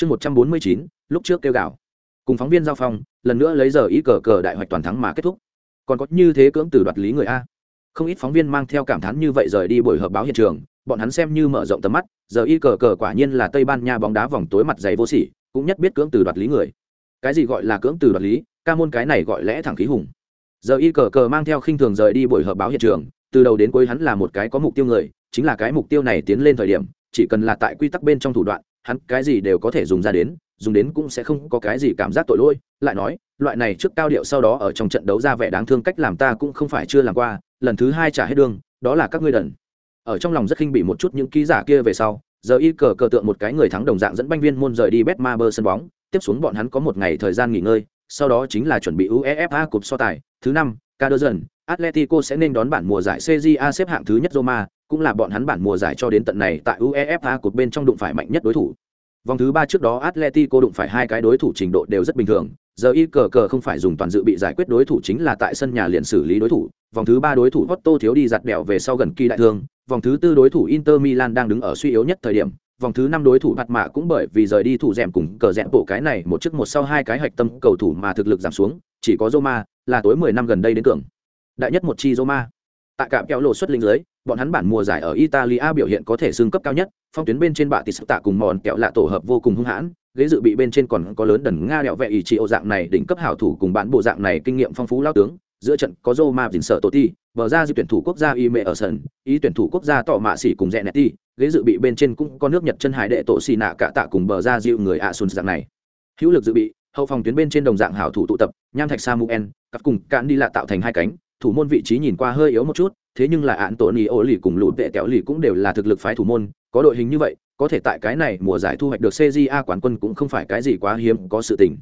chương một trăm bốn mươi chín, lúc trước kêu gạo cùng phóng viên giao phong, lần nữa lấy giờ ý cờ cờ đại hoạch toàn thắng mà kết thúc. Còn có như thế cưỡng từ đoạt lý người a. Không ít phóng viên mang theo cảm thán như vậy rời đi buổi họp báo hiện trường, bọn hắn xem như mở rộng tầm mắt, giờ y cờ cờ quả nhiên là tây ban nha bóng đá vòng tối mặt dày vô sỉ, cũng nhất biết cưỡng từ đoạt lý người. Cái gì gọi là cưỡng từ đoạt lý? Ca môn cái này gọi lẽ thẳng khí hùng. Giờ y cờ cờ mang theo khinh thường rời đi buổi họp báo hiện trường, từ đầu đến cuối hắn là một cái có mục tiêu người, chính là cái mục tiêu này tiến lên thời điểm, chỉ cần là tại quy tắc bên trong thủ đoạn hắn cái gì đều có thể dùng ra đến dùng đến cũng sẽ không có cái gì cảm giác tội lỗi. Lại nói loại này trước cao điệu sau đó ở trong trận đấu ra vẻ đáng thương cách làm ta cũng không phải chưa làm qua lần thứ hai trả hết đường đó là các ngươi đần. Ở trong lòng rất khinh bị một chút những ký giả kia về sau giờ y cờ cờ tượng một cái người thắng đồng dạng dẫn banh viên môn rời đi bet ma bơ sân bóng tiếp xuống bọn hắn có một ngày thời gian nghỉ ngơi sau đó chính là chuẩn bị uefa cúp so tài thứ năm Caderson, Atletico sẽ nên đón bản mùa giải CJA xếp hạng thứ nhất Roma, cũng là bọn hắn bản mùa giải cho đến tận này tại UEFA cột bên trong đụng phải mạnh nhất đối thủ. Vòng thứ ba trước đó Atletico đụng phải hai cái đối thủ trình độ đều rất bình thường, giờ y cờ cờ không phải dùng toàn dự bị giải quyết đối thủ chính là tại sân nhà liền xử lý đối thủ. Vòng thứ ba đối thủ Otto thiếu đi giặt đèo về sau gần kỳ đại thương, vòng thứ tư đối thủ Inter Milan đang đứng ở suy yếu nhất thời điểm, vòng thứ năm đối thủ bạt mạ cũng bởi vì rời đi thủ rèm cùng cờ rẽm bộ cái này một trước một sau hai cái hạch tâm cầu thủ mà thực lực giảm xuống, chỉ có Roma là tối 10 năm gần đây đến cường. Đại nhất một chi Roma. Tại cạm kéo lộ xuất linh dưới, bọn hắn bản mùa giải ở Italia biểu hiện có thể xứng cấp cao nhất, phong tuyến bên trên bạ tỷ sức tạ cùng mòn kẹo lạ tổ hợp vô cùng hung hãn, ghế dự bị bên trên còn có lớn đần nga đẹo vẹ ý chị ô dạng này đỉnh cấp hảo thủ cùng bản bộ dạng này kinh nghiệm phong phú lao tướng, giữa trận có Roma dình sợ tổ ti, bờ ra di tuyển thủ quốc gia y mẹ ở sân, ý tuyển thủ quốc gia tỏ mạ xỉ cùng rẽ nẹt ghế dự bị bên trên cũng có nước Nhật chân hải đệ tổ xì nạ cả tạ cùng bờ ra dịu người ạ xuân dạng này. Hữu lực dự bị, hậu phòng tuyến bên trên đồng dạng hảo thủ tụ tập, nham thạch Samuel, cặp cùng cạn đi lạ tạo thành hai cánh, thủ môn vị trí nhìn qua hơi yếu một chút, thế nhưng là án tổ ni ô lì cùng lụt vệ kẹo lì cũng đều là thực lực phái thủ môn, có đội hình như vậy, có thể tại cái này mùa giải thu hoạch được CJA quán quân cũng không phải cái gì quá hiếm có sự tình.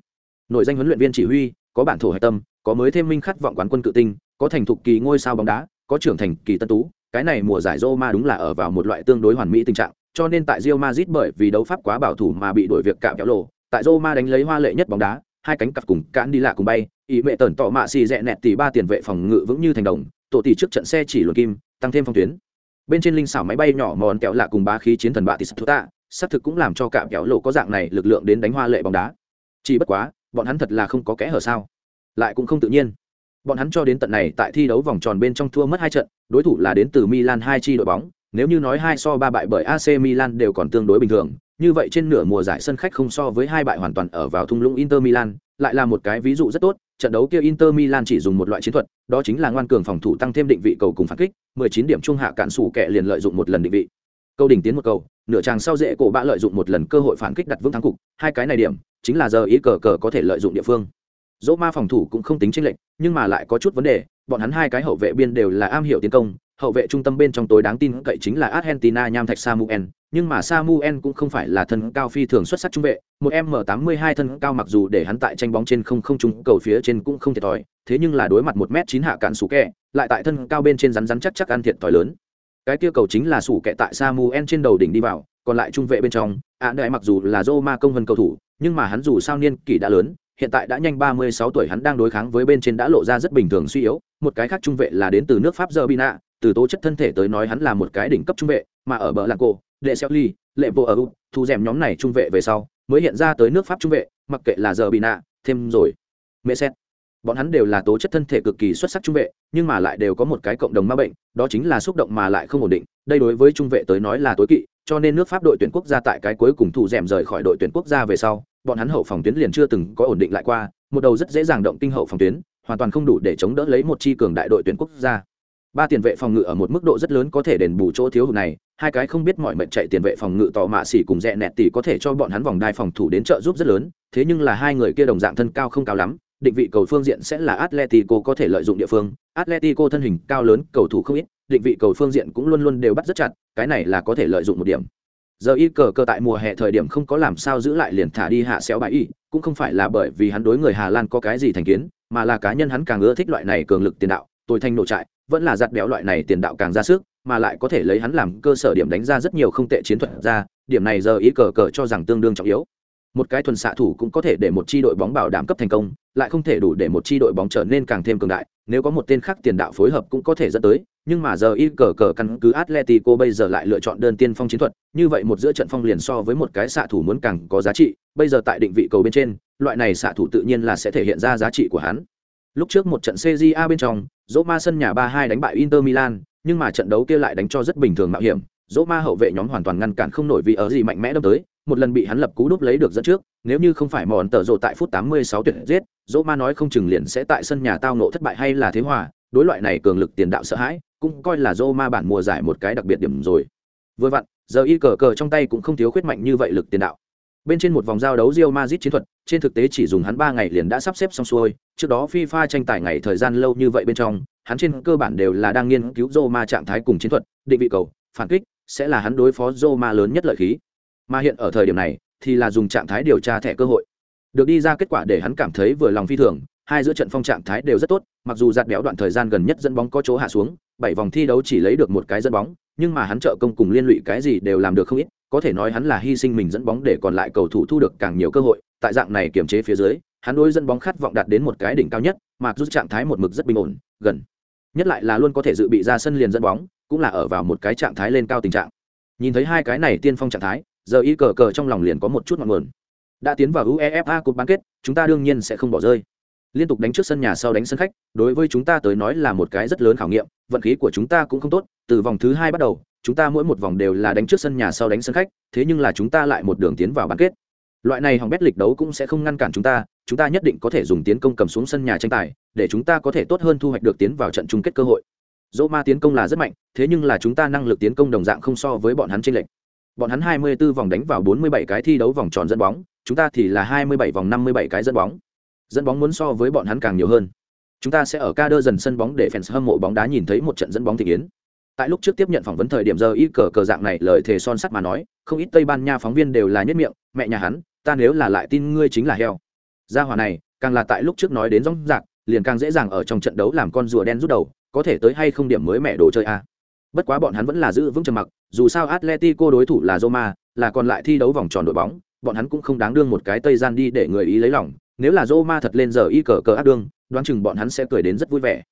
Nội danh huấn luyện viên chỉ huy, có bản thổ hải tâm, có mới thêm minh khát vọng quán quân cự tinh, có thành thục kỳ ngôi sao bóng đá, có trưởng thành kỳ tân tú, cái này mùa giải Roma đúng là ở vào một loại tương đối hoàn mỹ tình trạng, cho nên tại Real Madrid bởi vì đấu pháp quá bảo thủ mà bị đổi việc cạm kéo lộ, tại Roma đánh lấy hoa lệ nhất bóng đá, hai cánh cặp cùng cạn đi lạ cùng bay, ý mẹ tẩn tọ mạ xì rẽ nẹt tỷ ba tiền vệ phòng ngự vững như thành đồng, tổ tỷ trước trận xe chỉ luồn kim, tăng thêm phong tuyến. Bên trên linh xảo máy bay nhỏ mòn kéo lạ cùng bá khí chiến thần bạ tỷ sắp tạ, xác thực cũng làm cho cả kéo lộ có dạng này lực lượng đến đánh hoa lệ bóng đá. Chỉ bất quá, bọn hắn thật là không có kẽ hở sao? Lại cũng không tự nhiên. Bọn hắn cho đến tận này tại thi đấu vòng tròn bên trong thua mất hai trận, đối thủ là đến từ Milan hai chi đội bóng, nếu như nói hai so ba bại bởi AC Milan đều còn tương đối bình thường, như vậy trên nửa mùa giải sân khách không so với hai bại hoàn toàn ở vào thung lũng Inter Milan, lại là một cái ví dụ rất tốt, trận đấu kia Inter Milan chỉ dùng một loại chiến thuật, đó chính là ngoan cường phòng thủ tăng thêm định vị cầu cùng phản kích, 19 điểm trung hạ cản sủ kẹ liền lợi dụng một lần định vị. Câu đỉnh tiến một cầu, nửa tràng sau dễ cổ bạ lợi dụng một lần cơ hội phản kích đặt vững thắng cục, hai cái này điểm, chính là giờ ý cờ cờ có thể lợi dụng địa phương. Dỗ ma phòng thủ cũng không tính chênh lệch, nhưng mà lại có chút vấn đề, bọn hắn hai cái hậu vệ biên đều là am hiểu tiến công, hậu vệ trung tâm bên trong tối đáng tin cậy chính là Argentina nham thạch Samuel, nhưng mà Samuel cũng không phải là thân cao phi thường xuất sắc trung vệ, một M82 thân cao mặc dù để hắn tại tranh bóng trên không không trung cầu phía trên cũng không thiệt thòi, thế nhưng là đối mặt 1m9 hạ cản sủ kẹ, lại tại thân cao bên trên rắn rắn chắc chắc ăn thiệt thòi lớn. Cái kia cầu chính là sủ kẹ tại Samuel trên đầu đỉnh đi vào, còn lại trung vệ bên trong, án đại mặc dù là Roma công vân cầu thủ, nhưng mà hắn dù sao niên kỷ đã lớn, hiện tại đã nhanh 36 tuổi hắn đang đối kháng với bên trên đã lộ ra rất bình thường suy yếu, một cái khác trung vệ là đến từ nước Pháp Zerbina, từ tố chất thân thể tới nói hắn là một cái đỉnh cấp trung vệ, mà ở bờ làng cổ, đệ xeo ly, lệ bộ ở u, thu rèm nhóm này trung vệ về sau, mới hiện ra tới nước Pháp trung vệ, mặc kệ là giờ bị nẠ, thêm rồi, mẹ xét. Bọn hắn đều là tố chất thân thể cực kỳ xuất sắc trung vệ, nhưng mà lại đều có một cái cộng đồng ma bệnh, đó chính là xúc động mà lại không ổn định. Đây đối với trung vệ tới nói là tối kỵ, cho nên nước Pháp đội tuyển quốc gia tại cái cuối cùng thủ rèm rời khỏi đội tuyển quốc gia về sau, bọn hắn hậu phòng tuyến liền chưa từng có ổn định lại qua, một đầu rất dễ dàng động kinh hậu phòng tuyến, hoàn toàn không đủ để chống đỡ lấy một chi cường đại đội tuyển quốc gia. Ba tiền vệ phòng ngự ở một mức độ rất lớn có thể đền bù chỗ thiếu hụt này, hai cái không biết mọi mệnh chạy tiền vệ phòng ngự tò mạ xỉ cùng rẽ nẹt tỷ có thể cho bọn hắn vòng đai phòng thủ đến trợ giúp rất lớn, thế nhưng là hai người kia đồng dạng thân cao không cao lắm, định vị cầu phương diện sẽ là Atletico có thể lợi dụng địa phương, Atletico thân hình cao lớn, cầu thủ không ít, định vị cầu phương diện cũng luôn luôn đều bắt rất chặt, cái này là có thể lợi dụng một điểm. Giờ y cờ cơ tại mùa hè thời điểm không có làm sao giữ lại liền thả đi hạ xéo bãi y cũng không phải là bởi vì hắn đối người hà lan có cái gì thành kiến mà là cá nhân hắn càng ưa thích loại này cường lực tiền đạo tôi thanh nổ trại vẫn là giặt béo loại này tiền đạo càng ra sức mà lại có thể lấy hắn làm cơ sở điểm đánh ra rất nhiều không tệ chiến thuật ra điểm này giờ ý cờ cờ cho rằng tương đương trọng yếu một cái thuần xạ thủ cũng có thể để một chi đội bóng bảo đảm cấp thành công lại không thể đủ để một chi đội bóng trở nên càng thêm cường đại nếu có một tên khác tiền đạo phối hợp cũng có thể dẫn tới nhưng mà giờ y cờ cờ căn cứ Atletico bây giờ lại lựa chọn đơn tiên phong chiến thuật, như vậy một giữa trận phong liền so với một cái xạ thủ muốn càng có giá trị, bây giờ tại định vị cầu bên trên, loại này xạ thủ tự nhiên là sẽ thể hiện ra giá trị của hắn. Lúc trước một trận CJA bên trong, Roma sân nhà 3-2 đánh bại Inter Milan, nhưng mà trận đấu kia lại đánh cho rất bình thường mạo hiểm, Roma hậu vệ nhóm hoàn toàn ngăn cản không nổi vì ở gì mạnh mẽ đâm tới, một lần bị hắn lập cú đúp lấy được dẫn trước, nếu như không phải mòn tờ rồ tại phút 86 tuyệt giết, Roma nói không chừng liền sẽ tại sân nhà tao nộ thất bại hay là thế hòa, đối loại này cường lực tiền đạo sợ hãi, cũng coi là Roma bản mùa giải một cái đặc biệt điểm rồi. Vừa vặn, giờ y cờ cờ trong tay cũng không thiếu khuyết mạnh như vậy lực tiền đạo. Bên trên một vòng giao đấu Real Madrid chiến thuật, trên thực tế chỉ dùng hắn 3 ngày liền đã sắp xếp xong xuôi, trước đó FIFA tranh tài ngày thời gian lâu như vậy bên trong, hắn trên cơ bản đều là đang nghiên cứu Roma trạng thái cùng chiến thuật, định vị cầu, phản kích, sẽ là hắn đối phó Roma lớn nhất lợi khí. Mà hiện ở thời điểm này, thì là dùng trạng thái điều tra thẻ cơ hội. Được đi ra kết quả để hắn cảm thấy vừa lòng phi thường, hai giữa trận phong trạng thái đều rất tốt, mặc dù giạt béo đoạn thời gian gần nhất dẫn bóng có chỗ hạ xuống, bảy vòng thi đấu chỉ lấy được một cái dẫn bóng, nhưng mà hắn trợ công cùng liên lụy cái gì đều làm được không ít, có thể nói hắn là hy sinh mình dẫn bóng để còn lại cầu thủ thu được càng nhiều cơ hội, tại dạng này kiểm chế phía dưới, hắn đối dẫn bóng khát vọng đạt đến một cái đỉnh cao nhất, mà rút trạng thái một mực rất bình ổn, gần. Nhất lại là luôn có thể dự bị ra sân liền dẫn bóng, cũng là ở vào một cái trạng thái lên cao tình trạng. Nhìn thấy hai cái này tiên phong trạng thái, giờ y cờ cờ trong lòng liền có một chút ngọn nguồn. Đã tiến vào UEFA Cup bán kết, chúng ta đương nhiên sẽ không bỏ rơi liên tục đánh trước sân nhà sau đánh sân khách, đối với chúng ta tới nói là một cái rất lớn khảo nghiệm, vận khí của chúng ta cũng không tốt, từ vòng thứ hai bắt đầu, chúng ta mỗi một vòng đều là đánh trước sân nhà sau đánh sân khách, thế nhưng là chúng ta lại một đường tiến vào bán kết. Loại này hỏng bét lịch đấu cũng sẽ không ngăn cản chúng ta chúng ta nhất định có thể dùng tiến công cầm xuống sân nhà tranh tài, để chúng ta có thể tốt hơn thu hoạch được tiến vào trận chung kết cơ hội. Dỗ ma tiến công là rất mạnh, thế nhưng là chúng ta năng lực tiến công đồng dạng không so với bọn hắn tranh lệch. Bọn hắn 24 vòng đánh vào 47 cái thi đấu vòng tròn dẫn bóng, chúng ta thì là 27 vòng 57 cái dẫn bóng dẫn bóng muốn so với bọn hắn càng nhiều hơn. Chúng ta sẽ ở ca đơ dần sân bóng để fans hâm mộ bóng đá nhìn thấy một trận dẫn bóng thị kiến. Tại lúc trước tiếp nhận phỏng vấn thời điểm giờ y cờ cờ dạng này, lời thề son sắt mà nói, không ít tây ban nha phóng viên đều là nhất miệng, mẹ nhà hắn, ta nếu là lại tin ngươi chính là heo. Gia hòa này, càng là tại lúc trước nói đến rong rạc, liền càng dễ dàng ở trong trận đấu làm con rùa đen rút đầu, có thể tới hay không điểm mới mẹ đồ chơi a bất quá bọn hắn vẫn là giữ vững trầm mặc, dù sao atletico đối thủ là roma, là còn lại thi đấu vòng tròn đội bóng, bọn hắn cũng không đáng đương một cái tây gian đi để người ý lấy lòng nếu là Roma thật lên giờ y cờ cờ ác đương, đoán chừng bọn hắn sẽ cười đến rất vui vẻ.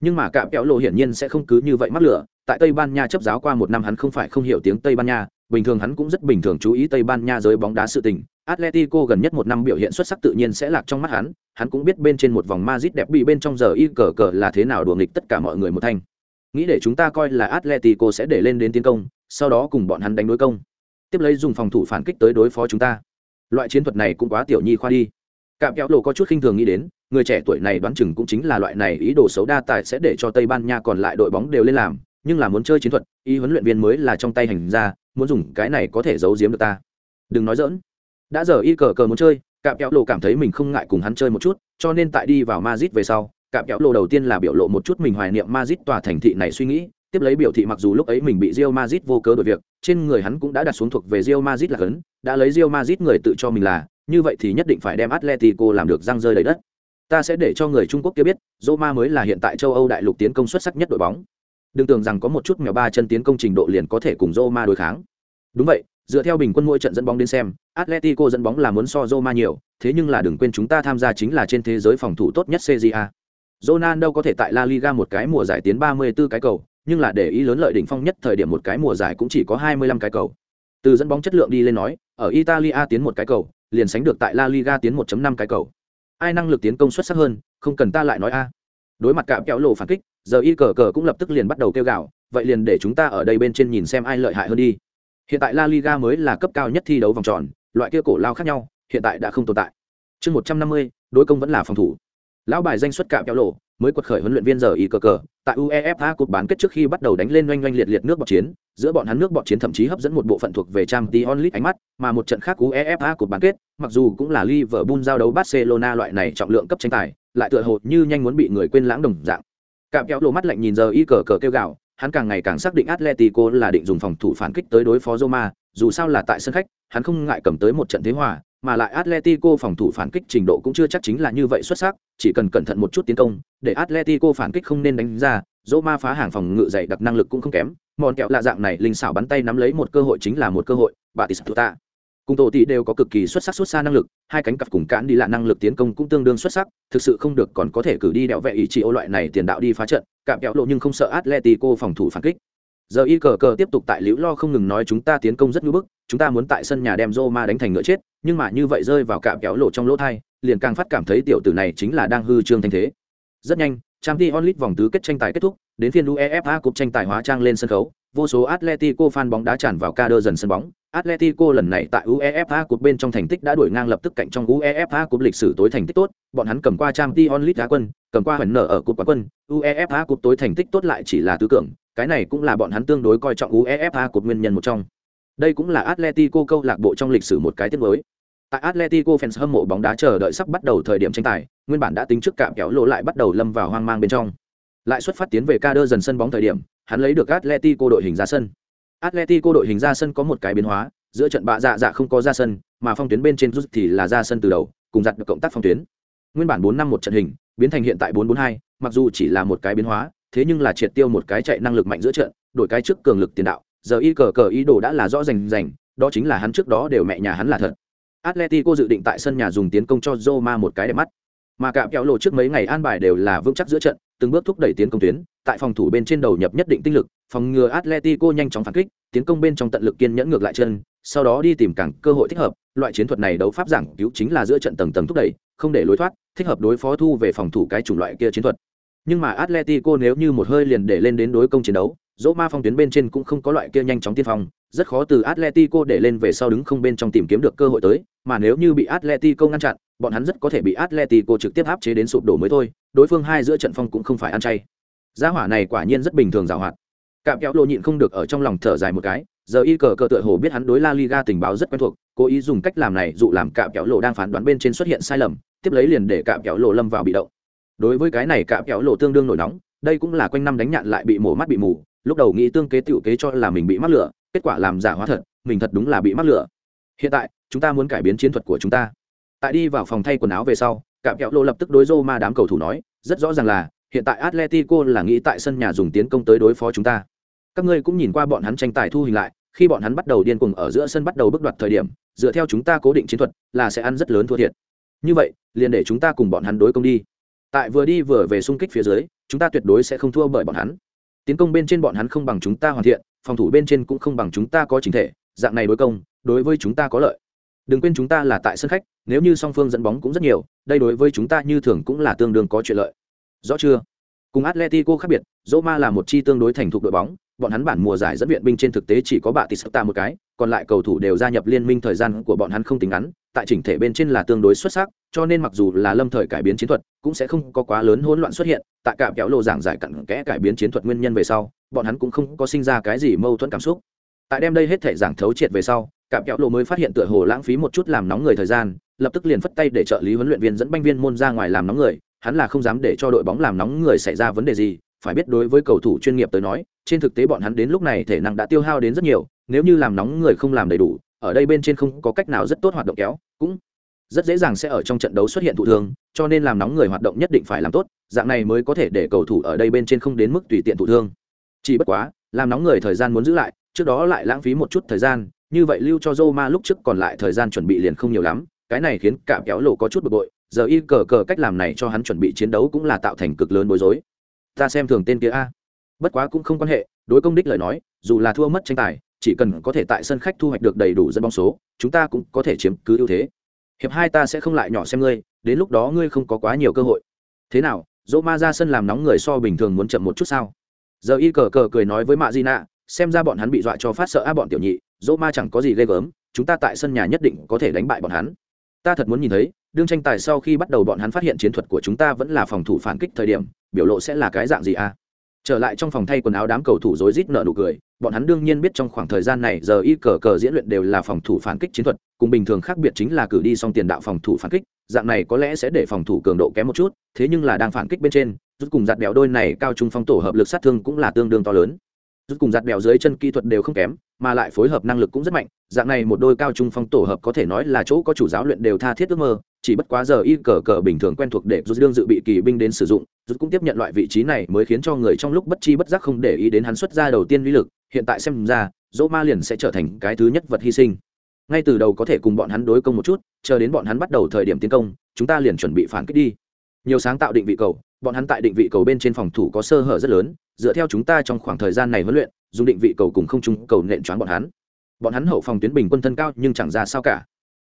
Nhưng mà cạm kéo lộ hiển nhiên sẽ không cứ như vậy mắc lửa, tại Tây Ban Nha chấp giáo qua một năm hắn không phải không hiểu tiếng Tây Ban Nha, bình thường hắn cũng rất bình thường chú ý Tây Ban Nha giới bóng đá sự tình. Atletico gần nhất một năm biểu hiện xuất sắc tự nhiên sẽ lạc trong mắt hắn, hắn cũng biết bên trên một vòng Madrid đẹp bị bên trong giờ y cờ cờ là thế nào đùa nghịch tất cả mọi người một thanh. Nghĩ để chúng ta coi là Atletico sẽ để lên đến tiến công, sau đó cùng bọn hắn đánh đối công. Tiếp lấy dùng phòng thủ phản kích tới đối phó chúng ta. Loại chiến thuật này cũng quá tiểu nhi khoa đi cạm kéo lộ có chút khinh thường nghĩ đến người trẻ tuổi này đoán chừng cũng chính là loại này ý đồ xấu đa tài sẽ để cho tây ban nha còn lại đội bóng đều lên làm nhưng là muốn chơi chiến thuật ý huấn luyện viên mới là trong tay hành ra muốn dùng cái này có thể giấu giếm được ta. Đừng nói dỡn đã giờ y cờ cờ muốn chơi cạm kéo lộ cảm thấy mình không ngại cùng hắn chơi một chút cho nên tại đi vào mazit về sau cạm kéo lộ đầu tiên là biểu lộ một chút mình hoài niệm mazit tòa thành thị này suy nghĩ tiếp lấy biểu thị mặc dù lúc ấy mình bị Real Madrid vô cớ đổi việc, trên người hắn cũng đã đặt xuống thuộc về Real Madrid là cấn, đã lấy Real Madrid người tự cho mình là, như vậy thì nhất định phải đem Atletico làm được răng rơi đầy đất. Ta sẽ để cho người Trung Quốc kia biết, Roma mới là hiện tại châu Âu đại lục tiến công xuất sắc nhất đội bóng. Đừng tưởng rằng có một chút mèo ba chân tiến công trình độ liền có thể cùng Roma đối kháng. Đúng vậy, dựa theo bình quân mỗi trận dẫn bóng đến xem, Atletico dẫn bóng là muốn so Roma nhiều, thế nhưng là đừng quên chúng ta tham gia chính là trên thế giới phòng thủ tốt nhất CJA. Ronaldo có thể tại La Liga một cái mùa giải tiến 34 cái cầu, nhưng là để ý lớn lợi đỉnh phong nhất thời điểm một cái mùa giải cũng chỉ có 25 cái cầu. Từ dẫn bóng chất lượng đi lên nói, ở Italia tiến một cái cầu, liền sánh được tại La Liga tiến 1.5 cái cầu. Ai năng lực tiến công xuất sắc hơn, không cần ta lại nói a. Đối mặt cạm kéo lộ phản kích, giờ y cờ cờ cũng lập tức liền bắt đầu kêu gào, vậy liền để chúng ta ở đây bên trên nhìn xem ai lợi hại hơn đi. Hiện tại La Liga mới là cấp cao nhất thi đấu vòng tròn, loại kia cổ lao khác nhau, hiện tại đã không tồn tại. Chương 150, đối công vẫn là phòng thủ. Lão bài danh xuất cạm kéo lộ, mới quật khởi huấn luyện viên giờ y cờ cờ. Tại uefa cuộc bán kết trước khi bắt đầu đánh lên oanh oanh liệt liệt nước bọt chiến, giữa bọn hắn nước bọt chiến thậm chí hấp dẫn một bộ phận thuộc về trang t onlit ánh mắt, mà một trận khác uefa cuộc bán kết, mặc dù cũng là liverpool giao đấu barcelona loại này trọng lượng cấp tranh tài, lại tựa hồ như nhanh muốn bị người quên lãng đồng dạng. Cạm kéo lộ mắt lạnh nhìn giờ y cờ cờ kêu gạo hắn càng ngày càng xác định atletico là định dùng phòng thủ phản kích tới đối phó roma, dù sao là tại sân khách, hắn không ngại cầm tới một trận thế hòa mà lại Atletico phòng thủ phản kích trình độ cũng chưa chắc chính là như vậy xuất sắc, chỉ cần cẩn thận một chút tiến công, để Atletico phản kích không nên đánh ra, Roma phá hàng phòng ngự dày đặc năng lực cũng không kém, mòn kẹo lạ dạng này linh xảo bắn tay nắm lấy một cơ hội chính là một cơ hội, Batistuta. cùng tổ tỷ đều có cực kỳ xuất sắc xuất xa năng lực hai cánh cặp cùng cản đi lại năng lực tiến công cũng tương đương xuất sắc thực sự không được còn có thể cử đi đẹo vẹ ý chỉ ô loại này tiền đạo đi phá trận cạm kẹo lộ nhưng không sợ atletico phòng thủ phản kích giờ y cờ cờ tiếp tục tại liễu lo không ngừng nói chúng ta tiến công rất ngưỡng bức chúng ta muốn tại sân nhà đem Roma đánh thành ngựa chết nhưng mà như vậy rơi vào cạm kéo lộ trong lỗ thai liền càng phát cảm thấy tiểu tử này chính là đang hư trương thanh thế. Rất nhanh trang t onlit vòng tứ kết tranh tài kết thúc đến phiên uefa cúp tranh tài hóa trang lên sân khấu vô số atletico fan bóng đá tràn vào ca đơ dần sân bóng. Atletico lần này tại UEFA Cup bên trong thành tích đã đuổi ngang lập tức cạnh trong UEFA Cup lịch sử tối thành tích tốt, bọn hắn cầm qua Champions League đá quân, cầm qua hẳn nở ở cúp quán quân, UEFA Cup tối thành tích tốt lại chỉ là tứ cường, cái này cũng là bọn hắn tương đối coi trọng UEFA cột nguyên nhân một trong. Đây cũng là Atletico câu lạc bộ trong lịch sử một cái tiết mới. Tại Atletico fans hâm mộ bóng đá chờ đợi sắp bắt đầu thời điểm tranh tài, nguyên bản đã tính trước cạm kéo lộ lại bắt đầu lâm vào hoang mang bên trong. Lại xuất phát tiến về ca đơ dần sân bóng thời điểm, hắn lấy được Atletico đội hình ra sân. Atletico đội hình ra sân có một cái biến hóa, giữa trận bạ dạ dạ không có ra sân, mà phong tuyến bên trên rút thì là ra sân từ đầu, cùng giặt được cộng tác phong tuyến. Nguyên bản 4 năm một trận hình, biến thành hiện tại 442, mặc dù chỉ là một cái biến hóa, thế nhưng là triệt tiêu một cái chạy năng lực mạnh giữa trận, đổi cái trước cường lực tiền đạo, giờ y cờ cờ ý đồ đã là rõ rành rành, đó chính là hắn trước đó đều mẹ nhà hắn là thật. Atletico dự định tại sân nhà dùng tiến công cho Roma một cái đẹp mắt. Mà cạm kéo lộ trước mấy ngày an bài đều là vững chắc giữa trận, từng bước thúc đẩy tiến công tuyến, tại phòng thủ bên trên đầu nhập nhất định tinh lực, phòng ngừa Atletico nhanh chóng phản kích, tiến công bên trong tận lực kiên nhẫn ngược lại chân, sau đó đi tìm càng cơ hội thích hợp, loại chiến thuật này đấu pháp giảng cứu chính là giữa trận tầng tầng thúc đẩy, không để lối thoát, thích hợp đối phó thu về phòng thủ cái chủng loại kia chiến thuật. Nhưng mà Atletico nếu như một hơi liền để lên đến đối công chiến đấu, dỗ ma phong tuyến bên trên cũng không có loại kia nhanh chóng tiên phong, rất khó từ Atletico để lên về sau đứng không bên trong tìm kiếm được cơ hội tới, mà nếu như bị Atletico ngăn chặn, bọn hắn rất có thể bị Atletico trực tiếp áp chế đến sụp đổ mới thôi, đối phương hai giữa trận phong cũng không phải ăn chay. Gia hỏa này quả nhiên rất bình thường giảo hoạt. Cạm kéo lộ nhịn không được ở trong lòng thở dài một cái, giờ y cờ cờ tựa hồ biết hắn đối La Liga tình báo rất quen thuộc, cố ý dùng cách làm này dụ làm cạm kéo lộ đang phán đoán bên trên xuất hiện sai lầm, tiếp lấy liền để cạm kéo lộ lâm vào bị động. Đối với cái này cạm kéo lộ tương đương nổi nóng, đây cũng là quanh năm đánh nhạn lại bị mổ mắt bị mù, lúc đầu nghĩ tương kế tiểu kế cho là mình bị mắc lửa, kết quả làm giả hóa thật, mình thật đúng là bị mắc lửa. Hiện tại, chúng ta muốn cải biến chiến thuật của chúng ta. Tại đi vào phòng thay quần áo về sau, cạm kéo lộ lập tức đối Roma đám cầu thủ nói, rất rõ ràng là hiện tại Atletico là nghĩ tại sân nhà dùng tiến công tới đối phó chúng ta. Các ngươi cũng nhìn qua bọn hắn tranh tài thu hình lại, khi bọn hắn bắt đầu điên cuồng ở giữa sân bắt đầu bước đoạt thời điểm, dựa theo chúng ta cố định chiến thuật, là sẽ ăn rất lớn thua thiệt. Như vậy, liền để chúng ta cùng bọn hắn đối công đi. Tại vừa đi vừa về xung kích phía dưới, chúng ta tuyệt đối sẽ không thua bởi bọn hắn. Tiến công bên trên bọn hắn không bằng chúng ta hoàn thiện, phòng thủ bên trên cũng không bằng chúng ta có chính thể, dạng này đối công, đối với chúng ta có lợi. Đừng quên chúng ta là tại sân khách, nếu như song phương dẫn bóng cũng rất nhiều, đây đối với chúng ta như thường cũng là tương đương có chuyện lợi. Rõ chưa? Cùng Atletico khác biệt, Roma là một chi tương đối thành thục đội bóng, bọn hắn bản mùa giải dẫn viện binh trên thực tế chỉ có bà Tisota một cái, còn lại cầu thủ đều gia nhập liên minh thời gian của bọn hắn không tính ngắn, tại chỉnh thể bên trên là tương đối xuất sắc, cho nên mặc dù là lâm thời cải biến chiến thuật, cũng sẽ không có quá lớn hỗn loạn xuất hiện, tại cả kéo lộ giảng giải cặn kẽ cải biến chiến thuật nguyên nhân về sau, bọn hắn cũng không có sinh ra cái gì mâu thuẫn cảm xúc. Tại đem đây hết thể giảng thấu triệt về sau, cả kéo lộ mới phát hiện tựa hồ lãng phí một chút làm nóng người thời gian, lập tức liền phất tay để trợ lý huấn luyện viên dẫn banh viên môn ra ngoài làm nóng người, hắn là không dám để cho đội bóng làm nóng người xảy ra vấn đề gì, phải biết đối với cầu thủ chuyên nghiệp tới nói, trên thực tế bọn hắn đến lúc này thể năng đã tiêu hao đến rất nhiều, nếu như làm nóng người không làm đầy đủ, ở đây bên trên không có cách nào rất tốt hoạt động kéo, cũng rất dễ dàng sẽ ở trong trận đấu xuất hiện thụ thương, cho nên làm nóng người hoạt động nhất định phải làm tốt, dạng này mới có thể để cầu thủ ở đây bên trên không đến mức tùy tiện thụ thương. Chỉ bất quá, làm nóng người thời gian muốn giữ lại, trước đó lại lãng phí một chút thời gian, như vậy lưu cho Roma lúc trước còn lại thời gian chuẩn bị liền không nhiều lắm, cái này khiến cả kéo lộ có chút bực bội, giờ y cờ cờ cách làm này cho hắn chuẩn bị chiến đấu cũng là tạo thành cực lớn bối rối ta xem thường tên kia a bất quá cũng không quan hệ đối công đích lời nói dù là thua mất tranh tài chỉ cần có thể tại sân khách thu hoạch được đầy đủ dẫn bóng số, chúng ta cũng có thể chiếm cứ ưu thế. Hiệp hai ta sẽ không lại nhỏ xem ngươi, đến lúc đó ngươi không có quá nhiều cơ hội. Thế nào, dỗ ma ra sân làm nóng người so bình thường muốn chậm một chút sao? Giờ y cờ cờ cười nói với mạ di nạ, xem ra bọn hắn bị dọa cho phát sợ a bọn tiểu nhị, dỗ ma chẳng có gì ghê gớm, chúng ta tại sân nhà nhất định có thể đánh bại bọn hắn. Ta thật muốn nhìn thấy, đương tranh tài sau khi bắt đầu bọn hắn phát hiện chiến thuật của chúng ta vẫn là phòng thủ phản kích thời điểm, biểu lộ sẽ là cái dạng gì à? Trở lại trong phòng thay quần áo đám cầu thủ rối rít nợ nụ cười, bọn hắn đương nhiên biết trong khoảng thời gian này giờ y cờ cờ diễn luyện đều là phòng thủ phản kích chiến thuật, cùng bình thường khác biệt chính là cử đi xong tiền đạo phòng thủ phản kích, dạng này có lẽ sẽ để phòng thủ cường độ kém một chút, thế nhưng là đang phản kích bên trên, rút cùng giặt bèo đôi này cao trung phong tổ hợp lực sát thương cũng là tương đương to lớn. Rút cùng giặt bèo dưới chân kỹ thuật đều không kém, mà lại phối hợp năng lực cũng rất mạnh, dạng này một đôi cao trung phong tổ hợp có thể nói là chỗ có chủ giáo luyện đều tha thiết ước mơ, chỉ bất quá giờ y cờ cờ bình thường quen thuộc để rút đương dự bị kỳ binh đến sử dụng rút cũng tiếp nhận loại vị trí này mới khiến cho người trong lúc bất chi bất giác không để ý đến hắn xuất ra đầu tiên lý lực, hiện tại xem ra, dỗ ma liền sẽ trở thành cái thứ nhất vật hy sinh. Ngay từ đầu có thể cùng bọn hắn đối công một chút, chờ đến bọn hắn bắt đầu thời điểm tiến công, chúng ta liền chuẩn bị phản kích đi. Nhiều sáng tạo định vị cầu, bọn hắn tại định vị cầu bên trên phòng thủ có sơ hở rất lớn, dựa theo chúng ta trong khoảng thời gian này huấn luyện, dùng định vị cầu cùng không trung cầu nện choáng bọn hắn. Bọn hắn hậu phòng tuyến bình quân thân cao nhưng chẳng ra sao cả.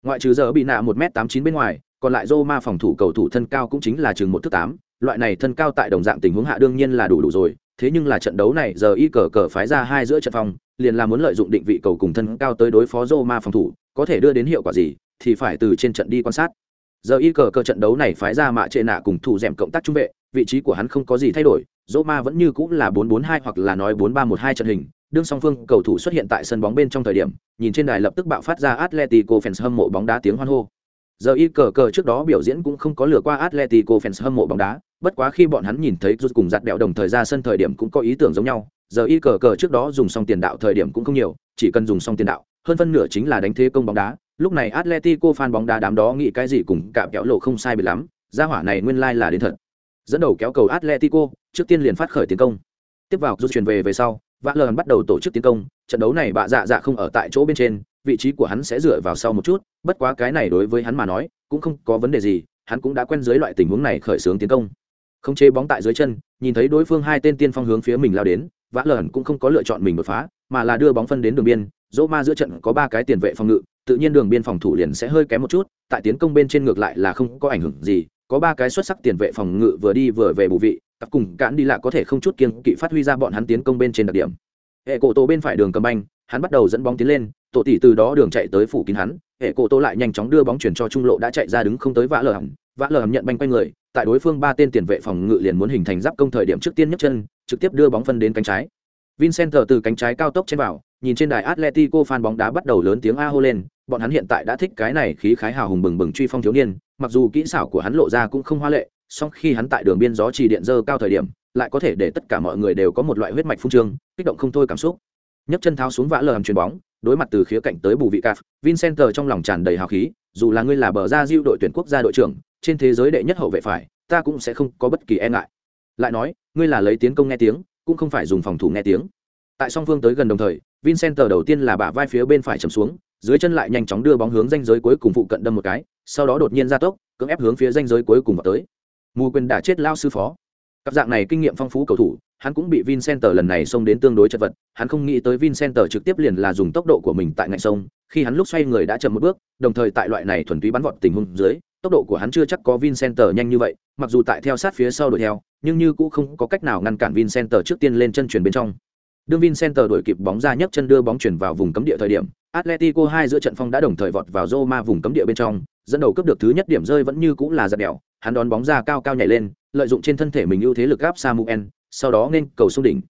Ngoại trừ giờ bị nạ một m tám chín bên ngoài, còn lại Roma phòng thủ cầu thủ thân cao cũng chính là chừng một thước tám loại này thân cao tại đồng dạng tình huống hạ đương nhiên là đủ đủ rồi, thế nhưng là trận đấu này giờ y cờ cờ phái ra hai giữa trận phòng liền là muốn lợi dụng định vị cầu cùng thân cao tới đối phó Roma phòng thủ, có thể đưa đến hiệu quả gì thì phải từ trên trận đi quan sát. Giờ y cờ cờ trận đấu này phái ra mạ trệ nạ cùng thủ d cộng tác trung vệ, vị trí của hắn không có gì thay đổi, Roma vẫn như cũng là 4-4-2 hoặc là nói 4-3-1-2 trận hình, đương song phương cầu thủ xuất hiện tại sân bóng bên trong thời điểm, nhìn trên đài lập tức bạo phát ra atletico fans hâm mộ bóng đá tiếng hoan hô giờ y cờ cờ trước đó biểu diễn cũng không có lừa qua atletico fans hâm mộ bóng đá, bất quá khi bọn hắn nhìn thấy rút cùng giặt đẹo đồng thời ra sân thời điểm cũng có ý tưởng giống nhau. Giờ y cờ cờ trước đó dùng xong tiền đạo thời điểm cũng không nhiều, chỉ cần dùng xong tiền đạo, hơn phân nửa chính là đánh thế công bóng đá. Lúc này atletico fan bóng đá đám đó nghĩ cái gì cùng cạm kéo lộ không sai bị lắm, gia hỏa này nguyên lai là đến thật. Dẫn đầu kéo cầu atletico, trước tiên liền phát khởi tiến công. Tiếp vào rút chuyển về về sau, vã lờn bắt đầu tổ chức tiến công, trận đấu này bạ dạ dạ không ở tại chỗ bên trên vị trí của hắn sẽ dựa vào sau một chút, bất quá cái này đối với hắn mà nói, cũng không có vấn đề gì, hắn cũng đã quen dưới loại tình huống này khởi xướng tiến công. Không chế bóng tại dưới chân, nhìn thấy đối phương hai tên tiên phong hướng phía mình lao đến, vã lờ cũng không có lựa chọn mình đột phá, mà là đưa bóng phân đến đường biên, dỗ ma giữa trận có ba cái tiền vệ phòng ngự, tự nhiên đường biên phòng thủ liền sẽ hơi kém một chút, tại tiến công bên trên ngược lại là không có ảnh hưởng gì, có ba cái xuất sắc tiền vệ phòng ngự vừa đi vừa về bù vị, tập cùng cản đi lạ có thể không chút kiên kỵ phát huy ra bọn hắn tiến công bên trên đặc điểm. Hệ cổ tổ bên phải đường cầm banh hắn bắt đầu dẫn bóng tiến lên, tổ tỷ từ đó đường chạy tới phủ kín hắn, hệ cổ tô lại nhanh chóng đưa bóng chuyển cho trung lộ đã chạy ra đứng không tới vã lờ hầm. vã lờ hầm nhận banh quay người, tại đối phương ba tên tiền vệ phòng ngự liền muốn hình thành giáp công thời điểm trước tiên nhấc chân, trực tiếp đưa bóng phân đến cánh trái vincent từ cánh trái cao tốc trên vào, nhìn trên đài atletico fan bóng đá bắt đầu lớn tiếng a hô lên, bọn hắn hiện tại đã thích cái này khí khái hào hùng bừng bừng truy phong thiếu niên, mặc dù kỹ xảo của hắn lộ ra cũng không hoa lệ, song khi hắn tại đường biên gió trì điện dơ cao thời điểm, lại có thể để tất cả mọi người đều có một loại huyết mạch phung trương, kích động không thôi cảm xúc nhấc chân tháo xuống vã lờ hầm chuyền bóng, đối mặt từ khía cạnh tới bù vị caf vincent trong lòng tràn đầy hào khí, dù là ngươi là bờ ra diêu đội tuyển quốc gia đội trưởng, trên thế giới đệ nhất hậu vệ phải, ta cũng sẽ không có bất kỳ e ngại. Lại nói, ngươi là lấy tiến công nghe tiếng, cũng không phải dùng phòng thủ nghe tiếng. Tại song phương tới gần đồng thời, vincent đầu tiên là bả vai phía bên phải chầm xuống, dưới chân lại nhanh chóng đưa bóng hướng danh giới cuối cùng phụ cận đâm một cái, sau đó đột nhiên ra tốc, cưỡng ép hướng phía danh giới cuối cùng vào tới. Mù quyền đã chết lao sư phó. Cặp dạng này kinh nghiệm phong phú cầu thủ hắn cũng bị Vincenter lần này xông đến tương đối chật vật, hắn không nghĩ tới Vincenter trực tiếp liền là dùng tốc độ của mình tại ngạnh sông, khi hắn lúc xoay người đã chậm một bước, đồng thời tại loại này thuần túy bắn vọt tình huống dưới, tốc độ của hắn chưa chắc có Vincenter nhanh như vậy, mặc dù tại theo sát phía sau đuổi theo, nhưng như cũng không có cách nào ngăn cản Vincenter trước tiên lên chân chuyển bên trong. Đương Vincenter đuổi kịp bóng ra nhấc chân đưa bóng chuyển vào vùng cấm địa thời điểm, Atletico hai giữa trận phong đã đồng thời vọt vào Roma vùng cấm địa bên trong, dẫn đầu cấp được thứ nhất điểm rơi vẫn như cũng là giật đèo, hắn đón bóng ra cao cao nhảy lên, lợi dụng trên thân thể mình ưu thế lực áp Samuel, sau đó nên cầu xuống đỉnh.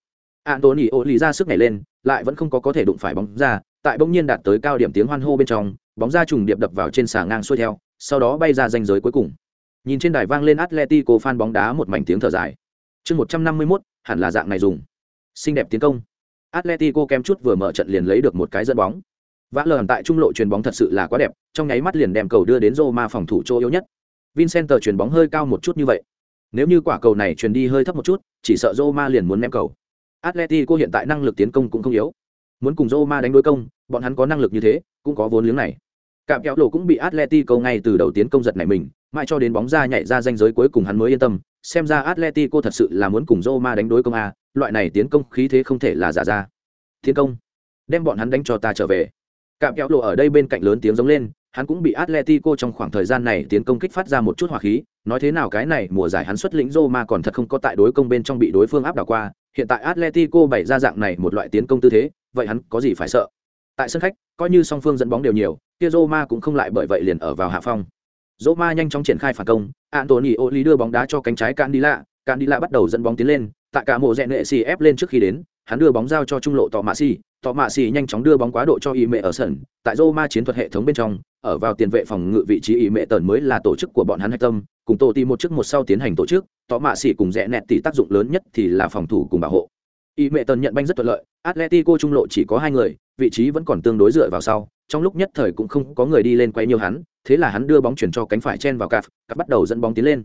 Anthony lì ra sức nhảy lên, lại vẫn không có có thể đụng phải bóng ra, tại bỗng nhiên đạt tới cao điểm tiếng hoan hô bên trong, bóng ra trùng điệp đập vào trên xà ngang xuôi theo, sau đó bay ra ranh giới cuối cùng. Nhìn trên đài vang lên Atletico fan bóng đá một mảnh tiếng thở dài. Chương 151, hẳn là dạng này dùng. Xinh đẹp tiến công. Atletico kem chút vừa mở trận liền lấy được một cái dẫn bóng. Vã lờ tại trung lộ truyền bóng thật sự là quá đẹp, trong nháy mắt liền đem cầu đưa đến Roma phòng thủ chỗ yếu nhất. Vincent truyền bóng hơi cao một chút như vậy. Nếu như quả cầu này truyền đi hơi thấp một chút, chỉ sợ Roma liền muốn ném cầu. Atletico hiện tại năng lực tiến công cũng không yếu. Muốn cùng Roma đánh đối công, bọn hắn có năng lực như thế, cũng có vốn liếng này. Cạm kéo lộ cũng bị Atletico ngay từ đầu tiến công giật này mình, mãi cho đến bóng ra nhảy ra danh giới cuối cùng hắn mới yên tâm, xem ra Atletico thật sự là muốn cùng Roma đánh đối công a, loại này tiến công khí thế không thể là giả ra. Tiến công, đem bọn hắn đánh cho ta trở về. Cạm kéo lộ ở đây bên cạnh lớn tiếng giống lên, hắn cũng bị Atletico trong khoảng thời gian này tiến công kích phát ra một chút hỏa khí, nói thế nào cái này mùa giải hắn xuất lĩnh Roma còn thật không có tại đối công bên trong bị đối phương áp đảo qua, hiện tại Atletico bày ra dạng này một loại tiến công tư thế, vậy hắn có gì phải sợ? Tại sân khách, coi như song phương dẫn bóng đều nhiều, kia Roma cũng không lại bởi vậy liền ở vào hạ phong. Roma nhanh chóng triển khai phản công, Antonio Oli đưa bóng đá cho cánh trái Candila, Candila bắt đầu dẫn bóng tiến lên, tại cả mùa rèn nệ xì ép lên trước khi đến, hắn đưa bóng giao cho trung lộ Tomasi, tọ mạ xì nhanh chóng đưa bóng quá độ cho y mẹ ở sân, tại roma chiến thuật hệ thống bên trong, ở vào tiền vệ phòng ngự vị trí y mẹ tần mới là tổ chức của bọn hắn hạch tâm, cùng tổ ti một chức một sau tiến hành tổ chức, tọ mạ xì cùng rẽ nẹt thì tác dụng lớn nhất thì là phòng thủ cùng bảo hộ. Y mẹ tần nhận banh rất thuận lợi, atletico trung lộ chỉ có hai người, vị trí vẫn còn tương đối dựa vào sau, trong lúc nhất thời cũng không có người đi lên quay nhiều hắn, thế là hắn đưa bóng chuyển cho cánh phải chen vào cặp cặp bắt đầu dẫn bóng tiến lên.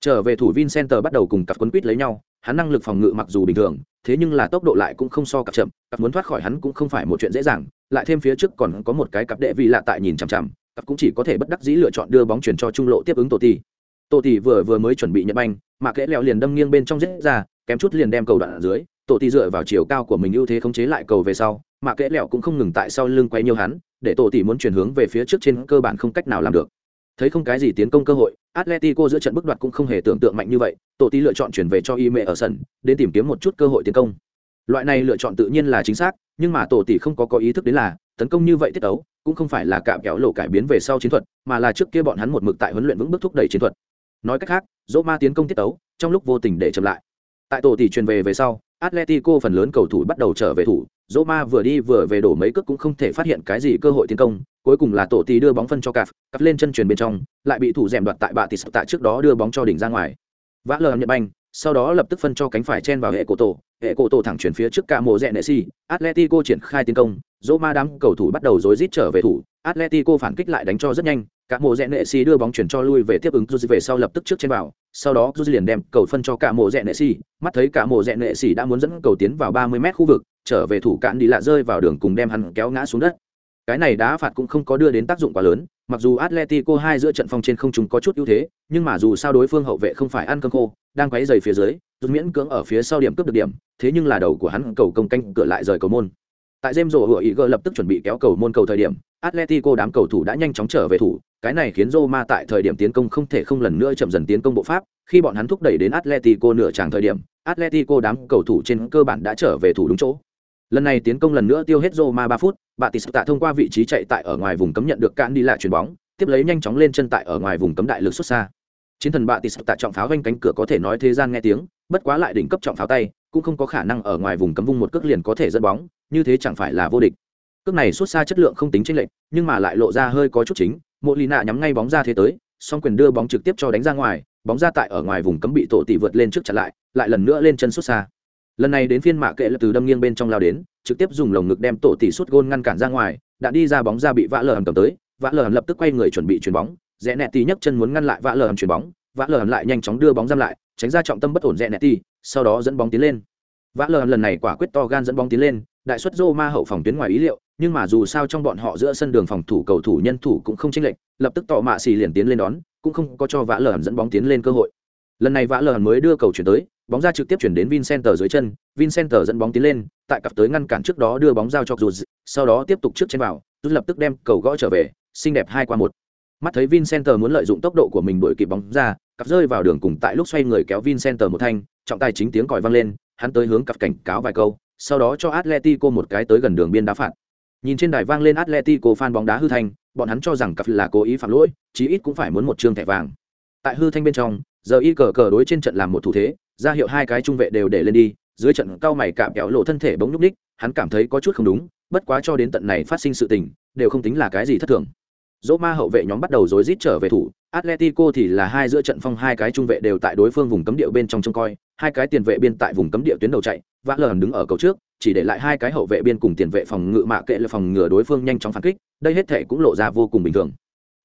Trở về thủ Vincenter bắt đầu cùng cặp quấn quýt lấy nhau, hắn năng lực phòng ngự mặc dù bình thường thế nhưng là tốc độ lại cũng không so cặp chậm, cặp muốn thoát khỏi hắn cũng không phải một chuyện dễ dàng, lại thêm phía trước còn có một cái cặp đệ vị lạ tại nhìn chằm chằm, cặp cũng chỉ có thể bất đắc dĩ lựa chọn đưa bóng chuyển cho trung lộ tiếp ứng tổ tỷ. Tổ tỷ vừa vừa mới chuẩn bị nhận banh, mà kẽ leo liền đâm nghiêng bên trong dễ ra, kém chút liền đem cầu đoạn ở dưới, tổ tỷ dựa vào chiều cao của mình ưu thế khống chế lại cầu về sau, mà kẽ lẹo cũng không ngừng tại sau lưng quay nhiều hắn, để tổ tỷ muốn chuyển hướng về phía trước trên cơ bản không cách nào làm được thấy không cái gì tiến công cơ hội, atletico giữa trận bước đoạt cũng không hề tưởng tượng mạnh như vậy, tổ tỷ lựa chọn chuyển về cho y mẹ ở sân, đến tìm kiếm một chút cơ hội tiến công. Loại này lựa chọn tự nhiên là chính xác, nhưng mà tổ tỷ không có có ý thức đến là, tấn công như vậy tiết tấu, cũng không phải là cạm kéo lộ cải biến về sau chiến thuật, mà là trước kia bọn hắn một mực tại huấn luyện vững bước thúc đẩy chiến thuật. Nói cách khác, dỗ ma tiến công tiết tấu, trong lúc vô tình để chậm lại. Tại tổ tỷ truyền về về sau, atletico phần lớn cầu thủ bắt đầu trở về thủ Roma vừa đi vừa về đổ mấy cước cũng không thể phát hiện cái gì cơ hội tiến công, cuối cùng là tổ tì đưa bóng phân cho cặp, cặp lên chân truyền bên trong, lại bị thủ dẻm đoạt tại bạ tỷ tại trước đó đưa bóng cho đỉnh ra ngoài. Vã lờ nhận banh, sau đó lập tức phân cho cánh phải chen vào hệ cổ tổ, hệ cổ tổ thẳng chuyển phía trước cả mùa rẽ nệ si, Atletico triển khai tiến công, Roma đám cầu thủ bắt đầu rối rít trở về thủ, Atletico phản kích lại đánh cho rất nhanh, cả mùa rẽ nệ si đưa bóng chuyển cho lui về tiếp ứng Jose về sau lập tức trước trên vào, sau đó Jose liền đem cầu phân cho cả mùa rẽ nệ si, mắt thấy cả mùa rẽ nệ si đã muốn dẫn cầu tiến vào 30 mét khu vực, trở về thủ cạn đi lạ rơi vào đường cùng đem hắn kéo ngã xuống đất. Cái này đá phạt cũng không có đưa đến tác dụng quá lớn, mặc dù Atletico hai giữa trận phong trên không trung có chút ưu thế, nhưng mà dù sao đối phương hậu vệ không phải ăn cơm khô, đang quấy giày phía dưới, rút miễn cưỡng ở phía sau điểm cướp được điểm, thế nhưng là đầu của hắn cầu công canh cửa lại rời cầu môn. Tại James rổ hựa ý gỡ lập tức chuẩn bị kéo cầu môn cầu thời điểm, Atletico đám cầu thủ đã nhanh chóng trở về thủ, cái này khiến Roma tại thời điểm tiến công không thể không lần nữa chậm dần tiến công bộ pháp, khi bọn hắn thúc đẩy đến Atletico nửa tràng thời điểm, Atletico đám cầu thủ trên cơ bản đã trở về thủ đúng chỗ. Lần này tiến công lần nữa tiêu hết Roma ba phút, bà tỷ tạ thông qua vị trí chạy tại ở ngoài vùng cấm nhận được cạn đi lại chuyền bóng, tiếp lấy nhanh chóng lên chân tại ở ngoài vùng cấm đại lực xuất xa. Chiến thần Batista trọng pháo vanh cánh cửa có thể nói thế gian nghe tiếng, bất quá lại đỉnh cấp trọng pháo tay, cũng không có khả năng ở ngoài vùng cấm vung một cước liền có thể dẫn bóng, như thế chẳng phải là vô địch. Cước này xuất xa chất lượng không tính chênh lệch, nhưng mà lại lộ ra hơi có chút chính, Mộ nạ nhắm ngay bóng ra thế tới, song quyền đưa bóng trực tiếp cho đánh ra ngoài, bóng ra tại ở ngoài vùng cấm bị tổ tỷ vượt lên trước chặn lại, lại lần nữa lên chân xuất xa. Lần này đến phiên mạ kệ là từ đâm nghiêng bên trong lao đến, trực tiếp dùng lồng ngực đem tổ tỷ suốt gôn ngăn cản ra ngoài, đã đi ra bóng ra bị vã lờ hầm cầm tới, vã lờ hầm lập tức quay người chuẩn bị chuyền bóng, rẽ nẹt tí nhấc chân muốn ngăn lại vã lờ hầm chuyền bóng, vã lờ hầm lại nhanh chóng đưa bóng giam lại, tránh ra trọng tâm bất ổn rẽ nẹt tí, sau đó dẫn bóng tiến lên. Vã lờ hầm lần này quả quyết to gan dẫn bóng tiến lên, đại suất ma hậu phòng tuyến ngoài ý liệu, nhưng mà dù sao trong bọn họ giữa sân đường phòng thủ cầu thủ nhân thủ cũng không chênh lệch, lập tức tọ mạ xì liền tiến lên đón, cũng không có cho vã lờ dẫn bóng tiến lên cơ hội. Lần này vã lờ mới đưa cầu chuyển tới, bóng ra trực tiếp chuyển đến Vincenter dưới chân, Vincenter dẫn bóng tiến lên, tại cặp tới ngăn cản trước đó đưa bóng giao cho dù sau đó tiếp tục trước trên vào, rút lập tức đem cầu gõ trở về, xinh đẹp hai qua một. Mắt thấy Vincenter muốn lợi dụng tốc độ của mình đuổi kịp bóng ra, cặp rơi vào đường cùng tại lúc xoay người kéo Vincenter một thanh, trọng tài chính tiếng còi vang lên, hắn tới hướng cặp cảnh cáo vài câu, sau đó cho Atletico một cái tới gần đường biên đá phạt. Nhìn trên đài vang lên Atletico fan bóng đá hư thanh, bọn hắn cho rằng cặp là cố ý phạm lỗi, chí ít cũng phải muốn một trương thẻ vàng. Tại hư thanh bên trong, giờ y cờ cờ đối trên trận làm một thủ thế, ra hiệu hai cái trung vệ đều để lên đi, dưới trận cao mày cạm kéo lộ thân thể bỗng nhúc ních, hắn cảm thấy có chút không đúng, bất quá cho đến tận này phát sinh sự tình, đều không tính là cái gì thất thường. Roma hậu vệ nhóm bắt đầu rối rít trở về thủ, Atletico thì là hai giữa trận phong hai cái trung vệ đều tại đối phương vùng cấm địa bên trong trông coi, hai cái tiền vệ biên tại vùng cấm địa tuyến đầu chạy, vã lờ đứng ở cầu trước, chỉ để lại hai cái hậu vệ biên cùng tiền vệ phòng ngự mạ kệ là phòng ngừa đối phương nhanh chóng phản kích, đây hết thể cũng lộ ra vô cùng bình thường.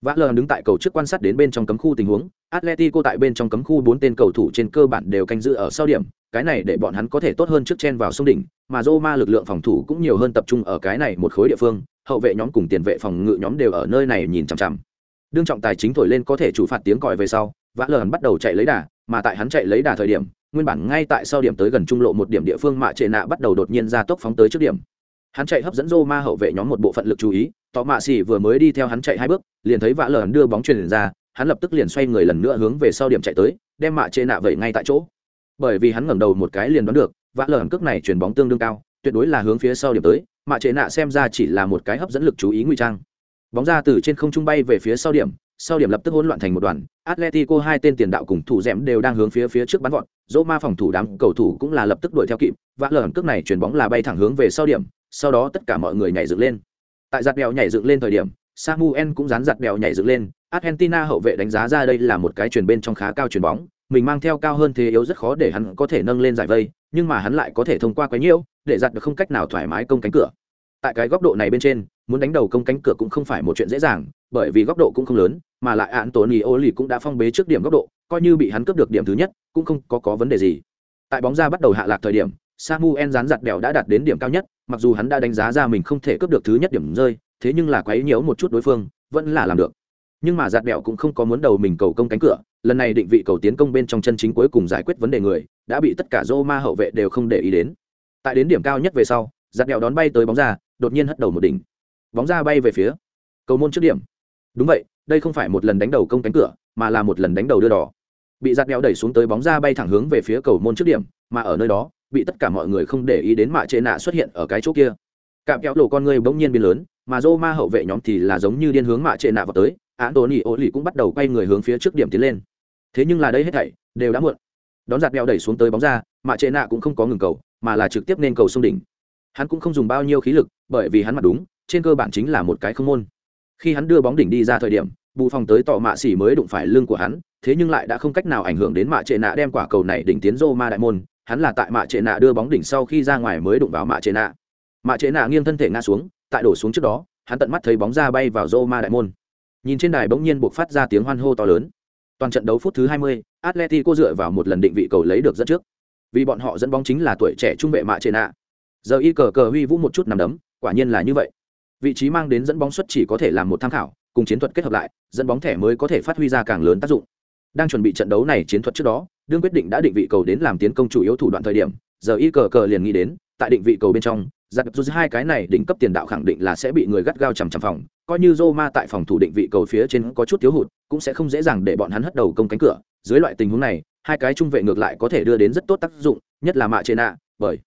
Vã lờ đứng tại cầu trước quan sát đến bên trong cấm khu tình huống, Atletico tại bên trong cấm khu bốn tên cầu thủ trên cơ bản đều canh giữ ở sau điểm, cái này để bọn hắn có thể tốt hơn trước chen vào sông đỉnh, mà Roma lực lượng phòng thủ cũng nhiều hơn tập trung ở cái này một khối địa phương, hậu vệ nhóm cùng tiền vệ phòng ngự nhóm đều ở nơi này nhìn chằm chằm. Đương trọng tài chính thổi lên có thể chủ phạt tiếng còi về sau, Vã lờ bắt đầu chạy lấy đà, mà tại hắn chạy lấy đà thời điểm, nguyên bản ngay tại sau điểm tới gần trung lộ một điểm địa phương mạ trệ nạ bắt đầu đột nhiên ra tốc phóng tới trước điểm hắn chạy hấp dẫn Roma hậu vệ nhóm một bộ phận lực chú ý tọ mạ xỉ vừa mới đi theo hắn chạy hai bước, liền thấy vã lờ đưa bóng truyền ra, hắn lập tức liền xoay người lần nữa hướng về sau điểm chạy tới, đem mạ trệ nạ vậy ngay tại chỗ. Bởi vì hắn ngẩng đầu một cái liền đoán được vã lờ cước này chuyển bóng tương đương cao, tuyệt đối là hướng phía sau điểm tới, mạ trệ nạ xem ra chỉ là một cái hấp dẫn lực chú ý nguy trang. Bóng ra từ trên không trung bay về phía sau điểm sau điểm lập tức hỗn loạn thành một đoàn, atletico hai tên tiền đạo cùng thủ dẻm đều đang hướng phía phía trước bắn gọn dỗ ma phòng thủ đám cầu thủ cũng là lập tức đuổi theo kịp vã lờ cước này chuyển bóng là bay thẳng hướng về sau điểm, sau đó tất cả mọi người nhảy dựng lên tại giặt bèo nhảy dựng lên thời điểm, samuel cũng dán giặt bèo nhảy dựng lên. Argentina hậu vệ đánh giá ra đây là một cái chuyền bên trong khá cao chuyền bóng. Mình mang theo cao hơn thế yếu rất khó để hắn có thể nâng lên giải vây, nhưng mà hắn lại có thể thông qua quấy nhiễu để giặt được không cách nào thoải mái công cánh cửa. Tại cái góc độ này bên trên, muốn đánh đầu công cánh cửa cũng không phải một chuyện dễ dàng, bởi vì góc độ cũng không lớn, mà lại án tổn ô lì cũng đã phong bế trước điểm góc độ, coi như bị hắn cướp được điểm thứ nhất, cũng không có có vấn đề gì. Tại bóng ra bắt đầu hạ lạc thời điểm samuel rán giặt bèo đã đạt đến điểm cao nhất, mặc dù hắn đã đánh giá ra mình không thể cướp được thứ nhất điểm rơi, thế nhưng là quấy nhiễu một chút đối phương, vẫn là làm được. Nhưng mà giặt bèo cũng không có muốn đầu mình cầu công cánh cửa, lần này định vị cầu tiến công bên trong chân chính cuối cùng giải quyết vấn đề người, đã bị tất cả Roma hậu vệ đều không để ý đến. Tại đến điểm cao nhất về sau, giặt bèo đón bay tới bóng ra, đột nhiên hất đầu một đỉnh. Bóng ra bay về phía cầu môn trước điểm. Đúng vậy, đây không phải một lần đánh đầu công cánh cửa, mà là một lần đánh đầu đưa đỏ. Bị giặt bèo đẩy xuống tới bóng ra bay thẳng hướng về phía cầu môn trước điểm, mà ở nơi đó bị tất cả mọi người không để ý đến mạ trệ nạ xuất hiện ở cái chỗ kia. Cạm kéo lộ con người bỗng nhiên biến lớn, mà dô ma hậu vệ nhóm thì là giống như điên hướng mạ trệ nạ vào tới án tổ nỉ ô lì cũng bắt đầu quay người hướng phía trước điểm tiến lên. Thế nhưng là đây hết thảy đều đã muộn. Đón giặt bèo đẩy xuống tới bóng ra, mạ trệ nạ cũng không có ngừng cầu, mà là trực tiếp nên cầu sông đỉnh. Hắn cũng không dùng bao nhiêu khí lực, bởi vì hắn mặt đúng, trên cơ bản chính là một cái không môn. Khi hắn đưa bóng đỉnh đi ra thời điểm, bù phòng tới tỏ mạ xỉ mới đụng phải lưng của hắn, thế nhưng lại đã không cách nào ảnh hưởng đến mạ trệ nạ đem quả cầu này đỉnh tiến rô ma đại môn hắn là tại mạ trệ nạ đưa bóng đỉnh sau khi ra ngoài mới đụng vào mạ trệ nạ. Mạ trệ nạ nghiêng thân thể ngã xuống tại đổ xuống trước đó hắn tận mắt thấy bóng ra bay vào rô ma đại môn. Nhìn trên đài bỗng nhiên buộc phát ra tiếng hoan hô to lớn. Toàn trận đấu phút thứ 20, Atletico dựa vào một lần định vị cầu lấy được dẫn trước. Vì bọn họ dẫn bóng chính là tuổi trẻ trung vệ mạ trệ nạ. Giờ y cờ cờ huy vũ một chút nằm đấm quả nhiên là như vậy. Vị trí mang đến dẫn bóng xuất chỉ có thể làm một tham khảo cùng chiến thuật kết hợp lại dẫn bóng thẻ mới có thể phát huy ra càng lớn tác dụng. Đang chuẩn bị trận đấu này chiến thuật trước đó đương quyết định đã định vị cầu đến làm tiến công chủ yếu thủ đoạn thời điểm, giờ y cờ cờ liền nghĩ đến, tại định vị cầu bên trong, giặc dù hai cái này đỉnh cấp tiền đạo khẳng định là sẽ bị người gắt gao chằm chằm phòng, coi như Roma tại phòng thủ định vị cầu phía trên có chút thiếu hụt, cũng sẽ không dễ dàng để bọn hắn hất đầu công cánh cửa. Dưới loại tình huống này, hai cái trung vệ ngược lại có thể đưa đến rất tốt tác dụng, nhất là mạ trên ạ bởi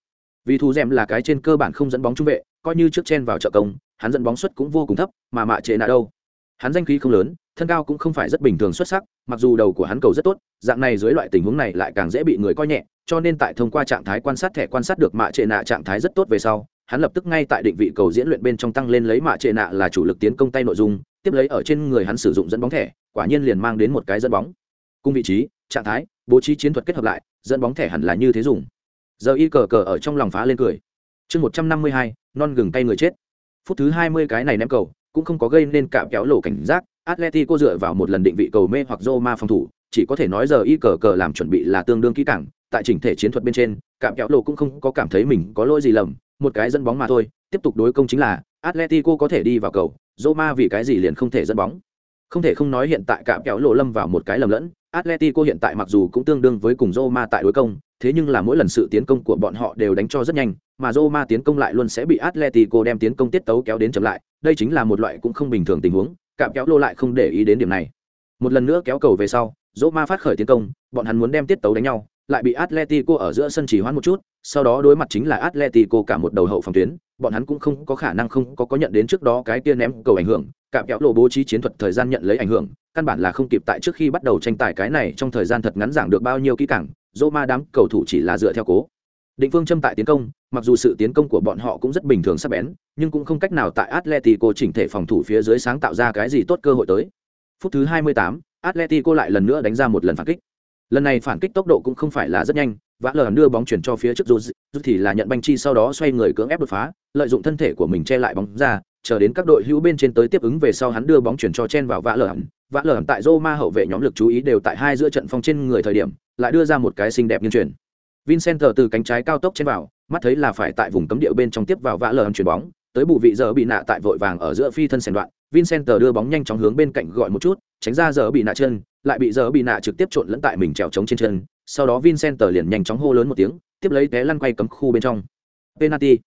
vì thù rèm là cái trên cơ bản không dẫn bóng trung vệ, coi như trước chen vào trợ công, hắn dẫn bóng suất cũng vô cùng thấp, mà mạ trệ nạ đâu? Hắn danh khí không lớn, thân cao cũng không phải rất bình thường xuất sắc, mặc dù đầu của hắn cầu rất tốt, dạng này dưới loại tình huống này lại càng dễ bị người coi nhẹ, cho nên tại thông qua trạng thái quan sát thẻ quan sát được mạ trệ nạ trạng thái rất tốt về sau, hắn lập tức ngay tại định vị cầu diễn luyện bên trong tăng lên lấy mạ trệ nạ là chủ lực tiến công tay nội dung, tiếp lấy ở trên người hắn sử dụng dẫn bóng thẻ, quả nhiên liền mang đến một cái dẫn bóng. Cùng vị trí, trạng thái, bố trí chiến thuật kết hợp lại, dẫn bóng thẻ hẳn là như thế dùng. Giờ y cờ cờ ở trong lòng phá lên cười. Chương một trăm năm mươi hai, non gừng tay người chết. Phút thứ hai mươi cái này ném cầu cũng không có gây nên cạm kéo lộ cảnh giác. Atletico dựa vào một lần định vị cầu mê hoặc roma phòng thủ, chỉ có thể nói giờ y cờ cờ làm chuẩn bị là tương đương kỹ càng. Tại chỉnh thể chiến thuật bên trên cạm kéo lộ cũng không có cảm thấy mình có lỗi gì lầm, một cái dẫn bóng mà thôi. Tiếp tục đối công chính là atletico có thể đi vào cầu, roma vì cái gì liền không thể dẫn bóng không thể không nói hiện tại cạm kéo lộ lâm vào một cái lầm lẫn atletico hiện tại mặc dù cũng tương đương với cùng roma tại đối công thế nhưng là mỗi lần sự tiến công của bọn họ đều đánh cho rất nhanh, mà Roma tiến công lại luôn sẽ bị Atletico đem tiến công tiết tấu kéo đến chậm lại, đây chính là một loại cũng không bình thường tình huống, cạm kéo lô lại không để ý đến điểm này. Một lần nữa kéo cầu về sau, Roma phát khởi tiến công, bọn hắn muốn đem tiết tấu đánh nhau, lại bị Atletico ở giữa sân chỉ hoãn một chút, sau đó đối mặt chính là Atletico cả một đầu hậu phòng tuyến, bọn hắn cũng không có khả năng không có có nhận đến trước đó cái kia ném cầu ảnh hưởng, cạm kéo lộ bố trí chiến thuật thời gian nhận lấy ảnh hưởng, căn bản là không kịp tại trước khi bắt đầu tranh tài cái này trong thời gian thật ngắn giảng được bao nhiêu kỹ càng, Roma đám cầu thủ chỉ là dựa theo cố. Định phương châm tại tiến công, mặc dù sự tiến công của bọn họ cũng rất bình thường sắc bén, nhưng cũng không cách nào tại Atletico chỉnh thể phòng thủ phía dưới sáng tạo ra cái gì tốt cơ hội tới. Phút thứ 28, Atletico lại lần nữa đánh ra một lần phản kích. Lần này phản kích tốc độ cũng không phải là rất nhanh, vã lờ đưa bóng chuyển cho phía trước rút thì là nhận banh chi sau đó xoay người cưỡng ép đột phá, lợi dụng thân thể của mình che lại bóng ra, chờ đến các đội hữu bên trên tới tiếp ứng về sau hắn đưa bóng chuyển cho chen vào vã lờ. Vã lờ tại Roma hậu vệ nhóm lực chú ý đều tại hai giữa trận phong trên người thời điểm lại đưa ra một cái xinh đẹp như chuyển. Vincent từ cánh trái cao tốc trên vào mắt thấy là phải tại vùng cấm địa bên trong tiếp vào vã lờ chuyển bóng tới bù vị giờ bị nạ tại vội vàng ở giữa phi thân sèn đoạn vincent đưa bóng nhanh chóng hướng bên cạnh gọi một chút, tránh ra giờ bị nạ chân, lại bị giờ bị nạ trực tiếp trộn lẫn tại mình trèo trống trên chân. Sau đó vincent liền nhanh chóng hô lớn một tiếng, tiếp lấy té lăn quay cấm khu bên trong. Penalty.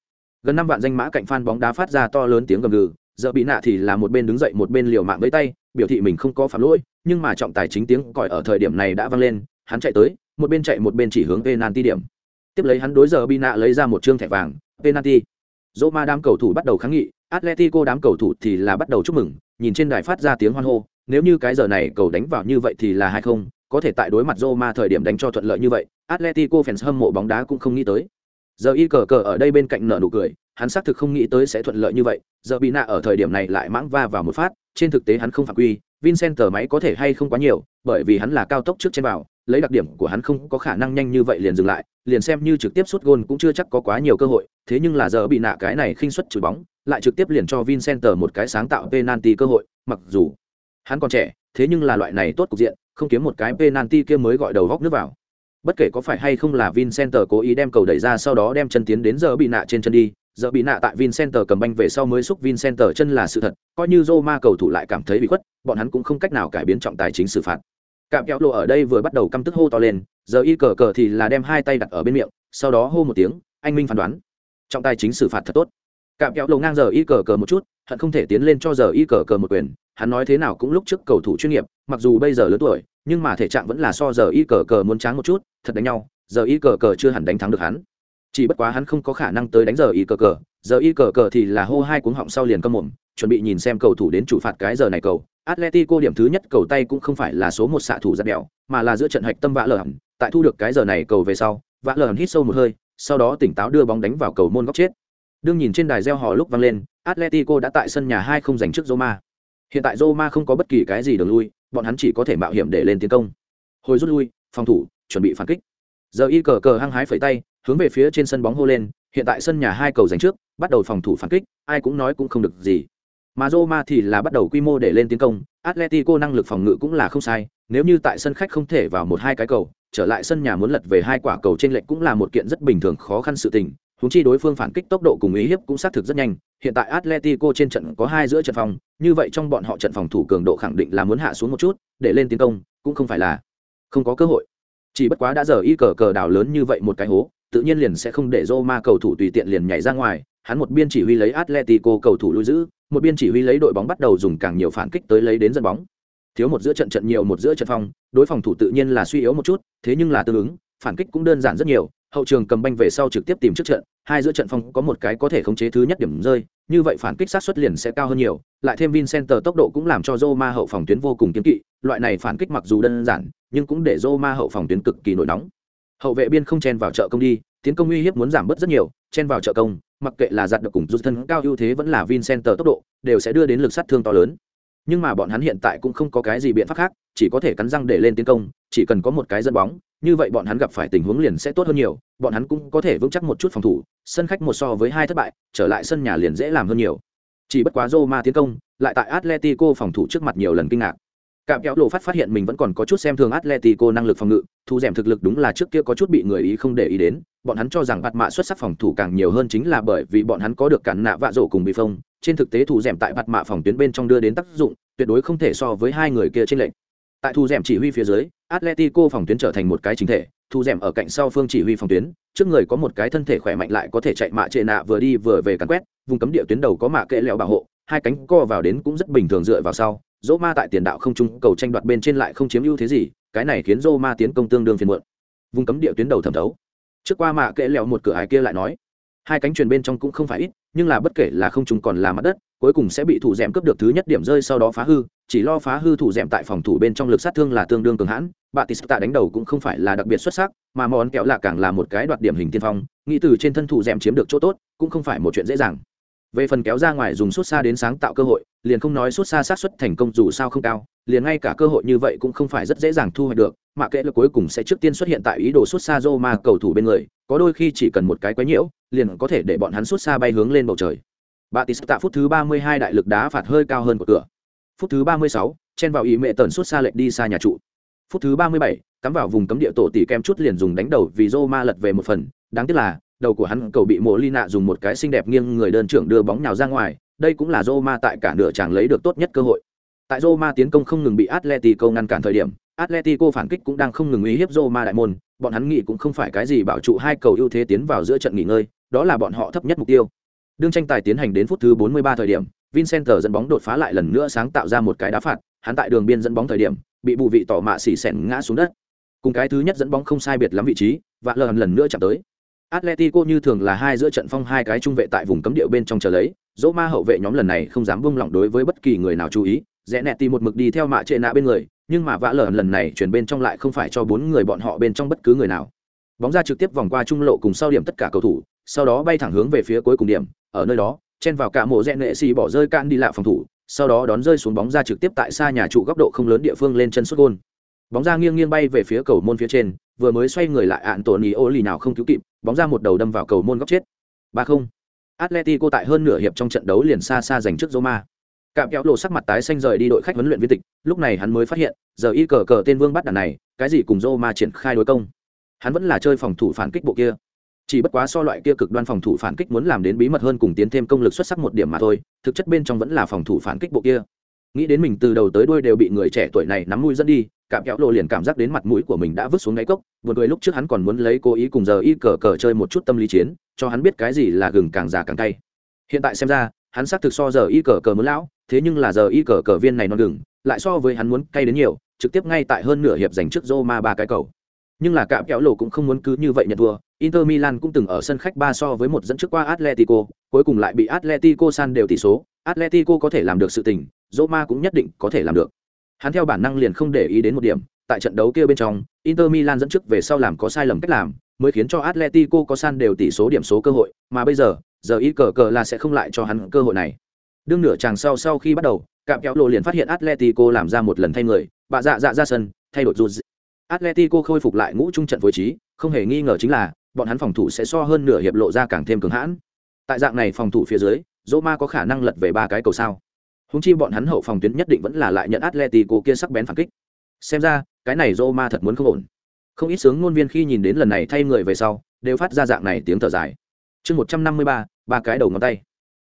Gần năm vạn danh mã cạnh phan bóng đá phát ra to lớn tiếng gầm gừ. Giờ bị nạ thì là một bên đứng dậy một bên liều mạng với tay, biểu thị mình không có phạm lỗi, nhưng mà trọng tài chính tiếng còi ở thời điểm này đã vang lên, hắn chạy tới, một bên chạy một bên chỉ hướng penalty điểm. Tiếp lấy hắn đối giờ bị nạ lấy ra một trương thẻ vàng, penalty. Roma đám cầu thủ bắt đầu kháng nghị atletico đám cầu thủ thì là bắt đầu chúc mừng, nhìn trên đài phát ra tiếng hoan hô, nếu như cái giờ này cầu đánh vào như vậy thì là hay không, có thể tại đối mặt Roma thời điểm đánh cho thuận lợi như vậy, atletico fans hâm mộ bóng đá cũng không nghĩ tới. Giờ y cờ cờ ở đây bên cạnh nở nụ cười, hắn xác thực không nghĩ tới sẽ thuận lợi như vậy, giờ bị nạ ở thời điểm này lại mãng va vào một phát, trên thực tế hắn không phạm quy, vincent tờ máy có thể hay không quá nhiều, bởi vì hắn là cao tốc trước trên vào, lấy đặc điểm của hắn không có khả năng nhanh như vậy liền dừng lại, liền xem như trực tiếp sút gôn cũng chưa chắc có quá nhiều cơ hội, thế nhưng là giờ bị nạ cái này khinh suất chửi bóng lại trực tiếp liền cho vincent một cái sáng tạo penalty cơ hội, mặc dù hắn còn trẻ, thế nhưng là loại này tốt cục diện, không kiếm một cái penalty kia mới gọi đầu góc nước vào. Bất kể có phải hay không là vincenter cố ý đem cầu đẩy ra sau đó đem chân tiến đến giờ bị nạ trên chân đi, giờ bị nạ tại vincenter cầm banh về sau mới xúc vincenter chân là sự thật, coi như roma cầu thủ lại cảm thấy bị khuất, bọn hắn cũng không cách nào cải biến trọng tài chính xử phạt. Cạm kéo lộ ở đây vừa bắt đầu căm tức hô to lên, giờ y cờ cờ thì là đem hai tay đặt ở bên miệng, sau đó hô một tiếng, anh minh phán đoán, trọng tài chính xử phạt thật tốt cạm kéo lầu ngang giờ y cờ cờ một chút, hận không thể tiến lên cho giờ y cờ cờ một quyền. Hắn nói thế nào cũng lúc trước cầu thủ chuyên nghiệp, mặc dù bây giờ lớn tuổi, nhưng mà thể trạng vẫn là so giờ y cờ cờ muốn tráng một chút, thật đánh nhau, giờ y cờ cờ chưa hẳn đánh thắng được hắn. Chỉ bất quá hắn không có khả năng tới đánh giờ y cờ cờ, giờ y cờ cờ thì là hô hai cuống họng sau liền cơm mồm, chuẩn bị nhìn xem cầu thủ đến chủ phạt cái giờ này cầu. Atletico điểm thứ nhất cầu tay cũng không phải là số một xạ thủ giặt đèo mà là giữa trận hạch tâm vã lờ hẳn. Tại thu được cái giờ này cầu về sau, vã lờ hẳn hít sâu một hơi, sau đó tỉnh táo đưa bóng đánh vào cầu môn góc chết đương nhìn trên đài reo hò lúc vang lên, atletico đã tại sân nhà hai không giành trước roma. Hiện tại roma không có bất kỳ cái gì đường lui, bọn hắn chỉ có thể mạo hiểm để lên tiến công. Hồi rút lui, phòng thủ, chuẩn bị phản kích. Giờ y cờ cờ hăng hái phẩy tay, hướng về phía trên sân bóng hô lên, hiện tại sân nhà hai cầu giành trước, bắt đầu phòng thủ phản kích, ai cũng nói cũng không được gì. Mà Roma thì là bắt đầu quy mô để lên tiến công, Atletico năng lực phòng ngự cũng là không sai, nếu như tại sân khách không thể vào một hai cái cầu, trở lại sân nhà muốn lật về hai quả cầu trên lệch cũng là một kiện rất bình thường khó khăn sự tình huống chi đối phương phản kích tốc độ cùng ý hiếp cũng xác thực rất nhanh, hiện tại Atletico trên trận có hai giữa trận phòng, như vậy trong bọn họ trận phòng thủ cường độ khẳng định là muốn hạ xuống một chút, để lên tiến công, cũng không phải là không có cơ hội. Chỉ bất quá đã giờ y cờ cờ đảo lớn như vậy một cái hố, tự nhiên liền sẽ không để Roma cầu thủ tùy tiện liền nhảy ra ngoài, hắn một biên chỉ huy lấy Atletico cầu thủ lui giữ, một biên chỉ huy lấy đội bóng bắt đầu dùng càng nhiều phản kích tới lấy đến dẫn bóng. Thiếu một giữa trận trận nhiều một giữa trận phòng, đối phòng thủ tự nhiên là suy yếu một chút, thế nhưng là tương ứng, phản kích cũng đơn giản rất nhiều hậu trường cầm banh về sau trực tiếp tìm trước trận, hai giữa trận phong có một cái có thể khống chế thứ nhất điểm rơi, như vậy phản kích sát xuất liền sẽ cao hơn nhiều, lại thêm vincenter tốc độ cũng làm cho roma hậu phòng tuyến vô cùng kiếm kỵ, loại này phản kích mặc dù đơn giản, nhưng cũng để roma hậu phòng tuyến cực kỳ nổi nóng. Hậu vệ biên không chen vào chợ công đi, tiến công uy hiếp muốn giảm bớt rất nhiều, chen vào chợ công, mặc kệ là giặt được cùng rút thân cao ưu thế vẫn là vincenter tốc độ, đều sẽ đưa đến lực sát thương to lớn. Nhưng mà bọn hắn hiện tại cũng không có cái gì biện pháp khác, chỉ có thể cắn răng để lên tiến công chỉ cần có một cái dẫn bóng như vậy bọn hắn gặp phải tình huống liền sẽ tốt hơn nhiều bọn hắn cũng có thể vững chắc một chút phòng thủ sân khách một so với hai thất bại trở lại sân nhà liền dễ làm hơn nhiều chỉ bất quá Roma tiến công lại tại Atletico phòng thủ trước mặt nhiều lần kinh ngạc Cạm kéo lộ phát phát hiện mình vẫn còn có chút xem thường Atletico năng lực phòng ngự, thu dẻm thực lực đúng là trước kia có chút bị người ý không để ý đến, bọn hắn cho rằng bạt mạ xuất sắc phòng thủ càng nhiều hơn chính là bởi vì bọn hắn có được cản nạ vạ rổ cùng bị phong, trên thực tế thủ dẻm tại bạt mạ phòng tuyến bên trong đưa đến tác dụng, tuyệt đối không thể so với hai người kia trên lệnh. Tại thu dẻm chỉ huy phía dưới, Atletico phòng tuyến trở thành một cái chính thể, thu dẻm ở cạnh sau phương chỉ huy phòng tuyến, trước người có một cái thân thể khỏe mạnh lại có thể chạy mạ trệ nạ vừa đi vừa về cắn quét, vùng cấm địa tuyến đầu có mạ kệ lẹo bảo hộ, hai cánh co vào đến cũng rất bình thường dựa vào sau, dỗ ma tại tiền đạo không trung cầu tranh đoạt bên trên lại không chiếm ưu thế gì cái này khiến dỗ ma tiến công tương đương phiền muộn. Vùng cấm địa tuyến đầu thẩm thấu. Trước qua mạ kệ lẹo một cửa hải kia lại nói hai cánh truyền bên trong cũng không phải ít nhưng là bất kể là không trung còn là mặt đất cuối cùng sẽ bị thủ d cướp được thứ nhất điểm rơi sau đó phá hư, chỉ lo phá hư thủ d tại phòng thủ bên trong lực sát thương là tương đương cường hãn, batista đánh đầu cũng không phải là đặc biệt xuất sắc, mà món kẹo lạ càng là một cái đoạt điểm hình tiên phong, nghĩ từ trên thân thủ d chiếm được chỗ tốt, cũng không phải một chuyện dễ dàng. Về phần kéo ra ngoài dùng suốt xa đến sáng tạo cơ hội, liền không nói suốt xa sát xuất thành công dù sao không cao, liền ngay cả cơ hội như vậy cũng không phải rất dễ dàng thu hoạch được, mà kệ là cuối cùng sẽ trước tiên xuất hiện tại ý đồ suốt xa Roma cầu thủ bên người, có đôi khi chỉ cần một cái quấy nhiễu, liền có thể để bọn hắn suốt xa bay hướng lên bầu trời. Batista phút thứ 32 đại lực đá phạt hơi cao hơn của cửa. Phút thứ 36, chen vào ý mẹ tần suốt xa lệch đi xa nhà trụ. Phút thứ 37, cắm vào vùng cấm địa tổ tỷ kem chút liền dùng đánh đầu vì Roma lật về một phần. Đáng tiếc là đầu của hắn cầu bị mộ ly nạ dùng một cái xinh đẹp nghiêng người đơn trưởng đưa bóng nhào ra ngoài. Đây cũng là Roma tại cả nửa chàng lấy được tốt nhất cơ hội. Tại Roma tiến công không ngừng bị Atletico ngăn cản thời điểm Atletico phản kích cũng đang không ngừng uy hiếp Roma đại môn. Bọn hắn nghĩ cũng không phải cái gì bảo trụ hai cầu ưu thế tiến vào giữa trận nghỉ ngơi đó là bọn họ thấp nhất mục tiêu đương tranh tài tiến hành đến phút thứ 43 thời điểm Vincent dẫn bóng đột phá lại lần nữa sáng tạo ra một cái đá phạt hắn tại đường biên dẫn bóng thời điểm bị bù vị tỏ mạ xỉ xẻn ngã xuống đất cùng cái thứ nhất dẫn bóng không sai biệt lắm vị trí và lần lần nữa chạm tới Atletico như thường là hai giữa trận phong hai cái trung vệ tại vùng cấm địa bên trong chờ lấy, dỗ ma hậu vệ nhóm lần này không dám buông lỏng đối với bất kỳ người nào chú ý, rẽ nẹt tìm một mực đi theo mạ trệ nạ bên người, nhưng mà vã lở lần này chuyển bên trong lại không phải cho bốn người bọn họ bên trong bất cứ người nào. Bóng ra trực tiếp vòng qua trung lộ cùng sau điểm tất cả cầu thủ, sau đó bay thẳng hướng về phía cuối cùng điểm, ở nơi đó, chen vào cả mộ rẽ nệ xì bỏ rơi can đi lạ phòng thủ, sau đó đón rơi xuống bóng ra trực tiếp tại xa nhà trụ góc độ không lớn địa phương lên chân xuất gôn. Bóng ra nghiêng nghiêng bay về phía cầu môn phía trên, vừa mới xoay người lại ạn tổn ý ô lì nào không cứu kịp bóng ra một đầu đâm vào cầu môn góc chết. Ba không. Atletico tại hơn nửa hiệp trong trận đấu liền xa xa giành trước roma. Cạm kéo lộ sắc mặt tái xanh rời đi đội khách huấn luyện viên tịch lúc này hắn mới phát hiện giờ y cờ cờ tên vương bắt đàn này cái gì cùng roma triển khai đối công? Hắn vẫn là chơi phòng thủ phản kích bộ kia chỉ bất quá so loại kia cực đoan phòng thủ phản kích muốn làm đến bí mật hơn cùng tiến thêm công lực xuất sắc một điểm mà thôi, thực chất bên trong vẫn là phòng thủ phản kích bộ kia. Nghĩ đến mình từ đầu tới đuôi đều bị người trẻ tuổi này nắm mũi dẫn đi, cạm kéo lộ liền cảm giác đến mặt mũi của mình đã vứt xuống đáy cốc vừa cười lúc trước hắn còn muốn lấy cố ý cùng giờ y cờ cờ chơi một chút tâm lý chiến, cho hắn biết cái gì là gừng càng già càng cay. Hiện tại xem ra, hắn xác thực so giờ y cờ cờ muốn lão, thế nhưng là giờ y cờ cờ viên này nó gừng, lại so với hắn muốn cay đến nhiều, trực tiếp ngay tại hơn nửa hiệp giành trước Roma ba cái cầu. Nhưng là cạm kéo lộ cũng không muốn cứ như vậy nhận thua Inter Milan cũng từng ở sân khách ba so với một dẫn trước qua Atletico, cuối cùng lại bị Atletico san đều tỷ số, Atletico có thể làm được sự tình, Roma cũng nhất định có thể làm được. Hắn theo bản năng liền không để ý đến một điểm, tại trận đấu kia bên trong, Inter Milan dẫn trước về sau làm có sai lầm cách làm, mới khiến cho Atletico có san đều tỷ số điểm số cơ hội, mà bây giờ, giờ ít cờ cờ là sẽ không lại cho hắn cơ hội này. Đương nửa chàng sau sau khi bắt đầu, cạm kéo lộ liền phát hiện Atletico làm ra một lần thay người, bà dạ dạ ra sân, thay đổi dù Atletico khôi phục lại ngũ trung trận với trí, không hề nghi ngờ chính là bọn hắn phòng thủ sẽ so hơn nửa hiệp lộ ra càng thêm cứng hãn. Tại dạng này phòng thủ phía dưới, Roma có khả năng lật về ba cái cầu sao? Húng chi bọn hắn hậu phòng tuyến nhất định vẫn là lại nhận Atletico kia sắc bén phản kích. Xem ra, cái này Roma thật muốn không ổn. Không ít sướng ngôn viên khi nhìn đến lần này thay người về sau, đều phát ra dạng này tiếng thở dài. Chương 153, ba cái đầu ngón tay.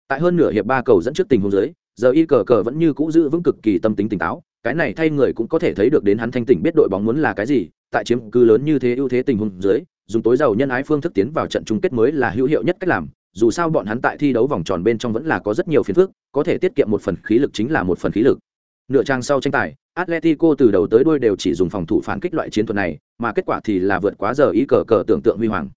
Tại hơn nửa hiệp ba cầu dẫn trước tình huống dưới, giờ y cờ cờ vẫn như cũ giữ vững cực kỳ tâm tính tỉnh táo, cái này thay người cũng có thể thấy được đến hắn thanh tỉnh biết đội bóng muốn là cái gì, tại chiếm cứ lớn như thế ưu thế tình huống dưới, dùng tối giàu nhân ái phương thức tiến vào trận chung kết mới là hữu hiệu nhất cách làm, dù sao bọn hắn tại thi đấu vòng tròn bên trong vẫn là có rất nhiều phiền phức, có thể tiết kiệm một phần khí lực chính là một phần khí lực. Nửa trang sau tranh tài, Atletico từ đầu tới đuôi đều chỉ dùng phòng thủ phản kích loại chiến thuật này, mà kết quả thì là vượt quá giờ ý cờ cờ tưởng tượng huy hoàng.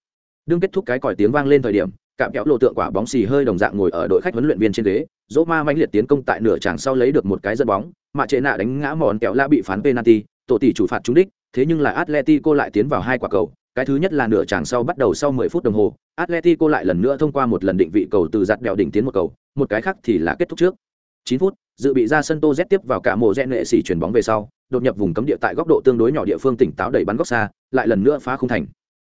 Đương kết thúc cái còi tiếng vang lên thời điểm, cạm kéo lộ tượng quả bóng xì hơi đồng dạng ngồi ở đội khách huấn luyện viên trên ghế, dỗ ma mãnh liệt tiến công tại nửa tràng sau lấy được một cái dẫn bóng, mà chế nạ đánh ngã mòn kéo la bị phán penalty, tổ tỷ chủ phạt trúng đích, thế nhưng là Atletico lại tiến vào hai quả cầu, cái thứ nhất là nửa chàng sau bắt đầu sau 10 phút đồng hồ, Atletico lại lần nữa thông qua một lần định vị cầu từ giặt đèo đỉnh tiến một cầu, một cái khác thì là kết thúc trước. 9 phút, dự bị ra sân Tô Z tiếp vào cả mộ rẽ nghệ sĩ chuyển bóng về sau, đột nhập vùng cấm địa tại góc độ tương đối nhỏ địa phương tỉnh táo đẩy bắn góc xa, lại lần nữa phá không thành.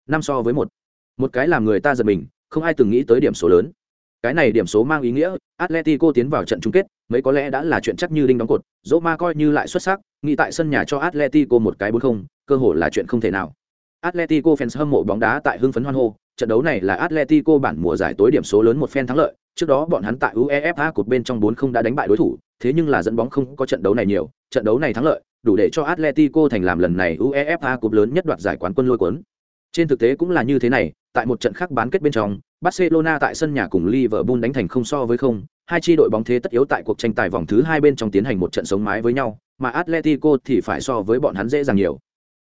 Năm so với một, một cái làm người ta giật mình, không ai từng nghĩ tới điểm số lớn. Cái này điểm số mang ý nghĩa, Atletico tiến vào trận chung kết, mấy có lẽ đã là chuyện chắc như đinh đóng cột, Roma coi như lại xuất sắc, nghĩ tại sân nhà cho Atletico một cái 4-0, cơ hội là chuyện không thể nào. Atletico fans hâm mộ bóng đá tại hưng phấn hoan hô, trận đấu này là Atletico bản mùa giải tối điểm số lớn một phen thắng lợi, trước đó bọn hắn tại UEFA cột bên trong 4-0 đã đánh bại đối thủ, thế nhưng là dẫn bóng không có trận đấu này nhiều, trận đấu này thắng lợi, đủ để cho Atletico thành làm lần này UEFA cột lớn nhất đoạt giải quán quân lôi cuốn. Trên thực tế cũng là như thế này, tại một trận khác bán kết bên trong, Barcelona tại sân nhà cùng Liverpool đánh thành không so với không, hai chi đội bóng thế tất yếu tại cuộc tranh tài vòng thứ hai bên trong tiến hành một trận sống mái với nhau, mà Atletico thì phải so với bọn hắn dễ dàng nhiều.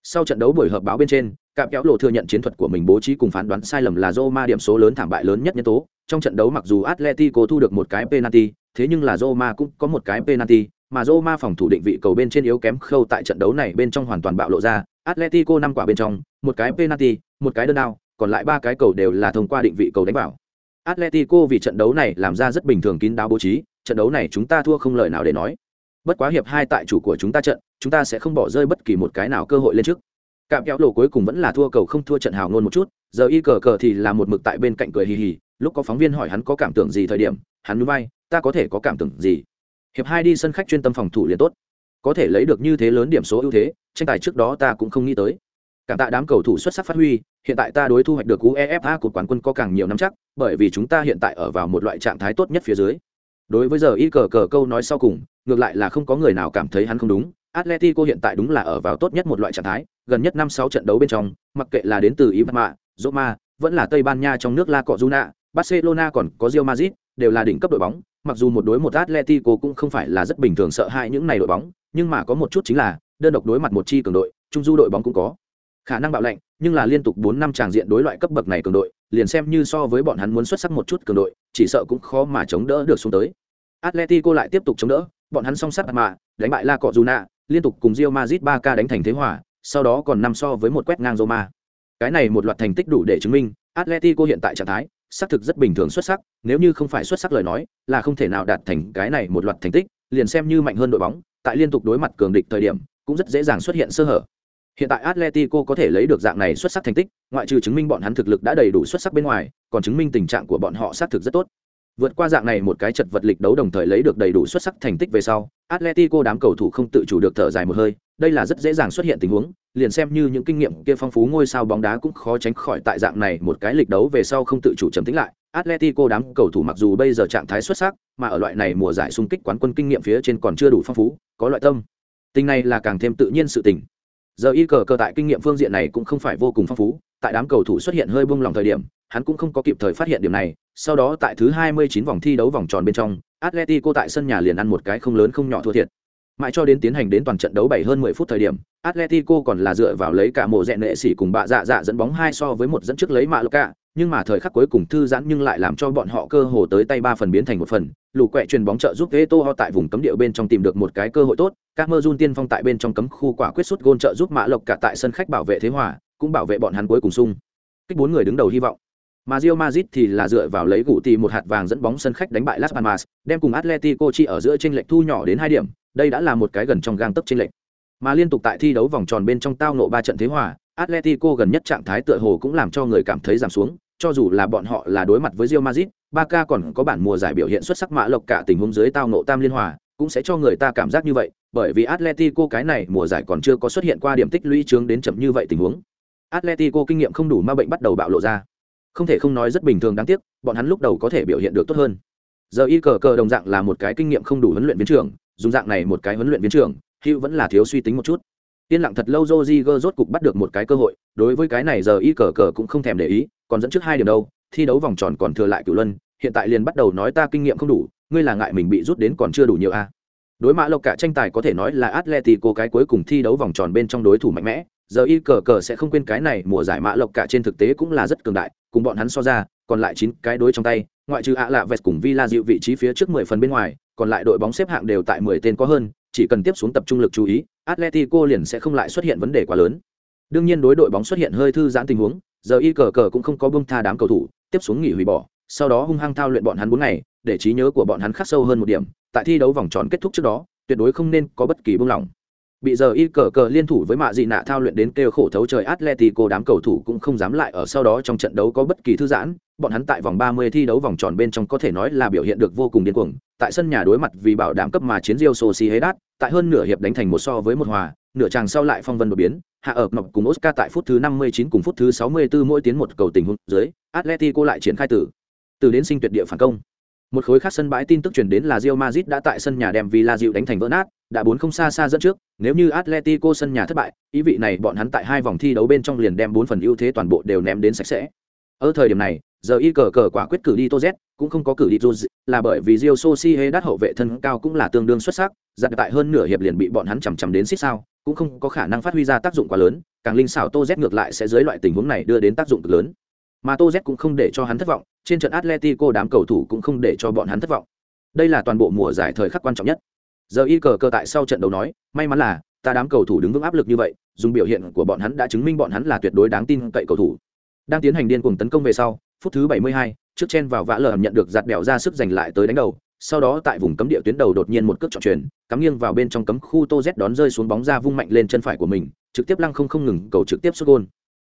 Sau trận đấu buổi họp báo bên trên, Cạm kéo lộ thừa nhận chiến thuật của mình bố trí cùng phán đoán sai lầm là Roma điểm số lớn thảm bại lớn nhất nhân tố. Trong trận đấu mặc dù Atletico thu được một cái penalty, thế nhưng là Roma cũng có một cái penalty, mà Roma phòng thủ định vị cầu bên trên yếu kém khâu tại trận đấu này bên trong hoàn toàn bạo lộ ra. Atletico năm quả bên trong, một cái penalty, một cái đơn đao, còn lại ba cái cầu đều là thông qua định vị cầu đánh vào. Atletico vì trận đấu này làm ra rất bình thường kín đáo bố trí, trận đấu này chúng ta thua không lời nào để nói. Bất quá hiệp hai tại chủ của chúng ta trận, chúng ta sẽ không bỏ rơi bất kỳ một cái nào cơ hội lên trước cạm kéo lộ cuối cùng vẫn là thua cầu không thua trận hào ngôn một chút, giờ y cờ cờ thì là một mực tại bên cạnh cười hì hì, lúc có phóng viên hỏi hắn có cảm tưởng gì thời điểm, hắn núi bay, ta có thể có cảm tưởng gì? Hiệp hai đi sân khách chuyên tâm phòng thủ liền tốt. Có thể lấy được như thế lớn điểm số ưu thế, tranh tài trước đó ta cũng không nghĩ tới. Cảm tạ đám cầu thủ xuất sắc phát huy, hiện tại ta đối thu hoạch được uefa của quán quân có càng nhiều năm chắc, bởi vì chúng ta hiện tại ở vào một loại trạng thái tốt nhất phía dưới đối với giờ y cờ cờ câu nói sau cùng ngược lại là không có người nào cảm thấy hắn không đúng. Atletico hiện tại đúng là ở vào tốt nhất một loại trạng thái, gần nhất năm sáu trận đấu bên trong, mặc kệ là đến từ Ibarma, Roma, vẫn là Tây Ban Nha trong nước La Cojuna, Barcelona còn có Real Madrid, đều là đỉnh cấp đội bóng, mặc dù một đối một Atletico cũng không phải là rất bình thường sợ hãi những này đội bóng, nhưng mà có một chút chính là, đơn độc đối mặt một chi cường đội, trung du đội bóng cũng có khả năng bạo lệnh, nhưng là liên tục bốn năm tràng diện đối loại cấp bậc này cường đội, liền xem như so với bọn hắn muốn xuất sắc một chút cường đội, chỉ sợ cũng khó mà chống đỡ được xuống tới. Atletico lại tiếp tục chống đỡ, bọn hắn song sắt mà, đánh bại La Cọjuna, liên tục cùng Real Madrid 3K đánh thành thế hòa, sau đó còn năm so với một quét ngang Roma. Cái này một loạt thành tích đủ để chứng minh, Atletico hiện tại trạng thái xác thực rất bình thường xuất sắc, nếu như không phải xuất sắc lời nói, là không thể nào đạt thành cái này một loạt thành tích, liền xem như mạnh hơn đội bóng, tại liên tục đối mặt cường địch thời điểm, cũng rất dễ dàng xuất hiện sơ hở. Hiện tại Atletico có thể lấy được dạng này xuất sắc thành tích, ngoại trừ chứng minh bọn hắn thực lực đã đầy đủ xuất sắc bên ngoài, còn chứng minh tình trạng của bọn họ xác thực rất tốt. Vượt qua dạng này một cái chật vật lịch đấu đồng thời lấy được đầy đủ xuất sắc thành tích về sau, Atletico đám cầu thủ không tự chủ được thở dài một hơi, đây là rất dễ dàng xuất hiện tình huống, liền xem như những kinh nghiệm kia phong phú ngôi sao bóng đá cũng khó tránh khỏi tại dạng này một cái lịch đấu về sau không tự chủ trầm tĩnh lại. Atletico đám cầu thủ mặc dù bây giờ trạng thái xuất sắc, mà ở loại này mùa giải xung kích quán quân kinh nghiệm phía trên còn chưa đủ phong phú, có loại tâm. Tình này là càng thêm tự nhiên sự tình. Giờ y cờ cờ tại kinh nghiệm phương diện này cũng không phải vô cùng phong phú, tại đám cầu thủ xuất hiện hơi buông lòng thời điểm, hắn cũng không có kịp thời phát hiện điểm này, sau đó tại thứ 29 vòng thi đấu vòng tròn bên trong, Atletico tại sân nhà liền ăn một cái không lớn không nhỏ thua thiệt. Mãi cho đến tiến hành đến toàn trận đấu 7 hơn 10 phút thời điểm, Atletico còn là dựa vào lấy cả mộ rèn nệ sĩ cùng bạ dạ dạ dẫn bóng hai so với một dẫn trước lấy mạ Luka, nhưng mà thời khắc cuối cùng thư giãn nhưng lại làm cho bọn họ cơ hồ tới tay ba phần biến thành một phần, lù quẹ truyền bóng trợ giúp Veto tại vùng cấm địa bên trong tìm được một cái cơ hội tốt, Camerun tiên phong tại bên trong cấm khu quả quyết sút gôn trợ giúp mạ lộc cả tại sân khách bảo vệ thế hòa, cũng bảo vệ bọn hắn cuối cùng sung. Kích bốn người đứng đầu hy vọng. Mà Real Madrid thì là dựa vào lấy gụ tì một hạt vàng dẫn bóng sân khách đánh bại Las Palmas, đem cùng Atletico chi ở giữa chênh lệch thu nhỏ đến hai điểm, đây đã là một cái gần trong gang tấc trên lệnh, Mà liên tục tại thi đấu vòng tròn bên trong tao nộ ba trận thế hòa, Atletico gần nhất trạng thái tựa hồ cũng làm cho người cảm thấy giảm xuống, cho dù là bọn họ là đối mặt với Real Madrid, Barca còn có bản mùa giải biểu hiện xuất sắc mã lộc cả tình huống dưới tao nộ tam liên hòa, cũng sẽ cho người ta cảm giác như vậy, bởi vì Atletico cái này mùa giải còn chưa có xuất hiện qua điểm tích lũy chướng đến chậm như vậy tình huống. Atletico kinh nghiệm không đủ ma bệnh bắt đầu bạo lộ ra. Không thể không nói rất bình thường đáng tiếc, bọn hắn lúc đầu có thể biểu hiện được tốt hơn. Giờ y cờ cờ đồng dạng là một cái kinh nghiệm không đủ huấn luyện viên trưởng, dùng dạng này một cái huấn luyện viên trưởng, Hữu vẫn là thiếu suy tính một chút. Tiên lặng thật lâu Rodriguez rốt cục bắt được một cái cơ hội, đối với cái này giờ y cờ cờ cũng không thèm để ý, còn dẫn trước hai điểm đâu, thi đấu vòng tròn còn thừa lại cửu luân, hiện tại liền bắt đầu nói ta kinh nghiệm không đủ, ngươi là ngại mình bị rút đến còn chưa đủ nhiều a. À. Đối mã lộc cả tranh tài có thể nói là Atletico cái cuối cùng thi đấu vòng tròn bên trong đối thủ mạnh mẽ, giờ y cờ cờ sẽ không quên cái này mùa giải mã lộc cả trên thực tế cũng là rất cường đại, cùng bọn hắn so ra, còn lại chín cái đối trong tay, ngoại trừ ạ lạ vẹt cùng Villa dịu vị trí phía trước 10 phần bên ngoài, còn lại đội bóng xếp hạng đều tại 10 tên có hơn, chỉ cần tiếp xuống tập trung lực chú ý, Atletico liền sẽ không lại xuất hiện vấn đề quá lớn. Đương nhiên đối đội bóng xuất hiện hơi thư giãn tình huống, giờ y cờ cờ cũng không có bông tha đám cầu thủ, tiếp xuống nghỉ hủy bỏ, sau đó hung hăng thao luyện bọn hắn 4 ngày, để trí nhớ của bọn hắn khắc sâu hơn một điểm, tại thi đấu vòng tròn kết thúc trước đó, tuyệt đối không nên có bất kỳ buông lỏng. Bị giờ y cờ cờ liên thủ với mạ dị nạ thao luyện đến kêu khổ thấu trời Atletico đám cầu thủ cũng không dám lại ở sau đó trong trận đấu có bất kỳ thư giãn, bọn hắn tại vòng 30 thi đấu vòng tròn bên trong có thể nói là biểu hiện được vô cùng điên cuồng, tại sân nhà đối mặt vì bảo đảm cấp mà chiến Rio Sociedad, tại hơn nửa hiệp đánh thành một so với một hòa, nửa chàng sau lại phong vân đột biến, hạ ở nọc cùng Oscar tại phút thứ 59 cùng phút thứ 64 mỗi tiến một cầu tình huống dưới, Atletico lại triển khai từ Từ đến sinh tuyệt địa phản công. Một khối khác sân bãi tin tức truyền đến là Real Madrid đã tại sân nhà đem Villa dịu đánh thành vỡ nát, đã bốn không xa xa dẫn trước, nếu như Atletico sân nhà thất bại, ý vị này bọn hắn tại hai vòng thi đấu bên trong liền đem bốn phần ưu thế toàn bộ đều ném đến sạch sẽ. Ở thời điểm này, giờ y cờ cờ quả quyết cử đi Toz, cũng không có cử đi Juz, là bởi vì Real Sociedad hậu vệ thân cao cũng là tương đương xuất sắc, giật tại hơn nửa hiệp liền bị bọn hắn chầm chậm đến xích sao, cũng không có khả năng phát huy ra tác dụng quá lớn, càng linh xảo Toz ngược lại sẽ dưới loại tình huống này đưa đến tác dụng cực lớn. Mà Toz cũng không để cho hắn thất vọng, trên trận Atletico đám cầu thủ cũng không để cho bọn hắn thất vọng. Đây là toàn bộ mùa giải thời khắc quan trọng nhất. Giờ y cờ cờ tại sau trận đấu nói, may mắn là ta đám cầu thủ đứng vững áp lực như vậy, dùng biểu hiện của bọn hắn đã chứng minh bọn hắn là tuyệt đối đáng tin cậy cầu thủ. Đang tiến hành điên cuồng tấn công về sau, phút thứ 72, trước chen vào vã lờ nhận được giạt bèo ra sức giành lại tới đánh đầu, sau đó tại vùng cấm địa tuyến đầu đột nhiên một cước trọng chuyển cắm nghiêng vào bên trong cấm khu Tô Z đón rơi xuống bóng ra vung mạnh lên chân phải của mình, trực tiếp lăng không không ngừng cầu trực tiếp sút gôn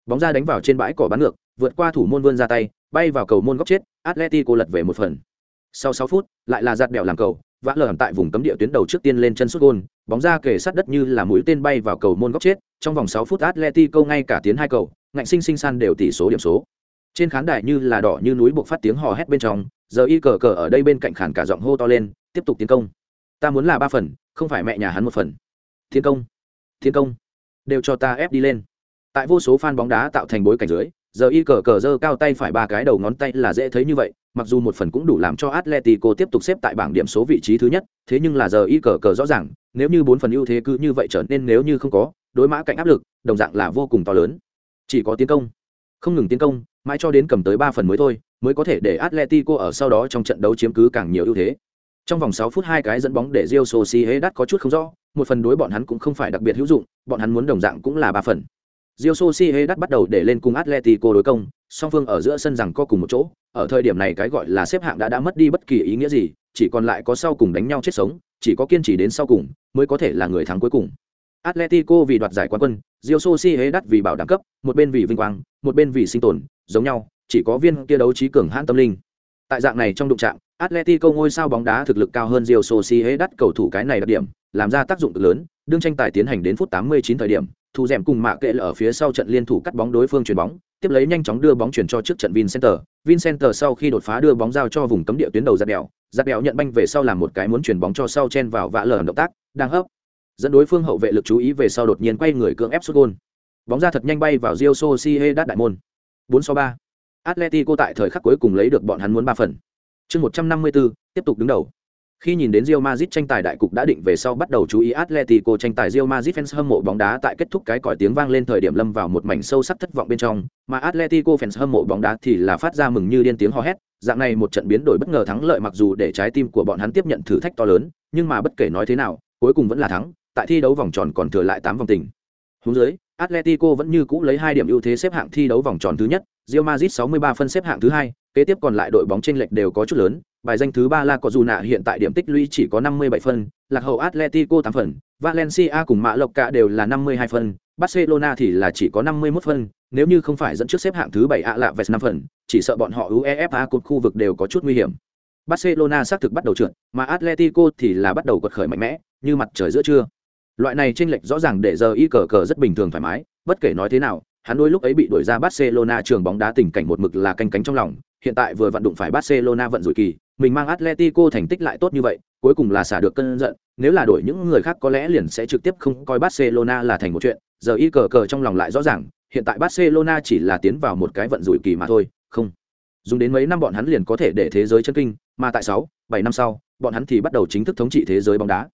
Bóng ra đánh vào trên bãi cỏ bắn ngược, vượt qua thủ môn vươn ra tay, bay vào cầu môn góc chết, Atleti cô lật về một phần. Sau 6 phút, lại là giạt bèo làm cầu, vã lờ tại vùng cấm địa tuyến đầu trước tiên lên chân sút gôn bóng ra kề sát đất như là mũi tên bay vào cầu môn góc chết, trong vòng sáu phút Atletico ngay cả tiến hai cầu, ngạnh sinh sinh san đều tỷ số điểm số. Trên khán đài như là đỏ như núi buộc phát tiếng hò hét bên trong giờ y cờ cờ ở đây bên cạnh khản cả giọng hô to lên tiếp tục tiến công. Ta muốn là ba phần không phải mẹ nhà hắn một phần. Thiên công thiên công đều cho ta ép đi lên. Tại vô số fan bóng đá tạo thành bối cảnh dưới giờ y cờ cờ giơ cao tay phải ba cái đầu ngón tay là dễ thấy như vậy mặc dù một phần cũng đủ làm cho atletico tiếp tục xếp tại bảng điểm số vị trí thứ nhất, thế nhưng là giờ y cờ cờ rõ ràng, nếu như bốn phần ưu thế cứ như vậy trở nên nếu như không có, đối mã cạnh áp lực, đồng dạng là vô cùng to lớn. Chỉ có tiến công. Không ngừng tiến công, mãi cho đến cầm tới ba phần mới thôi, mới có thể để atletico ở sau đó trong trận đấu chiếm cứ càng nhiều ưu thế. Trong vòng sáu phút hai cái dẫn bóng để Real Sociedad có chút không rõ, một phần đối bọn hắn cũng không phải đặc biệt hữu dụng, bọn hắn muốn đồng dạng cũng là ba phần. Real Sociedad bắt đầu để lên cùng Atletico đối công song phương ở giữa sân rằng co cùng một chỗ ở thời điểm này cái gọi là xếp hạng đã đã mất đi bất kỳ ý nghĩa gì chỉ còn lại có sau cùng đánh nhau chết sống chỉ có kiên trì đến sau cùng mới có thể là người thắng cuối cùng Atletico vì đoạt giải quán quân, Real Sociedad vì bảo đảm cấp, một bên vì vinh quang, một bên vì sinh tồn, giống nhau, chỉ có viên kia đấu trí cường hãn tâm linh. Tại dạng này trong đụng trạng, Atletico ngôi sao bóng đá thực lực cao hơn Real Sociedad cầu thủ cái này đặc điểm, làm ra tác dụng cực lớn, đương tranh tài tiến hành đến phút 89 thời điểm thủ dẻm cùng mạ kệ là ở phía sau trận liên thủ cắt bóng đối phương chuyền bóng tiếp lấy nhanh chóng đưa bóng chuyển cho trước trận Vincenter. Vincenter sau khi đột phá đưa bóng giao cho vùng cấm địa tuyến đầu giật đèo, giật đèo nhận banh về sau làm một cái muốn chuyển bóng cho sau chen vào vạ lở động tác, đang hấp. Dẫn đối phương hậu vệ lực chú ý về sau đột nhiên quay người cưỡng ép sút gol. Bóng ra thật nhanh bay vào Rio Sociedad đại môn. 4 so 3. Atletico tại thời khắc cuối cùng lấy được bọn hắn muốn 3 phần. Chương 154, tiếp tục đứng đầu. Khi nhìn đến Real Madrid tranh tài đại cục đã định về sau bắt đầu chú ý Atletico tranh tài Real Madrid fans hâm mộ bóng đá tại kết thúc cái còi tiếng vang lên thời điểm lâm vào một mảnh sâu sắc thất vọng bên trong, mà Atletico fans hâm mộ bóng đá thì là phát ra mừng như điên tiếng hò hét, dạng này một trận biến đổi bất ngờ thắng lợi mặc dù để trái tim của bọn hắn tiếp nhận thử thách to lớn, nhưng mà bất kể nói thế nào, cuối cùng vẫn là thắng, tại thi đấu vòng tròn còn thừa lại 8 vòng tình. Hướng dưới, Atletico vẫn như cũ lấy 2 điểm ưu thế xếp hạng thi đấu vòng tròn thứ nhất, Real Madrid 63 phân xếp hạng thứ hai, kế tiếp còn lại đội bóng chênh lệch đều có chút lớn, bài danh thứ ba dù nạ hiện tại điểm tích lũy chỉ có 57 phân, lạc hậu Atletico 8 phần, Valencia cùng Mã Lộc cả đều là 52 phân, Barcelona thì là chỉ có 51 phân, nếu như không phải dẫn trước xếp hạng thứ 7 ạ lạ vẹt 5 phần, chỉ sợ bọn họ UEFA cột khu vực đều có chút nguy hiểm. Barcelona xác thực bắt đầu trượt, mà Atletico thì là bắt đầu quật khởi mạnh mẽ, như mặt trời giữa trưa. Loại này chênh lệch rõ ràng để giờ y cờ cờ rất bình thường thoải mái, bất kể nói thế nào, hắn đôi lúc ấy bị đuổi ra Barcelona trường bóng đá tình cảnh một mực là canh cánh trong lòng, hiện tại vừa vận động phải Barcelona vận rủi kỳ, mình mang Atletico thành tích lại tốt như vậy, cuối cùng là xả được cơn giận, nếu là đổi những người khác có lẽ liền sẽ trực tiếp không coi Barcelona là thành một chuyện, giờ y cờ cờ trong lòng lại rõ ràng, hiện tại Barcelona chỉ là tiến vào một cái vận rủi kỳ mà thôi, không. Dùng đến mấy năm bọn hắn liền có thể để thế giới chân kinh, mà tại 6, 7 năm sau, bọn hắn thì bắt đầu chính thức thống trị thế giới bóng đá.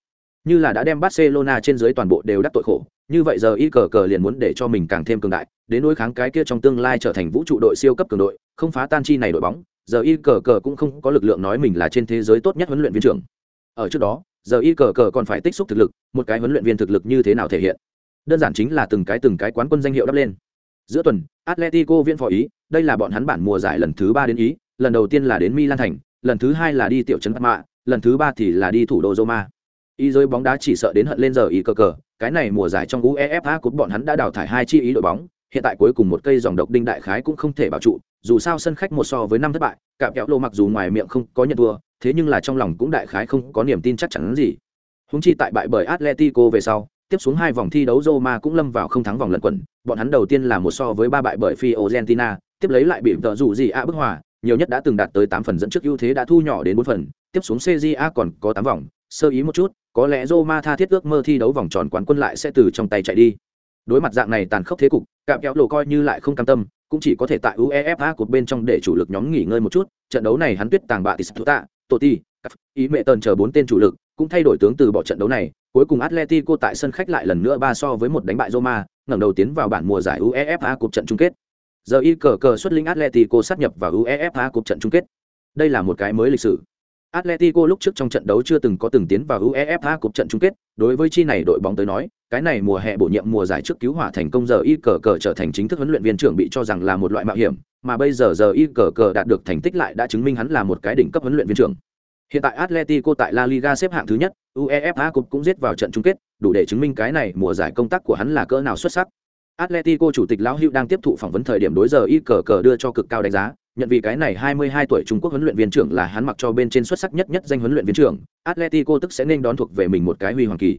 Như là đã đem Barcelona trên dưới toàn bộ đều đắc tội khổ, như vậy giờ y cờ cờ liền muốn để cho mình càng thêm cường đại, đến đối kháng cái kia trong tương lai trở thành vũ trụ đội siêu cấp cường đội, không phá tan chi này đội bóng, giờ y cờ cờ cũng không có lực lượng nói mình là trên thế giới tốt nhất huấn luyện viên trưởng. Ở trước đó, giờ y cờ cờ còn phải tích xúc thực lực, một cái huấn luyện viên thực lực như thế nào thể hiện? Đơn giản chính là từng cái từng cái quán quân danh hiệu đắp lên. Giữa tuần, atletico viên phò ý, đây là bọn hắn bản mùa giải lần thứ ba đến ý, lần đầu tiên là đến milan thành, lần thứ hai là đi tiểu trấn mạ lần thứ ba thì là đi thủ đô roma. Ý giới bóng đá chỉ sợ đến hận lên giờ y cờ cờ, cái này mùa giải trong uefa cúp bọn hắn đã đào thải hai chi ý đội bóng hiện tại cuối cùng một cây dòng độc đinh đại khái cũng không thể bảo trụ, dù sao sân khách một so với năm thất bại cạm kéo lô mặc dù ngoài miệng không có nhận thua, thế nhưng là trong lòng cũng đại khái không có niềm tin chắc chắn gì. Húng chi tại bại bởi atletico về sau, tiếp xuống hai vòng thi đấu Roma cũng lâm vào không thắng vòng lẩn quẩn, bọn hắn đầu tiên là một so với ba bại bởi Fiorentina, tiếp lấy lại bị tợ rủ gì a bức hòa, nhiều nhất đã từng đạt tới tám phần dẫn trước ưu thế đã thu nhỏ đến bốn phần, tiếp xuống CJA còn có tám vòng, sơ ý một chút, có lẽ Roma tha thiết ước mơ thi đấu vòng tròn quán quân lại sẽ từ trong tay chạy đi đối mặt dạng này tàn khốc thế cục, cạm kéo lộ coi như lại không cam tâm, cũng chỉ có thể tại uefa cột bên trong để chủ lực nhóm nghỉ ngơi một chút. Trận đấu này hắn tuyết tàng bạ tis tạ toti ý mẹ tần chờ bốn tên chủ lực, cũng thay đổi tướng từ bỏ trận đấu này. Cuối cùng atletico tại sân khách lại lần nữa ba so với một đánh bại roma, ngẩng đầu tiến vào bản mùa giải uefa cột trận chung kết. Giờ y cờ cờ xuất linh atletico sát nhập vào uefa cột trận chung kết. Đây là một cái mới lịch sử. Atletico lúc trước trong trận đấu chưa từng có từng tiến vào UEFA Cup trận chung kết, đối với chi này đội bóng tới nói, cái này mùa hè bổ nhiệm mùa giải trước cứu hỏa thành công giờ y cờ cờ trở thành chính thức huấn luyện viên trưởng bị cho rằng là một loại mạo hiểm, mà bây giờ giờ y cờ cờ đạt được thành tích lại đã chứng minh hắn là một cái đỉnh cấp huấn luyện viên trưởng. Hiện tại Atletico tại La Liga xếp hạng thứ nhất, UEFA Cup cũng giết vào trận chung kết, đủ để chứng minh cái này mùa giải công tác của hắn là cỡ nào xuất sắc. Atletico chủ tịch lão Hữu đang tiếp thụ phỏng vấn thời điểm đối giờ y cờ cờ đưa cho cực cao đánh giá, nhận vì cái này 22 tuổi Trung Quốc huấn luyện viên trưởng là hắn mặc cho bên trên xuất sắc nhất nhất danh huấn luyện viên trưởng, Atletico tức sẽ nên đón thuộc về mình một cái huy hoàng kỳ.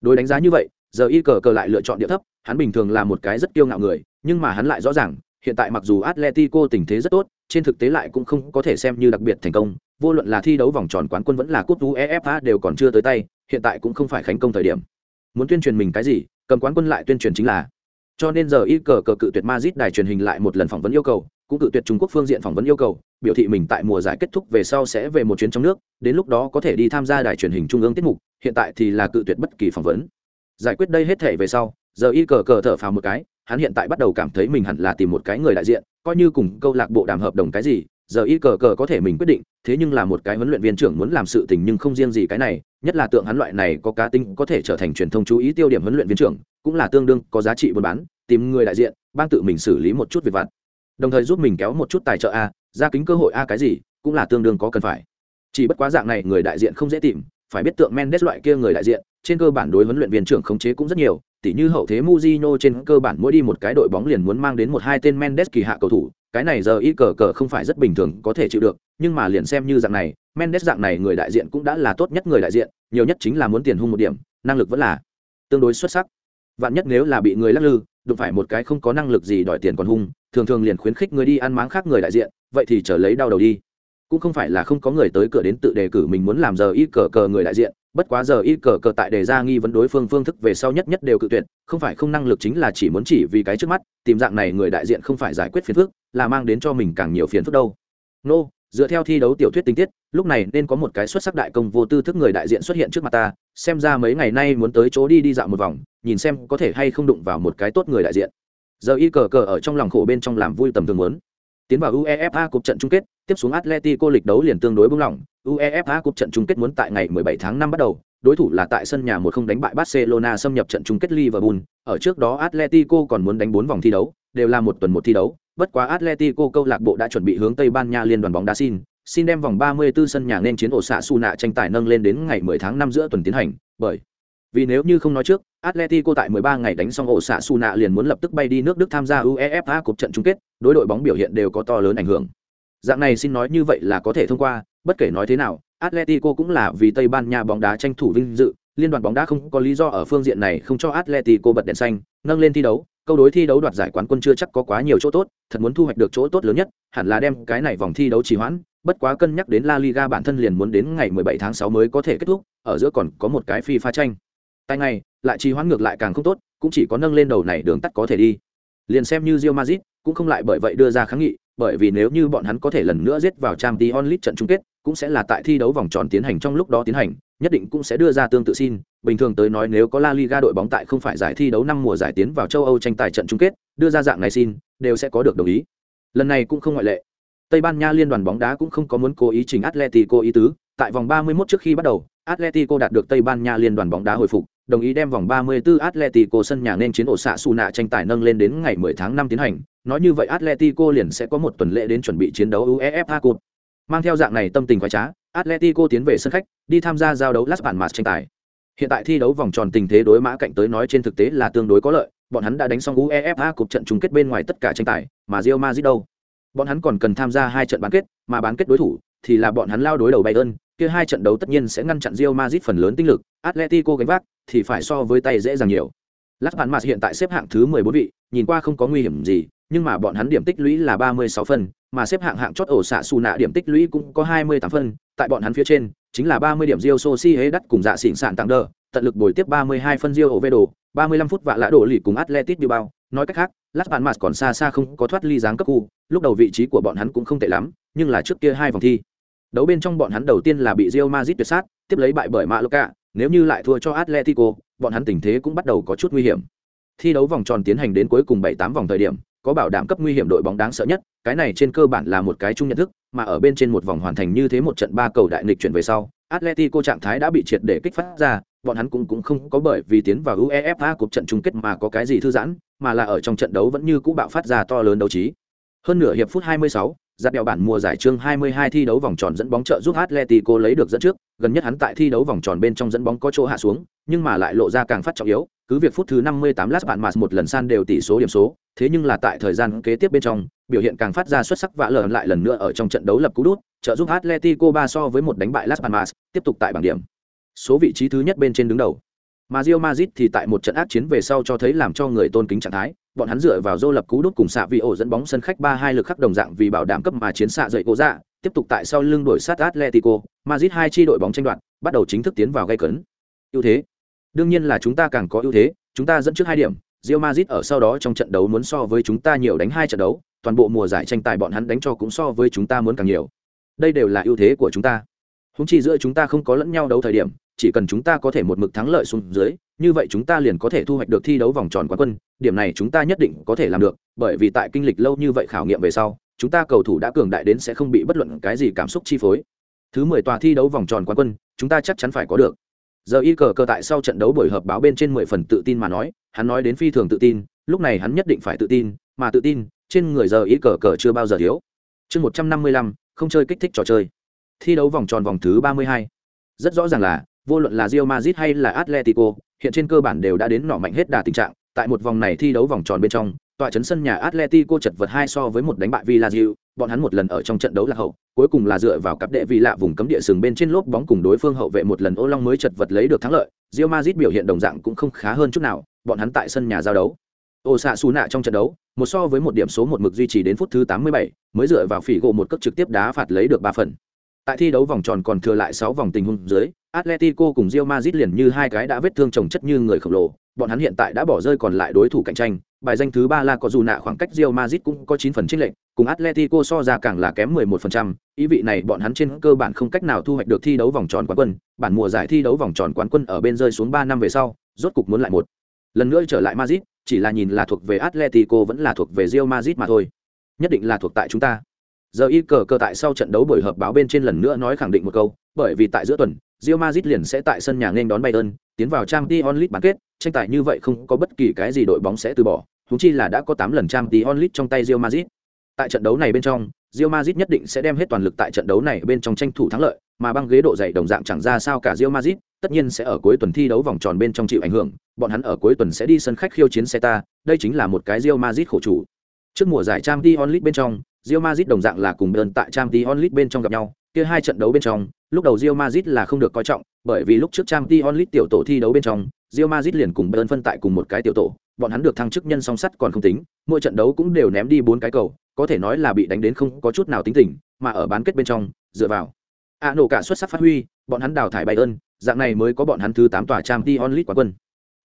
Đối đánh giá như vậy, giờ y cờ cờ lại lựa chọn địa thấp, hắn bình thường là một cái rất kiêu ngạo người, nhưng mà hắn lại rõ ràng, hiện tại mặc dù Atletico tình thế rất tốt, trên thực tế lại cũng không có thể xem như đặc biệt thành công, vô luận là thi đấu vòng tròn quán quân vẫn là cúp UEFA đều còn chưa tới tay, hiện tại cũng không phải khánh công thời điểm. Muốn tuyên truyền mình cái gì, cầm quán quân lại tuyên truyền chính là cho nên giờ y cờ cờ cự tuyệt Madrid đài truyền hình lại một lần phỏng vấn yêu cầu, cũng cự tuyệt Trung Quốc phương diện phỏng vấn yêu cầu, biểu thị mình tại mùa giải kết thúc về sau sẽ về một chuyến trong nước, đến lúc đó có thể đi tham gia đài truyền hình trung ương tiết mục, hiện tại thì là cự tuyệt bất kỳ phỏng vấn. Giải quyết đây hết thể về sau, giờ y cờ cờ thở phào một cái, hắn hiện tại bắt đầu cảm thấy mình hẳn là tìm một cái người đại diện, coi như cùng câu lạc bộ đàm hợp đồng cái gì, giờ y cờ cờ có thể mình quyết định, thế nhưng là một cái huấn luyện viên trưởng muốn làm sự tình nhưng không riêng gì cái này, nhất là tượng hắn loại này có cá tính có thể trở thành truyền thông chú ý tiêu điểm huấn luyện viên trưởng, cũng là tương đương có giá trị buôn bán, tìm người đại diện, bang tự mình xử lý một chút việc vặt. Đồng thời giúp mình kéo một chút tài trợ a ra kính cơ hội a cái gì cũng là tương đương có cần phải. Chỉ bất quá dạng này người đại diện không dễ tìm phải biết tượng mendes loại kia người đại diện trên cơ bản đối huấn luyện viên trưởng khống chế cũng rất nhiều tỉ như hậu thế Mujino trên cơ bản mỗi đi một cái đội bóng liền muốn mang đến một hai tên mendes kỳ hạ cầu thủ, cái này giờ y cờ cờ không phải rất bình thường có thể chịu được, nhưng mà liền xem như dạng này, mendes dạng này người đại diện cũng đã là tốt nhất người đại diện, nhiều nhất chính là muốn tiền hung một điểm, năng lực vẫn là tương đối xuất sắc. Vạn nhất nếu là bị người lắc lư, đụng phải một cái không có năng lực gì đòi tiền còn hung, thường thường liền khuyến khích người đi ăn máng khác người đại diện, vậy thì trở lấy đau đầu đi. Cũng không phải là không có người tới cửa đến tự đề cử mình muốn làm giờ y cờ cờ người đại diện bất quá giờ y cờ cờ tại đề ra nghi vấn đối phương phương thức về sau nhất nhất đều cự tuyệt không phải không năng lực chính là chỉ muốn chỉ vì cái trước mắt tìm dạng này người đại diện không phải giải quyết phiền phức là mang đến cho mình càng nhiều phiền phức đâu. Nô、no, dựa theo thi đấu tiểu thuyết tình tiết lúc này nên có một cái xuất sắc đại công vô tư thức người đại diện xuất hiện trước mặt ta xem ra mấy ngày nay muốn tới chỗ đi đi dạo một vòng nhìn xem có thể hay không đụng vào một cái tốt người đại diện. Giờ y cờ cờ ở trong lòng khổ bên trong làm vui tầm thường muốn tiến vào uefa cục trận chung kết, tiếp xuống atletico lịch đấu liền tương đối bung lỏng uefa cục trận chung kết muốn tại ngày 17 tháng 5 bắt đầu, đối thủ là tại sân nhà một không đánh bại barcelona xâm nhập trận chung kết liverpool. Ở trước đó atletico còn muốn đánh bốn vòng thi đấu, đều là một tuần một thi đấu. Bất quá atletico câu lạc bộ đã chuẩn bị hướng tây ban nha liên đoàn bóng đá xin xin đem vòng 34 sân nhà nên chiến ổ xạ su nạ tranh tài nâng lên đến ngày 10 tháng 5 giữa tuần tiến hành, bởi vì nếu như không nói trước atletico tại 13 ngày đánh xong ổ xạ su nạ liền muốn lập tức bay đi nước đức tham gia uefa cuộc trận chung kết đối đội bóng biểu hiện đều có to lớn ảnh hưởng dạng này xin nói như vậy là có thể thông qua bất kể nói thế nào atletico cũng là vì tây ban nha bóng đá tranh thủ vinh dự liên đoàn bóng đá không có lý do ở phương diện này không cho atletico bật đèn xanh nâng lên thi đấu câu đối thi đấu đoạt giải quán quân chưa chắc có quá nhiều chỗ tốt thật muốn thu hoạch được chỗ tốt lớn nhất hẳn là đem cái này vòng thi đấu trì hoãn bất quá cân nhắc đến La Liga bản thân liền muốn đến ngày 17 tháng 6 mới có thể kết thúc, ở giữa còn có một cái phi pha tranh. Tại này lại trì hoãn ngược lại càng không tốt, cũng chỉ có nâng lên đầu này đường tắt có thể đi. Liền xem như Real Madrid, cũng không lại bởi vậy đưa ra kháng nghị, bởi vì nếu như bọn hắn có thể lần nữa giết vào Champions League trận chung kết, cũng sẽ là tại thi đấu vòng tròn tiến hành trong lúc đó tiến hành, nhất định cũng sẽ đưa ra tương tự xin. Bình thường tới nói nếu có La Liga đội bóng tại không phải giải thi đấu năm mùa giải tiến vào châu Âu tranh tài trận chung kết, đưa ra dạng này xin, đều sẽ có được đồng ý. Lần này cũng không ngoại lệ. Tây Ban Nha liên đoàn bóng đá cũng không có muốn cố ý trình Atletico ý tứ, tại vòng 31 trước khi bắt đầu, Atletico đạt được Tây Ban Nha liên đoàn bóng đá hồi phục, đồng ý đem vòng 34 Atletico sân nhà nên chiến ổ xạ Suna tranh tài nâng lên đến ngày 10 tháng 5 tiến hành, nói như vậy Atletico liền sẽ có một tuần lễ đến chuẩn bị chiến đấu UEFA Cup. Mang theo dạng này tâm tình khoái trá, Atletico tiến về sân khách, đi tham gia giao đấu Las Palmas tranh tài. Hiện tại thi đấu vòng tròn tình thế đối mã cạnh tới nói trên thực tế là tương đối có lợi, bọn hắn đã đánh xong UEFA Cup trận chung kết bên ngoài tất cả tranh tài, mà Real Madrid đâu? Bọn hắn còn cần tham gia hai trận bán kết, mà bán kết đối thủ thì là bọn hắn lao đối đầu Bayern, kia hai trận đấu tất nhiên sẽ ngăn chặn Real Madrid phần lớn tinh lực, Atletico gánh vác thì phải so với tay dễ dàng nhiều. Las Palmas hiện tại xếp hạng thứ 14 vị, nhìn qua không có nguy hiểm gì, nhưng mà bọn hắn điểm tích lũy là 36 phân, mà xếp hạng hạng chót ổ xạ xù nạ điểm tích lũy cũng có 28 phân, tại bọn hắn phía trên, chính là 30 điểm Real Sociedad cùng dạ xỉn sạn tặng đỡ, tận lực bồi tiếp 32 phân Real Oviedo, 35 phút vạ lã đổ lì cùng Atletico Bilbao, nói cách khác, Las Palmas còn xa xa không có thoát ly dáng cấp khu, lúc đầu vị trí của bọn hắn cũng không tệ lắm, nhưng là trước kia hai vòng thi. Đấu bên trong bọn hắn đầu tiên là bị Real Madrid tuyệt sát, tiếp lấy bại bởi Mallorca, nếu như lại thua cho Atletico, bọn hắn tình thế cũng bắt đầu có chút nguy hiểm. Thi đấu vòng tròn tiến hành đến cuối cùng 7-8 vòng thời điểm, có bảo đảm cấp nguy hiểm đội bóng đáng sợ nhất, cái này trên cơ bản là một cái chung nhận thức, mà ở bên trên một vòng hoàn thành như thế một trận ba cầu đại nghịch chuyển về sau, Atletico trạng thái đã bị triệt để kích phát ra, bọn hắn cũng cũng không có bởi vì tiến vào UEFA cuộc trận chung kết mà có cái gì thư giãn, mà là ở trong trận đấu vẫn như cũ bạo phát ra to lớn đấu trí. Hơn nửa hiệp phút 26, giáp đèo bản mùa giải chương 22 thi đấu vòng tròn dẫn bóng trợ giúp Atletico lấy được dẫn trước, gần nhất hắn tại thi đấu vòng tròn bên trong dẫn bóng có chỗ hạ xuống, nhưng mà lại lộ ra càng phát trọng yếu, cứ việc phút thứ 58 Las Palmas một lần san đều tỷ số điểm số, thế nhưng là tại thời gian kế tiếp bên trong, biểu hiện càng phát ra xuất sắc vạ lờ lại lần nữa ở trong trận đấu lập cú đút, trợ giúp Atletico 3 so với một đánh bại Las Palmas, tiếp tục tại bảng điểm. Số vị trí thứ nhất bên trên đứng đầu. Mà Real Madrid thì tại một trận ác chiến về sau cho thấy làm cho người tôn kính trạng thái, bọn hắn dựa vào dô lập cú đút cùng xạ vị ổ dẫn bóng sân khách 3-2 lực khắc đồng dạng vì bảo đảm cấp mà chiến xạ dậy cố dạ, tiếp tục tại sau lưng đổi sát Atletico, Madrid hai chi đội bóng tranh đoạt, bắt đầu chính thức tiến vào gây cấn. Ưu thế. Đương nhiên là chúng ta càng có ưu thế, chúng ta dẫn trước hai điểm, Real Madrid ở sau đó trong trận đấu muốn so với chúng ta nhiều đánh hai trận đấu, toàn bộ mùa giải tranh tài bọn hắn đánh cho cũng so với chúng ta muốn càng nhiều. Đây đều là ưu thế của chúng ta. Húng chi giữa chúng ta không có lẫn nhau đấu thời điểm, chỉ cần chúng ta có thể một mực thắng lợi xuống dưới, như vậy chúng ta liền có thể thu hoạch được thi đấu vòng tròn quán quân, điểm này chúng ta nhất định có thể làm được, bởi vì tại kinh lịch lâu như vậy khảo nghiệm về sau, chúng ta cầu thủ đã cường đại đến sẽ không bị bất luận cái gì cảm xúc chi phối. Thứ mười tòa thi đấu vòng tròn quán quân, chúng ta chắc chắn phải có được. Giờ y cờ cờ tại sau trận đấu buổi họp báo bên trên mười phần tự tin mà nói, hắn nói đến phi thường tự tin, lúc này hắn nhất định phải tự tin, mà tự tin, trên người giờ y cờ cờ chưa bao giờ thiếu. Chương một trăm năm mươi lăm, không chơi kích thích trò chơi. Thi đấu vòng tròn vòng thứ ba mươi hai. Rất rõ ràng là, vô luận là Real Madrid hay là Atletico, hiện trên cơ bản đều đã đến nọ mạnh hết đà tình trạng, tại một vòng này thi đấu vòng tròn bên trong, tọa trấn sân nhà Atletico chật vật hai so với một đánh bại Villarreal, bọn hắn một lần ở trong trận đấu là hậu cuối cùng là dựa vào cặp đệ vì lạ vùng cấm địa sừng bên trên lốp bóng cùng đối phương hậu vệ một lần ô long mới chật vật lấy được thắng lợi Real Madrid biểu hiện đồng dạng cũng không khá hơn chút nào bọn hắn tại sân nhà giao đấu. Ô xạ xù nạ trong trận đấu một so với một điểm số một mực duy trì đến phút thứ 87, mới dựa vào phỉ gỗ một cước trực tiếp đá phạt lấy được ba phần. Tại thi đấu vòng tròn còn thừa lại sáu vòng tình huống dưới atletico cùng Real Madrid liền như hai cái đã vết thương chồng chất như người khổng lồ bọn hắn hiện tại đã bỏ rơi còn lại đối thủ cạnh tranh bài danh thứ ba là có dù nạ khoảng cách Real Madrid cũng có chín phần chênh lệch cùng atletico so ra càng là kém 11%, ý vị này bọn hắn trên cơ bản không cách nào thu hoạch được thi đấu vòng tròn quán quân bản mùa giải thi đấu vòng tròn quán quân ở bên rơi xuống ba năm về sau rốt cục muốn lại một lần nữa trở lại Madrid, chỉ là nhìn là thuộc về Atletico vẫn là thuộc về Real Madrid mà thôi. Nhất định là thuộc tại chúng ta. Giờ y cờ cờ tại sau trận đấu buổi họp báo bên trên lần nữa nói khẳng định một câu, bởi vì tại giữa tuần, Real Madrid liền sẽ tại sân nhà nên đón Bayern, tiến vào Champions League bán kết, tranh tài như vậy không có bất kỳ cái gì đội bóng sẽ từ bỏ, huống chi là đã có 8 lần Champions League trong tay Real Madrid. Tại trận đấu này bên trong, Real Madrid nhất định sẽ đem hết toàn lực tại trận đấu này bên trong tranh thủ thắng lợi, mà băng ghế độ dày đồng dạng chẳng ra sao cả Real Madrid, tất nhiên sẽ ở cuối tuần thi đấu vòng tròn bên trong chịu ảnh hưởng, bọn hắn ở cuối tuần sẽ đi sân khách khiêu chiến Celta, đây chính là một cái Real Madrid khổ chủ. Trước mùa giải Champions League bên trong, Real Madrid đồng dạng là cùng Bayern tại Champions League bên trong gặp nhau, kia hai trận đấu bên trong, lúc đầu Real Madrid là không được coi trọng, bởi vì lúc trước Champions League tiểu tổ thi đấu bên trong, Real Madrid liền cùng Bayern phân tại cùng một cái tiểu tổ, bọn hắn được thăng chức nhân song sắt còn không tính, mỗi trận đấu cũng đều ném đi bốn cái cầu, có thể nói là bị đánh đến không có chút nào tính tình, mà ở bán kết bên trong, dựa vào a nổ cả xuất sắc phát huy, bọn hắn đào thải Bayern, dạng này mới có bọn hắn thứ tám tòa Champions League quán quân.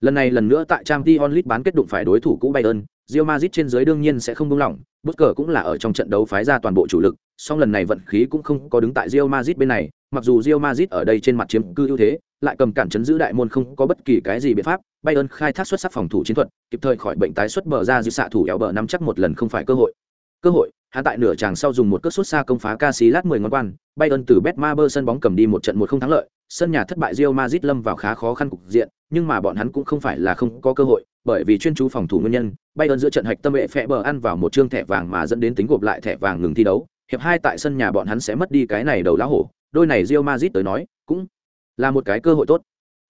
Lần này lần nữa tại Champions League bán kết đụng phải đối thủ cũ Bayern, Real Madrid trên dưới đương nhiên sẽ không buông lỏng, bất cờ cũng là ở trong trận đấu phái ra toàn bộ chủ lực, song lần này vận khí cũng không có đứng tại Real Madrid bên này, mặc dù Real Madrid ở đây trên mặt chiếm cư ưu thế, lại cầm cản chấn giữ đại môn không có bất kỳ cái gì biện pháp, Bayern khai thác xuất sắc phòng thủ chiến thuật, kịp thời khỏi bệnh tái xuất bờ ra giữ xạ thủ éo bờ nắm chắc một lần không phải cơ hội. Cơ hội, hắn tại nửa chàng sau dùng một cước sút xa công phá Casillas 10 ngón quan, Bayern từ Betmaber sân bóng cầm đi một trận một không thắng lợi, sân nhà thất bại Real Madrid lâm vào khá khó khăn cục diện, nhưng mà bọn hắn cũng không phải là không có cơ hội, bởi vì chuyên chú phòng thủ nguyên nhân, Bayern giữa trận hạch tâm hệ phẹ bờ ăn vào một trương thẻ vàng mà dẫn đến tính gộp lại thẻ vàng ngừng thi đấu. Hiệp hai tại sân nhà bọn hắn sẽ mất đi cái này đầu lá hổ, đôi này Real Madrid tới nói, cũng là một cái cơ hội tốt.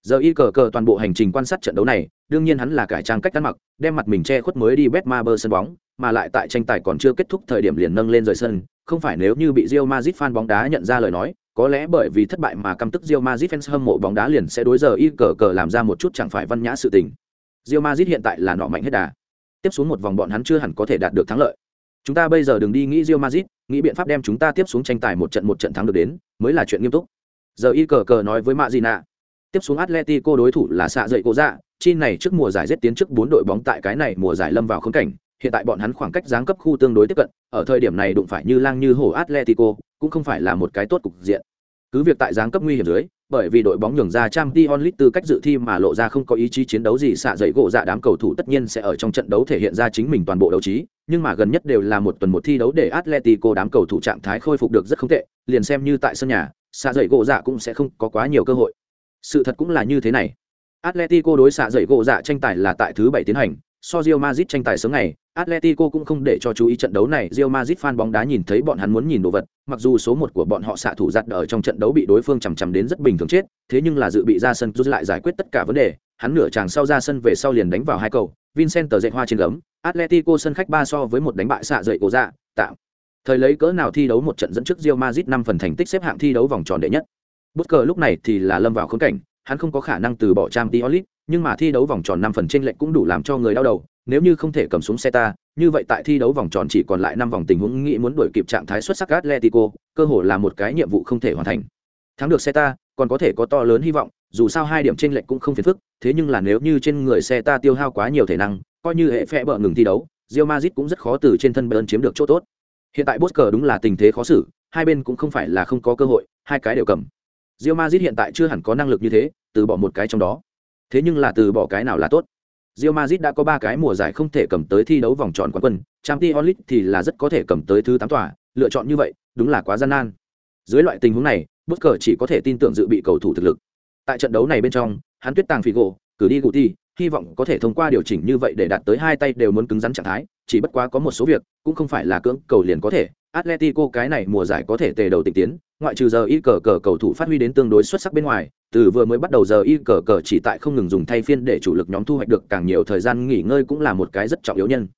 Giờ y cờ cờ toàn bộ hành trình quan sát trận đấu này, đương nhiên hắn là cải trang cách ăn mặc, đem mặt mình che khuất mới đi Betmaber sân bóng, mà lại tại tranh tài còn chưa kết thúc thời điểm liền nâng lên rời sân, không phải nếu như bị Real Madrid fan bóng đá nhận ra lời nói, có lẽ bởi vì thất bại mà căm tức Real Madrid fans hâm mộ bóng đá liền sẽ đối giờ y cờ cờ làm ra một chút chẳng phải văn nhã sự tình. Real Madrid hiện tại là nọ mạnh hết đà. Tiếp xuống một vòng bọn hắn chưa hẳn có thể đạt được thắng lợi. Chúng ta bây giờ đừng đi nghĩ Real Madrid, nghĩ biện pháp đem chúng ta tiếp xuống tranh tài một trận một trận thắng được đến, mới là chuyện nghiêm túc. Giờ y cờ cờ nói với Madina. Tiếp xuống Atletico đối thủ là xạ dậy cổ dạ, chi này trước mùa giải giết tiến trước bốn đội bóng tại cái này mùa giải lâm vào khốn cảnh, hiện tại bọn hắn khoảng cách giáng cấp khu tương đối tiếp cận, ở thời điểm này đụng phải như lang như hổ Atletico, cũng không phải là một cái tốt cục diện. Cứ việc tại giáng cấp nguy hiểm dưới, bởi vì đội bóng nhường ra Champions League tư cách dự thi mà lộ ra không có ý chí chiến đấu gì xạ dậy gỗ dạ đám cầu thủ tất nhiên sẽ ở trong trận đấu thể hiện ra chính mình toàn bộ đấu trí, nhưng mà gần nhất đều là một tuần một thi đấu để Atletico đám cầu thủ trạng thái khôi phục được rất không tệ, liền xem như tại sân nhà, xạ dậy gỗ dạ cũng sẽ không có quá nhiều cơ hội. Sự thật cũng là như thế này. Atletico đối xạ dậy gỗ dạ tranh tài là tại thứ bảy tiến hành, so Real Madrid tranh tài sớm ngày, Atletico cũng không để cho chú ý trận đấu này, Real Madrid fan bóng đá nhìn thấy bọn hắn muốn nhìn đồ vật, mặc dù số một của bọn họ xạ thủ giật ở trong trận đấu bị đối phương chằm chằm đến rất bình thường chết, thế nhưng là dự bị ra sân rút lại giải quyết tất cả vấn đề, hắn nửa chàng sau ra sân về sau liền đánh vào hai cầu, Vincent dệt hoa trên gấm, Atletico sân khách ba so với một đánh bại xạ dậy cổ dạ, tạm. Thời lấy cỡ nào thi đấu một trận dẫn trước Real Madrid năm phần thành tích xếp hạng thi đấu vòng tròn đệ nhất. Booker lúc này thì là lâm vào khốn cảnh, hắn không có khả năng từ bỏ Champions League, nhưng mà thi đấu vòng tròn năm phần trên lệnh cũng đủ làm cho người đau đầu, nếu như không thể cầm xuống xe ta như vậy tại thi đấu vòng tròn chỉ còn lại năm vòng tình huống nghĩ muốn đuổi kịp trạng thái xuất sắc Atletico, cơ hội là một cái nhiệm vụ không thể hoàn thành. Thắng được xe ta còn có thể có to lớn hy vọng, dù sao hai điểm trên lệnh cũng không phiền phức, thế nhưng là nếu như trên người xe ta tiêu hao quá nhiều thể năng, coi như hệ phệ bợ ngừng thi đấu, Real Madrid cũng rất khó từ trên thân Bayern chiếm được chỗ tốt. Hiện tại Bosker đúng là tình thế khó xử, hai bên cũng không phải là không có cơ hội, hai cái đều cầm. Real Madrid hiện tại chưa hẳn có năng lực như thế, từ bỏ một cái trong đó. Thế nhưng là từ bỏ cái nào là tốt. Real Madrid đã có 3 cái mùa giải không thể cầm tới thi đấu vòng tròn quán quân, Champions League thì là rất có thể cầm tới thứ 8 tòa, lựa chọn như vậy, đúng là quá gian nan. Dưới loại tình huống này, Busquets chỉ có thể tin tưởng dự bị cầu thủ thực lực. Tại trận đấu này bên trong, hắn tuyết tàng Figo, cử đi Guti, hy vọng có thể thông qua điều chỉnh như vậy để đạt tới hai tay đều muốn cứng rắn trạng thái, chỉ bất quá có một số việc, cũng không phải là cưỡng cầu liền có thể. Atletico cái này mùa giải có thể tề đầu tịnh tiến, ngoại trừ giờ y cờ cờ cầu thủ phát huy đến tương đối xuất sắc bên ngoài, từ vừa mới bắt đầu giờ y cờ cờ chỉ tại không ngừng dùng thay phiên để chủ lực nhóm thu hoạch được càng nhiều thời gian nghỉ ngơi cũng là một cái rất trọng yếu nhân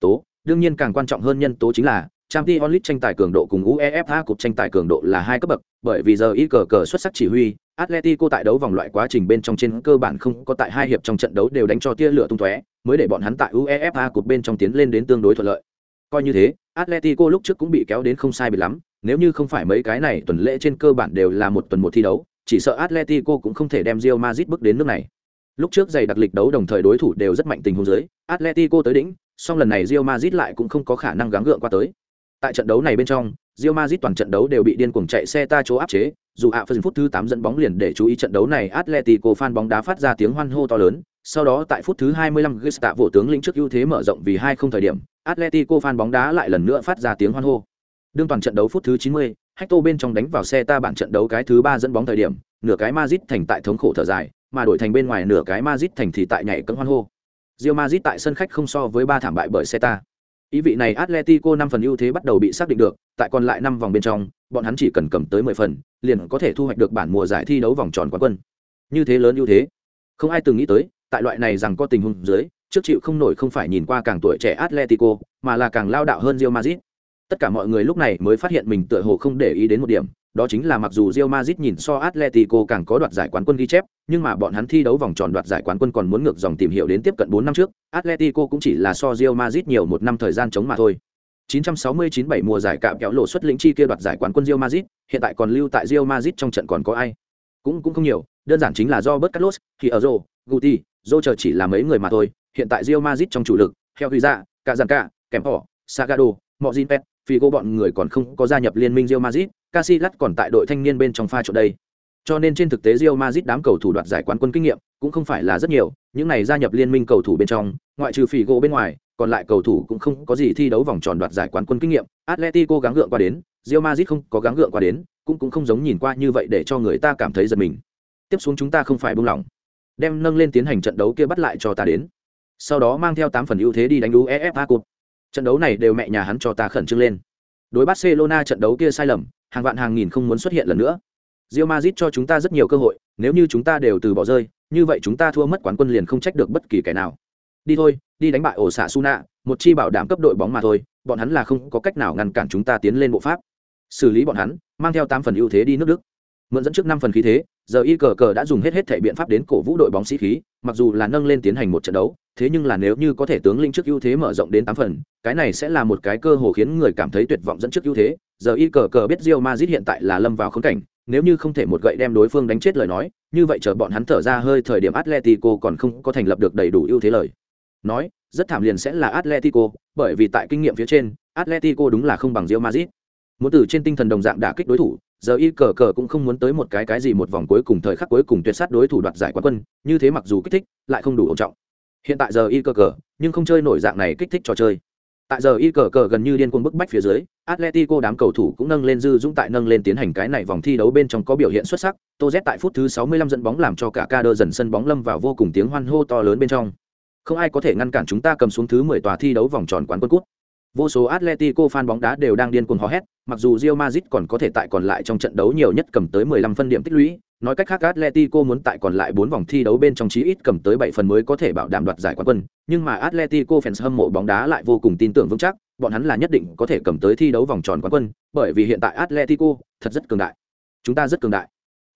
tố đương nhiên càng quan trọng hơn nhân tố chính là Champions League tranh tài cường độ cùng UEFA cục tranh tài cường độ là hai cấp bậc, bởi vì giờ y cờ cờ xuất sắc chỉ huy, Atletico tại đấu vòng loại quá trình bên trong trên cơ bản không có tại hai hiệp trong trận đấu đều đánh cho tia lửa tung tóe, mới để bọn hắn tại UEFA cục bên trong tiến lên đến tương đối thuận lợi. Coi như thế, Atletico lúc trước cũng bị kéo đến không sai biệt lắm, nếu như không phải mấy cái này tuần lễ trên cơ bản đều là một tuần một thi đấu, chỉ sợ Atletico cũng không thể đem Real Madrid bước đến nước này. Lúc trước giày đặc lịch đấu đồng thời đối thủ đều rất mạnh tình huống dưới, Atletico tới đỉnh, song lần này Real Madrid lại cũng không có khả năng gắng gượng qua tới. Tại trận đấu này bên trong, Real Madrid toàn trận đấu đều bị điên cuồng chạy xe ta chỗ áp chế, dù ạ phần phút thứ 8 dẫn bóng liền để chú ý trận đấu này Atletico fan bóng đá phát ra tiếng hoan hô to lớn, sau đó tại phút thứ 25 Gesta vỗ tướng lĩnh trước ưu thế mở rộng vì hai không thời điểm, Atletico fan bóng đá lại lần nữa phát ra tiếng hoan hô. Đương toàn trận đấu phút thứ 90, Hector bên trong đánh vào xe ta bản trận đấu cái thứ 3 dẫn bóng thời điểm, nửa cái Madrid thành tại thống khổ thở dài, mà đổi thành bên ngoài nửa cái Madrid thành thì tại nhảy cẫng hoan hô. Real Madrid tại sân khách không so với ba thảm bại bởi Celta. Ý vị này Atletico năm phần ưu thế bắt đầu bị xác định được, tại còn lại năm vòng bên trong, bọn hắn chỉ cần cầm tới 10 phần, liền có thể thu hoạch được bản mùa giải thi đấu vòng tròn quán quân. Như thế lớn ưu thế, không ai từng nghĩ tới, tại loại này rằng có tình huống dưới, trước chịu không nổi không phải nhìn qua càng tuổi trẻ Atletico, mà là càng lao đạo hơn Real Madrid. Tất cả mọi người lúc này mới phát hiện mình tựa hồ không để ý đến một điểm, đó chính là mặc dù Real Madrid nhìn so Atletico càng có đoạt giải quán quân ghi chép, nhưng mà bọn hắn thi đấu vòng tròn đoạt giải quán quân còn muốn ngược dòng tìm hiểu đến tiếp cận 4 năm trước, Atletico cũng chỉ là so Real Madrid nhiều một năm thời gian chống mà thôi. 969-7 mùa giải cạm kéo lộ xuất lĩnh chi kia đoạt giải quán quân Real Madrid, hiện tại còn lưu tại Real Madrid trong trận còn có ai? Cũng cũng không nhiều, đơn giản chính là do Bert Carlos, thì ở rồ, Guti, Dô chờ chỉ là mấy người mà thôi, hiện tại Real Madrid trong chủ lực, theo Huy Dạ, cả giàn cả, kèm họ, Sagado, Mojinpet, Figo bọn người còn không có gia nhập liên minh Real Madrid, Casilat còn tại đội thanh niên bên trong pha chỗ đây. Cho nên trên thực tế Real Madrid đám cầu thủ đoạt giải quán quân kinh nghiệm cũng không phải là rất nhiều, những này gia nhập liên minh cầu thủ bên trong, ngoại trừ Figo bên ngoài, còn lại cầu thủ cũng không có gì thi đấu vòng tròn đoạt giải quán quân kinh nghiệm, Atletico gắng gượng qua đến, Real Madrid không có gắng gượng qua đến, cũng cũng không giống nhìn qua như vậy để cho người ta cảm thấy giật mình. Tiếp xuống chúng ta không phải buông lỏng, đem nâng lên tiến hành trận đấu kia bắt lại cho ta đến. Sau đó mang theo tám phần ưu thế đi đánh UEFA Cup. Trận đấu này đều mẹ nhà hắn cho ta khẩn trương lên. Đối Barcelona trận đấu kia sai lầm, hàng vạn hàng nghìn không muốn xuất hiện lần nữa. Real Madrid cho chúng ta rất nhiều cơ hội, nếu như chúng ta đều từ bỏ rơi, như vậy chúng ta thua mất quán quân liền không trách được bất kỳ kẻ nào. Đi thôi, đi đánh bại ổ xạ Suna, một chi bảo đảm cấp đội bóng mà thôi, bọn hắn là không có cách nào ngăn cản chúng ta tiến lên bộ pháp. Xử lý bọn hắn, mang theo 8 phần ưu thế đi nước Đức. Mượn dẫn trước 5 phần khí thế, giờ y cờ cờ đã dùng hết hết thể biện pháp đến cổ vũ đội bóng sĩ khí, mặc dù là nâng lên tiến hành một trận đấu, thế nhưng là nếu như có thể tướng linh trước ưu thế mở rộng đến 8 phần, cái này sẽ là một cái cơ hội khiến người cảm thấy tuyệt vọng dẫn trước ưu thế. Giờ y cờ cờ biết Real Madrid hiện tại là lâm vào khốn cảnh, nếu như không thể một gậy đem đối phương đánh chết lời nói, như vậy chờ bọn hắn thở ra hơi thời điểm Atletico còn không có thành lập được đầy đủ ưu thế lời. Nói, rất thảm liền sẽ là Atletico, bởi vì tại kinh nghiệm phía trên, Atletico đúng là không bằng Real Madrid. Muốn từ trên tinh thần đồng dạng đả kích đối thủ, giờ y cờ cờ cũng không muốn tới một cái cái gì một vòng cuối cùng thời khắc cuối cùng tuyệt sát đối thủ đoạt giải quán quân, như thế mặc dù kích thích, lại không đủ ổn trọng. Hiện tại giờ y cờ cờ, nhưng không chơi nổi dạng này kích thích trò chơi. Tại giờ y cờ cờ gần như điên cuồng bức bách phía dưới, Atletico đám cầu thủ cũng nâng lên dư dũng tại nâng lên tiến hành cái này vòng thi đấu bên trong có biểu hiện xuất sắc. Tô Z tại phút thứ 65 dẫn bóng làm cho cả ca đơ dần sân bóng lâm vào vô cùng tiếng hoan hô to lớn bên trong. Không ai có thể ngăn cản chúng ta cầm xuống thứ 10 tòa thi đấu vòng tròn quán quân cút. Vô số Atletico fan bóng đá đều đang điên cuồng hò hét, mặc dù Real Madrid còn có thể tại còn lại trong trận đấu nhiều nhất cầm tới 15 phân điểm tích lũy, nói cách khác Atletico muốn tại còn lại 4 vòng thi đấu bên trong chí ít cầm tới 7 phần mới có thể bảo đảm đoạt giải quán quân, nhưng mà Atletico fans hâm mộ bóng đá lại vô cùng tin tưởng vững chắc, bọn hắn là nhất định có thể cầm tới thi đấu vòng tròn quán quân, bởi vì hiện tại Atletico thật rất cường đại. Chúng ta rất cường đại.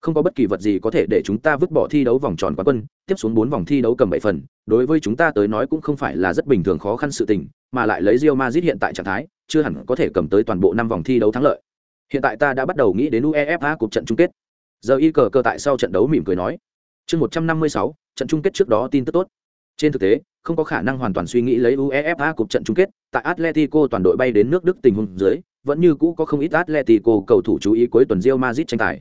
Không có bất kỳ vật gì có thể để chúng ta vứt bỏ thi đấu vòng tròn quán quân, tiếp xuống bốn vòng thi đấu cầm bảy phần, đối với chúng ta tới nói cũng không phải là rất bình thường khó khăn sự tình, mà lại lấy Real Madrid hiện tại trạng thái, chưa hẳn có thể cầm tới toàn bộ năm vòng thi đấu thắng lợi. Hiện tại ta đã bắt đầu nghĩ đến UEFA cuộc trận chung kết. Giờ y cờ cơ tại sau trận đấu mỉm cười nói. Chương 156, trận chung kết trước đó tin tức tốt. Trên thực tế, không có khả năng hoàn toàn suy nghĩ lấy UEFA cuộc trận chung kết, tại Atletico toàn đội bay đến nước Đức tình huống dưới, vẫn như cũ có không ít Atletico cầu thủ chú ý cuối tuần Real Madrid tranh tài.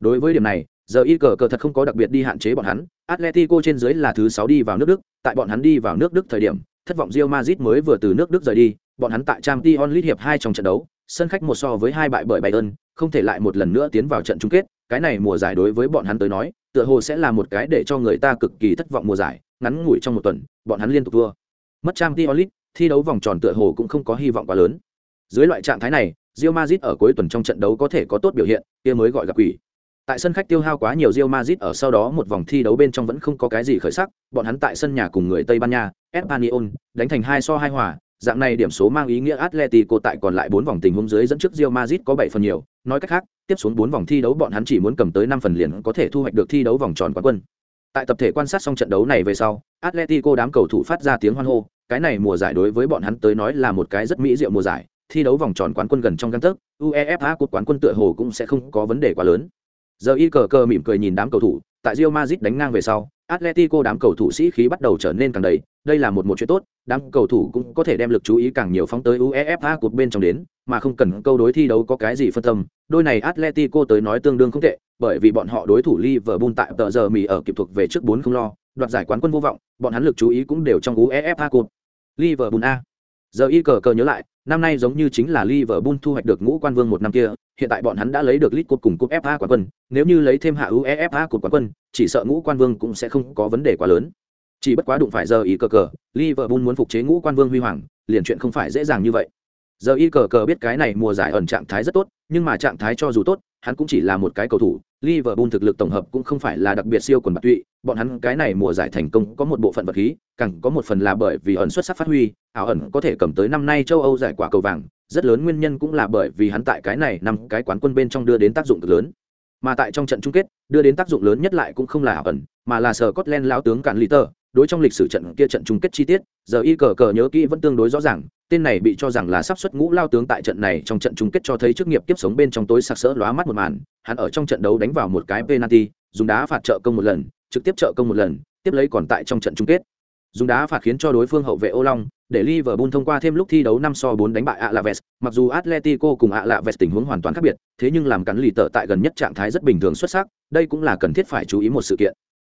Đối với điểm này, giờ y cờ cờ thật không có đặc biệt đi hạn chế bọn hắn, Atletico trên dưới là thứ sáu đi vào nước Đức, tại bọn hắn đi vào nước Đức thời điểm, thất vọng Real Madrid mới vừa từ nước Đức rời đi, bọn hắn tại Champions League hiệp hai trong trận đấu, sân khách một so với hai bại bởi Bayern, không thể lại một lần nữa tiến vào trận chung kết, cái này mùa giải đối với bọn hắn tới nói, tựa hồ sẽ là một cái để cho người ta cực kỳ thất vọng mùa giải, ngắn ngủi trong một tuần, bọn hắn liên tục thua. Mất Champions League, thi đấu vòng tròn tựa hồ cũng không có hy vọng quá lớn. Dưới loại trạng thái này, Real Madrid ở cuối tuần trong trận đấu có thể có tốt biểu hiện, kia mới gọi gặp quỷ. Tại sân khách tiêu hao quá nhiều Real Madrid ở sau đó một vòng thi đấu bên trong vẫn không có cái gì khởi sắc, bọn hắn tại sân nhà cùng người Tây Ban Nha, Espanyol, đánh thành hai so hai hòa, dạng này điểm số mang ý nghĩa Atletico tại còn lại 4 vòng tình huống dưới dẫn trước Real Madrid có 7 phần nhiều, nói cách khác, tiếp xuống 4 vòng thi đấu bọn hắn chỉ muốn cầm tới 5 phần liền có thể thu hoạch được thi đấu vòng tròn quán quân. Tại tập thể quan sát xong trận đấu này về sau, Atletico đám cầu thủ phát ra tiếng hoan hô, cái này mùa giải đối với bọn hắn tới nói là một cái rất mỹ diệu mùa giải, thi đấu vòng tròn quán quân gần trong gang tấc, UEFA cuộc quán quân tựa hồ cũng sẽ không có vấn đề quá lớn. Giờ y cờ cờ mỉm cười nhìn đám cầu thủ, tại Real Madrid đánh ngang về sau, Atletico đám cầu thủ sĩ khí bắt đầu trở nên càng đầy, đây là một một chuyện tốt, đám cầu thủ cũng có thể đem lực chú ý càng nhiều phóng tới UEFA cột bên trong đến, mà không cần câu đối thi đấu có cái gì phân tâm. Đôi này Atletico tới nói tương đương không tệ, bởi vì bọn họ đối thủ Liverpool tại tờ giờ mì ở kịp thuộc về trước bốn không lo, đoạt giải quán quân vô vọng, bọn hắn lực chú ý cũng đều trong UEFA cột Liverpool A. Giờ y cờ cờ nhớ lại, năm nay giống như chính là Liverpool thu hoạch được ngũ quan vương một năm kia, hiện tại bọn hắn đã lấy được lit Cup cùng Cup FA quán quân, nếu như lấy thêm hạ UEFA Cup quán quân, chỉ sợ ngũ quan vương cũng sẽ không có vấn đề quá lớn. Chỉ bất quá đụng phải giờ y cờ cờ, Liverpool muốn phục chế ngũ quan vương huy hoàng, liền chuyện không phải dễ dàng như vậy. Giờ y cờ cờ biết cái này mùa giải ẩn trạng thái rất tốt, nhưng mà trạng thái cho dù tốt, hắn cũng chỉ là một cái cầu thủ, Liverpool thực lực tổng hợp cũng không phải là đặc biệt siêu quần bạc tụy, bọn hắn cái này mùa giải thành công có một bộ phận vật khí, càng có một phần là bởi vì ẩn xuất sắc phát huy, ảo ẩn có thể cầm tới năm nay châu Âu giải quả cầu vàng, rất lớn nguyên nhân cũng là bởi vì hắn tại cái này năm cái quán quân bên trong đưa đến tác dụng cực lớn. Mà tại trong trận chung kết, đưa đến tác dụng lớn nhất lại cũng không là ảo ẩn, mà là sở Scotland lão tướng cản Liter, đối trong lịch sử trận kia trận chung kết chi tiết, giờ y cờ cờ nhớ kỹ vẫn tương đối rõ ràng, tên này bị cho rằng là sắp xuất ngũ lao tướng tại trận này trong trận chung kết cho thấy chức nghiệp tiếp sống bên trong tối sặc sỡ lóa mắt một màn, hắn ở trong trận đấu đánh vào một cái penalty, dùng đá phạt trợ công một lần, trực tiếp trợ công một lần, tiếp lấy còn tại trong trận chung kết. Dùng đá phạt khiến cho đối phương hậu vệ Ô Long, để Liverpool thông qua thêm lúc thi đấu 5 so 4 đánh bại Alaves, mặc dù Atletico cùng Alaves tình huống hoàn toàn khác biệt, thế nhưng làm cắn lì tợ tại gần nhất trạng thái rất bình thường xuất sắc, đây cũng là cần thiết phải chú ý một sự kiện.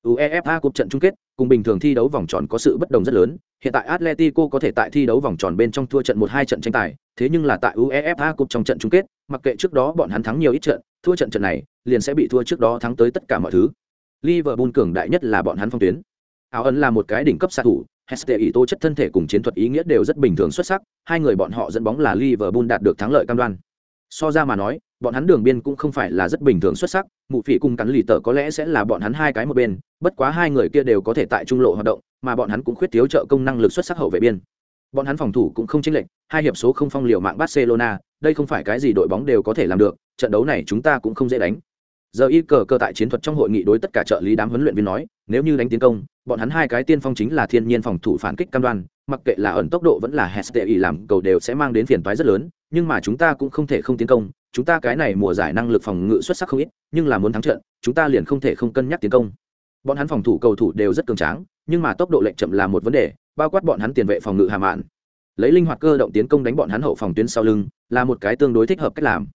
UEFA Cup trận chung kết, cùng bình thường thi đấu vòng tròn có sự bất đồng rất lớn, hiện tại Atletico có thể tại thi đấu vòng tròn bên trong thua trận 1-2 trận tranh tài, thế nhưng là tại UEFA Cup trong trận chung kết, mặc kệ trước đó bọn hắn thắng nhiều ít trận, thua trận trận này, liền sẽ bị thua trước đó thắng tới tất cả mọi thứ. Liverpool cường đại nhất là bọn hắn phong tuyến. Áo ấn là một cái đỉnh cấp xạ thủ, Heste ý tố chất thân thể cùng chiến thuật ý nghĩa đều rất bình thường xuất sắc, hai người bọn họ dẫn bóng là Liverpool đạt được thắng lợi cam đoan. So ra mà nói, bọn hắn đường biên cũng không phải là rất bình thường xuất sắc, mụ phỉ cùng cắn lì tờ có lẽ sẽ là bọn hắn hai cái một bên, bất quá hai người kia đều có thể tại trung lộ hoạt động, mà bọn hắn cũng khuyết thiếu trợ công năng lực xuất sắc hậu vệ biên. Bọn hắn phòng thủ cũng không chênh lệch, hai hiệp số không phong liều mạng Barcelona, đây không phải cái gì đội bóng đều có thể làm được, trận đấu này chúng ta cũng không dễ đánh giờ y cờ cơ tại chiến thuật trong hội nghị đối tất cả trợ lý đám huấn luyện viên nói nếu như đánh tiến công bọn hắn hai cái tiên phong chính là thiên nhiên phòng thủ phản kích cam đoan mặc kệ là ẩn tốc độ vẫn là hestei làm cầu đều sẽ mang đến phiền toái rất lớn nhưng mà chúng ta cũng không thể không tiến công, chúng ta cái này mùa giải năng lực phòng ngự xuất sắc không ít, nhưng là muốn thắng trận, chúng ta liền không thể không cân nhắc tiến công. Bọn hắn phòng thủ cầu thủ đều rất cường tráng, nhưng mà tốc độ lệnh chậm là một vấn đề, bao quát bọn hắn tiền vệ phòng ngự hà mạn. Lấy linh hoạt cơ động tiến công đánh bọn hắn hậu phòng tuyến sau lưng, là một cái tương đối thích hợp cách làm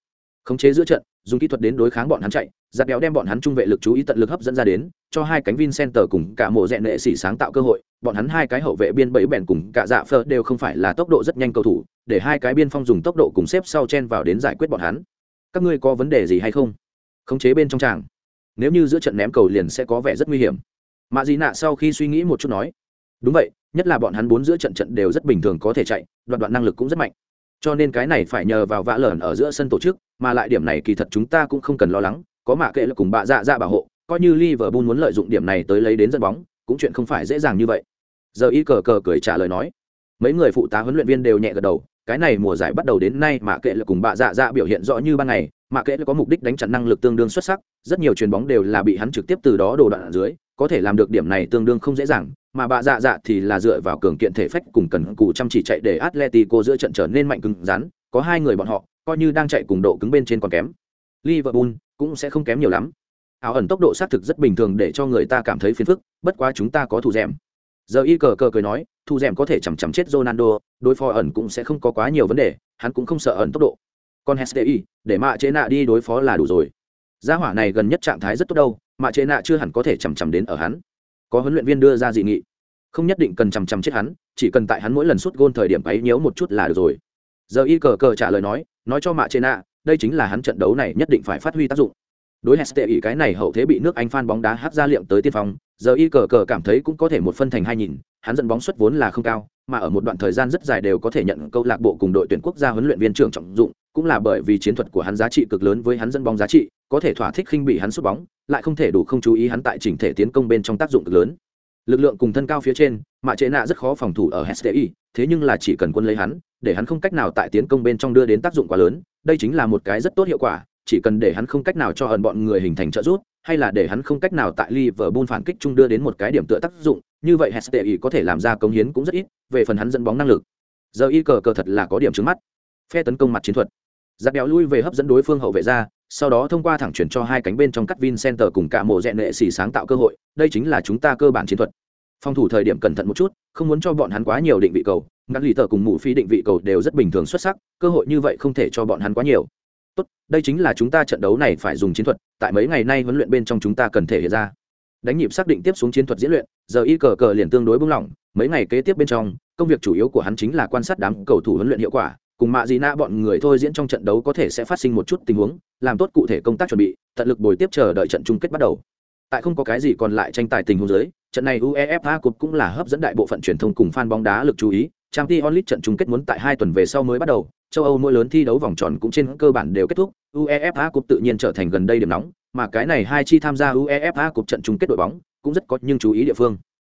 khống chế giữa trận, dùng kỹ thuật đến đối kháng bọn hắn chạy, giặt béo đem bọn hắn trung vệ lực chú ý tận lực hấp dẫn ra đến, cho hai cánh Vincenter cùng cả mộ rẽ nệ xỉ sáng tạo cơ hội, bọn hắn hai cái hậu vệ biên bẫy bèn cùng cả dạ phơ đều không phải là tốc độ rất nhanh cầu thủ, để hai cái biên phong dùng tốc độ cùng xếp sau chen vào đến giải quyết bọn hắn. Các ngươi có vấn đề gì hay không? Khống chế bên trong tràng. Nếu như giữa trận ném cầu liền sẽ có vẻ rất nguy hiểm. Mạ dị nạ sau khi suy nghĩ một chút nói, đúng vậy, nhất là bọn hắn bốn giữa trận trận đều rất bình thường có thể chạy, đoạn đoạn năng lực cũng rất mạnh cho nên cái này phải nhờ vào vã lởn ở giữa sân tổ chức, mà lại điểm này kỳ thật chúng ta cũng không cần lo lắng, có mạ kệ là cùng bạ dạ dạ bảo hộ, coi như liverpool muốn lợi dụng điểm này tới lấy đến dẫn bóng, cũng chuyện không phải dễ dàng như vậy. Giờ y cờ cờ cười trả lời nói. Mấy người phụ tá huấn luyện viên đều nhẹ gật đầu, cái này mùa giải bắt đầu đến nay mạ kệ là cùng bạ dạ dạ biểu hiện rõ như ban ngày, mạ kệ là có mục đích đánh chặn năng lực tương đương xuất sắc, rất nhiều chuyền bóng đều là bị hắn trực tiếp từ đó đồ đoạn ở dưới có thể làm được điểm này tương đương không dễ dàng, mà bạ dạ dạ thì là dựa vào cường kiện thể phách cùng cần cù chăm chỉ chạy để atletico giữa trận trở nên mạnh cứng rắn, có hai người bọn họ, coi như đang chạy cùng độ cứng bên trên còn kém. Liverpool cũng sẽ không kém nhiều lắm. Ảo ẩn tốc độ xác thực rất bình thường để cho người ta cảm thấy phiền phức, bất quá chúng ta có thủ rèm giờ y cờ cờ cười nói thủ rèm có thể chằm chằm chết ronaldo, đối phó ẩn cũng sẽ không có quá nhiều vấn đề, hắn cũng không sợ ẩn tốc độ. Còn hsti để mạ chế nạ đi đối phó là đủ rồi. Gia hỏa này gần nhất trạng thái rất tốt đâu mạ chế nạ chưa hẳn có thể chằm chằm đến ở hắn. Có huấn luyện viên đưa ra dị nghị. Không nhất định cần chằm chằm chết hắn, chỉ cần tại hắn mỗi lần suốt gôn thời điểm ấy nhớ một chút là được rồi. Giờ y cờ cờ trả lời nói nói cho mạ chế nạ, đây chính là hắn trận đấu này nhất định phải phát huy tác dụng. Đối heste ý cái này hậu thế bị nước anh phan bóng đá hát ra liệm tới tiên phong, giờ y cờ cờ cảm thấy cũng có thể một phân thành hai nhìn, hắn dẫn bóng xuất vốn là không cao, mà ở một đoạn thời gian rất dài đều có thể nhận câu lạc bộ cùng đội tuyển quốc gia huấn luyện viên trưởng trọng dụng, cũng là bởi vì chiến thuật của hắn giá trị cực lớn với hắn dẫn bóng giá trị có thể thỏa thích khinh bị hắn sút bóng lại không thể đủ không chú ý hắn tại chỉnh thể tiến công bên trong tác dụng cực lớn lực lượng cùng thân cao phía trên mạ chế nạ rất khó phòng thủ ở hsti thế nhưng là chỉ cần quân lấy hắn để hắn không cách nào tại tiến công bên trong đưa đến tác dụng quá lớn đây chính là một cái rất tốt hiệu quả chỉ cần để hắn không cách nào cho ẩn bọn người hình thành trợ giúp hay là để hắn không cách nào tại Liverpool phản kích chung đưa đến một cái điểm tựa tác dụng, như vậy HSTI có thể làm ra công hiến cũng rất ít, về phần hắn dẫn bóng năng lực. Giờ y cờ cờ thật là có điểm trước mắt. Phe tấn công mặt chiến thuật. Giáp béo lui về hấp dẫn đối phương hậu vệ ra, sau đó thông qua thẳng chuyển cho hai cánh bên trong cắt Vincenter cùng cả mộ rèn nệ xỉ sáng tạo cơ hội, đây chính là chúng ta cơ bản chiến thuật. Phòng thủ thời điểm cẩn thận một chút, không muốn cho bọn hắn quá nhiều định vị cầu, ngắt lì tờ cùng mụ phi định vị cầu đều rất bình thường xuất sắc, cơ hội như vậy không thể cho bọn hắn quá nhiều tốt đây chính là chúng ta trận đấu này phải dùng chiến thuật tại mấy ngày nay huấn luyện bên trong chúng ta cần thể hiện ra đánh nhịp xác định tiếp xuống chiến thuật diễn luyện giờ y cờ cờ liền tương đối bung lỏng mấy ngày kế tiếp bên trong công việc chủ yếu của hắn chính là quan sát đám cầu thủ huấn luyện hiệu quả cùng mạ dị nạ bọn người thôi diễn trong trận đấu có thể sẽ phát sinh một chút tình huống làm tốt cụ thể công tác chuẩn bị tận lực bồi tiếp chờ đợi trận chung kết bắt đầu. Tại không có cái gì còn lại tranh tài tình huống dưới trận này uefa cup cũng là hấp dẫn đại bộ phận truyền thông cùng fan bóng đá lực chú ý. Trang t onlit trận chung kết muốn tại hai tuần về sau mới bắt đầu châu Âu mỗi lớn thi đấu vòng tròn cũng trên cơ bản đều kết thúc, UEFA Cup tự nhiên trở thành gần đây điểm nóng, mà cái này hai chi tham gia UEFA Cup trận chung kết đội bóng, cũng rất có nhưng chú ý địa phương.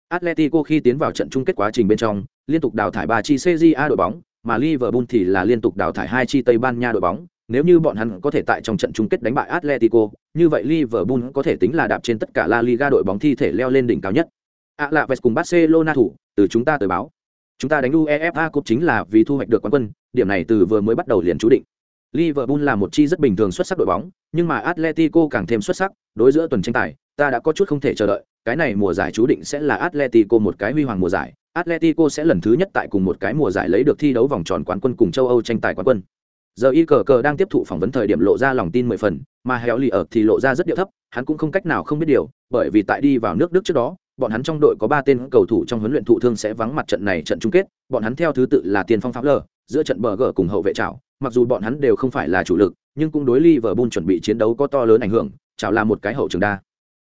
Atletico khi tiến vào trận chung kết quá trình bên trong, liên tục đào thải ba chi CJA đội bóng, mà Liverpool thì là liên tục đào thải hai chi Tây Ban Nha đội bóng. Nếu như bọn hắn có thể tại trong trận chung kết đánh bại Atletico, như vậy Liverpool có thể tính là đạp trên tất cả La Liga đội bóng thi thể leo lên đỉnh cao nhất. Alaves cùng Barcelona thủ, từ chúng ta tới báo. Chúng ta đánh UEFA Cup chính là vì thu hoạch được quán quân, điểm này từ vừa mới bắt đầu liền chú định. Liverpool là một chi rất bình thường xuất sắc đội bóng, nhưng mà Atletico càng thêm xuất sắc, đối giữa tuần tranh tài, ta đã có chút không thể chờ đợi, cái này mùa giải chú định sẽ là Atletico một cái huy hoàng mùa giải, Atletico sẽ lần thứ nhất tại cùng một cái mùa giải lấy được thi đấu vòng tròn quán quân cùng châu Âu tranh tài quán quân. Giờ y cờ cờ đang tiếp thụ phỏng vấn thời điểm lộ ra lòng tin mười phần, mà Hẻo Lì ở thì lộ ra rất điệu thấp, hắn cũng không cách nào không biết điều, bởi vì tại đi vào nước Đức trước đó, bọn hắn trong đội có ba tên cầu thủ trong huấn luyện thụ thương sẽ vắng mặt trận này trận chung kết, bọn hắn theo thứ tự là Tiền Phong Pháp Lờ, giữa trận bờ gờ cùng hậu vệ trảo, mặc dù bọn hắn đều không phải là chủ lực, nhưng cũng đối Liverpool chuẩn bị chiến đấu có to lớn ảnh hưởng, trảo là một cái hậu trường đa.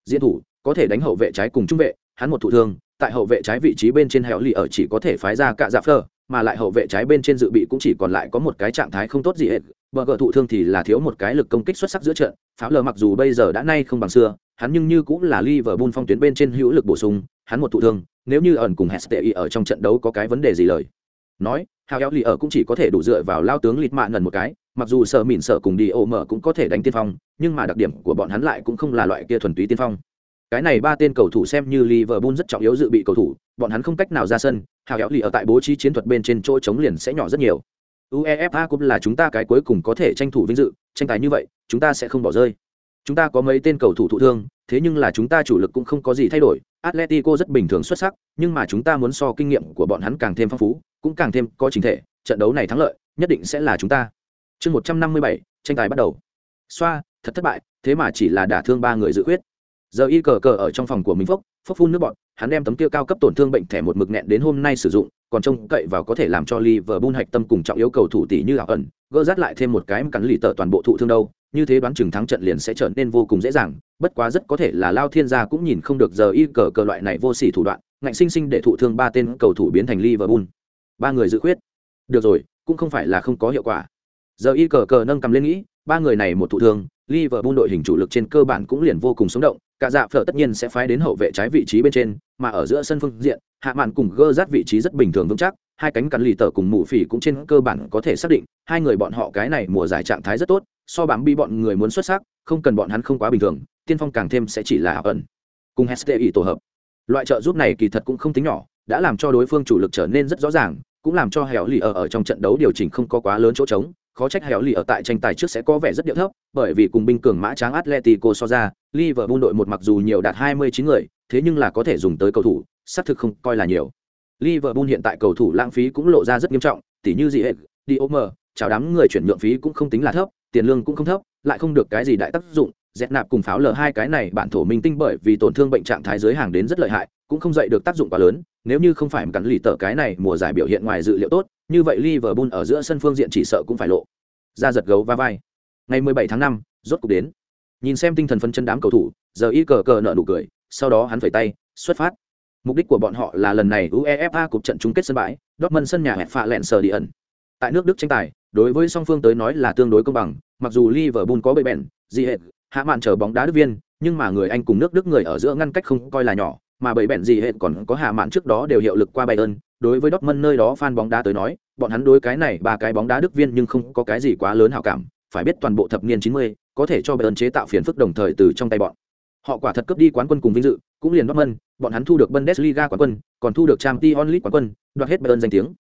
Diễn thủ, có thể đánh hậu vệ trái cùng trung vệ, hắn một thụ thương, tại hậu vệ trái vị trí bên trên hẻo lì ở chỉ có thể phái ra cả dạ phờ mà lại hậu vệ trái bên trên dự bị cũng chỉ còn lại có một cái trạng thái không tốt gì hết. Bờ gờ thụ thương thì là thiếu một cái lực công kích xuất sắc giữa trận, pháo lờ mặc dù bây giờ đã nay không bằng xưa, hắn nhưng như cũng là Liverpool phong tuyến bên trên hữu lực bổ sung, hắn một thụ thương, nếu như ẩn cùng Hestey ở trong trận đấu có cái vấn đề gì lời. Nói, Hào Éo Lì ở cũng chỉ có thể đủ dựa vào lao tướng lịt mạn ngần một cái, mặc dù sợ mỉn sợ cùng đi ổ mở cũng có thể đánh tiên phong, nhưng mà đặc điểm của bọn hắn lại cũng không là loại kia thuần túy tiên phong. Cái này ba tên cầu thủ xem như Liverpool rất trọng yếu dự bị cầu thủ, bọn hắn không cách nào ra sân, Hào Éo Lì ở tại bố trí chiến thuật bên trên chỗ chống liền sẽ nhỏ rất nhiều. UEFA Cup là chúng ta cái cuối cùng có thể tranh thủ vinh dự, tranh tài như vậy, chúng ta sẽ không bỏ rơi. Chúng ta có mấy tên cầu thủ thụ thương, thế nhưng là chúng ta chủ lực cũng không có gì thay đổi. Atletico rất bình thường xuất sắc, nhưng mà chúng ta muốn so kinh nghiệm của bọn hắn càng thêm phong phú, cũng càng thêm có chính thể, trận đấu này thắng lợi, nhất định sẽ là chúng ta. Chương 157, tranh tài bắt đầu. Xoa, thật thất bại, thế mà chỉ là đả thương ba người dự quyết. Giờ y cờ cờ ở trong phòng của mình phốc, phốc phun nước bọt, hắn đem tấm kia cao cấp tổn thương bệnh thẻ một mực nẹn đến hôm nay sử dụng, còn trông cậy vào có thể làm cho Liverpool hạch tâm cùng trọng yếu cầu thủ tỷ như ảo ẩn, gỡ rát lại thêm một cái cắn lì tờ toàn bộ thụ thương đâu, như thế đoán chừng thắng trận liền sẽ trở nên vô cùng dễ dàng, bất quá rất có thể là Lao Thiên gia cũng nhìn không được giờ y cờ cờ loại này vô sỉ thủ đoạn, ngạnh sinh sinh để thụ thương ba tên cầu thủ biến thành Liverpool. Ba người dự khuyết. Được rồi, cũng không phải là không có hiệu quả. Giờ y cờ cờ nâng cầm lên nghĩ, ba người này một thụ thương, Liverpool đội hình chủ lực trên cơ bản cũng liền vô cùng sống động, cả dạ phở tất nhiên sẽ phái đến hậu vệ trái vị trí bên trên, mà ở giữa sân phương diện, hạ mạn cùng gơ rát vị trí rất bình thường vững chắc, hai cánh cắn lì tờ cùng mụ phỉ cũng trên cơ bản có thể xác định, hai người bọn họ cái này mùa giải trạng thái rất tốt, so bám bi bọn người muốn xuất sắc, không cần bọn hắn không quá bình thường, tiên phong càng thêm sẽ chỉ là ẩn. Cùng Hestey tổ hợp. Loại trợ giúp này kỳ thật cũng không tính nhỏ, đã làm cho đối phương chủ lực trở nên rất rõ ràng, cũng làm cho hẻo lì ở ở trong trận đấu điều chỉnh không có quá lớn chỗ trống, khó trách hẻo lì ở tại tranh tài trước sẽ có vẻ rất điệu thấp, bởi vì cùng binh cường mã tráng Atletico so ra, Liverpool đội một mặc dù nhiều đạt 29 người, thế nhưng là có thể dùng tới cầu thủ, xác thực không coi là nhiều. Liverpool hiện tại cầu thủ lãng phí cũng lộ ra rất nghiêm trọng, tỉ như gì hết, Diomer, chào đám người chuyển nhượng phí cũng không tính là thấp, tiền lương cũng không thấp, lại không được cái gì đại tác dụng, dẹt nạp cùng pháo lờ hai cái này bản thổ minh tinh bởi vì tổn thương bệnh trạng thái giới hàng đến rất lợi hại, cũng không dậy được tác dụng quá lớn, nếu như không phải cắn lì tờ cái này mùa giải biểu hiện ngoài dự liệu tốt, như vậy Liverpool ở giữa sân phương diện chỉ sợ cũng phải lộ. Ra giật gấu va vai. Ngày 17 tháng 5, rốt cục đến. Nhìn xem tinh thần phấn chân đám cầu thủ, giờ y cờ cờ nợ nụ cười, sau đó hắn phẩy tay, xuất phát. Mục đích của bọn họ là lần này UEFA cục trận chung kết sân bãi, Dortmund sân nhà hẹp phạ lẹn sờ đi ẩn. Tại nước Đức tranh tài, đối với song phương tới nói là tương đối công bằng, mặc dù Liverpool có bệ bèn, gì hết, hạ mạn chờ bóng đá đức viên, nhưng mà người Anh cùng nước Đức người ở giữa ngăn cách không coi là nhỏ, mà bảy bẹn gì hệ còn có hạ mạn trước đó đều hiệu lực qua Bayern, đối với Dortmund nơi đó fan bóng đá tới nói, bọn hắn đối cái này ba cái bóng đá đức viên nhưng không có cái gì quá lớn hảo cảm, phải biết toàn bộ thập niên 90, có thể cho Bayern chế tạo phiền phức đồng thời từ trong tay bọn. Họ quả thật cướp đi quán quân cùng vinh dự, cũng liền Dortmund, bọn hắn thu được Bundesliga quán quân, còn thu được Champions League quán quân, đoạt hết Bayern danh tiếng.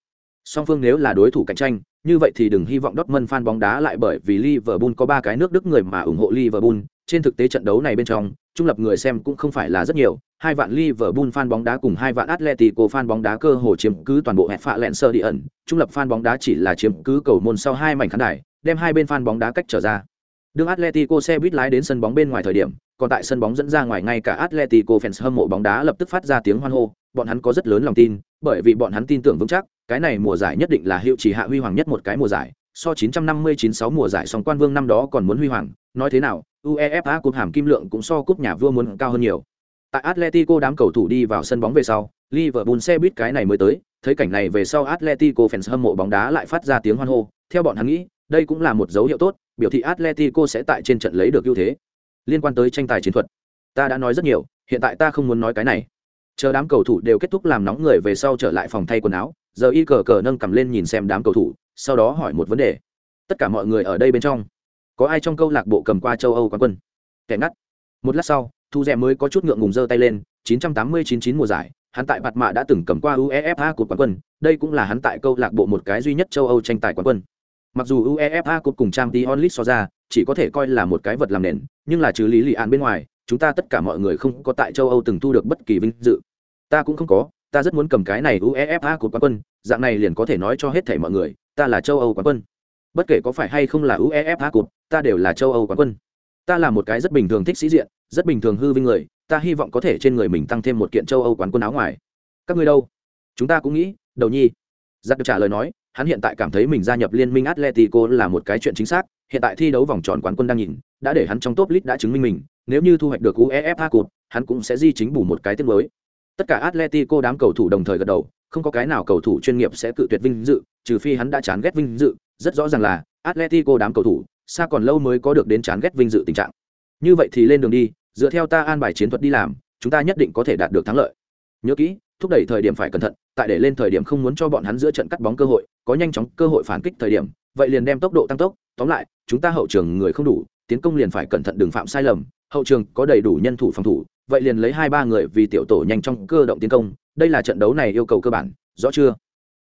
Song phương nếu là đối thủ cạnh tranh, như vậy thì đừng hy vọng Dortmund fan bóng đá lại bởi vì Liverpool có ba cái nước Đức người mà ủng hộ Liverpool, trên thực tế trận đấu này bên trong, trung lập người xem cũng không phải là rất nhiều, hai vạn Liverpool fan bóng đá cùng hai vạn Atletico fan bóng đá cơ hồ chiếm cứ toàn bộ hẹp phạ lẹn sơ đi ẩn, trung lập fan bóng đá chỉ là chiếm cứ cầu môn sau hai mảnh khán đài, đem hai bên fan bóng đá cách trở ra. Đường Atletico xe buýt lái đến sân bóng bên ngoài thời điểm, còn tại sân bóng dẫn ra ngoài ngay cả Atletico fans hâm mộ bóng đá lập tức phát ra tiếng hoan hô, bọn hắn có rất lớn lòng tin, bởi vì bọn hắn tin tưởng vững chắc, cái này mùa giải nhất định là hiệu chỉ hạ huy hoàng nhất một cái mùa giải, so 959-6 mùa giải song quan vương năm đó còn muốn huy hoàng, nói thế nào, UEFA cúp hàm kim lượng cũng so cúp nhà vua muốn cao hơn nhiều. Tại Atletico đám cầu thủ đi vào sân bóng về sau, Liverpool xe buýt cái này mới tới, thấy cảnh này về sau Atletico fans hâm mộ bóng đá lại phát ra tiếng hoan hô, theo bọn hắn nghĩ, đây cũng là một dấu hiệu tốt, biểu thị Atletico sẽ tại trên trận lấy được ưu thế. Liên quan tới tranh tài chiến thuật, ta đã nói rất nhiều, hiện tại ta không muốn nói cái này. Chờ đám cầu thủ đều kết thúc làm nóng người về sau trở lại phòng thay quần áo, giờ y cờ cờ nâng cầm lên nhìn xem đám cầu thủ, sau đó hỏi một vấn đề. Tất cả mọi người ở đây bên trong, có ai trong câu lạc bộ cầm qua châu Âu quán quân? Kẻ ngắt. Một lát sau, Thu Dẻ mới có chút ngượng ngùng giơ tay lên, 989 mùa giải, hắn tại Bạt Mạ đã từng cầm qua UEFA cột quán quân, đây cũng là hắn tại câu lạc bộ một cái duy nhất châu Âu tranh tài quán quân. Mặc dù UEFA Cup cùng trang t onlit so ra, chỉ có thể coi là một cái vật làm nền, nhưng là trừ lý lì án bên ngoài, chúng ta tất cả mọi người không có tại châu Âu từng thu được bất kỳ vinh dự. Ta cũng không có, ta rất muốn cầm cái này UEFA của quán quân, dạng này liền có thể nói cho hết thảy mọi người, ta là châu Âu quán quân. Bất kể có phải hay không là UEFA Cup, ta đều là châu Âu quán quân. Ta là một cái rất bình thường thích sĩ diện, rất bình thường hư vinh người, ta hy vọng có thể trên người mình tăng thêm một kiện châu Âu quán quân áo ngoài. Các ngươi đâu? Chúng ta cũng nghĩ, đầu nhi. Giặc trả lời nói, hắn hiện tại cảm thấy mình gia nhập liên minh Atletico là một cái chuyện chính xác, hiện tại thi đấu vòng tròn quán quân đang nhìn, đã để hắn trong top list đã chứng minh mình, nếu như thu hoạch được UEFA Cup, hắn cũng sẽ di chính bù một cái tiếng mới. Tất cả Atletico đám cầu thủ đồng thời gật đầu, không có cái nào cầu thủ chuyên nghiệp sẽ cự tuyệt vinh dự, trừ phi hắn đã chán ghét vinh dự, rất rõ ràng là Atletico đám cầu thủ, xa còn lâu mới có được đến chán ghét vinh dự tình trạng. Như vậy thì lên đường đi, dựa theo ta an bài chiến thuật đi làm, chúng ta nhất định có thể đạt được thắng lợi. Nhớ kỹ, thúc đẩy thời điểm phải cẩn thận, tại để lên thời điểm không muốn cho bọn hắn giữa trận cắt bóng cơ hội, có nhanh chóng cơ hội phản kích thời điểm, vậy liền đem tốc độ tăng tốc, tóm lại, chúng ta hậu trường người không đủ, tiến công liền phải cẩn thận đừng phạm sai lầm, hậu trường có đầy đủ nhân thủ phòng thủ, vậy liền lấy hai ba người vì tiểu tổ nhanh trong cơ động tiến công, đây là trận đấu này yêu cầu cơ bản, rõ chưa?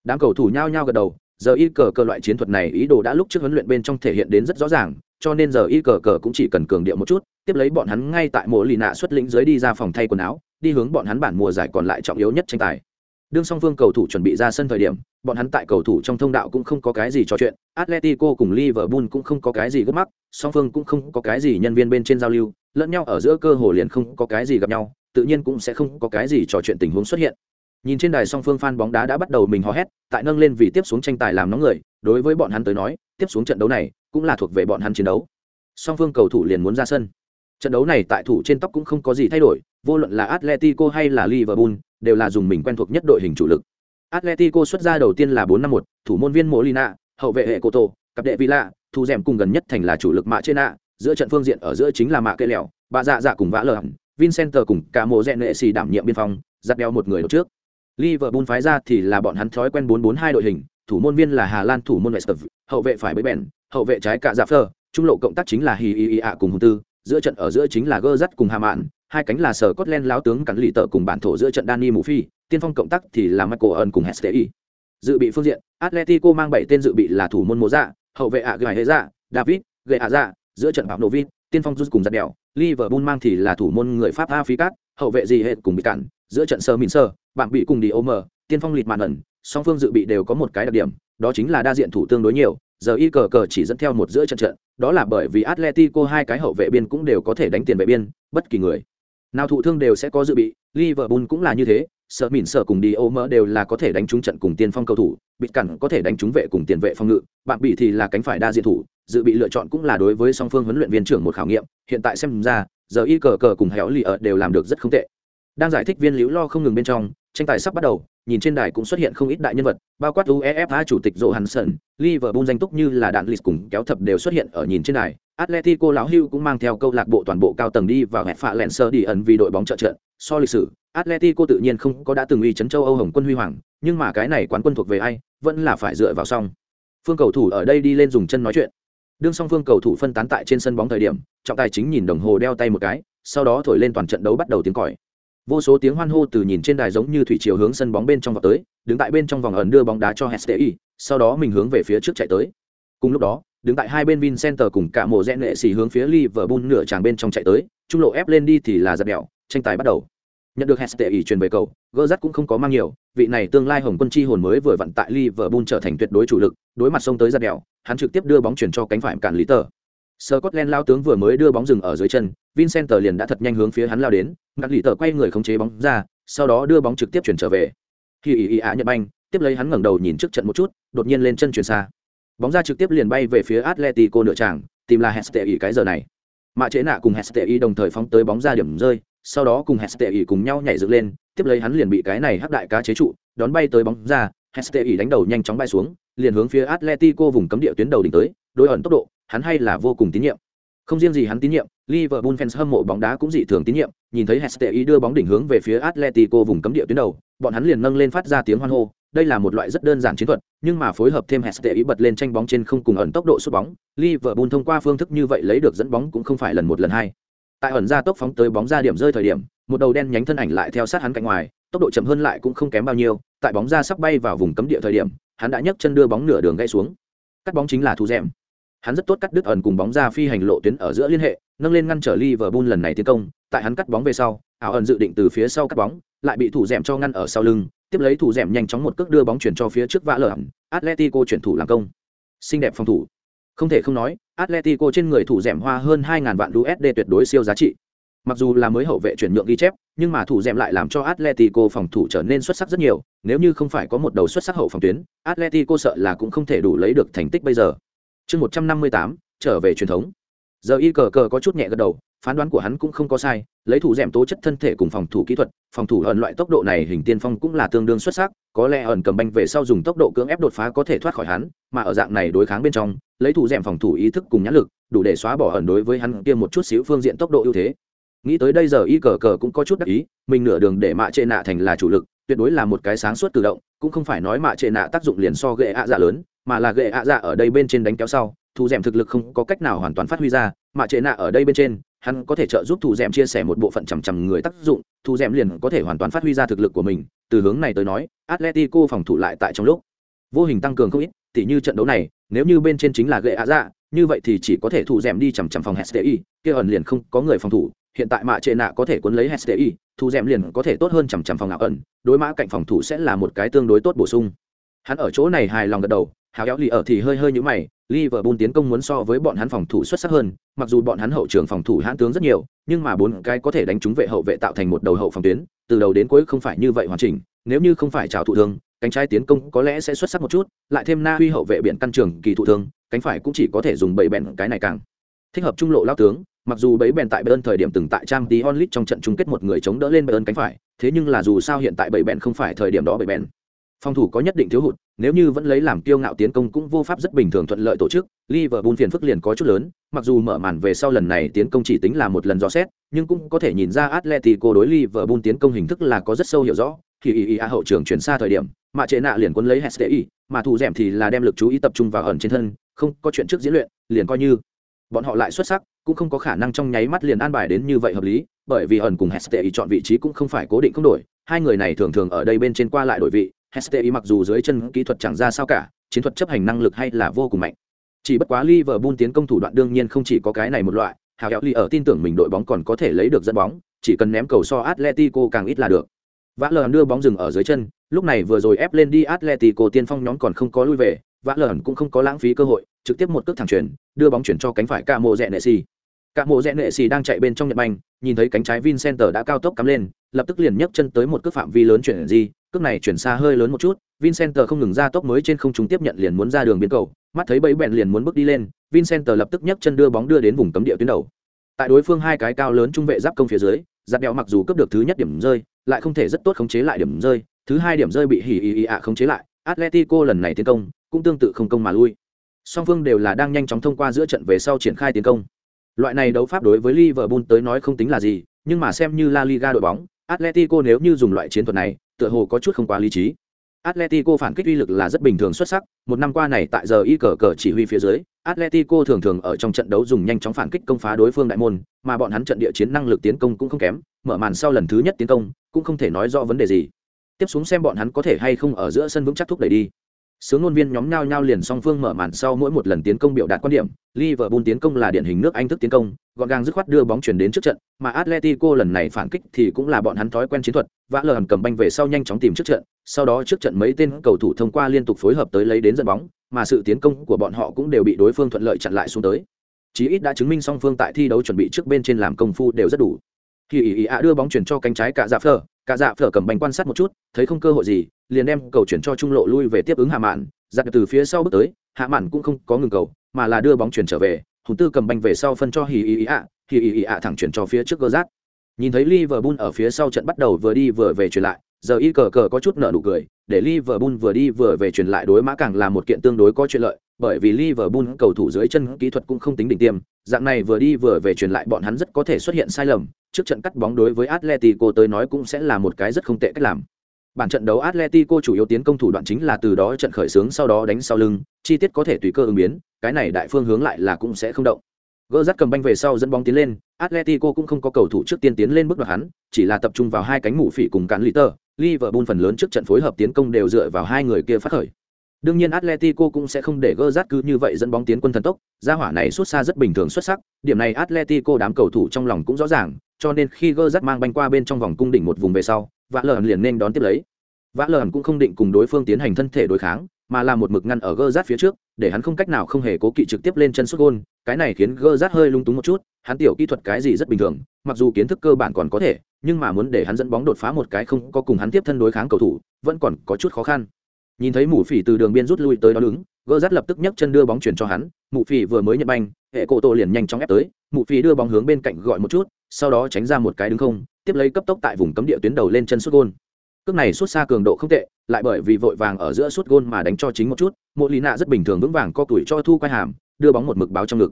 Đám cầu thủ nhao nhao gật đầu, giờ y cờ cờ loại chiến thuật này ý đồ đã lúc trước huấn luyện bên trong thể hiện đến rất rõ ràng, cho nên giờ y cờ cờ cũng chỉ cần cường điệu một chút, tiếp lấy bọn hắn ngay tại mùa lì nạ xuất lĩnh dưới đi ra phòng thay quần áo, đi hướng bọn hắn bản mùa giải còn lại trọng yếu nhất tranh tài. Đương song phương cầu thủ chuẩn bị ra sân thời điểm, bọn hắn tại cầu thủ trong thông đạo cũng không có cái gì trò chuyện, Atletico cùng Liverpool cũng không có cái gì gấp mắc, song phương cũng không có cái gì nhân viên bên trên giao lưu, lẫn nhau ở giữa cơ hồ liền không có cái gì gặp nhau, tự nhiên cũng sẽ không có cái gì trò chuyện tình huống xuất hiện. Nhìn trên đài song phương fan bóng đá đã bắt đầu mình hò hét, tại nâng lên vì tiếp xuống tranh tài làm nóng người, đối với bọn hắn tới nói, tiếp xuống trận đấu này cũng là thuộc về bọn hắn chiến đấu. Song phương cầu thủ liền muốn ra sân. Trận đấu này tại thủ trên tóc cũng không có gì thay đổi, vô luận là Atletico hay là Liverpool, đều là dùng mình quen thuộc nhất đội hình chủ lực. Atletico xuất ra đầu tiên là 4-5-1, thủ môn viên Molina, hậu vệ hệ Cotto, cặp đệ Villa, thủ rèm cùng gần nhất thành là chủ lực mạ trên ạ, giữa trận phương diện ở giữa chính là mạ cây lèo, bà dạ dạ cùng vã lờ Vincent cùng cả mộ rèn nệ xì đảm nhiệm biên phòng, giặt đeo một người trước. Liverpool phái ra thì là bọn hắn thói quen 4-4-2 đội hình, thủ môn viên là Hà Lan thủ môn Wester, hậu vệ phải bấy bèn, hậu vệ trái cả dạ Zaffer, trung lộ cộng tác chính là Hi Hi ạ cùng Hùng Tư, giữa trận ở giữa chính là Gerrard cùng Hà Mạn, hai cánh là sở Scotland láo tướng cắn lì tợ cùng bản thổ giữa trận Danny Murphy, tiên phong cộng tác thì là Michael Ân cùng Hestey. Dự bị phương diện, Atletico mang 7 tên dự bị là thủ môn Mộ Dạ, hậu vệ ạ Gài Dạ, David, Gệ Dạ, giữa trận Phạm Novin, tiên phong Jus cùng giật đèo, Liverpool mang thì là thủ môn người Pháp Africat, hậu vệ gì hệ cùng bị cản, giữa trận sơ Minser, sơ, bạn bị cùng đi Omer, tiên phong lịt màn ẩn, song phương dự bị đều có một cái đặc điểm, đó chính là đa diện thủ tương đối nhiều, giờ y cờ cờ chỉ dẫn theo một giữa trận trận, đó là bởi vì Atletico hai cái hậu vệ biên cũng đều có thể đánh tiền vệ biên, bất kỳ người nào thụ thương đều sẽ có dự bị, Liverpool cũng là như thế, sợ mỉn sợ cùng đi ô mỡ đều là có thể đánh trúng trận cùng tiên phong cầu thủ, bị cản có thể đánh trúng vệ cùng tiền vệ phòng ngự, bạn bị thì là cánh phải đa diện thủ, dự bị lựa chọn cũng là đối với song phương huấn luyện viên trưởng một khảo nghiệm, hiện tại xem ra, giờ y cờ cờ cùng héo lì ở đều làm được rất không tệ. Đang giải thích viên liễu lo không ngừng bên trong, tranh tài sắp bắt đầu, nhìn trên đài cũng xuất hiện không ít đại nhân vật, bao quát UEFA chủ tịch Johansson, Liverpool danh túc như là đạn lịch cùng kéo thập đều xuất hiện ở nhìn trên đài. Atletico lão hưu cũng mang theo câu lạc bộ toàn bộ cao tầng đi vào hẹp phạ lẹn sơ đi ẩn vì đội bóng trợ trận. So lịch sử, Atletico tự nhiên không có đã từng uy chấn châu Âu Hồng quân huy hoàng, nhưng mà cái này quán quân thuộc về ai, vẫn là phải dựa vào xong. Phương cầu thủ ở đây đi lên dùng chân nói chuyện. Đương song phương cầu thủ phân tán tại trên sân bóng thời điểm, trọng tài chính nhìn đồng hồ đeo tay một cái, sau đó thổi lên toàn trận đấu bắt đầu tiếng còi. Vô số tiếng hoan hô từ nhìn trên đài giống như thủy chiều hướng sân bóng bên trong vào tới, đứng tại bên trong vòng ẩn đưa bóng đá cho Hestei, sau đó mình hướng về phía trước chạy tới. Cùng lúc đó, đứng tại hai bên Vincenter cùng cả mộ rẽ nệ xì hướng phía Liverpool nửa tràng bên trong chạy tới, trung lộ ép lên đi thì là giật đẹo, tranh tài bắt đầu. Nhận được Hestei truyền về cầu, gỡ cũng không có mang nhiều, vị này tương lai hồng quân chi hồn mới vừa vận tại Liverpool trở thành tuyệt đối chủ lực, đối mặt sông tới giật đẹo, hắn trực tiếp đưa bóng chuyển cho cánh phải cản lý tờ. Scotland lao tướng vừa mới đưa bóng dừng ở dưới chân, Vincenter liền đã thật nhanh hướng phía hắn lao đến, ngắt lý tờ quay người khống chế bóng ra, sau đó đưa bóng trực tiếp chuyển trở về. Khi ý ý ạ Nhật Banh, tiếp lấy hắn ngẩng đầu nhìn trước trận một chút, đột nhiên lên chân chuyển xa. Bóng ra trực tiếp liền bay về phía Atletico nửa tràng, tìm là Hestei cái giờ này. Mạ chế nạ cùng Hestei đồng thời phóng tới bóng ra điểm rơi, sau đó cùng Hestei cùng nhau nhảy dựng lên, tiếp lấy hắn liền bị cái này hắc đại cá chế trụ, đón bay tới bóng ra, Hestei đánh đầu nhanh chóng bay xuống, liền hướng phía Atletico vùng cấm địa tuyến đầu đỉnh tới, đối ẩn tốc độ, hắn hay là vô cùng tín nhiệm. Không riêng gì hắn tín nhiệm, Liverpool fans hâm mộ bóng đá cũng dị thường tín nhiệm, nhìn thấy Hestei đưa bóng đỉnh hướng về phía Atletico vùng cấm địa tuyến đầu, bọn hắn liền nâng lên phát ra tiếng hoan hô, đây là một loại rất đơn giản chiến thuật, nhưng mà phối hợp thêm Hestei bật lên tranh bóng trên không cùng ẩn tốc độ sút bóng, Liverpool thông qua phương thức như vậy lấy được dẫn bóng cũng không phải lần một lần hai. Tại ẩn ra tốc phóng tới bóng ra điểm rơi thời điểm, một đầu đen nhánh thân ảnh lại theo sát hắn cạnh ngoài, tốc độ chậm hơn lại cũng không kém bao nhiêu, tại bóng ra sắp bay vào vùng cấm địa thời điểm, hắn đã nhấc chân đưa bóng nửa đường gãy xuống. Cắt bóng chính là thủ dẻm. Hắn rất tốt cắt đứt ẩn cùng bóng ra phi hành lộ tuyến ở giữa liên hệ, nâng lên ngăn trở Liverpool lần này tiến công, tại hắn cắt bóng về sau, ảo ẩn dự định từ phía sau cắt bóng, lại bị thủ dẻm cho ngăn ở sau lưng, tiếp lấy thủ dẻm nhanh chóng một cước đưa bóng chuyển cho phía trước vã lở hẳn, Atletico chuyển thủ làm công. Xinh đẹp phòng thủ. Không thể không nói, Atletico trên người thủ dẻm hoa hơn 2000 vạn USD tuyệt đối siêu giá trị. Mặc dù là mới hậu vệ chuyển nhượng ghi chép, nhưng mà thủ dẻm lại làm cho Atletico phòng thủ trở nên xuất sắc rất nhiều, nếu như không phải có một đầu xuất sắc hậu phòng tuyến, Atletico sợ là cũng không thể đủ lấy được thành tích bây giờ. Chương 158, trở về truyền thống. Giờ y cờ cờ có chút nhẹ gật đầu, phán đoán của hắn cũng không có sai, lấy thủ dẻm tố chất thân thể cùng phòng thủ kỹ thuật, phòng thủ ẩn loại tốc độ này hình tiên phong cũng là tương đương xuất sắc, có lẽ ẩn cầm banh về sau dùng tốc độ cưỡng ép đột phá có thể thoát khỏi hắn, mà ở dạng này đối kháng bên trong, lấy thủ dẻm phòng thủ ý thức cùng nhãn lực, đủ để xóa bỏ ẩn đối với hắn kia một chút xíu phương diện tốc độ ưu thế. Nghĩ tới đây giờ y cờ cờ cũng có chút đắc ý, mình nửa đường để mạ trệ nạ thành là chủ lực, tuyệt đối là một cái sáng suốt tự động, cũng không phải nói mạ trệ nạ tác dụng liền so gệ ạ dạ lớn, mà là gệ ạ dạ ở đây bên trên đánh kéo sau, thủ dẻm thực lực không có cách nào hoàn toàn phát huy ra, mạ trệ nạ ở đây bên trên, hắn có thể trợ giúp thủ dẻm chia sẻ một bộ phận chằm chằm người tác dụng, thủ dẻm liền có thể hoàn toàn phát huy ra thực lực của mình, từ hướng này tới nói, Atletico phòng thủ lại tại trong lúc vô hình tăng cường không ít, tỉ như trận đấu này, nếu như bên trên chính là gậy ạ dạ, như vậy thì chỉ có thể thủ dẻm đi chằm chằm phòng HSTI, kia ẩn liền không có người phòng thủ, hiện tại mạ trệ nạ có thể cuốn lấy HSTI, thủ dẻm liền có thể tốt hơn chằm chằm phòng ảo ẩn, đối mã cạnh phòng thủ sẽ là một cái tương đối tốt bổ sung. Hắn ở chỗ này hài lòng gật đầu, hào kéo lì ở thì hơi hơi như mày, Liverpool tiến công muốn so với bọn hắn phòng thủ xuất sắc hơn, mặc dù bọn hắn hậu trường phòng thủ hãn tướng rất nhiều, nhưng mà bốn cái có thể đánh trúng vệ hậu vệ tạo thành một đầu hậu phòng tuyến, từ đầu đến cuối không phải như vậy hoàn chỉnh, nếu như không phải chào thủ thương, cánh trái tiến công có lẽ sẽ xuất sắc một chút, lại thêm Na Huy hậu vệ biển căn trường kỳ thủ thương, cánh phải cũng chỉ có thể dùng bảy bèn cái này càng. Thích hợp trung lộ lao tướng, mặc dù bảy bèn tại Bayern thời điểm từng tại trang tí trong trận chung kết một người chống đỡ lên Bayern cánh phải, thế nhưng là dù sao hiện tại bảy bèn không phải thời điểm đó bảy bèn phòng thủ có nhất định thiếu hụt, nếu như vẫn lấy làm kiêu ngạo tiến công cũng vô pháp rất bình thường thuận lợi tổ chức, liverpool phiền phức liền có chút lớn, mặc dù mở màn về sau lần này tiến công chỉ tính là một lần dò xét, nhưng cũng có thể nhìn ra atletico đối liverpool tiến công hình thức là có rất sâu hiểu rõ. Khi ý ý a hậu trường chuyển xa thời điểm, mà trệ nạ liền quân lấy hsti mà thủ dẻm thì là đem lực chú ý tập trung vào ẩn trên thân, không có chuyện trước diễn luyện, liền coi như bọn họ lại xuất sắc, cũng không có khả năng trong nháy mắt liền an bài đến như vậy hợp lý, bởi vì ẩn cùng hsti chọn vị trí cũng không phải cố định không đổi, hai người này thường thường ở đây bên trên qua lại đổi vị HSTI mặc dù dưới chân kỹ thuật chẳng ra sao cả, chiến thuật chấp hành năng lực hay là vô cùng mạnh. Chỉ bất quá Liverpool tiến công thủ đoạn đương nhiên không chỉ có cái này một loại, Hào Hẹo Ly ở tin tưởng mình đội bóng còn có thể lấy được dẫn bóng, chỉ cần ném cầu so Atletico càng ít là được. Vã lờn đưa bóng dừng ở dưới chân, lúc này vừa rồi ép lên đi Atletico tiên phong nhóm còn không có lui về, Vã lờn cũng không có lãng phí cơ hội, trực tiếp một cước thẳng chuyển, đưa bóng chuyển cho cánh phải Camo Zenesi. Camo Zenesi đang chạy bên trong nhật banh, nhìn thấy cánh trái Vincenter đã cao tốc cắm lên, lập tức liền nhấc chân tới một cước phạm vi lớn chuyển gì, cước này chuyển xa hơi lớn một chút, vincent không ngừng ra tốc mới trên không trung tiếp nhận liền muốn ra đường biến cầu, mắt thấy bẫy bẹn liền muốn bước đi lên, vincent lập tức nhấc chân đưa bóng đưa đến vùng cấm địa tuyến đầu. Tại đối phương hai cái cao lớn trung vệ giáp công phía dưới, giáp đèo mặc dù cướp được thứ nhất điểm rơi, lại không thể rất tốt khống chế lại điểm rơi, thứ hai điểm rơi bị hỉ ý ý ạ khống chế lại, Atletico lần này tiến công, cũng tương tự không công mà lui. song phương đều là đang nhanh chóng thông qua giữa trận về sau triển khai tiến công loại này đấu pháp đối với liverpool tới nói không tính là gì nhưng mà xem như la liga đội bóng atletico nếu như dùng loại chiến thuật này tựa hồ có chút không quá lý trí Atletico phản kích uy lực là rất bình thường xuất sắc, một năm qua này tại giờ y cờ cờ chỉ huy phía dưới, Atletico thường thường ở trong trận đấu dùng nhanh chóng phản kích công phá đối phương đại môn, mà bọn hắn trận địa chiến năng lực tiến công cũng không kém, mở màn sau lần thứ nhất tiến công, cũng không thể nói rõ vấn đề gì. Tiếp xuống xem bọn hắn có thể hay không ở giữa sân vững chắc thúc đẩy đi. Sướng ngôn viên nhóm nhau nhau liền song phương mở màn sau mỗi một lần tiến công biểu đạt quan điểm, Liverpool tiến công là điển hình nước Anh thức tiến công, gọn gàng dứt khoát đưa bóng chuyển đến trước trận, mà Atletico lần này phản kích thì cũng là bọn hắn thói quen chiến thuật, vã lờ cầm banh về sau nhanh chóng tìm trước trận, sau đó trước trận mấy tên cầu thủ thông qua liên tục phối hợp tới lấy đến dẫn bóng, mà sự tiến công của bọn họ cũng đều bị đối phương thuận lợi chặn lại xuống tới. Chí ít đã chứng minh song phương tại thi đấu chuẩn bị trước bên trên làm công phu đều rất đủ. Khi ý ý ạ đưa bóng chuyển cho cánh trái cả dạ phở, cả dạ phở cầm bành quan sát một chút, thấy không cơ hội gì, liền đem cầu chuyển cho trung lộ lui về tiếp ứng hạ mạn, giặt từ phía sau bước tới, hạ mạn cũng không có ngừng cầu, mà là đưa bóng chuyển trở về, hùng tư cầm banh về sau phân cho hì ý ý ạ, hì ý ý ạ thẳng chuyển cho phía trước gơ rát. Nhìn thấy Liverpool ở phía sau trận bắt đầu vừa đi vừa về chuyển lại, giờ y cờ cờ có chút nợ nụ cười, để Liverpool vừa đi vừa về truyền lại đối mã càng là một kiện tương đối có chuyện lợi, bởi vì Liverpool cầu thủ dưới chân kỹ thuật cũng không tính đỉnh tiêm, dạng này vừa đi vừa về truyền lại bọn hắn rất có thể xuất hiện sai lầm, trước trận cắt bóng đối với Atletico tới nói cũng sẽ là một cái rất không tệ cách làm. Bản trận đấu Atletico chủ yếu tiến công thủ đoạn chính là từ đó trận khởi sướng sau đó đánh sau lưng, chi tiết có thể tùy cơ ứng biến, cái này đại phương hướng lại là cũng sẽ không động. Gỡ dắt cầm banh về sau dẫn bóng tiến lên, Atletico cũng không có cầu thủ trước tiên tiến lên bước đoạt hắn, chỉ là tập trung vào hai cánh mũ phỉ cùng cán liter, Liverpool phần lớn trước trận phối hợp tiến công đều dựa vào hai người kia phát khởi. Đương nhiên Atletico cũng sẽ không để Gerrard cứ như vậy dẫn bóng tiến quân thần tốc, gia hỏa này xuất xa rất bình thường xuất sắc, điểm này Atletico đám cầu thủ trong lòng cũng rõ ràng, cho nên khi Gerrard mang banh qua bên trong vòng cung đỉnh một vùng về sau, Vã Lởn liền nên đón tiếp lấy. Vã Lởn cũng không định cùng đối phương tiến hành thân thể đối kháng, mà là một mực ngăn ở Gerrard phía trước, để hắn không cách nào không hề cố kỵ trực tiếp lên chân sút gôn, cái này khiến Gerrard hơi lung túng một chút, hắn tiểu kỹ thuật cái gì rất bình thường, mặc dù kiến thức cơ bản còn có thể, nhưng mà muốn để hắn dẫn bóng đột phá một cái không có cùng hắn tiếp thân đối kháng cầu thủ, vẫn còn có chút khó khăn. Nhìn thấy Mù Phỉ từ đường biên rút lui tới đó đứng, Gerrard lập tức nhấc chân đưa bóng chuyển cho hắn, Mù Phỉ vừa mới nhận banh, hệ cổ tổ liền nhanh chóng ép tới, Mù Phỉ đưa bóng hướng bên cạnh gọi một chút, sau đó tránh ra một cái đứng không, tiếp lấy cấp tốc tại vùng cấm địa tuyến đầu lên chân sút gôn. Cước này xuất xa cường độ không tệ, lại bởi vì vội vàng ở giữa sút gôn mà đánh cho chính một chút, Mộ Lý Nạ rất bình thường vững vàng co tuổi cho thu quay hàm, đưa bóng một mực báo trong ngực.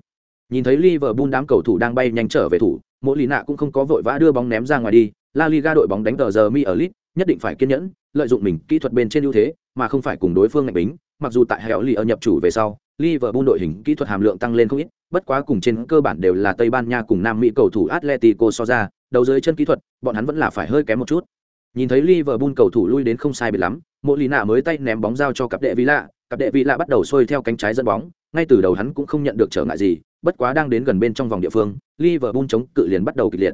Nhìn thấy Liverpool đám cầu thủ đang bay nhanh trở về thủ, Mỗi Lý Nạ cũng không có vội vã đưa bóng ném ra ngoài đi, La Liga đội bóng đánh tờ giờ mi ở lit, nhất định phải kiên nhẫn, lợi dụng mình kỹ thuật bên trên ưu thế, mà không phải cùng đối phương ngạch bính, mặc dù tại Hẻo Lì ở nhập chủ về sau, Liverpool đội hình kỹ thuật hàm lượng tăng lên không ít, bất quá cùng trên cơ bản đều là Tây Ban Nha cùng Nam Mỹ cầu thủ Atletico so ra, đầu dưới chân kỹ thuật, bọn hắn vẫn là phải hơi kém một chút. Nhìn thấy Liverpool cầu thủ lui đến không sai biệt lắm, mỗi Lý Nạ mới tay ném bóng giao cho cặp đệ Villa, cặp đệ Villa bắt đầu xuôi theo cánh trái dẫn bóng, ngay từ đầu hắn cũng không nhận được trở ngại gì, bất quá đang đến gần bên trong vòng địa phương, Liverpool chống cự liền bắt đầu kịch liệt.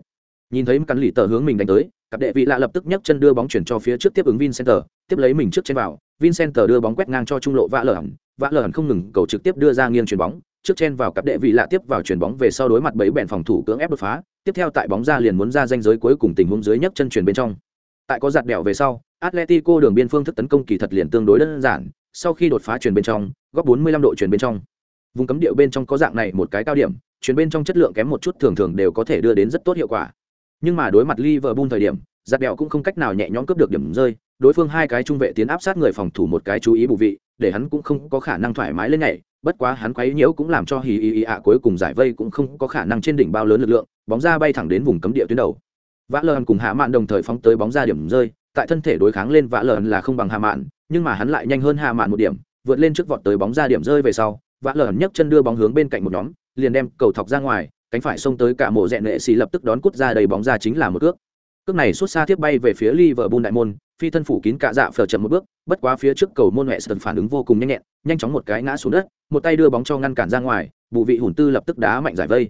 Nhìn thấy cắn lì tờ hướng mình đánh tới, cặp đệ vị lạ lập tức nhấc chân đưa bóng chuyển cho phía trước tiếp ứng Vincenter, tiếp lấy mình trước trên vào, Vincenter đưa bóng quét ngang cho trung lộ vạ lở Vạ lở không ngừng cầu trực tiếp đưa ra nghiêng chuyền bóng, trước trên vào cặp đệ vị lạ tiếp vào chuyền bóng về sau đối mặt bẫy bèn phòng thủ cưỡng ép đột phá, tiếp theo tại bóng ra liền muốn ra danh giới cuối cùng tình huống dưới nhấc chân chuyền bên trong. Tại có giạt đèo về sau, Atletico đường biên phương thức tấn công kỳ thật liền tương đối đơn giản, sau khi đột phá chuyển bên trong, góc 45 độ chuyển bên trong. Vùng cấm địa bên trong có dạng này một cái cao điểm, chuyển bên trong chất lượng kém một chút thường thường đều có thể đưa đến rất tốt hiệu quả. Nhưng mà đối mặt Liverpool thời điểm, giặt đèo cũng không cách nào nhẹ nhõm cướp được điểm rơi, đối phương hai cái trung vệ tiến áp sát người phòng thủ một cái chú ý bù vị, để hắn cũng không có khả năng thoải mái lên nhảy, bất quá hắn quấy nhiễu cũng làm cho hì ý ý ạ cuối cùng giải vây cũng không có khả năng trên đỉnh bao lớn lực lượng, bóng ra bay thẳng đến vùng cấm địa tuyến đầu. Vã lơ cùng Hạ Mạn đồng thời phóng tới bóng ra điểm rơi, tại thân thể đối kháng lên Vã Lợn là không bằng Hạ Mạn, nhưng mà hắn lại nhanh hơn Hạ Mạn một điểm, vượt lên trước vọt tới bóng ra điểm rơi về sau, Vã Lợn nhấc chân đưa bóng hướng bên cạnh một nhóm, liền đem cầu thọc ra ngoài, cánh phải xông tới cả mộ rẽ nệ xì lập tức đón cút ra đầy bóng ra chính là một cước. Cước này xuất xa tiếp bay về phía Liverpool đại môn, phi thân phủ kín cả dạ phở chậm một bước, bất quá phía trước cầu môn huệ sơn phản ứng vô cùng nhanh nhẹn, nhanh chóng một cái ngã xuống đất, một tay đưa bóng cho ngăn cản ra ngoài, bù vị hùn tư lập tức đá mạnh giải vây.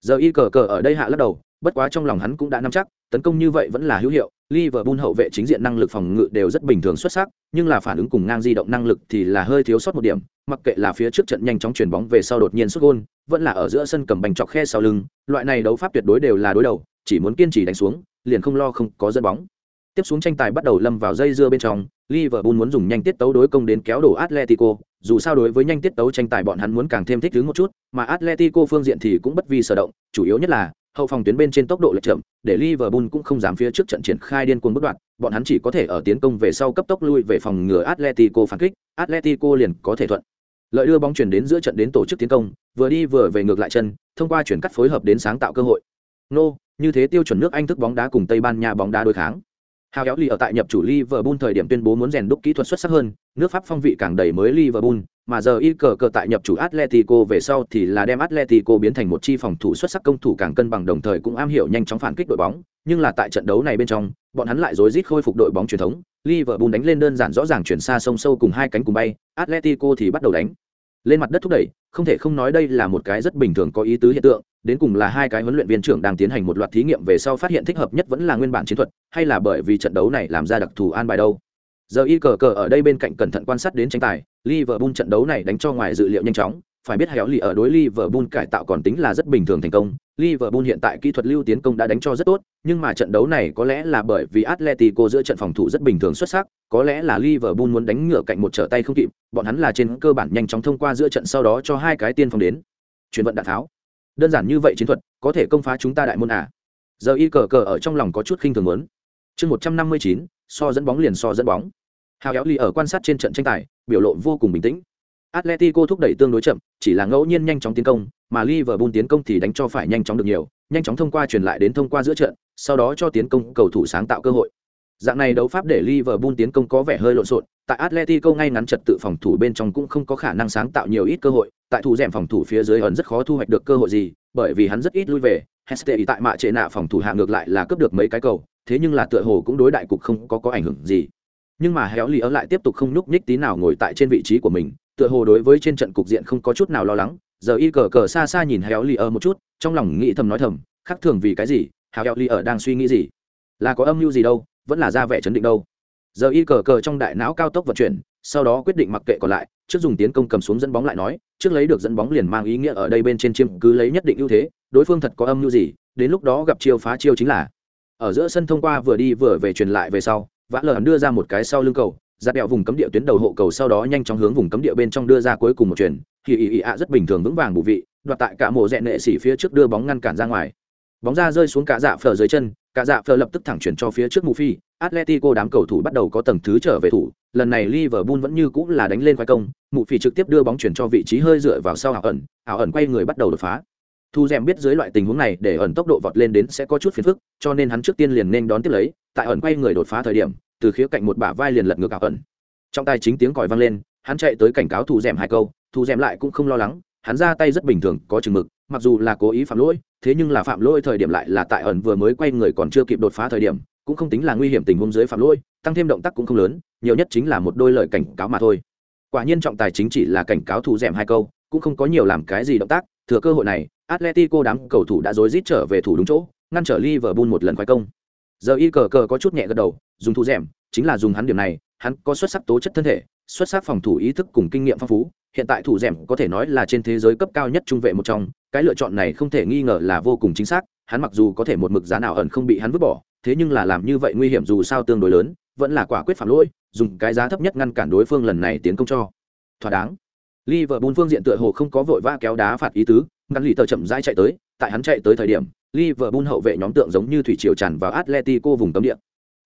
Giờ y cờ cờ ở đây hạ lắc đầu, bất quá trong lòng hắn cũng đã nắm chắc, tấn công như vậy vẫn là hữu hiệu, Liverpool hậu vệ chính diện năng lực phòng ngự đều rất bình thường xuất sắc, nhưng là phản ứng cùng ngang di động năng lực thì là hơi thiếu sót một điểm, mặc kệ là phía trước trận nhanh chóng chuyển bóng về sau đột nhiên sút gol, vẫn là ở giữa sân cầm bành chọc khe sau lưng, loại này đấu pháp tuyệt đối đều là đối đầu, chỉ muốn kiên trì đánh xuống, liền không lo không có dẫn bóng. Tiếp xuống tranh tài bắt đầu lâm vào dây dưa bên trong, Liverpool muốn dùng nhanh tiết tấu đối công đến kéo đổ Atletico, dù sao đối với nhanh tiết tấu tranh tài bọn hắn muốn càng thêm thích ứng một chút, mà Atletico phương diện thì cũng bất vi sở động, chủ yếu nhất là hậu phòng tuyến bên trên tốc độ lệch chậm, để Liverpool cũng không dám phía trước trận triển khai điên cuồng bất đoạn, bọn hắn chỉ có thể ở tiến công về sau cấp tốc lui về phòng ngừa Atletico phản kích, Atletico liền có thể thuận. Lợi đưa bóng chuyển đến giữa trận đến tổ chức tiến công vừa đi vừa về ngược lại chân thông qua chuyển cắt phối hợp đến sáng tạo cơ hội. Nô như thế tiêu chuẩn nước anh thức bóng đá cùng tây ban nha bóng đá đối kháng. Hào kéo Lee ở tại nhập chủ liverpool thời điểm tuyên bố muốn rèn đúc kỹ thuật xuất sắc hơn nước pháp phong vị càng đầy mới liverpool mà giờ y cờ cờ tại nhập chủ atletico về sau thì là đem atletico biến thành một chi phòng thủ xuất sắc công thủ càng cân bằng đồng thời cũng am hiểu nhanh chóng phản kích đội bóng. Nhưng là tại trận đấu này bên trong, bọn hắn lại rối rít khôi phục đội bóng truyền thống. Liverpool đánh lên đơn giản rõ ràng chuyển xa sông sâu cùng hai cánh cùng bay, atletico thì bắt đầu đánh. Lên mặt đất thúc đẩy, không thể không nói đây là một cái rất bình thường có ý tứ hiện tượng. Đến cùng là hai cái huấn luyện viên trưởng đang tiến hành một loạt thí nghiệm về sau phát hiện thích hợp nhất vẫn là nguyên bản chiến thuật, hay là bởi vì trận đấu này làm ra đặc thù an bài đâu. Giờ y cờ cờ ở đây bên cạnh cẩn thận quan sát đến tranh tài liverpool trận đấu này đánh cho ngoài dự liệu nhanh chóng phải biết héo lì ở đối Liverpool cải tạo còn tính là rất bình thường thành công. Liverpool hiện tại kỹ thuật lưu tiến công đã đánh cho rất tốt, nhưng mà trận đấu này có lẽ là bởi vì Atletico giữa trận phòng thủ rất bình thường xuất sắc, có lẽ là Liverpool muốn đánh ngựa cạnh một trở tay không kịp, bọn hắn là trên cơ bản nhanh chóng thông qua giữa trận sau đó cho hai cái tiên phong đến. Chuyển vận đạn tháo. Đơn giản như vậy chiến thuật, có thể công phá chúng ta đại môn à? Giờ y cờ cờ ở trong lòng có chút khinh thường muốn. Chương 159, so dẫn bóng liền so dẫn bóng. Hào Éo Ly ở quan sát trên trận tranh tài, biểu lộ vô cùng bình tĩnh. Atletico thúc đẩy tương đối chậm, chỉ là ngẫu nhiên nhanh chóng tiến công, mà Liverpool tiến công thì đánh cho phải nhanh chóng được nhiều, nhanh chóng thông qua truyền lại đến thông qua giữa trận, sau đó cho tiến công cầu thủ sáng tạo cơ hội. Dạng này đấu pháp để Liverpool tiến công có vẻ hơi lộn xộn, tại Atletico ngay ngắn trật tự phòng thủ bên trong cũng không có khả năng sáng tạo nhiều ít cơ hội, tại thủ rèm phòng thủ phía dưới ẩn rất khó thu hoạch được cơ hội gì, bởi vì hắn rất ít lui về. Heste tại mạ trệ nạ phòng thủ hạ ngược lại là cướp được mấy cái cầu, thế nhưng là tựa hồ cũng đối đại cục không có có ảnh hưởng gì. Nhưng mà Héo lì ở lại tiếp tục không nhúc nhích tí nào ngồi tại trên vị trí của mình, tựa hồ đối với trên trận cục diện không có chút nào lo lắng. Giờ y cờ cờ xa xa nhìn héo lì ở một chút trong lòng nghĩ thầm nói thầm khác thường vì cái gì? Héo lì ở đang suy nghĩ gì? Là có âm mưu gì đâu? Vẫn là ra vẻ chấn định đâu? Giờ y cờ cờ trong đại não cao tốc vận chuyển sau đó quyết định mặc kệ còn lại trước dùng tiến công cầm xuống dẫn bóng lại nói trước lấy được dẫn bóng liền mang ý nghĩa ở đây bên trên chiêm cứ lấy nhất định ưu thế đối phương thật có âm mưu gì? Đến lúc đó gặp chiêu phá chiêu chính là. Ở giữa sân thông qua vừa đi vừa về truyền lại về sau vã lờ đưa ra một cái sau lưng cầu, giặt đẹo vùng cấm địa tuyến đầu hộ cầu sau đó nhanh chóng hướng vùng cấm địa bên trong đưa ra cuối cùng một chuyển. Thì ý ý ạ rất bình thường vững vàng bù vị, đoạt tại cả mộ rẽ nệ xỉ phía trước đưa bóng ngăn cản ra ngoài. Bóng ra rơi xuống cả dạ phờ dưới chân, cả dạ phờ lập tức thẳng chuyển cho phía trước mù phi. Atletico đám cầu thủ bắt đầu có tầng thứ trở về thủ. Lần này liverpool vẫn như cũng là đánh lên khoai công. Mù phi trực tiếp đưa bóng chuyển cho vị trí hơi dựa vào sau ảo ẩn. Ảo ẩn quay người bắt đầu đột phá thu rèm biết dưới loại tình huống này để ẩn tốc độ vọt lên đến sẽ có chút phiền phức, cho nên hắn trước tiên liền nên đón tiếp lấy, tại ẩn quay người đột phá thời điểm, từ khía cạnh một bả vai liền lật ngược ảo ẩn. Trong tay chính tiếng còi vang lên, hắn chạy tới cảnh cáo Thu rèm hai câu, Thu rèm lại cũng không lo lắng, hắn ra tay rất bình thường, có chừng mực, mặc dù là cố ý phạm lỗi, thế nhưng là phạm lỗi thời điểm lại là tại ẩn vừa mới quay người còn chưa kịp đột phá thời điểm, cũng không tính là nguy hiểm tình huống dưới phạm lỗi, tăng thêm động tác cũng không lớn, nhiều nhất chính là một đôi lời cảnh cáo mà thôi. Quả nhiên trọng tài chính chỉ là cảnh cáo Thu rèm hai câu, cũng không có nhiều làm cái gì động tác thừa cơ hội này, atletico đám cầu thủ đã rối rít trở về thủ đúng chỗ, ngăn trở liverpool một lần quay công. Giờ y cờ cờ có chút nhẹ gật đầu, dùng thủ rèm, chính là dùng hắn điểm này, hắn có xuất sắc tố chất thân thể, xuất sắc phòng thủ ý thức cùng kinh nghiệm phong phú, hiện tại thủ rèm có thể nói là trên thế giới cấp cao nhất trung vệ một trong, cái lựa chọn này không thể nghi ngờ là vô cùng chính xác, hắn mặc dù có thể một mực giá nào ẩn không bị hắn vứt bỏ, thế nhưng là làm như vậy nguy hiểm dù sao tương đối lớn, vẫn là quả quyết phạm lỗi, dùng cái giá thấp nhất ngăn cản đối phương lần này tiến công cho. Thỏa đáng. Liverpool phương diện tựa hồ không có vội vã kéo đá phạt ý tứ, ngắn lì tờ chậm rãi chạy tới, tại hắn chạy tới thời điểm, Liverpool hậu vệ nhóm tượng giống như thủy triều tràn vào Atletico vùng cấm địa.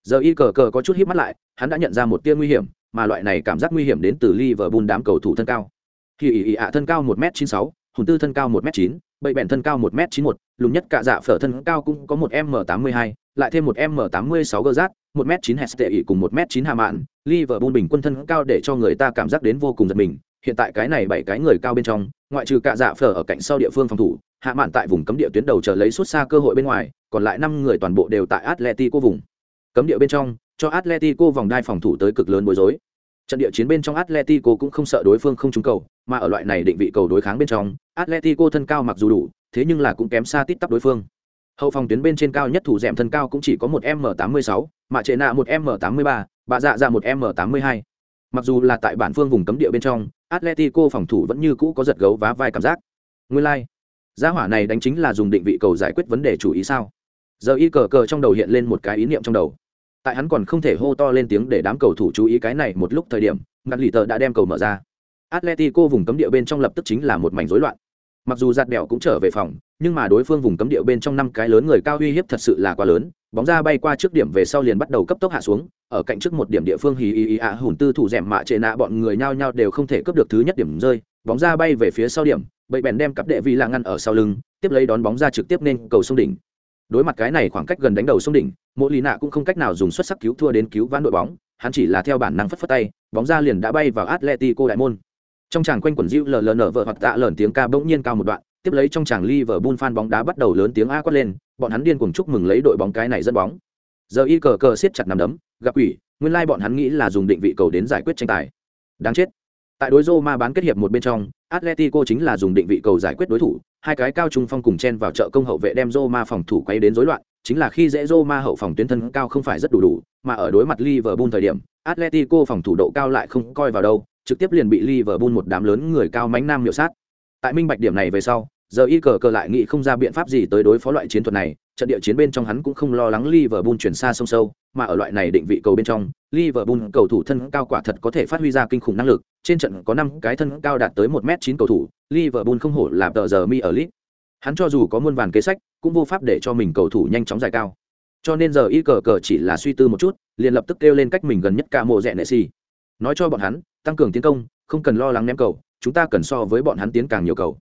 Giờ y cờ cờ có chút híp mắt lại, hắn đã nhận ra một tia nguy hiểm, mà loại này cảm giác nguy hiểm đến từ Liverpool đám cầu thủ thân cao. Kỳ Ý Ý ạ thân cao 1m96, Hùng Tư thân cao 1m9, Bậy bẹn thân cao 1m91, Lùng Nhất cả dạ phở thân cao cũng có 1m82, lại thêm 1m86 gơ rát, 1m9 Hestệ ỷ cùng 1m9 Hà Mạn, Liverpool bình quân thân cao để cho người ta cảm giác đến vô cùng giật mình, hiện tại cái này bảy cái người cao bên trong ngoại trừ cả dạ phở ở cạnh sau địa phương phòng thủ hạ mạn tại vùng cấm địa tuyến đầu chờ lấy suốt xa cơ hội bên ngoài còn lại năm người toàn bộ đều tại atletico vùng Cấm địa bên trong, cho Atletico vòng đai phòng thủ tới cực lớn bối rối. Trận địa chiến bên trong Atletico cũng không sợ đối phương không trúng cầu, mà ở loại này định vị cầu đối kháng bên trong, Atletico thân cao mặc dù đủ, thế nhưng là cũng kém xa tít tắp đối phương. Hậu phòng tuyến bên trên cao nhất thủ dẻm thân cao cũng chỉ có một m 86 mà trệ nạ một m 83 bà dạ dạ một m 82 Mặc dù là tại bản phương vùng cấm địa bên trong, Atletico phòng thủ vẫn như cũ có giật gấu vá vai cảm giác. Nguyên lai, like. gia hỏa này đánh chính là dùng định vị cầu giải quyết vấn đề chủ ý sao? Giờ y cờ cờ trong đầu hiện lên một cái ý niệm trong đầu tại hắn còn không thể hô to lên tiếng để đám cầu thủ chú ý cái này một lúc thời điểm ngặt lì tờ đã đem cầu mở ra atletico vùng cấm địa bên trong lập tức chính là một mảnh rối loạn mặc dù giạt bẹo cũng trở về phòng nhưng mà đối phương vùng cấm địa bên trong năm cái lớn người cao uy hiếp thật sự là quá lớn bóng ra bay qua trước điểm về sau liền bắt đầu cấp tốc hạ xuống ở cạnh trước một điểm địa phương hì ý ý ạ hùn tư thủ d m mạ trệ nạ bọn người nhao nhao đều không thể cướp được thứ nhất điểm rơi bóng ra bay về phía sau điểm bậy bèn đem cặp đệ vi là ngăn ở sau lưng tiếp lấy đón bóng ra trực tiếp nên cầu sông đỉnh đối mặt cái này khoảng cách gần đánh đầu sông đỉnh mỗi lì nạ cũng không cách nào dùng xuất sắc cứu thua đến cứu vãn đội bóng hắn chỉ là theo bản năng phất phất tay bóng ra liền đã bay vào atletico đại môn trong tràng quanh quần dịu lờ lờ vợ hoặc tạ lởn tiếng ca bỗng nhiên cao một đoạn tiếp lấy trong tràng Liverpool fan bóng đá bắt đầu lớn tiếng a quát lên, bọn hắn điên cuồng chúc mừng lấy đội bóng cái này dẫn bóng. Giờ y cờ cờ siết chặt nắm đấm, gặp quỷ, nguyên lai like bọn hắn nghĩ là dùng định vị cầu đến giải quyết tranh tài. Đáng chết. Tại đối Roma bán kết hiệp một bên trong, Atletico chính là dùng định vị cầu giải quyết đối thủ, hai cái cao trung phong cùng chen vào trợ công hậu vệ đem Roma phòng thủ quay đến rối loạn, chính là khi dễ Roma hậu phòng tuyến thân cao không phải rất đủ đủ, mà ở đối mặt Liverpool thời điểm, Atletico phòng thủ độ cao lại không coi vào đâu, trực tiếp liền bị Liverpool một đám lớn người cao mánh nam miểu sát. Tại minh bạch điểm này về sau, giờ y cờ cờ lại nghĩ không ra biện pháp gì tới đối phó loại chiến thuật này trận địa chiến bên trong hắn cũng không lo lắng Liverpool chuyển xa sông sâu, mà ở loại này định vị cầu bên trong, Liverpool cầu thủ thân cao quả thật có thể phát huy ra kinh khủng năng lực, trên trận có 5 cái thân cao đạt tới 1m9 cầu thủ, Liverpool không hổ là tờ giờ mi ở lit. Hắn cho dù có muôn vàn kế sách, cũng vô pháp để cho mình cầu thủ nhanh chóng dài cao. Cho nên giờ y cờ cờ chỉ là suy tư một chút, liền lập tức kêu lên cách mình gần nhất cả mộ rẻ nệ xì. Nói cho bọn hắn, tăng cường tiến công, không cần lo lắng ném cầu, chúng ta cần so với bọn hắn tiến càng nhiều cầu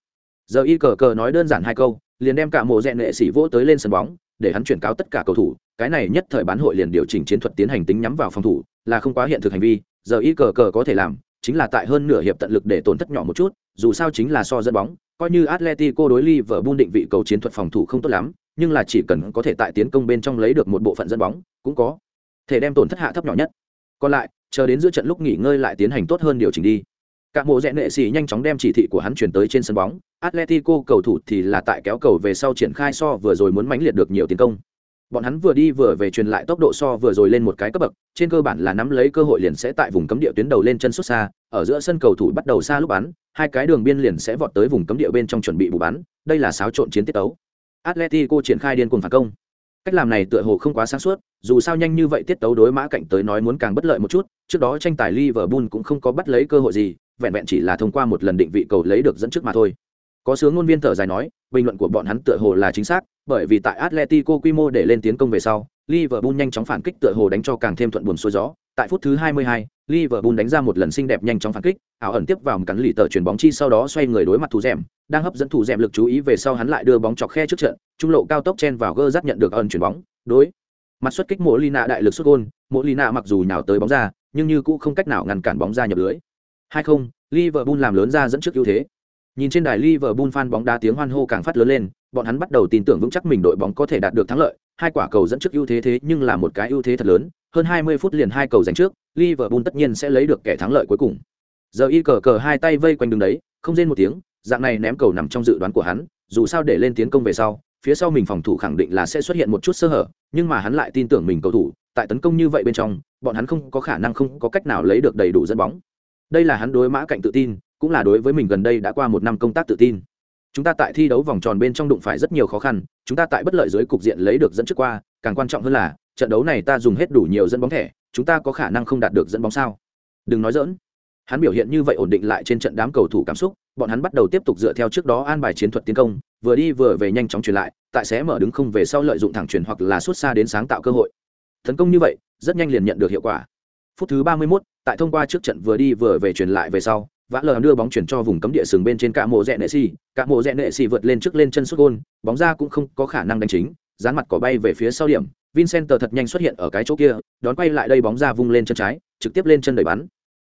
giờ y cờ cờ nói đơn giản hai câu liền đem cả mộ rẽ nệ sĩ vỗ tới lên sân bóng, để hắn chuyển cáo tất cả cầu thủ, cái này nhất thời bán hội liền điều chỉnh chiến thuật tiến hành tính nhắm vào phòng thủ, là không quá hiện thực hành vi, giờ y cờ cờ có thể làm, chính là tại hơn nửa hiệp tận lực để tổn thất nhỏ một chút, dù sao chính là so dẫn bóng, coi như atletico đối liverpool định vị cầu chiến thuật phòng thủ không tốt lắm, nhưng là chỉ cần có thể tại tiến công bên trong lấy được một bộ phận dẫn bóng, cũng có thể đem tổn thất hạ thấp nhỏ nhất. Còn lại, chờ đến giữa trận lúc nghỉ ngơi lại tiến hành tốt hơn điều chỉnh đi các mộ rẽ nệ xì nhanh chóng đem chỉ thị của hắn chuyển tới trên sân bóng. Atletico cầu thủ thì là tại kéo cầu về sau triển khai so vừa rồi muốn mãnh liệt được nhiều tiến công. Bọn hắn vừa đi vừa về truyền lại tốc độ so vừa rồi lên một cái cấp bậc, trên cơ bản là nắm lấy cơ hội liền sẽ tại vùng cấm địa tuyến đầu lên chân xuất xa, ở giữa sân cầu thủ bắt đầu xa lúc bắn, hai cái đường biên liền sẽ vọt tới vùng cấm địa bên trong chuẩn bị bù bắn, đây là xáo trộn chiến tiết tấu. Atletico triển khai điên cuồng phản công. Cách làm này tựa hồ không quá sáng suốt, dù sao nhanh như vậy tiết tấu đối mã cạnh tới nói muốn càng bất lợi một chút, trước đó tranh tài liverpool cũng không có bắt lấy cơ hội gì vẹn vẹn chỉ là thông qua một lần định vị cầu lấy được dẫn trước mà thôi. Có sướng ngôn viên thở dài nói bình luận của bọn hắn tựa hồ là chính xác bởi vì tại atletico quy mô để lên tiến công về sau liverpool nhanh chóng phản kích tựa hồ đánh cho càng thêm thuận buồm xuôi gió. Tại phút thứ 22, liverpool đánh ra một lần xinh đẹp nhanh chóng phản kích ảo ẩn tiếp vào một cắn lì tờ chuyển bóng chi sau đó xoay người đối mặt thủ rèm đang hấp dẫn thủ rèm lực chú ý về sau hắn lại đưa bóng chọc khe trước trận trung lộ cao tốc chen vào gơ dắt nhận được ẩn chuyển bóng đối. Mặt xuất kích mỗi lina đại lực xuất gôn mỗi lina mặc dù nhào tới bóng ra nhưng như cũng không cách nào ngăn cản bóng ra nhập lưới hai không, liverpool làm lớn ra dẫn trước ưu thế. Nhìn trên đài liverpool fan bóng đá tiếng hoan hô càng phát lớn lên, bọn hắn bắt đầu tin tưởng vững chắc mình đội bóng có thể đạt được thắng lợi. Hai quả cầu dẫn trước ưu thế thế nhưng là một cái ưu thế thật lớn. Hơn 20 phút liền hai cầu giành trước, liverpool tất nhiên sẽ lấy được kẻ thắng lợi cuối cùng. Giờ y cờ cờ hai tay vây quanh đường đấy, không rên một tiếng, dạng này ném cầu nằm trong dự đoán của hắn, dù sao để lên tiến công về sau, phía sau mình phòng thủ khẳng định là sẽ xuất hiện một chút sơ hở, nhưng mà hắn lại tin tưởng mình cầu thủ, tại tấn công như vậy bên trong, bọn hắn không có khả năng không có cách nào lấy được đầy đủ dẫn bóng đây là hắn đối mã cạnh tự tin cũng là đối với mình gần đây đã qua một năm công tác tự tin. Chúng ta tại thi đấu vòng tròn bên trong đụng phải rất nhiều khó khăn chúng ta tại bất lợi dưới cục diện lấy được dẫn trước qua càng quan trọng hơn là trận đấu này ta dùng hết đủ nhiều dẫn bóng thẻ chúng ta có khả năng không đạt được dẫn bóng sao? Đừng nói dỡn hắn biểu hiện như vậy ổn định lại trên trận đám cầu thủ cảm xúc bọn hắn bắt đầu tiếp tục dựa theo trước đó an bài chiến thuật tiến công vừa đi vừa về nhanh chóng truyền lại tại sẽ mở đứng không về sau lợi dụng thẳng truyền hoặc là xuất xa đến sáng tạo cơ hội. Tấn công như vậy rất nhanh liền nhận được hiệu quả. Phút thứ ba mươi 31, tại thông qua trước trận vừa đi vừa về truyền lại về sau, vã lờ đưa bóng chuyển cho vùng cấm địa sừng bên trên cả mộ rẽ nệ xì. Cả mộ rẽ nệ xì vượt lên trước lên chân xuất gôn, bóng ra cũng không có khả năng đánh chính, dán mặt cỏ bay về phía sau điểm. Vincent thật nhanh xuất hiện ở cái chỗ kia, đón quay lại đây bóng ra vung lên chân trái, trực tiếp lên chân đẩy bắn.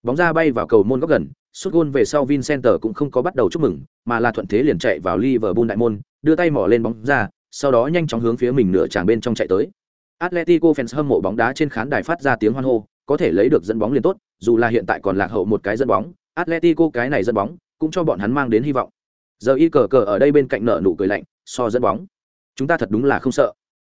Bóng ra bay vào cầu môn góc gần xuất gôn về sau vincent cũng không có bắt đầu chúc mừng, mà là thuận thế liền chạy vào liverpool đại môn, đưa tay mỏ lên bóng ra, sau đó nhanh chóng hướng phía mình nửa tràng bên trong chạy tới. Atletico fans hâm mộ bóng đá trên khán đài phát ra tiếng hoan hô có thể lấy được dẫn bóng liền tốt, dù là hiện tại còn lạc hậu một cái dẫn bóng, atletico cái này dẫn bóng cũng cho bọn hắn mang đến hy vọng. Giờ y cờ cờ ở đây bên cạnh nợ nụ cười lạnh, so dẫn bóng. Chúng ta thật đúng là không sợ.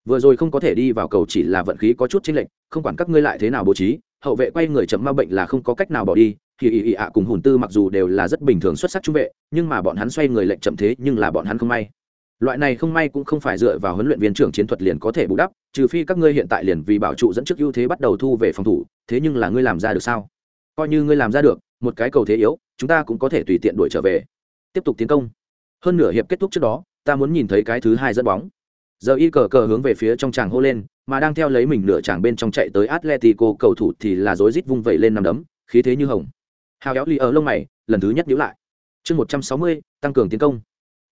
Vừa rồi không có thể đi vào cầu chỉ là vận khí có chút chênh lệch, không quản các ngươi lại thế nào bố trí, hậu vệ quay người chậm ma bệnh là không có cách nào bỏ đi, thì ý ý ạ cùng hồn tư mặc dù đều là rất bình thường xuất sắc trung vệ, nhưng mà bọn hắn xoay người lệnh chậm thế nhưng là bọn hắn không may loại này không may cũng không phải dựa vào huấn luyện viên trưởng chiến thuật liền có thể bù đắp, trừ phi các ngươi hiện tại liền vì bảo trụ dẫn trước ưu thế bắt đầu thu về phòng thủ, thế nhưng là ngươi làm ra được sao? Coi như ngươi làm ra được, một cái cầu thế yếu, chúng ta cũng có thể tùy tiện đuổi trở về. Tiếp tục tiến công. Hơn nửa hiệp kết thúc trước đó, ta muốn nhìn thấy cái thứ hai dẫn bóng. Giờ y cờ cờ hướng về phía trong tràng hô lên, mà đang theo lấy mình nửa tràng bên trong chạy tới atletico cầu thủ thì là rối rít vung vẩy lên nằm đấm, khí thế như hồng. Hào éo ly ở lông mày, lần thứ nhất nhíu lại. Chương một trăm sáu mươi, tăng cường tiến công.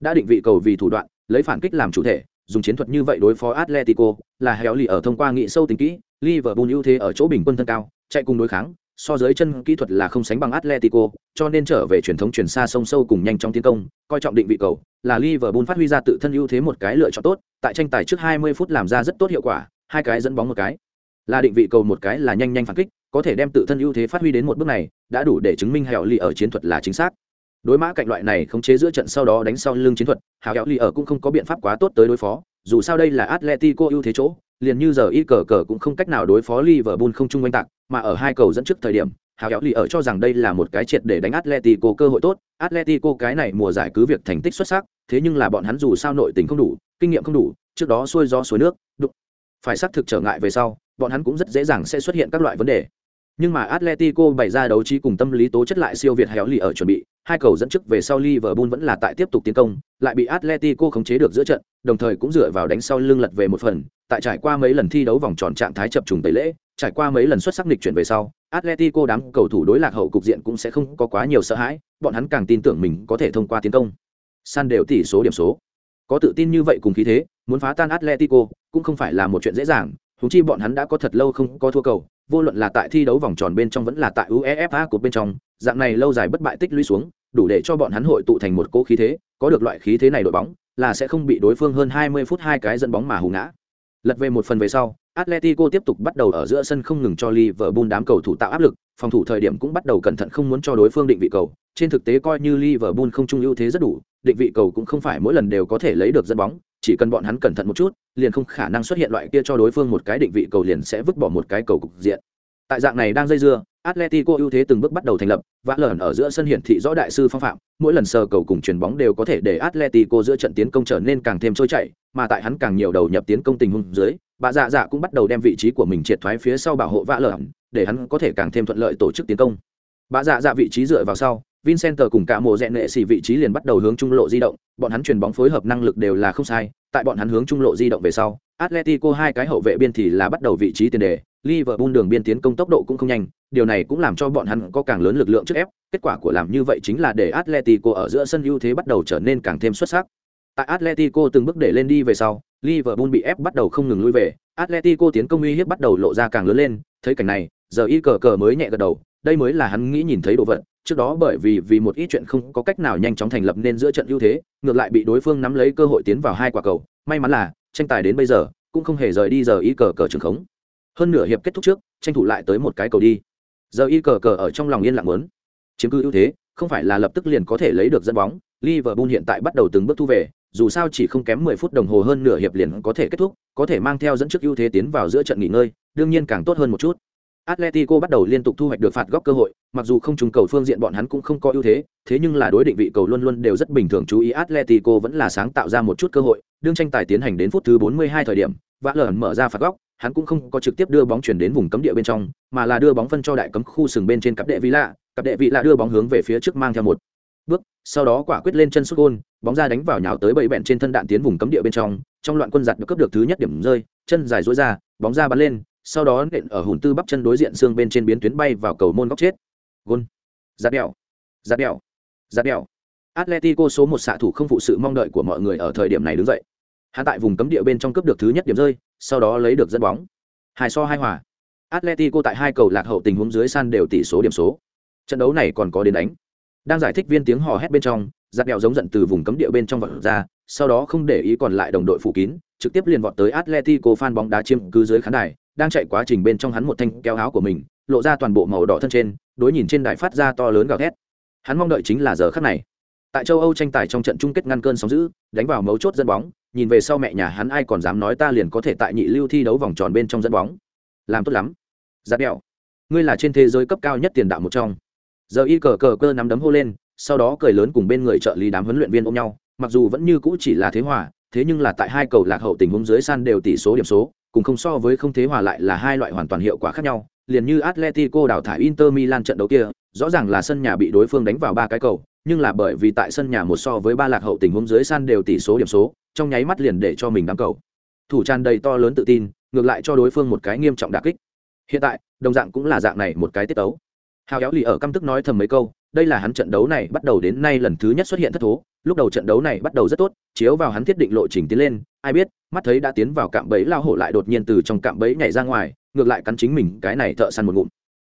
Đã định vị cầu vì thủ đoạn lấy phản kích làm chủ thể dùng chiến thuật như vậy đối phó atletico là héo lì ở thông qua nghị sâu tính kỹ liverpool ưu thế ở chỗ bình quân thân cao chạy cùng đối kháng so dưới chân kỹ thuật là không sánh bằng Atletico, cho nên trở về truyền thống truyền xa sông sâu cùng nhanh trong tiến công, coi trọng định vị cầu, là Liverpool phát huy ra tự thân ưu thế một cái lựa chọn tốt, tại tranh tài trước 20 phút làm ra rất tốt hiệu quả, hai cái dẫn bóng một cái. Là định vị cầu một cái là nhanh nhanh phản kích, có thể đem tự thân ưu thế phát huy đến một bước này, đã đủ để chứng minh Hẻo lì ở chiến thuật là chính xác. Đối mã cạnh loại này khống chế giữa trận sau đó đánh sau lưng chiến thuật, hào kéo Ly ở cũng không có biện pháp quá tốt tới đối phó, dù sao đây là Atletico ưu thế chỗ, liền như giờ y cờ cờ cũng không cách nào đối phó Liverpool không chung oanh tạc, mà ở hai cầu dẫn trước thời điểm, hào kéo lì ở cho rằng đây là một cái triệt để đánh Atletico cơ hội tốt, Atletico cái này mùa giải cứ việc thành tích xuất sắc, thế nhưng là bọn hắn dù sao nội tình không đủ, kinh nghiệm không đủ, trước đó xuôi gió suối nước, đụng. Phải xác thực trở ngại về sau, bọn hắn cũng rất dễ dàng sẽ xuất hiện các loại vấn đề. Nhưng mà Atletico bày ra đấu trí cùng tâm lý tố chất lại siêu việt héo lì ở chuẩn bị, hai cầu dẫn trước về sau Liverpool vẫn là tại tiếp tục tiến công, lại bị Atletico khống chế được giữa trận, đồng thời cũng dựa vào đánh sau lưng lật về một phần, tại trải qua mấy lần thi đấu vòng tròn trạng thái chập trùng tẩy lễ, trải qua mấy lần xuất sắc nghịch chuyển về sau, Atletico đám cầu thủ đối lạc hậu cục diện cũng sẽ không có quá nhiều sợ hãi, bọn hắn càng tin tưởng mình có thể thông qua tiến công. San đều tỷ số điểm số. Có tự tin như vậy cùng khí thế, muốn phá tan Atletico cũng không phải là một chuyện dễ dàng, huống chi bọn hắn đã có thật lâu không có thua cầu, vô luận là tại thi đấu vòng tròn bên trong vẫn là tại UEFA của bên trong, dạng này lâu dài bất bại tích lũy xuống, đủ để cho bọn hắn hội tụ thành một cỗ khí thế, có được loại khí thế này đội bóng, là sẽ không bị đối phương hơn 20 phút hai cái dẫn bóng mà hù ngã. Lật về một phần về sau, Atletico tiếp tục bắt đầu ở giữa sân không ngừng cho Liverpool đám cầu thủ tạo áp lực, phòng thủ thời điểm cũng bắt đầu cẩn thận không muốn cho đối phương định vị cầu. Trên thực tế coi như Liverpool không trung ưu thế rất đủ, định vị cầu cũng không phải mỗi lần đều có thể lấy được dẫn bóng, chỉ cần bọn hắn cẩn thận một chút, liền không khả năng xuất hiện loại kia cho đối phương một cái định vị cầu liền sẽ vứt bỏ một cái cầu cục diện. Tại dạng này đang dây dưa, Atletico ưu thế từng bước bắt đầu thành lập, vã lởn ở giữa sân hiển thị rõ đại sư phong phạm, mỗi lần sờ cầu cùng chuyền bóng đều có thể để Atletico giữa trận tiến công trở nên càng thêm trôi chảy, mà tại hắn càng nhiều đầu nhập tiến công tình huống dưới, bà dạ dạ cũng bắt đầu đem vị trí của mình triệt thoái phía sau bảo hộ vã lởn, để hắn có thể càng thêm thuận lợi tổ chức tiến công. Bà dạ dạ vị trí dựa vào sau, Vincenter cùng cả mùa rèn nệ xỉ vị trí liền bắt đầu hướng trung lộ di động, bọn hắn truyền bóng phối hợp năng lực đều là không sai, tại bọn hắn hướng trung lộ di động về sau, Atletico hai cái hậu vệ biên thì là bắt đầu vị trí tiền đề, Liverpool đường biên tiến công tốc độ cũng không nhanh, điều này cũng làm cho bọn hắn có càng lớn lực lượng trước ép, kết quả của làm như vậy chính là để Atletico ở giữa sân ưu thế bắt đầu trở nên càng thêm xuất sắc. Tại Atletico từng bước để lên đi về sau, Liverpool bị ép bắt đầu không ngừng lui về, Atletico tiến công uy hiếp bắt đầu lộ ra càng lớn lên, thấy cảnh này, giờ y cờ cờ mới nhẹ gật đầu, đây mới là hắn nghĩ nhìn thấy đồ vật, trước đó bởi vì vì một ít chuyện không có cách nào nhanh chóng thành lập nên giữa trận ưu thế, ngược lại bị đối phương nắm lấy cơ hội tiến vào hai quả cầu, may mắn là tranh tài đến bây giờ cũng không hề rời đi giờ y cờ cờ trường khống. Hơn nửa hiệp kết thúc trước tranh thủ lại tới một cái cầu đi. Giờ y cờ cờ ở trong lòng yên lặng muốn. Chiếm cứ ưu thế không phải là lập tức liền có thể lấy được dẫn bóng. Liverpool hiện tại bắt đầu từng bước thu về dù sao chỉ không kém 10 phút đồng hồ hơn nửa hiệp liền có thể kết thúc có thể mang theo dẫn trước ưu thế tiến vào giữa trận nghỉ ngơi đương nhiên càng tốt hơn một chút. Atletico bắt đầu liên tục thu hoạch được phạt góc cơ hội, mặc dù không trùng cầu phương diện bọn hắn cũng không có ưu thế, thế nhưng là đối định vị cầu luôn luôn đều rất bình thường chú ý Atletico vẫn là sáng tạo ra một chút cơ hội, đương tranh tài tiến hành đến phút thứ 42 thời điểm, Vã Lởn mở ra phạt góc, hắn cũng không có trực tiếp đưa bóng chuyển đến vùng cấm địa bên trong, mà là đưa bóng phân cho đại cấm khu sừng bên trên cặp đệ Villa. cặp đệ Villa đưa bóng hướng về phía trước mang theo một bước, sau đó quả quyết lên chân sút gôn, bóng ra đánh vào nhào tới bầy bẹn trên thân đạn tiến vùng cấm địa bên trong, trong loạn quân giật được cướp được thứ nhất điểm rơi, chân dài duỗi ra, bóng ra bắn lên, sau đó nện ở hùn tư bắp chân đối diện xương bên trên biến tuyến bay vào cầu môn góc chết. Gôn. Giạt đèo. Giạt đèo. Giạt đèo. Atletico số một xạ thủ không phụ sự mong đợi của mọi người ở thời điểm này đứng dậy. Hắn tại vùng cấm địa bên trong cướp được thứ nhất điểm rơi, sau đó lấy được dẫn bóng. Hai so hai hòa. Atletico tại hai cầu lạc hậu tình huống dưới san đều tỷ số điểm số. Trận đấu này còn có đến đánh. Đang giải thích viên tiếng hò hét bên trong, giật đèo giống giận từ vùng cấm địa bên trong vật ra, sau đó không để ý còn lại đồng đội phủ kín, trực tiếp liền vọt tới Atletico fan bóng đá chiếm cứ dưới khán đài, đang chạy quá trình bên trong hắn một thanh kéo áo của mình, lộ ra toàn bộ màu đỏ thân trên, đối nhìn trên đài phát ra to lớn gào thét. Hắn mong đợi chính là giờ khắc này. Tại châu Âu tranh tài trong trận chung kết ngăn cơn sóng dữ, đánh vào mấu chốt dẫn bóng, nhìn về sau mẹ nhà hắn ai còn dám nói ta liền có thể tại nhị lưu thi đấu vòng tròn bên trong dẫn bóng. Làm tốt lắm. Giáp đẹo. Ngươi là trên thế giới cấp cao nhất tiền đạo một trong. Giờ y cờ cờ cơ nắm đấm hô lên, sau đó cười lớn cùng bên người trợ lý đám huấn luyện viên ôm nhau, mặc dù vẫn như cũ chỉ là thế hòa, thế nhưng là tại hai cầu lạc hậu tình huống dưới san đều tỷ số điểm số, cùng không so với không thế hòa lại là hai loại hoàn toàn hiệu quả khác nhau, liền như Atletico đào thải Inter Milan trận đấu kia, rõ ràng là sân nhà bị đối phương đánh vào ba cái cầu, nhưng là bởi vì tại sân nhà một so với ba lạc hậu tình huống dưới san đều tỷ số điểm số, trong nháy mắt liền để cho mình đám cầu. Thủ tràn đầy to lớn tự tin, ngược lại cho đối phương một cái nghiêm trọng đả kích. Hiện tại, đồng dạng cũng là dạng này một cái tiết tấu. Hào kéo lì ở căm tức nói thầm mấy câu, đây là hắn trận đấu này bắt đầu đến nay lần thứ nhất xuất hiện thất thố lúc đầu trận đấu này bắt đầu rất tốt chiếu vào hắn thiết định lộ trình tiến lên ai biết, mắt thấy đã tiến vào cạm bẫy lao hổ lại đột nhiên từ trong cạm bẫy nhảy ra ngoài, ngược lại cắn chính mình cái này thợ săn một ngụm.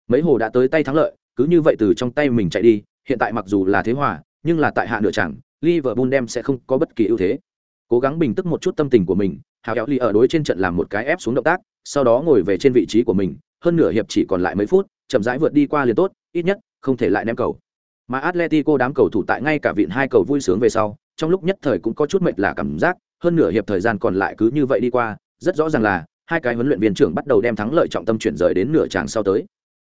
Mấy hồ đã tới tay thắng lợi, cứ như vậy từ trong tay mình chạy đi, hiện tại mặc dù là thế hòa, nhưng là tại hạ nửa chẳng, Liverpool đem sẽ không có bất kỳ ưu thế. Cố gắng bình tức một chút tâm tình của mình, hào kéo ly ở đối trên trận làm một cái ép xuống động tác, sau đó ngồi về trên vị trí của mình, hơn nửa hiệp chỉ còn lại mấy phút, chậm rãi vượt đi qua liền tốt, ít nhất, không thể lại ném cầu. Mà atletico đám cầu thủ tại ngay cả vịn hai cầu vui sướng về sau, trong lúc nhất thời cũng có chút mệt là cảm giác hơn nửa hiệp thời gian còn lại cứ như vậy đi qua, rất rõ ràng là hai cái huấn luyện viên trưởng bắt đầu đem thắng lợi trọng tâm chuyển rời đến nửa tràng sau tới.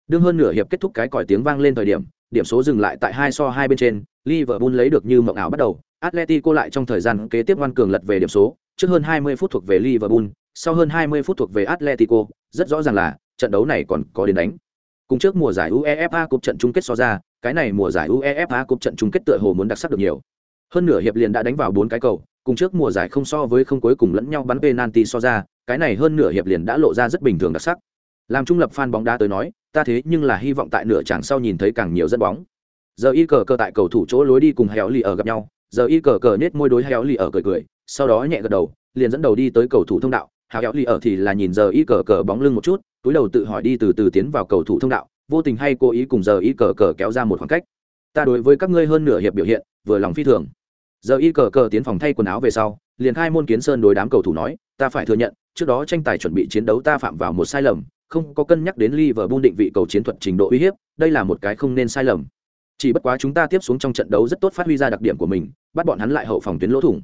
Đương hơn nửa hiệp kết thúc cái còi tiếng vang lên thời điểm điểm số dừng lại tại hai so hai bên trên, liverpool lấy được như mộng ảo bắt đầu, atletico lại trong thời gian kế tiếp ngoan cường lật về điểm số, trước hơn 20 phút thuộc về liverpool, sau hơn 20 phút thuộc về atletico, rất rõ ràng là trận đấu này còn có đến đánh. Cùng trước mùa giải uefa cúp trận chung kết so ra, cái này mùa giải uefa cúp trận chung kết tựa hồ muốn đặc sắc được nhiều. Hơn nửa hiệp liền đã đánh vào bốn cái cầu cùng trước mùa giải không so với không cuối cùng lẫn nhau bắn penalty so ra, cái này hơn nửa hiệp liền đã lộ ra rất bình thường đặc sắc. Làm trung lập fan bóng đá tới nói, ta thế nhưng là hy vọng tại nửa chẳng sau nhìn thấy càng nhiều dân bóng. Giờ y cờ cờ tại cầu thủ chỗ lối đi cùng héo lì ở gặp nhau, giờ y cờ cờ nết môi đối héo lì ở cười cười, sau đó nhẹ gật đầu, liền dẫn đầu đi tới cầu thủ thông đạo. Héo lì ở thì là nhìn giờ y cờ cờ bóng lưng một chút, túi đầu tự hỏi đi từ từ tiến vào cầu thủ thông đạo, vô tình hay cố ý cùng giờ y cờ cờ kéo ra một khoảng cách. Ta đối với các ngươi hơn nửa hiệp biểu hiện, vừa lòng phi thường giờ y cờ cờ tiến phòng thay quần áo về sau liền khai môn kiến sơn đối đám cầu thủ nói ta phải thừa nhận trước đó tranh tài chuẩn bị chiến đấu ta phạm vào một sai lầm không có cân nhắc đến Liverpool định vị cầu chiến thuật trình độ uy hiếp, đây là một cái không nên sai lầm. Chỉ bất quá chúng ta tiếp xuống trong trận đấu rất tốt phát huy ra đặc điểm của mình, bắt bọn hắn lại hậu phòng tuyến lỗ thủng.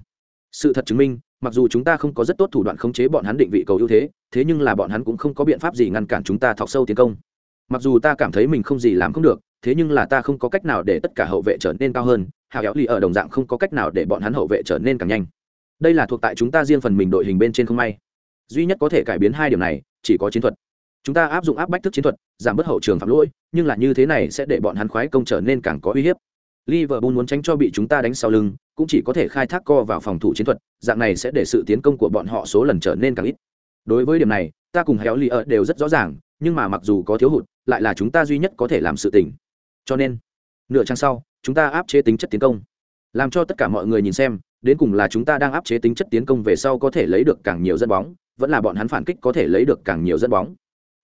Sự thật chứng minh, mặc dù chúng ta không có rất tốt thủ đoạn khống chế bọn hắn định vị cầu ưu thế, thế nhưng là bọn hắn cũng không có biện pháp gì ngăn cản chúng ta thọc sâu tiến công. Mặc dù ta cảm thấy mình không gì làm không được, thế nhưng là ta không có cách nào để tất cả hậu vệ trở nên cao hơn, Hào Éo Ly ở đồng dạng không có cách nào để bọn hắn hậu vệ trở nên càng nhanh. Đây là thuộc tại chúng ta riêng phần mình đội hình bên trên không may. Duy nhất có thể cải biến hai điểm này, chỉ có chiến thuật chúng ta áp dụng áp bách thức chiến thuật giảm bớt hậu trường phạm lỗi nhưng là như thế này sẽ để bọn hắn khoái công trở nên càng có uy hiếp Liverpool muốn tránh cho bị chúng ta đánh sau lưng, cũng chỉ có thể khai thác co vào phòng thủ chiến thuật, dạng này sẽ để sự tiến công của bọn họ số lần trở nên càng ít. Đối với điểm này, ta cùng Héo Li ở đều rất rõ ràng, nhưng mà mặc dù có thiếu hụt, lại là chúng ta duy nhất có thể làm sự tình. Cho nên, nửa trang sau, chúng ta áp chế tính chất tiến công, làm cho tất cả mọi người nhìn xem, đến cùng là chúng ta đang áp chế tính chất tiến công về sau có thể lấy được càng nhiều dẫn bóng, vẫn là bọn hắn phản kích có thể lấy được càng nhiều dẫn bóng.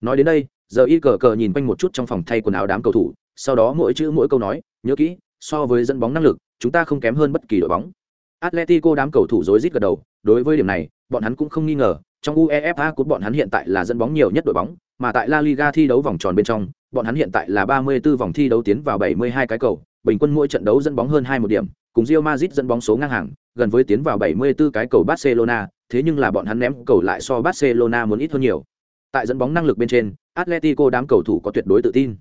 Nói đến đây giờ y cờ cờ nhìn quanh một chút trong phòng thay quần áo đám cầu thủ sau đó mỗi chữ mỗi câu nói nhớ kỹ so với dẫn bóng năng lực chúng ta không kém hơn bất kỳ đội bóng. Atletico đám cầu thủ rối rít gật đầu đối với điểm này bọn hắn cũng không nghi ngờ trong uefa của bọn hắn hiện tại là dẫn bóng nhiều nhất đội bóng mà tại la liga thi đấu vòng tròn bên trong bọn hắn hiện tại là 34 vòng thi đấu tiến vào 72 cái cầu bình quân mỗi trận đấu dẫn bóng hơn hai một điểm cùng Real Madrid dẫn bóng số ngang hàng gần với tiến vào 74 cái cầu Barcelona thế nhưng là bọn hắn ném cầu lại so Barcelona muốn ít hơn nhiều Tại dẫn bóng năng lực bên trên, Atletico đám cầu thủ có tuyệt đối tự tin.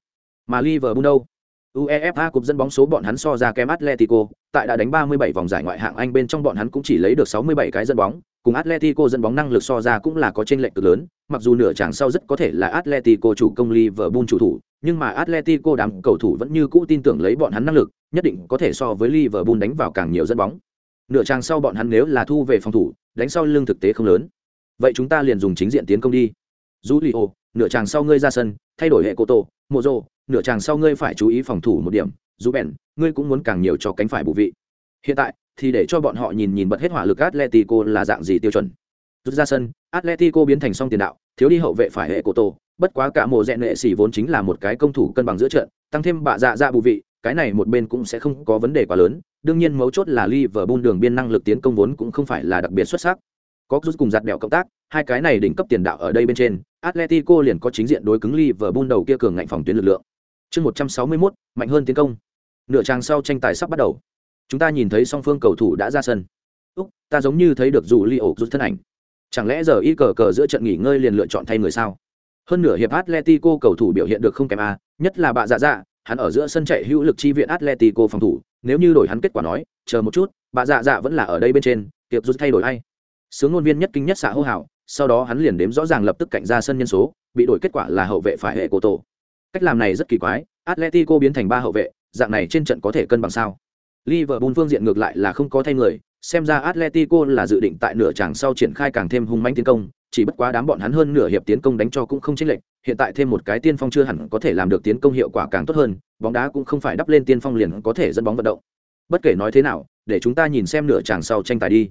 Mà Liverpool đâu? UEFA cúp dẫn bóng số bọn hắn so ra kém Atletico, tại đã đánh 37 vòng giải ngoại hạng Anh bên trong bọn hắn cũng chỉ lấy được 67 cái dẫn bóng, cùng Atletico dẫn bóng năng lực so ra cũng là có chênh lệch cực lớn, mặc dù nửa chẳng sau rất có thể là Atletico chủ công Liverpool chủ thủ, nhưng mà Atletico đám cầu thủ vẫn như cũ tin tưởng lấy bọn hắn năng lực, nhất định có thể so với Liverpool đánh vào càng nhiều dẫn bóng. Nửa chẳng sau bọn hắn nếu là thu về phòng thủ, đánh sau lưng thực tế không lớn. Vậy chúng ta liền dùng chính diện tiến công đi Julio, nửa chàng sau ngươi ra sân thay đổi hệ cổ tổ, mộ nửa chàng sau ngươi phải chú ý phòng thủ một điểm Ruben, ngươi cũng muốn càng nhiều cho cánh phải bổ vị hiện tại thì để cho bọn họ nhìn nhìn bật hết hỏa lực atletico là dạng gì tiêu chuẩn. Rút ra sân atletico biến thành song tiền đạo thiếu đi hậu vệ phải hệ cổ tổ, bất quá cả mùa rèn nệ xỉ vốn chính là một cái công thủ cân bằng giữa trận tăng thêm bạ dạ dạ bù vị cái này một bên cũng sẽ không có vấn đề quá lớn đương nhiên mấu chốt là Liverpool đường biên năng lực tiến công vốn cũng không phải là đặc biệt xuất sắc. Có rút cùng giặt đèo cộng tác hai cái này đỉnh cấp tiền đạo ở đây bên trên atletico liền có chính diện đối cứng liverpool đầu kia cường ngạnh phòng tuyến lực lượng. Chương một 161, mạnh hơn tiến công. Nửa trang sau tranh tài sắp bắt đầu chúng ta nhìn thấy song phương cầu thủ đã ra sân. Úc, ta giống như thấy được dù li ổ rút thân ảnh. Chẳng lẽ giờ y cờ cờ giữa trận nghỉ ngơi liền lựa chọn thay người sao? Hơn nửa hiệp atletico cầu thủ biểu hiện được không kém a, nhất là bạ dạ dạ hắn ở giữa sân chạy hữu lực chi viện atletico phòng thủ. Nếu như đổi hắn kết quả nói, chờ một chút bạ dạ dạ vẫn là ở đây bên trên tiệp rút thay đổi hay sướng ngôn viên nhất kinh nhất xạ hô hào, sau đó hắn liền đếm rõ ràng lập tức cạnh ra sân nhân số, bị đổi kết quả là hậu vệ phải hệ cổ tổ. Cách làm này rất kỳ quái, atletico biến thành ba hậu vệ, dạng này trên trận có thể cân bằng sao? Liverpool phương diện ngược lại là không có thay người xem ra Atletico là dự định tại nửa chặng sau triển khai càng thêm hung mãnh tiến công, chỉ bất quá đám bọn hắn hơn nửa hiệp tiến công đánh cho cũng không chênh lệch, hiện tại thêm một cái tiên phong chưa hẳn có thể làm được tiến công hiệu quả càng tốt hơn, bóng đá cũng không phải đắp lên tiên phong liền có thể dẫn bóng vận động. Bất kể nói thế nào, để chúng ta nhìn xem nửa chặng sau tranh tài đi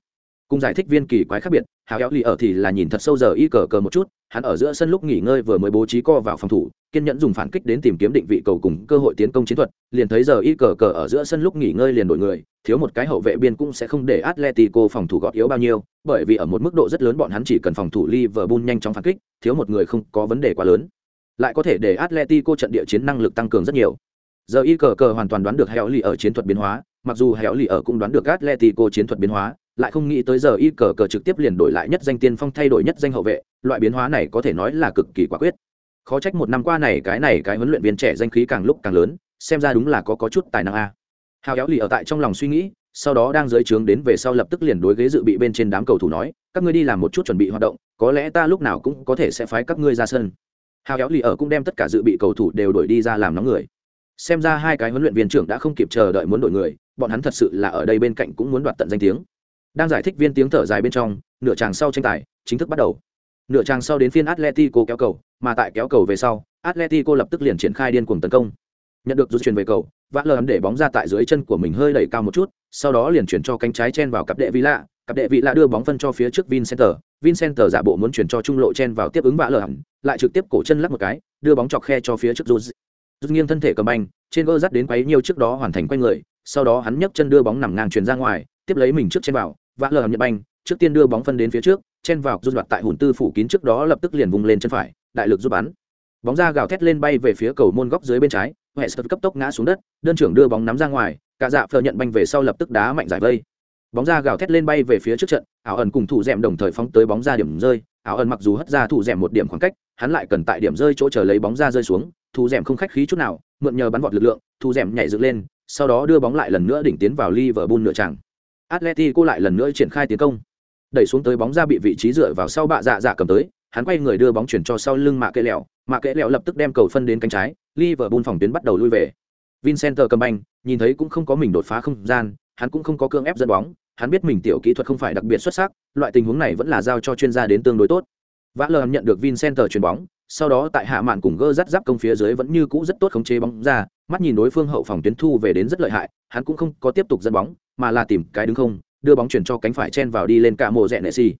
cùng giải thích viên kỳ quái khác biệt, hào éo lì ở thì là nhìn thật sâu giờ y cờ cờ một chút, hắn ở giữa sân lúc nghỉ ngơi vừa mới bố trí co vào phòng thủ, kiên nhẫn dùng phản kích đến tìm kiếm định vị cầu cùng cơ hội tiến công chiến thuật, liền thấy giờ y cờ cờ ở giữa sân lúc nghỉ ngơi liền đổi người, thiếu một cái hậu vệ biên cũng sẽ không để atletico phòng thủ gọt yếu bao nhiêu, bởi vì ở một mức độ rất lớn bọn hắn chỉ cần phòng thủ liverpool nhanh chóng phản kích, thiếu một người không có vấn đề quá lớn. Lại có thể để atletico trận địa chiến năng lực tăng cường rất nhiều. Giờ y cờ cờ hoàn toàn đoán được hẻo lì ở chiến thuật biến hóa, mặc dù hẻo lì ở cũng đoán được atletico chiến thuật biến hóa lại không nghĩ tới giờ y cờ cờ trực tiếp liền đổi lại nhất danh tiên phong thay đổi nhất danh hậu vệ, loại biến hóa này có thể nói là cực kỳ quả quyết. Khó trách một năm qua này cái này cái huấn luyện viên trẻ danh khí càng lúc càng lớn, xem ra đúng là có có chút tài năng a. Hào éo lì ở tại trong lòng suy nghĩ, sau đó đang dưới trướng đến về sau lập tức liền đối ghế dự bị bên trên đám cầu thủ nói, các ngươi đi làm một chút chuẩn bị hoạt động, có lẽ ta lúc nào cũng có thể sẽ phái các ngươi ra sân. Hào éo lì ở cũng đem tất cả dự bị cầu thủ đều đổi đi ra làm nóng người. Xem ra hai cái huấn luyện viên trưởng đã không kịp chờ đợi muốn đổi người, bọn hắn thật sự là ở đây bên cạnh cũng muốn đoạt tận danh tiếng đang giải thích viên tiếng thở dài bên trong, nửa tràng sau tranh tài chính thức bắt đầu. Nửa tràng sau đến phiên atletico kéo cầu, mà tại kéo cầu về sau, atletico lập tức liền triển khai điên cuồng tấn công. Nhận được rút truyền về cầu vã lờ để bóng ra tại dưới chân của mình hơi đẩy cao một chút, sau đó liền chuyển cho cánh trái chen vào cặp đệ vị lạ cặp đệ vị lạ đưa bóng phân cho phía trước vincenter. Vincenter giả bộ muốn chuyển cho trung lộ chen vào tiếp ứng vã lờ hẳn lại trực tiếp cổ chân lắc một cái, đưa bóng chọc khe cho phía trước rút rút nghiêng thân thể cầm banh, trên gơ dắt đến quấy nhiều trước đó hoàn thành quay người, sau đó hắn nhấc chân đưa bóng nằm ngang truyền ra ngoài, tiếp lấy mình trước trên vào vã lờ nhật banh, trước tiên đưa bóng phân đến phía trước, chen vào, rút đoạt tại hùn tư phủ kín trước đó lập tức liền vùng lên chân phải, đại lực rút bắn. Bóng ra gào thét lên bay về phía cầu môn góc dưới bên trái, huệ sơ cấp tốc ngã xuống đất, đơn trưởng đưa bóng nắm ra ngoài, cả dạ phờ nhận banh về sau lập tức đá mạnh giải vây. Bóng ra gào thét lên bay về phía trước trận ảo ẩn cùng thủ dẻm đồng thời phóng tới bóng ra điểm rơi ảo ẩn mặc dù hất ra thủ dẻm một điểm khoảng cách, hắn lại cần tại điểm rơi chỗ chờ lấy bóng ra rơi xuống, thủ dẻm không khách khí chút nào, mượn nhờ bắn vọt lực lượng, thủ dẻm nhảy dựng lên, sau đó đưa bóng lại lần nữa đỉnh tiến vào Liverpool nửa atleti cô lại lần nữa triển khai tiến công. Đẩy xuống tới bóng ra bị vị trí dựa vào sau bạ dạ dạ cầm tới, hắn quay người đưa bóng chuyển cho sau lưng mạ kệ lẹo, mạ kệ lẹo lập tức đem cầu phân đến cánh trái, Liverpool phòng tuyến bắt đầu lui về. Vincent cầm banh, nhìn thấy cũng không có mình đột phá không gian, hắn cũng không có cương ép dẫn bóng, hắn biết mình tiểu kỹ thuật không phải đặc biệt xuất sắc, loại tình huống này vẫn là giao cho chuyên gia đến tương đối tốt. Vã lờ nhận được Vincent chuyền bóng, sau đó tại hạ mạn cùng gơ rắt giáp công phía dưới vẫn như cũ rất tốt khống chế bóng ra, mắt nhìn đối phương hậu phòng tuyến thu về đến rất lợi hại, hắn cũng không có tiếp tục dẫn bóng, mà là tìm cái đứng không, đưa bóng chuyển cho cánh phải chen vào đi lên cả mộ rẽ nệ xì.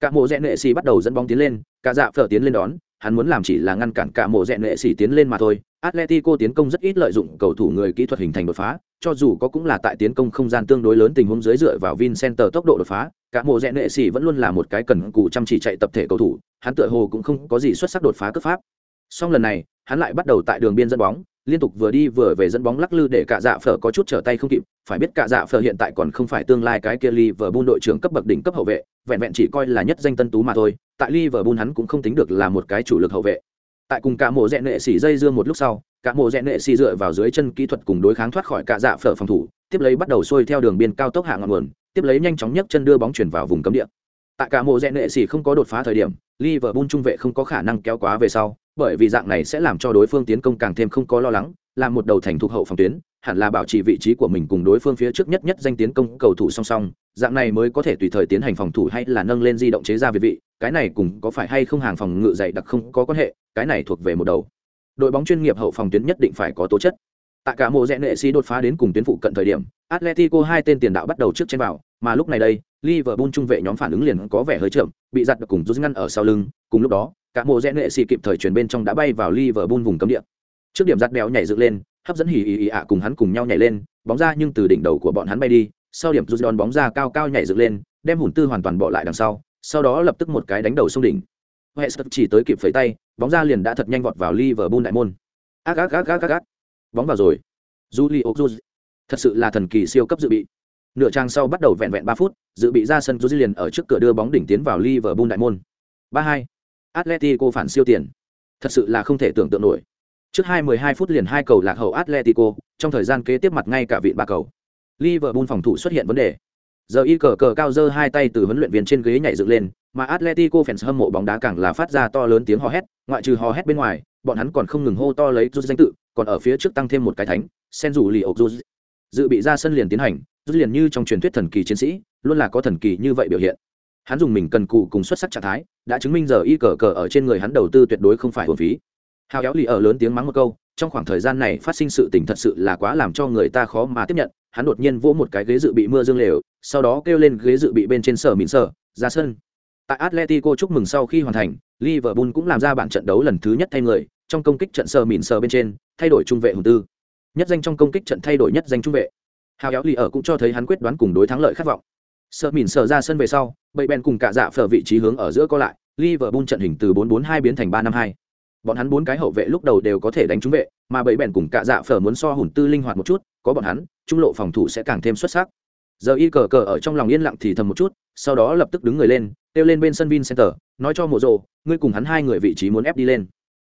Cả mộ rẽ nệ xì bắt đầu dẫn bóng tiến lên, cả dạ phở tiến lên đón, hắn muốn làm chỉ là ngăn cản cả mộ rẽ nệ xì tiến lên mà thôi. Atletico tiến công rất ít lợi dụng cầu thủ người kỹ thuật hình thành đột phá, cho dù có cũng là tại tiến công không gian tương đối lớn tình huống dưới dựa vào Vincenter tốc độ đột phá, cả mộ rẽ nệ xì vẫn luôn là một cái cần cù chăm chỉ chạy tập thể cầu thủ, hắn tựa hồ cũng không có gì xuất sắc đột phá cấp pháp. Song lần này, hắn lại bắt đầu tại đường biên dẫn bóng, liên tục vừa đi vừa về dẫn bóng lắc lư để cả dạ phở có chút trở tay không kịp. Phải biết cả dạ phở hiện tại còn không phải tương lai cái kia Liverpool đội trưởng cấp bậc đỉnh cấp hậu vệ vẹn vẹn chỉ coi là nhất danh tân tú mà thôi. Tại Liverpool hắn cũng không tính được là một cái chủ lực hậu vệ. Tại cùng cả mộ rẽ nệ xỉ dây dưa một lúc sau cả mộ rẽ nệ xỉ dựa vào dưới chân kỹ thuật cùng đối kháng thoát khỏi cả dạ phở phòng thủ tiếp lấy bắt đầu xuôi theo đường biên cao tốc hạ ngọn nguồn tiếp lấy nhanh chóng nhấc chân đưa bóng chuyển vào vùng cấm địa. Tại cả mộ rẽ nệ xỉ không có đột phá thời điểm, Liverpool trung vệ không có khả năng kéo quá về sau, bởi vì dạng này sẽ làm cho đối phương tiến công càng thêm không có lo lắng làm một đầu thành thuộc hậu phòng tuyến, hẳn là bảo trì vị trí của mình cùng đối phương phía trước nhất nhất danh tiến công cầu thủ song song, dạng này mới có thể tùy thời tiến hành phòng thủ hay là nâng lên di động chế ra việt vị, cái này cùng có phải hay không hàng phòng ngự dày đặc không có quan hệ, cái này thuộc về một đầu. Đội bóng chuyên nghiệp hậu phòng tuyến nhất định phải có tố chất tại cả mùa rẽ nệ sĩ đột phá đến cùng tuyến phụ cận thời điểm, atletico hai tên tiền đạo bắt đầu trước trên vào, mà lúc này đây, liverpool trung vệ nhóm phản ứng liền có vẻ hơi chậm, bị giặt được cùng rút ngăn ở sau lưng. Cùng lúc đó, cả mùa rẽ nệ sĩ kịp thời chuyển bên trong đã bay vào liverpool vùng cấm địa. Trước điểm giặt béo nhảy dựng lên, hấp dẫn hì hì hì ạ cùng hắn cùng nhau nhảy lên, bóng ra nhưng từ đỉnh đầu của bọn hắn bay đi, sau điểm rút đòn bóng ra cao cao nhảy dựng lên, đem hùn tư hoàn toàn bỏ lại đằng sau sau đó lập tức một cái đánh đầu sông đỉnh. Hesper chỉ tới kịp phẩy tay, bóng ra liền đã thật nhanh vọt vào Liverpool đại môn. Ác ác ác ác ác ác bóng vào rồi. Julio Juz thật sự là thần kỳ siêu cấp dự bị. Nửa trang sau bắt đầu vẹn vẹn ba phút dự bị ra sân Juz liền ở trước cửa đưa bóng đỉnh tiến vào Liverpool đại môn. Ba hai Atletico phản siêu tiền. Thật sự là không thể tưởng tượng nổi. Trước 2-12 phút liền hai cầu lạc hậu Atletico, trong thời gian kế tiếp mặt ngay cả vịn ba cầu. Liverpool phòng thủ xuất hiện vấn đề. Giờ y cờ cờ cao dơ hai tay từ huấn luyện viên trên ghế nhảy dựng lên, mà Atletico fans hâm mộ bóng đá càng là phát ra to lớn tiếng hò hét, ngoại trừ hò hét bên ngoài, bọn hắn còn không ngừng hô to lấy rút danh tự, còn ở phía trước tăng thêm một cái thánh, sen rủ lì ộc dù Dự bị ra sân liền tiến hành, rút liền như trong truyền thuyết thần kỳ chiến sĩ, luôn là có thần kỳ như vậy biểu hiện. Hắn dùng mình cần cụ cùng xuất sắc trạng thái đã chứng minh giờ y cờ cờ ở trên người hắn đầu tư tuyệt đối không phải hồn phí. Hào éo lì ở lớn tiếng mắng một câu trong khoảng thời gian này phát sinh sự tình thật sự là quá làm cho người ta khó mà tiếp nhận hắn đột nhiên vỗ một cái ghế dự bị mưa dương lều sau đó kêu lên ghế dự bị bên trên sở mịn sở ra sân. Tại atletico chúc mừng sau khi hoàn thành liverpool cũng làm ra bản trận đấu lần thứ nhất thay người trong công kích trận sở mịn sở bên trên thay đổi trung vệ hùng tư. Nhất danh trong công kích trận thay đổi nhất danh trung vệ. Hào éo lì ở cũng cho thấy hắn quyết đoán cùng đối thắng lợi khát vọng. Sợ mìn sợ ra sân về sau, bậy bèn cùng cả dạ phở vị trí hướng ở giữa có lại, liverpool trận hình từ 4-4-2 biến thành 3-5-2 bọn hắn bốn cái hậu vệ lúc đầu đều có thể đánh trúng vệ, mà bậy bèn cùng cả dạ phở muốn so hùn tư linh hoạt một chút, có bọn hắn, trung lộ phòng thủ sẽ càng thêm xuất sắc. Giờ y cờ cờ ở trong lòng yên lặng thì thầm một chút, sau đó lập tức đứng người lên, kêu lên bên sân vin center nói cho mộ rộ ngươi cùng hắn hai người vị trí muốn ép đi lên.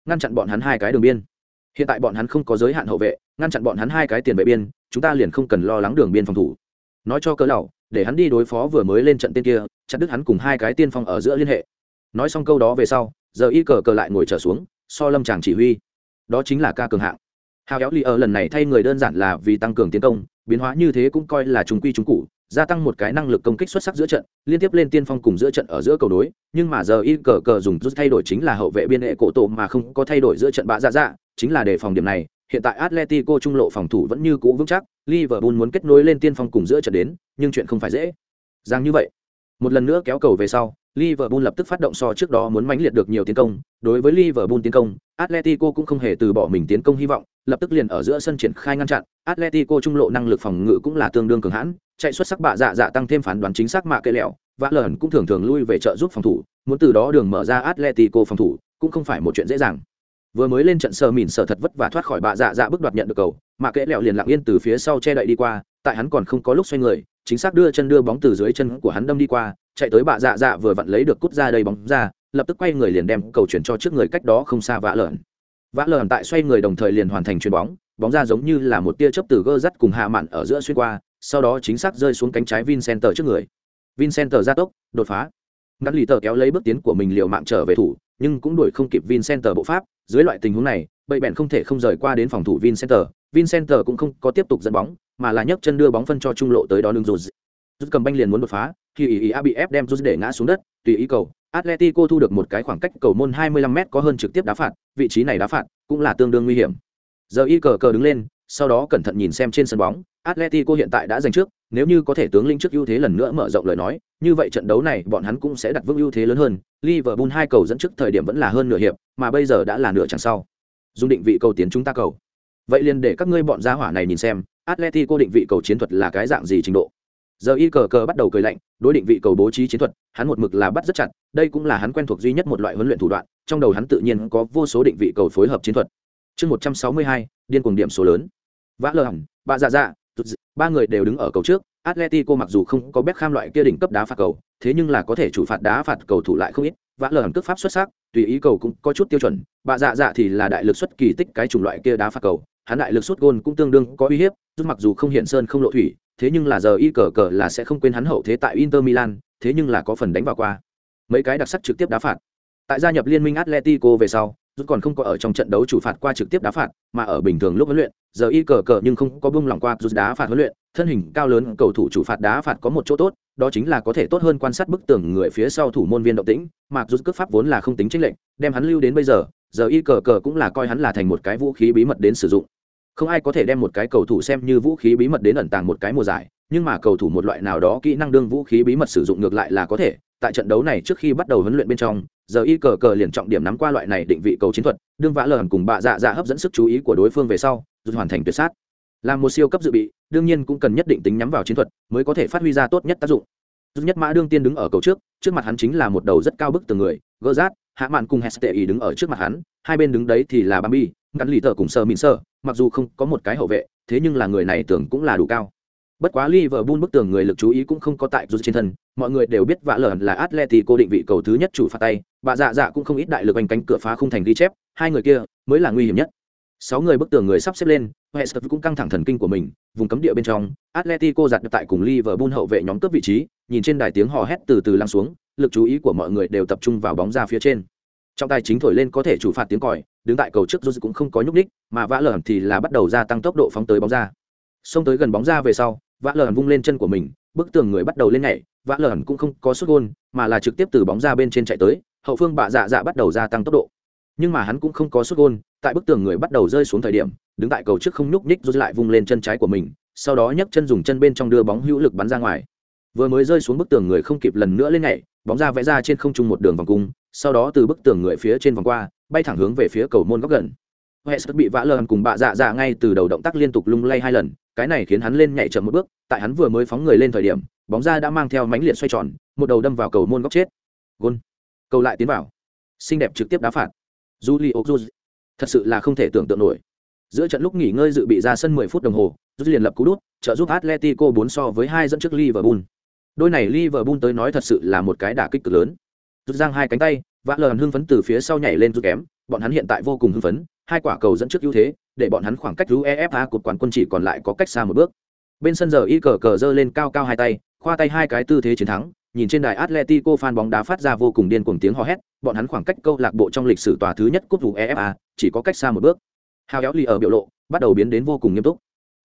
Ngăn chặn bọn hắn hai cái đường biên hiện tại bọn hắn không có giới hạn hậu vệ, ngăn chặn bọn hắn hai cái tiền vệ biên, chúng ta liền không cần lo lắng đường biên phòng thủ. Nói cho cỡ lầu, để hắn đi đối phó vừa mới lên trận tên kia, chặt đứt hắn cùng hai cái tiên phong ở giữa liên hệ. Nói xong câu đó về sau, giờ y cờ cờ lại ngồi trở xuống, so lâm chàng chỉ huy. Đó chính là ca cường hạng. Hào éo li ở lần này thay người đơn giản là vì tăng cường tiến công, biến hóa như thế cũng coi là chúng quy chúng cụ gia tăng một cái năng lực công kích xuất sắc giữa trận liên tiếp lên tiên phong cùng giữa trận ở giữa cầu đối nhưng mà giờ y cờ cờ dùng rút thay đổi chính là hậu vệ biên hệ cổ tổ mà không có thay đổi giữa trận bạ dạ dạ chính là đề phòng điểm này. Hiện tại Atletico trung lộ phòng thủ vẫn như cũ vững chắc, Liverpool muốn kết nối lên tiên phong cùng giữa trận đến, nhưng chuyện không phải dễ. Giang như vậy, một lần nữa kéo cầu về sau, Liverpool lập tức phát động so trước đó muốn mãnh liệt được nhiều tiến công, đối với Liverpool tiến công, Atletico cũng không hề từ bỏ mình tiến công hy vọng, lập tức liền ở giữa sân triển khai ngăn chặn, Atletico trung lộ năng lực phòng ngự cũng là tương đương cường hãn, chạy xuất sắc bạ dạ dạ tăng thêm phán đoán chính xác mạ cây lẹo, vã lởn cũng thường thường lui về trợ giúp phòng thủ, muốn từ đó đường mở ra Atletico phòng thủ, cũng không phải một chuyện dễ dàng. Vừa mới lên trận sờ mìn sợ thật vất và thoát khỏi bạ dạ dạ bước đoạt nhận được cầu mà kẽ lẹo liền lặng yên từ phía sau che đậy đi qua tại hắn còn không có lúc xoay người chính xác đưa chân đưa bóng từ dưới chân của hắn đâm đi qua chạy tới bạ dạ dạ vừa vặn lấy được cút ra đây bóng ra lập tức quay người liền đem cầu chuyển cho trước người cách đó không xa vã lợn vã lợn tại xoay người đồng thời liền hoàn thành chuyền bóng bóng ra giống như là một tia chớp từ gơ dắt cùng hạ mạn ở giữa xuyên qua sau đó chính xác rơi xuống cánh trái vincenter trước người. Vincenter ra tốc, đột phá. Ngắt lì tờ kéo lấy bước tiến của mình liệu mạng trở về thủ, nhưng cũng đuổi không kịp vincenter bộ pháp. Dưới loại tình huống này, bậy bẹn không thể không rời qua đến phòng thủ vincenter vincenter cũng không có tiếp tục dẫn bóng, mà là nhấc chân đưa bóng phân cho trung lộ tới đó lưng rút rút cầm banh liền muốn đột phá khi ý ý a bị ép đem rút để ngã xuống đất, tùy ý cầu. Atletico thu được một cái khoảng cách cầu môn 25 m có hơn trực tiếp đá phạt, vị trí này đá phạt cũng là tương đương nguy hiểm. Giờ y cờ cờ đứng lên sau đó cẩn thận nhìn xem trên sân bóng, atletico hiện tại đã giành trước, nếu như có thể tướng lĩnh trước ưu thế lần nữa mở rộng lời nói, như vậy trận đấu này bọn hắn cũng sẽ đặt vững ưu thế lớn hơn, liverpool hai cầu dẫn trước thời điểm vẫn là hơn nửa hiệp, mà bây giờ đã là nửa chẳng sau. Dùng định vị cầu tiến chúng ta cầu. Vậy liền để các ngươi bọn gia hỏa này nhìn xem, atletico định vị cầu chiến thuật là cái dạng gì trình độ. Giờ y cờ cờ bắt đầu cười lạnh, đối định vị cầu bố trí chiến thuật, hắn một mực là bắt rất chặt, đây cũng là hắn quen thuộc duy nhất một loại huấn luyện thủ đoạn, trong đầu hắn tự nhiên có vô số định vị cầu phối hợp chiến thuật. Chương một trăm sáu mươi hai, điên cuồng điểm số lớn vã lờ hỏng bà dạ dạ ba người đều đứng ở cầu trước. Atletico mặc dù không có Beckham loại kia đỉnh cấp đá phạt cầu, thế nhưng là có thể chủ phạt đá phạt cầu thủ lại không ít. Vã lờ hỏng cước pháp xuất sắc, tùy ý cầu cũng có chút tiêu chuẩn. Bà dạ dạ thì là đại lực xuất kỳ tích cái chủng loại kia đá phạt cầu. Hắn đại lực xuất gôn cũng tương đương có uy hiếp rút mặc dù không hiện sơn không lộ thủy, thế nhưng là giờ y cờ cờ là sẽ không quên hắn hậu thế tại inter milan, thế nhưng là có phần đánh vào qua. Mấy cái đặc sắc trực tiếp đá phạt. Tại gia nhập liên minh atletico về sau rút còn không có ở trong trận đấu chủ phạt qua trực tiếp đá phạt, mà ở bình thường lúc huấn luyện, giờ y cờ cờ nhưng không có bung lòng qua rút đá phạt huấn luyện, thân hình cao lớn cầu thủ chủ phạt đá phạt có một chỗ tốt, đó chính là có thể tốt hơn quan sát bức tường người phía sau thủ môn viên động tĩnh mặc rút cướp pháp vốn là không tính tranh lệnh đem hắn lưu đến bây giờ giờ y cờ cờ cũng là coi hắn là thành một cái vũ khí bí mật đến sử dụng. Không ai có thể đem một cái cầu thủ xem như vũ khí bí mật đến ẩn tàng một cái mùa giải, nhưng mà cầu thủ một loại nào đó kỹ năng đương vũ khí bí mật sử dụng ngược lại là có thể, tại trận đấu này trước khi bắt đầu huấn luyện bên trong giờ y cờ cờ liền trọng điểm nắm qua loại này định vị cầu chiến thuật, đương vã lờn cùng bạ dạ dạ hấp dẫn sức chú ý của đối phương về sau, rút hoàn thành tuyệt sát. Làm một siêu cấp dự bị, đương nhiên cũng cần nhất định tính nhắm vào chiến thuật mới có thể phát huy ra tốt nhất tác dụng. Rút nhất mã đương tiên đứng ở cầu trước trước mặt hắn chính là một đầu rất cao bức từ người, gỡ rát, hạ mạn cùng tệ ý đứng ở trước mặt hắn, hai bên đứng đấy thì là bambi, ngắn lì tờ cùng sơ mịn sơ, mặc dù không có một cái hậu vệ, thế nhưng là người này tưởng cũng là đủ cao. Bất quá Liverpool bức tường người lực chú ý cũng không có tại rút trên thân mọi người đều biết vạ lởn là Atletico định vị cầu thứ nhất chủ phạt tay. Bà dạ dạ cũng không ít đại lực anh cánh cửa phá không thành ghi chép. Hai người kia mới là nguy hiểm nhất. Sáu người bức tường người sắp xếp lên Hester cũng căng thẳng thần kinh của mình, vùng cấm địa bên trong, Atletico giặt tại cùng Liverpool hậu vệ nhóm cướp vị trí, nhìn trên đài tiếng hò hét từ từ lắng xuống, lực chú ý của mọi người đều tập trung vào bóng ra phía trên. Trong tay chính thổi lên có thể chủ phạt tiếng còi, đứng tại cầu trước Jose cũng không có nhúc ních mà vã lởn thì là bắt đầu gia tăng tốc độ phóng tới bóng ra. Xông tới gần bóng ra về sau, vã lởn vung lên chân của mình, bức tường người bắt đầu lên nhảy vã lởn cũng không có xuất gôn mà là trực tiếp từ bóng ra bên trên chạy tới hậu phương bạ dạ dạ bắt đầu gia tăng tốc độ. Nhưng mà hắn cũng không có xuất gôn tại bức tường người bắt đầu rơi xuống thời điểm đứng tại cầu trước không nhúc nhích rút lại vung lên chân trái của mình sau đó nhấc chân dùng chân bên trong đưa bóng hữu lực bắn ra ngoài. Vừa mới rơi xuống bức tường người không kịp lần nữa lên nhảy bóng ra vẽ ra trên không trung một đường vòng cung sau đó từ bức tường người phía trên vòng qua bay thẳng hướng về phía cầu môn góc gần. Hess bị vã lờn cùng bạ dạ dạ ngay từ đầu động tác liên tục lung lay hai lần, cái này khiến hắn lên nhảy chậm một bước, tại hắn vừa mới phóng người lên thời điểm, bóng ra đã mang theo mánh liệt xoay tròn, một đầu đâm vào cầu môn góc chết. gôn Cầu lại tiến vào. Xinh đẹp trực tiếp đá phạt. Julio Cruz. Thật sự là không thể tưởng tượng nổi. Giữa trận lúc nghỉ ngơi dự bị ra sân 10 phút đồng hồ, rút liền lập cú đút, trợ giúp Atletico 4 so với hai dẫn trước Liverpool. Đôi này Liverpool tới nói thật sự là một cái đả kích cực lớn. Rút giang hai cánh tay, vã lờn hưng phấn từ phía sau nhảy lên rút kém, bọn hắn hiện tại vô cùng hưng phấn, hai quả cầu dẫn trước ưu thế, để bọn hắn khoảng cách UEFA cột quán quân chỉ còn lại có cách xa một bước. Bên sân giờ y cờ cờ giơ lên cao cao hai tay, khoa tay hai cái tư thế chiến thắng, nhìn trên đài Atletico fan bóng đá phát ra vô cùng điên cuồng tiếng hò hét, bọn hắn khoảng cách câu lạc bộ trong lịch sử tòa thứ nhất cúp UEFA, chỉ có cách xa một bước. Hào kéo lì ở biểu lộ, bắt đầu biến đến vô cùng nghiêm túc.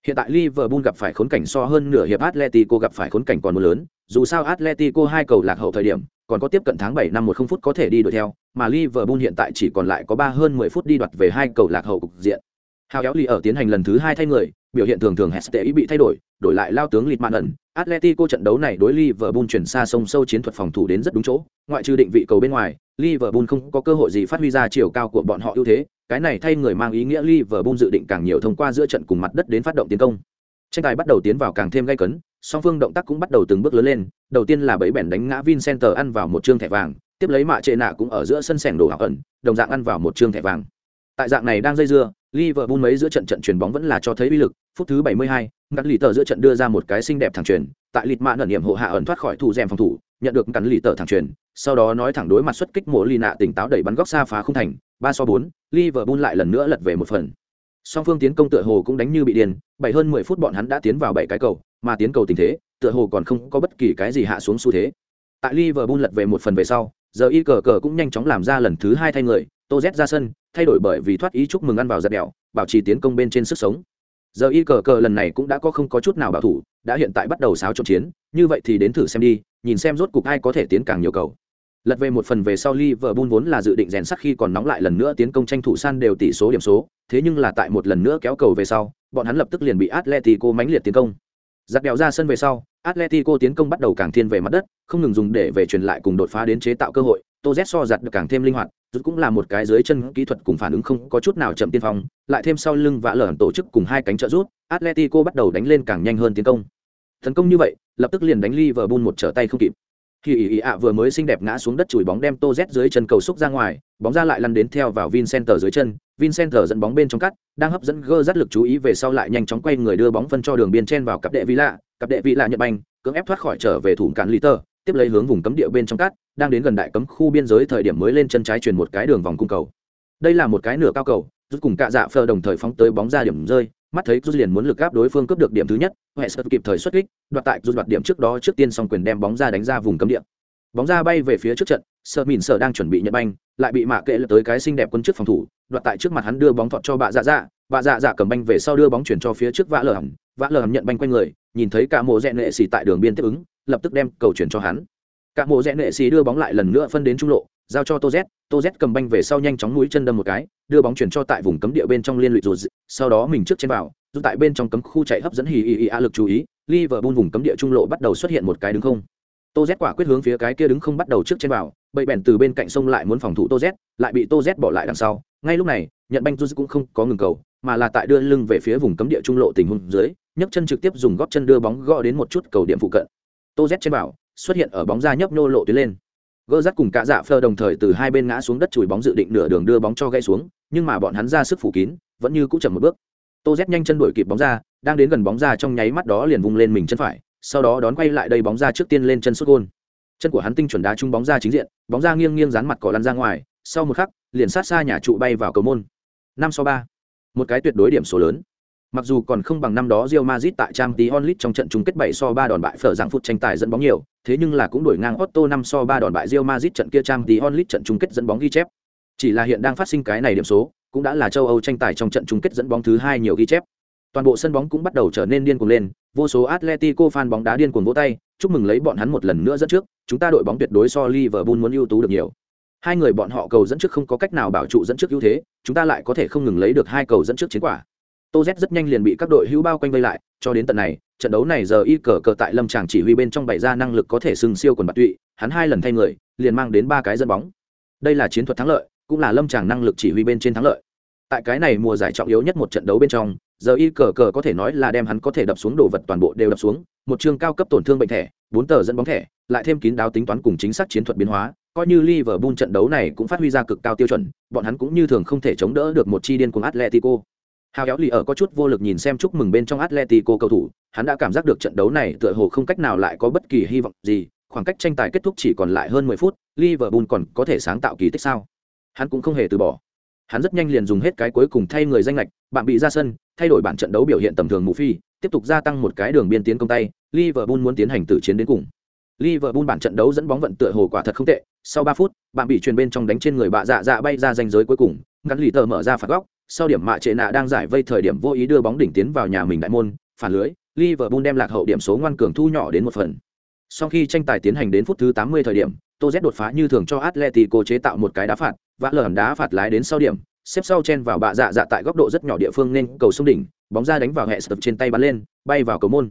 Hiện tại Liverpool gặp phải khốn cảnh so hơn nửa hiệp Atletico gặp phải khốn cảnh còn lớn, dù sao Atletico hai cầu lạc hậu thời điểm, còn có tiếp cận tháng 7 năm 10 phút có thể đi đuổi theo, mà Liverpool hiện tại chỉ còn lại có 3 hơn 10 phút đi đoạt về hai cầu lạc hậu cục diện. Hào kéo lì ở tiến hành lần thứ hai thay người, biểu hiện thường thường Heste ý bị thay đổi, đổi lại lao tướng lịt ẩn. Atletico trận đấu này đối Liverpool chuyển xa sông sâu chiến thuật phòng thủ đến rất đúng chỗ, ngoại trừ định vị cầu bên ngoài, Liverpool không có cơ hội gì phát huy ra chiều cao của bọn họ ưu thế, cái này thay người mang ý nghĩa Liverpool dự định càng nhiều thông qua giữa trận cùng mặt đất đến phát động tiến công. Tranh tài bắt đầu tiến vào càng thêm gay cấn, song phương động tác cũng bắt đầu từng bước lớn lên, đầu tiên là bẫy bèn đánh ngã Vincenter ăn vào một trương thẻ vàng, tiếp lấy mạ trệ nạ cũng ở giữa sân sảnh đổ ảo ẩn, đồng dạng ăn vào một trương thẻ vàng. Tại dạng này đang dây dưa, Liverpool mấy giữa trận trận chuyển bóng vẫn là cho thấy uy lực, phút thứ 72, ngắn lì tờ giữa trận đưa ra một cái xinh đẹp thẳng chuyền, tại lịt mạn ẩn niệm hộ hạ ẩn thoát khỏi thủ rèm phòng thủ, nhận được ngắn lì tờ thẳng chuyền, sau đó nói thẳng đối mặt xuất kích Mộ lì nạ tỉnh táo đẩy bắn góc xa phá không thành, 3 so 4, Liverpool lại lần nữa lật về một phần. Song phương tiến công tựa hồ cũng đánh như bị điên, bảy hơn 10 phút bọn hắn đã tiến vào bảy cái cầu, mà tiến cầu tình thế, tựa hồ còn không có bất kỳ cái gì hạ xuống xu thế. Tại Liverpool lật về một phần về sau, giờ y cờ cờ cũng nhanh chóng làm ra lần thứ hai thay người, Tô Z ra sân, thay đổi bởi vì thoát ý chúc mừng ăn vào giật đèo, bảo trì tiến công bên trên sức sống. Giờ y cờ cờ lần này cũng đã có không có chút nào bảo thủ, đã hiện tại bắt đầu xáo trộn chiến, như vậy thì đến thử xem đi, nhìn xem rốt cục ai có thể tiến càng nhiều cầu. Lật về một phần về sau Liverpool vốn là dự định rèn sắc khi còn nóng lại lần nữa tiến công tranh thủ san đều tỷ số điểm số, thế nhưng là tại một lần nữa kéo cầu về sau, bọn hắn lập tức liền bị Atletico mãnh liệt tiến công. Giặc đèo ra sân về sau, Atletico tiến công bắt đầu càng thiên về mặt đất, không ngừng dùng để về truyền lại cùng đột phá đến chế tạo cơ hội. Tô Z so giặt được càng thêm linh hoạt, rút cũng là một cái dưới chân kỹ thuật cùng phản ứng không có chút nào chậm tiên phong, lại thêm sau lưng vã lởn tổ chức cùng hai cánh trợ rút, Atletico bắt đầu đánh lên càng nhanh hơn tiến công. Tấn công như vậy, lập tức liền đánh Liverpool một trở tay không kịp. Khi ý ý ạ vừa mới xinh đẹp ngã xuống đất chùi bóng đem Tô Z dưới chân cầu xúc ra ngoài, bóng ra lại lăn đến theo vào Vincenter dưới chân, Vincenter dẫn bóng bên trong cắt, đang hấp dẫn gơ dắt lực chú ý về sau lại nhanh chóng quay người đưa bóng phân cho đường biên chen vào cặp đệ Villa, cặp đệ Villa nhật banh, cưỡng ép thoát khỏi trở về thủ cản Liter, tiếp lấy hướng vùng cấm địa bên trong cát, đang đến gần đại cấm khu biên giới thời điểm mới lên chân trái truyền một cái đường vòng cung cầu. Đây là một cái nửa cao cầu, rút cùng cạ dạ phơ đồng thời phóng tới bóng ra điểm rơi, mắt thấy rút liền muốn lực áp đối phương cướp được điểm thứ nhất, hệ sơ kịp thời xuất kích, đoạt tại rút đoạt điểm trước đó trước tiên xong quyền đem bóng ra đánh ra vùng cấm địa. Bóng ra bay về phía trước trận, Sơ Mìn sơ đang chuẩn bị nhận banh, lại bị Mạ Kệ lật tới cái xinh đẹp quân trước phòng thủ, đoạt tại trước mặt hắn đưa bóng thọt cho bạ dạ dạ, bạ dạ dạ cầm banh về sau đưa bóng chuyển cho phía trước vã lờ hầm, vã lờ hầm nhận banh quanh người, nhìn thấy cả mộ rẽ nệ xì tại đường biên tiếp ứng, lập tức đem cầu chuyển cho hắn. Cả mộ rẽ nệ xì đưa bóng lại lần nữa phân đến trung lộ, giao cho Tô Z, Tô Z cầm banh về sau nhanh chóng mũi chân đâm một cái, đưa bóng chuyển cho tại vùng cấm địa bên trong liên lụy rồi, sau đó mình trước trên vào, dù tại bên trong cấm khu chạy hấp dẫn hì hì hì a lực chú ý, Liverpool vùng cấm địa trung lộ bắt đầu xuất hiện một cái đứng không. Tô z quả quyết hướng phía cái kia đứng không bắt đầu trước trên vào bậy bèn từ bên cạnh sông lại muốn phòng thủ tô z lại bị tô z bỏ lại đằng sau. Ngay lúc này nhận banh tu cũng không có ngừng cầu mà là tại đưa lưng về phía vùng cấm địa trung lộ tình huống dưới nhấc chân trực tiếp dùng góp chân đưa bóng gõ đến một chút cầu điểm phụ cận tô z trên bảo, xuất hiện ở bóng ra nhấp nô lộ tuyến lên. Gỡ rắt cùng cả dạ phơ đồng thời từ hai bên ngã xuống đất chùi bóng dự định nửa đường đưa bóng cho gây xuống, nhưng mà bọn hắn ra sức phủ kín, vẫn như cũng chậm một bước. Tô z nhanh chân đuổi kịp bóng ra, đang đến gần bóng ra trong nháy mắt đó liền vung lên mình chân phải, sau đó đón quay lại đây bóng ra trước tiên lên chân sút gôn. Chân của hắn tinh chuẩn đá trúng bóng ra chính diện, bóng ra nghiêng nghiêng dán mặt cỏ lăn ra ngoài, sau một khắc, liền sát xa nhà trụ bay vào cầu môn. Năm so ba. Một cái tuyệt đối điểm số lớn mặc dù còn không bằng năm đó Real Madrid tại Champions League trong trận chung kết 7 so 3 đòn bại phở dạng phút tranh tài dẫn bóng nhiều, thế nhưng là cũng đuổi ngang Otto 5 so 3 đòn bại Real Madrid trận kia Champions League trận chung kết dẫn bóng ghi chép. Chỉ là hiện đang phát sinh cái này điểm số, cũng đã là châu Âu tranh tài trong trận chung kết dẫn bóng thứ hai nhiều ghi chép. Toàn bộ sân bóng cũng bắt đầu trở nên điên cuồng lên, vô số Atletico fan bóng đá điên cuồng vỗ tay, chúc mừng lấy bọn hắn một lần nữa dẫn trước, chúng ta đội bóng tuyệt đối so Liverpool muốn ưu tú được nhiều. Hai người bọn họ cầu dẫn trước không có cách nào bảo trụ dẫn trước ưu thế, chúng ta lại có thể không ngừng lấy được hai cầu dẫn trước chiến quả. Tô Z rất nhanh liền bị các đội hữu bao quanh vây lại, cho đến tận này, trận đấu này giờ y cờ cờ tại Lâm Tràng chỉ huy bên trong bày ra năng lực có thể sừng siêu quần bạc tụy, hắn hai lần thay người, liền mang đến ba cái dẫn bóng. Đây là chiến thuật thắng lợi, cũng là Lâm Tràng năng lực chỉ huy bên trên thắng lợi. Tại cái này mùa giải trọng yếu nhất một trận đấu bên trong, giờ y cờ cờ có thể nói là đem hắn có thể đập xuống đồ vật toàn bộ đều đập xuống, một chương cao cấp tổn thương bệnh thẻ, bốn tờ dẫn bóng thẻ, lại thêm kín đáo tính toán cùng chính xác chiến thuật biến hóa, coi như Liverpool trận đấu này cũng phát huy ra cực cao tiêu chuẩn, bọn hắn cũng như thường không thể chống đỡ được một chi điên cuồng Atletico. Hào kéo lì ở có chút vô lực nhìn xem chúc mừng bên trong Atletico cầu thủ, hắn đã cảm giác được trận đấu này tựa hồ không cách nào lại có bất kỳ hy vọng gì, khoảng cách tranh tài kết thúc chỉ còn lại hơn 10 phút, Liverpool còn có thể sáng tạo kỳ tích sao? Hắn cũng không hề từ bỏ. Hắn rất nhanh liền dùng hết cái cuối cùng thay người danh lệch, bạn bị ra sân, thay đổi bản trận đấu biểu hiện tầm thường mù phi, tiếp tục gia tăng một cái đường biên tiến công tay, Liverpool muốn tiến hành tử chiến đến cùng. Liverpool bản trận đấu dẫn bóng vận tựa hồ quả thật không tệ, sau 3 phút, bạn bị truyền bên trong đánh trên người bạ dạ dạ bay ra ranh giới cuối cùng, ngắn lì tờ mở ra phạt góc, sau điểm mạ trệ nạ đang giải vây thời điểm vô ý đưa bóng đỉnh tiến vào nhà mình đại môn, phản lưới, Liverpool đem lạc hậu điểm số ngoan cường thu nhỏ đến một phần. Sau khi tranh tài tiến hành đến phút thứ 80 thời điểm, Tô Z đột phá như thường cho Atletico chế tạo một cái đá phạt, vã lởm đá phạt lái đến sau điểm, xếp sau chen vào bạ dạ dạ tại góc độ rất nhỏ địa phương nên cầu sông đỉnh, bóng ra đánh vào hệ sập trên tay bắn lên, bay vào cầu môn.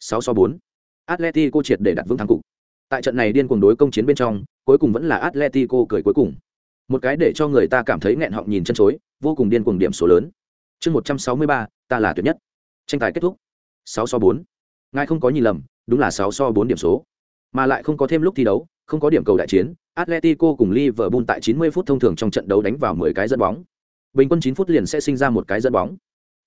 6 so 4. Atletico triệt để đặt vững thắng cục. Tại trận này điên cuồng đối công chiến bên trong, cuối cùng vẫn là Atletico cười cuối cùng. Một cái để cho người ta cảm thấy nghẹn họng nhìn chân chối, vô cùng điên cuồng điểm số lớn. Chương 163, ta là tuyệt nhất. Tranh tài kết thúc. 6 so 4. Ngài không có nhìn lầm, đúng là 6 so 4 điểm số. Mà lại không có thêm lúc thi đấu, không có điểm cầu đại chiến, Atletico cùng Liverpool tại 90 phút thông thường trong trận đấu đánh vào 10 cái dẫn bóng. Bình quân 9 phút liền sẽ sinh ra một cái dẫn bóng.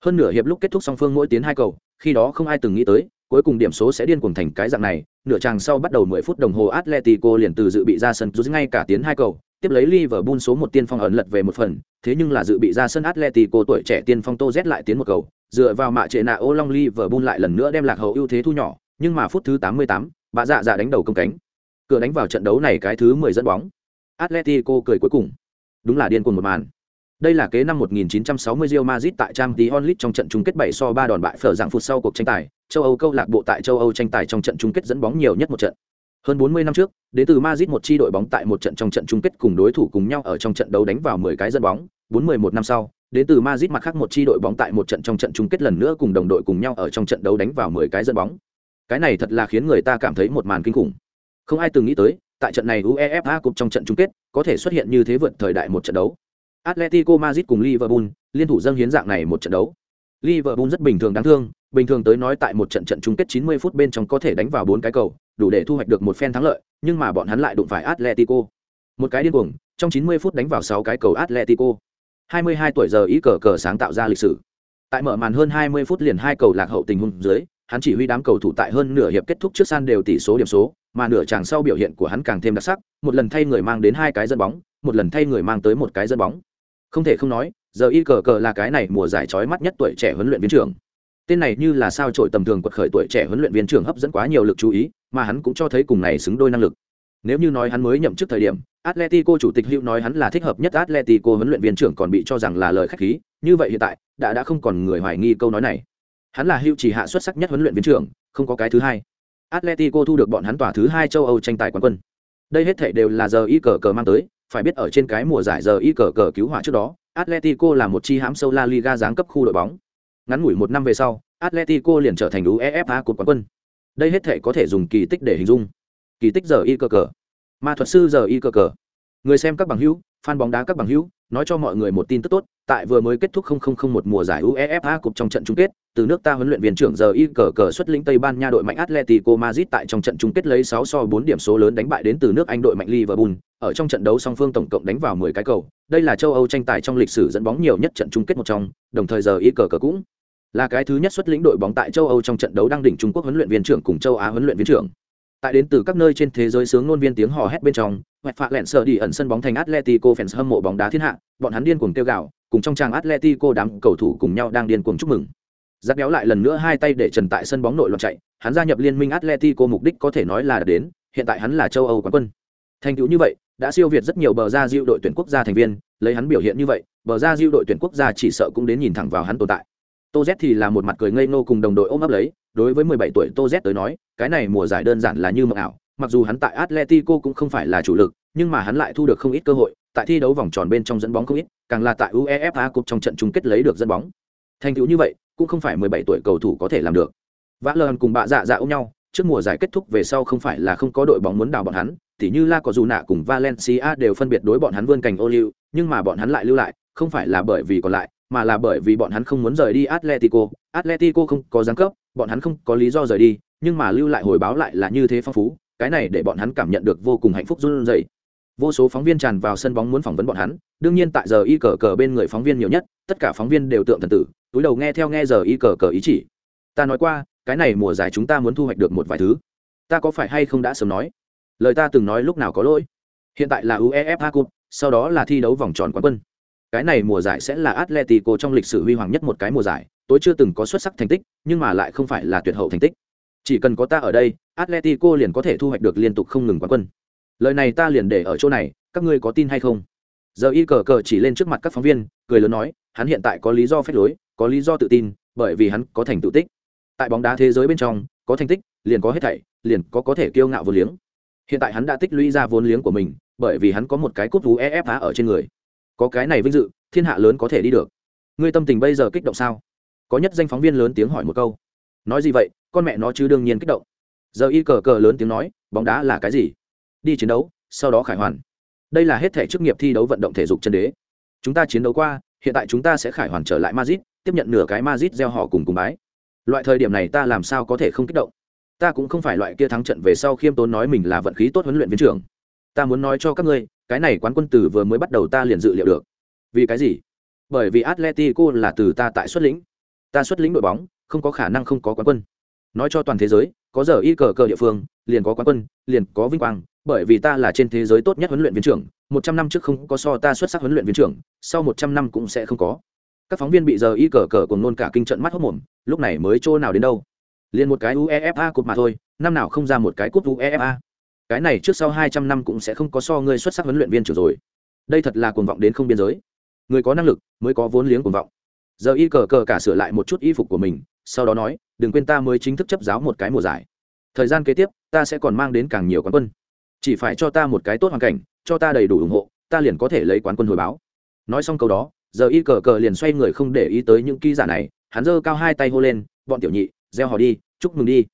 Hơn nửa hiệp lúc kết thúc song phương mỗi tiến hai cầu, khi đó không ai từng nghĩ tới, cuối cùng điểm số sẽ điên cuồng thành cái dạng này, nửa chàng sau bắt đầu 10 phút đồng hồ Atletico liền từ dự bị ra sân rút ngay cả tiến hai cầu, tiếp lấy Liverpool số một tiên phong ẩn lật về một phần, thế nhưng là dự bị ra sân Atletico tuổi trẻ tiên phong Tô Z lại tiến một cầu, dựa vào mạ trệ nạ ô long Liverpool lại lần nữa đem lạc hậu ưu thế thu nhỏ, nhưng mà phút thứ 88, bà dạ dạ đánh đầu công cánh. Cửa đánh vào trận đấu này cái thứ 10 dẫn bóng. Atletico cười cuối cùng. Đúng là điên cuồng một màn. Đây là kế năm 1960 Real Madrid tại Champions League trong trận chung kết 7 so 3 đòn bại phở dạng phút sau cuộc tranh tài, châu Âu câu lạc bộ tại châu Âu tranh tài trong trận chung kết dẫn bóng nhiều nhất một trận. Hơn 40 năm trước, đến từ Madrid một chi đội bóng tại một trận trong trận chung kết cùng đối thủ cùng nhau ở trong trận đấu đánh vào 10 cái dân bóng, 41 năm sau, đến từ Madrid mặt khác một chi đội bóng tại một trận trong trận chung kết lần nữa cùng đồng đội cùng nhau ở trong trận đấu đánh vào 10 cái dân bóng. Cái này thật là khiến người ta cảm thấy một màn kinh khủng. Không ai từng nghĩ tới, tại trận này UEFA Cup trong trận chung kết, có thể xuất hiện như thế vượt thời đại một trận đấu. Atletico Madrid cùng Liverpool liên thủ dâng hiến dạng này một trận đấu. Liverpool rất bình thường đáng thương, bình thường tới nói tại một trận trận chung kết 90 phút bên trong có thể đánh vào bốn cái cầu, đủ để thu hoạch được một phen thắng lợi, nhưng mà bọn hắn lại đụng phải Atletico. Một cái điên cuồng, trong 90 phút đánh vào 6 cái cầu Atletico. 22 tuổi giờ ý cờ cờ sáng tạo ra lịch sử. Tại mở màn hơn 20 phút liền hai cầu lạc hậu tình huống dưới, hắn chỉ huy đám cầu thủ tại hơn nửa hiệp kết thúc trước san đều tỷ số điểm số, mà nửa chàng sau biểu hiện của hắn càng thêm đặc sắc, một lần thay người mang đến hai cái dẫn bóng, một lần thay người mang tới một cái dẫn bóng. Không thể không nói, giờ y cờ cờ là cái này mùa giải chói mắt nhất tuổi trẻ huấn luyện viên trưởng. Tên này như là sao trội tầm thường quật khởi tuổi trẻ huấn luyện viên trưởng hấp dẫn quá nhiều lực chú ý, mà hắn cũng cho thấy cùng này xứng đôi năng lực. Nếu như nói hắn mới nhậm chức thời điểm, Atletico chủ tịch Hữu nói hắn là thích hợp nhất Atletico huấn luyện viên trưởng còn bị cho rằng là lời khách khí, như vậy hiện tại đã đã không còn người hoài nghi câu nói này. Hắn là Hữu chỉ hạ xuất sắc nhất huấn luyện viên trưởng, không có cái thứ hai. Atletico thu được bọn hắn tỏa thứ hai châu Âu tranh tài quán quân. Đây hết thảy đều là giờ y cờ cờ mang tới, phải biết ở trên cái mùa giải giờ y cờ cờ cứu hỏa trước đó, Atletico là một chi hãm sâu La Liga giáng cấp khu đội bóng. Ngắn ngủi một năm về sau, Atletico liền trở thành UEFA cột quán quân. Đây hết thể có thể dùng kỳ tích để hình dung. Kỳ tích giờ y cơ cờ. Ma thuật sư giờ y cơ cờ. Người xem các bằng hữu, fan bóng đá các bằng hữu, nói cho mọi người một tin tức tốt, tại vừa mới kết thúc 0001 mùa giải UEFA Cup trong trận chung kết, từ nước ta huấn luyện viên trưởng giờ y cờ cờ xuất lĩnh Tây Ban Nha đội mạnh Atletico Madrid tại trong trận chung kết lấy 6 so 4 điểm số lớn đánh bại đến từ nước Anh đội mạnh Liverpool, ở trong trận đấu song phương tổng cộng đánh vào 10 cái cầu, đây là châu Âu tranh tài trong lịch sử dẫn bóng nhiều nhất trận chung kết một trong, đồng thời giờ y cờ cờ cũng là cái thứ nhất xuất lĩnh đội bóng tại châu Âu trong trận đấu đăng đỉnh Trung Quốc huấn luyện viên trưởng cùng châu Á huấn luyện viên trưởng. Tại đến từ các nơi trên thế giới sướng ngôn viên tiếng hò hét bên trong, Hoẹt phạ lẹn sợ đi ẩn sân bóng thành Atletico fans hâm mộ bóng đá thiên hạ, bọn hắn điên cuồng kêu gào, cùng trong trang Atletico đám cầu thủ cùng nhau đang điên cuồng chúc mừng. Giáp béo lại lần nữa hai tay để trần tại sân bóng nội loạn chạy, hắn gia nhập liên minh Atletico mục đích có thể nói là đã đến, hiện tại hắn là châu Âu quán quân. Thành tựu như vậy, đã siêu việt rất nhiều bờ ra diệu đội tuyển quốc gia thành viên, lấy hắn biểu hiện như vậy, bờ ra diệu đội tuyển quốc gia chỉ sợ cũng đến nhìn thẳng vào hắn tồn tại. tô z thì là một mặt cười ngây nô cùng đồng đội ôm ấp lấy đối với 17 tuổi tô z tới nói cái này mùa giải đơn giản là như mộng ảo mặc dù hắn tại atletico cũng không phải là chủ lực, nhưng mà hắn lại thu được không ít cơ hội, tại thi đấu vòng tròn bên trong dẫn bóng không ít, càng là tại uefa cup trong trận chung kết lấy được dẫn bóng. Thành tựu như vậy, cũng không phải 17 tuổi cầu thủ có thể làm được. Vã Lơn cùng bạ dạ dạ ôm nhau, trước mùa giải kết thúc về sau không phải là không có đội bóng muốn đào bọn hắn, tỉ như la Cò dù nạ cùng valencia đều phân biệt đối bọn hắn vươn cành ô liu, nhưng mà bọn hắn lại lưu lại, không phải là bởi vì còn lại, mà là bởi vì bọn hắn không muốn rời đi atletico. Atletico không có giáng cấp, bọn hắn không có lý do rời đi, nhưng mà lưu lại hồi báo lại là như thế phong phú cái này để bọn hắn cảm nhận được vô cùng hạnh phúc run rẩy. Vô số phóng viên tràn vào sân bóng muốn phỏng vấn bọn hắn, đương nhiên tại giờ y cờ cờ bên người phóng viên nhiều nhất, tất cả phóng viên đều tượng thần tử, túi đầu nghe theo nghe giờ y cờ cờ ý chỉ. Ta nói qua, cái này mùa giải chúng ta muốn thu hoạch được một vài thứ. Ta có phải hay không đã sớm nói? Lời ta từng nói lúc nào có lỗi. Hiện tại là uefa cup, sau đó là thi đấu vòng tròn quán quân. Cái này mùa giải sẽ là atletico trong lịch sử huy hoàng nhất một cái mùa giải tôi chưa từng có xuất sắc thành tích, nhưng mà lại không phải là tuyệt hậu thành tích chỉ cần có ta ở đây, atletico liền có thể thu hoạch được liên tục không ngừng quán quân. Lời này ta liền để ở chỗ này, các ngươi có tin hay không? Giờ y cờ cờ chỉ lên trước mặt các phóng viên, cười lớn nói, hắn hiện tại có lý do phép lối, có lý do tự tin, bởi vì hắn có thành tựu tích. Tại bóng đá thế giới bên trong, có thành tích, liền có hết thảy, liền có có thể kiêu ngạo vốn liếng. Hiện tại hắn đã tích lũy ra vốn liếng của mình, bởi vì hắn có một cái cúp uefa ở trên người. Có cái này vinh dự, thiên hạ lớn có thể đi được. Ngươi tâm tình bây giờ kích động sao? Có nhất danh phóng viên lớn tiếng hỏi một câu. Nói gì vậy? Con mẹ nó chứ đương nhiên kích động. Giờ y cờ cờ lớn tiếng nói, bóng đá là cái gì? Đi chiến đấu, sau đó khải hoàn. Đây là hết thể chức nghiệp thi đấu vận động thể dục chân đế. Chúng ta chiến đấu qua, hiện tại chúng ta sẽ khải hoàn trở lại mazit tiếp nhận nửa cái mazit gieo họ cùng cùng bái. Loại thời điểm này ta làm sao có thể không kích động? Ta cũng không phải loại kia thắng trận về sau khiêm tốn nói mình là vận khí tốt huấn luyện viên trưởng. Ta muốn nói cho các ngươi, cái này quán quân tử vừa mới bắt đầu ta liền dự liệu được. Vì cái gì? Bởi vì atletico là từ ta tại xuất lĩnh. Ta xuất lĩnh đội bóng, không có khả năng không có quán quân nói cho toàn thế giới, có giờ y cờ cờ địa phương, liền có quán quân, liền có vinh quang, bởi vì ta là trên thế giới tốt nhất huấn luyện viên trưởng, một trăm năm trước không có so ta xuất sắc huấn luyện viên trưởng, sau một trăm năm cũng sẽ không có. Các phóng viên bị giờ y cờ cờ cùng nôn cả kinh trận mắt hốc mồm, lúc này mới chỗ nào đến đâu? Liền một cái uefa cột mà thôi, năm nào không ra một cái cúp uefa. Cái này trước sau hai trăm năm cũng sẽ không có so ngươi xuất sắc huấn luyện viên trưởng rồi. Đây thật là cuồng vọng đến không biên giới. Người có năng lực, mới có vốn liếng cuồng vọng. Giờ y cờ cờ cả sửa lại một chút y phục của mình, sau đó nói đừng quên ta mới chính thức chấp giáo một cái mùa giải. Thời gian kế tiếp, ta sẽ còn mang đến càng nhiều quán quân. Chỉ phải cho ta một cái tốt hoàn cảnh, cho ta đầy đủ ủng hộ, ta liền có thể lấy quán quân hồi báo. Nói xong câu đó, giờ y cờ cờ liền xoay người không để ý tới những ký giả này, hắn giơ cao hai tay hô lên, bọn tiểu nhị, gieo họ đi, chúc mừng đi.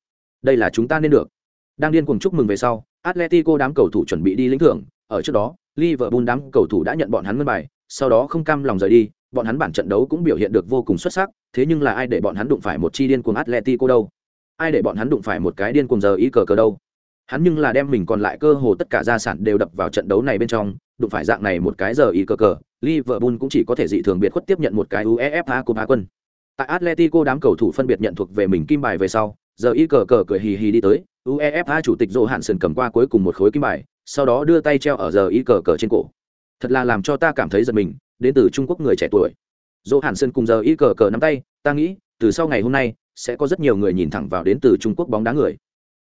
Đây là chúng ta nên được. Đang điên cuồng chúc mừng về sau, atletico đám cầu thủ chuẩn bị đi lĩnh thưởng, ở trước đó, liverpool đám cầu thủ đã nhận bọn hắn ngân bài, sau đó không cam lòng rời đi bọn hắn bản trận đấu cũng biểu hiện được vô cùng xuất sắc, thế nhưng là ai để bọn hắn đụng phải một chi điên cuồng atletico đâu? Ai để bọn hắn đụng phải một cái điên cuồng giờ ý cờ cờ đâu? Hắn nhưng là đem mình còn lại cơ hồ tất cả gia sản đều đập vào trận đấu này bên trong, đụng phải dạng này một cái giờ ý cờ cờ, liverpool cũng chỉ có thể dị thường biệt khuất tiếp nhận một cái uefa của quân. Tại atletico đám cầu thủ phân biệt nhận thuộc về mình kim bài về sau, giờ ý cờ cờ cười hì hì đi tới, uefa chủ tịch dỗ hạn sần cầm qua cuối cùng một khối kim bài, sau đó đưa tay treo ở giờ ý cờ cờ trên cổ. Thật là làm cho ta cảm thấy giật mình đến từ trung quốc người trẻ tuổi. Dỗ Hàn Sơn cùng giờ y cờ cờ nắm tay, ta nghĩ, từ sau ngày hôm nay, sẽ có rất nhiều người nhìn thẳng vào đến từ trung quốc bóng đá người.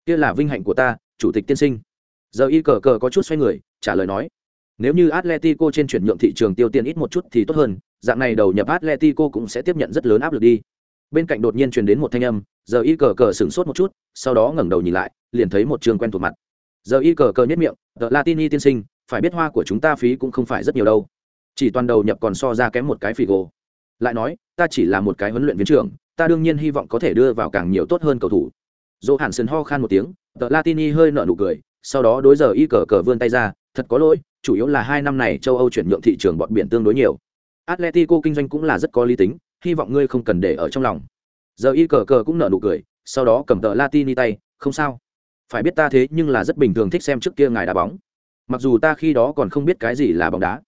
Kia là vinh hạnh của ta, chủ tịch tiên sinh. Giờ y cờ cờ có chút xoay người, trả lời nói, nếu như atletico trên chuyển nhượng thị trường tiêu tiền ít một chút thì tốt hơn, dạng này đầu nhập atletico cũng sẽ tiếp nhận rất lớn áp lực đi. Bên cạnh đột nhiên truyền đến một thanh âm, giờ y cờ cờ sửng sốt một chút, sau đó ngẩng đầu nhìn lại, liền thấy một trường quen thuộc mặt. Giờ y cờ cờ nhất miệng, tờ latini tiên sinh, phải biết hoa của chúng ta phí cũng không phải rất nhiều đâu chỉ toàn đầu nhập còn so ra kém một cái phỉ gồ lại nói, ta chỉ là một cái huấn luyện viên trưởng, ta đương nhiên hy vọng có thể đưa vào càng nhiều tốt hơn cầu thủ. Dỗ hàn sơn ho khan một tiếng, tờ latini hơi nợ nụ cười, sau đó đối giờ y cờ cờ vươn tay ra, thật có lỗi, chủ yếu là hai năm này châu âu chuyển nhượng thị trường bọn biển tương đối nhiều. Atletico kinh doanh cũng là rất có lý tính, hy vọng ngươi không cần để ở trong lòng. Giờ y cờ cờ cũng nợ nụ cười, sau đó cầm tờ latini tay, không sao. Phải biết ta thế nhưng là rất bình thường thích xem trước kia ngài đá bóng. Mặc dù ta khi đó còn không biết cái gì là bóng đá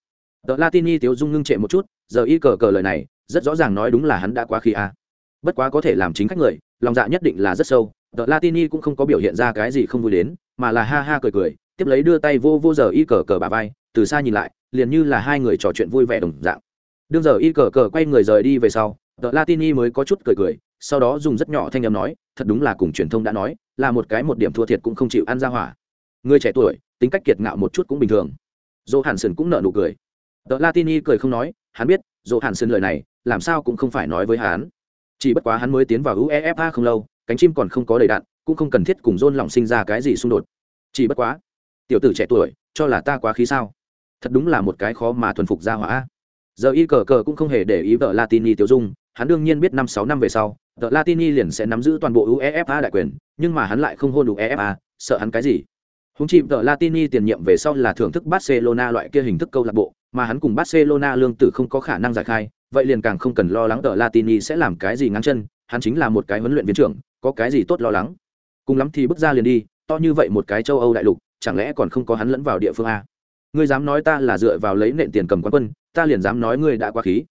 tờ latini tiếu dung ngưng trệ một chút, giờ y cờ cờ lời này, rất rõ ràng nói đúng là hắn đã quá khi a. Bất quá có thể làm chính khách người, lòng dạ nhất định là rất sâu, tờ latini cũng không có biểu hiện ra cái gì không vui đến, mà là ha ha cười cười, tiếp lấy đưa tay vô vô giờ y cờ cờ bà vai, từ xa nhìn lại, liền như là hai người trò chuyện vui vẻ đồng dạng. Đương giờ y cờ cờ quay người rời đi về sau, tờ latini mới có chút cười cười, sau đó dùng rất nhỏ thanh âm nói, thật đúng là cùng truyền thông đã nói, là một cái một điểm thua thiệt cũng không chịu ăn ra hỏa. Người trẻ tuổi, tính cách kiệt ngạo một chút cũng bình thường. Dỗ hàn sơn cũng nợ nụ cười tờ latini cười không nói hắn biết dỗ hàn sơn lời này làm sao cũng không phải nói với hắn Chỉ bất quá hắn mới tiến vào UEFA không lâu, cánh chim còn không có đầy đạn, cũng không cần thiết cùng John lòng sinh ra cái gì xung đột. Chỉ bất quá, tiểu tử trẻ tuổi, cho là ta quá khí sao? Thật đúng là một cái khó mà thuần phục ra hỏa. Giờ y cờ cờ cũng không hề để ý vợ Latini tiểu dung, hắn đương nhiên biết năm sáu năm về sau, vợ Latini liền sẽ nắm giữ toàn bộ UEFA đại quyền, nhưng mà hắn lại không hôn UEFA, sợ hắn cái gì? Húng chìm tờ Latini tiền nhiệm về sau là thưởng thức Barcelona loại kia hình thức câu lạc bộ, mà hắn cùng Barcelona lương tử không có khả năng giải khai, vậy liền càng không cần lo lắng tờ Latini sẽ làm cái gì ngắn chân, hắn chính là một cái huấn luyện viên trưởng, có cái gì tốt lo lắng. Cùng lắm thì bước ra liền đi, to như vậy một cái châu Âu đại lục, chẳng lẽ còn không có hắn lẫn vào địa phương a? Ngươi dám nói ta là dựa vào lấy nện tiền cầm quán quân, ta liền dám nói ngươi đã quá khí.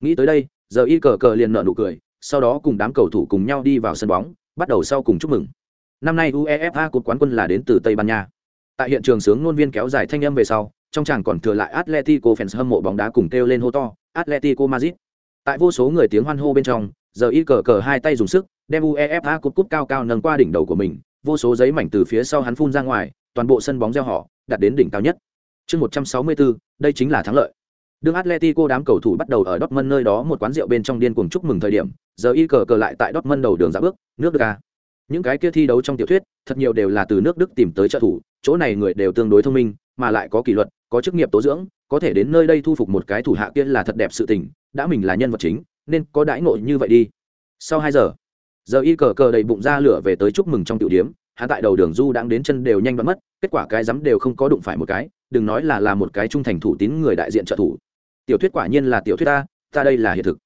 Nghĩ tới đây, giờ y cờ cờ liền nở nụ cười, sau đó cùng đám cầu thủ cùng nhau đi vào sân bóng, bắt đầu sau cùng chúc mừng. Năm nay UEFA cột quán quân là đến từ Tây Ban Nha. Tại hiện trường sướng ngôn viên kéo dài thanh âm về sau, trong chàng còn thừa lại Atletico fans hâm mộ bóng đá cùng kêu lên hô to, Atletico Madrid. Tại vô số người tiếng hoan hô bên trong, giờ y cờ cờ hai tay dùng sức, đem UEFA cúp cúp cao cao nâng qua đỉnh đầu của mình, vô số giấy mảnh từ phía sau hắn phun ra ngoài, toàn bộ sân bóng reo họ, đạt đến đỉnh cao nhất. Chương 164, đây chính là thắng lợi. Đương Atletico đám cầu thủ bắt đầu ở Dortmund nơi đó một quán rượu bên trong điên cuồng chúc mừng thời điểm, giờ y cờ cờ lại tại Dortmund đầu đường ra bước, nước Đức a. Những cái kia thi đấu trong tiểu thuyết, thật nhiều đều là từ nước Đức tìm tới trợ thủ, chỗ này người đều tương đối thông minh, mà lại có kỷ luật, có chức nghiệp tố dưỡng có thể đến nơi đây thu phục một cái thủ hạ kia là thật đẹp sự tình đã mình là nhân vật chính nên có đãi ngộ như vậy đi. Sau hai giờ giờ y cờ cờ đầy bụng ra lửa về tới chúc mừng trong tiểu điếm hắn tại đầu đường du đang đến chân đều nhanh bắn mất kết quả cái rắm đều không có đụng phải một cái đừng nói là là một cái trung thành thủ tín người đại diện trợ thủ. Tiểu thuyết quả nhiên là tiểu thuyết ta ta đây là hiện thực.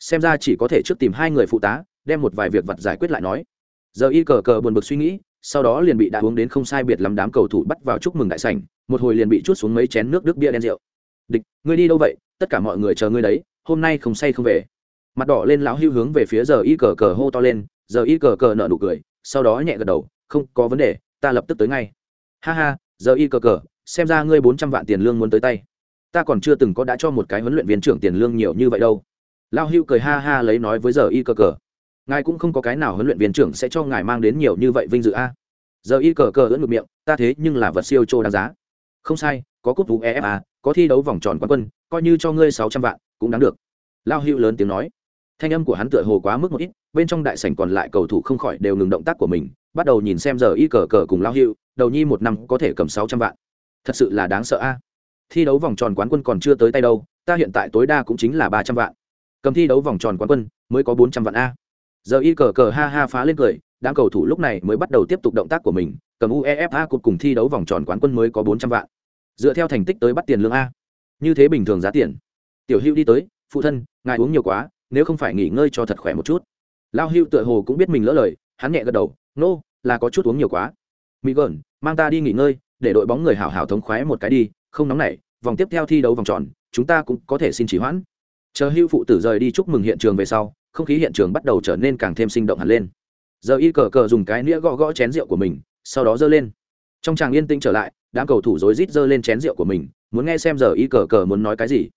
Xem ra chỉ có thể trước tìm hai người phụ tá đem một vài việc vật giải quyết lại nói giờ y cờ cờ buồn bực suy nghĩ, sau đó liền bị đã uống đến không sai biệt lắm đám cầu thủ bắt vào chúc mừng đại sảnh, một hồi liền bị chút xuống mấy chén nước đức bia đen rượu. Địch, ngươi đi đâu vậy? Tất cả mọi người chờ ngươi đấy, hôm nay không say không về. Mặt đỏ lên lão hưu hướng về phía giờ y cờ cờ hô to lên, giờ y cờ cờ nợ nụ cười, sau đó nhẹ gật đầu, không có vấn đề, ta lập tức tới ngay. Ha ha, giờ y cờ cờ, xem ra ngươi bốn trăm vạn tiền lương muốn tới tay. Ta còn chưa từng có đã cho một cái huấn luyện viên trưởng tiền lương nhiều như vậy đâu. Lão hưu cười ha ha lấy nói với giờ y cờ cờ ngài cũng không có cái nào huấn luyện viên trưởng sẽ cho ngài mang đến nhiều như vậy vinh dự a. Giờ y cờ cờ ưỡn ngược miệng, ta thế nhưng là vật siêu trô đáng giá. Không sai, có cúp vũ efa có thi đấu vòng tròn quán quân, coi như cho ngươi sáu trăm vạn, cũng đáng được. Lao hữu lớn tiếng nói. Thanh âm của hắn tựa hồ quá mức một ít, bên trong đại sảnh còn lại cầu thủ không khỏi đều ngừng động tác của mình, bắt đầu nhìn xem giờ y cờ cờ cùng lao hữu, đầu nhi một năm có thể cầm sáu trăm vạn. Thật sự là đáng sợ a. Thi đấu vòng tròn quán quân còn chưa tới tay đâu, ta hiện tại tối đa cũng chính là ba trăm vạn. Cầm thi đấu vòng tròn quán quân, mới có bốn trăm vạn a giờ y cờ cờ ha ha phá lên cười đám cầu thủ lúc này mới bắt đầu tiếp tục động tác của mình cầm uefa cột cùng thi đấu vòng tròn quán quân mới có bốn trăm vạn. Dựa theo thành tích tới bắt tiền lương a. Như thế bình thường giá tiền. Tiểu hữu đi tới phụ thân ngài uống nhiều quá nếu không phải nghỉ ngơi cho thật khỏe một chút. Lao hữu tựa hồ cũng biết mình lỡ lời hắn nhẹ gật đầu nô、no, là có chút uống nhiều quá. Mỹ gờn mang ta đi nghỉ ngơi để đội bóng người hảo hảo thống khoái một cái đi không nóng nảy vòng tiếp theo thi đấu vòng tròn chúng ta cũng có thể xin chỉ hoãn. Chờ hữu phụ tử rời đi chúc mừng hiện trường về sau không khí hiện trường bắt đầu trở nên càng thêm sinh động hẳn lên. Giờ y cờ cờ dùng cái nĩa gõ gõ chén rượu của mình, sau đó giơ lên. Trong tràng yên tĩnh trở lại, đám cầu thủ rối rít giơ lên chén rượu của mình, muốn nghe xem giờ y cờ cờ muốn nói cái gì.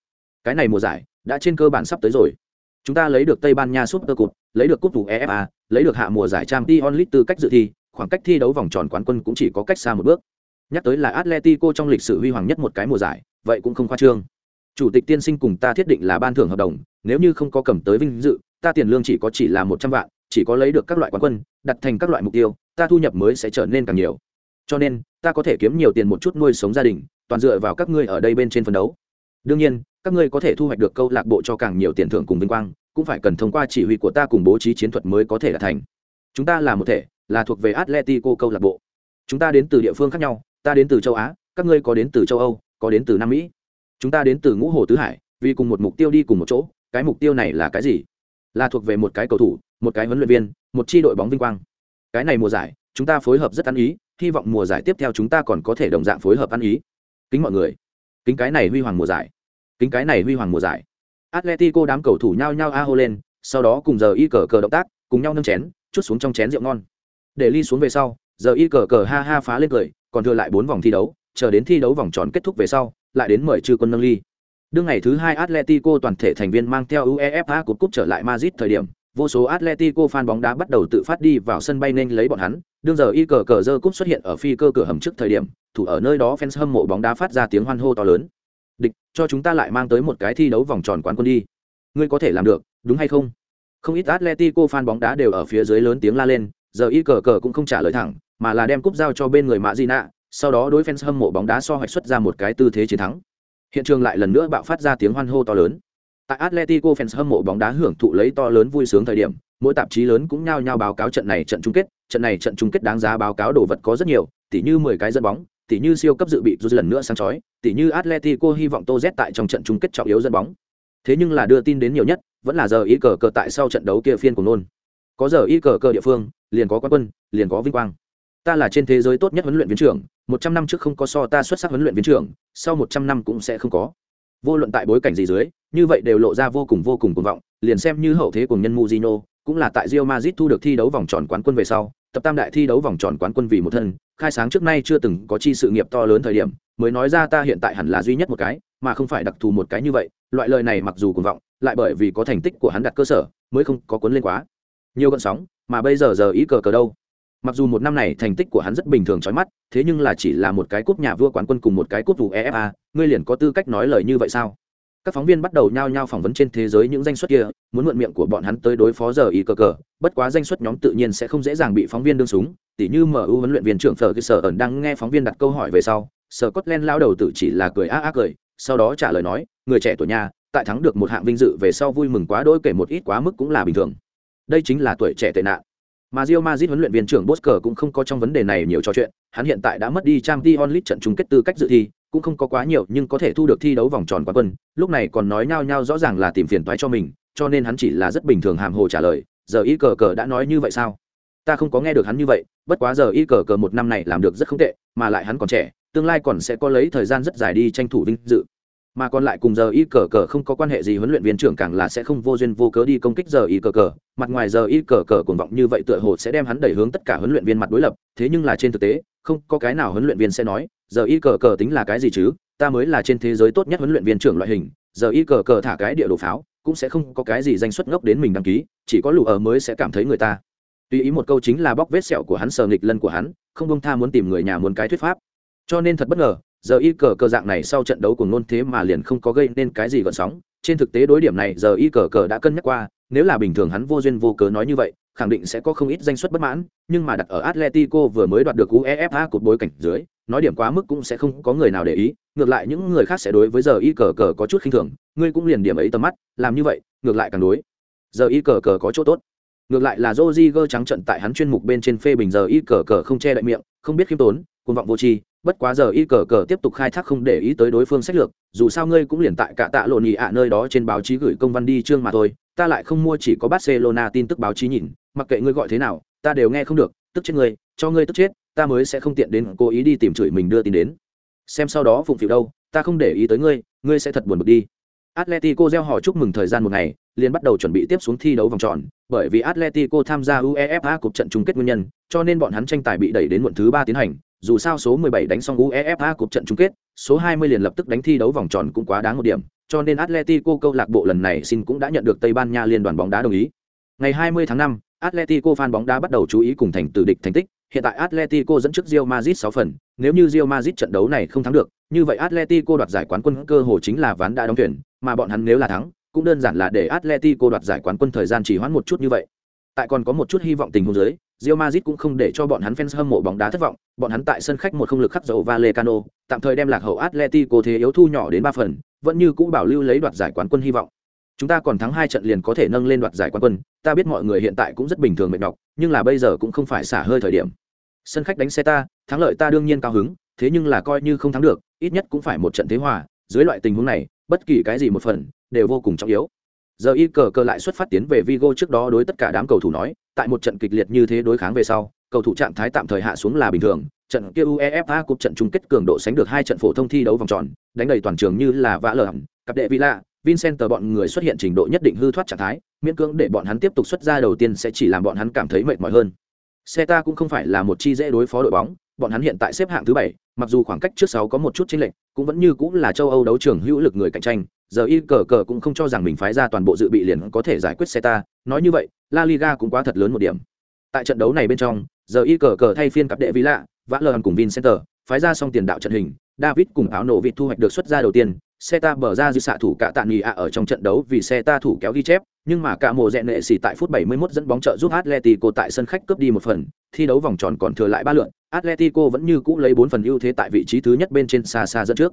Cái này mùa giải, đã trên cơ bản sắp tới rồi. Chúng ta lấy được tây ban nha super cup, lấy được cúp thủ efa lấy được hạ mùa giải trang t onlit tư cách dự thi, khoảng cách thi đấu vòng tròn quán quân cũng chỉ có cách xa một bước. Nhắc tới là atletico trong lịch sử huy hoàng nhất một cái mùa giải, vậy cũng không khoa trương. Chủ tịch tiên sinh cùng ta thiết định là ban thưởng hợp đồng, nếu như không có cầm tới vinh dự ta tiền lương chỉ có chỉ là một trăm vạn, chỉ có lấy được các loại quán quân, đặt thành các loại mục tiêu, ta thu nhập mới sẽ trở nên càng nhiều. Cho nên, ta có thể kiếm nhiều tiền một chút nuôi sống gia đình, toàn dựa vào các ngươi ở đây bên trên phân đấu. Đương nhiên, các ngươi có thể thu hoạch được câu lạc bộ cho càng nhiều tiền thưởng cùng vinh quang, cũng phải cần thông qua chỉ huy của ta cùng bố trí chiến thuật mới có thể đạt thành. Chúng ta là một thể, là thuộc về atletico câu lạc bộ. Chúng ta đến từ địa phương khác nhau, ta đến từ châu á, các ngươi có đến từ châu âu, có đến từ nam mỹ. Chúng ta đến từ ngũ hồ tứ hải, vì cùng một mục tiêu đi cùng một chỗ, cái mục tiêu này là cái gì? Là thuộc về một cái cầu thủ, một cái huấn luyện viên, một chi đội bóng vinh quang. Cái này mùa giải, chúng ta phối hợp rất ăn ý, hy vọng mùa giải tiếp theo chúng ta còn có thể đồng dạng phối hợp ăn ý. Kính mọi người, kính cái này huy hoàng mùa giải, kính cái này huy hoàng mùa giải. Atletico đám cầu thủ nhao nhao a hô lên, sau đó cùng giờ y cờ cờ động tác, cùng nhau nâng chén, chút xuống trong chén rượu ngon. Để ly xuống về sau, giờ y cờ cờ ha ha phá lên cười, còn thừa lại bốn vòng thi đấu, chờ đến thi đấu vòng tròn kết thúc về sau, lại đến mời chư quân nâng ly đương ngày thứ hai atletico toàn thể thành viên mang theo uefa cúp cúp trở lại madrid thời điểm vô số Atletico fan bóng đá bắt đầu tự phát đi vào sân bay nên lấy bọn hắn, đương giờ y cờ cờ dơ cúp xuất hiện ở phi cơ cửa hầm trước thời điểm, thủ ở nơi đó fans hâm mộ bóng đá phát ra tiếng hoan hô to lớn. Địch, cho chúng ta lại mang tới một cái thi đấu vòng tròn quán quân đi. Ngươi có thể làm được, đúng hay không? Không ít Atletico fan bóng đá đều ở phía dưới lớn tiếng la lên, giờ y cờ cờ cũng không trả lời thẳng, mà là đem cúp giao cho bên người Mã Gina, sau đó đối fans hâm mộ bóng đá so hoạch xuất ra một cái tư thế chiến thắng. Hiện trường lại lần nữa bạo phát ra tiếng hoan hô to lớn. Tại Atletico fans hâm mộ bóng đá hưởng thụ lấy to lớn vui sướng thời điểm, mỗi tạp chí lớn cũng nhao nhao báo cáo trận này trận chung kết, trận này trận chung kết đáng giá báo cáo đồ vật có rất nhiều, tỉ như 10 cái dẫn bóng, tỉ như siêu cấp dự bị rút lần nữa sáng chói, tỉ như Atletico hy vọng Tô Z tại trong trận chung kết trọng yếu dẫn bóng. Thế nhưng là đưa tin đến nhiều nhất, vẫn là giờ ý cờ cờ tại sau trận đấu kia phiên của nôn. Có giờ ý cờ cờ địa phương, liền có quan quân, liền có vinh quang. Ta là trên thế giới tốt nhất huấn luyện viên trưởng, 100 năm trước không có so ta xuất sắc huấn luyện viên trưởng, sau 100 năm cũng sẽ không có. Vô luận tại bối cảnh gì dưới, như vậy đều lộ ra vô cùng vô cùng cuồng vọng, liền xem như hậu thế của nhân Mujino, cũng là tại Real Madrid thu được thi đấu vòng tròn quán quân về sau, tập tam đại thi đấu vòng tròn quán quân vì một thân, khai sáng trước nay chưa từng có chi sự nghiệp to lớn thời điểm, mới nói ra ta hiện tại hẳn là duy nhất một cái, mà không phải đặc thù một cái như vậy, loại lời này mặc dù cuồng vọng, lại bởi vì có thành tích của hắn đặt cơ sở, mới không có cuốn lên quá. Nhiều cơn sóng, mà bây giờ giờ ý cờ cờ đâu? Mặc dù một năm này thành tích của hắn rất bình thường chói mắt, thế nhưng là chỉ là một cái cúp nhà vua quán quân cùng một cái cúp UEFA, ngươi liền có tư cách nói lời như vậy sao? các phóng viên bắt đầu nhao nhao phỏng vấn trên thế giới những danh xuất kia muốn mượn miệng của bọn hắn tới đối phó giờ ý cờ cờ bất quá danh xuất nhóm tự nhiên sẽ không dễ dàng bị phóng viên đương súng tỉ như mu huấn luyện viên trưởng phở cơ sở ẩn đang nghe phóng viên đặt câu hỏi về sau sở cốt len lao đầu tự chỉ là cười ác á cười sau đó trả lời nói người trẻ tuổi nhà tại thắng được một hạng vinh dự về sau vui mừng quá đôi kể một ít quá mức cũng là bình thường đây chính là tuổi trẻ tệ nạn mà Real Madrid huấn luyện viên trưởng Bosker cũng không có trong vấn đề này nhiều trò chuyện, hắn hiện tại đã mất đi Champions League trận chung kết tư cách dự thi, cũng không có quá nhiều nhưng có thể thu được thi đấu vòng tròn quán quân, lúc này còn nói nhau nhau rõ ràng là tìm phiền toái cho mình, cho nên hắn chỉ là rất bình thường hàm hồ trả lời, giờ y cờ cờ đã nói như vậy sao? Ta không có nghe được hắn như vậy, bất quá giờ y cờ cờ một năm này làm được rất không tệ, mà lại hắn còn trẻ, tương lai còn sẽ có lấy thời gian rất dài đi tranh thủ vinh dự mà còn lại cùng giờ y cờ cờ không có quan hệ gì huấn luyện viên trưởng càng là sẽ không vô duyên vô cớ đi công kích giờ y cờ cờ. Mặt ngoài giờ y cờ cờ cuồng vọng như vậy tựa hồ sẽ đem hắn đẩy hướng tất cả huấn luyện viên mặt đối lập, thế nhưng là trên thực tế, không có cái nào huấn luyện viên sẽ nói, giờ y cờ cờ tính là cái gì chứ? Ta mới là trên thế giới tốt nhất huấn luyện viên trưởng loại hình, giờ y cờ cờ thả cái địa đồ pháo, cũng sẽ không có cái gì danh xuất ngốc đến mình đăng ký, chỉ có lũ ở mới sẽ cảm thấy người ta. Tùy ý một câu chính là bóc vết sẹo của hắn, sờ nghịch lân của hắn, không bông tha muốn tìm người nhà muốn cái thuyết pháp. Cho nên thật bất ngờ giờ y cờ cờ dạng này sau trận đấu của nôn thế mà liền không có gây nên cái gì gợn sóng. Trên thực tế đối điểm này giờ y cờ cờ đã cân nhắc qua, nếu là bình thường hắn vô duyên vô cớ nói như vậy, khẳng định sẽ có không ít danh suất bất mãn, nhưng mà đặt ở atletico vừa mới đoạt được uefa cột bối cảnh dưới, nói điểm quá mức cũng sẽ không có người nào để ý. Ngược lại những người khác sẽ đối với giờ y cờ cờ có chút khinh thường, ngươi cũng liền điểm ấy tầm mắt, làm như vậy, ngược lại càng đối. Giờ y cờ cờ có chỗ tốt. Ngược lại là roger trắng trận tại hắn chuyên mục bên trên phê bình giờ y cờ cờ không che đậy miệng, không biết khiêm tốn, cuồng vọng vô tri bất quá giờ y cờ cờ tiếp tục khai thác không để ý tới đối phương sách lược dù sao ngươi cũng liền tại cả tạ lộn nhị ạ nơi đó trên báo chí gửi công văn đi chương mà thôi ta lại không mua chỉ có barcelona tin tức báo chí nhìn mặc kệ ngươi gọi thế nào ta đều nghe không được tức chết ngươi cho ngươi tức chết ta mới sẽ không tiện đến cố ý đi tìm chửi mình đưa tin đến. Xem sau đó phụng phịu đâu ta không để ý tới ngươi ngươi sẽ thật buồn bực đi. Atletico gieo họ chúc mừng thời gian một ngày, liền bắt đầu chuẩn bị tiếp xuống thi đấu vòng tròn, bởi vì Atletico tham gia UEFA cuộc trận chung kết nguyên nhân, cho nên bọn hắn tranh tài bị đẩy đến muộn thứ ba tiến hành, dù sao số 17 đánh xong UEFA cuộc trận chung kết, số 20 liền lập tức đánh thi đấu vòng tròn cũng quá đáng một điểm, cho nên Atletico câu lạc bộ lần này xin cũng đã nhận được Tây Ban Nha liên đoàn bóng đá đồng ý. Ngày 20 tháng 5, Atletico fan bóng đá bắt đầu chú ý cùng thành tử địch thành tích, hiện tại Atletico dẫn trước Real Madrid 6 phần, nếu như Real Madrid trận đấu này không thắng được, như vậy Atletico đoạt giải quán quân cơ hội chính là ván đã đóng thuyền. mà bọn hắn nếu là thắng, cũng đơn giản là để Atletico đoạt giải quán quân thời gian chỉ hoãn một chút như vậy. Tại còn có một chút hy vọng tình huống dưới, Real Madrid cũng không để cho bọn hắn fans hâm mộ bóng đá thất vọng, bọn hắn tại sân khách một không lực khắc dầu Vallecano, tạm thời đem lạc hậu Atletico thế yếu thu nhỏ đến 3 phần, vẫn như cũ bảo lưu lấy đoạt giải quán quân hy vọng. Chúng ta còn thắng hai trận liền có thể nâng lên đoạt giải quán quân, ta biết mọi người hiện tại cũng rất bình thường mệt nhọc, nhưng là bây giờ cũng không phải xả hơi thời điểm. Sân khách đánh xe ta, thắng lợi ta đương nhiên cao hứng, thế nhưng là coi như không thắng được, ít nhất cũng phải một trận thế hòa, dưới loại tình huống này, bất kỳ cái gì một phần đều vô cùng trọng yếu giờ y cờ cờ lại xuất phát tiến về vigo trước đó đối tất cả đám cầu thủ nói, tại một trận kịch liệt như thế đối kháng về sau, cầu thủ trạng thái tạm thời hạ xuống là bình thường. Trận kia uefa cúp trận chung kết cường độ sánh được hai trận phổ thông thi đấu vòng tròn, đánh đầy toàn trường như là vã lở cặp đệ villa, vincent bọn người xuất hiện trình độ nhất định hư thoát trạng thái, miễn cưỡng để bọn hắn tiếp tục xuất ra đầu tiên sẽ chỉ làm bọn hắn cảm thấy mệt mỏi hơn. Xe ta cũng không phải là một chi dễ đối phó đội bóng, bọn hắn hiện tại xếp hạng thứ bảy, mặc dù khoảng cách trước sáu có một chút chênh lệch cũng vẫn như cũng là châu âu đấu trường hữu lực người cạnh tranh, giờ y cờ cờ cũng không cho rằng mình phái ra toàn bộ dự bị liền có thể giải quyết xe ta nói như vậy, la liga cũng quá thật lớn một điểm. Tại trận đấu này bên trong, giờ y cờ cờ thay phiên cặp đệ vĩ lạ vã lờ cùng vincenter, phái ra xong tiền đạo trận hình, david cùng áo nổ vịt thu hoạch được xuất ra đầu tiên xe ta bờ ra dư xạ thủ cả tạ nghỉ ạ ở trong trận đấu vì xe ta thủ kéo ghi chép nhưng mà cả mùa rèn nệ xỉ tại phút 71 dẫn bóng trợ giúp Atletico tại sân khách cướp đi một phần thi đấu vòng tròn còn thừa lại ba lượt Atletico vẫn như cũ lấy bốn phần ưu thế tại vị trí thứ nhất bên trên xa xa dẫn trước.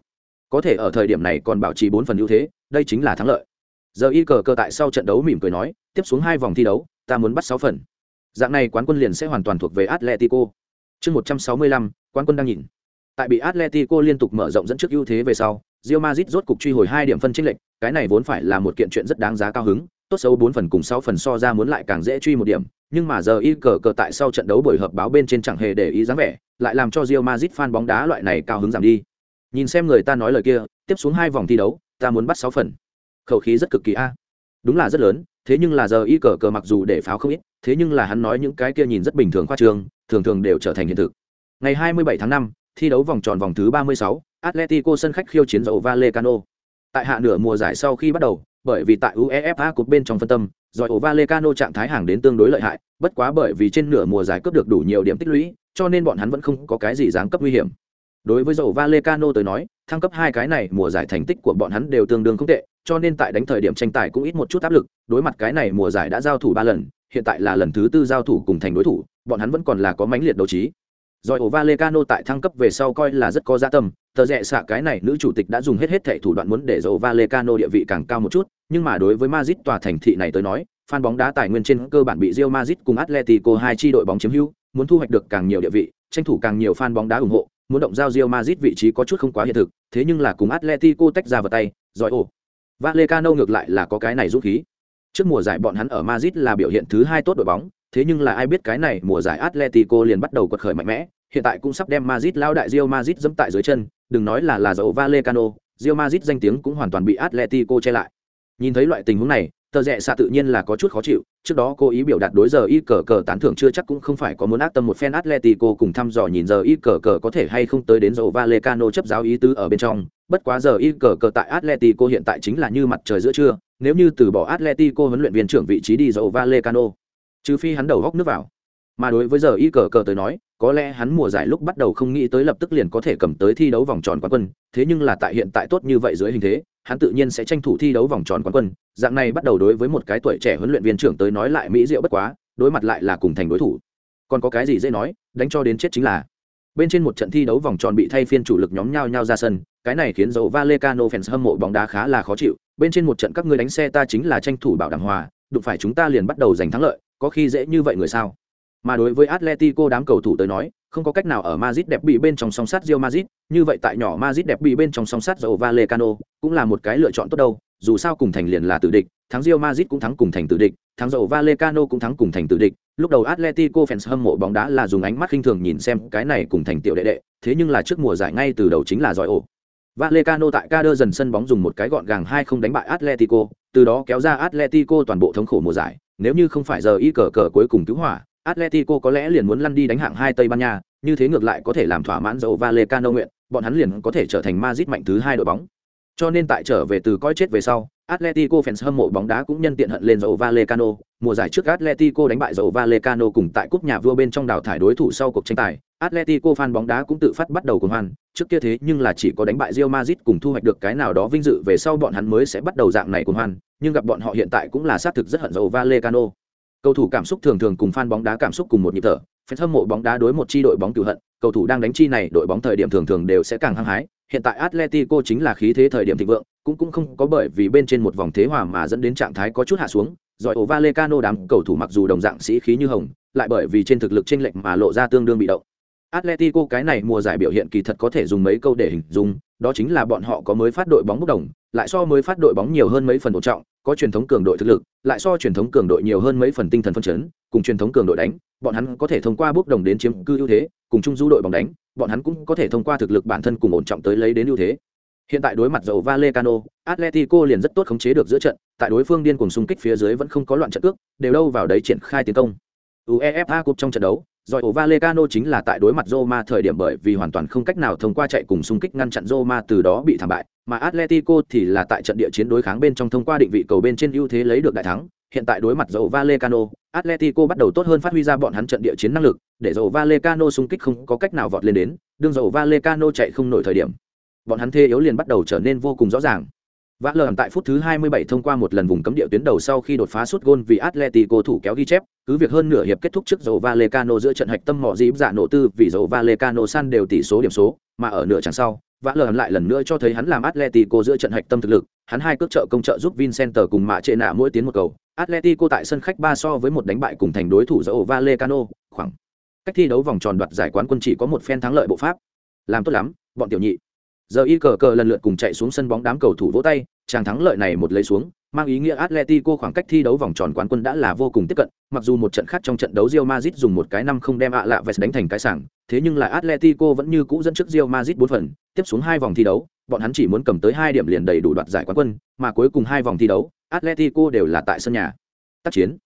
Có thể ở thời điểm này còn bảo trì bốn phần ưu thế đây chính là thắng lợi. Giờ y cờ cờ tại sau trận đấu mỉm cười nói tiếp xuống hai vòng thi đấu ta muốn bắt sáu phần. Dạng này quán quân liền sẽ hoàn toàn thuộc về Atletico. Chương 165, quán quân đang nhìn. Tại bị Atletico liên tục mở rộng dẫn trước ưu thế về sau Real Madrid rốt cục truy hồi hai điểm phân chênh lệch, cái này vốn phải là một kiện chuyện rất đáng giá cao hứng, tốt xấu bốn phần cùng sáu phần so ra muốn lại càng dễ truy một điểm, nhưng mà giờ y cờ cờ tại sau trận đấu buổi họp báo bên trên chẳng hề để ý dáng vẻ, lại làm cho Real Madrid fan bóng đá loại này cao hứng giảm đi. Nhìn xem người ta nói lời kia, tiếp xuống hai vòng thi đấu, ta muốn bắt sáu phần. Khẩu khí rất cực kỳ a. Đúng là rất lớn, thế nhưng là giờ y cờ cờ mặc dù để pháo không ít, thế nhưng là hắn nói những cái kia nhìn rất bình thường khoa trương, thường thường đều trở thành hiện thực. Ngày 27 tháng 5, thi đấu vòng tròn vòng thứ 36, Atletico sân khách khiêu chiến dầu Vallecano. Tại hạ nửa mùa giải sau khi bắt đầu, bởi vì tại UEFA Cup bên trong phân tâm, rồi Vallecano trạng thái hàng đến tương đối lợi hại, bất quá bởi vì trên nửa mùa giải cướp được đủ nhiều điểm tích lũy, cho nên bọn hắn vẫn không có cái gì dáng cấp nguy hiểm. Đối với dầu Vallecano tới nói, thăng cấp hai cái này mùa giải thành tích của bọn hắn đều tương đương không tệ, cho nên tại đánh thời điểm tranh tài cũng ít một chút áp lực, đối mặt cái này mùa giải đã giao thủ ba lần, hiện tại là lần thứ tư giao thủ cùng thành đối thủ, bọn hắn vẫn còn là có mãnh liệt đấu trí rồi ổ Valecano tại thăng cấp về sau coi là rất có giá tâm, tờ rẻ xạ cái này nữ chủ tịch đã dùng hết hết thảy thủ đoạn muốn để dầu Valecano địa vị càng cao một chút, nhưng mà đối với Madrid tòa thành thị này tới nói, fan bóng đá tài nguyên trên cơ bản bị Real Madrid cùng Atletico hai chi đội bóng chiếm hữu, muốn thu hoạch được càng nhiều địa vị, tranh thủ càng nhiều fan bóng đá ủng hộ, muốn động giao Real Madrid vị trí có chút không quá hiện thực, thế nhưng là cùng Atletico tách ra vào tay, rồi ổ. Valecano ngược lại là có cái này dũng khí. Trước mùa giải bọn hắn ở Madrid là biểu hiện thứ hai tốt đội bóng, thế nhưng là ai biết cái này mùa giải Atletico liền bắt đầu quật khởi mạnh mẽ, hiện tại cũng sắp đem Madrid lao đại Real Madrid dẫm tại dưới chân, đừng nói là là dậu Valecano, Real Madrid danh tiếng cũng hoàn toàn bị Atletico che lại. Nhìn thấy loại tình huống này, tờ rẽ xạ tự nhiên là có chút khó chịu, trước đó cô ý biểu đạt đối giờ y cờ cờ tán thưởng chưa chắc cũng không phải có muốn ác tâm một fan Atletico cùng thăm dò nhìn giờ y cờ cờ có thể hay không tới đến dậu Valecano chấp giáo ý tứ ở bên trong, bất quá giờ y cờ cờ tại Atletico hiện tại chính là như mặt trời giữa trưa, nếu như từ bỏ Atletico huấn luyện viên trưởng vị trí đi dậu Valecano, trừ phi hắn đầu góc nước vào. Mà đối với giờ y cờ cờ tới nói, có lẽ hắn mùa giải lúc bắt đầu không nghĩ tới lập tức liền có thể cầm tới thi đấu vòng tròn quán quân, thế nhưng là tại hiện tại tốt như vậy dưới hình thế, hắn tự nhiên sẽ tranh thủ thi đấu vòng tròn quán quân. Dạng này bắt đầu đối với một cái tuổi trẻ huấn luyện viên trưởng tới nói lại mỹ diệu bất quá, đối mặt lại là cùng thành đối thủ. Còn có cái gì dễ nói, đánh cho đến chết chính là. Bên trên một trận thi đấu vòng tròn bị thay phiên chủ lực nhóm nhau nhau ra sân, cái này khiến dầu valecano fans hâm mộ bóng đá khá là khó chịu. Bên trên một trận các người đánh xe ta chính là tranh thủ bảo đảm hòa, đụng phải chúng ta liền bắt đầu giành thắng lợi có khi dễ như vậy người sao mà đối với Atletico đám cầu thủ tới nói, không có cách nào ở Madrid đẹp bị bên trong song sát Real Madrid, như vậy tại nhỏ Madrid đẹp bị bên trong song sát Rayo Vallecano, cũng là một cái lựa chọn tốt đâu, dù sao cùng thành liền là tử địch, thắng Real Madrid cũng thắng cùng thành tử địch, thắng Rayo Vallecano cũng thắng cùng thành tử địch. Lúc đầu Atletico fans hâm mộ bóng đá là dùng ánh mắt khinh thường nhìn xem cái này cùng thành tiểu đệ đệ, thế nhưng là trước mùa giải ngay từ đầu chính là giỏi ổ. Vallecano tại Cader dần sân bóng dùng một cái gọn gàng hai không đánh bại Atletico, từ đó kéo ra Atletico toàn bộ thống khổ mùa giải, nếu như không phải giờ y cờ cờ cuối cùng cứu hỏa, Atletico có lẽ liền muốn lăn đi đánh hạng hai Tây Ban Nha, như thế ngược lại có thể làm thỏa mãn dầu Vallecano nguyện, bọn hắn liền có thể trở thành Madrid mạnh thứ hai đội bóng. Cho nên tại trở về từ coi chết về sau, Atletico fans hâm mộ bóng đá cũng nhân tiện hận lên dầu Vallecano, mùa giải trước Atletico đánh bại dầu Vallecano cùng tại cúp nhà vua bên trong đào thải đối thủ sau cuộc tranh tài, Atletico fan bóng đá cũng tự phát bắt đầu cuồng hoan, trước kia thế nhưng là chỉ có đánh bại Real Madrid cùng thu hoạch được cái nào đó vinh dự về sau bọn hắn mới sẽ bắt đầu dạng này cuồng hoan, nhưng gặp bọn họ hiện tại cũng là xác thực rất hận dầu Valecano. Cầu thủ cảm xúc thường thường cùng fan bóng đá cảm xúc cùng một nhịp thở, fan hâm mộ bóng đá đối một chi đội bóng cừu hận, cầu thủ đang đánh chi này, đội bóng thời điểm thường thường đều sẽ càng hăng hái. Hiện tại Atletico chính là khí thế thời điểm thịnh vượng, cũng cũng không có bởi vì bên trên một vòng thế hòa mà dẫn đến trạng thái có chút hạ xuống. Rồi ổ Valecano đám cầu thủ mặc dù đồng dạng sĩ khí như hồng, lại bởi vì trên thực lực chênh lệch mà lộ ra tương đương bị động. Atletico cái này mùa giải biểu hiện kỳ thật có thể dùng mấy câu để hình dung, đó chính là bọn họ có mới phát đội bóng bốc đồng, lại so mới phát đội bóng nhiều hơn mấy phần ổn trọng, có truyền thống cường đội thực lực, lại so truyền thống cường đội nhiều hơn mấy phần tinh thần phân chấn, cùng truyền thống cường đội đánh, bọn hắn có thể thông qua bước đồng đến chiếm cư ưu thế, cùng chung du đội bóng đánh, bọn hắn cũng có thể thông qua thực lực bản thân cùng ổn trọng tới lấy đến ưu thế. Hiện tại đối mặt dầu Valecano, Atletico liền rất tốt khống chế được giữa trận, tại đối phương điên cuồng xung kích phía dưới vẫn không có loạn trận cước, đều đâu vào đấy triển khai tiến công. UEFA Cup trong trận đấu, rồi Valecano chính là tại đối mặt Roma thời điểm bởi vì hoàn toàn không cách nào thông qua chạy cùng xung kích ngăn chặn Roma từ đó bị thảm bại, mà Atletico thì là tại trận địa chiến đối kháng bên trong thông qua định vị cầu bên trên ưu thế lấy được đại thắng. Hiện tại đối mặt dầu Vallecano, Atletico bắt đầu tốt hơn phát huy ra bọn hắn trận địa chiến năng lực, để dầu Vallecano xung kích không có cách nào vọt lên đến, đương dầu Vallecano chạy không nổi thời điểm. bọn hắn thê yếu liền bắt đầu trở nên vô cùng rõ ràng Vã lờ tại phút thứ 27 thông qua một lần vùng cấm địa tuyến đầu sau khi đột phá suốt gôn vì Atletico thủ kéo ghi chép, cứ việc hơn nửa hiệp kết thúc trước dầu Vallecano giữa trận hạch tâm mỏ dĩ dạ nổ tư vì dầu Vallecano san đều tỷ số điểm số, mà ở nửa chẳng sau, Vã lờ lại lần nữa cho thấy hắn làm Atletico giữa trận hạch tâm thực lực, hắn hai cước trợ công trợ giúp Vincenter cùng mạ trệ nạ mỗi tiến một cầu. Atletico tại sân khách ba so với một đánh bại cùng thành đối thủ dầu Vallecano, khoảng cách thi đấu vòng tròn đoạt giải quán quân chỉ có một phen thắng lợi bộ pháp. Làm tốt lắm, bọn tiểu nhị giờ y cờ cờ lần lượt cùng chạy xuống sân bóng đám cầu thủ vỗ tay chàng thắng lợi này một lấy xuống, mang ý nghĩa atletico khoảng cách thi đấu vòng tròn quán quân đã là vô cùng tiếp cận, mặc dù một trận khác trong trận đấu Real Madrid dùng một cái năm không đem ạ lạ vẹt đánh thành cái sảng, thế nhưng là atletico vẫn như cũ dẫn trước Real Madrid bốn phần, tiếp xuống hai vòng thi đấu, bọn hắn chỉ muốn cầm tới hai điểm liền đầy đủ đoạt giải quán quân, mà cuối cùng hai vòng thi đấu, atletico đều là tại sân nhà. Tác chiến.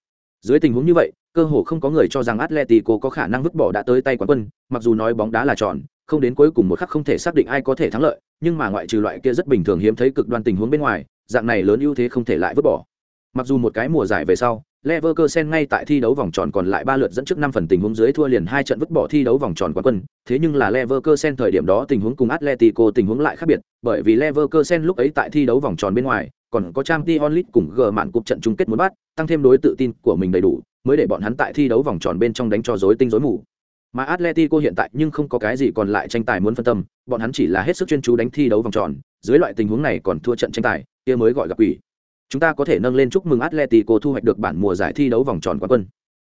Dưới tình huống như vậy, cơ hồ không có người cho rằng atletico có khả năng vứt bỏ đã tới tay quán quân, mặc dù nói bóng đá là tròn, không đến cuối cùng một khắc không thể xác định ai có thể thắng lợi nhưng mà ngoại trừ loại kia rất bình thường hiếm thấy cực đoan tình huống bên ngoài dạng này lớn ưu thế không thể lại vứt bỏ mặc dù một cái mùa giải về sau Leverkusen ngay tại thi đấu vòng tròn còn lại ba lượt dẫn trước năm phần tình huống dưới thua liền hai trận vứt bỏ thi đấu vòng tròn quán quân, thế nhưng là Leverkusen thời điểm đó tình huống cùng Atletico tình huống lại khác biệt, bởi vì Leverkusen lúc ấy tại thi đấu vòng tròn bên ngoài, còn có Champions League cùng gờ mạn cục trận chung kết muốn bắt, tăng thêm đối tự tin của mình đầy đủ, mới để bọn hắn tại thi đấu vòng tròn bên trong đánh cho rối tinh rối mù. Mà Atletico hiện tại nhưng không có cái gì còn lại tranh tài muốn phân tâm, bọn hắn chỉ là hết sức chuyên chú đánh thi đấu vòng tròn, dưới loại tình huống này còn thua trận tranh tài, kia mới gọi gặp quỷ. Chúng ta có thể nâng lên chúc mừng Atletico thu hoạch được bản mùa giải thi đấu vòng tròn quán quân.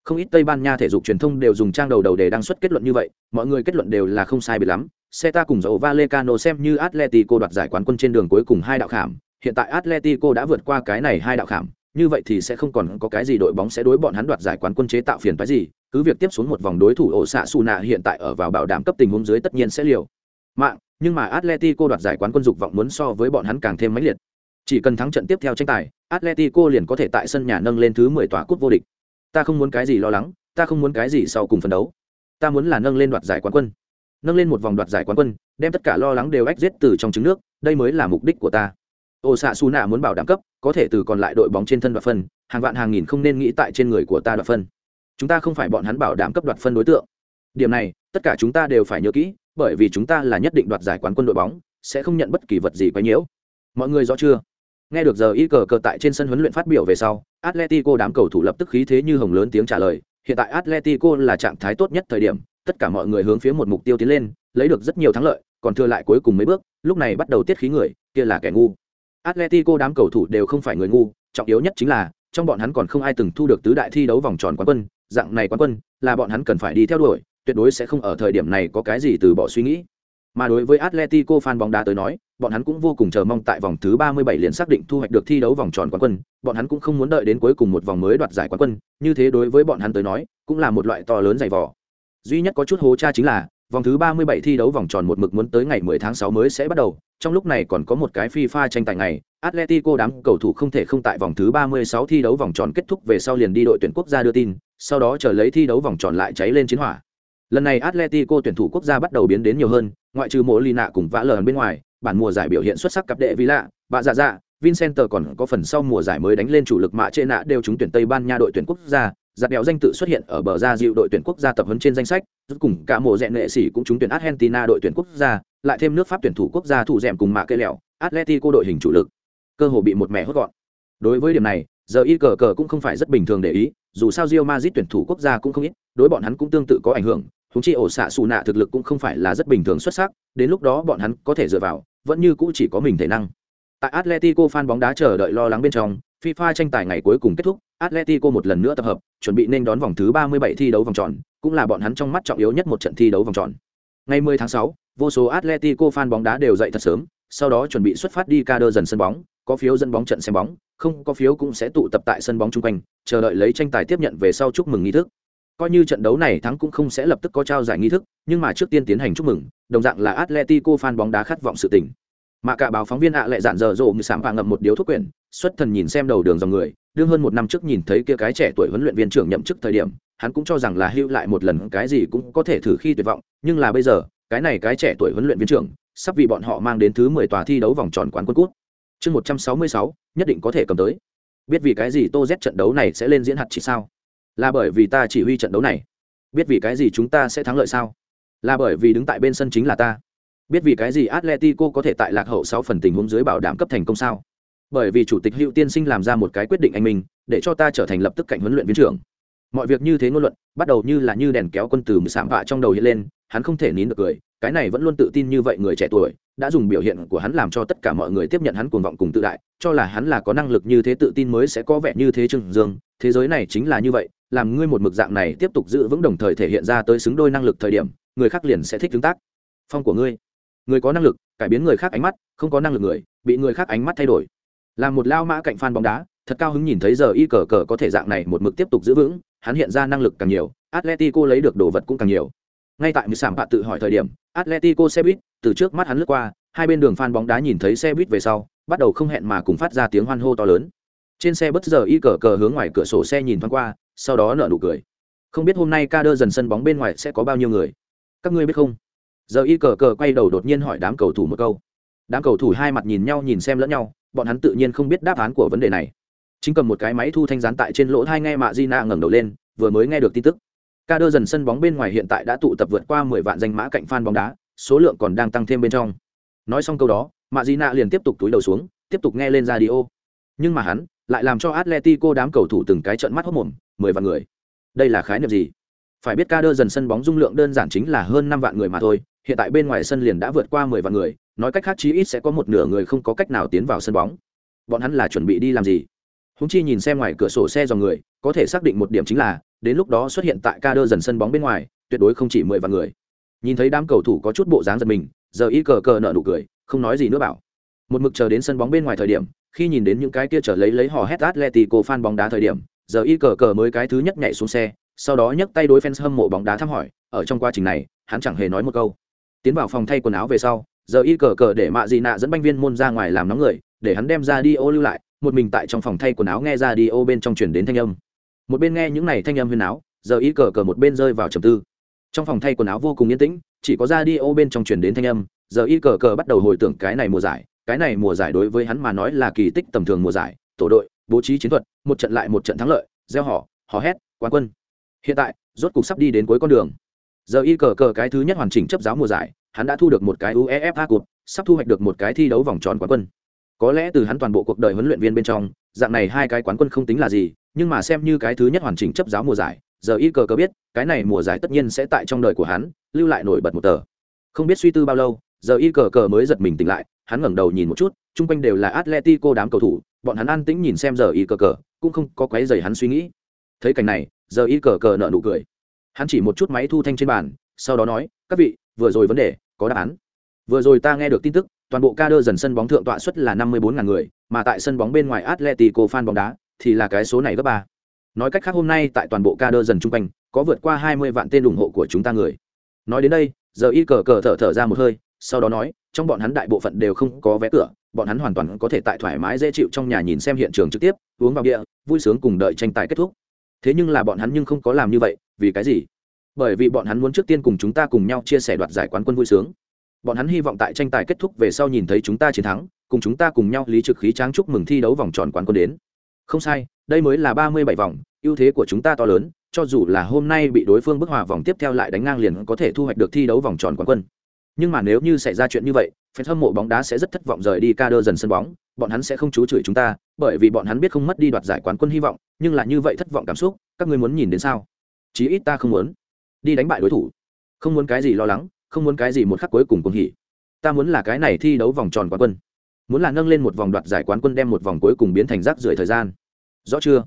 Không ít Tây Ban Nha thể dục truyền thông đều dùng trang đầu đầu để đăng xuất kết luận như vậy, mọi người kết luận đều là không sai biệt lắm. Celta cùng dầu Vallecano xem như Atletico đoạt giải quán quân trên đường cuối cùng hai đạo khảm, hiện tại Atletico đã vượt qua cái này hai đạo khảm, như vậy thì sẽ không còn có cái gì đội bóng sẽ đối bọn hắn đoạt giải quán quân chế tạo phiền phức gì, cứ việc tiếp xuống một vòng đối thủ ổ xạ Su nạ hiện tại ở vào bảo đảm cấp tình huống dưới tất nhiên sẽ liều mạng, nhưng mà Atletico đoạt giải quán quân dục vọng muốn so với bọn hắn càng thêm mãnh liệt. Chỉ cần thắng trận tiếp theo tranh tài, Atletico liền có thể tại sân nhà nâng lên thứ 10 tòa cúp vô địch. Ta không muốn cái gì lo lắng, ta không muốn cái gì sau cùng phấn đấu. Ta muốn là nâng lên đoạt giải quán quân. Nâng lên một vòng đoạt giải quán quân, đem tất cả lo lắng đều ách giết từ trong trứng nước, đây mới là mục đích của ta. Ô xạ Su nạ muốn bảo đảm cấp, có thể từ còn lại đội bóng trên thân đoạt phân, hàng vạn hàng nghìn không nên nghĩ tại trên người của ta đoạt phân. Chúng ta không phải bọn hắn bảo đảm cấp đoạt phân đối tượng. Điểm này, tất cả chúng ta đều phải nhớ kỹ, bởi vì chúng ta là nhất định đoạt giải quán quân đội bóng, sẽ không nhận bất kỳ vật gì quấy nhiễu. Mọi người rõ chưa? Nghe được giờ y cờ cờ tại trên sân huấn luyện phát biểu về sau, Atletico đám cầu thủ lập tức khí thế như hồng lớn tiếng trả lời, hiện tại Atletico là trạng thái tốt nhất thời điểm, tất cả mọi người hướng phía một mục tiêu tiến lên, lấy được rất nhiều thắng lợi, còn thừa lại cuối cùng mấy bước, lúc này bắt đầu tiết khí người, kia là kẻ ngu. Atletico đám cầu thủ đều không phải người ngu, trọng yếu nhất chính là trong bọn hắn còn không ai từng thu được tứ đại thi đấu vòng tròn quán quân, dạng này quán quân là bọn hắn cần phải đi theo đuổi, tuyệt đối sẽ không ở thời điểm này có cái gì từ bỏ suy nghĩ. Mà đối với Atletico fan bóng đá tới nói, bọn hắn cũng vô cùng chờ mong tại vòng thứ 37 liền xác định thu hoạch được thi đấu vòng tròn quán quân, bọn hắn cũng không muốn đợi đến cuối cùng một vòng mới đoạt giải quán quân, như thế đối với bọn hắn tới nói, cũng là một loại to lớn dày vò. Duy nhất có chút hố cha chính là, vòng thứ 37 thi đấu vòng tròn một mực muốn tới ngày 10 tháng 6 mới sẽ bắt đầu, trong lúc này còn có một cái FIFA tranh tài ngày, Atletico đám cầu thủ không thể không tại vòng thứ 36 thi đấu vòng tròn kết thúc về sau liền đi đội tuyển quốc gia đưa tin, sau đó chờ lấy thi đấu vòng tròn lại cháy lên chiến hỏa. Lần này Atletico tuyển thủ quốc gia bắt đầu biến đến nhiều hơn, ngoại trừ Mộ Lina cùng vã Lờn bên ngoài, bản mùa giải biểu hiện xuất sắc cặp đệ Villa, bạ dạ dạ, Vincenter còn có phần sau mùa giải mới đánh lên chủ lực mạ trên nạ đều trúng tuyển Tây Ban Nha đội tuyển quốc gia, giặt đèo danh tự xuất hiện ở bờ ra dịu đội tuyển quốc gia tập huấn trên danh sách, rút cùng cả mộ dẹn nghệ sĩ cũng trúng tuyển Argentina đội tuyển quốc gia, lại thêm nước Pháp tuyển thủ quốc gia thủ rèm cùng mạ cây lẹo, Atletico đội hình chủ lực, cơ hồ bị một mẹ hốt gọn. Đối với điểm này, giờ y cờ cờ cũng không phải rất bình thường để ý, dù sao Real Madrid tuyển thủ quốc gia cũng không ít, đối bọn hắn cũng tương tự có ảnh hưởng, húng chi ổ xạ xù nạ thực lực cũng không phải là rất bình thường xuất sắc, đến lúc đó bọn hắn có thể dựa vào, vẫn như cũ chỉ có mình thể năng. Tại Atletico fan bóng đá chờ đợi lo lắng bên trong, FIFA tranh tài ngày cuối cùng kết thúc, Atletico một lần nữa tập hợp, chuẩn bị nên đón vòng thứ 37 thi đấu vòng tròn, cũng là bọn hắn trong mắt trọng yếu nhất một trận thi đấu vòng tròn. Ngày 10 tháng 6, vô số Atletico fan bóng đá đều dậy thật sớm, sau đó chuẩn bị xuất phát đi ca đơ dần sân bóng, có phiếu dẫn bóng trận xem bóng, không có phiếu cũng sẽ tụ tập tại sân bóng chung quanh, chờ đợi lấy tranh tài tiếp nhận về sau chúc mừng nghi thức. Coi như trận đấu này thắng cũng không sẽ lập tức có trao giải nghi thức, nhưng mà trước tiên tiến hành chúc mừng, đồng dạng là Atletico fan bóng đá khát vọng sự tỉnh. Mà cả báo phóng viên ạ à lại dạn dở dộ như sám và ngậm một điếu thuốc quyển, xuất thần nhìn xem đầu đường dòng người, đương hơn một năm trước nhìn thấy kia cái trẻ tuổi huấn luyện viên trưởng nhậm chức thời điểm, hắn cũng cho rằng là hưu lại một lần cái gì cũng có thể thử khi tuyệt vọng, nhưng là bây giờ, cái này cái trẻ tuổi huấn luyện viên trưởng, sắp vì bọn họ mang đến thứ mười tòa thi đấu vòng tròn quán quân cút. Chương một trăm sáu mươi sáu nhất định có thể cầm tới. Biết vì cái gì Tô Z trận đấu này sẽ lên diễn hạt chỉ sao? Là bởi vì ta chỉ huy trận đấu này. Biết vì cái gì chúng ta sẽ thắng lợi sao? Là bởi vì đứng tại bên sân chính là ta Biết vì cái gì Atletico có thể tại lạc hậu 6 phần tình huống dưới bảo đảm cấp thành công sao? Bởi vì chủ tịch Hữu Tiên Sinh làm ra một cái quyết định anh mình, để cho ta trở thành lập tức cạnh huấn luyện viên trưởng. Mọi việc như thế ngôn luận, bắt đầu như là như đèn kéo quân từ sạm vạ trong đầu hiện lên, hắn không thể nín được cười, cái này vẫn luôn tự tin như vậy người trẻ tuổi, đã dùng biểu hiện của hắn làm cho tất cả mọi người tiếp nhận hắn cuồng vọng cùng tự đại, cho là hắn là có năng lực như thế tự tin mới sẽ có vẻ như thế trừng dương, thế giới này chính là như vậy, làm ngươi một mực dạng này tiếp tục giữ vững đồng thời thể hiện ra tới xứng đôi năng lực thời điểm, người khác liền sẽ thích tương tác. Phong của ngươi người có năng lực, cải biến người khác ánh mắt, không có năng lực người, bị người khác ánh mắt thay đổi. Là một lao mã cạnh phan bóng đá, thật cao hứng nhìn thấy giờ y cờ cờ có thể dạng này một mực tiếp tục giữ vững, hắn hiện ra năng lực càng nhiều, atletico lấy được đồ vật cũng càng nhiều. Ngay tại mười sảm bạ tự hỏi thời điểm, atletico xe buýt, từ trước mắt hắn lướt qua, hai bên đường phan bóng đá nhìn thấy xe buýt về sau, bắt đầu không hẹn mà cùng phát ra tiếng hoan hô to lớn. Trên xe bất giờ y cờ cờ hướng ngoài cửa sổ xe nhìn thoáng qua, sau đó nở nụ cười. Không biết hôm nay ca đơ dần sân bóng bên ngoài sẽ có bao nhiêu người. Các ngươi biết không? Giờ y cờ cờ quay đầu đột nhiên hỏi đám cầu thủ một câu. Đám cầu thủ hai mặt nhìn nhau nhìn xem lẫn nhau, bọn hắn tự nhiên không biết đáp án của vấn đề này. Chính cầm một cái máy thu thanh gián tại trên lỗ thai nghe mạ di na ngẩng đầu lên, vừa mới nghe được tin tức. Ca đơ dần sân bóng bên ngoài hiện tại đã tụ tập vượt qua mười vạn danh mã cạnh phan bóng đá, số lượng còn đang tăng thêm bên trong. Nói xong câu đó, mạ di na liền tiếp tục túi đầu xuống, tiếp tục nghe lên radio. Nhưng mà hắn lại làm cho atletico đám cầu thủ từng cái trận mắt hốc mồm, mười vạn người. Đây là khái niệm gì? Phải biết ca đơ dần sân bóng dung lượng đơn giản chính là hơn năm vạn người mà thôi hiện tại bên ngoài sân liền đã vượt qua mười vạn người, nói cách khác chí ít sẽ có một nửa người không có cách nào tiến vào sân bóng. Bọn hắn là chuẩn bị đi làm gì? Húng chi nhìn xem ngoài cửa sổ xe dòng người, có thể xác định một điểm chính là, đến lúc đó xuất hiện tại ca đơ dần sân bóng bên ngoài, tuyệt đối không chỉ mười vạn người. Nhìn thấy đám cầu thủ có chút bộ dáng giật mình, giờ y cờ cờ nở nụ cười, không nói gì nữa bảo. Một mực chờ đến sân bóng bên ngoài thời điểm, khi nhìn đến những cái kia trở lấy lấy hò hét atletico fan bóng đá thời điểm, giờ y cờ cờ mới cái thứ nhất nhảy xuống xe, sau đó nhấc tay đối fans hâm mộ bóng đá thăm hỏi, ở trong quá trình này, hắn chẳng hề nói một câu tiến vào phòng thay quần áo về sau, giờ y cờ cờ để mạ dị nạ dẫn banh viên môn ra ngoài làm nóng người, để hắn đem ra đi ô lưu lại, một mình tại trong phòng thay quần áo nghe ra đi ô bên trong chuyển đến thanh âm. Một bên nghe những n à y thanh âm huyền áo, giờ y cờ cờ một bên rơi vào trầm tư. Trong phòng thay quần áo vô cùng yên tĩnh, chỉ có ra đi ô bên trong chuyển đến thanh âm, giờ y cờ cờ bắt đầu hồi tưởng cái này mùa giải, cái này mùa giải đối với hắn mà nói là kỳ tích tầm thường mùa giải, tổ đội, bố trí chiến thuật, một trận lại một trận thắng lợi, gieo họ, hò hét, quán quân. Hiện tại, rốt cục sắp đi đến cuối con đường giờ y cờ cờ cái thứ nhất hoàn chỉnh chấp giáo mùa giải, hắn đã thu được một cái uefa cụt sắp thu hoạch được một cái thi đấu vòng tròn quán quân. Có lẽ từ hắn toàn bộ cuộc đời huấn luyện viên bên trong, dạng này hai cái quán quân không tính là gì, nhưng mà xem như cái thứ nhất hoàn chỉnh chấp giáo mùa giải, giờ y cờ cờ biết, cái này mùa giải tất nhiên sẽ tại trong đời của hắn, lưu lại nổi bật một tờ. Không biết suy tư bao lâu, giờ y cờ cờ mới giật mình tỉnh lại, hắn ngẩng đầu nhìn một chút, chung quanh đều là atletico đám cầu thủ, bọn hắn an tĩnh nhìn xem giờ y cờ cờ, cũng không có quấy dày hắn suy nghĩ. Thấy cảnh này, giờ y cờ cờ nợ nụ cười hắn chỉ một chút máy thu thanh trên bàn, sau đó nói, các vị, vừa rồi vấn đề, có đáp án. Vừa rồi ta nghe được tin tức, toàn bộ ca đơ dần sân bóng thượng tọa suất là năm mươi bốn người, mà tại sân bóng bên ngoài atletico fan bóng đá thì là cái số này gấp ba. Nói cách khác hôm nay tại toàn bộ ca đơ dần chung quanh, có vượt qua hai mươi vạn tên ủng hộ của chúng ta người. Nói đến đây, giờ y cờ cờ thở thở ra một hơi, sau đó nói, trong bọn hắn đại bộ phận đều không có vé cửa, bọn hắn hoàn toàn có thể tại thoải mái dễ chịu trong nhà nhìn xem hiện trường trực tiếp, uống vào địa vui sướng cùng đợi tranh tài kết thúc. Thế nhưng là bọn hắn nhưng không có làm như vậy vì cái gì? Bởi vì bọn hắn muốn trước tiên cùng chúng ta cùng nhau chia sẻ đoạt giải quán quân vui sướng. Bọn hắn hy vọng tại tranh tài kết thúc về sau nhìn thấy chúng ta chiến thắng, cùng chúng ta cùng nhau lý trực khí tráng chúc mừng thi đấu vòng tròn quán quân đến. Không sai, đây mới là ba mươi bảy vòng, ưu thế của chúng ta to lớn, cho dù là hôm nay bị đối phương bức hòa vòng tiếp theo lại đánh ngang liền có thể thu hoạch được thi đấu vòng tròn quán quân. Nhưng mà nếu như xảy ra chuyện như vậy fan hâm mộ bóng đá sẽ rất thất vọng rời đi ca đơ dần sân bóng, bọn hắn sẽ không chú chửi chúng ta, bởi vì bọn hắn biết không mất đi đoạt giải quán quân hy vọng, nhưng là như vậy thất vọng cảm xúc, các ngươi muốn nhìn đến sao? Chí ít ta không muốn. Đi đánh bại đối thủ. Không muốn cái gì lo lắng, không muốn cái gì một khắc cuối cùng cùng hỉ. Ta muốn là cái này thi đấu vòng tròn quán quân. Muốn là nâng lên một vòng đoạt giải quán quân đem một vòng cuối cùng biến thành rác rưởi thời gian. Rõ chưa?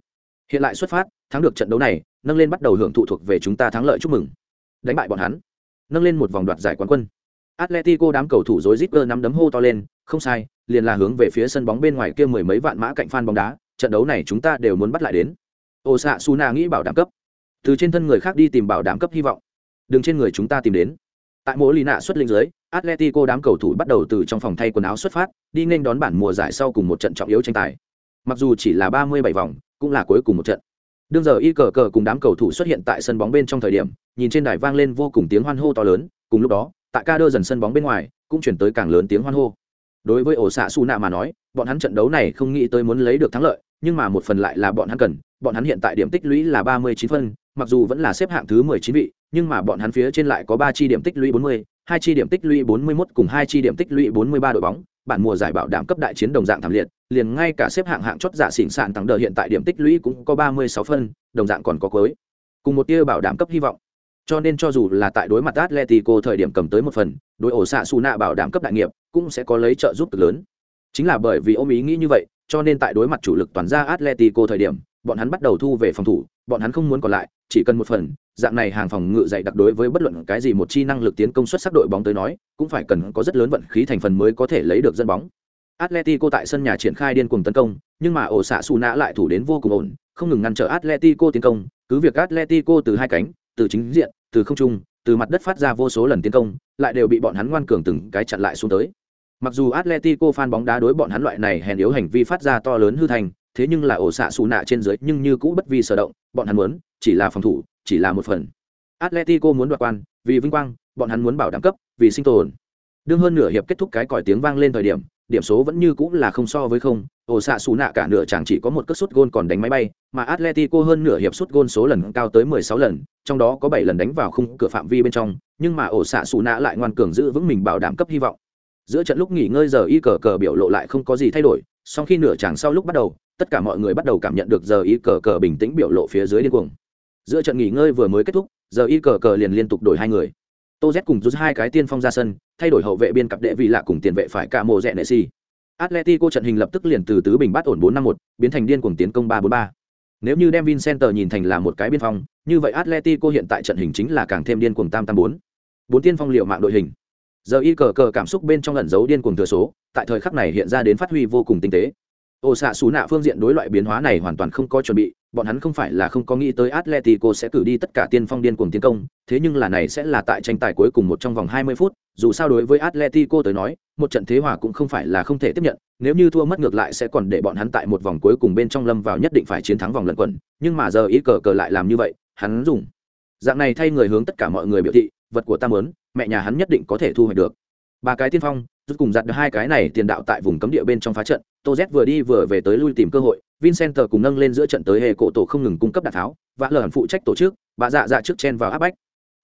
Hiện lại xuất phát, thắng được trận đấu này, nâng lên bắt đầu hưởng thụ thuộc về chúng ta thắng lợi chúc mừng. Đánh bại bọn hắn. Nâng lên một vòng đoạt giải quán quân. Atletico đám cầu thủ rối rít cơ nắm đấm hô to lên, không sai, liền là hướng về phía sân bóng bên ngoài kia mười mấy vạn mã cạnh fan bóng đá, trận đấu này chúng ta đều muốn bắt lại đến. Ô xạ su na nghĩ bảo đảm cấp từ trên thân người khác đi tìm bảo đảm cấp hy vọng. Đừng trên người chúng ta tìm đến. Tại mỗi lì nạ xuất linh dưới, atletico đám cầu thủ bắt đầu từ trong phòng thay quần áo xuất phát, đi nên đón bản mùa giải sau cùng một trận trọng yếu tranh tài. Mặc dù chỉ là ba mươi bảy vòng, cũng là cuối cùng một trận. Đương giờ y cờ cờ cùng đám cầu thủ xuất hiện tại sân bóng bên trong thời điểm, nhìn trên đài vang lên vô cùng tiếng hoan hô to lớn, cùng lúc đó, tại ca đơ dần sân bóng bên ngoài, cũng chuyển tới càng lớn tiếng hoan hô. Đối với ổ xạ su nạ mà nói, bọn hắn trận đấu này không nghĩ tới muốn lấy được thắng lợi, nhưng mà một phần lại là bọn hắn cần, bọn hắn hiện tại điểm tích lũy là ba mươi chín phân mặc dù vẫn là xếp hạng thứ mười chín vị nhưng mà bọn hắn phía trên lại có ba chi điểm tích lũy bốn mươi hai chi điểm tích lũy 41 cùng hai chi điểm tích lũy 43 đội bóng, bản mùa giải bảo đảm cấp đại chiến đồng dạng thảm liệt, liền ngay cả xếp hạng hạng chót giả xỉn sạn tăng đờ hiện tại điểm tích lũy cũng có 36 phân, đồng dạng còn có cuối. Cùng một tia bảo đảm cấp hy vọng. Cho nên cho dù là tại đối mặt Atletico thời điểm cầm tới một phần, đối ổ xạ Suna bảo đảm cấp đại nghiệp, cũng sẽ có lấy trợ giúp cực lớn. Chính là bởi vì ôm ý nghĩ như vậy, cho nên tại đối mặt chủ lực toàn gia Atletico thời điểm, bọn hắn bắt đầu thu về phòng thủ, bọn hắn không muốn còn lại, chỉ cần một phần, dạng này hàng phòng ngự dạy đặc đối với bất luận cái gì một chi năng lực tiến công xuất sắc đội bóng tới nói, cũng phải cần có rất lớn vận khí thành phần mới có thể lấy được dân bóng. Atletico tại sân nhà triển khai điên cuồng tấn công, nhưng mà ổ xạ nã lại thủ đến vô cùng ổn, không ngừng ngăn trở Atletico tiến công, cứ việc Atletico từ hai cánh, từ chính diện, từ không trung, từ mặt đất phát ra vô số lần tiến công, lại đều bị bọn hắn ngoan cường từng cái chặn lại xuống tới. Mặc dù Atletico fan bóng đá đối bọn hắn loại này hèn yếu hành vi phát ra to lớn hư thành, thế nhưng là ổ xạ xù nạ trên dưới nhưng như cũ bất vi sở động, bọn hắn muốn chỉ là phòng thủ, chỉ là một phần. Atletico muốn đoạt quan, vì vinh quang, bọn hắn muốn bảo đảm cấp, vì sinh tồn. Đương hơn nửa hiệp kết thúc cái còi tiếng vang lên thời điểm, điểm số vẫn như cũ là không so với không, ổ xạ xù nạ cả nửa chẳng chỉ có một cất sút gôn còn đánh máy bay, mà Atletico hơn nửa hiệp sút gôn số lần cao tới 16 lần, trong đó có 7 lần đánh vào khung cửa phạm vi bên trong, nhưng mà ổ xạ xù nạ lại ngoan cường giữ vững mình bảo đảm cấp hy vọng giữa trận lúc nghỉ ngơi giờ y cờ cờ biểu lộ lại không có gì thay đổi sau khi nửa chàng sau lúc bắt đầu tất cả mọi người bắt đầu cảm nhận được giờ y cờ cờ bình tĩnh biểu lộ phía dưới điên cuồng. Giữa trận nghỉ ngơi vừa mới kết thúc, giờ y cờ cờ liền liên tục đổi hai người. Tô z cùng rút hai cái tiên phong ra sân, thay đổi hậu vệ biên cặp đệ vị lạ cùng tiền vệ phải cả mộ rẽ nệ si atletico trận hình lập tức liền từ tứ bình bắt ổn bốn năm một, biến thành điên cuồng tiến công ba bốn ba. Nếu như đem vincenter nhìn thành là một cái biên phong, như vậy atletico hiện tại trận hình chính là càng thêm điên cuồng tam tam bốn. Bốn tiên phong liệu mạng đội hình. Giờ y cờ cờ cảm xúc bên trong ẩn giấu điên cuồng thừa số, tại thời khắc này hiện ra đến phát huy vô cùng tinh tế ổ xạ xù nạ phương diện đối loại biến hóa này hoàn toàn không có chuẩn bị, bọn hắn không phải là không có nghĩ tới atletico sẽ cử đi tất cả tiên phong điên cuồng tiến công, thế nhưng là này sẽ là tại tranh tài cuối cùng một trong vòng 20 phút, dù sao đối với atletico tới nói, một trận thế hòa cũng không phải là không thể tiếp nhận, nếu như thua mất ngược lại sẽ còn để bọn hắn tại một vòng cuối cùng bên trong lâm vào nhất định phải chiến thắng vòng lẩn quẩn nhưng mà giờ ý cờ cờ lại làm như vậy, hắn dùng. Dạng này thay người hướng tất cả mọi người biểu thị, vật của ta muốn, mẹ nhà hắn nhất định có thể thu hoạch được. Ba cái tiên phong, rút cùng giặt được hai cái này tiền đạo tại vùng cấm địa bên trong phá trận tô z vừa đi vừa về tới lui tìm cơ hội, vincent cùng nâng lên giữa trận tới hệ cổ tổ không ngừng cung cấp đạn tháo và lờ phụ trách tổ chức, bà dạ dạ trước chen vào áp bách.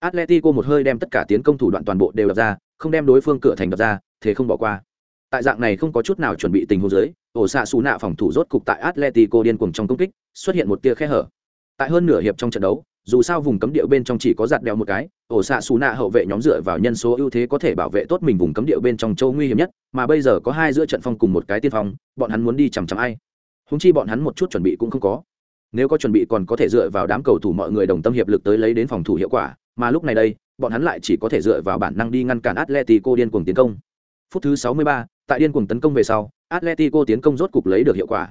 Atletico một hơi đem tất cả tiến công thủ đoạn toàn bộ đều đập ra, không đem đối phương cửa thành đập ra, thế không bỏ qua. Tại dạng này không có chút nào chuẩn bị tình huống dưới, ổ xạ xù nạ phòng thủ rốt cục tại atletico điên cuồng trong công kích, xuất hiện một tia khe hở. Tại hơn nửa hiệp trong trận đấu dù sao vùng cấm địa bên trong chỉ có giặt đèo một cái ổ xạ xù nạ hậu vệ nhóm dựa vào nhân số ưu thế có thể bảo vệ tốt mình vùng cấm địa bên trong châu nguy hiểm nhất mà bây giờ có hai giữa trận phong cùng một cái tiên phong bọn hắn muốn đi chằm chằm ai? Húng chi bọn hắn một chút chuẩn bị cũng không có. Nếu có chuẩn bị còn có thể dựa vào đám cầu thủ mọi người đồng tâm hiệp lực tới lấy đến phòng thủ hiệu quả mà lúc này đây bọn hắn lại chỉ có thể dựa vào bản năng đi ngăn cản atletico điên cuồng tiến công. Phút thứ 63, tại điên cuồng tấn công về sau atletico tiến công rốt cục lấy được hiệu quả.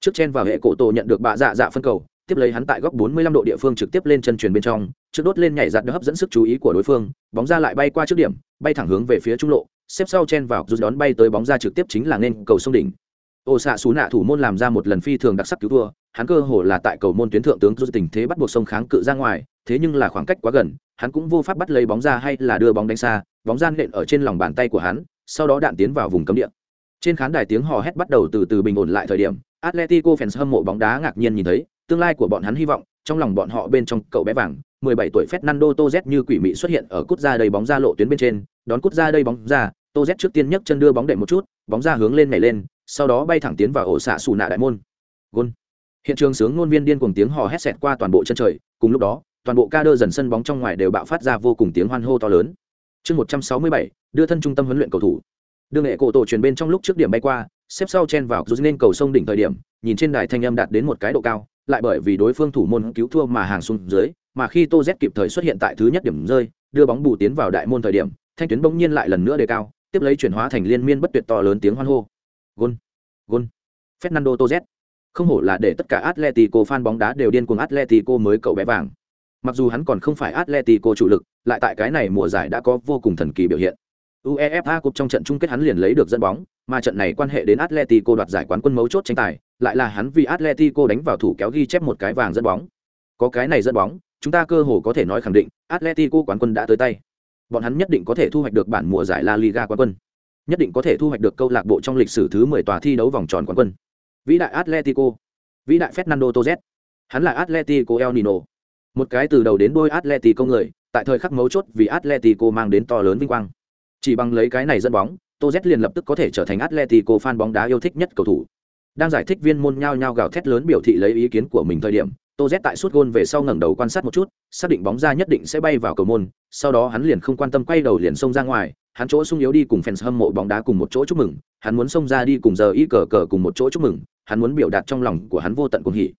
Trước chen vào hệ cổ tổ nhận được bạ dạ dạ phân cầu tiếp lấy hắn tại góc 45 độ địa phương trực tiếp lên chân truyền bên trong, trước đốt lên nhảy giật hấp dẫn sức chú ý của đối phương, bóng ra lại bay qua trước điểm, bay thẳng hướng về phía trung lộ, xếp sau chen vào rút đón bay tới bóng ra trực tiếp chính là nên cầu sông đỉnh. Ô xạ sú nạ thủ môn làm ra một lần phi thường đặc sắc cứu thua, hắn cơ hồ là tại cầu môn tuyến thượng tướng rút tình thế bắt buộc sông kháng cự ra ngoài, thế nhưng là khoảng cách quá gần, hắn cũng vô pháp bắt lấy bóng ra hay là đưa bóng đánh xa, bóng gian nện ở trên lòng bàn tay của hắn, sau đó đạn tiến vào vùng cấm địa. Trên khán đài tiếng hò hét bắt đầu từ từ bình ổn lại thời điểm, Atletico fans hâm mộ bóng đá ngạc nhiên nhìn thấy, tương lai của bọn hắn hy vọng trong lòng bọn họ bên trong cậu bé vàng 17 tuổi Fernando Toz như quỷ mị xuất hiện ở cút ra đầy bóng ra lộ tuyến bên trên đón cút ra đây bóng ra Toz trước tiên nhấc chân đưa bóng đệm một chút bóng ra hướng lên nhảy lên sau đó bay thẳng tiến vào ổ xạ xù nạ đại môn. Gôn. Hiện trường sướng ngôn viên điên cùng tiếng hò hét xẹt qua toàn bộ chân trời cùng lúc đó toàn bộ ca đơ dần sân bóng trong ngoài đều bạo phát ra vô cùng tiếng hoan hô to lớn. Chương 167, đưa thân trung tâm huấn luyện cầu thủ. Đương nghệ cổ tổ truyền bên trong lúc trước điểm bay qua xếp sau chen vào rút nên cầu sông đỉnh thời điểm nhìn trên đài thanh âm đạt đến một cái độ cao lại bởi vì đối phương thủ môn cứu thua mà hàng xuống dưới, mà khi Tô Z kịp thời xuất hiện tại thứ nhất điểm rơi, đưa bóng bù tiến vào đại môn thời điểm, thanh tuyến bỗng nhiên lại lần nữa đề cao, tiếp lấy chuyển hóa thành liên miên bất tuyệt to lớn tiếng hoan hô. Gol, gol. Fernando Tô Z. Không hổ là để tất cả Atletico fan bóng đá đều điên cuồng Atletico mới cậu bé vàng. Mặc dù hắn còn không phải Atletico chủ lực, lại tại cái này mùa giải đã có vô cùng thần kỳ biểu hiện. UEFA Cup trong trận chung kết hắn liền lấy được dẫn bóng, mà trận này quan hệ đến Atletico đoạt giải quán quân mấu chốt tranh tài, lại là hắn vì Atletico đánh vào thủ kéo ghi chép một cái vàng dẫn bóng. Có cái này dẫn bóng, chúng ta cơ hồ có thể nói khẳng định, Atletico quán quân đã tới tay. Bọn hắn nhất định có thể thu hoạch được bản mùa giải La Liga quán quân. Nhất định có thể thu hoạch được câu lạc bộ trong lịch sử thứ 10 tòa thi đấu vòng tròn quán quân. Vĩ đại Atletico, vĩ đại Fernando Torres. Hắn là Atletico El Nino. Một cái từ đầu đến đuôi Atletico người, tại thời khắc mấu chốt vì Atletico mang đến to lớn vinh quang. Chỉ bằng lấy cái này dẫn bóng, Tô Z liền lập tức có thể trở thành Atletico fan bóng đá yêu thích nhất cầu thủ. Đang giải thích viên môn nhao nhao gào thét lớn biểu thị lấy ý kiến của mình thời điểm, Tô Z tại suốt gôn về sau ngẩng đầu quan sát một chút, xác định bóng ra nhất định sẽ bay vào cầu môn, sau đó hắn liền không quan tâm quay đầu liền xông ra ngoài, hắn chỗ sung yếu đi cùng fans hâm mộ bóng đá cùng một chỗ chúc mừng, hắn muốn xông ra đi cùng giờ y cờ cờ cùng một chỗ chúc mừng, hắn muốn biểu đạt trong lòng của hắn vô tận cuồng hỉ.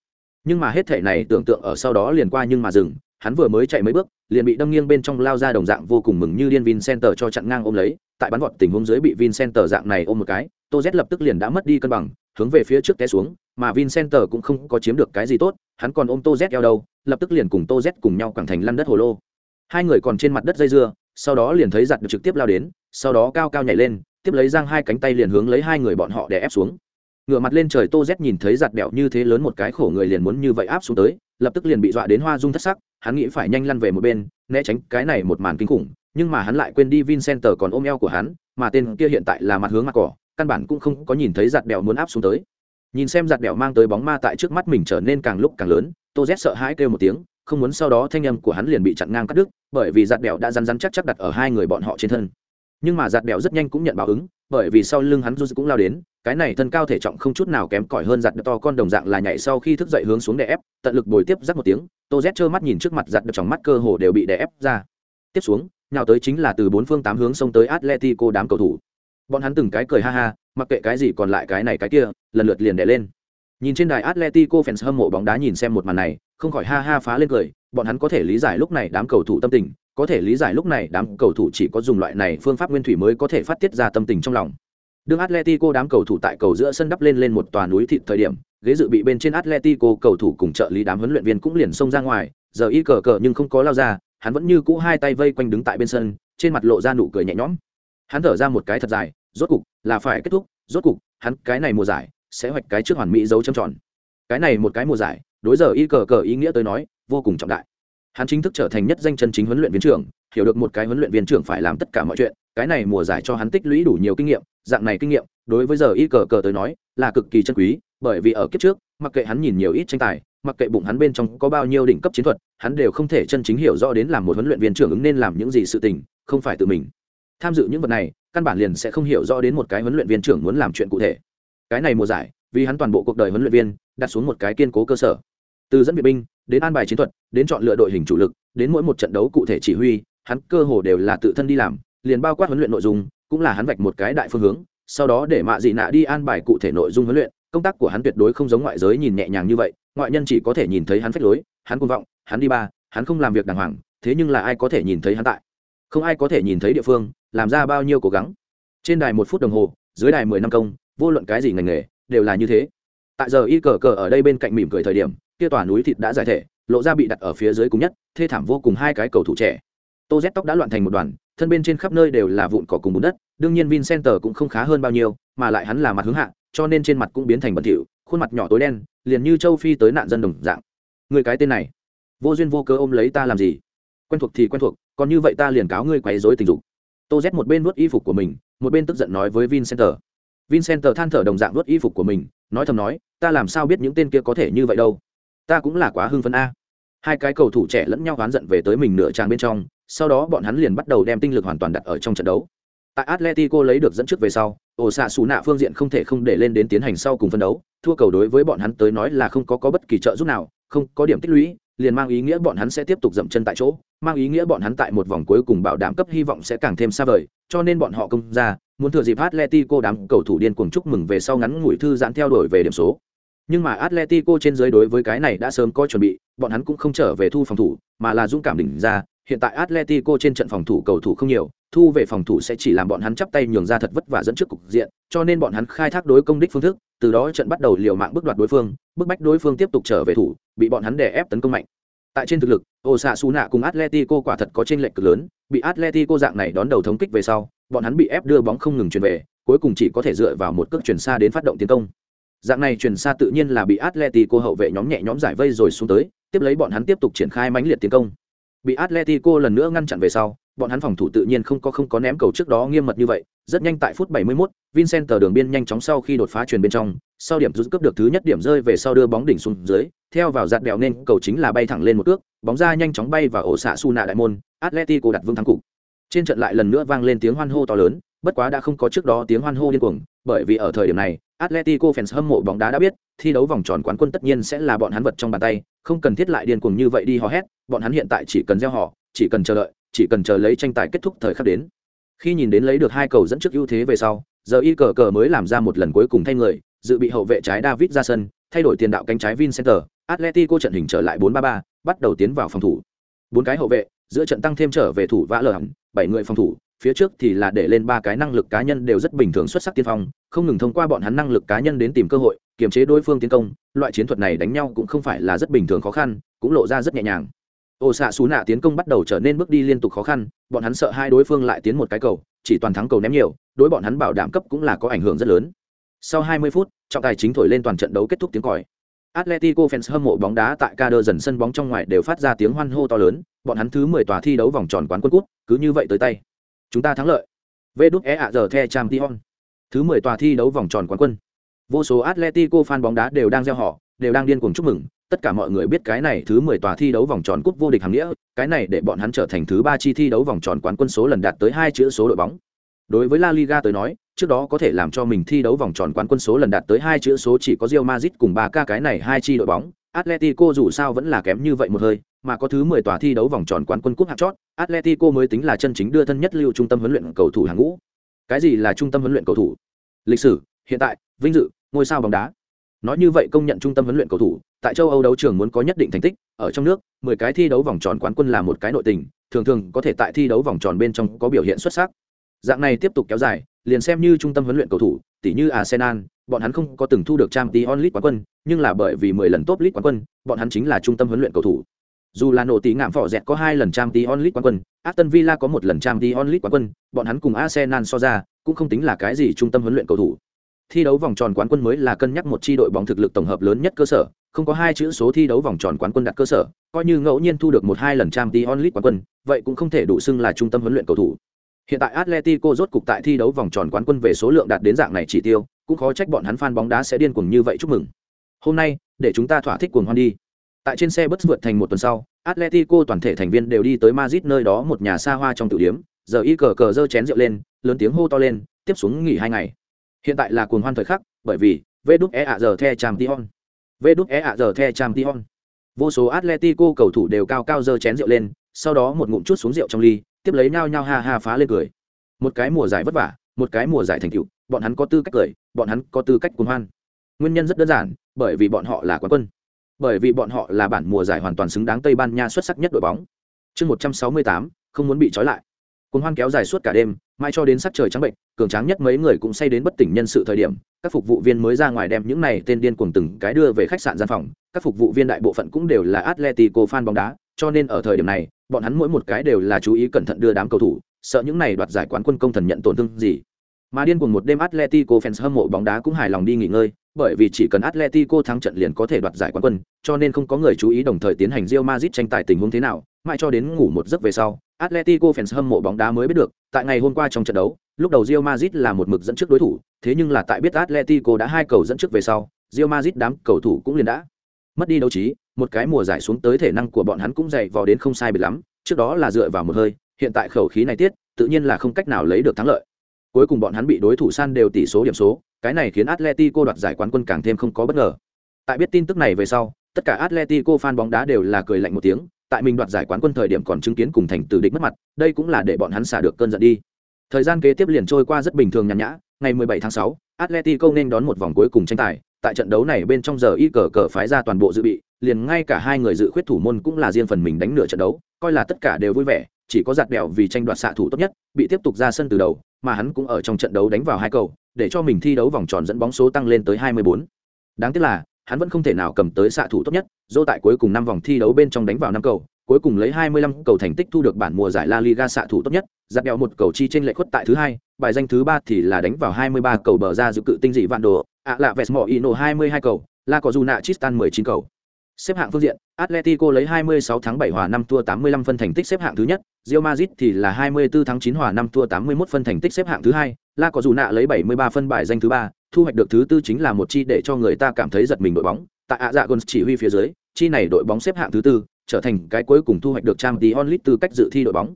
Nhưng mà hết thể này tưởng tượng ở sau đó liền qua nhưng mà dừng, hắn vừa mới chạy mấy bước, liền bị đâm nghiêng bên trong lao ra đồng dạng vô cùng mừng như điên Vincenter cho chặn ngang ôm lấy, tại bắn vọt tình huống dưới bị Vincenter dạng này ôm một cái, Tô Z lập tức liền đã mất đi cân bằng, hướng về phía trước té xuống, mà Vincenter cũng không có chiếm được cái gì tốt, hắn còn ôm Tô Z eo đầu, lập tức liền cùng Tô Z cùng nhau cẳng thành lăn đất hồ lô. Hai người còn trên mặt đất dây dưa, sau đó liền thấy giặt được trực tiếp lao đến, sau đó cao cao nhảy lên, tiếp lấy giang hai cánh tay liền hướng lấy hai người bọn họ để ép xuống. Ngửa mặt lên trời Tô Z nhìn thấy giặt bẹo như thế lớn một cái khổ người liền muốn như vậy áp xuống tới, lập tức liền bị dọa đến hoa dung thất sắc, hắn nghĩ phải nhanh lăn về một bên, né tránh cái này một màn kinh khủng, nhưng mà hắn lại quên đi Vincenter còn ôm eo của hắn, mà tên kia hiện tại là mặt hướng mặt cỏ, căn bản cũng không có nhìn thấy giặt đèo muốn áp xuống tới. Nhìn xem giặt đèo mang tới bóng ma tại trước mắt mình trở nên càng lúc càng lớn tô z sợ hãi kêu một tiếng không muốn sau đó thanh âm của hắn liền bị chặn ngang cắt đứt bởi vì giặt đèo đã rắn rắn chắc chắc đặt ở hai người bọn họ trên thân nhưng mà giạt bẹo rất nhanh cũng nhận báo ứng, bởi vì sau lưng hắn rút cũng lao đến, cái này thân cao thể trọng không chút nào kém cỏi hơn giặt to con đồng dạng là nhảy sau khi thức dậy hướng xuống đè ép, tận lực bồi tiếp rắc một tiếng, tô z trơ mắt nhìn trước mặt giặt đập trong mắt cơ hồ đều bị đè ép ra. Tiếp xuống, nhào tới chính là từ bốn phương tám hướng xông tới atletico đám cầu thủ. Bọn hắn từng cái cười ha ha, mặc kệ cái gì còn lại cái này cái kia, lần lượt liền đè lên. Nhìn trên đài atletico fans hâm mộ bóng đá nhìn xem một màn này, không khỏi ha ha phá lên cười, bọn hắn có thể lý giải lúc này đám cầu thủ tâm tình có thể lý giải lúc này đám cầu thủ chỉ có dùng loại này phương pháp nguyên thủy mới có thể phát tiết ra tâm tình trong lòng. Đường atletico đám cầu thủ tại cầu giữa sân đắp lên lên một tòa núi thịt thời điểm, ghế dự bị bên trên atletico cầu thủ cùng trợ lý đám huấn luyện viên cũng liền xông ra ngoài, giờ y cờ cờ nhưng không có lao ra, hắn vẫn như cũ hai tay vây quanh đứng tại bên sân, trên mặt lộ ra nụ cười nhẹ nhõm. Hắn thở ra một cái thật dài, rốt cục, là phải kết thúc, rốt cục, hắn cái này mùa giải, sẽ hoạch cái trước hoàn mỹ dấu chấm tròn. Cái này một cái mùa giải, đối giờ y cờ cờ ý nghĩa tới nói, vô cùng trọng đại hắn chính thức trở thành nhất danh chân chính huấn luyện viên trưởng, hiểu được một cái huấn luyện viên trưởng phải làm tất cả mọi chuyện, cái này mùa giải cho hắn tích lũy đủ nhiều kinh nghiệm, dạng này kinh nghiệm, đối với giờ y cờ cờ tới nói, là cực kỳ chân quý, bởi vì ở kiếp trước, mặc kệ hắn nhìn nhiều ít tranh tài, mặc kệ bụng hắn bên trong có bao nhiêu đỉnh cấp chiến thuật, hắn đều không thể chân chính hiểu rõ đến làm một huấn luyện viên trưởng ứng nên làm những gì sự tình, không phải tự mình. Tham dự những vật này, căn bản liền sẽ không hiểu rõ đến một cái huấn luyện viên trưởng muốn làm chuyện cụ thể. Cái này mùa giải, vì hắn toàn bộ cuộc đời huấn luyện viên, đặt xuống một cái kiên cố cơ sở từ dẫn viện binh, đến an bài chiến thuật, đến chọn lựa đội hình chủ lực, đến mỗi một trận đấu cụ thể chỉ huy, hắn cơ hồ đều là tự thân đi làm, liền bao quát huấn luyện nội dung, cũng là hắn vạch một cái đại phương hướng, sau đó để mạ dị nạ đi an bài cụ thể nội dung huấn luyện. Công tác của hắn tuyệt đối không giống ngoại giới nhìn nhẹ nhàng như vậy, ngoại nhân chỉ có thể nhìn thấy hắn phách lối, hắn cuồng vọng, hắn đi ba, hắn không làm việc đàng hoàng, thế nhưng là ai có thể nhìn thấy hắn tại? Không ai có thể nhìn thấy địa phương, làm ra bao nhiêu cố gắng. Trên đài một phút đồng hồ, dưới đài mười năm công, vô luận cái gì ngành nghề, đều là như thế. Tại giờ y cờ cờ ở đây bên cạnh mỉm cười thời điểm kia tòa núi thịt đã giải thể, lộ ra bị đặt ở phía dưới cùng nhất, thê thảm vô cùng hai cái cầu thủ trẻ. Tô z tóc đã loạn thành một đoàn, thân bên trên khắp nơi đều là vụn cỏ cùng bùn đất, đương nhiên vincenter cũng không khá hơn bao nhiêu, mà lại hắn là mặt hướng hạ, cho nên trên mặt cũng biến thành bẩn thỉu, khuôn mặt nhỏ tối đen, liền như châu phi tới nạn dân đồng dạng. Người cái tên này, vô duyên vô cớ ôm lấy ta làm gì? Quen thuộc thì quen thuộc, còn như vậy ta liền cáo ngươi quấy rối tình dục. Tô z một bên nuốt y phục của mình, một bên tức giận nói với vincenter vincenter than thở đồng dạng nuốt y phục của mình, nói thầm nói, ta làm sao biết những tên kia có thể như vậy đâu? Ta cũng là quá hưng phấn a. Hai cái cầu thủ trẻ lẫn nhau oán giận về tới mình nửa trang bên trong sau đó bọn hắn liền bắt đầu đem tinh lực hoàn toàn đặt ở trong trận đấu. Tại atletico lấy được dẫn trước về sau ổ xạ xù nạ phương diện không thể không để lên đến tiến hành sau cùng phân đấu thua cầu đối với bọn hắn tới nói là không có, có bất kỳ trợ giúp nào không có điểm tích lũy liền mang ý nghĩa bọn hắn sẽ tiếp tục dậm chân tại chỗ mang ý nghĩa bọn hắn tại một vòng cuối cùng bảo đảm cấp hy vọng sẽ càng thêm xa vời cho nên bọn họ công ra muốn thừa dịp atletico đám cầu thủ điên cuồng chúc mừng về sau ngắn ngủi thư giãn theo đuổi về điểm số nhưng mà atletico trên dưới đối với cái này đã sớm có chuẩn bị, bọn hắn cũng không trở về thu phòng thủ, mà là dũng cảm đỉnh ra. Hiện tại atletico trên trận phòng thủ cầu thủ không nhiều, thu về phòng thủ sẽ chỉ làm bọn hắn chắp tay nhường ra thật vất vả dẫn trước cục diện, cho nên bọn hắn khai thác đối công đích phương thức, từ đó trận bắt đầu liều mạng bước đoạt đối phương bức bách đối phương tiếp tục trở về thủ, bị bọn hắn đè ép tấn công mạnh. Tại trên thực lực, Osasuna cùng atletico quả thật có trên lệch cực lớn, bị atletico dạng này đón đầu thống kích về sau, bọn hắn bị ép đưa bóng không ngừng chuyển về, cuối cùng chỉ có thể dựa vào một cước chuyển xa đến phát động tiến công dạng này chuyển xa tự nhiên là bị atletico hậu vệ nhóm nhẹ nhóm giải vây rồi xuống tới tiếp lấy bọn hắn tiếp tục triển khai mãnh liệt tiến công bị atletico lần nữa ngăn chặn về sau bọn hắn phòng thủ tự nhiên không có không có ném cầu trước đó nghiêm mật như vậy rất nhanh tại phút 71, Vincent tờ đường biên nhanh chóng sau khi đột phá truyền bên trong, sau điểm rút cướp được thứ nhất điểm rơi về sau đưa bóng đỉnh xuống dưới, theo vào giạt đèo nên cầu chính là bay thẳng lên một cước, bóng ra nhanh chóng bay vào ổ xạ Suna đại môn, Atletico đặt vương thắng cục. Trên trận lại lần nữa vang lên tiếng hoan hô to lớn, bất quá đã không có trước đó tiếng hoan hô điên cuồng, bởi vì ở thời điểm này, Atletico fans hâm mộ bóng đá đã biết, thi đấu vòng tròn quán quân tất nhiên sẽ là bọn hắn vật trong bàn tay, không cần thiết lại điên cuồng như vậy đi hò hét, bọn hắn hiện tại chỉ cần gieo họ, chỉ cần chờ đợi, chỉ cần chờ lấy tranh tài kết thúc thời khắc đến. Khi nhìn đến lấy được hai cầu dẫn trước ưu thế về sau, giờ y cờ cờ mới làm ra một lần cuối cùng thay người, dự bị hậu vệ trái David ra sân, thay đổi tiền đạo cánh trái Vincenter, Atletico trận hình trở lại 4-3-3, bắt đầu tiến vào phòng thủ. Bốn cái hậu vệ, giữa trận tăng thêm trở về thủ vã lở hẳn, bảy người phòng thủ, phía trước thì là để lên ba cái năng lực cá nhân đều rất bình thường xuất sắc tiên phong, không ngừng thông qua bọn hắn năng lực cá nhân đến tìm cơ hội, kiềm chế đối phương tiến công, loại chiến thuật này đánh nhau cũng không phải là rất bình thường khó khăn, cũng lộ ra rất nhẹ nhàng. Ô xạ xú nạ tiến công bắt đầu trở nên bước đi liên tục khó khăn, bọn hắn sợ hai đối phương lại tiến một cái cầu, chỉ toàn thắng cầu ném nhiều, đối bọn hắn bảo đảm cấp cũng là có ảnh hưởng rất lớn. Sau 20 phút, trọng tài chính thổi lên toàn trận đấu kết thúc tiếng còi. Atletico fans hâm mộ bóng đá tại Cader dần sân bóng trong ngoài đều phát ra tiếng hoan hô to lớn, bọn hắn thứ 10 tòa thi đấu vòng tròn quán quân cút, cứ như vậy tới tay. Chúng ta thắng lợi. Vê đúc e ạ giờ the Champions. Thứ 10 tòa thi đấu vòng tròn quán quân. Vô số Atletico fan bóng đá đều đang reo hò, đều đang điên cuồng chúc mừng, tất cả mọi người biết cái này thứ 10 tòa thi đấu vòng tròn cúp vô địch hàng nghĩa, cái này để bọn hắn trở thành thứ ba chi thi đấu vòng tròn quán quân số lần đạt tới hai chữ số đội bóng. Đối với La Liga tới nói, trước đó có thể làm cho mình thi đấu vòng tròn quán quân số lần đạt tới hai chữ số chỉ có Real Madrid cùng Barca cái này hai chi đội bóng, Atletico dù sao vẫn là kém như vậy một hơi, mà có thứ 10 tòa thi đấu vòng tròn quán quân cúp hạng chót, Atletico mới tính là chân chính đưa thân nhất lưu trung tâm huấn luyện cầu thủ hàng ngũ. Cái gì là trung tâm huấn luyện cầu thủ? Lịch sử, hiện tại, vinh dự, ngôi sao bóng đá. Nói như vậy công nhận trung tâm huấn luyện cầu thủ, tại châu Âu đấu trường muốn có nhất định thành tích, ở trong nước, 10 cái thi đấu vòng tròn quán quân là một cái nội tình, thường thường có thể tại thi đấu vòng tròn bên trong có biểu hiện xuất sắc. Dạng này tiếp tục kéo dài, liền xem như trung tâm huấn luyện cầu thủ, tỷ như Arsenal, bọn hắn không có từng thu được Champions League quán quân, nhưng là bởi vì 10 lần top league quán quân, bọn hắn chính là trung tâm huấn luyện cầu thủ. Dù là nổ tí ngạm phỏ dẹt có hai lần Champions League quán quân, Aston Villa có một lần Champions League quán quân, bọn hắn cùng Arsenal so ra, cũng không tính là cái gì trung tâm huấn luyện cầu thủ. Thi đấu vòng tròn quán quân mới là cân nhắc một chi đội bóng thực lực tổng hợp lớn nhất cơ sở, không có hai chữ số thi đấu vòng tròn quán quân đặt cơ sở, coi như ngẫu nhiên thu được một hai lần Champions League quán quân, vậy cũng không thể đủ xưng là trung tâm huấn luyện cầu thủ. Hiện tại Atletico rốt cục tại thi đấu vòng tròn quán quân về số lượng đạt đến dạng này chỉ tiêu, cũng khó trách bọn hắn fan bóng đá sẽ điên cuồng như vậy chúc mừng. Hôm nay, để chúng ta thỏa thích cuồng hoan đi. Tại trên xe bus vượt thành một tuần sau, Atletico toàn thể thành viên đều đi tới Madrid nơi đó một nhà xa hoa trong tiểu điểm, giờ y cờ cờ dơ chén rượu lên, lớn tiếng hô to lên, tiếp xuống nghỉ hai ngày. Hiện tại là cuồng hoan thời khắc, bởi vì Vê e ạ giờ the Champion. Vê đúc e ạ giờ the Champion. Vô số Atletico cầu thủ đều cao cao dơ chén rượu lên, sau đó một ngụm chút xuống rượu trong ly, tiếp lấy nhau nhau ha ha phá lên cười. Một cái mùa giải vất vả, một cái mùa giải thành tựu, bọn hắn có tư cách cười, bọn hắn có tư cách cuồng hoan. Nguyên nhân rất đơn giản, bởi vì bọn họ là quán quân. Bởi vì bọn họ là bản mùa giải hoàn toàn xứng đáng Tây Ban Nha xuất sắc nhất đội bóng. Chương 168, không muốn bị trói lại. Cuồng hoan kéo dài suốt cả đêm, mai cho đến sắc trời trắng bệnh, cường tráng nhất mấy người cũng say đến bất tỉnh nhân sự thời điểm, các phục vụ viên mới ra ngoài đem những này tên điên cuồng từng cái đưa về khách sạn gian phòng, các phục vụ viên đại bộ phận cũng đều là Atletico fan bóng đá, cho nên ở thời điểm này, bọn hắn mỗi một cái đều là chú ý cẩn thận đưa đám cầu thủ, sợ những này đoạt giải quán quân công thần nhận tổn thương gì. Mà điên cuồng một đêm Atletico fans hâm mộ bóng đá cũng hài lòng đi nghỉ ngơi, bởi vì chỉ cần Atletico thắng trận liền có thể đoạt giải quán quân, cho nên không có người chú ý đồng thời tiến hành Real Madrid tranh tài tình huống thế nào, mãi cho đến ngủ một giấc về sau, Atletico fans hâm mộ bóng đá mới biết được, tại ngày hôm qua trong trận đấu, lúc đầu Real Madrid là một mực dẫn trước đối thủ, thế nhưng là tại biết Atletico đã hai cầu dẫn trước về sau, Real Madrid đám cầu thủ cũng liền đã mất đi đấu trí, một cái mùa giải xuống tới thể năng của bọn hắn cũng dày vò đến không sai biệt lắm, trước đó là dựa vào một hơi, hiện tại khẩu khí này tiết, tự nhiên là không cách nào lấy được thắng lợi. Cuối cùng bọn hắn bị đối thủ san đều tỷ số điểm số, cái này khiến Atletico đoạt giải quán quân càng thêm không có bất ngờ. Tại biết tin tức này về sau, tất cả Atletico fan bóng đá đều là cười lạnh một tiếng, tại mình đoạt giải quán quân thời điểm còn chứng kiến cùng thành tử địch mất mặt, đây cũng là để bọn hắn xả được cơn giận đi. Thời gian kế tiếp liền trôi qua rất bình thường nhàn nhã, ngày 17 tháng 6, Atletico nên đón một vòng cuối cùng tranh tài, tại trận đấu này bên trong giờ y cờ cờ phái ra toàn bộ dự bị, liền ngay cả hai người dự khuyết thủ môn cũng là riêng phần mình đánh nửa trận đấu, coi là tất cả đều vui vẻ, chỉ có giặt bèo vì tranh đoạt xạ thủ tốt nhất, bị tiếp tục ra sân từ đầu, mà hắn cũng ở trong trận đấu đánh vào hai cầu, để cho mình thi đấu vòng tròn dẫn bóng số tăng lên tới 24. Đáng tiếc là, hắn vẫn không thể nào cầm tới xạ thủ tốt nhất, do tại cuối cùng năm vòng thi đấu bên trong đánh vào năm cầu, cuối cùng lấy 25 cầu thành tích thu được bản mùa giải La Liga xạ thủ tốt nhất, giặt bèo một cầu chi trên lệ khuất tại thứ hai, bài danh thứ ba thì là đánh vào 23 cầu bờ ra dự cự tinh dị vạn đồ, ạ lạ Vesmo Ino 22 cầu, La Cojuna Chistan 19 cầu. Xếp hạng phương diện, Atletico lấy 26 tháng 7 hòa 5 thua 85 phân thành tích xếp hạng thứ nhất, Real Madrid thì là 24 tháng 9 hòa 5 thua 81 phân thành tích xếp hạng thứ hai, La có dù nạ lấy 73 phân bài danh thứ ba, thu hoạch được thứ tư chính là một chi để cho người ta cảm thấy giật mình đội bóng. Tại ạ dạ chỉ huy phía dưới, chi này đội bóng xếp hạng thứ tư, trở thành cái cuối cùng thu hoạch được Champions League tư cách dự thi đội bóng.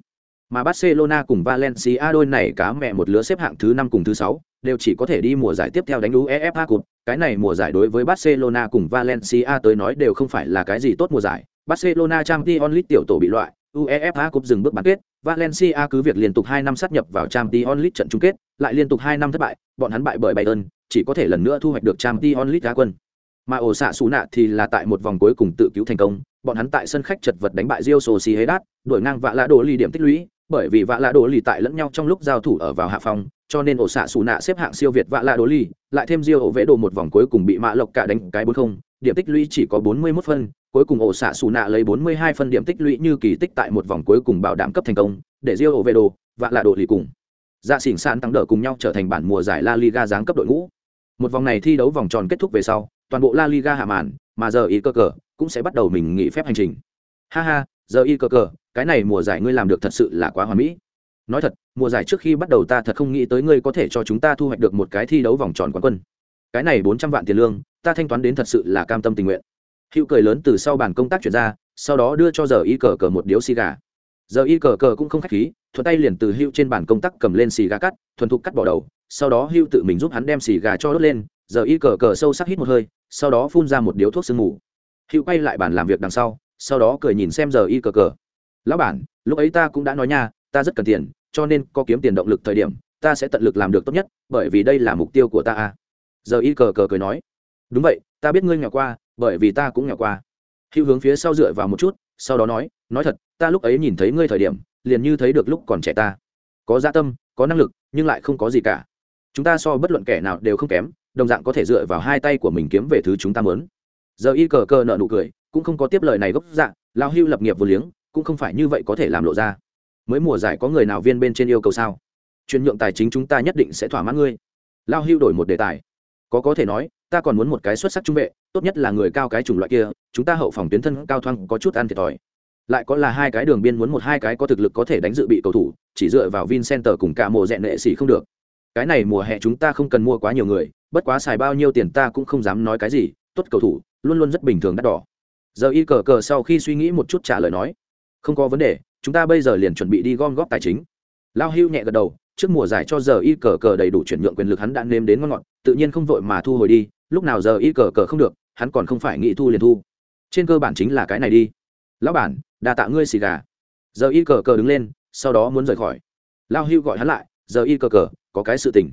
Mà Barcelona cùng Valencia đôi này cá mẹ một lứa xếp hạng thứ năm cùng thứ sáu, đều chỉ có thể đi mùa giải tiếp theo đánh UEFA Cup, cái này mùa giải đối với Barcelona cùng Valencia tới nói đều không phải là cái gì tốt mùa giải. Barcelona Champions League tiểu tổ bị loại, UEFA Cup dừng bước bán kết, Valencia cứ việc liên tục 2 năm sát nhập vào Champions League trận chung kết, lại liên tục 2 năm thất bại, bọn hắn bại bởi Bayern, chỉ có thể lần nữa thu hoạch được Champions League đá quân. Mà ổ xạ sú nạ thì là tại một vòng cuối cùng tự cứu thành công, bọn hắn tại sân khách chật vật đánh bại Real Sociedad, đuổi ngang vạ lạ đổ ly điểm tích lũy, bởi vì vạ lạ đồ lì tại lẫn nhau trong lúc giao thủ ở vào hạ phòng, cho nên ổ xạ xù nạ xếp hạng siêu việt vạ lạ đồ lì lại thêm Real ổ vẽ đồ một vòng cuối cùng bị mạ lộc cả đánh cái bốn không, điểm tích lũy chỉ có 41 phân, cuối cùng ổ xạ xù nạ lấy 42 phân điểm tích lũy như kỳ tích tại một vòng cuối cùng bảo đảm cấp thành công, để Real ổ vẽ đồ, vạ lạ đồ lì cùng. Dạ xỉn san tăng đỡ cùng nhau trở thành bản mùa giải La Liga giáng cấp đội ngũ. Một vòng này thi đấu vòng tròn kết thúc về sau, toàn bộ La Liga hạ màn, mà giờ ý cơ cờ cũng sẽ bắt đầu mình nghỉ phép hành trình. Ha ha, giờ y cơ cờ, cái này mùa giải ngươi làm được thật sự là quá hoàn mỹ. Nói thật, mùa giải trước khi bắt đầu ta thật không nghĩ tới ngươi có thể cho chúng ta thu hoạch được một cái thi đấu vòng tròn quán quân. Cái này bốn trăm vạn tiền lương, ta thanh toán đến thật sự là cam tâm tình nguyện. Hữu cười lớn từ sau bàn công tác chuyển ra, sau đó đưa cho giờ y cờ cờ một điếu xì gà. Giờ y cờ cờ cũng không khách khí, thuận tay liền từ Hữu trên bàn công tác cầm lên xì gà cắt, thuần thục cắt bỏ đầu, sau đó Hữu tự mình giúp hắn đem xì gà cho đốt lên, giờ y cờ cờ sâu sắc hít một hơi sau đó phun ra một điếu thuốc sương mù hữu quay lại bàn làm việc đằng sau sau đó cười nhìn xem giờ y cờ cờ. Lão bản, lúc ấy ta cũng đã nói nha, ta rất cần tiền, cho nên có kiếm tiền động lực thời điểm, ta sẽ tận lực làm được tốt nhất, bởi vì đây là mục tiêu của ta à. Giờ y cờ cờ cười nói. Đúng vậy, ta biết ngươi nghèo qua, bởi vì ta cũng nghèo qua. Hữu hướng phía sau dựa vào một chút, sau đó nói nói thật, ta lúc ấy nhìn thấy ngươi thời điểm, liền như thấy được lúc còn trẻ ta. Có gia tâm, có năng lực, nhưng lại không có gì cả. Chúng ta so bất luận kẻ nào đều không kém, đồng dạng có thể dựa vào hai tay của mình kiếm về thứ chúng ta muốn. Giờ y cờ cờ nợ nụ cười cũng không có tiếp lời này gốc dạ, lao hưu lập nghiệp vô liếng cũng không phải như vậy có thể làm lộ ra. Mới mùa giải có người nào viên bên trên yêu cầu sao? Chuyển nhượng tài chính chúng ta nhất định sẽ thỏa mãn ngươi. Lao hưu đổi một đề tài. Có có thể nói ta còn muốn một cái xuất sắc trung vệ tốt nhất là người cao cái chủng loại kia chúng ta hậu phòng tuyến thân cao thoang có chút ăn thiệt thòi. Lại có là hai cái đường biên muốn một hai cái có thực lực có thể đánh dự bị cầu thủ chỉ dựa vào vincenter cùng cả mùa rẽ nệ xỉ không được. Cái này mùa hè chúng ta không cần mua quá nhiều người bất quá xài bao nhiêu tiền ta cũng không dám nói cái gì tốt cầu thủ luôn luôn rất bình thường đắt đỏ giờ y cờ cờ sau khi suy nghĩ một chút trả lời nói, không có vấn đề, chúng ta bây giờ liền chuẩn bị đi gom góp tài chính. Lao hưu nhẹ gật đầu, trước mùa giải cho giờ y cờ cờ đầy đủ chuyển nhượng quyền lực hắn đã nêm đến ngon ngọt, tự nhiên không vội mà thu hồi đi, lúc nào giờ y cờ cờ không được, hắn còn không phải nghĩ thu liền thu. Trên cơ bản chính là cái này đi. Lão bản đà tạ ngươi xì gà. Giờ y cờ cờ đứng lên, sau đó muốn rời khỏi. Lao hưu gọi hắn lại, giờ y cờ cờ, có cái sự tình.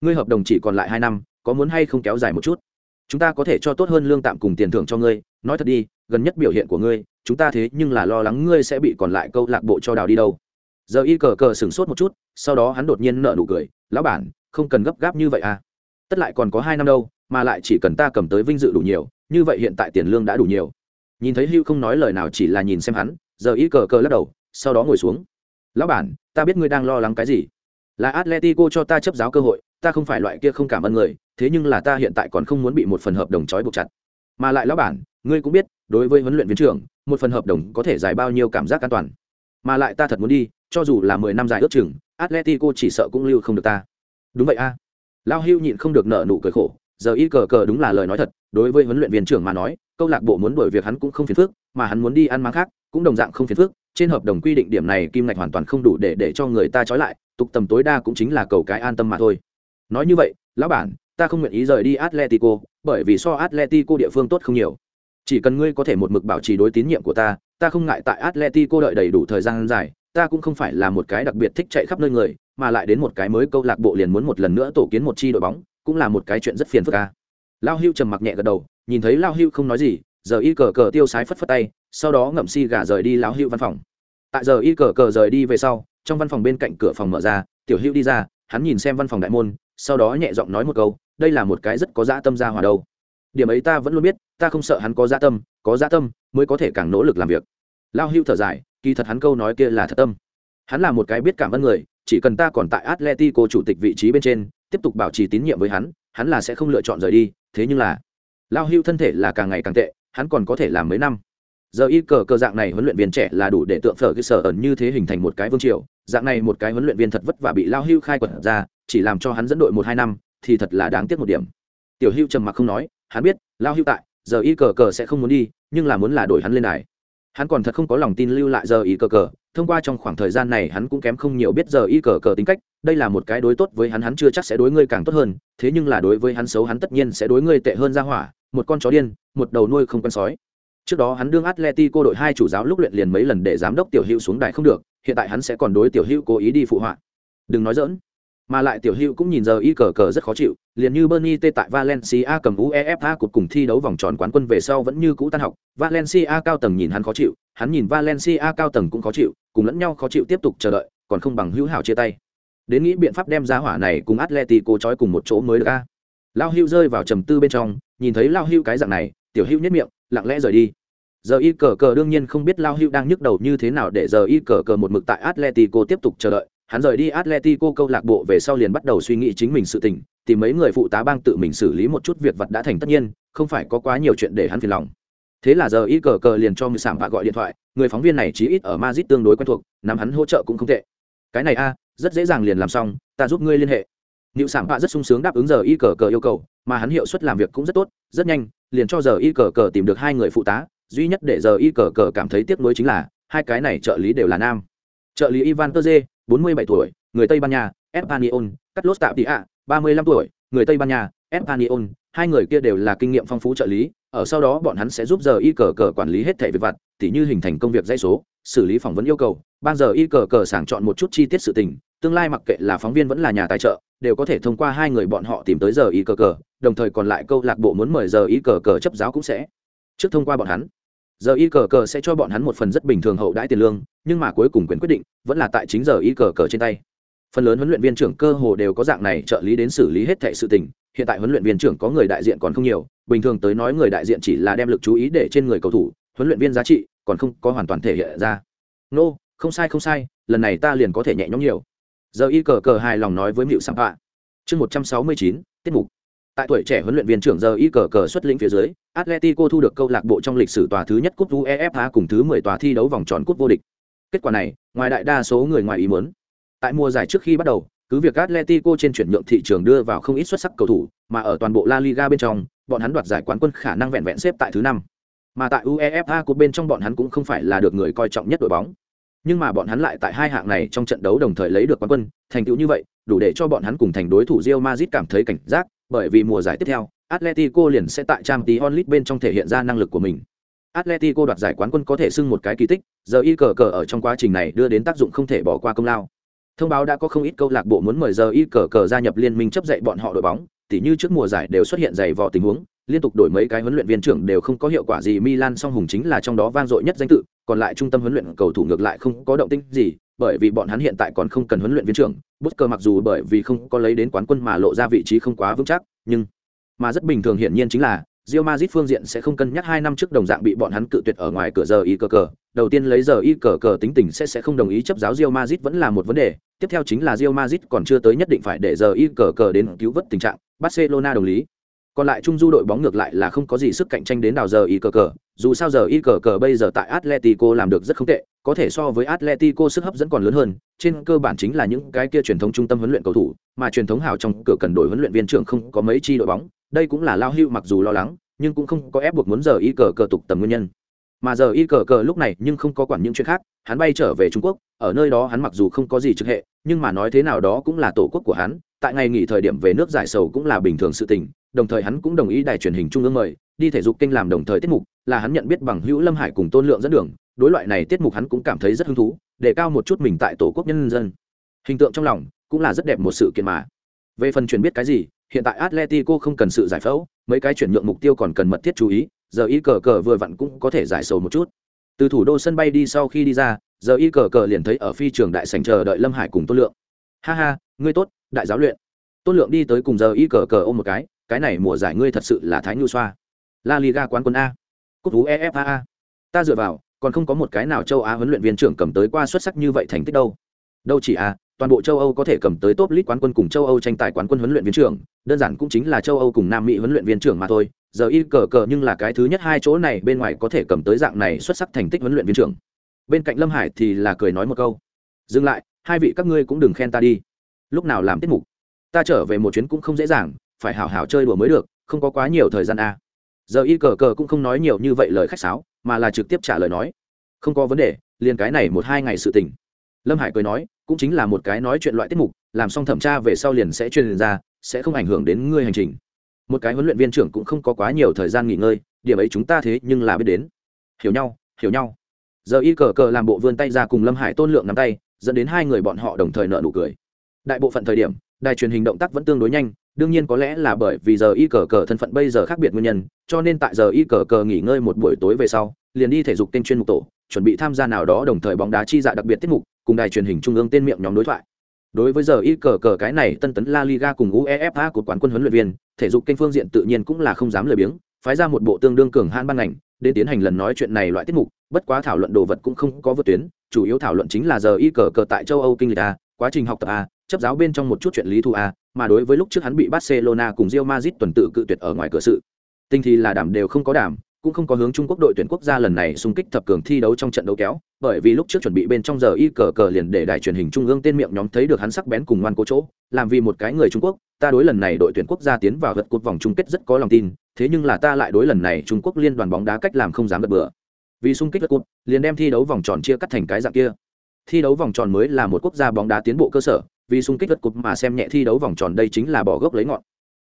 Ngươi hợp đồng chỉ còn lại hai năm, có muốn hay không kéo dài một chút? Chúng ta có thể cho tốt hơn lương tạm cùng tiền thưởng cho ngươi nói thật đi, gần nhất biểu hiện của ngươi, chúng ta thế nhưng là lo lắng ngươi sẽ bị còn lại câu lạc bộ cho đào đi đâu. Giờ y cờ cờ sửng sốt một chút, sau đó hắn đột nhiên nợ nụ cười, lão bản, không cần gấp gáp như vậy à. Tất lại còn có hai năm đâu, mà lại chỉ cần ta cầm tới vinh dự đủ nhiều, như vậy hiện tại tiền lương đã đủ nhiều. Nhìn thấy hưu không nói lời nào chỉ là nhìn xem hắn, giờ y cờ cờ lắc đầu, sau đó ngồi xuống. Lão bản, ta biết ngươi đang lo lắng cái gì. Là atletico cho ta chấp giáo cơ hội, ta không phải loại kia không cảm ơn người, thế nhưng là ta hiện tại còn không muốn bị một phần hợp đồng trói buộc chặt mà lại lão bản, ngươi cũng biết, đối với huấn luyện viên trưởng, một phần hợp đồng có thể dài bao nhiêu cảm giác an toàn. Mà lại ta thật muốn đi, cho dù là mười năm dài ước chừng, atletico chỉ sợ cũng lưu không được ta. Đúng vậy a. À. lao hưu nhịn không được nợ nụ cười khổ, giờ y cờ cờ đúng là lời nói thật, đối với huấn luyện viên trưởng mà nói, câu lạc bộ muốn đổi việc hắn cũng không phiền phức, mà hắn muốn đi ăn máng khác cũng đồng dạng không phiền phức, trên hợp đồng quy định điểm này kim ngạch hoàn toàn không đủ để để cho người ta trói lại, tục tầm tối đa cũng chính là cầu cái an tâm mà thôi. Nói như vậy, lão bản ta không nguyện ý rời đi atletico, bởi vì so atletico địa phương tốt không nhiều chỉ cần ngươi có thể một mực bảo trì đối tín nhiệm của ta ta không ngại tại atletico đợi đầy đủ thời gian dài, ta cũng không phải là một cái đặc biệt thích chạy khắp nơi người, mà lại đến một cái mới câu lạc bộ liền muốn một lần nữa tổ kiến một chi đội bóng, cũng là một cái chuyện rất phiền phức a. lao hưu trầm mặc nhẹ gật đầu, nhìn thấy lao hưu không nói gì, giờ y cờ cờ tiêu sái phất phất tay, sau đó ngậm si gà rời đi lão hưu văn phòng tại giờ y cờ cờ rời đi về sau, trong văn phòng bên cạnh cửa phòng mở ra, tiểu Hưu đi ra, hắn nhìn xem văn phòng đại môn sau đó nhẹ giọng nói một câu, đây là một cái rất có dã tâm ra hòa đâu. Điểm ấy ta vẫn luôn biết, ta không sợ hắn có dã tâm, có dã tâm mới có thể càng nỗ lực làm việc. Lao hưu thở dài, kỳ thật hắn câu nói kia là thật tâm. Hắn là một cái biết cảm ơn người, chỉ cần ta còn tại atletico chủ tịch vị trí bên trên, tiếp tục bảo trì tín nhiệm với hắn hắn là sẽ không lựa chọn rời đi, thế nhưng là lao hưu thân thể là càng ngày càng tệ, hắn còn có thể làm mấy năm. Giờ y cờ cờ dạng này huấn luyện viên trẻ là đủ để tượng phở cái sở ẩn như thế hình thành một cái vương triều, dạng này một cái huấn luyện viên thật vất vả bị lao hưu khai quật ra chỉ làm cho hắn dẫn đội một hai năm, thì thật là đáng tiếc một điểm. Tiểu hưu trầm mặc không nói, hắn biết, lao hưu tại, giờ y cờ cờ sẽ không muốn đi, nhưng là muốn là đổi hắn lên đài. Hắn còn thật không có lòng tin lưu lại giờ y cờ cờ, thông qua trong khoảng thời gian này hắn cũng kém không nhiều biết giờ y cờ cờ tính cách, đây là một cái đối tốt với hắn hắn chưa chắc sẽ đối ngươi càng tốt hơn, thế nhưng là đối với hắn xấu hắn tất nhiên sẽ đối ngươi tệ hơn ra hỏa, một con chó điên, một đầu nuôi không con sói. Trước đó hắn đương atletico đội hai chủ giáo lúc luyện liền mấy lần để giám đốc tiểu hữu xuống đài không được, hiện tại hắn sẽ còn đối tiểu hữu cố ý đi phụ họa. Đừng nói dỡn mà lại tiểu hữu cũng nhìn giờ y cờ cờ rất khó chịu, liền như bernie t tại valencia cầm uefa cột cùng thi đấu vòng tròn quán quân về sau vẫn như cũ tan học. Valencia cao tầng nhìn hắn khó chịu, hắn nhìn valencia cao tầng cũng khó chịu, cùng lẫn nhau khó chịu tiếp tục chờ đợi, còn không bằng hữu hảo chia tay. Đến nghĩ biện pháp đem ra hỏa này cùng atletico trói cùng một chỗ mới được ca lao hữu rơi vào trầm tư bên trong, nhìn thấy lao hữu cái dạng này, tiểu hữu nhất miệng, lặng lẽ rời đi. Giờ y cờ cờ đương nhiên không biết lao hữu đang nhức đầu như thế nào để giờ y cờ cờ một mực tại atletico tiếp tục chờ đợi hắn rời đi atletico câu lạc bộ về sau liền bắt đầu suy nghĩ chính mình sự tình tìm mấy người phụ tá bang tự mình xử lý một chút việc vật đã thành tất nhiên không phải có quá nhiều chuyện để hắn phiền lòng. Thế là giờ y cờ cờ liền cho người sảng vạ gọi điện thoại người phóng viên này chí ít ở mazit tương đối quen thuộc nắm hắn hỗ trợ cũng không tệ. Cái này a rất dễ dàng liền làm xong ta giúp ngươi liên hệ. Niệu Sảng Vạ rất sung sướng đáp ứng giờ y cờ cờ yêu cầu, mà hắn hiệu suất làm việc cũng rất tốt, rất nhanh, liền cho giờ y cờ cờ tìm được hai người phụ tá, duy nhất để giờ y cờ cờ cảm thấy tiếc nuối chính là hai cái này trợ lý đều là nam. Trợ lý Ivan Teze, 47 tuổi, người Tây Ban Nha, Espanyol, Carlos Tapia, 35 tuổi, người Tây Ban Nha, Espanyol, hai người kia đều là kinh nghiệm phong phú trợ lý, ở sau đó bọn hắn sẽ giúp giờ y cờ cờ quản lý hết thảy việc vặt, tỉ như hình thành công việc dãy số, xử lý phỏng vấn yêu cầu, ban giờ y cờ cờ sàng chọn một chút chi tiết sự tình, tương lai mặc kệ là phóng viên vẫn là nhà tài trợ, đều có thể thông qua hai người bọn họ tìm tới giờ y cờ cờ, đồng thời còn lại câu lạc bộ muốn mời giờ y cờ cờ chấp giáo cũng sẽ trước thông qua bọn hắn giờ y cờ cờ sẽ cho bọn hắn một phần rất bình thường hậu đãi tiền lương nhưng mà cuối cùng quyền quyết định vẫn là tại chính giờ y cờ cờ trên tay. Phần lớn huấn luyện viên trưởng cơ hồ đều có dạng này trợ lý đến xử lý hết thệ sự tình hiện tại huấn luyện viên trưởng có người đại diện còn không nhiều bình thường tới nói người đại diện chỉ là đem lực chú ý để trên người cầu thủ huấn luyện viên giá trị còn không có hoàn toàn thể hiện ra. Nô、no, không sai không sai lần này ta liền có thể nhẹ nhõm nhiều. Giờ y cờ cờ hài lòng nói với mịu sạm hạ chương một trăm sáu mươi chín tiết mục tại tuổi trẻ huấn luyện viên trưởng giờ y cờ cờ xuất lĩnh phía dưới, atletico thu được câu lạc bộ trong lịch sử tòa thứ nhất cúp uefa cùng thứ mười tòa thi đấu vòng tròn cúp vô địch. Kết quả này, ngoài đại đa số người ngoài ý muốn. Tại mùa giải trước khi bắt đầu, cứ việc atletico trên chuyển nhượng thị trường đưa vào không ít xuất sắc cầu thủ, mà ở toàn bộ la liga bên trong, bọn hắn đoạt giải quán quân khả năng vẹn vẹn xếp tại thứ năm. Mà tại uefa của bên trong bọn hắn cũng không phải là được người coi trọng nhất đội bóng nhưng mà bọn hắn lại tại hai hạng này trong trận đấu đồng thời lấy được quán quân thành tựu như vậy đủ để cho bọn hắn cùng thành đối thủ Real Madrid cảm thấy cảnh giác bởi vì mùa giải tiếp theo, Atletico liền sẽ tại Champions League bên trong thể hiện ra năng lực của mình. Atletico đoạt giải quán quân có thể xưng một cái kỳ tích, giờ y cờ cờ ở trong quá trình này đưa đến tác dụng không thể bỏ qua công lao. Thông báo đã có không ít câu lạc bộ muốn mời giờ y cờ cờ gia nhập liên minh chấp dạy bọn họ đội bóng, tỉ như trước mùa giải đều xuất hiện dày vò tình huống, liên tục đổi mấy cái huấn luyện viên trưởng đều không có hiệu quả gì, Milan song hùng chính là trong đó vang dội nhất danh tự, còn lại trung tâm huấn luyện cầu thủ ngược lại không có động tĩnh gì, bởi vì bọn hắn hiện tại còn không cần huấn luyện viên trưởng, Busker mặc dù bởi vì không có lấy đến quán quân mà lộ ra vị trí không quá vững chắc, nhưng mà rất bình thường hiển nhiên chính là Real Madrid phương diện sẽ không cân nhắc hai năm trước đồng dạng bị bọn hắn cự tuyệt ở ngoài cửa giờ y cờ cờ. Đầu tiên lấy giờ y cờ cờ tính tình sẽ sẽ không đồng ý chấp giáo Real Madrid vẫn là một vấn đề. Tiếp theo chính là Real Madrid còn chưa tới nhất định phải để giờ y cờ cờ đến cứu vớt tình trạng. Barcelona đồng lý. Còn lại trung du đội bóng ngược lại là không có gì sức cạnh tranh đến đào giờ y cờ cờ. Dù sao giờ y cờ cờ bây giờ tại Atletico làm được rất không tệ, có thể so với Atletico sức hấp dẫn còn lớn hơn, trên cơ bản chính là những cái kia truyền thống trung tâm huấn luyện cầu thủ, mà truyền thống hào trong cửa cần đổi huấn luyện viên trưởng không có mấy chi đội bóng, đây cũng là lao hưu mặc dù lo lắng, nhưng cũng không có ép buộc muốn giờ y cờ cờ tục tầm nguyên nhân. Mà giờ y cờ cờ lúc này nhưng không có quản những chuyện khác, hắn bay trở về Trung Quốc, ở nơi đó hắn mặc dù không có gì trực hệ, nhưng mà nói thế nào đó cũng là tổ quốc của hắn, tại ngày nghỉ thời điểm về nước giải sầu cũng là bình thường sự tình, đồng thời hắn cũng đồng ý đài truyền hình trung ương mời, đi thể dục kênh làm đồng thời tiết mục, là hắn nhận biết bằng hữu Lâm Hải cùng Tôn Lượng dẫn đường, đối loại này tiết mục hắn cũng cảm thấy rất hứng thú để cao một chút mình tại tổ quốc nhân dân. Hình tượng trong lòng cũng là rất đẹp một sự kiện mà. Về phần chuyển biết cái gì hiện tại atletico không cần sự giải phẫu mấy cái chuyển nhượng mục tiêu còn cần mật thiết chú ý giờ y cờ cờ vừa vặn cũng có thể giải sầu một chút. Từ thủ đô sân bay đi sau khi đi ra giờ y cờ cờ liền thấy ở phi trường đại sành chờ đợi lâm hải cùng tôn lượng. Ha ha ngươi tốt đại giáo luyện. Tôn lượng đi tới cùng giờ y cờ cờ ôm một cái cái này mùa giải ngươi thật sự là thái nhu xoa. La liga quán quân a. Cúp tú efa ta dựa vào, còn không có một cái nào châu á huấn luyện viên trưởng cầm tới qua xuất sắc như vậy thành tích đâu. Đâu chỉ a, toàn bộ châu âu có thể cầm tới top lit quán quân cùng châu âu tranh tài quán quân huấn luyện viên trưởng, đơn giản cũng chính là châu âu cùng nam mỹ huấn luyện viên trưởng mà thôi. Giờ y cờ cờ nhưng là cái thứ nhất hai chỗ này bên ngoài có thể cầm tới dạng này xuất sắc thành tích huấn luyện viên trưởng. Bên cạnh lâm hải thì là cười nói một câu. Dừng lại, hai vị các ngươi cũng đừng khen ta đi. Lúc nào làm tiết mục, ta trở về một chuyến cũng không dễ dàng phải hảo hảo chơi đùa mới được, không có quá nhiều thời gian a à. giờ y cờ cờ cũng không nói nhiều như vậy lời khách sáo, mà là trực tiếp trả lời nói. Không có vấn đề, liền cái này một hai ngày sự tình. Lâm hải cười nói, cũng chính là một cái nói chuyện loại tiết mục, làm xong thẩm tra về sau liền sẽ truyền ra, sẽ không ảnh hưởng đến ngươi hành trình. Một cái huấn luyện viên trưởng cũng không có quá nhiều thời gian nghỉ ngơi, điểm ấy chúng ta thế nhưng là biết đến. Hiểu nhau hiểu nhau. Giờ y cờ cờ làm bộ vươn tay ra cùng lâm hải tôn lượng nắm tay, dẫn đến hai người bọn họ đồng thời nợ nụ cười. Đại bộ phận thời điểm, đài truyền hình động tác vẫn tương đối nhanh đương nhiên có lẽ là bởi vì giờ y cờ cờ thân phận bây giờ khác biệt nguyên nhân, cho nên tại giờ y cờ cờ nghỉ ngơi một buổi tối về sau, liền đi thể dục tên chuyên mục tổ, chuẩn bị tham gia nào đó đồng thời bóng đá chi dạ đặc biệt tiết mục, cùng đài truyền hình trung ương tên miệng nhóm đối thoại. Đối với giờ y cờ cờ cái này tân tấn la liga cùng uefa của quán quân huấn luyện viên, thể dục kênh phương diện tự nhiên cũng là không dám lười biếng, phái ra một bộ tương đương cường han ban ngành, đến tiến hành lần nói chuyện này loại tiết mục, bất quá thảo luận đồ vật cũng không có vượt tuyến, chủ yếu thảo luận chính là giờ y cờ cờ tại châu âu kinh lịch a quá trình học tập a chấp giáo bên trong một chút chuyện lý thu a mà đối với lúc trước hắn bị barcelona cùng rio mazit tuần tự cự tuyệt ở ngoài cửa sự tinh thì là đảm đều không có đảm cũng không có hướng Trung Quốc đội tuyển quốc gia lần này xung kích thập cường thi đấu trong trận đấu kéo, bởi vì lúc trước chuẩn bị bên trong giờ y cờ cờ liền để đài truyền hình trung ương tên miệng nhóm thấy được hắn sắc bén cùng ngoan cố chỗ, làm vì một cái người Trung Quốc, ta đối lần này đội tuyển quốc gia tiến vào vượt cột vòng chung kết rất có lòng tin, thế nhưng là ta lại đối lần này Trung Quốc liên đoàn bóng đá cách làm không dám gật bừa. Vì xung kích vượt cột, liền đem thi đấu vòng tròn chia cắt thành cái dạng kia. Thi đấu vòng tròn mới là một quốc gia bóng đá tiến bộ cơ sở, vì xung kích gật cột mà xem nhẹ thi đấu vòng tròn đây chính là bỏ gốc lấy ngọn.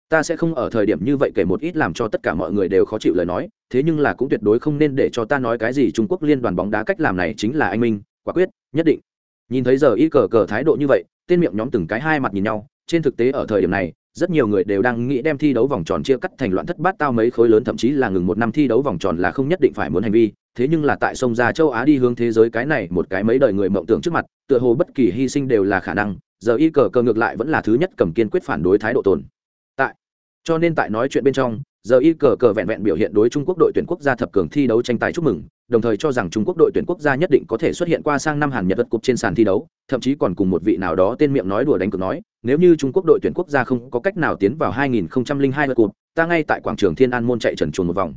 Ta sẽ không ở thời điểm như vậy kể một ít làm cho tất cả mọi người đều khó chịu lời nói thế nhưng là cũng tuyệt đối không nên để cho ta nói cái gì trung quốc liên đoàn bóng đá cách làm này chính là anh minh quả quyết nhất định. Nhìn thấy giờ y cờ cờ thái độ như vậy tên miệng nhóm từng cái hai mặt nhìn nhau trên thực tế ở thời điểm này rất nhiều người đều đang nghĩ đem thi đấu vòng tròn chia cắt thành loạn thất bát tao mấy khối lớn, thậm chí là ngừng một năm thi đấu vòng tròn là không nhất định phải muốn hành vi. Thế nhưng là tại sông ra châu á đi hướng thế giới cái này một cái mấy đời người mộng tưởng trước mặt, tựa hồ bất kỳ hy sinh đều là khả năng. Giờ y cờ cờ ngược lại vẫn là thứ nhất cầm kiên quyết phản đối thái độ tồn cho nên tại nói chuyện bên trong, giờ y cờ cờ vẹn vẹn biểu hiện đối trung quốc đội tuyển quốc gia thập cường thi đấu tranh tài chúc mừng, đồng thời cho rằng trung quốc đội tuyển quốc gia nhất định có thể xuất hiện qua sang năm hàn nhật vật cục trên sàn thi đấu, thậm chí còn cùng một vị nào đó tên miệng nói đùa đánh cược nói, nếu như trung quốc đội tuyển quốc gia không có cách nào tiến vào 2002 vật cục, ta ngay tại quảng trường thiên an môn chạy trần chuồn một vòng.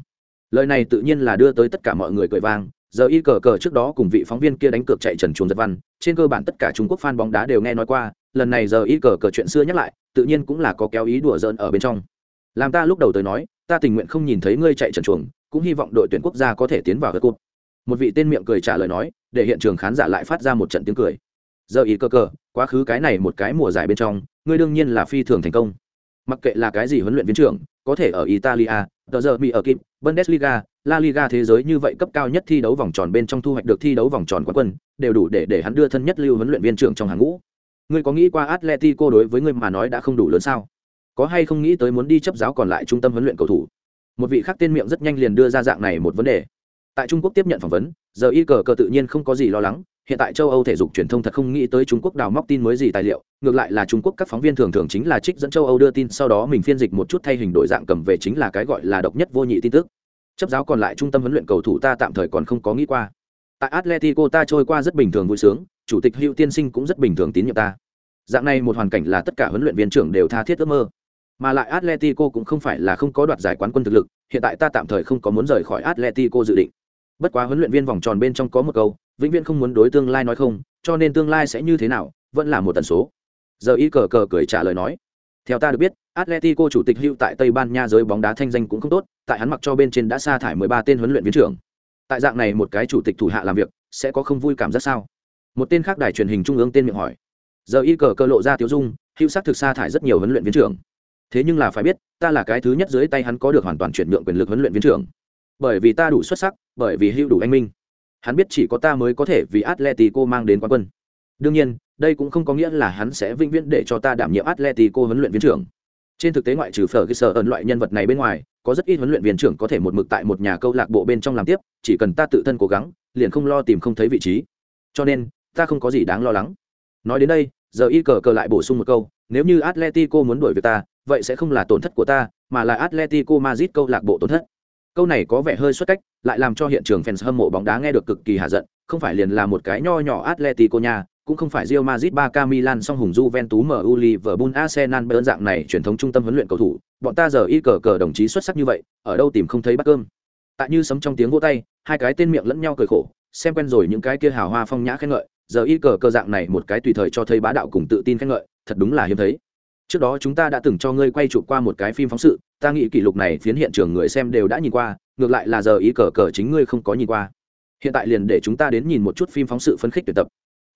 Lời này tự nhiên là đưa tới tất cả mọi người cười vang, giờ y cờ cờ trước đó cùng vị phóng viên kia đánh cược chạy trần chuồn giật văn, trên cơ bản tất cả trung quốc fan bóng đá đều nghe nói qua, lần này giờ y cờ cờ chuyện xưa nhắc lại, tự nhiên cũng là có kéo ý đùa giỡn ở bên trong làm ta lúc đầu tới nói ta tình nguyện không nhìn thấy ngươi chạy trần chuồng cũng hy vọng đội tuyển quốc gia có thể tiến vào gật cụt một vị tên miệng cười trả lời nói để hiện trường khán giả lại phát ra một trận tiếng cười. Giờ ý cơ cơ, quá khứ cái này một cái mùa giải bên trong ngươi đương nhiên là phi thường thành công. Mặc kệ là cái gì huấn luyện viên trưởng có thể ở italia tờ giờ bị ở Kim, bundesliga la liga thế giới như vậy cấp cao nhất thi đấu vòng tròn bên trong thu hoạch được thi đấu vòng tròn quán quân đều đủ để để hắn đưa thân nhất lưu huấn luyện viên trưởng trong hàng ngũ. Ngươi có nghĩ qua atletico đối với ngươi mà nói đã không đủ lớn sao? Có hay không nghĩ tới muốn đi chấp giáo còn lại trung tâm huấn luyện cầu thủ? Một vị khác tên miệng rất nhanh liền đưa ra dạng này một vấn đề. Tại trung quốc tiếp nhận phỏng vấn, giờ y cờ cờ tự nhiên không có gì lo lắng. Hiện tại châu âu thể dục truyền thông thật không nghĩ tới trung quốc đào móc tin mới gì tài liệu. Ngược lại là trung quốc các phóng viên thường thường chính là trích dẫn châu âu đưa tin, sau đó mình phiên dịch một chút thay hình đổi dạng cầm về chính là cái gọi là độc nhất vô nhị tin tức. Chấp giáo còn lại trung tâm huấn luyện cầu thủ ta tạm thời còn không có nghĩ qua. Tại atletico ta trôi qua rất bình thường vui sướng, chủ tịch hữu tiên sinh cũng rất bình thường tín nhiệm ta. Dạng này một hoàn cảnh là tất cả huấn luyện viên trưởng đều tha thiết ước mơ mà lại Atletico cũng không phải là không có đoạt giải quán quân thực lực, hiện tại ta tạm thời không có muốn rời khỏi Atletico dự định. Bất quá huấn luyện viên vòng tròn bên trong có một câu, vĩnh viễn không muốn đối tương lai nói không, cho nên tương lai sẽ như thế nào, vẫn là một tần số. Giờ y cờ cờ cười trả lời nói. Theo ta được biết, Atletico chủ tịch hữu tại Tây Ban Nha giới bóng đá thanh danh cũng không tốt, tại hắn mặc cho bên trên đã sa thải 13 tên huấn luyện viên trưởng. Tại dạng này một cái chủ tịch thủ hạ làm việc, sẽ có không vui cảm giác sao? Một tên khác đài truyền hình trung ương tên miệng hỏi. Giờ y cờ cờ lộ ra tiểu dung, hữu sắc thực sa thải rất nhiều huấn luyện viên trưởng thế nhưng là phải biết, ta là cái thứ nhất dưới tay hắn có được hoàn toàn chuyển nhượng quyền lực huấn luyện viên trưởng. Bởi vì ta đủ xuất sắc, bởi vì hữu đủ anh minh. Hắn biết chỉ có ta mới có thể vì atletico mang đến quán quân. Đương nhiên, đây cũng không có nghĩa là hắn sẽ vĩnh viễn để cho ta đảm nhiệm atletico huấn luyện viên trưởng. Trên thực tế ngoại trừ phở cái sở ẩn loại nhân vật này bên ngoài, có rất ít huấn luyện viên trưởng có thể một mực tại một nhà câu lạc bộ bên trong làm tiếp, chỉ cần ta tự thân cố gắng, liền không lo tìm không thấy vị trí. Cho nên, ta không có gì đáng lo lắng. Nói đến đây, giờ y cờ cờ lại bổ sung một câu nếu như atletico muốn đuổi việc ta vậy sẽ không là tổn thất của ta, mà là Atletico Madrid câu lạc bộ tổn thất. Câu này có vẻ hơi xuất cách, lại làm cho hiện trường fans hâm mộ bóng đá nghe được cực kỳ hạ giận, không phải liền là một cái nho nhỏ Atletico nha, cũng không phải Real Madrid, Barca, Milan, song hùng Juventus, MU, Liverpool, Arsenal bơn dạng này truyền thống trung tâm huấn luyện cầu thủ, bọn ta giờ y cờ cờ đồng chí xuất sắc như vậy, ở đâu tìm không thấy bát cơm. Tại như sấm trong tiếng vỗ tay, hai cái tên miệng lẫn nhau cười khổ, xem quen rồi những cái kia hào hoa phong nhã khen ngợi, giờ y cờ cờ dạng này một cái tùy thời cho thấy bá đạo cùng tự tin khen ngợi, thật đúng là hiếm thấy. Trước đó chúng ta đã từng cho ngươi quay chụp qua một cái phim phóng sự, ta nghĩ kỷ lục này phiến hiện trường người xem đều đã nhìn qua, ngược lại là giờ y cờ cờ chính ngươi không có nhìn qua. Hiện tại liền để chúng ta đến nhìn một chút phim phóng sự phân khích tuyển tập.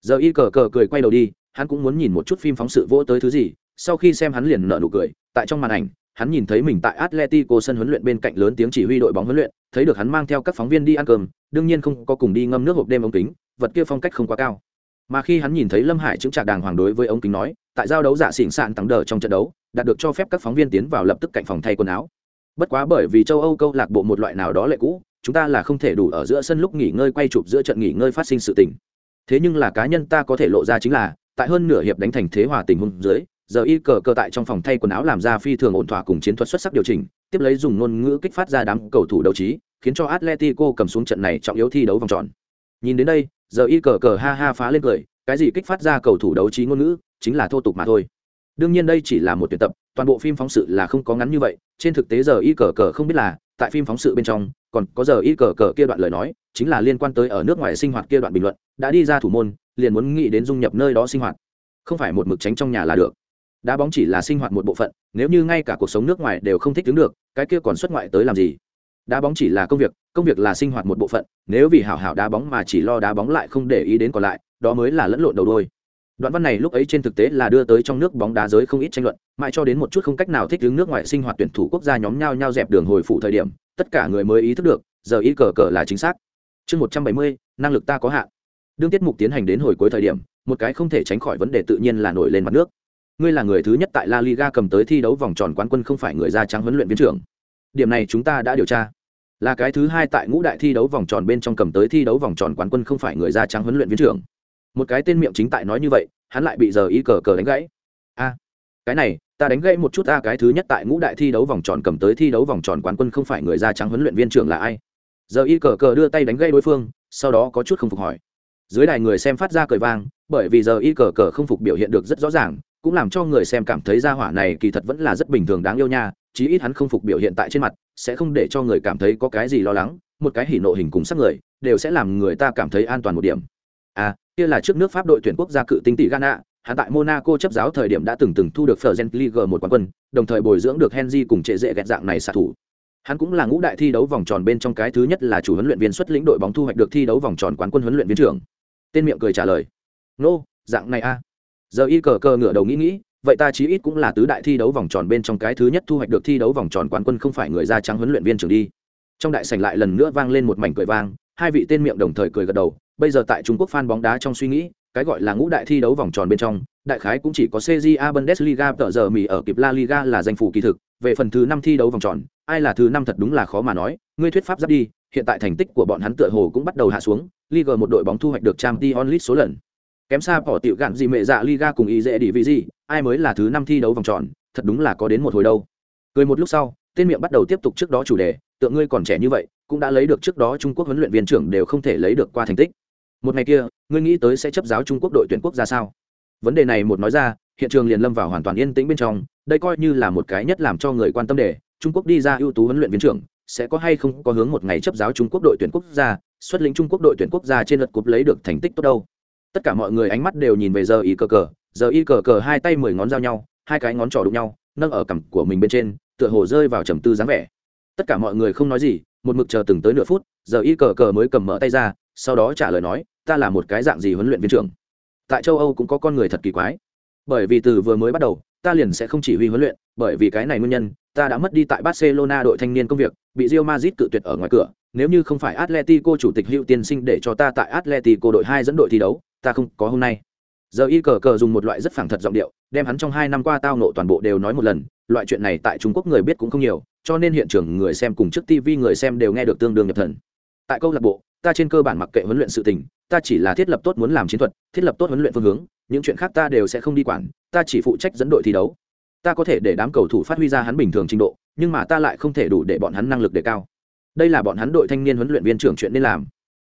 Giờ y cờ cờ cười quay đầu đi hắn cũng muốn nhìn một chút phim phóng sự vỗ tới thứ gì sau khi xem hắn liền nở nụ cười tại trong màn ảnh hắn nhìn thấy mình tại atletico sân huấn luyện bên cạnh lớn tiếng chỉ huy đội bóng huấn luyện thấy được hắn mang theo các phóng viên đi ăn cơm đương nhiên không có cùng đi ngâm nước hộp đêm ống kính vật kia phong cách không quá cao. Mà khi hắn nhìn thấy lâm hải chứng trạc đàng hoàng đối với ống kính nói tại giao đấu giả xỉn sạn tăng đờ trong trận đấu, đạt được cho phép các phóng viên tiến vào lập tức cạnh phòng thay quần áo. Bất quá bởi vì châu âu câu lạc bộ một loại nào đó lệ cũ, chúng ta là không thể đủ ở giữa sân lúc nghỉ ngơi quay chụp giữa trận nghỉ ngơi phát sinh sự tình. Thế nhưng là cá nhân ta có thể lộ ra chính là, tại hơn nửa hiệp đánh thành thế hòa tình huống dưới, giờ y cờ cờ tại trong phòng thay quần áo làm ra phi thường ổn thỏa cùng chiến thuật xuất sắc điều chỉnh, tiếp lấy dùng ngôn ngữ kích phát ra đám cầu thủ đấu trí, khiến cho atletico cầm xuống trận này trọng yếu thi đấu vòng tròn. Nhìn đến đây, giờ y cờ cờ ha ha phá lên cười cái gì kích phát ra cầu thủ đấu trí ngôn ngữ, chính là thô tục mà thôi. Đương nhiên đây chỉ là một tuyển tập, toàn bộ phim phóng sự là không có ngắn như vậy, trên thực tế giờ y cờ cờ không biết là, tại phim phóng sự bên trong, còn có giờ y cờ cờ kia đoạn lời nói, chính là liên quan tới ở nước ngoài sinh hoạt kia đoạn bình luận, đã đi ra thủ môn, liền muốn nghĩ đến dung nhập nơi đó sinh hoạt. Không phải một mực tránh trong nhà là được. Đá bóng chỉ là sinh hoạt một bộ phận, nếu như ngay cả cuộc sống nước ngoài đều không thích đứng được, cái kia còn xuất ngoại tới làm gì? Đá bóng chỉ là công việc công việc là sinh hoạt một bộ phận, nếu vì hảo hảo đá bóng mà chỉ lo đá bóng lại không để ý đến còn lại đó mới là lẫn lộn đầu đôi. Đoạn văn này lúc ấy trên thực tế là đưa tới trong nước bóng đá giới không ít tranh luận, mãi cho đến một chút không cách nào thích ứng nước ngoài sinh hoạt tuyển thủ quốc gia nhóm nhau nhau dẹp đường hồi phụ thời điểm, tất cả người mới ý thức được, giờ ý cờ cờ là chính xác. Chương một trăm bảy mươi, năng lực ta có hạn. Đương tiết mục tiến hành đến hồi cuối thời điểm, một cái không thể tránh khỏi vấn đề tự nhiên là nổi lên mặt nước. Ngươi là người thứ nhất tại la liga cầm tới thi đấu vòng tròn quán quân không phải người da trắng huấn luyện viên trưởng. Điểm này chúng ta đã điều tra. Là cái thứ hai tại ngũ đại thi đấu vòng tròn bên trong cầm tới thi đấu vòng tròn quán quân không phải người da trắng huấn luyện viên trưởng một cái tên miệng chính tại nói như vậy, hắn lại bị giờ Y cờ cờ đánh gãy. A, cái này, ta đánh gãy một chút ta, cái thứ nhất tại ngũ đại thi đấu vòng tròn cầm tới thi đấu vòng tròn quán quân không phải người da trắng huấn luyện viên trưởng là ai? Giờ y cờ cờ đưa tay đánh gãy đối phương, sau đó có chút không phục hỏi. Dưới đài người xem phát ra cười vang, bởi vì giờ y cờ cờ không phục biểu hiện được rất rõ ràng, cũng làm cho người xem cảm thấy ra hỏa này kỳ thật vẫn là rất bình thường đáng yêu nha, chí ít hắn không phục biểu hiện tại trên mặt, sẽ không để cho người cảm thấy có cái gì lo lắng, một cái hỉ nộ hình cùng sắc người, đều sẽ làm người ta cảm thấy an toàn một điểm. À kia là trước nước pháp đội tuyển quốc gia cự tinh tỷ ghana hắn tại monaco chấp giáo thời điểm đã từng từng thu được Fergen League một quán quân đồng thời bồi dưỡng được henry cùng trệ dễ ghẹt dạng này xạ thủ. Hắn cũng là ngũ đại thi đấu vòng tròn bên trong cái thứ nhất là chủ huấn luyện viên xuất lĩnh đội bóng thu hoạch được thi đấu vòng tròn quán quân huấn luyện viên trưởng. Tên miệng cười trả lời. Nô、no, dạng này a. Giờ y cờ cờ ngửa đầu nghĩ nghĩ vậy ta chí ít cũng là tứ đại thi đấu vòng tròn bên trong cái thứ nhất thu hoạch được thi đấu vòng tròn quán quân không phải người da trắng huấn luyện viên trưởng đi. Trong đại sảnh lại lần nữa vang lên một mảnh cười vang hai vị tên miệng đồng thời cười gật đầu bây giờ tại trung quốc fan bóng đá trong suy nghĩ, cái gọi là ngũ đại thi đấu vòng tròn bên trong, đại khái cũng chỉ có CJA Bundesliga tở giờ mì ở kịp La Liga là danh phủ kỳ thực, về phần thứ năm thi đấu vòng tròn, ai là thứ năm thật đúng là khó mà nói, ngươi thuyết pháp giáp đi, hiện tại thành tích của bọn hắn tựa hồ cũng bắt đầu hạ xuống, Liga một đội bóng thu hoạch được Champions League số lần. Kém xa bỏ tiểu gạn gì mẹ dạ Liga cùng ý dễ đi vì gì, ai mới là thứ năm thi đấu vòng tròn, thật đúng là có đến một hồi đâu. Cười một lúc sau, tên miệng bắt đầu tiếp tục trước đó chủ đề, tượng ngươi còn trẻ như vậy, cũng đã lấy được trước đó trung quốc huấn luyện viên trưởng đều không thể lấy được qua thành tích một ngày kia, ngươi nghĩ tới sẽ chấp giáo trung quốc đội tuyển quốc ra sao? Vấn đề này một nói ra, hiện trường liền lâm vào hoàn toàn yên tĩnh bên trong, đây coi như là một cái nhất làm cho người quan tâm để trung quốc đi ra ưu tú huấn luyện viên trưởng, sẽ có hay không có hướng một ngày chấp giáo trung quốc đội tuyển quốc gia, xuất lĩnh trung quốc đội tuyển quốc gia trên lượt cúp lấy được thành tích tốt đâu? Tất cả mọi người ánh mắt đều nhìn về giờ y cờ cờ, giờ y cờ cờ hai tay mười ngón giao nhau, hai cái ngón trỏ đụng nhau, nâng ở cằm của mình bên trên, tựa hồ rơi vào trầm tư dáng vẻ. Tất cả mọi người không nói gì, một mực chờ từng tới nửa phút, giờ y cờ cờ mới cầm mở tay ra sau đó trả lời nói, ta là một cái dạng gì huấn luyện viên trưởng? Tại châu âu cũng có con người thật kỳ quái. Bởi vì từ vừa mới bắt đầu, ta liền sẽ không chỉ huy huấn luyện, bởi vì cái này nguyên nhân, ta đã mất đi tại barcelona đội thanh niên công việc, bị rio mazit cự tuyệt ở ngoài cửa. Nếu như không phải atletico chủ tịch hữu tiên sinh để cho ta tại atletico đội hai dẫn đội thi đấu, ta không có hôm nay. Giờ y cờ cờ dùng một loại rất phẳng thật giọng điệu, đem hắn trong hai năm qua tao nộ toàn bộ đều nói một lần, loại chuyện này tại trung quốc người biết cũng không nhiều, cho nên hiện trường người xem cùng trước tv người xem đều nghe được tương đương nhập thần. Tại câu lạc bộ ta trên cơ bản mặc kệ huấn luyện sự tình, ta chỉ là thiết lập tốt muốn làm chiến thuật, thiết lập tốt huấn luyện phương hướng, những chuyện khác ta đều sẽ không đi quản, ta chỉ phụ trách dẫn đội thi đấu. Ta có thể để đám cầu thủ phát huy ra hắn bình thường trình độ, nhưng mà ta lại không thể đủ để bọn hắn năng lực đề cao. Đây là bọn hắn đội thanh niên huấn luyện viên trưởng chuyện nên làm.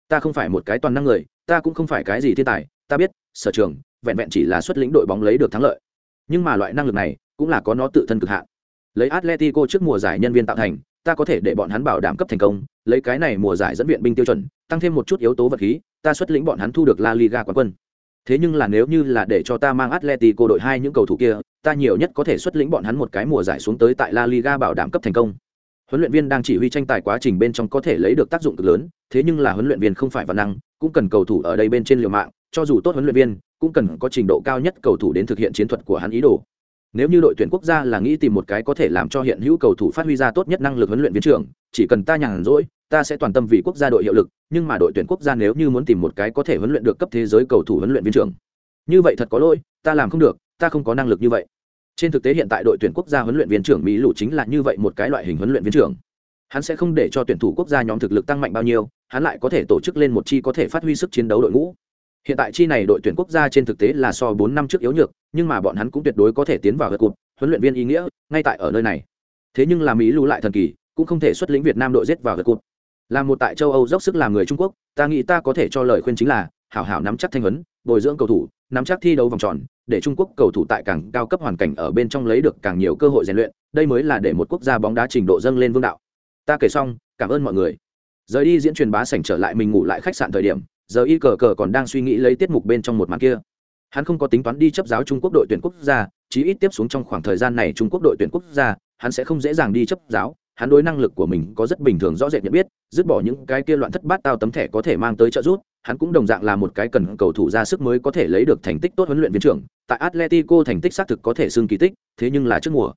Ta không phải một cái toàn năng người, ta cũng không phải cái gì thiên tài, ta biết, sở trường, vẹn vẹn chỉ là xuất lĩnh đội bóng lấy được thắng lợi. Nhưng mà loại năng lực này cũng là có nó tự thân cực hạn. Lấy atletico trước mùa giải nhân viên tạo thành ta có thể để bọn hắn bảo đảm cấp thành công, lấy cái này mùa giải dẫn viện binh tiêu chuẩn, tăng thêm một chút yếu tố vật khí, ta xuất lĩnh bọn hắn thu được la liga quán quân. Thế nhưng là nếu như là để cho ta mang atletico đội hai những cầu thủ kia, ta nhiều nhất có thể xuất lĩnh bọn hắn một cái mùa giải xuống tới tại la liga bảo đảm cấp thành công. Huấn luyện viên đang chỉ huy tranh tài quá trình bên trong có thể lấy được tác dụng cực lớn, thế nhưng là huấn luyện viên không phải văn năng, cũng cần cầu thủ ở đây bên trên liều mạng, cho dù tốt huấn luyện viên, cũng cần có trình độ cao nhất cầu thủ đến thực hiện chiến thuật của hắn ý đồ nếu như đội tuyển quốc gia là nghĩ tìm một cái có thể làm cho hiện hữu cầu thủ phát huy ra tốt nhất năng lực huấn luyện viên trưởng, chỉ cần ta nhàn rỗi, ta sẽ toàn tâm vì quốc gia đội hiệu lực, nhưng mà đội tuyển quốc gia nếu như muốn tìm một cái có thể huấn luyện được cấp thế giới cầu thủ huấn luyện viên trưởng. Như vậy thật có lỗi, ta làm không được, ta không có năng lực như vậy. Trên thực tế hiện tại đội tuyển quốc gia huấn luyện viên trưởng mỹ lụ chính là như vậy một cái loại hình huấn luyện viên trưởng. Hắn sẽ không để cho tuyển thủ quốc gia nhóm thực lực tăng mạnh bao nhiêu, hắn lại có thể tổ chức lên một chi có thể phát huy sức chiến đấu đội ngũ hiện tại chi này đội tuyển quốc gia trên thực tế là so bốn năm trước yếu nhược, nhưng mà bọn hắn cũng tuyệt đối có thể tiến vào gật cụt huấn luyện viên ý nghĩa, ngay tại ở nơi này. Thế nhưng là mỹ lù lại thần kỳ, cũng không thể xuất lĩnh việt nam đội giết vào gật cụt là một tại châu âu dốc sức làm người trung quốc, ta nghĩ ta có thể cho lời khuyên chính là, hảo hảo nắm chắc thanh huấn, bồi dưỡng cầu thủ, nắm chắc thi đấu vòng tròn, để trung quốc cầu thủ tại càng cao cấp hoàn cảnh ở bên trong lấy được càng nhiều cơ hội rèn luyện, đây mới là để một quốc gia bóng đá trình độ dâng lên vương đạo. Ta kể xong, cảm ơn mọi người. Rời đi diễn truyền bá sảnh trở lại mình ngủ lại khách sạn thời điểm giờ y cờ cờ còn đang suy nghĩ lấy tiết mục bên trong một màn kia. Hắn không có tính toán đi chấp giáo trung quốc đội tuyển quốc gia, chí ít tiếp xuống trong khoảng thời gian này trung quốc đội tuyển quốc gia, hắn sẽ không dễ dàng đi chấp giáo. Hắn đối năng lực của mình có rất bình thường rõ rệt nhận biết, dứt bỏ những cái kia loạn thất bát tao tấm thẻ có thể mang tới trợ giúp, hắn cũng đồng dạng là một cái cần cầu thủ ra sức mới có thể lấy được thành tích tốt huấn luyện viên trưởng. Tại atletico thành tích xác thực có thể xưng kỳ tích, thế nhưng là trước mùa.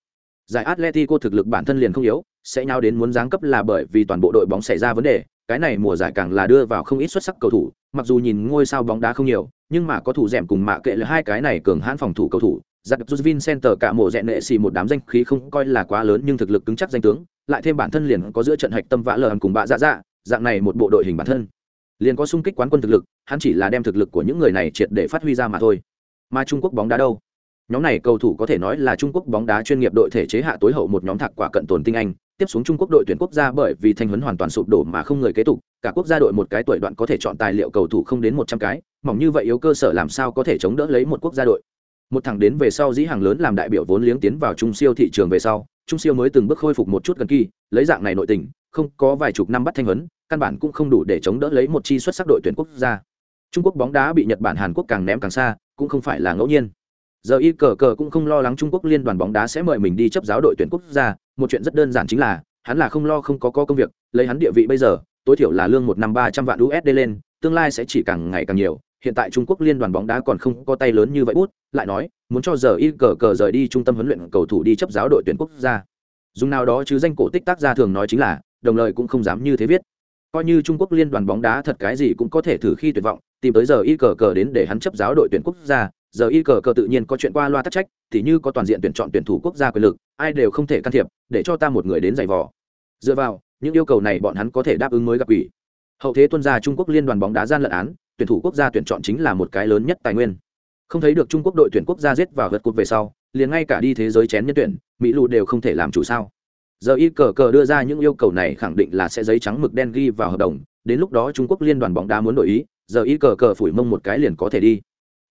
Giải atletico thực lực bản thân liền không yếu, sẽ nhau đến muốn giáng cấp là bởi vì toàn bộ đội bóng xảy ra vấn đề cái này mùa giải càng là đưa vào không ít xuất sắc cầu thủ, mặc dù nhìn ngôi sao bóng đá không nhiều, nhưng mà có thủ rèm cùng mạ kệ là hai cái này cường hãn phòng thủ cầu thủ. Giặc Juvin Center cả mùa rèn nệ xì một đám danh khí không coi là quá lớn nhưng thực lực cứng chắc danh tướng, lại thêm bản thân liền có giữa trận hạch tâm vã lờ cùng bạ dạ dạ dạng này một bộ đội hình bản thân. Liền có sung kích quán quân thực lực, hắn chỉ là đem thực lực của những người này triệt để phát huy ra mà thôi. Mà trung quốc bóng đá đâu? Nhóm này cầu thủ có thể nói là trung quốc bóng đá chuyên nghiệp đội thể chế hạ tối hậu một nhóm thạc quả cận tồn tinh anh tiếp xuống trung quốc đội tuyển quốc gia bởi vì thanh huấn hoàn toàn sụp đổ mà không người kế tục, cả quốc gia đội một cái tuổi đoạn có thể chọn tài liệu cầu thủ không đến một trăm cái, mỏng như vậy yếu cơ sở làm sao có thể chống đỡ lấy một quốc gia đội. Một thằng đến về sau dĩ hàng lớn làm đại biểu vốn liếng tiến vào trung siêu thị trường về sau, trung siêu mới từng bước khôi phục một chút gần kỳ, lấy dạng này nội tình, không có vài chục năm bắt thanh huấn, căn bản cũng không đủ để chống đỡ lấy một chi xuất sắc đội tuyển quốc gia. Trung quốc bóng đá bị nhật bản, hàn quốc càng ném càng xa, cũng không phải là ngẫu nhiên giờ y cờ cờ cũng không lo lắng trung quốc liên đoàn bóng đá sẽ mời mình đi chấp giáo đội tuyển quốc gia. Một chuyện rất đơn giản chính là hắn là không lo không có, có công việc lấy hắn địa vị bây giờ tối thiểu là lương một năm ba trăm vạn usd lên tương lai sẽ chỉ càng ngày càng nhiều. Hiện tại trung quốc liên đoàn bóng đá còn không có tay lớn như vậy bút lại nói muốn cho giờ y cờ cờ rời đi trung tâm huấn luyện cầu thủ đi chấp giáo đội tuyển quốc gia. Dùng nào đó chứ danh cổ tích tác gia thường nói chính là đồng lời cũng không dám như thế viết. Coi như trung quốc liên đoàn bóng đá thật cái gì cũng có thể thử khi tuyệt vọng tìm tới giờ y cờ cờ đến để hắn chấp giáo đội tuyển quốc gia giờ y cờ cờ tự nhiên có chuyện qua loa tắc trách thì như có toàn diện tuyển chọn tuyển thủ quốc gia quyền lực, ai đều không thể can thiệp, để cho ta một người đến giày vò. Dựa vào, những yêu cầu này bọn hắn có thể đáp ứng mới gặp ủy. Hậu thế tuân gia trung quốc liên đoàn bóng đá gian lận án, tuyển thủ quốc gia tuyển chọn chính là một cái lớn nhất tài nguyên. Không thấy được trung quốc đội tuyển quốc gia giết vào vượt cột về sau, liền ngay cả đi thế giới chén nhân tuyển, mỹ lụ đều không thể làm chủ sao. Giờ y cờ cờ đưa ra những yêu cầu này khẳng định là sẽ giấy trắng mực đen ghi vào hợp đồng, đến lúc đó trung quốc liên đoàn bóng đá muốn đổi ý, giờ y cờ cờ phủi mông một cái liền có thể đi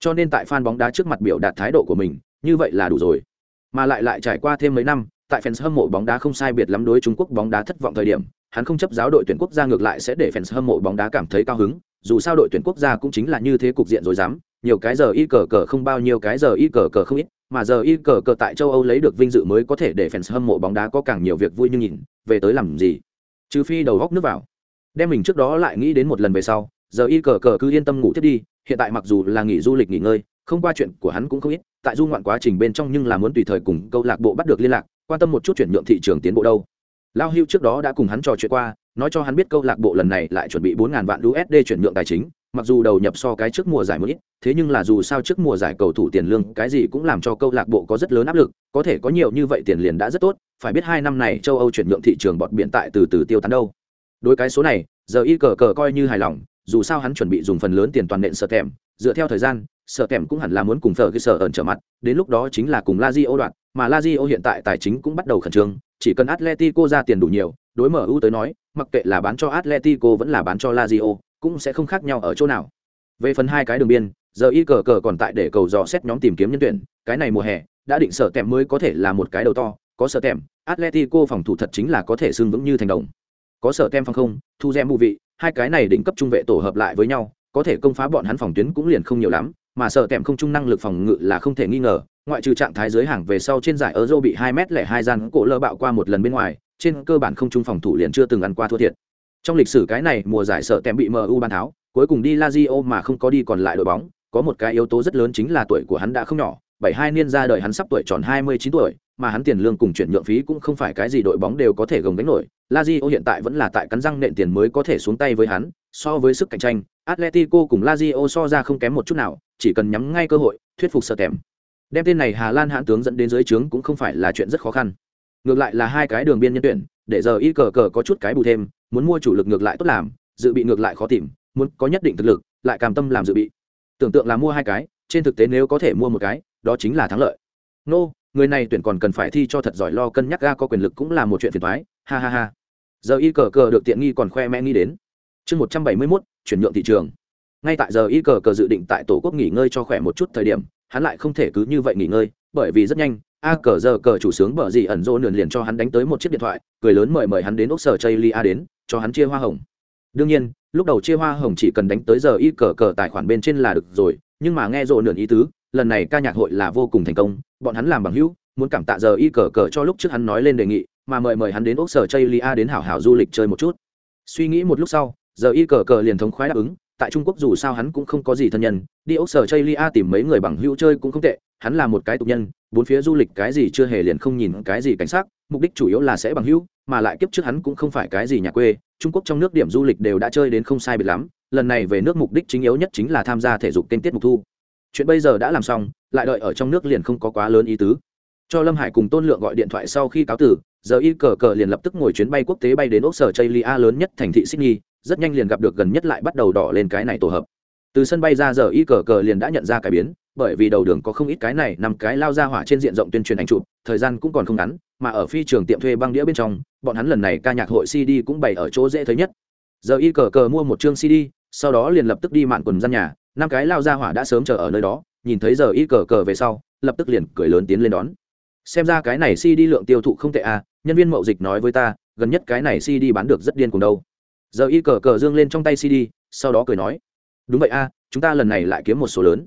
cho nên tại fan bóng đá trước mặt biểu đạt thái độ của mình, như vậy là đủ rồi. Mà lại lại trải qua thêm mấy năm, tại fans hâm mộ bóng đá không sai biệt lắm đối trung quốc bóng đá thất vọng thời điểm, hắn không chấp giáo đội tuyển quốc gia ngược lại sẽ để fans hâm mộ bóng đá cảm thấy cao hứng, dù sao đội tuyển quốc gia cũng chính là như thế cục diện rồi dám, nhiều cái giờ y cờ cờ không bao nhiêu cái giờ y cờ cờ không ít, mà giờ y cờ cờ tại châu âu lấy được vinh dự mới có thể để fans hâm mộ bóng đá có càng nhiều việc vui như nhìn, về tới làm gì? Trừ phi đầu góc nước vào. Đem mình trước đó lại nghĩ đến một lần về sau giờ y cờ cờ cứ yên tâm ngủ thiết đi, hiện tại mặc dù là nghỉ du lịch nghỉ ngơi, không qua chuyện của hắn cũng không ít, tại du ngoạn quá trình bên trong nhưng là muốn tùy thời cùng câu lạc bộ bắt được liên lạc, quan tâm một chút chuyển nhượng thị trường tiến bộ đâu. Lao hưu trước đó đã cùng hắn trò chuyện qua, nói cho hắn biết câu lạc bộ lần này lại chuẩn bị bốn ngàn vạn usd chuyển nhượng tài chính, mặc dù đầu nhập so cái trước mùa giải một ít, thế nhưng là dù sao trước mùa giải cầu thủ tiền lương cái gì cũng làm cho câu lạc bộ có rất lớn áp lực, có thể có nhiều như vậy tiền liền đã rất tốt, phải biết hai năm này châu âu chuyển nhượng thị trường bọt biển tại từ từ tiêu tán đâu. Đối cái số này, giờ y cờ cờ coi như hài lòng dù sao hắn chuẩn bị dùng phần lớn tiền toàn nện sợ tèm, dựa theo thời gian sợ tèm cũng hẳn là muốn cùng thờ cái sở ẩn trở mặt, đến lúc đó chính là cùng la di ô đoạn mà la di ô hiện tại tài chính cũng bắt đầu khẩn trương, chỉ cần atletico ra tiền đủ nhiều, đối mở ưu tới nói, mặc kệ là bán cho atletico vẫn là bán cho la di ô cũng sẽ không khác nhau ở chỗ nào. Về phần hai cái đường biên, giờ y cờ cờ còn tại để cầu dò xét nhóm tìm kiếm nhân tuyển, cái này mùa hè, đã định sở tèm mới có thể là một cái đầu to, có sở tèm, atletico phòng thủ thật chính là có thể xưng vững như thành đồng. Có sở tem phòng không, thu gem mù vị hai cái này đỉnh cấp trung vệ tổ hợp lại với nhau, có thể công phá bọn hắn phòng tuyến cũng liền không nhiều lắm, mà sợ tèm không trung năng lực phòng ngự là không thể nghi ngờ, ngoại trừ trạng thái dưới hàng về sau trên giải euro bị hai m lẻ hai gian cổ lơ bạo qua một lần bên ngoài, trên cơ bản không trung phòng thủ liền chưa từng ăn qua thua thiệt. Trong lịch sử cái này, mùa giải sợ tèm bị mu ban tháo, cuối cùng đi lazio mà không có đi còn lại đội bóng, có một cái yếu tố rất lớn chính là tuổi của hắn đã không nhỏ, bảy hai niên ra đời hắn sắp tuổi tròn hai mươi chín tuổi mà hắn tiền lương cùng chuyển nhượng phí cũng không phải cái gì đội bóng đều có thể gồng gánh nổi. Lazio hiện tại vẫn là tại cắn răng nện tiền mới có thể xuống tay với hắn so với sức cạnh tranh atletico cùng lazio so ra không kém một chút nào chỉ cần nhắm ngay cơ hội thuyết phục sợ tèm. Đem tên này hà lan hãn tướng dẫn đến dưới trướng cũng không phải là chuyện rất khó khăn. Ngược lại là hai cái đường biên nhân tuyển để giờ y cờ cờ có chút cái bù thêm muốn mua chủ lực ngược lại tốt làm dự bị ngược lại khó tìm muốn có nhất định thực lực lại cam tâm làm dự bị. Tưởng tượng là mua hai cái trên thực tế nếu có thể mua một cái đó chính là thắng lợi. Nô、no, người này tuyển còn cần phải thi cho thật giỏi lo cân nhắc ga có quyền lực cũng là một chuyện phiền thoái, ha ha ha. Giờ y cờ cờ được tiện nghi còn khoe mẽ nghĩ đến. Chương một trăm bảy mươi mốt, chuyển nhượng thị trường. Ngay tại giờ y cờ cờ dự định tại tổ quốc nghỉ ngơi cho khỏe một chút thời điểm, hắn lại không thể cứ như vậy nghỉ ngơi, bởi vì rất nhanh, a cờ giờ cờ chủ sướng bờ gì ẩn rô nườn liền cho hắn đánh tới một chiếc điện thoại, cười lớn mời mời hắn đến ốc sở chây A đến, cho hắn chia hoa hồng. Đương nhiên, lúc đầu chia hoa hồng chỉ cần đánh tới giờ y cờ cờ tài khoản bên trên là được rồi, nhưng mà nghe rộ nườn ý tứ, lần này ca nhạc hội là vô cùng thành công bọn hắn làm bằng hữu, muốn cảm tạ giờ y cờ cờ cho lúc trước hắn nói lên đề nghị, mà mời mời hắn đến ốc sở chây lia đến hảo hảo du lịch chơi một chút. Suy nghĩ một lúc sau, giờ y cờ cờ liền thống khoái đáp ứng, tại trung quốc dù sao hắn cũng không có gì thân nhân, đi ốc sở chây lia tìm mấy người bằng hữu chơi cũng không tệ, hắn là một cái tục nhân, bốn phía du lịch cái gì chưa hề liền không nhìn cái gì cảnh sát mục đích chủ yếu là sẽ bằng hữu, mà lại kiếp trước hắn cũng không phải cái gì nhà quê, trung quốc trong nước điểm du lịch đều đã chơi đến không sai biệt lắm, lần này về nước mục đích chính yếu nhất chính là tham gia thể dục kênh tiết mục thu. Chuyện bây giờ đã làm xong lại đợi ở trong nước liền không có quá lớn ý tứ. Cho lâm hải cùng tôn lượng gọi điện thoại sau khi cáo tử, giờ y cờ cờ liền lập tức ngồi chuyến bay quốc tế bay đến ốc sở chây lia lớn nhất thành thị sydney, rất nhanh liền gặp được gần nhất lại bắt đầu đỏ lên cái này tổ hợp. Từ sân bay ra giờ y cờ cờ liền đã nhận ra cái biến, bởi vì đầu đường có không ít cái này nằm cái lao ra hỏa trên diện rộng tuyên truyền ảnh chụp, thời gian cũng còn không ngắn, mà ở phi trường tiệm thuê băng đĩa bên trong, bọn hắn lần này ca nhạc hội cd cũng bày ở chỗ dễ thấy nhất. Giờ y cờ cờ mua một chương cd, sau đó liền lập tức đi mạn quần gian nhà, năm cái lao ra hỏa đã sớm chờ ở nơi đó nhìn thấy giờ y cờ cờ về sau, lập tức liền cười lớn tiến lên đón. Xem ra cái này cd lượng tiêu thụ không tệ à nhân viên mậu dịch nói với ta, gần nhất cái này cd bán được rất điên cùng đâu. Giờ y cờ cờ dương lên trong tay cd sau đó cười nói, đúng vậy a chúng ta lần này lại kiếm một số lớn.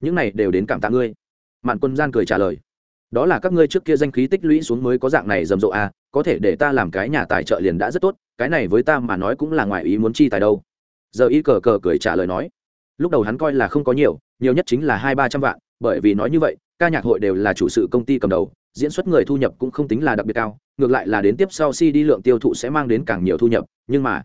Những này đều đến cảm tạ ngươi. Mạn quân gian cười trả lời, đó là các ngươi trước kia danh khí tích lũy xuống mới có dạng này rầm rộ a có thể để ta làm cái nhà tài trợ liền đã rất tốt, cái này với ta mà nói cũng là ngoài ý muốn chi tài đâu. Giờ y cờ cờ cười trả lời nói lúc đầu hắn coi là không có nhiều nhiều nhất chính là hai ba trăm vạn, bởi vì nói như vậy, ca nhạc hội đều là chủ sự công ty cầm đầu, diễn xuất người thu nhập cũng không tính là đặc biệt cao, ngược lại là đến tiếp sau si đi lượng tiêu thụ sẽ mang đến càng nhiều thu nhập, nhưng mà,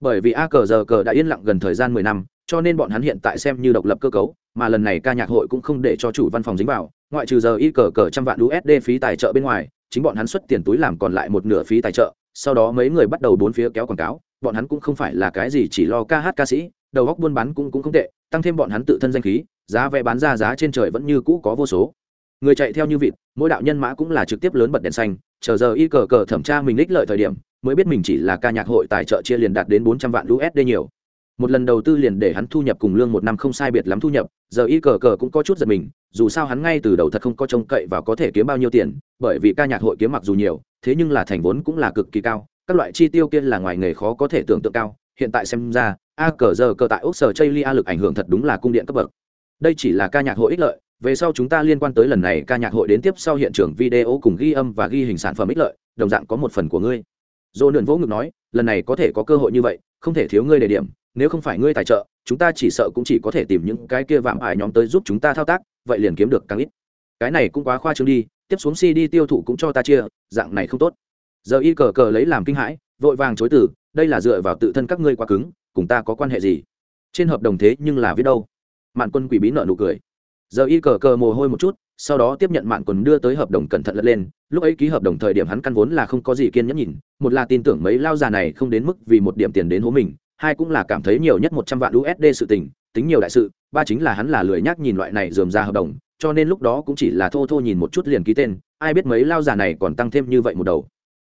bởi vì a cờ giờ cờ đã yên lặng gần thời gian mười năm, cho nên bọn hắn hiện tại xem như độc lập cơ cấu, mà lần này ca nhạc hội cũng không để cho chủ văn phòng dính vào, ngoại trừ giờ y cờ cờ trăm vạn usd phí tài trợ bên ngoài, chính bọn hắn xuất tiền túi làm còn lại một nửa phí tài trợ, sau đó mấy người bắt đầu bốn phía kéo quảng cáo, bọn hắn cũng không phải là cái gì chỉ lo ca hát ca sĩ đầu góc buôn bán cũng cũng không tệ, tăng thêm bọn hắn tự thân danh khí, giá vé bán ra giá trên trời vẫn như cũ có vô số. Người chạy theo như vịt, mỗi đạo nhân mã cũng là trực tiếp lớn bật đèn xanh, chờ giờ y cờ cờ thẩm tra mình ích lợi thời điểm, mới biết mình chỉ là ca nhạc hội tài trợ chia liền đạt đến bốn trăm vạn usd nhiều. Một lần đầu tư liền để hắn thu nhập cùng lương một năm không sai biệt lắm thu nhập, giờ y cờ cờ cũng có chút giật mình, dù sao hắn ngay từ đầu thật không có trông cậy và có thể kiếm bao nhiêu tiền, bởi vì ca nhạc hội kiếm mặc dù nhiều, thế nhưng là thành vốn cũng là cực kỳ cao, các loại chi tiêu kia là ngoài nghề khó có thể tưởng tượng cao hiện tại xem ra, a cờ giờ cờ tại ốc sở chây lia lực ảnh hưởng thật đúng là cung điện cấp bậc. Đây chỉ là ca nhạc hội ích lợi, về sau chúng ta liên quan tới lần này ca nhạc hội đến tiếp sau hiện trường video cùng ghi âm và ghi hình sản phẩm ích lợi, đồng dạng có một phần của ngươi. Dỗ nượn vỗ ngực nói, lần này có thể có cơ hội như vậy, không thể thiếu ngươi đề điểm, nếu không phải ngươi tài trợ, chúng ta chỉ sợ cũng chỉ có thể tìm những cái kia vạm ải nhóm tới giúp chúng ta thao tác, vậy liền kiếm được càng ít. Cái này cũng quá khoa trương đi, tiếp xuống cd tiêu thụ cũng cho ta chia, dạng này không tốt. Giờ y cờ cờ lấy làm kinh hãi, vội vàng chối từ đây là dựa vào tự thân các ngươi quá cứng, cùng ta có quan hệ gì? Trên hợp đồng thế nhưng là viết đâu? Mạn quân quỷ bí nợ nụ cười. Giờ y cờ cờ mồ hôi một chút, sau đó tiếp nhận mạn quần đưa tới hợp đồng cẩn thận lật lên. Lúc ấy ký hợp đồng thời điểm hắn căn vốn là không có gì kiên nhẫn nhìn, một là tin tưởng mấy lao già này không đến mức vì một điểm tiền đến hố mình, hai cũng là cảm thấy nhiều nhất một trăm vạn usd sự tình, tính nhiều đại sự, ba chính là hắn là lười nhắc nhìn loại này dườm ra hợp đồng, cho nên lúc đó cũng chỉ là thô thô nhìn một chút liền ký tên, ai biết mấy lao già này còn tăng thêm như vậy một đầu.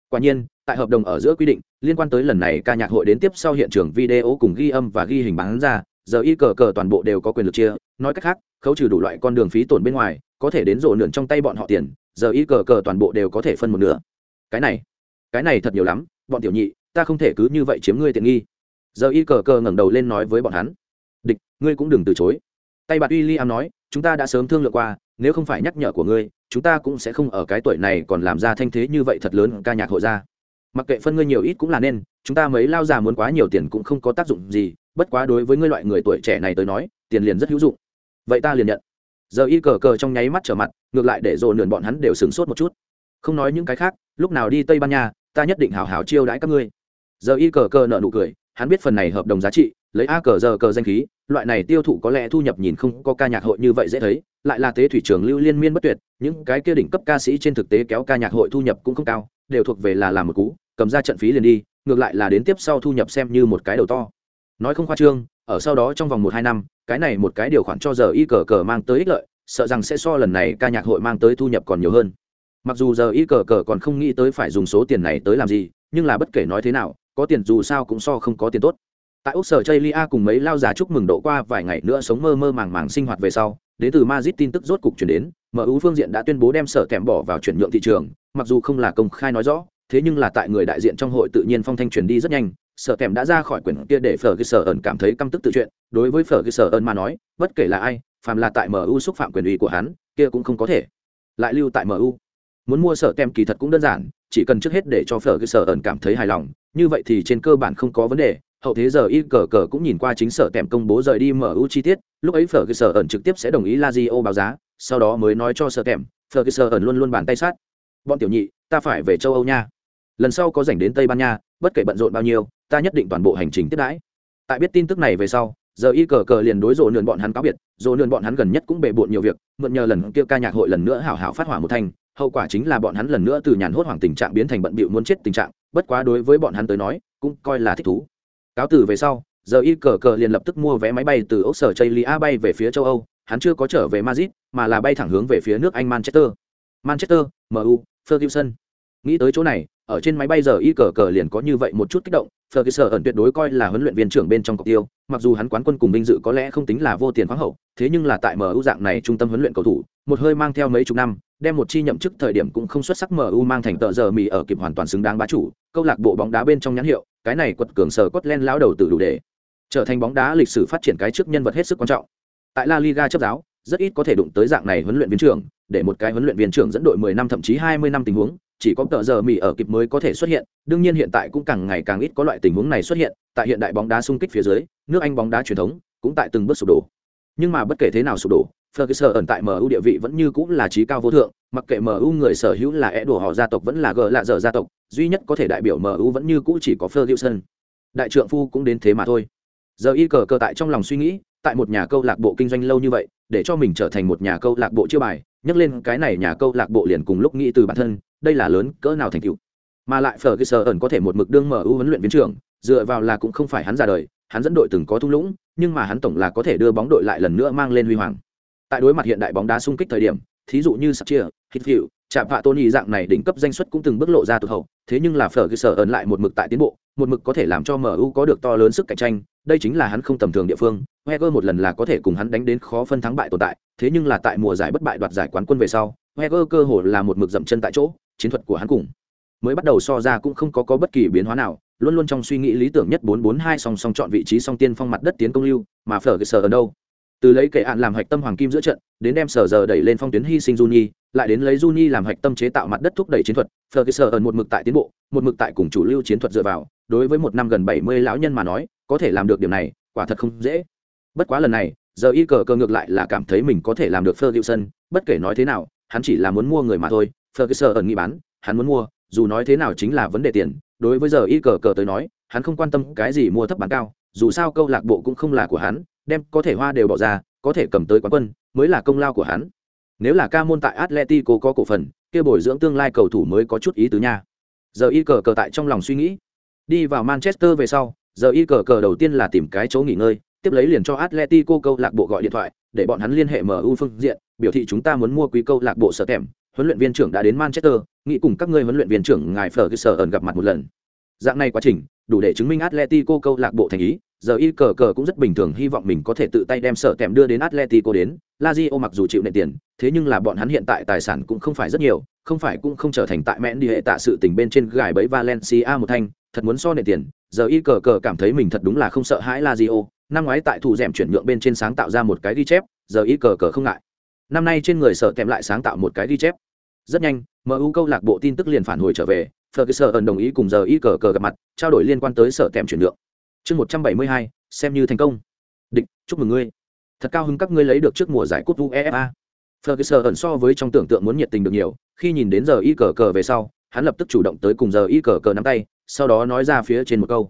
Quả nhiên tại hợp đồng ở giữa quy định, liên quan tới lần này ca nhạc hội đến tiếp sau hiện trường video cùng ghi âm và ghi hình bán ra, giờ y cờ cờ toàn bộ đều có quyền lực chia. Nói cách khác, khấu trừ đủ loại con đường phí tổn bên ngoài, có thể đến rộ nượn trong tay bọn họ tiền, giờ y cờ cờ toàn bộ đều có thể phân một nửa. Cái này cái này thật nhiều lắm, bọn tiểu nhị, ta không thể cứ như vậy chiếm ngươi tiện nghi. Giờ y cờ cờ ngẩng đầu lên nói với bọn hắn. Địch, ngươi cũng đừng từ chối. Tay bạn uy li am nói, chúng ta đã sớm thương lượng qua, nếu không phải nhắc nhở của ngươi, chúng ta cũng sẽ không ở cái tuổi này còn làm ra thanh thế như vậy thật lớn ca nhạc hội ra mặc kệ phân ngươi nhiều ít cũng là nên, chúng ta mấy lao già muốn quá nhiều tiền cũng không có tác dụng gì, bất quá đối với ngươi loại người tuổi trẻ này tới nói, tiền liền rất hữu dụng. Vậy ta liền nhận. Giờ y cờ cờ trong nháy mắt trở mặt, ngược lại để dồn nườn bọn hắn đều sửng sốt một chút. Không nói những cái khác, lúc nào đi tây ban nha, ta nhất định hào hào chiêu đãi các ngươi. Giờ y cờ cờ nợ nụ cười, hắn biết phần này hợp đồng giá trị, lấy a cờ giờ cờ danh khí, loại này tiêu thụ có lẽ thu nhập nhìn không có ca nhạc hội như vậy dễ thấy, lại là tế thủy trường lưu liên miên bất tuyệt, những cái kia đỉnh cấp ca sĩ trên thực tế kéo ca nhạc hội thu nhập cũng không cao, đều thuộc về là làm một cú cầm ra trận phí liền đi, ngược lại là đến tiếp sau thu nhập xem như một cái đầu to. Nói không khoa trương, ở sau đó trong vòng một hai năm, cái này một cái điều khoản cho giờ y cờ cờ mang tới ích lợi, sợ rằng sẽ so lần này ca nhạc hội mang tới thu nhập còn nhiều hơn. Mặc dù giờ y cờ cờ còn không nghĩ tới phải dùng số tiền này tới làm gì, nhưng là bất kể nói thế nào, có tiền dù sao cũng so không có tiền tốt. Tại úc sở chây lia cùng mấy lao già chúc mừng độ qua vài ngày nữa sống mơ mơ màng màng sinh hoạt về sau, đến từ mazit tin tức rốt cục chuyển đến mu phương diện đã tuyên bố đem sở kèm bỏ vào chuyển nhượng thị trường, mặc dù không là công khai nói rõ thế nhưng là tại người đại diện trong hội tự nhiên phong thanh truyền đi rất nhanh, sở kèm đã ra khỏi quyển kia để phở cơ sở ẩn cảm thấy căm tức tự chuyện. Đối với phở cơ sở ẩn mà nói, bất kể là ai, phàm là tại mu xúc phạm quyền uy của hắn, kia cũng không có thể lại lưu tại mu muốn mua sở kèm kỳ thật cũng đơn giản, chỉ cần trước hết để cho phở cơ sở ẩn cảm thấy hài lòng, như vậy thì trên cơ bản không có vấn đề. Hậu thế giờ y cờ cờ cũng nhìn qua chính sở kèm công bố rời đi mu chi tiết, lúc ấy phở cơ sở ẩn trực tiếp sẽ đồng ý la di ô báo giá, sau đó mới nói cho sở kèm phở cơ sở ẩn luôn luôn bàn tay sát. Bọn tiểu nhị, ta phải về châu âu nha lần sau có dành đến tây ban nha, bất kể bận rộn bao nhiêu, ta nhất định toàn bộ hành trình tiếp đãi. Tại biết tin tức này về sau, giờ y cờ cờ liền đối rộ nườn bọn hắn cáo biệt, rộ nườn bọn hắn gần nhất cũng bề bộn nhiều việc, mượn nhờ lần kia ca nhạc hội lần nữa hảo hảo phát hỏa một thanh, hậu quả chính là bọn hắn lần nữa từ nhàn hốt hoảng tình trạng biến thành bận bịu muốn chết tình trạng, bất quá đối với bọn hắn tới nói, cũng coi là thích thú. Cáo từ về sau, giờ y cờ cờ liền lập tức mua vé máy bay từ ốc sở chây lia bay về phía châu âu, hắn chưa có trở về madrid, mà là bay thẳng hướng về phía nước anh manchester. Manchester mu ferguson. Nghĩ tới chỗ này ở trên máy bay giờ y cờ cờ liền có như vậy một chút kích động Ferguson ẩn tuyệt đối coi là huấn luyện viên trưởng bên trong cọc tiêu, mặc dù hắn quán quân cùng vinh dự có lẽ không tính là vô tiền khoáng hậu, thế nhưng là tại MU dạng này trung tâm huấn luyện cầu thủ, một hơi mang theo mấy chục năm, đem một chi nhậm chức thời điểm cũng không xuất sắc MU mang thành tờ giờ mì ở kịp hoàn toàn xứng đáng bá chủ, câu lạc bộ bóng đá bên trong nhãn hiệu, cái này quật cường sở Scotland lão đầu từ đủ để trở thành bóng đá lịch sử phát triển cái trước nhân vật hết sức quan trọng. Tại La Liga chấp giáo, rất ít có thể đụng tới dạng này huấn luyện viên trưởng, để một cái huấn luyện viên trưởng dẫn đội 10 năm thậm chí 20 năm tình huống, chỉ có tờ giờ mì ở kịp mới có thể xuất hiện đương nhiên hiện tại cũng càng ngày càng ít có loại tình huống này xuất hiện tại hiện đại bóng đá xung kích phía dưới nước anh bóng đá truyền thống cũng tại từng bước sụp đổ nhưng mà bất kể thế nào sụp đổ Ferguson ẩn tại MU địa vị vẫn như cũng là trí cao vô thượng, mặc kệ MU người sở hữu là é đổ họ gia tộc vẫn là gờ lạ dở gia tộc, duy nhất có thể đại biểu MU vẫn như cũ chỉ có Ferguson. Đại trượng phu cũng đến thế mà thôi. Giờ y cờ cờ tại trong lòng suy nghĩ, tại một nhà câu lạc bộ kinh doanh lâu như vậy, để cho mình trở thành một nhà câu lạc bộ chưa bài, nhắc lên cái này nhà câu lạc bộ liền cùng lúc nghĩ từ bản thân, đây là lớn cỡ nào thành tựu. Mà lại Ferguson ẩn có thể một mực đương mở ưu huấn luyện viên trưởng dựa vào là cũng không phải hắn ra đời hắn dẫn đội từng có thung lũng nhưng mà hắn tổng là có thể đưa bóng đội lại lần nữa mang lên huy hoàng. Tại đối mặt hiện đại bóng đá xung kích thời điểm thí dụ như Sapchia, Hitfield, chạm vạ Tony dạng này đỉnh cấp danh suất cũng từng bước lộ ra tụt hậu, thế nhưng là Ferguson ẩn lại một mực tại tiến bộ, một mực có thể làm cho MU có được to lớn sức cạnh tranh, đây chính là hắn không tầm thường địa phương. Wenger một lần là có thể cùng hắn đánh đến khó phân thắng bại tồn tại, thế nhưng là tại mùa giải bất bại đoạt giải quán quân về sau, Wenger cơ hội là một mực dậm chân tại chỗ, chiến thuật của hắn cùng mới bắt đầu so ra cũng không có có bất kỳ biến hóa nào luôn luôn trong suy nghĩ lý tưởng nhất bốn bốn hai song song chọn vị trí song tiên phong mặt đất tiến công lưu mà phở cái sở ở đâu từ lấy kệ án làm hạch tâm hoàng kim giữa trận đến đem sở giờ đẩy lên phong tuyến hy sinh Juni, lại đến lấy Juni làm hạch tâm chế tạo mặt đất thúc đẩy chiến thuật Ferguson ở một mực tại tiến bộ một mực tại cùng chủ lưu chiến thuật dựa vào đối với một năm gần bảy mươi lão nhân mà nói có thể làm được điểm này quả thật không dễ bất quá lần này giờ y cờ cờ ngược lại là cảm thấy mình có thể làm được Ferguson bất kể nói thế nào hắn chỉ là muốn mua người mà thôi Ferguson ẩn nghĩ bán, hắn muốn mua, dù nói thế nào chính là vấn đề tiền, đối với giờ y cờ cờ tới nói, hắn không quan tâm cái gì mua thấp bán cao, dù sao câu lạc bộ cũng không là của hắn, đem có thể hoa đều bỏ ra, có thể cầm tới quán quân, mới là công lao của hắn. Nếu là ca môn tại Atletico có cổ phần, kia bồi dưỡng tương lai cầu thủ mới có chút ý tứ nha. Giờ y cờ cờ tại trong lòng suy nghĩ, đi vào Manchester về sau, giờ y cờ cờ đầu tiên là tìm cái chỗ nghỉ ngơi, tiếp lấy liền cho Atletico câu lạc bộ gọi điện thoại, để bọn hắn liên hệ MU phương diện, biểu thị chúng ta muốn mua quý câu lạc bộ sở tèm, huấn luyện viên trưởng đã đến Manchester, nghĩ cùng các ngươi huấn luyện viên trưởng ngài Ferguson gặp mặt một lần. Dạng này quá trình, đủ để chứng minh Atletico câu lạc bộ thành ý, giờ y cờ cờ cũng rất bình thường hy vọng mình có thể tự tay đem sở tèm đưa đến atletico đến. Lazio mặc dù chịu nệ tiền thế nhưng là bọn hắn hiện tại tài sản cũng không phải rất nhiều không phải cũng không trở thành tại mẹn đi hệ tạ sự tình bên trên gài bẫy valencia một thanh thật muốn so nệ tiền, giờ y cờ cờ cảm thấy mình thật đúng là không sợ hãi lazio. Năm ngoái tại thủ rèm chuyển nhượng bên trên sáng tạo ra một cái ghi chép, giờ y cờ cờ không ngại. Năm nay trên người sợ kèm lại sáng tạo một cái ghi chép. Rất nhanh mu câu lạc bộ tin tức liền phản hồi trở về, Ferguson đồng ý cùng giờ y cờ cờ gặp mặt, trao đổi liên quan tới sở kèm chuyển nhượng. Chương một trăm bảy mươi hai, xem như thành công. Địch, chúc mừng ngươi. Thật cao hứng các ngươi lấy được trước mùa giải cúp uefa. Ferguson ẩn so với trong tưởng tượng muốn nhiệt tình được nhiều, khi nhìn đến giờ y cờ cờ về sau, hắn lập tức chủ động tới cùng giờ y cờ cờ nắm tay sau đó nói ra phía trên một câu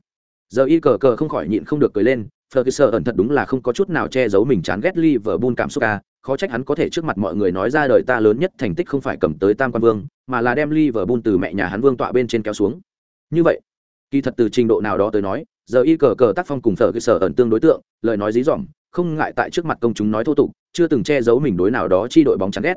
giờ y cờ cờ không khỏi nhịn không được cười lên Ferguson ẩn thật đúng là không có chút nào che giấu mình chán ghét Liverpool cảm xúc ca, khó trách hắn có thể trước mặt mọi người nói ra đời ta lớn nhất thành tích không phải cầm tới tam quan vương, mà là đem Liverpool từ mẹ nhà hắn vương tọa bên trên kéo xuống. Như vậy, kỳ thật từ trình độ nào đó tới nói, giờ y cờ cờ tác phong cùng Ferguson ẩn tương đối tượng, lời nói dí dỏm, không ngại tại trước mặt công chúng nói thô tục, chưa từng che giấu mình đối nào đó chi đội bóng chán ghét.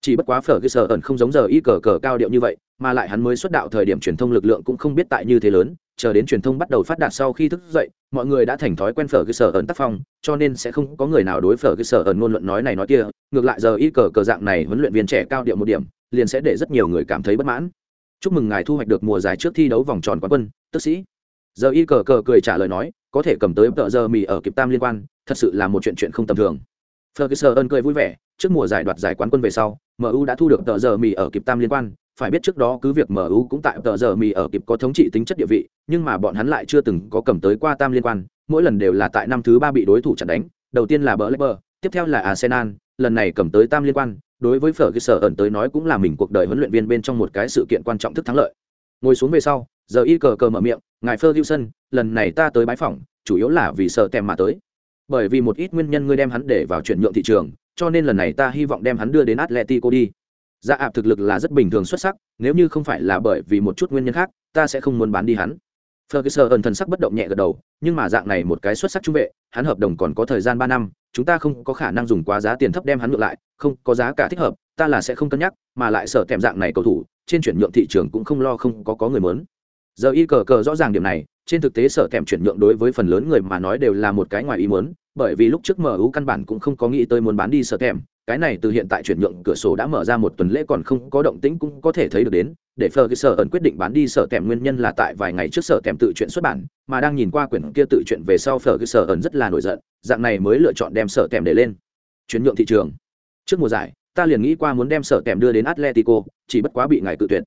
Chỉ bất quá Ferguson ẩn không giống giờ y cờ cờ cao điệu như vậy, mà lại hắn mới xuất đạo thời điểm truyền thông lực lượng cũng không biết tại như thế lớn, chờ đến truyền thông bắt đầu phát đạt sau khi thức dậy mọi người đã thành thói quen phở cơ sở ẩn tác phong cho nên sẽ không có người nào đối phở cơ sở ẩn ngôn luận nói này nói kia ngược lại giờ y cờ cờ dạng này huấn luyện viên trẻ cao điệu một điểm liền sẽ để rất nhiều người cảm thấy bất mãn. Chúc mừng ngài thu hoạch được mùa giải trước thi đấu vòng tròn quán quân tức sĩ. Giờ y cờ cờ cười trả lời nói có thể cầm tới tợ giờ mì ở kịp tam liên quan thật sự là một chuyện chuyện không tầm thường. Ferguson cười vui vẻ, trước mùa giải đoạt giải quán quân về sau, MU đã thu được tợ giờ mì ở kịp tam liên quan, phải biết trước đó cứ việc MU cũng tại tờ giờ mì ở kịp có thống trị tính chất địa vị, nhưng mà bọn hắn lại chưa từng có cầm tới qua tam liên quan, mỗi lần đều là tại năm thứ ba bị đối thủ chặn đánh, đầu tiên là Blackburn, tiếp theo là Arsenal, lần này cầm tới tam liên quan, đối với sở ẩn tới nói cũng là mình cuộc đời huấn luyện viên bên trong một cái sự kiện quan trọng thức thắng lợi. Ngồi xuống về sau, giờ y cờ cờ mở miệng, ngài Ferguson, lần này ta tới bái phỏng, chủ yếu là vì sợ tèm mà tới. Bởi vì một ít nguyên nhân ngươi đem hắn để vào chuyển nhượng thị trường, cho nên lần này ta hy vọng đem hắn đưa đến Atletico đi dạ ạp thực lực là rất bình thường xuất sắc nếu như không phải là bởi vì một chút nguyên nhân khác ta sẽ không muốn bán đi hắn Ferguson ẩn thần sắc bất động nhẹ gật đầu, nhưng mà dạng này một cái xuất sắc trung vệ, hắn hợp đồng còn có thời gian ba năm, chúng ta không có khả năng dùng quá giá tiền thấp đem hắn ngược lại, không, có giá cả thích hợp, ta là sẽ không cân nhắc, mà lại sợ kèm dạng này cầu thủ, trên chuyển nhượng thị trường cũng không lo không có có người muốn. Giờ y cờ cờ rõ ràng điểm này, trên thực tế sợ kèm chuyển nhượng đối với phần lớn người mà nói đều là một cái ngoài ý muốn, bởi vì lúc trước MU căn bản cũng không có nghĩ tới muốn bán đi sợ kèm, cái này từ hiện tại chuyển nhượng cửa sổ đã mở ra một tuần lễ còn không có động tĩnh cũng có thể thấy được đến, để phờ cái sở ẩn quyết định bán đi sở tèm nguyên nhân là tại vài ngày trước sở tèm tự chuyện xuất bản, mà đang nhìn qua quyển kia tự chuyện về sau sở cái sở ẩn rất là nổi giận, dạng này mới lựa chọn đem sở tèm để lên. Chuyển nhượng thị trường. Trước mùa giải, ta liền nghĩ qua muốn đem sở tèm đưa đến Atletico, chỉ bất quá bị ngài tự tuyệt.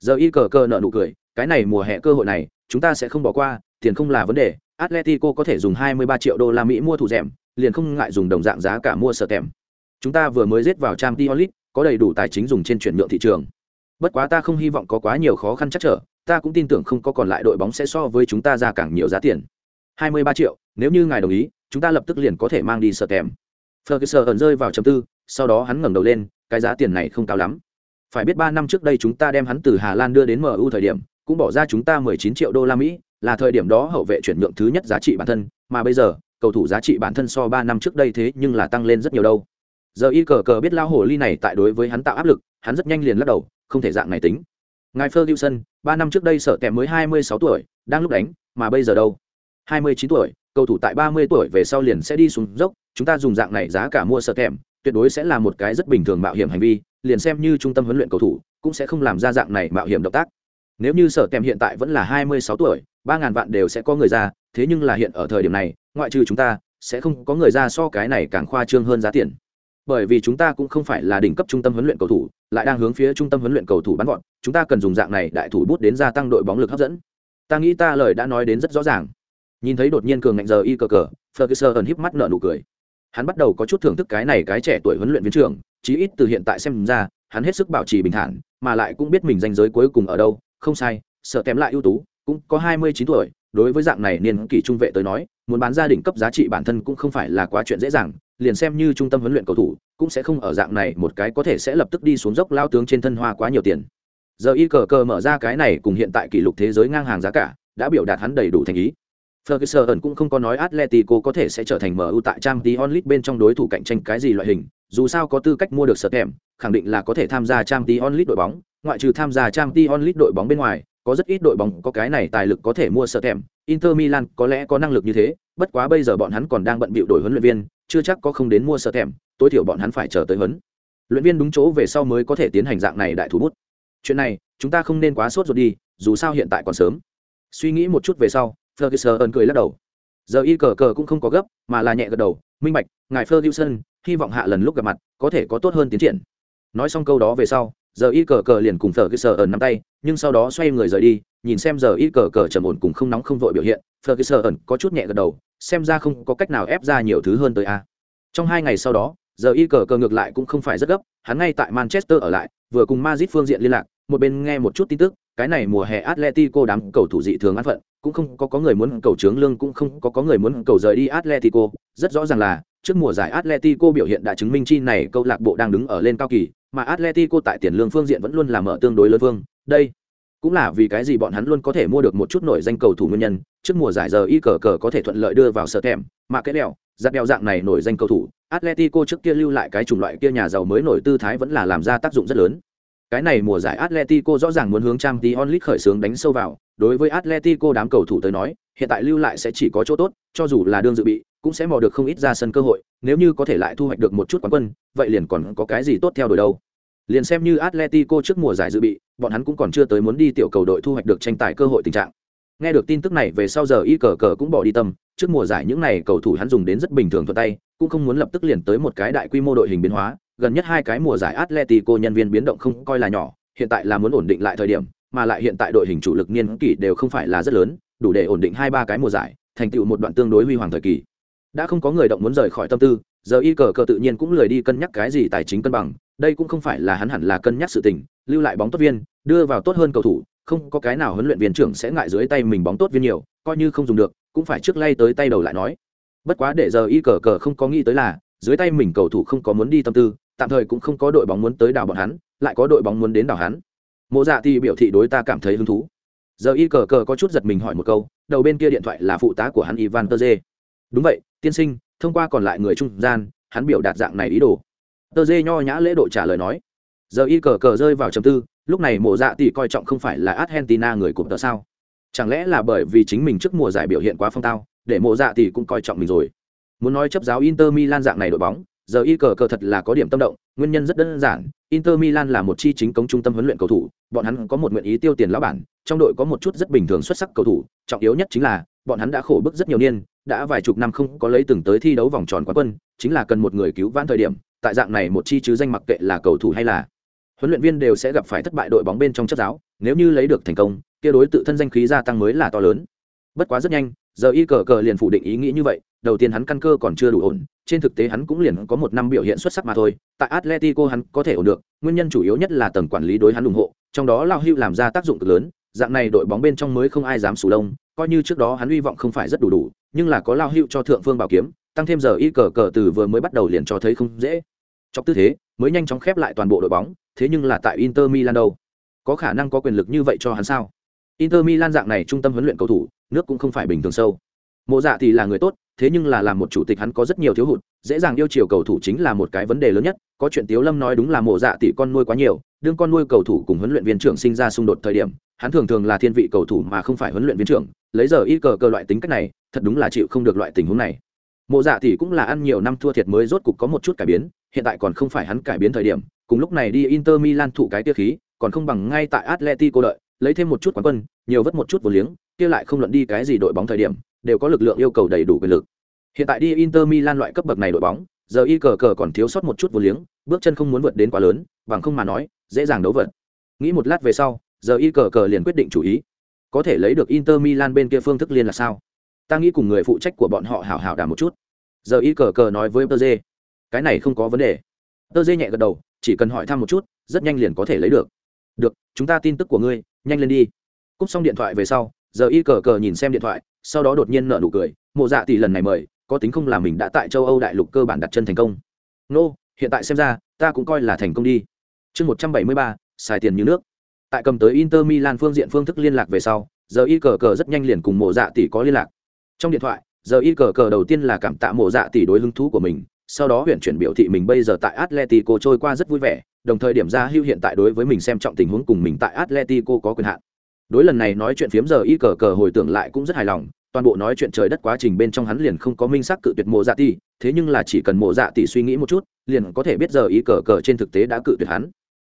Giờ y cờ cờ nợ nụ cười, cái này mùa hè cơ hội này, chúng ta sẽ không bỏ qua, tiền không là vấn đề, Atletico có thể dùng 23 triệu đô la Mỹ mua thủ rèm, liền không ngại dùng đồng dạng giá cả mua sở tèm chúng ta vừa mới giết vào trang t có đầy đủ tài chính dùng trên chuyển nhượng thị trường. Bất quá ta không hy vọng có quá nhiều khó khăn chắc trở, ta cũng tin tưởng không có còn lại đội bóng sẽ so với chúng ta ra càng nhiều giá tiền. 23 triệu, nếu như ngài đồng ý, chúng ta lập tức liền có thể mang đi sở kèm Ferguson ẩn rơi vào trầm tư, sau đó hắn ngẩng đầu lên, cái giá tiền này không cao lắm. Phải biết ba năm trước đây chúng ta đem hắn từ Hà Lan đưa đến MU thời điểm, cũng bỏ ra chúng ta 19 triệu đô la Mỹ, là thời điểm đó hậu vệ chuyển nhượng thứ nhất giá trị bản thân, mà bây giờ, cầu thủ giá trị bản thân so ba năm trước đây thế nhưng là tăng lên rất nhiều đâu giờ y cờ cờ biết lao hồ ly này tại đối với hắn tạo áp lực hắn rất nhanh liền lắc đầu không thể dạng này tính. Ngài ferguson ba năm trước đây sợ tèm mới hai mươi sáu tuổi đang lúc đánh mà bây giờ đâu? hai mươi chín tuổi cầu thủ tại ba mươi tuổi về sau liền sẽ đi xuống dốc chúng ta dùng dạng này giá cả mua sợ tèm, tuyệt đối sẽ là một cái rất bình thường mạo hiểm hành vi liền xem như trung tâm huấn luyện cầu thủ cũng sẽ không làm ra dạng này mạo hiểm động tác. Nếu như sở tèm hiện tại vẫn là hai mươi sáu tuổi ba ngàn vạn đều sẽ có người ra thế nhưng là hiện ở thời điểm này ngoại trừ chúng ta sẽ không có người ra so cái này càng khoa trương hơn giá tiền bởi vì chúng ta cũng không phải là đỉnh cấp trung tâm huấn luyện cầu thủ, lại đang hướng phía trung tâm huấn luyện cầu thủ bắn gọn, chúng ta cần dùng dạng này đại thủ bút đến gia tăng đội bóng lực hấp dẫn. Ta nghĩ ta lời đã nói đến rất rõ ràng. Nhìn thấy đột nhiên cường ngạnh giờ y cờ cờ, ferguson ẩn híp mắt nở nụ cười. Hắn bắt đầu có chút thưởng thức cái này cái trẻ tuổi huấn luyện viên trưởng, chí ít từ hiện tại xem ra, hắn hết sức bảo trì bình thản, mà lại cũng biết mình danh giới cuối cùng ở đâu, không sai, sợ kém lại ưu tú, cũng có hai mươi chín tuổi đối với dạng này niên kỷ trung vệ tới nói muốn bán gia đình cấp giá trị bản thân cũng không phải là quá chuyện dễ dàng liền xem như trung tâm huấn luyện cầu thủ cũng sẽ không ở dạng này một cái có thể sẽ lập tức đi xuống dốc lao tướng trên thân hoa quá nhiều tiền. Giờ y cờ cờ mở ra cái này cùng hiện tại kỷ lục thế giới ngang hàng giá cả đã biểu đạt hắn đầy đủ thành ý. Ferguson cũng không có nói Atletico có thể sẽ trở thành MU tại Champions League bên trong đối thủ cạnh tranh cái gì loại hình, dù sao có tư cách mua được sở kèm, khẳng định là có thể tham gia Champions League đội bóng, ngoại trừ tham gia Champions League đội bóng bên ngoài, có rất ít đội bóng có cái này tài lực có thể mua sợ thèm, Inter Milan có lẽ có năng lực như thế, bất quá bây giờ bọn hắn còn đang bận bịu đổi huấn luyện viên chưa chắc có không đến mua sợ thèm tối thiểu bọn hắn phải chờ tới huấn. Luyện viên đúng chỗ về sau mới có thể tiến hành dạng này đại thủ bút. Chuyện này chúng ta không nên quá sốt ruột đi dù sao hiện tại còn sớm. Suy nghĩ một chút về sau ferguson cười lắc đầu. Giờ y cờ cờ cũng không có gấp mà là nhẹ gật đầu minh bạch ngài ferguson hy vọng hạ lần lúc gặp mặt có thể có tốt hơn tiến triển. Nói xong câu đó về sau giờ y cờ cờ liền cùng ferguson nắm tay nhưng sau đó xoay người rời đi, nhìn xem giờ ít cờ cờ trầm ổn cùng không nóng không vội biểu hiện, ferguson có chút nhẹ gật đầu, xem ra không có cách nào ép ra nhiều thứ hơn tới a. Trong hai ngày sau đó, giờ y cờ cờ ngược lại cũng không phải rất gấp, hắn ngay tại manchester ở lại, vừa cùng mazit phương diện liên lạc, một bên nghe một chút tin tức, cái này mùa hè atletico đám cầu thủ dị thường an phận, cũng không có có người muốn cầu trướng lương, cũng không có có người muốn cầu rời đi atletico, rất rõ ràng là, trước mùa giải atletico biểu hiện đã chứng minh chi này câu lạc bộ đang đứng ở lên cao kỳ, mà atletico tại tiền lương phương diện vẫn luôn là mở tương đối lớn vương đây cũng là vì cái gì bọn hắn luôn có thể mua được một chút nổi danh cầu thủ nguyên nhân, trước mùa giải giờ y cờ cờ có thể thuận lợi đưa vào sở thèm, mà cái đèo, giặt đèo dạng này nổi danh cầu thủ, atletico trước kia lưu lại cái chủng loại kia nhà giàu mới nổi tư thái vẫn là làm ra tác dụng rất lớn. Cái này mùa giải atletico rõ ràng muốn hướng trang tí onlit khởi xướng đánh sâu vào, đối với atletico đám cầu thủ tới nói, hiện tại lưu lại sẽ chỉ có chỗ tốt, cho dù là đương dự bị, cũng sẽ mò được không ít ra sân cơ hội, nếu như có thể lại thu hoạch được một chút quán quân, vậy liền còn có cái gì tốt theo đuổi đâu liền xem như atletico trước mùa giải dự bị, bọn hắn cũng còn chưa tới muốn đi tiểu cầu đội thu hoạch được tranh tài cơ hội tình trạng. Nghe được tin tức này về sau giờ y cờ cờ cũng bỏ đi tâm, trước mùa giải những này cầu thủ hắn dùng đến rất bình thường thuận tay, cũng không muốn lập tức liền tới một cái đại quy mô đội hình biến hóa, gần nhất hai cái mùa giải atletico nhân viên biến động không coi là nhỏ, hiện tại là muốn ổn định lại thời điểm, mà lại hiện tại đội hình chủ lực niên kỷ đều không phải là rất lớn, đủ để ổn định hai ba cái mùa giải, thành tựu một đoạn tương đối huy hoàng thời kỳ. Đã không có người động muốn rời khỏi tâm tư, giờ y cờ cờ tự nhiên cũng lười đi cân nhắc cái gì tài chính cân bằng đây cũng không phải là hắn hẳn là cân nhắc sự tình, lưu lại bóng tốt viên, đưa vào tốt hơn cầu thủ, không có cái nào huấn luyện viên trưởng sẽ ngại dưới tay mình bóng tốt viên nhiều, coi như không dùng được, cũng phải trước lay tới tay đầu lại nói. Bất quá để giờ y cờ cờ không có nghĩ tới là, dưới tay mình cầu thủ không có muốn đi tâm tư, tạm thời cũng không có đội bóng muốn tới đào bọn hắn, lại có đội bóng muốn đến đào hắn. Mộ dạ thì biểu thị đối ta cảm thấy hứng thú. Giờ y cờ cờ có chút giật mình hỏi một câu, đầu bên kia điện thoại là phụ tá của hắn ivan tơ dê đúng vậy, tiên sinh, thông qua còn lại người trung gian, hắn biểu đạt dạng này ý đồ tờ dê nho nhã lễ độ trả lời nói. Giờ y cờ cờ rơi vào trầm tư, lúc này mộ dạ tỷ coi trọng không phải là argentina người cụm tờ sao? Chẳng lẽ là bởi vì chính mình trước mùa giải biểu hiện quá phong tao, để mộ dạ tỷ cũng coi trọng mình rồi? Muốn nói chấp giáo inter milan dạng này đội bóng, giờ y cờ cờ thật là có điểm tâm động, nguyên nhân rất đơn giản, inter milan là một chi chính công trung tâm huấn luyện cầu thủ, bọn hắn có một nguyện ý tiêu tiền lão bản, trong đội có một chút rất bình thường xuất sắc cầu thủ, trọng yếu nhất chính là, bọn hắn đã khổ bức rất nhiều niên, đã vài chục năm không có lấy từng tới thi đấu vòng tròn quán quân, chính là cần một người cứu vãn thời điểm tại dạng này một chi chứ danh mặc kệ là cầu thủ hay là huấn luyện viên đều sẽ gặp phải thất bại đội bóng bên trong chấp giáo. Nếu như lấy được thành công, kia đối tự thân danh khí gia tăng mới là to lớn. Bất quá rất nhanh, giờ y cờ cờ liền phủ định ý nghĩ như vậy, đầu tiên hắn căn cơ còn chưa đủ ổn, trên thực tế hắn cũng liền có một năm biểu hiện xuất sắc mà thôi, tại atletico hắn có thể ổn được, nguyên nhân chủ yếu nhất là tầng quản lý đối hắn ủng hộ, trong đó lao hưu làm ra tác dụng cực lớn, dạng này đội bóng bên trong mới không ai dám sủ lông, coi như trước đó hắn hy vọng không phải rất đủ đủ, nhưng là có lao hưu cho thượng phương bảo kiếm, tăng thêm giờ y cờ cờ từ vừa mới bắt đầu liền cho thấy không dễ chọc tư thế, mới nhanh chóng khép lại toàn bộ đội bóng, thế nhưng là tại inter milan đâu? Có khả năng có quyền lực như vậy cho hắn sao? Inter milan dạng này trung tâm huấn luyện cầu thủ, nước cũng không phải bình thường sâu. Mộ dạ thì là người tốt, thế nhưng là làm một chủ tịch hắn có rất nhiều thiếu hụt, dễ dàng yêu chiều cầu thủ chính là một cái vấn đề lớn nhất. Có chuyện tiếu lâm nói đúng là mộ dạ tỷ con nuôi quá nhiều, đương con nuôi cầu thủ cùng huấn luyện viên trưởng sinh ra xung đột thời điểm, hắn thường thường là thiên vị cầu thủ mà không phải huấn luyện viên trưởng. Lấy giờ y cờ cờ loại tính cách này, thật đúng là chịu không được loại tình huống này mộ dạ thì cũng là ăn nhiều năm thua thiệt mới rốt cục có một chút cải biến, hiện tại còn không phải hắn cải biến thời điểm, cùng lúc này đi inter milan thụ cái tia khí, còn không bằng ngay tại atletico đợi, lấy thêm một chút quán quân, nhiều vất một chút vô liếng, kia lại không luận đi cái gì đội bóng thời điểm, đều có lực lượng yêu cầu đầy đủ quyền lực. Hiện tại đi inter milan loại cấp bậc này đội bóng, giờ y cờ cờ còn thiếu sót một chút vô liếng, bước chân không muốn vượt đến quá lớn, bằng không mà nói, dễ dàng đấu vật. Nghĩ một lát về sau, giờ y cờ cờ liền quyết định chủ ý. Có thể lấy được inter milan bên kia phương thức liên là sao? Ta nghĩ cùng người phụ trách của bọn họ hảo hảo đàm một chút. Giờ y cờ cờ nói với tơ dê cái này không có vấn đề. Tơ dê nhẹ gật đầu chỉ cần hỏi thăm một chút rất nhanh liền có thể lấy được. Được chúng ta tin tức của ngươi nhanh lên đi. Cúp xong điện thoại về sau giờ y cờ cờ nhìn xem điện thoại sau đó đột nhiên nợ nụ cười mộ dạ tỷ lần này mời có tính không là mình đã tại châu âu đại lục cơ bản đặt chân thành công. Nô、no, hiện tại xem ra ta cũng coi là thành công đi. Chương một trăm bảy mươi ba xài tiền như nước. Tại cầm tới inter milan phương diện phương thức liên lạc về sau giờ y cờ cờ rất nhanh liền cùng mộ dạ tỷ có liên lạc trong điện thoại, giờ y cờ cờ đầu tiên là cảm tạ mộ dạ tỷ đối hứng thú của mình, sau đó huyện chuyển biểu thị mình bây giờ tại atletico trôi qua rất vui vẻ, đồng thời điểm ra hưu hiện tại đối với mình xem trọng tình huống cùng mình tại atletico có quyền hạn. Đối lần này nói chuyện phiếm giờ y cờ cờ hồi tưởng lại cũng rất hài lòng, toàn bộ nói chuyện trời đất quá trình bên trong hắn liền không có minh xác cự tuyệt mộ dạ tỷ, thế nhưng là chỉ cần mộ dạ tỷ suy nghĩ một chút, liền có thể biết giờ Y cờ cờ trên thực tế đã cự tuyệt hắn.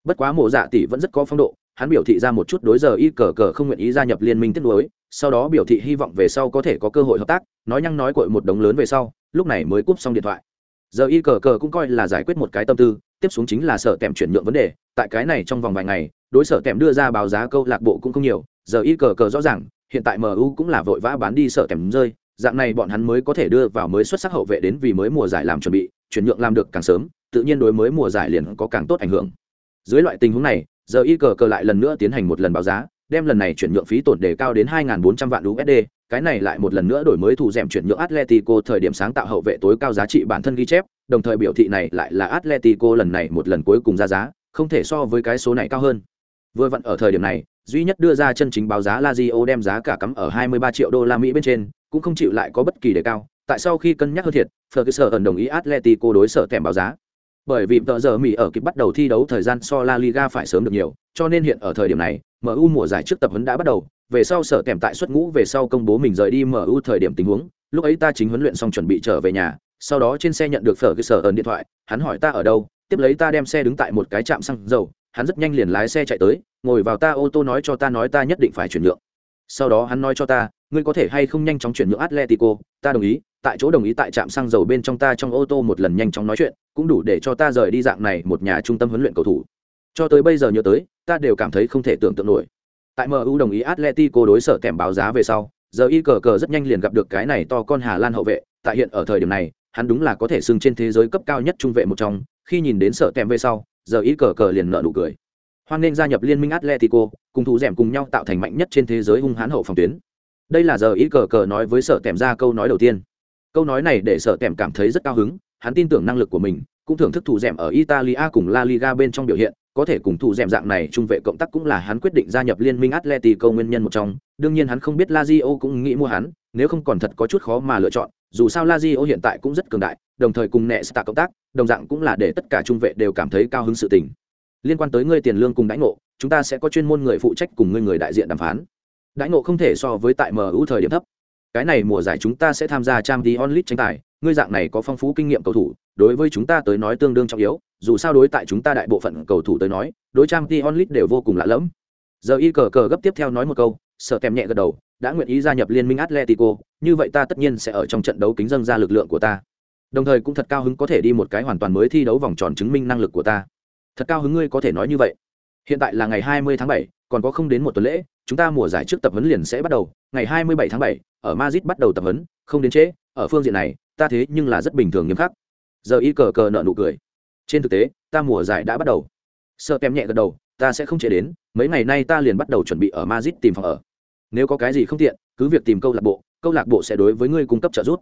Bất quá mộ dạ tỷ vẫn rất có phong độ hắn biểu thị ra một chút đối giờ y cờ cờ không nguyện ý gia nhập liên minh tiếp nối, sau đó biểu thị hy vọng về sau có thể có cơ hội hợp tác, nói nhăng nói cội một đống lớn về sau, lúc này mới cúp xong điện thoại. Giờ y cờ cờ cũng coi là giải quyết một cái tâm tư, tiếp xuống chính là sở tèm chuyển nhượng vấn đề, tại cái này trong vòng vài ngày, đối sở tèm đưa ra báo giá câu lạc bộ cũng không nhiều, giờ y cờ cờ rõ ràng, hiện tại mu cũng là vội vã bán đi sở tèm rơi, dạng này bọn hắn mới có thể đưa vào mới xuất sắc hậu vệ đến vì mới mùa giải làm chuẩn bị, chuyển nhượng làm được càng sớm, tự nhiên đối mới mùa giải liền có càng tốt ảnh hưởng. Dưới loại tình huống này giờ y cờ cờ lại lần nữa tiến hành một lần báo giá đem lần này chuyển nhượng phí tổn đề cao đến 2.400 vạn USD, cái này lại một lần nữa đổi mới thủ dẻm chuyển nhượng Atletico thời điểm sáng tạo hậu vệ tối cao giá trị bản thân ghi chép, đồng thời biểu thị này lại là Atletico lần này một lần cuối cùng ra giá, không thể so với cái số này cao hơn. Vừa vặn ở thời điểm này, duy nhất đưa ra chân chính báo giá Lazio đem giá cả cắm ở 23 triệu đô la Mỹ bên trên, cũng không chịu lại có bất kỳ đề cao. Tại sau khi cân nhắc hơn thiệt, Ferguson ẩn đồng ý Atletico đối sở kèm báo giá. Bởi vì tờ giờ Mỹ ở kịp bắt đầu thi đấu thời gian so La Liga phải sớm được nhiều, cho nên hiện ở thời điểm này, MU mùa giải trước tập huấn đã bắt đầu, về sau sở kèm tại xuất ngũ về sau công bố mình rời đi MU thời điểm tình huống, lúc ấy ta chính huấn luyện xong chuẩn bị trở về nhà, sau đó trên xe nhận được phở cái sở ẩn điện thoại, hắn hỏi ta ở đâu, tiếp lấy ta đem xe đứng tại một cái trạm xăng dầu, hắn rất nhanh liền lái xe chạy tới, ngồi vào ta ô tô nói cho ta nói ta nhất định phải chuyển nhượng. Sau đó hắn nói cho ta, ngươi có thể hay không nhanh chóng chuyển nhượng Atletico, ta đồng ý, tại chỗ đồng ý tại trạm xăng dầu bên trong ta trong ô tô một lần nhanh chóng nói chuyện, cũng đủ để cho ta rời đi dạng này một nhà trung tâm huấn luyện cầu thủ. Cho tới bây giờ nhớ tới, ta đều cảm thấy không thể tưởng tượng nổi. Tại MU đồng ý Atletico đối sở kèm báo giá về sau, giờ y cờ cờ rất nhanh liền gặp được cái này to con Hà Lan hậu vệ, tại hiện ở thời điểm này, hắn đúng là có thể xưng trên thế giới cấp cao nhất trung vệ một trong, khi nhìn đến sở kèm về sau, giờ y cờ cờ liền nở nụ cười. Hoan nên gia nhập liên minh Atletico, cùng thủ dẻm cùng nhau tạo thành mạnh nhất trên thế giới hung hãn hậu phòng tuyến. Đây là giờ y cờ cờ nói với sở kèm ra câu nói đầu tiên. Câu nói này để sở tèm cảm thấy rất cao hứng, hắn tin tưởng năng lực của mình, cũng thưởng thức thủ dẻm ở Italia cùng La Liga bên trong biểu hiện, có thể cùng thủ dẻm dạng này trung vệ cộng tác cũng là hắn quyết định gia nhập liên minh Atletico nguyên nhân một trong, đương nhiên hắn không biết La Rio cũng nghĩ mua hắn, nếu không còn thật có chút khó mà lựa chọn, dù sao La Rio hiện tại cũng rất cường đại, đồng thời cùng Nesta cộng tác, đồng dạng cũng là để tất cả trung vệ đều cảm thấy cao hứng sự tình. Liên quan tới ngươi tiền lương cùng đãi ngộ, chúng ta sẽ có chuyên môn người phụ trách cùng ngươi người đại diện đàm phán. Đãi ngộ không thể so với tại MU thời điểm thấp. Cái này mùa giải chúng ta sẽ tham gia Champions League tranh tài, ngươi dạng này có phong phú kinh nghiệm cầu thủ, đối với chúng ta tới nói tương đương trọng yếu, dù sao đối tại chúng ta đại bộ phận cầu thủ tới nói, đối Champions League đều vô cùng lạ lẫm. Giờ y cờ cờ gấp tiếp theo nói một câu, sợ kèm nhẹ gật đầu, đã nguyện ý gia nhập liên minh Atletico, như vậy ta tất nhiên sẽ ở trong trận đấu kính dâng ra lực lượng của ta. Đồng thời cũng thật cao hứng có thể đi một cái hoàn toàn mới thi đấu vòng tròn chứng minh năng lực của ta. Thật cao hứng ngươi có thể nói như vậy. Hiện tại là ngày 20 tháng 7, còn có không đến một tuần lễ, chúng ta mùa giải trước tập huấn liền sẽ bắt đầu, ngày 27 tháng 7, ở Madrid bắt đầu tập huấn, không đến trễ, ở phương diện này, ta thế nhưng là rất bình thường nghiêm khắc. Giờ y cờ cờ nợ nụ cười. Trên thực tế, ta mùa giải đã bắt đầu. Sợ kèm nhẹ gật đầu, ta sẽ không trễ đến, mấy ngày nay ta liền bắt đầu chuẩn bị ở Madrid tìm phòng ở. Nếu có cái gì không tiện, cứ việc tìm câu lạc bộ, câu lạc bộ sẽ đối với ngươi cung cấp trợ giúp.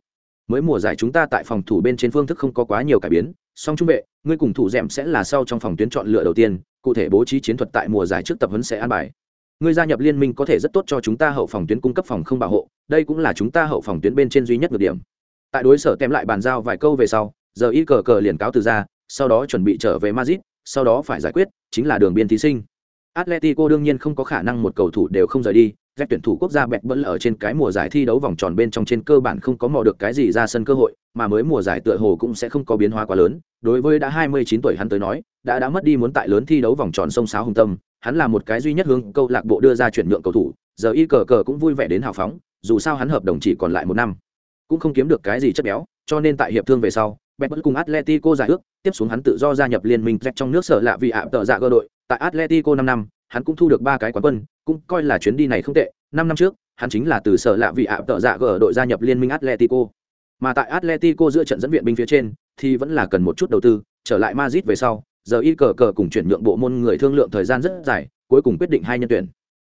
Mới mùa giải chúng ta tại phòng thủ bên trên phương thức không có quá nhiều cải biến, song trung vệ, ngươi cùng thủ dẻm sẽ là sau trong phòng tuyến chọn lựa đầu tiên, cụ thể bố trí chiến thuật tại mùa giải trước tập huấn sẽ an bài. Ngươi gia nhập liên minh có thể rất tốt cho chúng ta hậu phòng tuyến cung cấp phòng không bảo hộ, đây cũng là chúng ta hậu phòng tuyến bên trên duy nhất nhược điểm. Tại đối sở tem lại bàn giao vài câu về sau, giờ y cờ cờ liền cáo từ ra, sau đó chuẩn bị trở về Madrid, sau đó phải giải quyết chính là đường biên thí sinh. Atletico đương nhiên không có khả năng một cầu thủ đều không rời đi, các tuyển thủ quốc gia bẹt bẫn ở trên cái mùa giải thi đấu vòng tròn bên trong trên cơ bản không có mò được cái gì ra sân cơ hội, mà mới mùa giải tựa hồ cũng sẽ không có biến hóa quá lớn. Đối với đã 29 tuổi hắn tới nói, đã đã mất đi muốn tại lớn thi đấu vòng tròn sông sáo hùng tâm, hắn là một cái duy nhất hướng câu lạc bộ đưa ra chuyển nhượng cầu thủ, giờ y cờ cờ cũng vui vẻ đến hào phóng, dù sao hắn hợp đồng chỉ còn lại một năm, cũng không kiếm được cái gì chất béo, cho nên tại hiệp thương về sau, Bẹt vẫn cùng Atletico giải ước, tiếp xuống hắn tự do gia nhập liên minh trong nước sở lạ vì ạ tợ dạ cơ đội, tại Atletico năm năm, hắn cũng thu được ba cái quán quân, cũng coi là chuyến đi này không tệ. năm năm trước, hắn chính là từ sở lạ vì ạ tợ dạ gỡ đội gia nhập liên minh Atletico. Mà tại Atletico giữa trận dẫn viện binh phía trên, thì vẫn là cần một chút đầu tư, trở lại Madrid về sau, giờ y cờ cờ cùng chuyển nhượng bộ môn người thương lượng thời gian rất dài, cuối cùng quyết định hai nhân tuyển.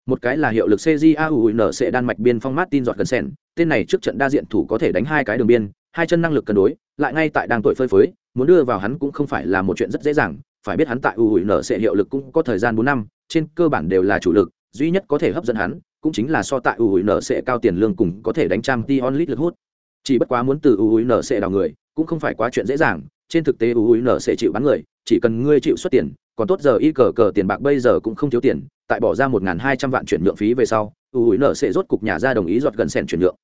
Một cái là hiệu lực CJAUN sẽ đan mạch biên phong Martin giọt gần sen, tên này trước trận đa diện thủ có thể đánh hai cái đường biên, hai chân năng lực cân đối, lại ngay tại đang tuổi phơi phới, muốn đưa vào hắn cũng không phải là một chuyện rất dễ dàng, phải biết hắn tại UUN sẽ hiệu lực cũng có thời gian bốn năm, trên cơ bản đều là chủ lực, duy nhất có thể hấp dẫn hắn, cũng chính là so tại UUN sẽ cao tiền lương cùng có thể đánh trang t onlit lực hút. Chỉ bất quá muốn từ UUN sẽ đào người, cũng không phải quá chuyện dễ dàng, trên thực tế UUN sẽ chịu bán người, chỉ cần ngươi chịu xuất tiền, còn tốt giờ y cờ cờ tiền bạc bây giờ cũng không thiếu tiền, tại bỏ ra một hai trăm vạn chuyển nhượng phí về sau, UUN sẽ rốt cục nhà ra đồng ý giọt gần sèn chuyển nhượng.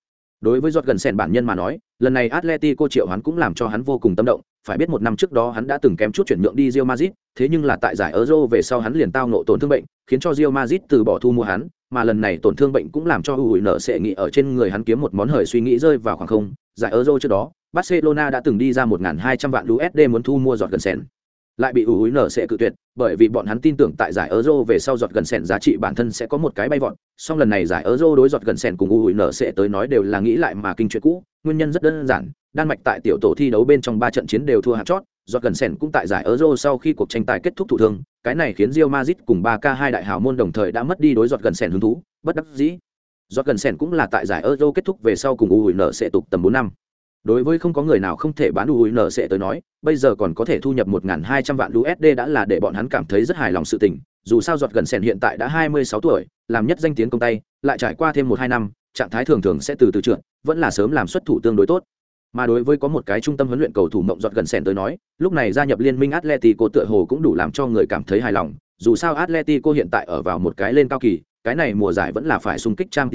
Đối với giọt gần sèn bản nhân mà nói, lần này Atletico triệu hắn cũng làm cho hắn vô cùng tâm động, phải biết một năm trước đó hắn đã từng kém chút chuyển nhượng đi Real Madrid, thế nhưng là tại giải Euro về sau hắn liền tao ngộ tổn thương bệnh, khiến cho Real Madrid từ bỏ thu mua hắn, mà lần này tổn thương bệnh cũng làm cho Hủi nợ sẽ nghĩ ở trên người hắn kiếm một món hời suy nghĩ rơi vào khoảng không. Giải Euro trước đó, Barcelona đã từng đi ra 1.200 vạn USD muốn thu mua giọt gần sèn lại bị ủi nở sẽ cự tuyệt, bởi vì bọn hắn tin tưởng tại giải euro về sau giọt gần Sẻn giá trị bản thân sẽ có một cái bay vọt. Song lần này giải euro đối giọt gần Sẻn cùng ủi nở sẽ tới nói đều là nghĩ lại mà kinh chuyện cũ, nguyên nhân rất đơn giản, đan mạch tại tiểu tổ thi đấu bên trong ba trận chiến đều thua hạt chót, giọt gần Sẻn cũng tại giải euro sau khi cuộc tranh tài kết thúc thủ thương cái này khiến rio mazit cùng ba k hai đại hào môn đồng thời đã mất đi đối giọt gần Sẻn hứng thú, bất đắc dĩ. Giọt gần Sẻn cũng là tại giải euro kết thúc về sau cùng ủi nở sẽ tục tầm bốn năm đối với không có người nào không thể bán ui nở sẽ tới nói, bây giờ còn có thể thu nhập một hai trăm vạn usd đã là để bọn hắn cảm thấy rất hài lòng sự tình. Dù sao giọt gần sèn hiện tại đã hai mươi sáu tuổi, làm nhất danh tiếng công tay, lại trải qua thêm một hai năm, trạng thái thường thường sẽ từ từ trượt, vẫn là sớm làm xuất thủ tương đối tốt. Mà đối với có một cái trung tâm huấn luyện cầu thủ mộng giọt gần sèn tới nói, lúc này gia nhập liên minh atletico tựa hồ cũng đủ làm cho người cảm thấy hài lòng. Dù sao atletico hiện tại ở vào một cái lên cao kỳ, cái này mùa giải vẫn là phải xung kích trang t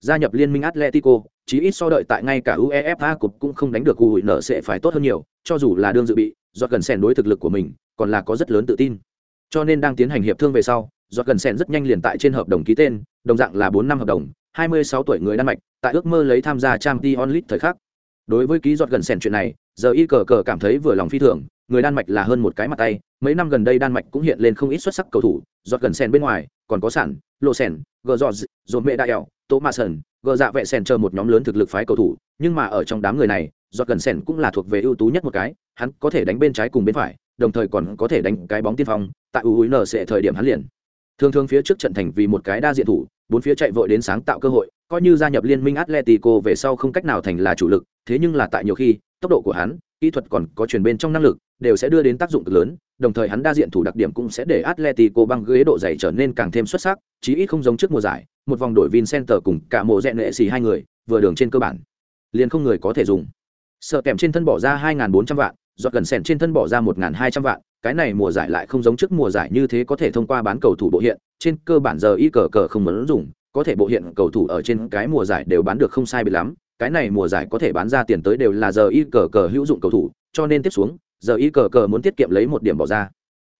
gia nhập liên minh Atletico, chí ít so đợi tại ngay cả UEFA cục cũng không đánh được Ui nợ sẽ phải tốt hơn nhiều, cho dù là đương dự bị, giọt gần sèn đối thực lực của mình, còn là có rất lớn tự tin. Cho nên đang tiến hành hiệp thương về sau, giọt gần sèn rất nhanh liền tại trên hợp đồng ký tên, đồng dạng là 4 năm hợp đồng, 26 tuổi người Đan Mạch, tại ước mơ lấy tham gia Champions League thời khắc. Đối với ký giọt gần sèn chuyện này, giờ y cờ cờ cảm thấy vừa lòng phi thường, người Đan Mạch là hơn một cái mặt tay, mấy năm gần đây Đan Mạch cũng hiện lên không ít xuất sắc cầu thủ, giọt gần sèn bên ngoài, còn có sản, lộ sèn, gờ giọt, dồn mẹ đại ẻo, thomas gờ dạ vẹ sèn chờ một nhóm lớn thực lực phái cầu thủ nhưng mà ở trong đám người này giọt gần sèn cũng là thuộc về ưu tú nhất một cái hắn có thể đánh bên trái cùng bên phải đồng thời còn có thể đánh cái bóng tiên phong tại ưu nở sẽ thời điểm hắn liền. Thường thường phía trước trận thành vì một cái đa diện thủ bốn phía chạy vội đến sáng tạo cơ hội coi như gia nhập liên minh atletico về sau không cách nào thành là chủ lực thế nhưng là tại nhiều khi tốc độ của hắn kỹ thuật còn có chuyển bên trong năng lực đều sẽ đưa đến tác dụng cực lớn đồng thời hắn đa diện thủ đặc điểm cũng sẽ để Atletico băng ghế độ dày trở nên càng thêm xuất sắc, chí ít không giống trước mùa giải, một vòng đổi Vincenter cùng cả mùa rèn nệ xì hai người, vừa đường trên cơ bản, liền không người có thể dùng. Sợ kèm trên thân bỏ ra 2400 vạn, giọt gần sèn trên thân bỏ ra 1200 vạn, cái này mùa giải lại không giống trước mùa giải như thế có thể thông qua bán cầu thủ bộ hiện, trên cơ bản giờ y cờ cờ không muốn dùng, có thể bộ hiện cầu thủ ở trên cái mùa giải đều bán được không sai biệt lắm, cái này mùa giải có thể bán ra tiền tới đều là giờ y cờ cờ hữu dụng cầu thủ, cho nên tiếp xuống, giờ y cờ cờ muốn tiết kiệm lấy một điểm bỏ ra.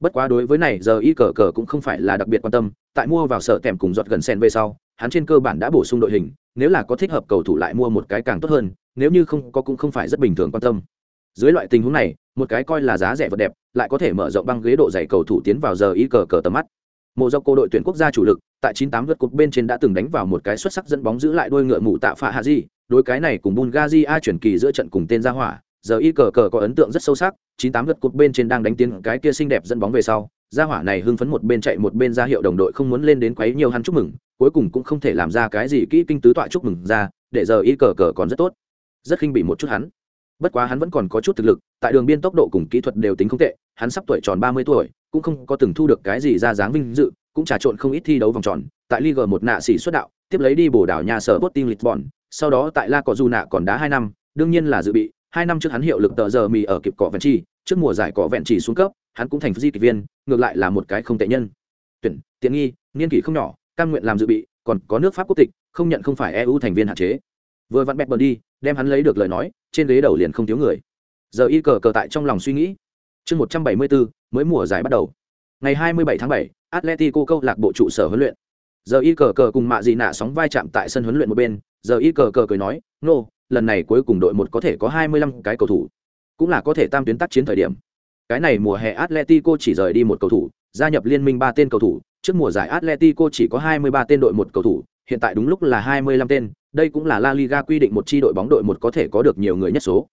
Bất quá đối với này, giờ y cờ cờ cũng không phải là đặc biệt quan tâm, tại mua vào sở kèm cùng giọt gần sen về sau, hắn trên cơ bản đã bổ sung đội hình, nếu là có thích hợp cầu thủ lại mua một cái càng tốt hơn, nếu như không có cũng không phải rất bình thường quan tâm. Dưới loại tình huống này, một cái coi là giá rẻ vật đẹp, lại có thể mở rộng băng ghế độ dày cầu thủ tiến vào giờ y cờ cờ tầm mắt. Mộ do cô đội tuyển quốc gia chủ lực, tại 98 lượt cột bên trên đã từng đánh vào một cái xuất sắc dẫn bóng giữ lại đôi ngựa mụ tạ phạ hạ di, đối cái này cùng bungazi a chuyển kỳ giữa trận cùng tên gia hỏa giờ y cờ cờ có ấn tượng rất sâu sắc, chín tám lượt cột bên trên đang đánh tiến cái kia xinh đẹp dẫn bóng về sau, gia hỏa này hưng phấn một bên chạy một bên ra hiệu đồng đội không muốn lên đến quấy nhiều hắn chúc mừng, cuối cùng cũng không thể làm ra cái gì kỹ kinh tứ tọa chúc mừng ra, để giờ y cờ cờ còn rất tốt. Rất khinh bị một chút hắn. Bất quá hắn vẫn còn có chút thực lực, tại đường biên tốc độ cùng kỹ thuật đều tính không tệ, hắn sắp tuổi tròn ba mươi tuổi, cũng không có từng thu được cái gì ra dáng vinh dự, cũng trà trộn không ít thi đấu vòng tròn, tại Liga một nạ xỉ xuất đạo, tiếp lấy đi bổ đảo nhà sở Sporting Lisbon, sau đó tại La Cọ Du nạ còn đá hai năm, đương nhiên là dự bị hai năm trước hắn hiệu lực tờ giờ mì ở kịp cỏ vẹn chi, trước mùa giải cỏ vẹn chỉ xuống cấp, hắn cũng thành di kịch viên, ngược lại là một cái không tệ nhân. Tuyển, tiện nghi niên kỷ không nhỏ căn nguyện làm dự bị, còn có nước pháp quốc tịch, không nhận không phải eu thành viên hạn chế. Vừa vặn bẹp bờ đi, đem hắn lấy được lời nói, trên ghế đầu liền không thiếu người. Giờ y cờ cờ tại trong lòng suy nghĩ. Chương một trăm bảy mươi bốn, mới mùa giải bắt đầu. Ngày hai mươi bảy tháng bảy, atletico câu lạc bộ trụ sở huấn luyện. Giờ y cờ cờ cùng mạ dị nạ sóng vai chạm tại sân huấn luyện một bên, giờ y cờ cờ cười nói, nô lần này cuối cùng đội một có thể có 25 cái cầu thủ, cũng là có thể tam tuyến tác chiến thời điểm. Cái này mùa hè Atletico chỉ rời đi một cầu thủ, gia nhập liên minh ba tên cầu thủ, trước mùa giải Atletico chỉ có 23 tên đội một cầu thủ, hiện tại đúng lúc là 25 tên, đây cũng là La Liga quy định một chi đội bóng đội một có thể có được nhiều người nhất số.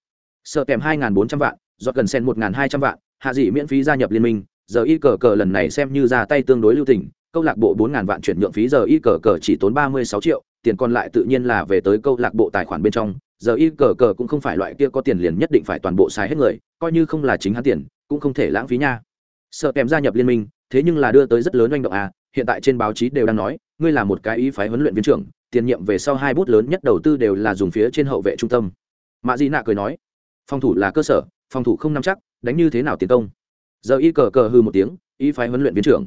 Sợ kèm 2400 vạn, giọt gần sen 1200 vạn, hạ dị miễn phí gia nhập liên minh, giờ y cờ cờ lần này xem như ra tay tương đối lưu tình, câu lạc bộ 4000 vạn chuyển nhượng phí giờ y cờ cờ chỉ tốn 36 triệu, tiền còn lại tự nhiên là về tới câu lạc bộ tài khoản bên trong, giờ y cờ cờ cũng không phải loại kia có tiền liền nhất định phải toàn bộ xài hết người, coi như không là chính hắn tiền, cũng không thể lãng phí nha. Sợ kèm gia nhập liên minh, thế nhưng là đưa tới rất lớn doanh động à hiện tại trên báo chí đều đang nói, ngươi là một cái ý phái huấn luyện viên trưởng, tiền nhiệm về sau hai bút lớn nhất đầu tư đều là dùng phía trên hậu vệ trung tâm. Mạ di nạ cười nói, phòng thủ là cơ sở, phòng thủ không nắm chắc, đánh như thế nào tiến công? Giờ y cờ cờ hư một tiếng, ý phái huấn luyện viên trưởng.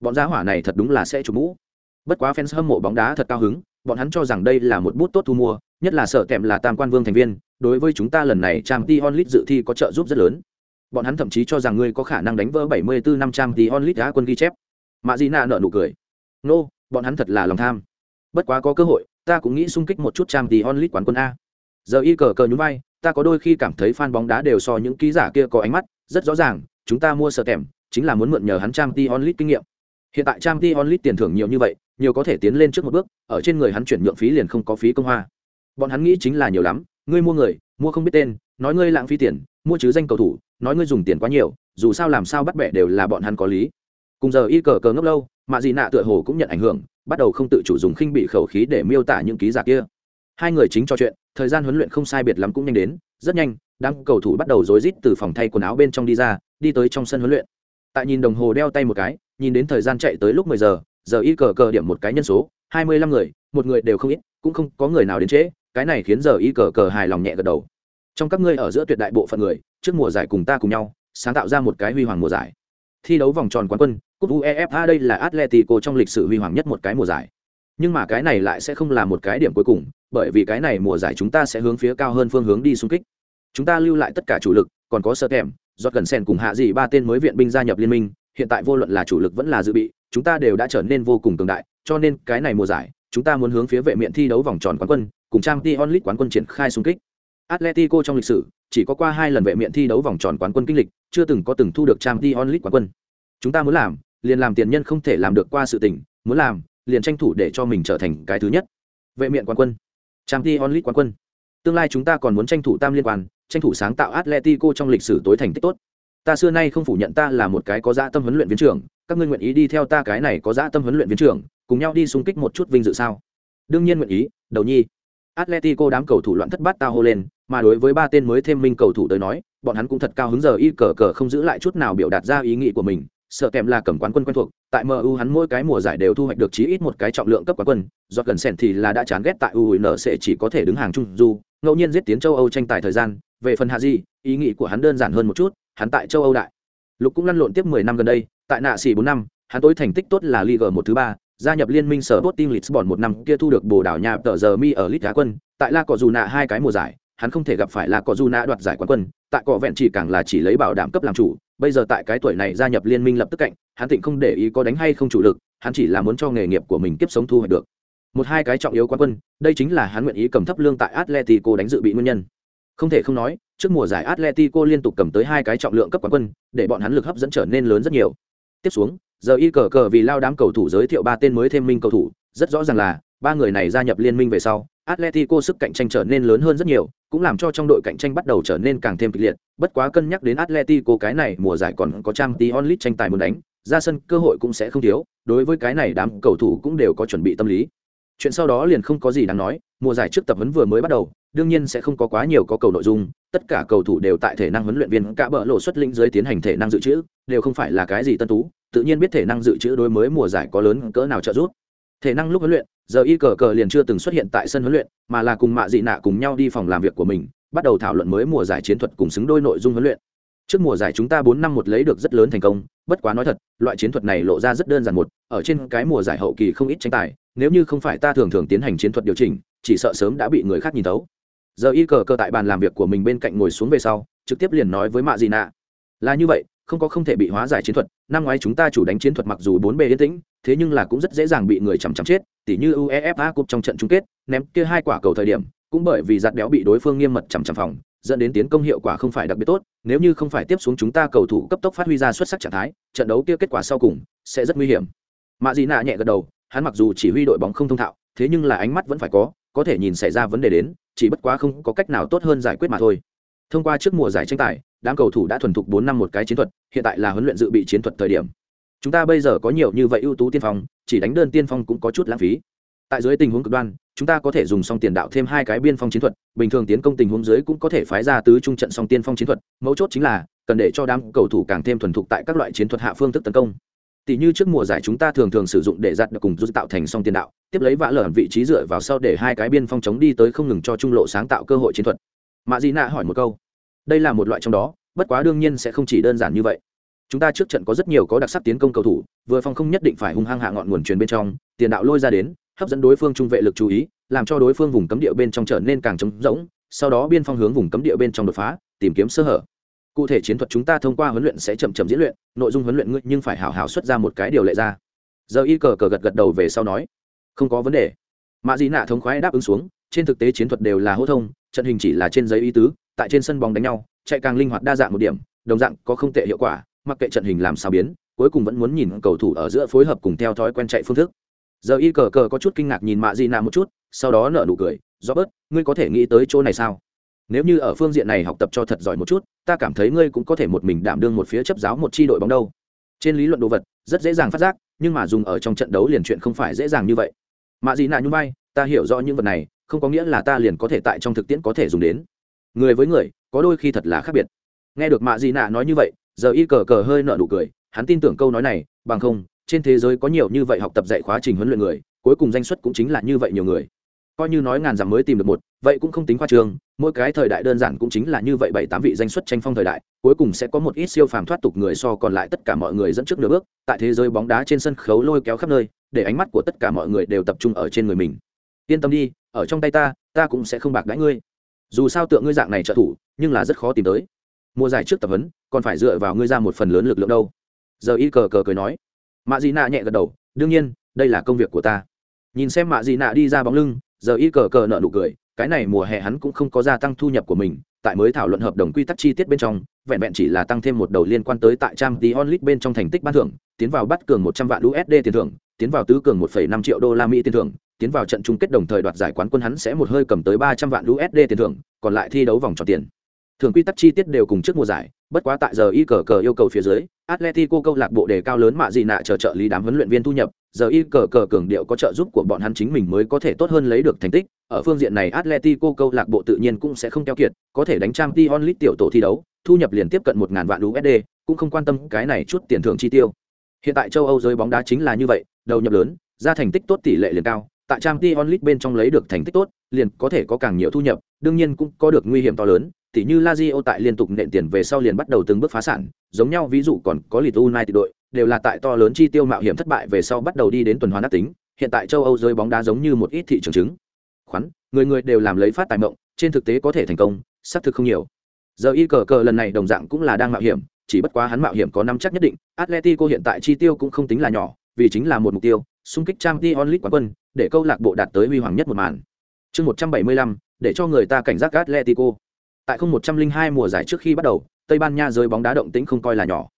Bọn gia hỏa này thật đúng là sẽ chủ mũ. Bất quá fans hâm mộ bóng đá thật cao hứng, bọn hắn cho rằng đây là một bút tốt thu mua nhất là sở kèm là tam quan vương thành viên đối với chúng ta lần này trang t onlit dự thi có trợ giúp rất lớn. Bọn hắn thậm chí cho rằng ngươi có khả năng đánh vỡ 74 năm trang t onlit đá quân ghi chép. Mạ dị nạ nợ nụ cười. Nô、no, bọn hắn thật là lòng tham. Bất quá có cơ hội ta cũng nghĩ sung kích một chút trang t onlit quán quân a. Giờ y cờ cờ nhún vai ta có đôi khi cảm thấy fan bóng đá đều so những ký giả kia có ánh mắt rất rõ ràng chúng ta mua sở kèm chính là muốn mượn nhờ hắn trang t onlit kinh nghiệm. Hiện tại trang t onlit tiền thưởng nhiều như vậy nhiều có thể tiến lên trước một bước ở trên người hắn chuyển nhượng phí liền không có phí công hoa bọn hắn nghĩ chính là nhiều lắm, ngươi mua người, mua không biết tên, nói ngươi lãng phí tiền, mua chứ danh cầu thủ, nói ngươi dùng tiền quá nhiều, dù sao làm sao bắt bẻ đều là bọn hắn có lý. Cùng giờ y cờ cờ ngốc lâu mạ gì nạ tựa hồ cũng nhận ảnh hưởng, bắt đầu không tự chủ dùng khinh bị khẩu khí để miêu tả những ký giả kia. Hai người chính trò chuyện, thời gian huấn luyện không sai biệt lắm cũng nhanh đến, rất nhanh, đám cầu thủ bắt đầu rối rít từ phòng thay quần áo bên trong đi ra, đi tới trong sân huấn luyện. Tại nhìn đồng hồ đeo tay một cái, nhìn đến thời gian chạy tới lúc mười giờ giờ y cờ cờ điểm một cái nhân số, hai mươi lăm người, một người đều không ít, cũng không có người nào đến trễ cái này khiến giờ y cờ cờ hài lòng nhẹ gật đầu. Trong các ngươi ở giữa tuyệt đại bộ phận người, trước mùa giải cùng ta cùng nhau, sáng tạo ra một cái huy hoàng mùa giải. Thi đấu vòng tròn quán quân, cúp uefa đây là atletico trong lịch sử huy hoàng nhất một cái mùa giải. Nhưng mà cái này lại sẽ không là một cái điểm cuối cùng, bởi vì cái này mùa giải chúng ta sẽ hướng phía cao hơn phương hướng đi xung kích. Chúng ta lưu lại tất cả chủ lực, còn có sơ kèm do cần sen cùng hạ dị ba tên mới viện binh gia nhập liên minh, hiện tại vô luận là chủ lực vẫn là dự bị, chúng ta đều đã trở nên vô cùng cường đại, cho nên cái này mùa giải, chúng ta muốn hướng phía vệ miện thi đấu vòng tròn quán quân cùng trang t onlit quán quân triển khai xung kích. Atletico trong lịch sử chỉ có qua hai lần vệ miện thi đấu vòng tròn quán quân kinh lịch, chưa từng có từng thu được trang t onlit quán quân. Chúng ta muốn làm, liền làm tiền nhân không thể làm được qua sự tình, muốn làm, liền tranh thủ để cho mình trở thành cái thứ nhất. Vệ miện quán quân. Trang t onlit quán quân. Tương lai chúng ta còn muốn tranh thủ tam liên quan, tranh thủ sáng tạo atletico trong lịch sử tối thành tích tốt. Ta xưa nay không phủ nhận ta là một cái có dã tâm huấn luyện viên trưởng, các ngươi nguyện ý đi theo ta cái này có dã tâm huấn luyện viên trưởng, cùng nhau đi xung kích một chút vinh dự sao? Đương nhiên nguyện ý, đầu nhi atletico đám cầu thủ loạn thất bát tao hô lên, mà đối với ba tên mới thêm minh cầu thủ tới nói, bọn hắn cũng thật cao hứng giờ y cờ cờ không giữ lại chút nào biểu đạt ra ý nghĩ của mình, sợ kèm là cầm quán quân quen thuộc, tại mu hắn mỗi cái mùa giải đều thu hoạch được chí ít một cái trọng lượng cấp quán quân do gần sèn thì là đã chán ghét tại sẽ chỉ có thể đứng hàng trung du, ngẫu nhiên giết tiến châu âu tranh tài thời gian, về phần hạ di ý nghĩ của hắn đơn giản hơn một chút, hắn tại châu âu đại lục cũng lăn lộn tiếp mười năm gần đây, tại nạ xỉ bốn năm, hắn tối thành tích tốt là Liga một thứ ba gia nhập liên minh sở Sporting Lisbon một năm kia thu được bồ đảo nhà tờ giờ mi ở League quân. Tại La Cọ Dù Nạ hai cái mùa giải, hắn không thể gặp phải La Cọ Dù Nạ đoạt giải quán quân. Tại cọ vẹn chỉ càng là chỉ lấy bảo đảm cấp làm chủ. Bây giờ tại cái tuổi này gia nhập liên minh lập tức cạnh, hắn tịnh không để ý có đánh hay không chủ lực, hắn chỉ là muốn cho nghề nghiệp của mình tiếp sống thu hoạch được. Một hai cái trọng yếu quán quân, đây chính là hắn nguyện ý cầm thấp lương tại Atletico đánh dự bị nguyên nhân. Không thể không nói, trước mùa giải Atletico liên tục cầm tới hai cái trọng lượng cấp quán quân, để bọn hắn lực hấp dẫn trở nên lớn rất nhiều. Tiếp xuống giờ y cờ cờ vì lao đám cầu thủ giới thiệu ba tên mới thêm minh cầu thủ rất rõ ràng là ba người này gia nhập liên minh về sau Atletico sức cạnh tranh trở nên lớn hơn rất nhiều, cũng làm cho trong đội cạnh tranh bắt đầu trở nên càng thêm kịch liệt, bất quá cân nhắc đến Atletico cái này mùa giải còn có Champions onlit tranh tài muốn đánh, ra sân cơ hội cũng sẽ không thiếu, đối với cái này đám cầu thủ cũng đều có chuẩn bị tâm lý. Chuyện sau đó liền không có gì đáng nói, mùa giải trước tập huấn vừa mới bắt đầu, đương nhiên sẽ không có quá nhiều có cầu nội dung, tất cả cầu thủ đều tại thể năng huấn luyện viên cả bỡ lộ xuất lĩnh dưới tiến hành thể năng dự trữ, đều không phải là cái gì tân tú, tự nhiên biết thể năng dự trữ đối mới mùa giải có lớn cỡ nào trợ giúp. Thể năng lúc huấn luyện, giờ y cờ cờ liền chưa từng xuất hiện tại sân huấn luyện, mà là cùng mạ dị nạ cùng nhau đi phòng làm việc của mình, bắt đầu thảo luận mới mùa giải chiến thuật cùng xứng đôi nội dung huấn luyện. Trước mùa giải chúng ta bốn năm một lấy được rất lớn thành công, bất quá nói thật, loại chiến thuật này lộ ra rất đơn giản một, ở trên cái mùa giải hậu kỳ không ít tranh tài, nếu như không phải ta thường thường tiến hành chiến thuật điều chỉnh, chỉ sợ sớm đã bị người khác nhìn thấu. Giờ y cờ cờ tại bàn làm việc của mình bên cạnh ngồi xuống về sau, trực tiếp liền nói với mạ dị nạ, là như vậy, không có không thể bị hóa giải chiến thuật năm ngoái chúng ta chủ đánh chiến thuật mặc dù bốn bề yên tĩnh, thế nhưng là cũng rất dễ dàng bị người chằm chằm chết, tỉ như uefa cup trong trận chung kết, ném kia hai quả cầu thời điểm, cũng bởi vì giật béo bị đối phương nghiêm mật chằm chằm phòng, dẫn đến tiến công hiệu quả không phải đặc biệt tốt, nếu như không phải tiếp xuống chúng ta cầu thủ cấp tốc phát huy ra xuất sắc trạng thái, trận đấu kia kết quả sau cùng sẽ rất nguy hiểm. Mạ Dĩ nạ nhẹ gật đầu, hắn mặc dù chỉ huy đội bóng không thông thạo, thế nhưng là ánh mắt vẫn phải có có thể nhìn xảy ra vấn đề đến, chỉ bất quá không có cách nào tốt hơn giải quyết mà thôi thông qua trước mùa giải tranh tài, đám cầu thủ đã thuần thục bốn năm một cái chiến thuật, hiện tại là huấn luyện dự bị chiến thuật thời điểm. Chúng ta bây giờ có nhiều như vậy ưu tú tiên phong, chỉ đánh đơn tiên phong cũng có chút lãng phí. Tại dưới tình huống cực đoan, chúng ta có thể dùng song tiền đạo thêm hai cái biên phong chiến thuật, bình thường tiến công tình huống dưới cũng có thể phái ra tứ trung trận song tiên phong chiến thuật, mấu chốt chính là, cần để cho đám cầu thủ càng thêm thuần thục tại các loại chiến thuật hạ phương thức tấn công. Tỷ như trước mùa giải chúng ta thường thường sử dụng để giặt được cùng giúp tạo thành song tiền đạo, tiếp lấy vã lởn vị trí dựa vào sau để hai cái biên phong chống đi tới không ngừng cho trung lộ sáng tạo cơ hội chiến thuật mạ di nạ hỏi một câu. Đây là một loại trong đó, bất quá đương nhiên sẽ không chỉ đơn giản như vậy. Chúng ta trước trận có rất nhiều có đặc sắc tiến công cầu thủ, vừa phong không nhất định phải hung hăng hạ ngọn nguồn truyền bên trong, tiền đạo lôi ra đến, hấp dẫn đối phương trung vệ lực chú ý, làm cho đối phương vùng cấm địa bên trong trở nên càng trống rỗng, sau đó biên phong hướng vùng cấm địa bên trong đột phá, tìm kiếm sơ hở. Cụ thể chiến thuật chúng ta thông qua huấn luyện sẽ chậm chậm diễn luyện, nội dung huấn luyện ngươi nhưng phải hảo hảo xuất ra một cái điều lệ ra. Giờ y cờ cờ gật gật đầu về sau nói, không có vấn đề. Mạ dị nạ thống khoái đáp ứng xuống trên thực tế chiến thuật đều là hô thông, trận hình chỉ là trên giấy ý tứ, tại trên sân bóng đánh nhau, chạy càng linh hoạt đa dạng một điểm, đồng dạng có không tệ hiệu quả, mặc kệ trận hình làm sao biến, cuối cùng vẫn muốn nhìn cầu thủ ở giữa phối hợp cùng theo thói quen chạy phương thức. Giờ y cờ cờ có chút kinh ngạc nhìn mạ di nạ một chút, sau đó nở nụ cười do bớt ngươi có thể nghĩ tới chỗ này sao? Nếu như ở phương diện này học tập cho thật giỏi một chút, ta cảm thấy ngươi cũng có thể một mình đảm đương một phía chấp giáo một chi đội bóng đâu. Trên lý luận đồ vật, rất dễ dàng phát giác, nhưng mà dùng ở trong trận đấu liền chuyện không phải dễ dàng như vậy. Mạ dị nạ nhung bay ta hiểu rõ những vật này không có nghĩa là ta liền có thể tại trong thực tiễn có thể dùng đến. Người với người, có đôi khi thật là khác biệt. Nghe được mạ dị nạ nói như vậy, giờ y cờ cờ hơi nợ nụ cười, hắn tin tưởng câu nói này, bằng không, trên thế giới có nhiều như vậy học tập dạy khóa trình huấn luyện người, cuối cùng danh xuất cũng chính là như vậy nhiều người. Coi như nói ngàn dặm mới tìm được một, vậy cũng không tính khoa trường, mỗi cái thời đại đơn giản cũng chính là như vậy bảy tám vị danh xuất tranh phong thời đại, cuối cùng sẽ có một ít siêu phàm thoát tục người so còn lại tất cả mọi người dẫn trước nửa bước, tại thế giới bóng đá trên sân khấu lôi kéo khắp nơi, để ánh mắt của tất cả mọi người đều tập trung ở trên người mình. Yên tâm đi ở trong tay ta ta cũng sẽ không bạc đãi ngươi. Dù sao tượng ngươi dạng này trợ thủ, nhưng là rất khó tìm tới. Mùa giải trước tập huấn, còn phải dựa vào ngươi ra một phần lớn lực lượng đâu. Giờ y cờ cờ cười nói. Mạ dị nạ nhẹ gật đầu, đương nhiên, đây là công việc của ta. Nhìn xem mạ dị nạ đi ra bóng lưng, giờ y cờ cờ nợ nụ cười, cái này mùa hè hắn cũng không có gia tăng thu nhập của mình, tại mới thảo luận hợp đồng quy tắc chi tiết bên trong, vẹn vẹn chỉ là tăng thêm một đầu liên quan tới tại trang tí onlit bên trong thành tích ban thưởng, tiến vào bắt cường một trăm vạn usd tiền thưởng, tiến vào tứ cường một phẩy năm triệu đô la mỹ tiền thưởng tiến vào trận chung kết đồng thời đoạt giải quán quân hắn sẽ một hơi cầm tới ba trăm vạn usd tiền thưởng, còn lại thi đấu vòng tròn tiền. Thường quy tắc chi tiết đều cùng trước mùa giải, bất quá tại giờ y cờ cờ yêu cầu phía dưới, atletico câu lạc bộ đề cao lớn mạ gì nạ chờ trợ lý đám huấn luyện viên thu nhập, giờ y cờ cờ cường điệu có trợ giúp của bọn hắn chính mình mới có thể tốt hơn lấy được thành tích. Ở phương diện này atletico câu lạc bộ tự nhiên cũng sẽ không keo kiệt, có thể đánh trang t League tiểu tổ thi đấu, thu nhập liền tiếp cận một ngàn vạn usd cũng không quan tâm cái này chút tiền thưởng chi tiêu. Hiện tại châu âu giới bóng đá chính là như vậy, đầu nhập lớn, ra thành tích tốt tỷ lệ liền cao tại trang t onlit bên trong lấy được thành tích tốt liền có thể có càng nhiều thu nhập đương nhiên cũng có được nguy hiểm to lớn tỉ như Lazio tại liên tục nện tiền về sau liền bắt đầu từng bước phá sản, giống nhau ví dụ còn có Leeds United đội, đều là tại to lớn chi tiêu mạo hiểm thất bại về sau bắt đầu đi đến tuần hoàn đắc tính, hiện tại châu Âu rơi bóng đá giống như một ít thị trường chứng. Khoán, người người đều làm lấy phát tài mộng, trên thực tế có thể thành công, xác thực không nhiều. Giờ y cờ cờ lần này đồng dạng cũng là đang mạo hiểm, chỉ bất quá hắn mạo hiểm có năm chắc nhất định, Atletico hiện tại chi tiêu cũng không tính là nhỏ, vì chính là một mục tiêu, xung kích trang Dion League quán quân, để câu lạc bộ đạt tới huy hoàng nhất một màn. Chương 175, để cho người ta cảnh giác Atletico tại không một trăm linh hai mùa giải trước khi bắt đầu tây ban nha giới bóng đá động tĩnh không coi là nhỏ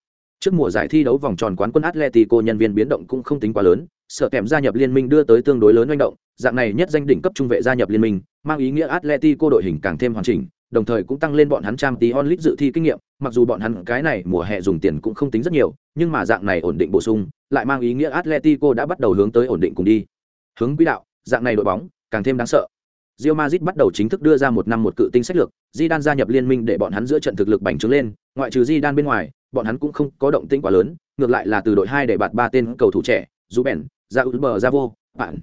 trước mùa giải thi đấu vòng tròn quán quân atletico nhân viên biến động cũng không tính quá lớn sợ kèm gia nhập liên minh đưa tới tương đối lớn manh động dạng này nhất danh đỉnh cấp trung vệ gia nhập liên minh mang ý nghĩa atletico đội hình càng thêm hoàn chỉnh đồng thời cũng tăng lên bọn hắn trang tí onlit dự thi kinh nghiệm mặc dù bọn hắn cái này mùa hè dùng tiền cũng không tính rất nhiều nhưng mà dạng này ổn định bổ sung lại mang ý nghĩa atletico đã bắt đầu hướng tới ổn định cùng đi hướng quỹ đạo dạng này đội bóng càng thêm đáng sợ Real Madrid bắt đầu chính thức đưa ra một năm một cự tinh sách lược, Zidane gia nhập liên minh để bọn hắn giữa trận thực lực bành trướng lên, ngoại trừ Zidane bên ngoài, bọn hắn cũng không có động tĩnh quá lớn, ngược lại là từ đội hai để bạt ba tên cầu thủ trẻ, Ruben, Zaulber Zavo, bạn.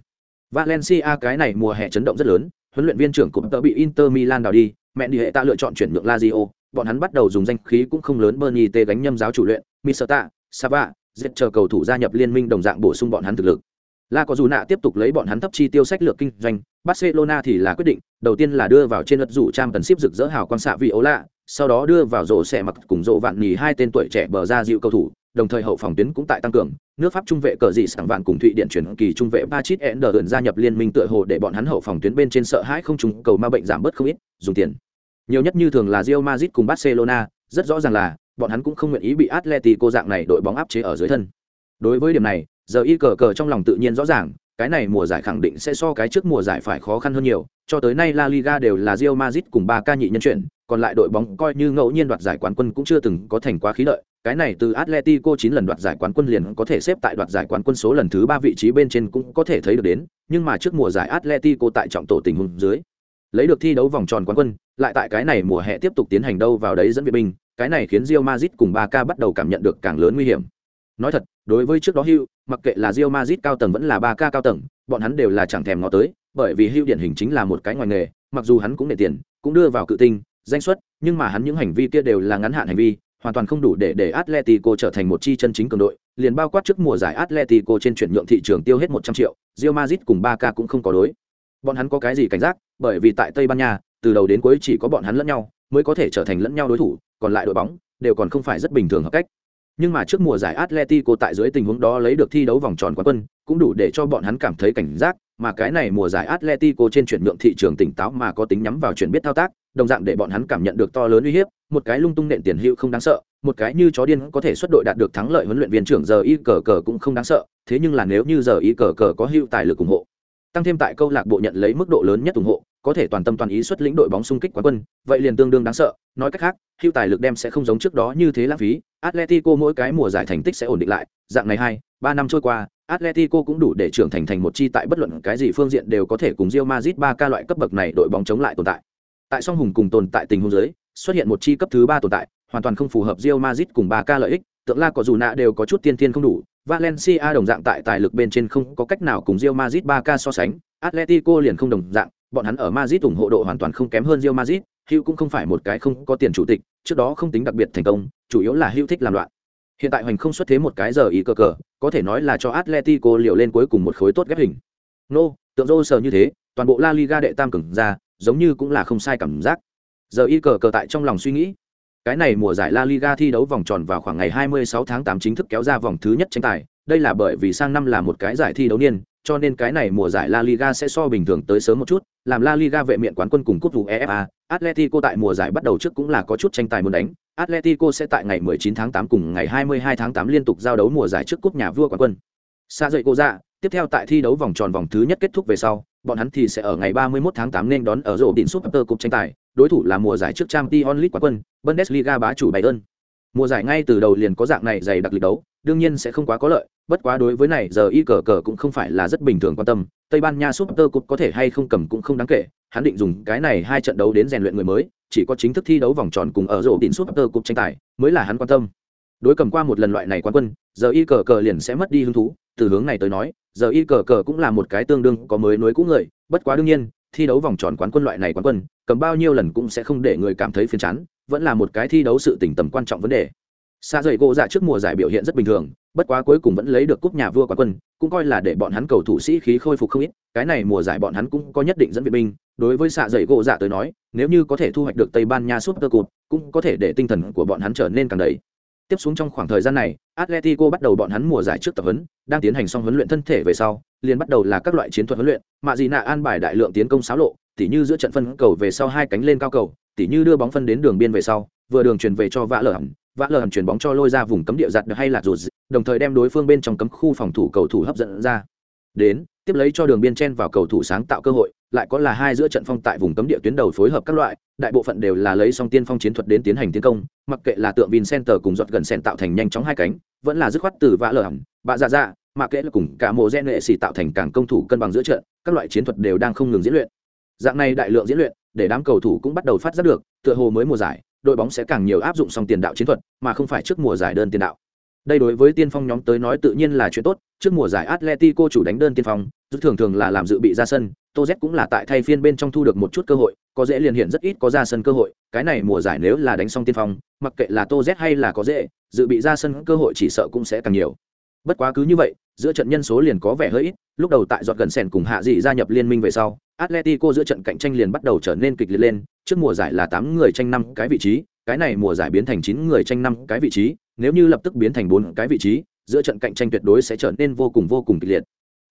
Valencia cái này mùa hè chấn động rất lớn, huấn luyện viên trưởng cũng tớ bị Inter Milan đào đi, mẹ đi hệ ta lựa chọn chuyển nhượng Lazio, bọn hắn bắt đầu dùng danh khí cũng không lớn Bernie T gánh nhâm giáo chủ luyện, Misata, Sava, giết chờ cầu thủ gia nhập liên minh đồng dạng bổ sung bọn hắn thực lực. La có dù nạ tiếp tục lấy bọn hắn thấp chi tiêu sách lược kinh doanh, Barcelona thì là quyết định, đầu tiên là đưa vào trên luật rủ trang tần ship rực rỡ hào quang xạ vị ố lạ, sau đó đưa vào rổ xẻ mặc cùng rổ vạn nhì hai tên tuổi trẻ bờ ra dịu cầu thủ, đồng thời hậu phòng tuyến cũng tại tăng cường, nước Pháp trung vệ cờ dị sẵn vạn cùng Thụy Điện chuyển kỳ trung vệ Pachit Ender gia nhập liên minh tựa hồ để bọn hắn hậu phòng tuyến bên trên sợ hãi không trùng cầu ma bệnh giảm bớt không ít, dùng tiền. Nhiều nhất như thường là Real Madrid cùng Barcelona, rất rõ ràng là bọn hắn cũng không nguyện ý bị Atletico dạng này đội bóng áp chế ở dưới thân. Đối với điểm này, giờ y cờ cờ trong lòng tự nhiên rõ ràng cái này mùa giải khẳng định sẽ so cái trước mùa giải phải khó khăn hơn nhiều cho tới nay la liga đều là Real Madrid cùng ba ca nhị nhân chuyển còn lại đội bóng coi như ngẫu nhiên đoạt giải quán quân cũng chưa từng có thành quá khí lợi cái này từ atletico chín lần đoạt giải quán quân liền có thể xếp tại đoạt giải quán quân số lần thứ ba vị trí bên trên cũng có thể thấy được đến nhưng mà trước mùa giải atletico tại trọng tổ tình huống dưới lấy được thi đấu vòng tròn quán quân lại tại cái này mùa hè tiếp tục tiến hành đâu vào đấy dẫn viện binh cái này khiến Real Madrid cùng Barca bắt đầu cảm nhận được càng lớn nguy hiểm nói thật đối với trước đó hưu mặc kệ là Real Madrid cao tầng vẫn là Barca cao tầng bọn hắn đều là chẳng thèm ngó tới bởi vì hưu điển hình chính là một cái ngoài nghề mặc dù hắn cũng để tiền cũng đưa vào cự tinh danh xuất nhưng mà hắn những hành vi kia đều là ngắn hạn hành vi hoàn toàn không đủ để để Atletico trở thành một chi chân chính cường đội, liền bao quát trước mùa giải Atletico trên chuyển nhượng thị trường tiêu hết 100 triệu, Real Madrid cùng Barca cũng không có đối bọn hắn có cái gì cảnh giác bởi vì tại tây ban nha từ đầu đến cuối chỉ có bọn hắn lẫn nhau mới có thể trở thành lẫn nhau đối thủ còn lại đội bóng đều còn không phải rất bình thường hợp cách. Nhưng mà trước mùa giải Atletico tại dưới tình huống đó lấy được thi đấu vòng tròn quán quân, cũng đủ để cho bọn hắn cảm thấy cảnh giác, mà cái này mùa giải Atletico trên chuyển nhượng thị trường tỉnh táo mà có tính nhắm vào chuyển biết thao tác, đồng dạng để bọn hắn cảm nhận được to lớn uy hiếp, một cái lung tung nện tiền hữu không đáng sợ, một cái như chó điên có thể xuất đội đạt được thắng lợi huấn luyện viên trưởng giờ y cờ cờ cũng không đáng sợ, thế nhưng là nếu như giờ y cờ cờ có hữu tài lực ủng hộ, tăng thêm tại câu lạc bộ nhận lấy mức độ lớn nhất ủng hộ, có thể toàn tâm toàn ý xuất lĩnh đội bóng xung kích quán quân, vậy liền tương đương đáng sợ, nói cách khác, hữu tài lực đem sẽ không giống trước đó như thế lãng phí, Atletico mỗi cái mùa giải thành tích sẽ ổn định lại, dạng này hai, ba năm trôi qua, Atletico cũng đủ để trưởng thành thành một chi tại bất luận cái gì phương diện đều có thể cùng Real Madrid 3K loại cấp bậc này đội bóng chống lại tồn tại. Tại song hùng cùng tồn tại tình huống dưới, xuất hiện một chi cấp thứ ba tồn tại, hoàn toàn không phù hợp Real Madrid cùng 3K lợi ích, tượng la có dù nạ đều có chút tiên tiên không đủ. Valencia đồng dạng tại tài lực bên trên không có cách nào cùng Real Madrid 3K so sánh, Atletico liền không đồng dạng, bọn hắn ở Madrid ủng hộ độ hoàn toàn không kém hơn Real Madrid, Hugh cũng không phải một cái không có tiền chủ tịch, trước đó không tính đặc biệt thành công, chủ yếu là Hugh thích làm loạn. Hiện tại hoành không xuất thế một cái giờ ý cơ cờ, có thể nói là cho Atletico liều lên cuối cùng một khối tốt ghép hình. Nô, tượng rô sờ như thế, toàn bộ La Liga đệ tam cường ra, giống như cũng là không sai cảm giác. Giờ y cờ cờ tại trong lòng suy nghĩ, cái này mùa giải La Liga thi đấu vòng tròn vào khoảng ngày 26 tháng 8 chính thức kéo ra vòng thứ nhất tranh tài, đây là bởi vì sang năm là một cái giải thi đấu niên, cho nên cái này mùa giải La Liga sẽ so bình thường tới sớm một chút, làm La Liga vệ miện quán quân cùng cúp UEFA, Atletico tại mùa giải bắt đầu trước cũng là có chút tranh tài muốn đánh. Atletico sẽ tại ngày 19 tháng 8 cùng ngày 22 tháng 8 liên tục giao đấu mùa giải trước cúp nhà vua quán quân. Sa dậy cô ra, tiếp theo tại thi đấu vòng tròn vòng thứ nhất kết thúc về sau, bọn hắn thì sẽ ở ngày 31 tháng 8 nên đón ở rổ đỉnh Super Cup tranh tài, đối thủ là mùa giải trước Champions League quán quân, Bundesliga bá chủ Bayern. Mùa giải ngay từ đầu liền có dạng này dày đặc lịch đấu, đương nhiên sẽ không quá có lợi, bất quá đối với này giờ y cờ cờ cũng không phải là rất bình thường quan tâm, Tây Ban Nha Super Cup có thể hay không cầm cũng không đáng kể, hắn định dùng cái này hai trận đấu đến rèn luyện người mới, chỉ có chính thức thi đấu vòng tròn cùng ở rổ đỉnh Super Cup tranh tài mới là hắn quan tâm. Đối cầm qua một lần loại này quán quân, giờ y cờ cờ liền sẽ mất đi hứng thú, từ hướng này tới nói, giờ y cờ cờ cũng là một cái tương đương có mới nối cũ người, bất quá đương nhiên, thi đấu vòng tròn quán quân loại này quán quân, cầm bao nhiêu lần cũng sẽ không để người cảm thấy phiền chán, vẫn là một cái thi đấu sự tỉnh tầm quan trọng vấn đề. xa dày gỗ dạ trước mùa giải biểu hiện rất bình thường, bất quá cuối cùng vẫn lấy được cúp nhà vua quán quân, cũng coi là để bọn hắn cầu thủ sĩ khí khôi phục không ít. Cái này mùa giải bọn hắn cũng có nhất định dẫn viện binh, đối với xạ dày gỗ dạ tới nói, nếu như có thể thu hoạch được Tây Ban Nha Super cụt cũng có thể để tinh thần của bọn hắn trở nên càng đầy. Tiếp xuống trong khoảng thời gian này, Atletico bắt đầu bọn hắn mùa giải trước tập huấn, đang tiến hành xong huấn luyện thân thể về sau, liền bắt đầu là các loại chiến thuật huấn luyện, mạ gì nạ an bài đại lượng tiến công xáo lộ, tỉ như giữa trận phân cầu về sau hai cánh lên cao cầu, tỉ như đưa bóng phân đến đường biên về sau, vừa đường truyền về cho vã lở hầm vã lờ hầm chuyển bóng cho lôi ra vùng cấm địa giặt hay là rụt đồng thời đem đối phương bên trong cấm khu phòng thủ cầu thủ hấp dẫn ra. Đến tiếp lấy cho đường biên chen vào cầu thủ sáng tạo cơ hội lại có là hai giữa trận phong tại vùng cấm địa tuyến đầu phối hợp các loại đại bộ phận đều là lấy song tiên phong chiến thuật đến tiến hành tiến công mặc kệ là tượng vincenter cùng giọt gần sen tạo thành nhanh chóng hai cánh vẫn là dứt khoát từ vã lờ hỏng. bạ dạ dạ mà kệ là cùng cả mộ gen nghệ xì tạo thành càng công thủ cân bằng giữa trận các loại chiến thuật đều đang không ngừng diễn luyện dạng này đại lượng diễn luyện để đám cầu thủ cũng bắt đầu phát giác được tựa hồ mới mùa giải đội bóng sẽ càng nhiều áp dụng song tiền đạo chiến thuật, mà không phải trước mùa giải đơn tiền đạo. Đây đối với tiên phong nhóm tới nói tự nhiên là chuyện tốt, trước mùa giải Atletico chủ đánh đơn tiên phong, rất thường thường là làm dự bị ra sân, Tô Z cũng là tại thay phiên bên trong thu được một chút cơ hội, có dễ liền hiện rất ít có ra sân cơ hội, cái này mùa giải nếu là đánh xong tiên phong, mặc kệ là Tô Z hay là có dễ, dự bị ra sân cơ hội chỉ sợ cũng sẽ càng nhiều. Bất quá cứ như vậy, giữa trận nhân số liền có vẻ hơi ít, lúc đầu tại giọt gần sèn cùng hạ dị gia nhập liên minh về sau, Atletico giữa trận cạnh tranh liền bắt đầu trở nên kịch liệt lên, trước mùa giải là tám người tranh năm cái vị trí, cái này mùa giải biến thành chín người tranh năm cái vị trí, nếu như lập tức biến thành bốn cái vị trí, giữa trận cạnh tranh tuyệt đối sẽ trở nên vô cùng vô cùng kịch liệt.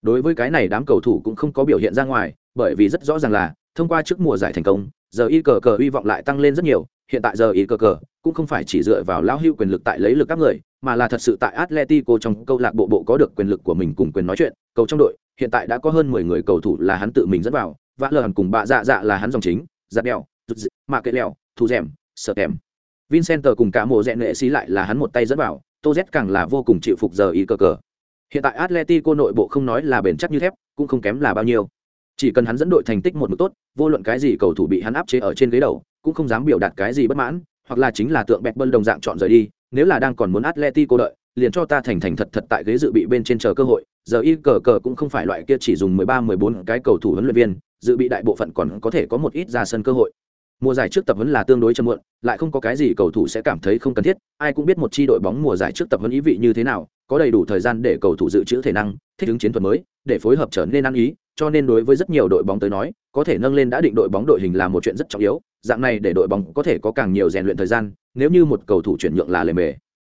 Đối với cái này đám cầu thủ cũng không có biểu hiện ra ngoài, bởi vì rất rõ ràng là thông qua trước mùa giải thành công, giờ y cờ cờ hy vọng lại tăng lên rất nhiều, hiện tại giờ y cờ cờ cũng không phải chỉ dựa vào lão hưu quyền lực tại lấy lực các người, mà là thật sự tại Atletico trong câu lạc bộ bộ có được quyền lực của mình cùng quyền nói chuyện, cầu trong đội, hiện tại đã có hơn mười người cầu thủ là hắn tự mình dẫn vào, vã lờ cùng bạ dạ dạ là hắn dòng chính, giặt đèo, mạ kệ lèo, thu rèm, sợ kèm. Vincent cùng cả mộ rẽ nghệ sĩ lại là hắn một tay dẫn vào, Tô Z càng là vô cùng chịu phục giờ y cờ cờ. Hiện tại Atletico nội bộ không nói là bền chắc như thép, cũng không kém là bao nhiêu. Chỉ cần hắn dẫn đội thành tích một mức tốt, vô luận cái gì cầu thủ bị hắn áp chế ở trên ghế đầu, cũng không dám biểu đạt cái gì bất mãn, hoặc là chính là tượng bẹt bơn đồng dạng chọn rời đi, nếu là đang còn muốn Atletico đợi, liền cho ta thành thành thật thật tại ghế dự bị bên trên chờ cơ hội, giờ y cờ cờ cũng không phải loại kia chỉ dùng 13 14 cái cầu thủ huấn luyện viên, dự bị đại bộ phận còn có thể có một ít ra sân cơ hội. Mùa giải trước tập huấn là tương đối chậm muộn, lại không có cái gì cầu thủ sẽ cảm thấy không cần thiết, ai cũng biết một chi đội bóng mùa giải trước tập huấn ý vị như thế nào, có đầy đủ thời gian để cầu thủ dự trữ thể năng, thích ứng chiến thuật mới, để phối hợp trở nên ăn ý, cho nên đối với rất nhiều đội bóng tới nói, có thể nâng lên đã định đội bóng đội hình là một chuyện rất trọng yếu, dạng này để đội bóng có thể có càng nhiều rèn luyện thời gian, nếu như một cầu thủ chuyển nhượng là lề mề.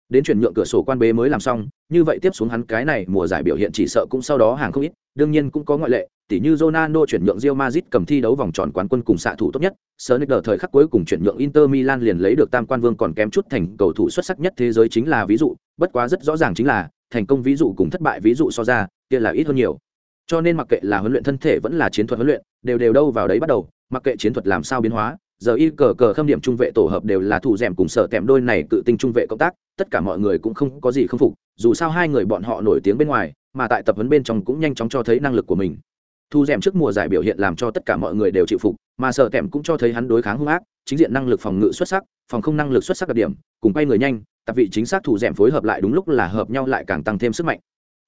Đến chuyển nhượng cửa sổ quan bế mới làm xong, như vậy tiếp xuống hắn cái này mùa giải biểu hiện chỉ sợ cũng sau đó hàng không ít, đương nhiên cũng có ngoại lệ, tỷ như Ronaldo chuyển nhượng Real Madrid cầm thi đấu vòng tròn quán quân cùng xạ thủ tốt nhất, Sonicer thời khắc cuối cùng chuyển nhượng Inter Milan liền lấy được tam quan vương còn kém chút thành cầu thủ xuất sắc nhất thế giới chính là ví dụ, bất quá rất rõ ràng chính là thành công ví dụ cùng thất bại ví dụ so ra, kia là ít hơn nhiều. Cho nên mặc kệ là huấn luyện thân thể vẫn là chiến thuật huấn luyện, đều đều đâu vào đấy bắt đầu, mặc kệ chiến thuật làm sao biến hóa, giờ y cờ cờ khâm điểm trung vệ tổ hợp đều là thủ rèm cùng sở tèm đôi này tự tinh trung vệ công tác, tất cả mọi người cũng không có gì không phục, dù sao hai người bọn họ nổi tiếng bên ngoài, mà tại tập huấn bên trong cũng nhanh chóng cho thấy năng lực của mình thu rèm trước mùa giải biểu hiện làm cho tất cả mọi người đều chịu phục, mà sợ Tẻm cũng cho thấy hắn đối kháng hung ác, chính diện năng lực phòng ngự xuất sắc, phòng không năng lực xuất sắc đặc điểm, cùng quay người nhanh tập vị chính xác thủ rèm phối hợp lại đúng lúc là hợp nhau lại càng tăng thêm sức mạnh.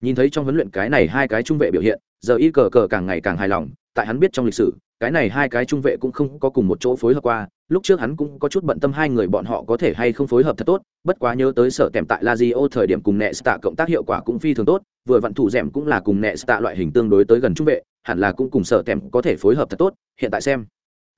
Nhìn thấy trong huấn luyện cái này hai cái trung vệ biểu hiện, giờ y cờ cờ càng ngày càng hài lòng, tại hắn biết trong lịch sử, cái này hai cái trung vệ cũng không có cùng một chỗ phối hợp qua, lúc trước hắn cũng có chút bận tâm hai người bọn họ có thể hay không phối hợp thật tốt, bất quá nhớ tới sở tèm tại lazio thời điểm cùng nẹ stạ cộng tác hiệu quả cũng phi thường tốt, vừa vặn thủ rèm cũng là cùng nẹ stạ loại hình tương đối tới gần trung vệ hẳn là cũng cùng sở tèm có thể phối hợp thật tốt, hiện tại xem.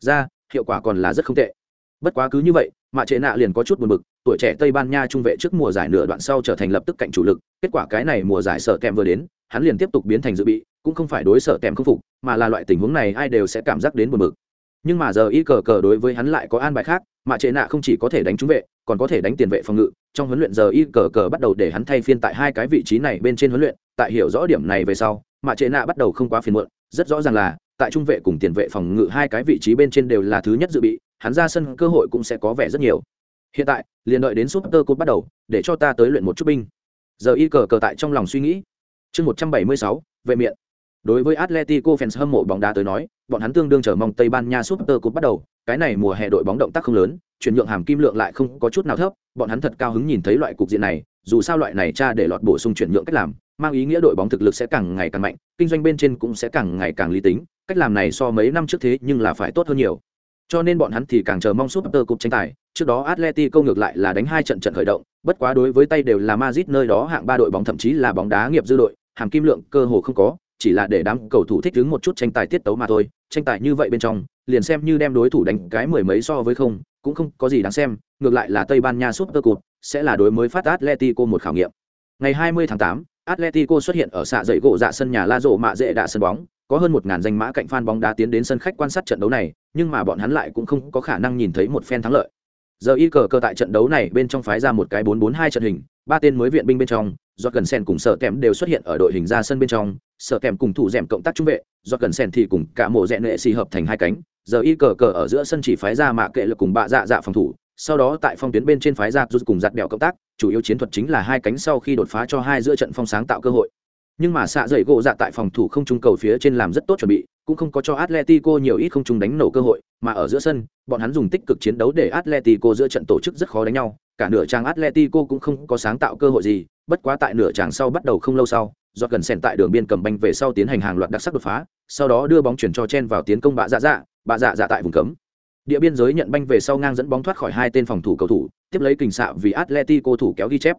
Ra, hiệu quả còn là rất không tệ. Bất quá cứ như vậy, mạ trệ nạ liền có chút buồn bực, tuổi trẻ tây ban nha trung vệ trước mùa giải nửa đoạn sau trở thành lập tức cạnh chủ lực, kết quả cái này mùa giải sở tèm vừa đến, hắn liền tiếp tục biến thành dự bị, cũng không phải đối sở tèm không phục, mà là loại tình huống này ai đều sẽ cảm giác đến buồn bực. Nhưng mà giờ y cờ cờ đối với hắn lại có an bài khác, mạ trệ nạ không chỉ có thể đánh trung vệ, còn có thể đánh tiền vệ phòng ngự. Trong huấn luyện giờ y cờ cờ bắt đầu để hắn thay phiên tại hai cái vị trí này bên trên huấn luyện, tại hiểu rõ điểm này về sau, mạ trệ nạ bắt đầu không quá phiền muộn rất rõ ràng là, tại trung vệ cùng tiền vệ phòng ngự hai cái vị trí bên trên đều là thứ nhất dự bị, hắn ra sân cơ hội cũng sẽ có vẻ rất nhiều. Hiện tại, liền đợi đến súp tơ cốt bắt đầu, để cho ta tới luyện một chút binh. Giờ y cờ cờ tại trong lòng suy nghĩ. Chương một trăm bảy mươi sáu, vệ miệng. Đối với atletico fans hâm mộ bóng đá tới nói, bọn hắn tương đương chờ mong tây ban nha súp tơ cốt bắt đầu. Cái này mùa hè đội bóng động tác không lớn, chuyển nhượng hàm kim lượng lại không có chút nào thấp, bọn hắn thật cao hứng nhìn thấy loại cục diện này, dù sao loại này cha để lọt bổ sung chuyển nhượng cách làm mang ý nghĩa đội bóng thực lực sẽ càng ngày càng mạnh kinh doanh bên trên cũng sẽ càng ngày càng lý tính cách làm này so mấy năm trước thế nhưng là phải tốt hơn nhiều cho nên bọn hắn thì càng chờ mong Super Cup tranh tài, trước đó Atletico ngược lại là đánh hai trận trận khởi động, bất quá đối với tay đều là Madrid nơi đó hạng ba đội bóng thậm chí là bóng đá nghiệp dư đội, hàm kim lượng cơ hồ không có, chỉ là để đám cầu thủ thích ứng một chút tranh tài tiết tấu mà thôi, tranh tài như vậy bên trong, liền xem như đem đối thủ đánh cái mười mấy so với không, cũng không có gì đáng xem, ngược lại là Tây Ban Nha Super Cup sẽ là đối mới phát Atletico một khảo nghiệm. Ngày 20 tháng 8, Atletico xuất hiện ở xạ dậy gỗ dạ sân nhà La Rộ mạ dễ đã sân bóng, có hơn một ngàn danh mã cạnh fan bóng đá tiến đến sân khách quan sát trận đấu này, nhưng mà bọn hắn lại cũng không có khả năng nhìn thấy một phen thắng lợi. Giờ y cờ cơ tại trận đấu này bên trong phái ra một cái 4-4-2 trận hình, ba tên mới viện binh bên trong, Giọt gần sen cùng sở kèm đều xuất hiện ở đội hình ra sân bên trong, Sở kèm cùng thủ dẻm cộng tác trung vệ, Giọt gần sen thì cùng cả mộ rẽ nệ xì hợp thành hai cánh. Giờ y cờ cờ ở giữa sân chỉ phái ra mạ kệ lực cùng bạ dạ dạ phòng thủ, sau đó tại phong tuyến bên trên phái ra rút cùng giặt đèo cộng tác, chủ yếu chiến thuật chính là hai cánh sau khi đột phá cho hai giữa trận phong sáng tạo cơ hội. Nhưng mà xạ dậy gỗ dạ tại phòng thủ không trung cầu phía trên làm rất tốt chuẩn bị cũng không có cho atletico nhiều ít không trung đánh nổ cơ hội mà ở giữa sân bọn hắn dùng tích cực chiến đấu để atletico giữa trận tổ chức rất khó đánh nhau cả nửa trang atletico cũng không có sáng tạo cơ hội gì bất quá tại nửa trang sau bắt đầu không lâu sau do gần sèn tại đường biên cầm banh về sau tiến hành hàng loạt đặc sắc đột phá sau đó đưa bóng chuyển cho chen vào tiến công bạ dạ dạ bạ dạ dạ tại vùng cấm địa biên giới nhận banh về sau ngang dẫn bóng thoát khỏi hai tên phòng thủ cầu thủ, tiếp lấy kình xạ vì atletico thủ kéo ghi chép.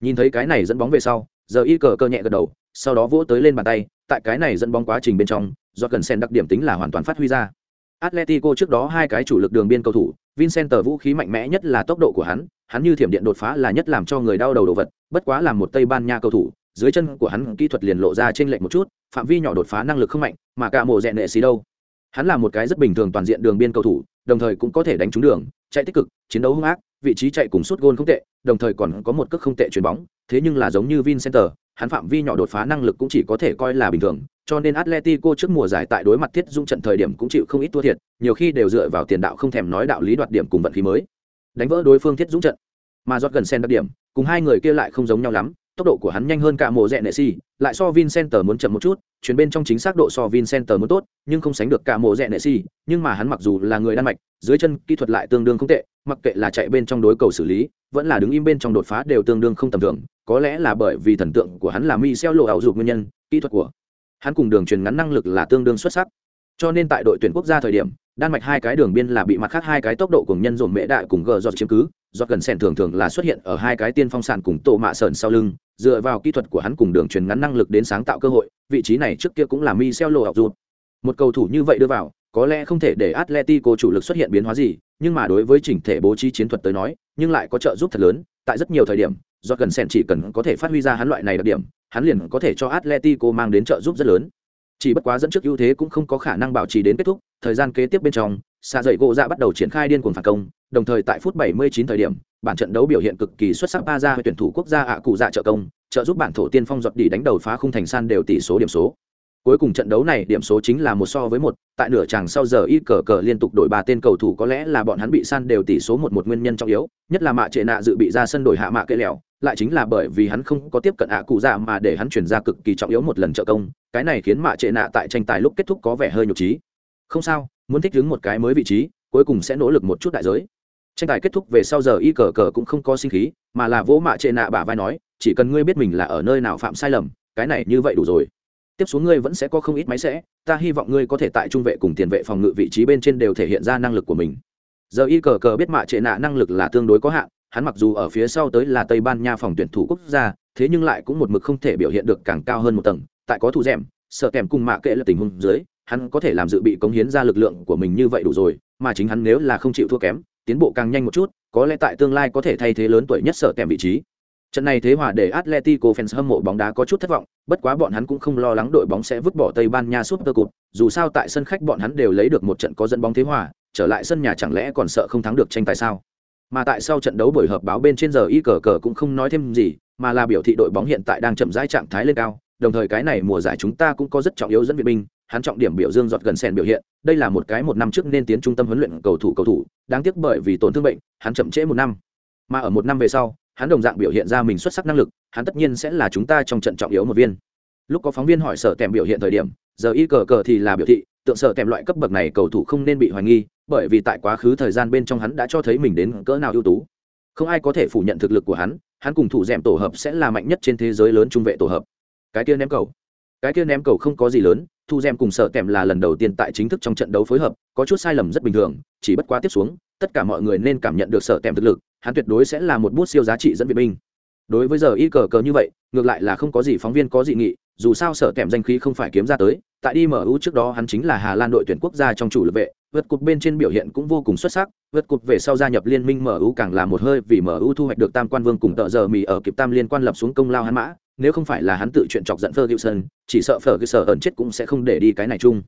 Nhìn thấy cái này dẫn bóng về sau, giờ y cờ cơ nhẹ gật đầu, sau đó vỗ tới lên bàn tay, tại cái này dẫn bóng quá trình bên trong, do cần sen đặc điểm tính là hoàn toàn phát huy ra. Atletico trước đó hai cái chủ lực đường biên cầu thủ, vincent vũ khí mạnh mẽ nhất là tốc độ của hắn hắn như thiểm điện đột phá là nhất làm cho người đau đầu đồ vật, bất quá làm một tây ban nha cầu thủ, dưới chân của hắn kỹ thuật liền lộ ra trên lệnh một chút, phạm vi nhỏ đột phá năng lực không mạnh, mà cả mồ rẽn nệ xí đâu hắn là một cái rất bình thường toàn diện đường biên cầu thủ, đồng thời cũng có thể đánh trúng đường, chạy tích cực, chiến đấu hung ác, vị trí chạy cùng suốt gôn không tệ, đồng thời còn có một cước không tệ chuyền bóng, thế nhưng là giống như vincenter, hắn phạm vi nhỏ đột phá năng lực cũng chỉ có thể coi là bình thường, cho nên atletico trước mùa giải tại đối mặt thiết dung trận thời điểm cũng chịu không ít thua thiệt, nhiều khi đều dựa vào tiền đạo không thèm nói đạo lý đoạt điểm cùng vận khí mới. Đánh vỡ đối phương thiết dũng trận, mà giọt gần sen đặc điểm, cùng hai người kia lại không giống nhau lắm tốc độ của hắn nhanh hơn cả Mộ rẽ nệ si lại so vincenter muốn chậm một chút, chuyển bên trong chính xác độ so vincenter muốn tốt, nhưng không sánh được cả Mộ rẽ nệ si nhưng mà hắn mặc dù là người đan mạch, dưới chân kỹ thuật lại tương đương không tệ, mặc kệ là chạy bên trong đối cầu xử lý, vẫn là đứng im bên trong đột phá đều tương đương không tầm thường, có lẽ là bởi vì thần tượng của hắn là Michel lộ ảo dục nguyên nhân, kỹ thuật của hắn cùng đường truyền ngắn năng lực là tương đương xuất sắc. Cho nên tại đội tuyển quốc gia thời điểm, đan mạch hai cái đường biên là bị mặt khác hai cái tốc độ cùng nhân dồn mễ đại cùng gờ giọt chiếm cứ giọt gần sẻn thường thường là xuất hiện ở hai cái tiên phong sàn cùng tổ mạ sờn sau lưng, dựa vào kỹ thuật của hắn cùng đường truyền ngắn năng lực đến sáng tạo cơ hội, vị trí này trước kia cũng là Michel lộ học dù một cầu thủ như vậy đưa vào, có lẽ không thể để Atletico chủ lực xuất hiện biến hóa gì, nhưng mà đối với chỉnh thể bố trí chiến thuật tới nói, nhưng lại có trợ giúp thật lớn, tại rất nhiều thời điểm, do gần sẻn chỉ cần có thể phát huy ra hắn loại này đặc điểm, hắn liền có thể cho Atletico mang đến trợ giúp rất lớn. Chỉ bất quá dẫn trước ưu thế cũng không có khả năng bảo trì đến kết thúc, thời gian kế tiếp bên trong xa dậy gỗ dạ bắt đầu triển khai điên cuồng phản công, đồng thời tại phút 79 thời điểm, bản trận đấu biểu hiện cực kỳ xuất sắc ba ra tuyển thủ quốc gia ạ cụ dạ trợ công, trợ giúp bản thổ tiên phong giọt đi đánh đầu phá khung thành san đều tỷ số điểm số. Cuối cùng trận đấu này, điểm số chính là một so với một, tại nửa chàng sau giờ y cờ cờ liên tục đổi ba tên cầu thủ có lẽ là bọn hắn bị san đều tỷ số một một nguyên nhân trọng yếu, nhất là mạ trệ nạ dự bị ra sân đổi hạ mạ cây lẹo, lại chính là bởi vì hắn không có tiếp cận ạ cụ dạ mà để hắn chuyển ra cực kỳ trọng yếu một lần trợ công, cái này khiến mạ trệ nạ tại tranh tài lúc kết thúc có vẻ hơi nhục trí không sao muốn thích ứng một cái mới vị trí, cuối cùng sẽ nỗ lực một chút đại giới. Tranh tài kết thúc về sau giờ y cờ cờ cũng không có sinh khí, mà là vỗ mạ trệ nạ bà vai nói, chỉ cần ngươi biết mình là ở nơi nào phạm sai lầm, cái này như vậy đủ rồi. Tiếp xuống ngươi vẫn sẽ có không ít máy sẽ, ta hy vọng ngươi có thể tại trung vệ cùng tiền vệ phòng ngự vị trí bên trên đều thể hiện ra năng lực của mình. Giờ y cờ cờ biết mạ trệ nạ năng lực là tương đối có hạn, hắn mặc dù ở phía sau tới là tây ban nha phòng tuyển thủ quốc gia, thế nhưng lại cũng một mực không thể biểu hiện được càng cao hơn một tầng, tại có thủ rèm, sợ kèm cùng mạ kệ là tình huống dưới hắn có thể làm dự bị cống hiến ra lực lượng của mình như vậy đủ rồi mà chính hắn nếu là không chịu thua kém tiến bộ càng nhanh một chút có lẽ tại tương lai có thể thay thế lớn tuổi nhất sở tèm vị trí Trận này thế hòa để Atletico fans hâm mộ bóng đá có chút thất vọng, bất quá bọn hắn cũng không lo lắng đội bóng sẽ vứt bỏ Tây Ban Nha suốt cơ Cup, dù sao tại sân khách bọn hắn đều lấy được một trận có dẫn bóng thế hòa, trở lại sân nhà chẳng lẽ còn sợ không thắng được tranh tài sao? Mà tại sau trận đấu buổi họp báo bên trên giờ y cờ cờ cũng không nói thêm gì, mà là biểu thị đội bóng hiện tại đang chậm rãi trạng thái lên cao, đồng thời cái này mùa giải chúng ta cũng có rất trọng yếu dẫn viện binh, hắn trọng điểm biểu dương giọt gần sen biểu hiện, đây là một cái một năm trước nên tiến trung tâm huấn luyện cầu thủ cầu thủ, đáng tiếc bởi vì tổn thương bệnh, hắn chậm trễ một năm. Mà ở một năm về sau, hắn đồng dạng biểu hiện ra mình xuất sắc năng lực hắn tất nhiên sẽ là chúng ta trong trận trọng yếu một viên. Lúc có phóng viên hỏi sở tèm biểu hiện thời điểm giờ y cờ cờ thì là biểu thị tượng sở tèm loại cấp bậc này cầu thủ không nên bị hoài nghi bởi vì tại quá khứ thời gian bên trong hắn đã cho thấy mình đến cỡ nào ưu tú. Không ai có thể phủ nhận thực lực của hắn hắn cùng thủ d tổ hợp sẽ là mạnh nhất trên thế giới lớn trung vệ tổ hợp cái kia ném cầu. Cái kia ném cầu không có gì lớn, thu d cùng sở tèm là lần đầu tiên tại chính thức trong trận đấu phối hợp, có chút sai lầm rất bình thường, chỉ bất quá tiếp xuống, tất cả mọi người nên cảm nhận được sở tèm thực lực, hắn tuyệt đối sẽ là một bút siêu giá trị dẫn viện binh. Đối với giờ y cờ cờ như vậy, ngược lại là không có gì phóng viên có dị nghị, dù sao sở tèm danh khí không phải kiếm ra tới, tại đi mở u trước đó hắn chính là hà lan đội tuyển quốc gia trong chủ lực vệ, vượt cục bên trên biểu hiện cũng vô cùng xuất sắc, vượt cục về sau gia nhập liên minh mở u càng là một hơi vì mở u thu hoạch được tam quan vương cùng tợ giờ mì ở kịp tam liên quan lập xuống công lao hắn mã nếu không phải là hắn tự chuyện chọc giận Ferguson, chỉ sợ Ferguson ẩn chết cũng sẽ không để đi cái này chung.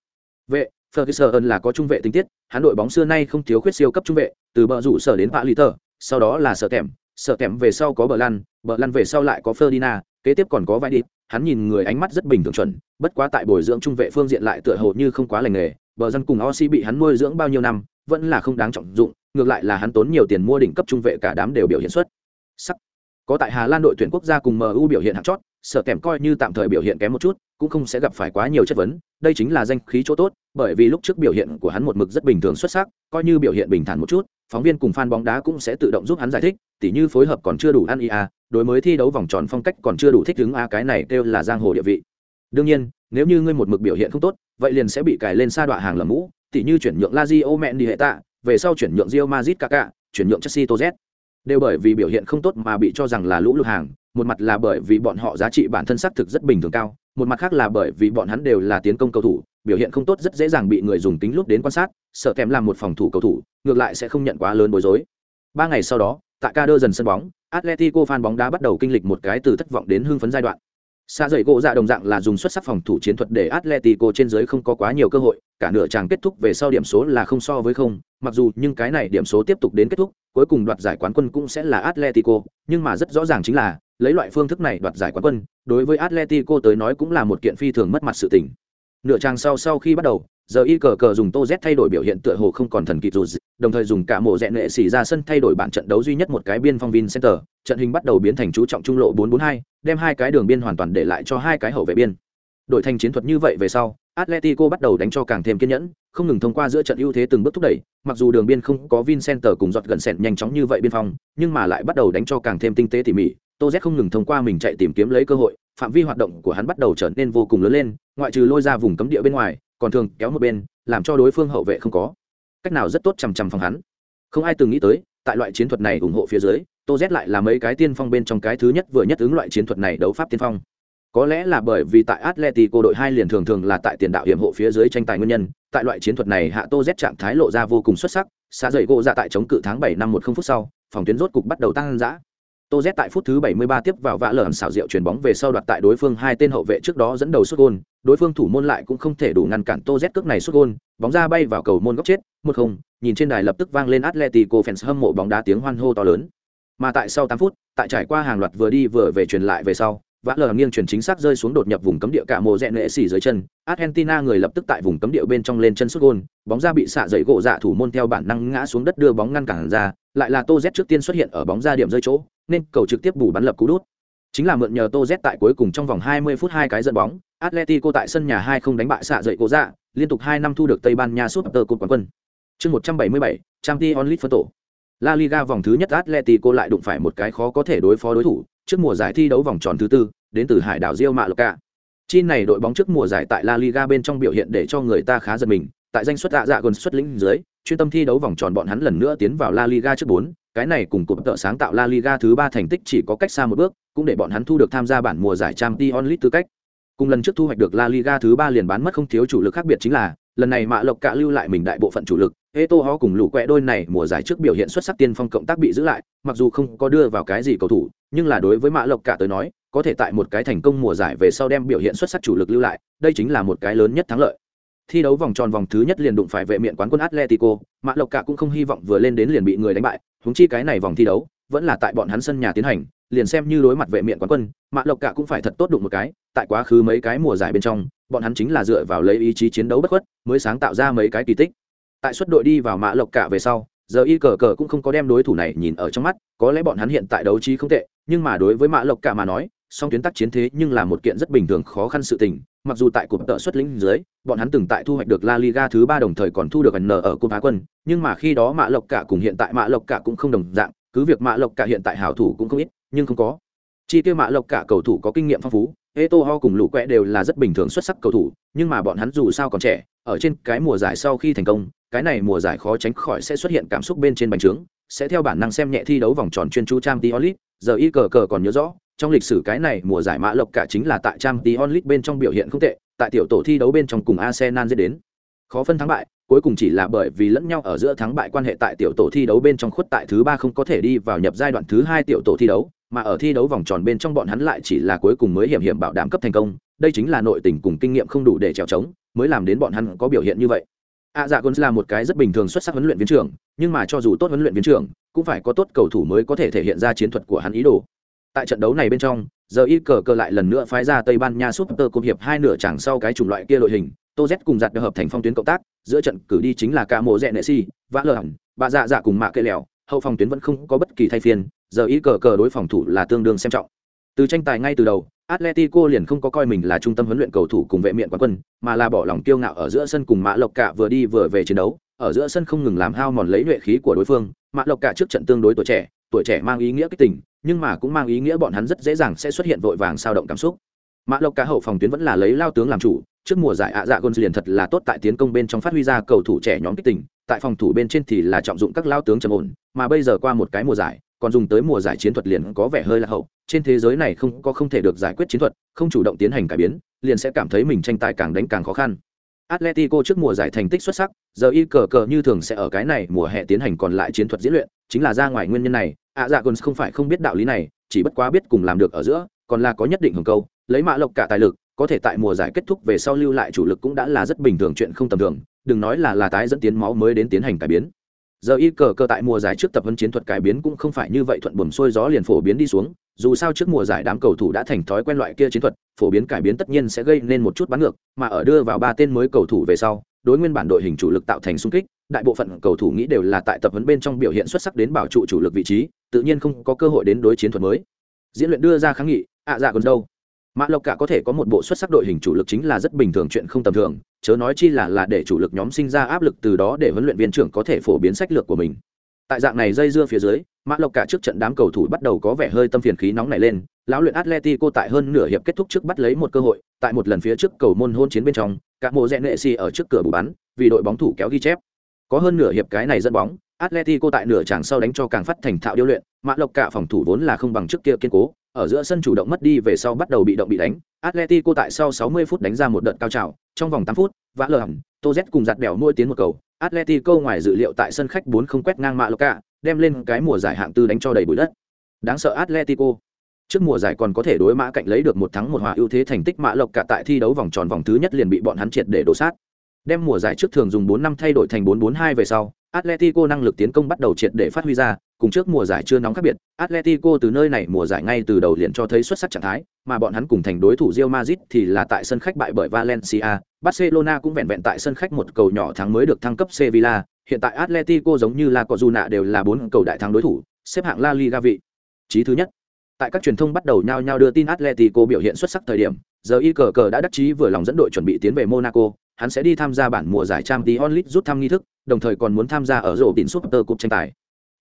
Vệ, Ferguson là có trung vệ tinh tiết, hắn đội bóng xưa nay không thiếu khuyết siêu cấp trung vệ, từ bờ rủ sở đến Pạ Liter, sau đó là sở kèm, sở kèm về sau có bờ lăn, bờ lăn về sau lại có Ferdinand, kế tiếp còn có vai đi, hắn nhìn người ánh mắt rất bình thường chuẩn, bất quá tại bồi dưỡng trung vệ phương diện lại tựa hồ như không quá lành nghề, bờ dân cùng Osi bị hắn nuôi dưỡng bao nhiêu năm, vẫn là không đáng trọng dụng, ngược lại là hắn tốn nhiều tiền mua đỉnh cấp trung vệ cả đám đều biểu hiện xuất sắc. Có tại Hà Lan đội tuyển quốc gia cùng MU biểu hiện hạng chót, sở kèm coi như tạm thời biểu hiện kém một chút, cũng không sẽ gặp phải quá nhiều chất vấn, đây chính là danh khí chỗ tốt, bởi vì lúc trước biểu hiện của hắn một mực rất bình thường xuất sắc, coi như biểu hiện bình thản một chút, phóng viên cùng fan bóng đá cũng sẽ tự động giúp hắn giải thích, tỉ như phối hợp còn chưa đủ ăn ý a, đối mới thi đấu vòng tròn phong cách còn chưa đủ thích ứng a cái này kêu là giang hồ địa vị. Đương nhiên, nếu như ngươi một mực biểu hiện không tốt, vậy liền sẽ bị cài lên sa đọa hàng lầm mũ, tỉ như chuyển nhượng La Lazio mẹn đi hệ tạ, về sau chuyển nhượng Real Madrid kaka chuyển nhượng Chelsea Toz. Đều bởi vì biểu hiện không tốt mà bị cho rằng là lũ lụt hàng, một mặt là bởi vì bọn họ giá trị bản thân xác thực rất bình thường cao, một mặt khác là bởi vì bọn hắn đều là tiến công cầu thủ, biểu hiện không tốt rất dễ dàng bị người dùng tính lúc đến quan sát, sợ kém làm một phòng thủ cầu thủ, ngược lại sẽ không nhận quá lớn bối rối. Ba ngày sau đó, tại ca đơ dần sân bóng, Atletico fan bóng đá bắt đầu kinh lịch một cái từ thất vọng đến hưng phấn giai đoạn. Xa dậy gỗ dạ đồng dạng là dùng xuất sắc phòng thủ chiến thuật để Atletico trên dưới không có quá nhiều cơ hội, cả nửa chàng kết thúc về sau điểm số là không so với không, mặc dù nhưng cái này điểm số tiếp tục đến kết thúc, cuối cùng đoạt giải quán quân cũng sẽ là Atletico, nhưng mà rất rõ ràng chính là lấy loại phương thức này đoạt giải quán quân, đối với Atletico tới nói cũng là một kiện phi thường mất mặt sự tình. Nửa trang sau sau khi bắt đầu, giờ y cờ cờ dùng tô z thay đổi biểu hiện tựa hồ không còn thần kịp rồi đồng thời dùng cả mổ rẽ nệ xỉ ra sân thay đổi bản trận đấu duy nhất một cái biên phong vin center trận hình bắt đầu biến thành chú trọng trung lộ 442, đem hai cái đường biên hoàn toàn để lại cho hai cái hậu vệ biên đổi thành chiến thuật như vậy về sau atletico bắt đầu đánh cho càng thêm kiên nhẫn không ngừng thông qua giữa trận ưu thế từng bước thúc đẩy mặc dù đường biên không có Vincenter cùng giọt gần sẹn nhanh chóng như vậy biên phòng, nhưng mà lại bắt đầu đánh cho càng thêm tinh tế tỉ mỉ. Tô z không ngừng thông qua mình chạy tìm kiếm lấy cơ hội phạm vi hoạt động của hắn bắt đầu trở nên vô cùng lớn lên ngoại trừ lôi ra vùng cấm địa bên ngoài còn thường kéo một bên làm cho đối phương hậu vệ không có. Cách nào rất tốt chằm chằm phòng hắn. Không ai từng nghĩ tới tại loại chiến thuật này ủng hộ phía dưới tô z lại là mấy cái tiên phong bên trong cái thứ nhất vừa nhất ứng loại chiến thuật này đấu pháp tiên phong có lẽ là bởi vì tại atletico đội hai liền thường thường là tại tiền đạo hiểm hộ phía dưới tranh tài nguyên nhân, tại loại chiến thuật này hạ tô z trạng thái lộ ra vô cùng xuất sắc xa dậy gỗ ra tại chống cự tháng bảy năm một không phút sau, phòng tuyến rốt cục bắt đầu tăng giã tô z tại phút thứ 73 tiếp vào vã lởn xảo diệu chuyền bóng về sau đoạt tại đối phương hai tên hậu vệ trước đó dẫn đầu sút gôn, đối phương thủ môn lại cũng không thể đủ ngăn cản tô z cước này sút gôn, bóng ra bay vào cầu môn góc chết, một không, nhìn trên đài lập tức vang lên atletico fans hâm mộ bóng đá tiếng hoan hô to lớn. Mà tại sau 8 phút, tại trải qua hàng loạt vừa đi vừa về truyền lại về sau vã lờ nghiêng chuyển chính xác rơi xuống đột nhập vùng cấm địa cả mồ rẽ nệ xỉ dưới chân. Argentina người lập tức tại vùng cấm địa bên trong lên chân sút gôn bóng ra bị xạ dậy gỗ dạ thủ môn theo bản năng ngã xuống đất đưa bóng ngăn cản ra lại là tô z trước tiên xuất hiện ở bóng ra điểm rơi chỗ nên cầu trực tiếp bù bắn lập cú đút. Chính là mượn nhờ tô z tại cuối cùng trong vòng 20 phút hai cái dẫn bóng atletico tại sân nhà hai không đánh bại xạ dậy gỗ dạ liên tục hai năm thu được tây ban nha súp tơ cột quán quân. Chương 177, trang t onlit phân tổ. La Liga vòng thứ nhất Atletico lại đụng phải một cái khó có thể đối phó đối thủ, trước mùa giải thi đấu vòng tròn thứ tư, đến từ Hải đảo Rio Mallorca. Chi này đội bóng trước mùa giải tại La Liga bên trong biểu hiện để cho người ta khá giật mình, tại danh suất dạ dạ gần xuất lĩnh dưới, chuyên tâm thi đấu vòng tròn bọn hắn lần nữa tiến vào La Liga trước 4, cái này cùng cụm tợ sáng tạo La Liga thứ 3 thành tích chỉ có cách xa một bước, cũng để bọn hắn thu được tham gia bản mùa giải Champions League tư cách. Cùng lần trước thu hoạch được La Liga thứ 3 liền bán mất không thiếu chủ lực khác biệt chính là, lần này Mạ Lộc cả lưu lại mình đại bộ phận chủ lực, Eto'o cùng lũ quẹ đôi này mùa giải trước biểu hiện xuất sắc tiên phong cộng tác bị giữ lại, mặc dù không có đưa vào cái gì cầu thủ, nhưng là đối với Mạ Lộc cả tới nói, có thể tại một cái thành công mùa giải về sau đem biểu hiện xuất sắc chủ lực lưu lại, đây chính là một cái lớn nhất thắng lợi. Thi đấu vòng tròn vòng thứ nhất liền đụng phải vệ miện quán quân Atletico, Mạ Lộc cả cũng không hy vọng vừa lên đến liền bị người đánh bại, huống chi cái này vòng thi đấu vẫn là tại bọn hắn sân nhà tiến hành, liền xem như đối mặt vệ miện quán quân, Mạ Lộc cả cũng phải thật tốt đụng một cái, tại quá khứ mấy cái mùa giải bên trong, bọn hắn chính là dựa vào lấy ý chí chiến đấu bất khuất, mới sáng tạo ra mấy cái kỳ tích tại xuất đội đi vào mã lộc cả về sau giờ y cờ cờ cũng không có đem đối thủ này nhìn ở trong mắt có lẽ bọn hắn hiện tại đấu trí không tệ nhưng mà đối với mã lộc cả mà nói song tuyến tác chiến thế nhưng là một kiện rất bình thường khó khăn sự tình mặc dù tại cuộc tợ xuất lĩnh dưới bọn hắn từng tại thu hoạch được la liga thứ ba đồng thời còn thu được ẩn nở ở cúp á quân nhưng mà khi đó mã lộc cả cùng hiện tại mã lộc cả cũng không đồng dạng cứ việc mã lộc cả hiện tại hảo thủ cũng không ít nhưng không có. Chi tiêu mã lộc cả cầu thủ có kinh nghiệm phong phú Eto Ho cùng lũ quẹ đều là rất bình thường xuất sắc cầu thủ, nhưng mà bọn hắn dù sao còn trẻ, ở trên cái mùa giải sau khi thành công, cái này mùa giải khó tránh khỏi sẽ xuất hiện cảm xúc bên trên bành trướng, sẽ theo bản năng xem nhẹ thi đấu vòng tròn chuyên chú Trang Tiolit, giờ y cờ cờ còn nhớ rõ, trong lịch sử cái này mùa giải mã lộc cả chính là tại Trang League bên trong biểu hiện không tệ, tại tiểu tổ thi đấu bên trong cùng Arsenal dễ đến. Khó phân thắng bại, cuối cùng chỉ là bởi vì lẫn nhau ở giữa thắng bại quan hệ tại tiểu tổ thi đấu bên trong khuất tại thứ ba không có thể đi vào nhập giai đoạn thứ hai tiểu tổ thi đấu, mà ở thi đấu vòng tròn bên trong bọn hắn lại chỉ là cuối cùng mới hiểm hiểm bảo đảm cấp thành công, đây chính là nội tình cùng kinh nghiệm không đủ để trèo trống, mới làm đến bọn hắn có biểu hiện như vậy. A Dạ Gons là một cái rất bình thường xuất sắc huấn luyện viên trưởng, nhưng mà cho dù tốt huấn luyện viên trưởng, cũng phải có tốt cầu thủ mới có thể thể hiện ra chiến thuật của hắn ý đồ. Tại trận đấu này bên trong, giờ y cờ cờ lại lần nữa phái ra Tây Ban Nha Super Cup hiệp hai nửa chẳng sau cái chủng loại kia đội hình, Tô Z cùng giặt được hợp thành phong tuyến cộng tác, giữa trận cử đi chính là cả mộ rẽ nệ si, vã lờ hẳn, bà dạ dạ cùng mạ cây lèo, hậu phòng tuyến vẫn không có bất kỳ thay phiên, giờ y cờ cờ đối phòng thủ là tương đương xem trọng. Từ tranh tài ngay từ đầu, Atletico liền không có coi mình là trung tâm huấn luyện cầu thủ cùng vệ miện quán quân, mà là bỏ lòng kiêu ngạo ở giữa sân cùng Mã Lộc Cả vừa đi vừa về chiến đấu, ở giữa sân không ngừng làm hao mòn lấy nhuệ khí của đối phương, Mã Lộc Cả trước trận tương đối tuổi trẻ, tuổi trẻ mang ý nghĩa kích tình, nhưng mà cũng mang ý nghĩa bọn hắn rất dễ dàng sẽ xuất hiện vội vàng sao động cảm xúc. Mã Lộc cá hậu phòng tuyến vẫn là lấy lao tướng làm chủ, trước mùa giải ạ dạ gôn liền thật là tốt tại tiến công bên trong phát huy ra cầu thủ trẻ nhóm kích tình, tại phòng thủ bên trên thì là trọng dụng các lao tướng trầm ổn, mà bây giờ qua một cái mùa giải, còn dùng tới mùa giải chiến thuật liền có vẻ hơi là hậu trên thế giới này không có không thể được giải quyết chiến thuật không chủ động tiến hành cải biến liền sẽ cảm thấy mình tranh tài càng đánh càng khó khăn Atletico trước mùa giải thành tích xuất sắc, giờ y cờ cờ như thường sẽ ở cái này mùa hè tiến hành còn lại chiến thuật diễn luyện, chính là ra ngoài nguyên nhân này, ạ dạ không phải không biết đạo lý này, chỉ bất quá biết cùng làm được ở giữa, còn là có nhất định hưởng câu, lấy mã lộc cả tài lực, có thể tại mùa giải kết thúc về sau lưu lại chủ lực cũng đã là rất bình thường chuyện không tầm thường, đừng nói là là tái dẫn tiến máu mới đến tiến hành cải biến giờ y cờ cơ tại mùa giải trước tập huấn chiến thuật cải biến cũng không phải như vậy thuận buồm xuôi gió liền phổ biến đi xuống, dù sao trước mùa giải đám cầu thủ đã thành thói quen loại kia chiến thuật, phổ biến cải biến tất nhiên sẽ gây nên một chút bắn ngược, mà ở đưa vào ba tên mới cầu thủ về sau, đối nguyên bản đội hình chủ lực tạo thành xung kích, đại bộ phận cầu thủ nghĩ đều là tại tập huấn bên trong biểu hiện xuất sắc đến bảo trụ chủ lực vị trí, tự nhiên không có cơ hội đến đối chiến thuật mới. Diễn luyện đưa ra kháng nghị, ạ à dạ còn đâu? Mã lộc cả có thể có một bộ xuất sắc đội hình chủ lực chính là rất bình thường chuyện không tầm thường, chớ nói chi là là để chủ lực nhóm sinh ra áp lực từ đó để huấn luyện viên trưởng có thể phổ biến sách lược của mình. Tại dạng này dây dưa phía dưới, mã lộc cả trước trận đám cầu thủ bắt đầu có vẻ hơi tâm phiền khí nóng này lên, lão luyện atletico tại hơn nửa hiệp kết thúc trước bắt lấy một cơ hội, tại một lần phía trước cầu môn hôn chiến bên trong các mộ rẽ nệ si ở trước cửa bù bắn, vì đội bóng thủ kéo ghi chép. Có hơn nửa hiệp cái này dẫn bóng Atletico tại nửa chàng sau đánh cho càng phát thành thạo điêu luyện, Mã Lộc cả phòng thủ vốn là không bằng trước kia kiên cố, ở giữa sân chủ động mất đi về sau bắt đầu bị động bị đánh. Atletico tại sau 60 phút đánh ra một đợt cao trào, trong vòng 8 phút, vã lờ hẳn, Toz cùng giặt bèo nuôi tiến một cầu. Atletico ngoài dự liệu tại sân khách 4 không quét ngang Mã Lộc cả, đem lên cái mùa giải hạng tư đánh cho đầy bụi đất. Đáng sợ Atletico. Trước mùa giải còn có thể đối mã cạnh lấy được một thắng một hòa ưu thế thành tích Mã Lộc cả tại thi đấu vòng tròn vòng thứ nhất liền bị bọn hắn triệt để đổ sát. Đem mùa giải trước thường dùng 4 năm thay đổi thành 4-4-2 về sau, Atletico năng lực tiến công bắt đầu triệt để phát huy ra, cùng trước mùa giải chưa nóng khác biệt, Atletico từ nơi này mùa giải ngay từ đầu liền cho thấy xuất sắc trạng thái, mà bọn hắn cùng thành đối thủ Real Madrid thì là tại sân khách bại bởi Valencia, Barcelona cũng vẹn vẹn tại sân khách một cầu nhỏ thắng mới được thăng cấp Sevilla, hiện tại Atletico giống như La Cojuna đều là bốn cầu đại thắng đối thủ, xếp hạng La Liga vị trí thứ nhất. Tại các truyền thông bắt đầu nhao nhao đưa tin Atletico biểu hiện xuất sắc thời điểm, giờ y cờ cờ đã đắc chí vừa lòng dẫn đội chuẩn bị tiến về Monaco, hắn sẽ đi tham gia bản mùa giải Champions League rút thăm nghi thức, đồng thời còn muốn tham gia ở rổ tín Super Cup tranh tài.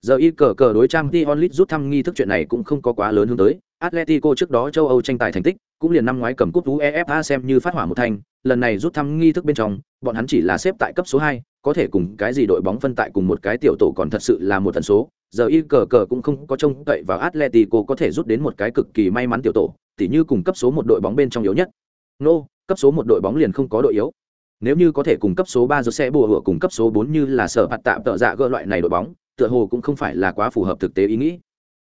Giờ y cờ cờ đối Champions lit rút thăm nghi thức chuyện này cũng không có quá lớn hướng tới. Atletico trước đó châu Âu tranh tài thành tích, cũng liền năm ngoái cầm cúp UEFA xem như phát hỏa một thành, lần này rút thăm nghi thức bên trong, bọn hắn chỉ là xếp tại cấp số 2, có thể cùng cái gì đội bóng phân tại cùng một cái tiểu tổ còn thật sự là một tần số. Giờ y cờ cờ cũng không có trông cậy vào Atletico có thể rút đến một cái cực kỳ may mắn tiểu tổ, tỉ như cùng cấp số một đội bóng bên trong yếu nhất. Nô, cấp số một đội bóng liền không có đội yếu nếu như có thể cung cấp số ba giờ sẽ bùa hựa cung cấp số bốn như là sở bạt tạm tợ dạ gỡ loại này đội bóng, tựa hồ cũng không phải là quá phù hợp thực tế ý nghĩ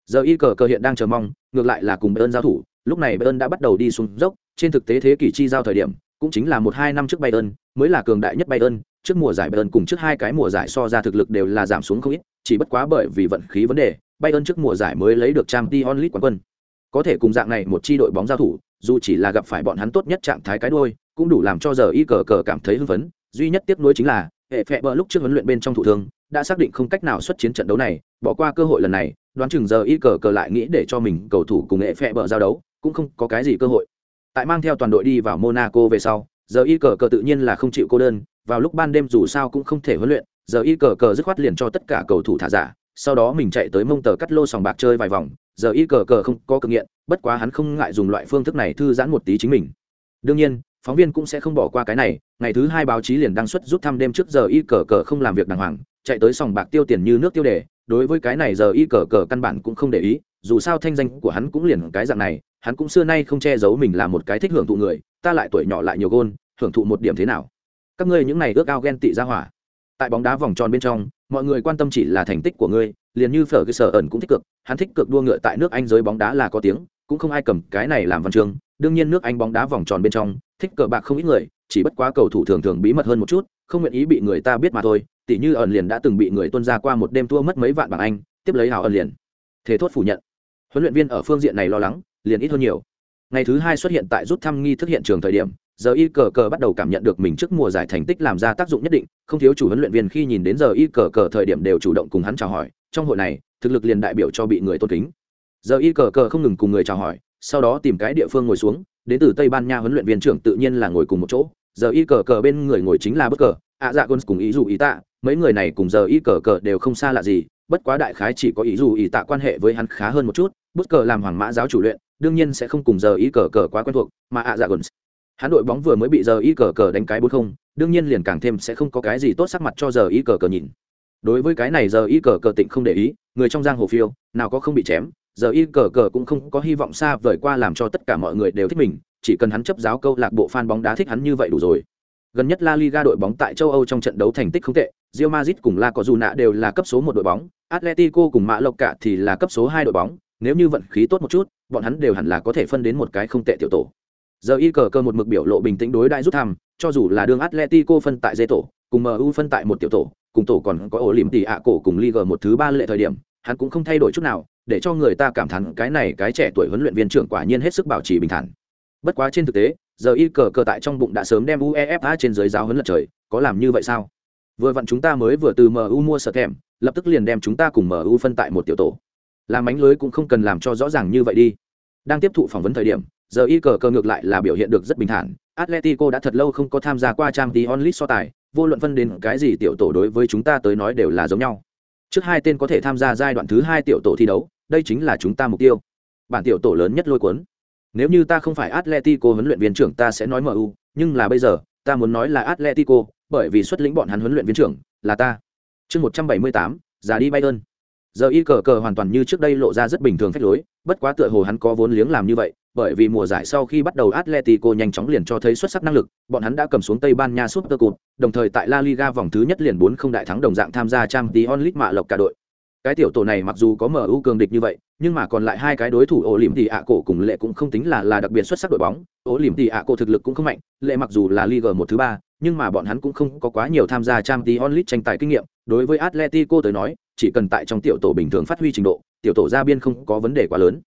giờ y cờ cờ hiện đang chờ mong, ngược lại là cùng bayern giao thủ, lúc này bayern đã bắt đầu đi xuống dốc, trên thực tế thế kỷ chi giao thời điểm, cũng chính là một hai năm trước bayern, mới là cường đại nhất bayern, trước mùa giải bayern cùng trước hai cái mùa giải so ra thực lực đều là giảm xuống không ít, chỉ bất quá bởi vì vận khí vấn đề, bayern trước mùa giải mới lấy được trang t onlit quán quân có thể cùng dạng này một chi đội bóng giao thủ, dù chỉ là gặp phải bọn hắn tốt nhất trạng thái cái đuôi cũng đủ làm cho giờ y cờ cờ cảm thấy hưng phấn. Duy nhất tiếc nuối chính là, hệ phẹ bờ lúc trước huấn luyện bên trong thủ thương đã xác định không cách nào xuất chiến trận đấu này, bỏ qua cơ hội lần này, đoán chừng giờ y cờ cờ lại nghĩ để cho mình cầu thủ cùng hệ phẹ bờ giao đấu, cũng không có cái gì cơ hội. Tại mang theo toàn đội đi vào monaco về sau, giờ y cờ cờ tự nhiên là không chịu cô đơn, vào lúc ban đêm dù sao cũng không thể huấn luyện, giờ y cờ cờ dứt khoát liền cho tất cả cầu thủ thả giả, sau đó mình chạy tới mông tờ cắt lô sòng bạc chơi vài vòng, giờ y cờ cờ không có cực nghiện, bất quá hắn không ngại dùng loại phương thức này thư giãn một tí chính mình. Đương nhiên phóng viên cũng sẽ không bỏ qua cái này, ngày thứ hai báo chí liền đăng xuất rút thăm đêm trước giờ y cờ cờ không làm việc đàng hoàng, chạy tới sòng bạc tiêu tiền như nước tiêu đề, đối với cái này giờ y cờ cờ căn bản cũng không để ý, dù sao thanh danh của hắn cũng liền cái dạng này, hắn cũng xưa nay không che giấu mình là một cái thích hưởng thụ người, ta lại tuổi nhỏ lại nhiều gôn, hưởng thụ một điểm thế nào? Các ngươi những này ước ao ghen tị ra hỏa. Tại bóng đá vòng tròn bên trong, mọi người quan tâm chỉ là thành tích của ngươi, liền như phở cái sở ẩn cũng thích cực, hắn thích cực đua ngựa tại nước anh giới bóng đá là có tiếng, cũng không ai cầm cái này làm văn chương đương nhiên nước anh bóng đá vòng tròn bên trong, thích cờ bạc không ít người, chỉ bất quá cầu thủ thường thường bí mật hơn một chút, không nguyện ý bị người ta biết mà thôi. Tỷ như ẩn liền đã từng bị người tuân ra qua một đêm thua mất mấy vạn bảng anh, tiếp lấy hào ẩn liền. Thế thốt phủ nhận. Huấn luyện viên ở phương diện này lo lắng, liền ít hơn nhiều. Ngày thứ hai xuất hiện tại rút thăm nghi thức hiện trường thời điểm, giờ y cờ cờ bắt đầu cảm nhận được mình trước mùa giải thành tích làm ra tác dụng nhất định, không thiếu chủ huấn luyện viên khi nhìn đến giờ y cờ cờ thời điểm đều chủ động cùng hắn chào hỏi. Trong hội này, thực lực liền đại biểu cho bị người tôn kính. Giờ y cờ cờ không ngừng cùng người chào hỏi sau đó tìm cái địa phương ngồi xuống, đến từ tây ban nha huấn luyện viên trưởng tự nhiên là ngồi cùng một chỗ, giờ y cờ cờ bên người ngồi chính là bất cờ, ạ dạ gôn cùng ý dù ý tạ, mấy người này cùng giờ y cờ cờ đều không xa lạ gì, bất quá đại khái chỉ có ý dù ý tạ quan hệ với hắn khá hơn một chút, bất cờ làm hoàng mã giáo chủ luyện, đương nhiên sẽ không cùng giờ y cờ cờ quá quen thuộc, mà ạ dạ gôn hắn đội bóng vừa mới bị giờ y cờ cờ đánh cái bốn không, đương nhiên liền càng thêm sẽ không có cái gì tốt sắc mặt cho giờ y cờ cờ nhìn đối với cái này giờ y cờ cờ tịnh không để ý, người trong giang hồ phiêu, nào có không bị chém, giờ y cờ cờ cũng không có hy vọng xa vời qua làm cho tất cả mọi người đều thích mình, chỉ cần hắn chấp giáo câu lạc bộ fan bóng đá thích hắn như vậy đủ rồi. Gần nhất La Liga đội bóng tại châu Âu trong trận đấu thành tích không tệ, Real Madrid cùng La Cojuna đều là cấp số một đội bóng, Atletico cùng Mã Lộc cả thì là cấp số hai đội bóng, nếu như vận khí tốt một chút, bọn hắn đều hẳn là có thể phân đến một cái không tệ tiểu tổ. Giờ y cờ cơ một mực biểu lộ bình tĩnh đối đại rút thăm, cho dù là đường Atletico phân tại dây tổ cùng MU phân tại một tiểu tổ, cùng tổ còn có ổ lìm tỷ ạ cổ cùng Liga một thứ ba lệ thời điểm, hắn cũng không thay đổi chút nào, để cho người ta cảm thán cái này cái trẻ tuổi huấn luyện viên trưởng quả nhiên hết sức bảo trì bình thản. Bất quá trên thực tế, giờ y cờ cờ tại trong bụng đã sớm đem uefa trên dưới giáo huấn lật trời, có làm như vậy sao? Vừa vặn chúng ta mới vừa từ mu mua sở kèm lập tức liền đem chúng ta cùng mu phân tại một tiểu tổ. Làm mánh lưới cũng không cần làm cho rõ ràng như vậy đi. Đang tiếp thụ phỏng vấn thời điểm, giờ y cờ cờ ngược lại là biểu hiện được rất bình thản. Atletico đã thật lâu không có tham gia qua Champions League so tài vô luận phân đến cái gì tiểu tổ đối với chúng ta tới nói đều là giống nhau. Trước hai tên có thể tham gia giai đoạn thứ hai tiểu tổ thi đấu đây chính là chúng ta mục tiêu. Bản tiểu tổ lớn nhất lôi cuốn. Nếu như ta không phải atletico huấn luyện viên trưởng ta sẽ nói mu nhưng là bây giờ ta muốn nói là atletico bởi vì xuất lĩnh bọn hắn huấn luyện viên trưởng là ta. Chương một trăm bảy mươi tám già đi bay ơn Giờ y cờ cờ hoàn toàn như trước đây lộ ra rất bình thường phách lối, bất quá tựa hồ hắn có vốn liếng làm như vậy, bởi vì mùa giải sau khi bắt đầu Atletico nhanh chóng liền cho thấy xuất sắc năng lực, bọn hắn đã cầm xuống Tây Ban Nha Super Cup, đồng thời tại La Liga vòng thứ nhất liền 4 không đại thắng đồng dạng tham gia Champions League mạ lộc cả đội. Cái tiểu tổ này mặc dù có MU cường địch như vậy, nhưng mà còn lại hai cái đối thủ ổ lỉm thì ạ cổ cùng lệ cũng không tính là là đặc biệt xuất sắc đội bóng. Ổ lỉm thì ạ cổ thực lực cũng không mạnh lệ mặc dù là Liga một thứ ba nhưng mà bọn hắn cũng không có quá nhiều tham gia Champions League tranh tài kinh nghiệm. Đối với atletico tới nói chỉ cần tại trong tiểu tổ bình thường phát huy trình độ tiểu tổ ra biên không có vấn đề quá lớn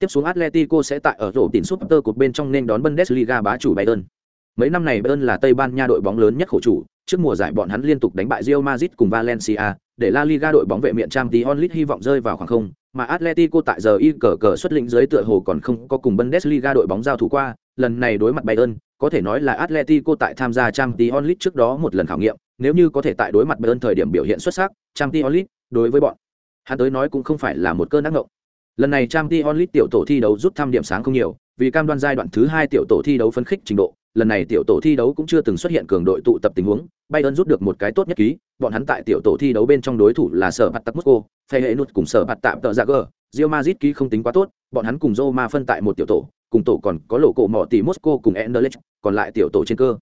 tiếp xuống atletico sẽ tại ở rổ tỉnh super cột bên trong nên đón bundesliga bá chủ bayern mấy năm này bayern là tây ban nha đội bóng lớn nhất khổ chủ trước mùa giải bọn hắn liên tục đánh bại Real Madrid cùng Valencia, để La Liga đội bóng vệ miện Champions League hy vọng rơi vào khoảng không, mà Atletico tại giờ y cờ cờ xuất lĩnh dưới tựa hồ còn không có cùng Bundesliga đội bóng giao thủ qua, lần này đối mặt Bayern, có thể nói là Atletico tại tham gia Champions League trước đó một lần khảo nghiệm, nếu như có thể tại đối mặt Bayern thời điểm biểu hiện xuất sắc, Champions League đối với bọn hắn tới nói cũng không phải là một cơn ác ngộng. Lần này Trang Champions League tiểu tổ thi đấu rút thăm điểm sáng không nhiều, vì cam đoan giai đoạn thứ hai tiểu tổ thi đấu phấn khích trình độ, lần này tiểu tổ thi đấu cũng chưa từng xuất hiện cường đội tụ tập tình huống, Bayern rút được một cái tốt nhất ký, bọn hắn tại tiểu tổ thi đấu bên trong đối thủ là Sở Bạt Tắc Moscow, Phe Hệ Nút cùng Sở Bạt Tạm Tợ Jager, Real Madrid ký không tính quá tốt, bọn hắn cùng Roma phân tại một tiểu tổ, cùng tổ còn có lộ cổ mỏ tỷ Moscow cùng enderlech còn lại tiểu tổ trên cơ.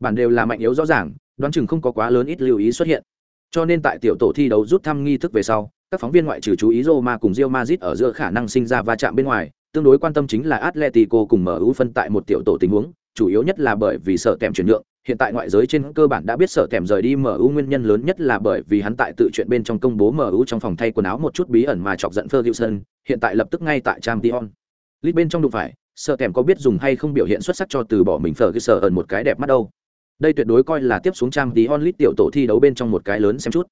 Bản đều là mạnh yếu rõ ràng, đoán chừng không có quá lớn ít lưu ý xuất hiện. Cho nên tại tiểu tổ thi đấu rút thăm nghi thức về sau, các phóng viên ngoại trừ chú ý Roma cùng Real Madrid ở giữa khả năng sinh ra va chạm bên ngoài, tương đối quan tâm chính là Atletico cùng MU phân tại một tiểu tổ tình huống, chủ yếu nhất là bởi vì sợ tèm chuyển nhượng, hiện tại ngoại giới trên cơ bản đã biết sợ tèm rời đi MU nguyên nhân lớn nhất là bởi vì hắn tại tự chuyện bên trong công bố MU trong phòng thay quần áo một chút bí ẩn mà chọc giận Ferguson, hiện tại lập tức ngay tại Champions League bên trong đụng phải, sợ tèm có biết dùng hay không biểu hiện xuất sắc cho từ bỏ mình Ferguson ẩn một cái đẹp mắt đâu. Đây tuyệt đối coi là tiếp xuống Champions League tiểu tổ thi đấu bên trong một cái lớn xem chút.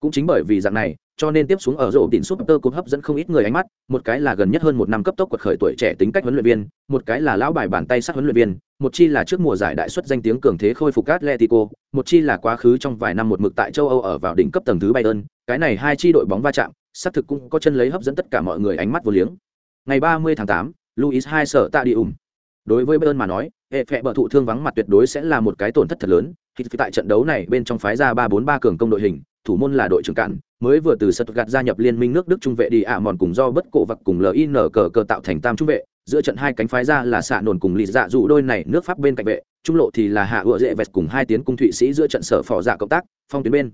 Cũng chính bởi vì dạng này, cho nên tiếp xuống ở rổ tín súp tơ Cup hấp dẫn không ít người ánh mắt, một cái là gần nhất hơn một năm cấp tốc quật khởi tuổi trẻ tính cách huấn luyện viên, một cái là lão bài bàn tay sát huấn luyện viên, một chi là trước mùa giải đại xuất danh tiếng cường thế khôi phục Atletico, một chi là quá khứ trong vài năm một mực tại châu Âu ở vào đỉnh cấp tầng thứ Bayern, cái này hai chi đội bóng va chạm, xác thực cũng có chân lấy hấp dẫn tất cả mọi người ánh mắt vô liếng. Ngày 30 tháng 8, Luis hai sở tạ đi ủng. Đối với Bayern mà nói, hệ phệ bờ thụ thương vắng mặt tuyệt đối sẽ là một cái tổn thất thật lớn. Khi tại trận đấu này bên trong phái ra 3-4-3 cường công đội hình, thủ môn là đội trưởng cản, mới vừa từ Stuttgart gia nhập liên minh nước Đức trung vệ đi ạ mòn cùng do bất cổ vật cùng LIN cờ cờ tạo thành tam trung vệ, giữa trận hai cánh phái ra là xạ nồn cùng lì dạ dụ đôi này nước Pháp bên cạnh vệ, trung lộ thì là hạ ựa dễ vẹt cùng hai tiến cung thụy sĩ giữa trận sở phò dạ cộng tác, phong tuyến bên.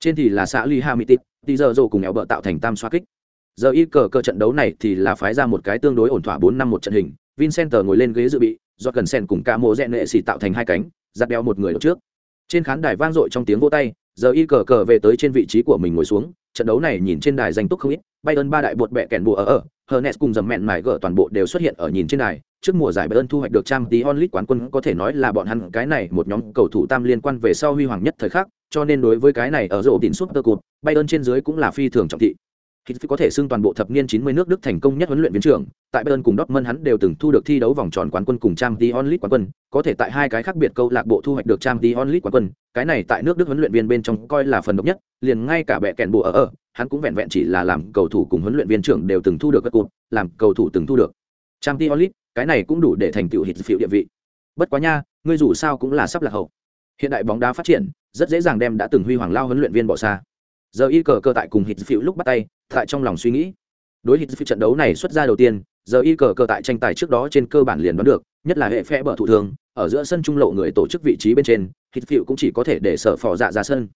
Trên thì là xã Ly Hamitit, tí giờ dồ cùng éo bợ tạo thành tam xoa kích. Giờ y cờ cờ trận đấu này thì là phái ra một cái tương đối ổn thỏa bốn năm một trận hình, Vincent ngồi lên ghế dự bị, do cần sen cùng ca mồ rẽ nệ xì tạo thành hai cánh, giặt đeo một người trước. Trên khán đài vang dội trong tiếng vô tay, giờ y cờ cờ về tới trên vị trí của mình ngồi xuống, trận đấu này nhìn trên đài danh túc không ít, bayern ba đại bột bẹ kèn bùa ở ở, hernes cùng dầm mẹn mải gỡ toàn bộ đều xuất hiện ở nhìn trên đài. Trước mùa giải bayern thu hoạch được trang tí onlit quán quân có thể nói là bọn hắn cái này một nhóm cầu thủ tam liên quan về sau huy hoàng nhất thời khắc, cho nên đối với cái này ở rộ tín suốt cơ cụt bayern trên dưới cũng là phi thường trọng thị. Hít có thể xưng toàn bộ thập niên 90 nước Đức thành công nhất huấn luyện viên trưởng, tại Bayern cùng Dortmund hắn đều từng thu được thi đấu vòng tròn quán quân cùng Champions League quán quân, có thể tại hai cái khác biệt câu lạc bộ thu hoạch được Champions League quán quân, cái này tại nước Đức huấn luyện viên bên trong coi là phần độc nhất, liền ngay cả bẻ kèn bộ ở ở, hắn cũng vẹn vẹn chỉ là làm cầu thủ cùng huấn luyện viên trưởng đều từng thu được các cột, làm cầu thủ từng thu được. Champions League, cái này cũng đủ để thành tựu hít phiếu địa vị. Bất quá nha, ngươi dù sao cũng là sắp lạc hậu. Hiện đại bóng đá phát triển, rất dễ dàng đem đã từng huy hoàng lao huấn luyện viên bỏ xa. Giờ y cờ cơ tại cùng hít phiệu lúc bắt tay tại trong lòng suy nghĩ đối hít phi trận đấu này xuất ra đầu tiên, giờ y cờ cờ tại tranh tài trước đó trên cơ bản liền đoán được, nhất là hệ phe bờ thủ thường, ở giữa sân trung lộ người tổ chức vị trí bên trên, hít phiệu cũng chỉ có thể để sở phò dạ ra sân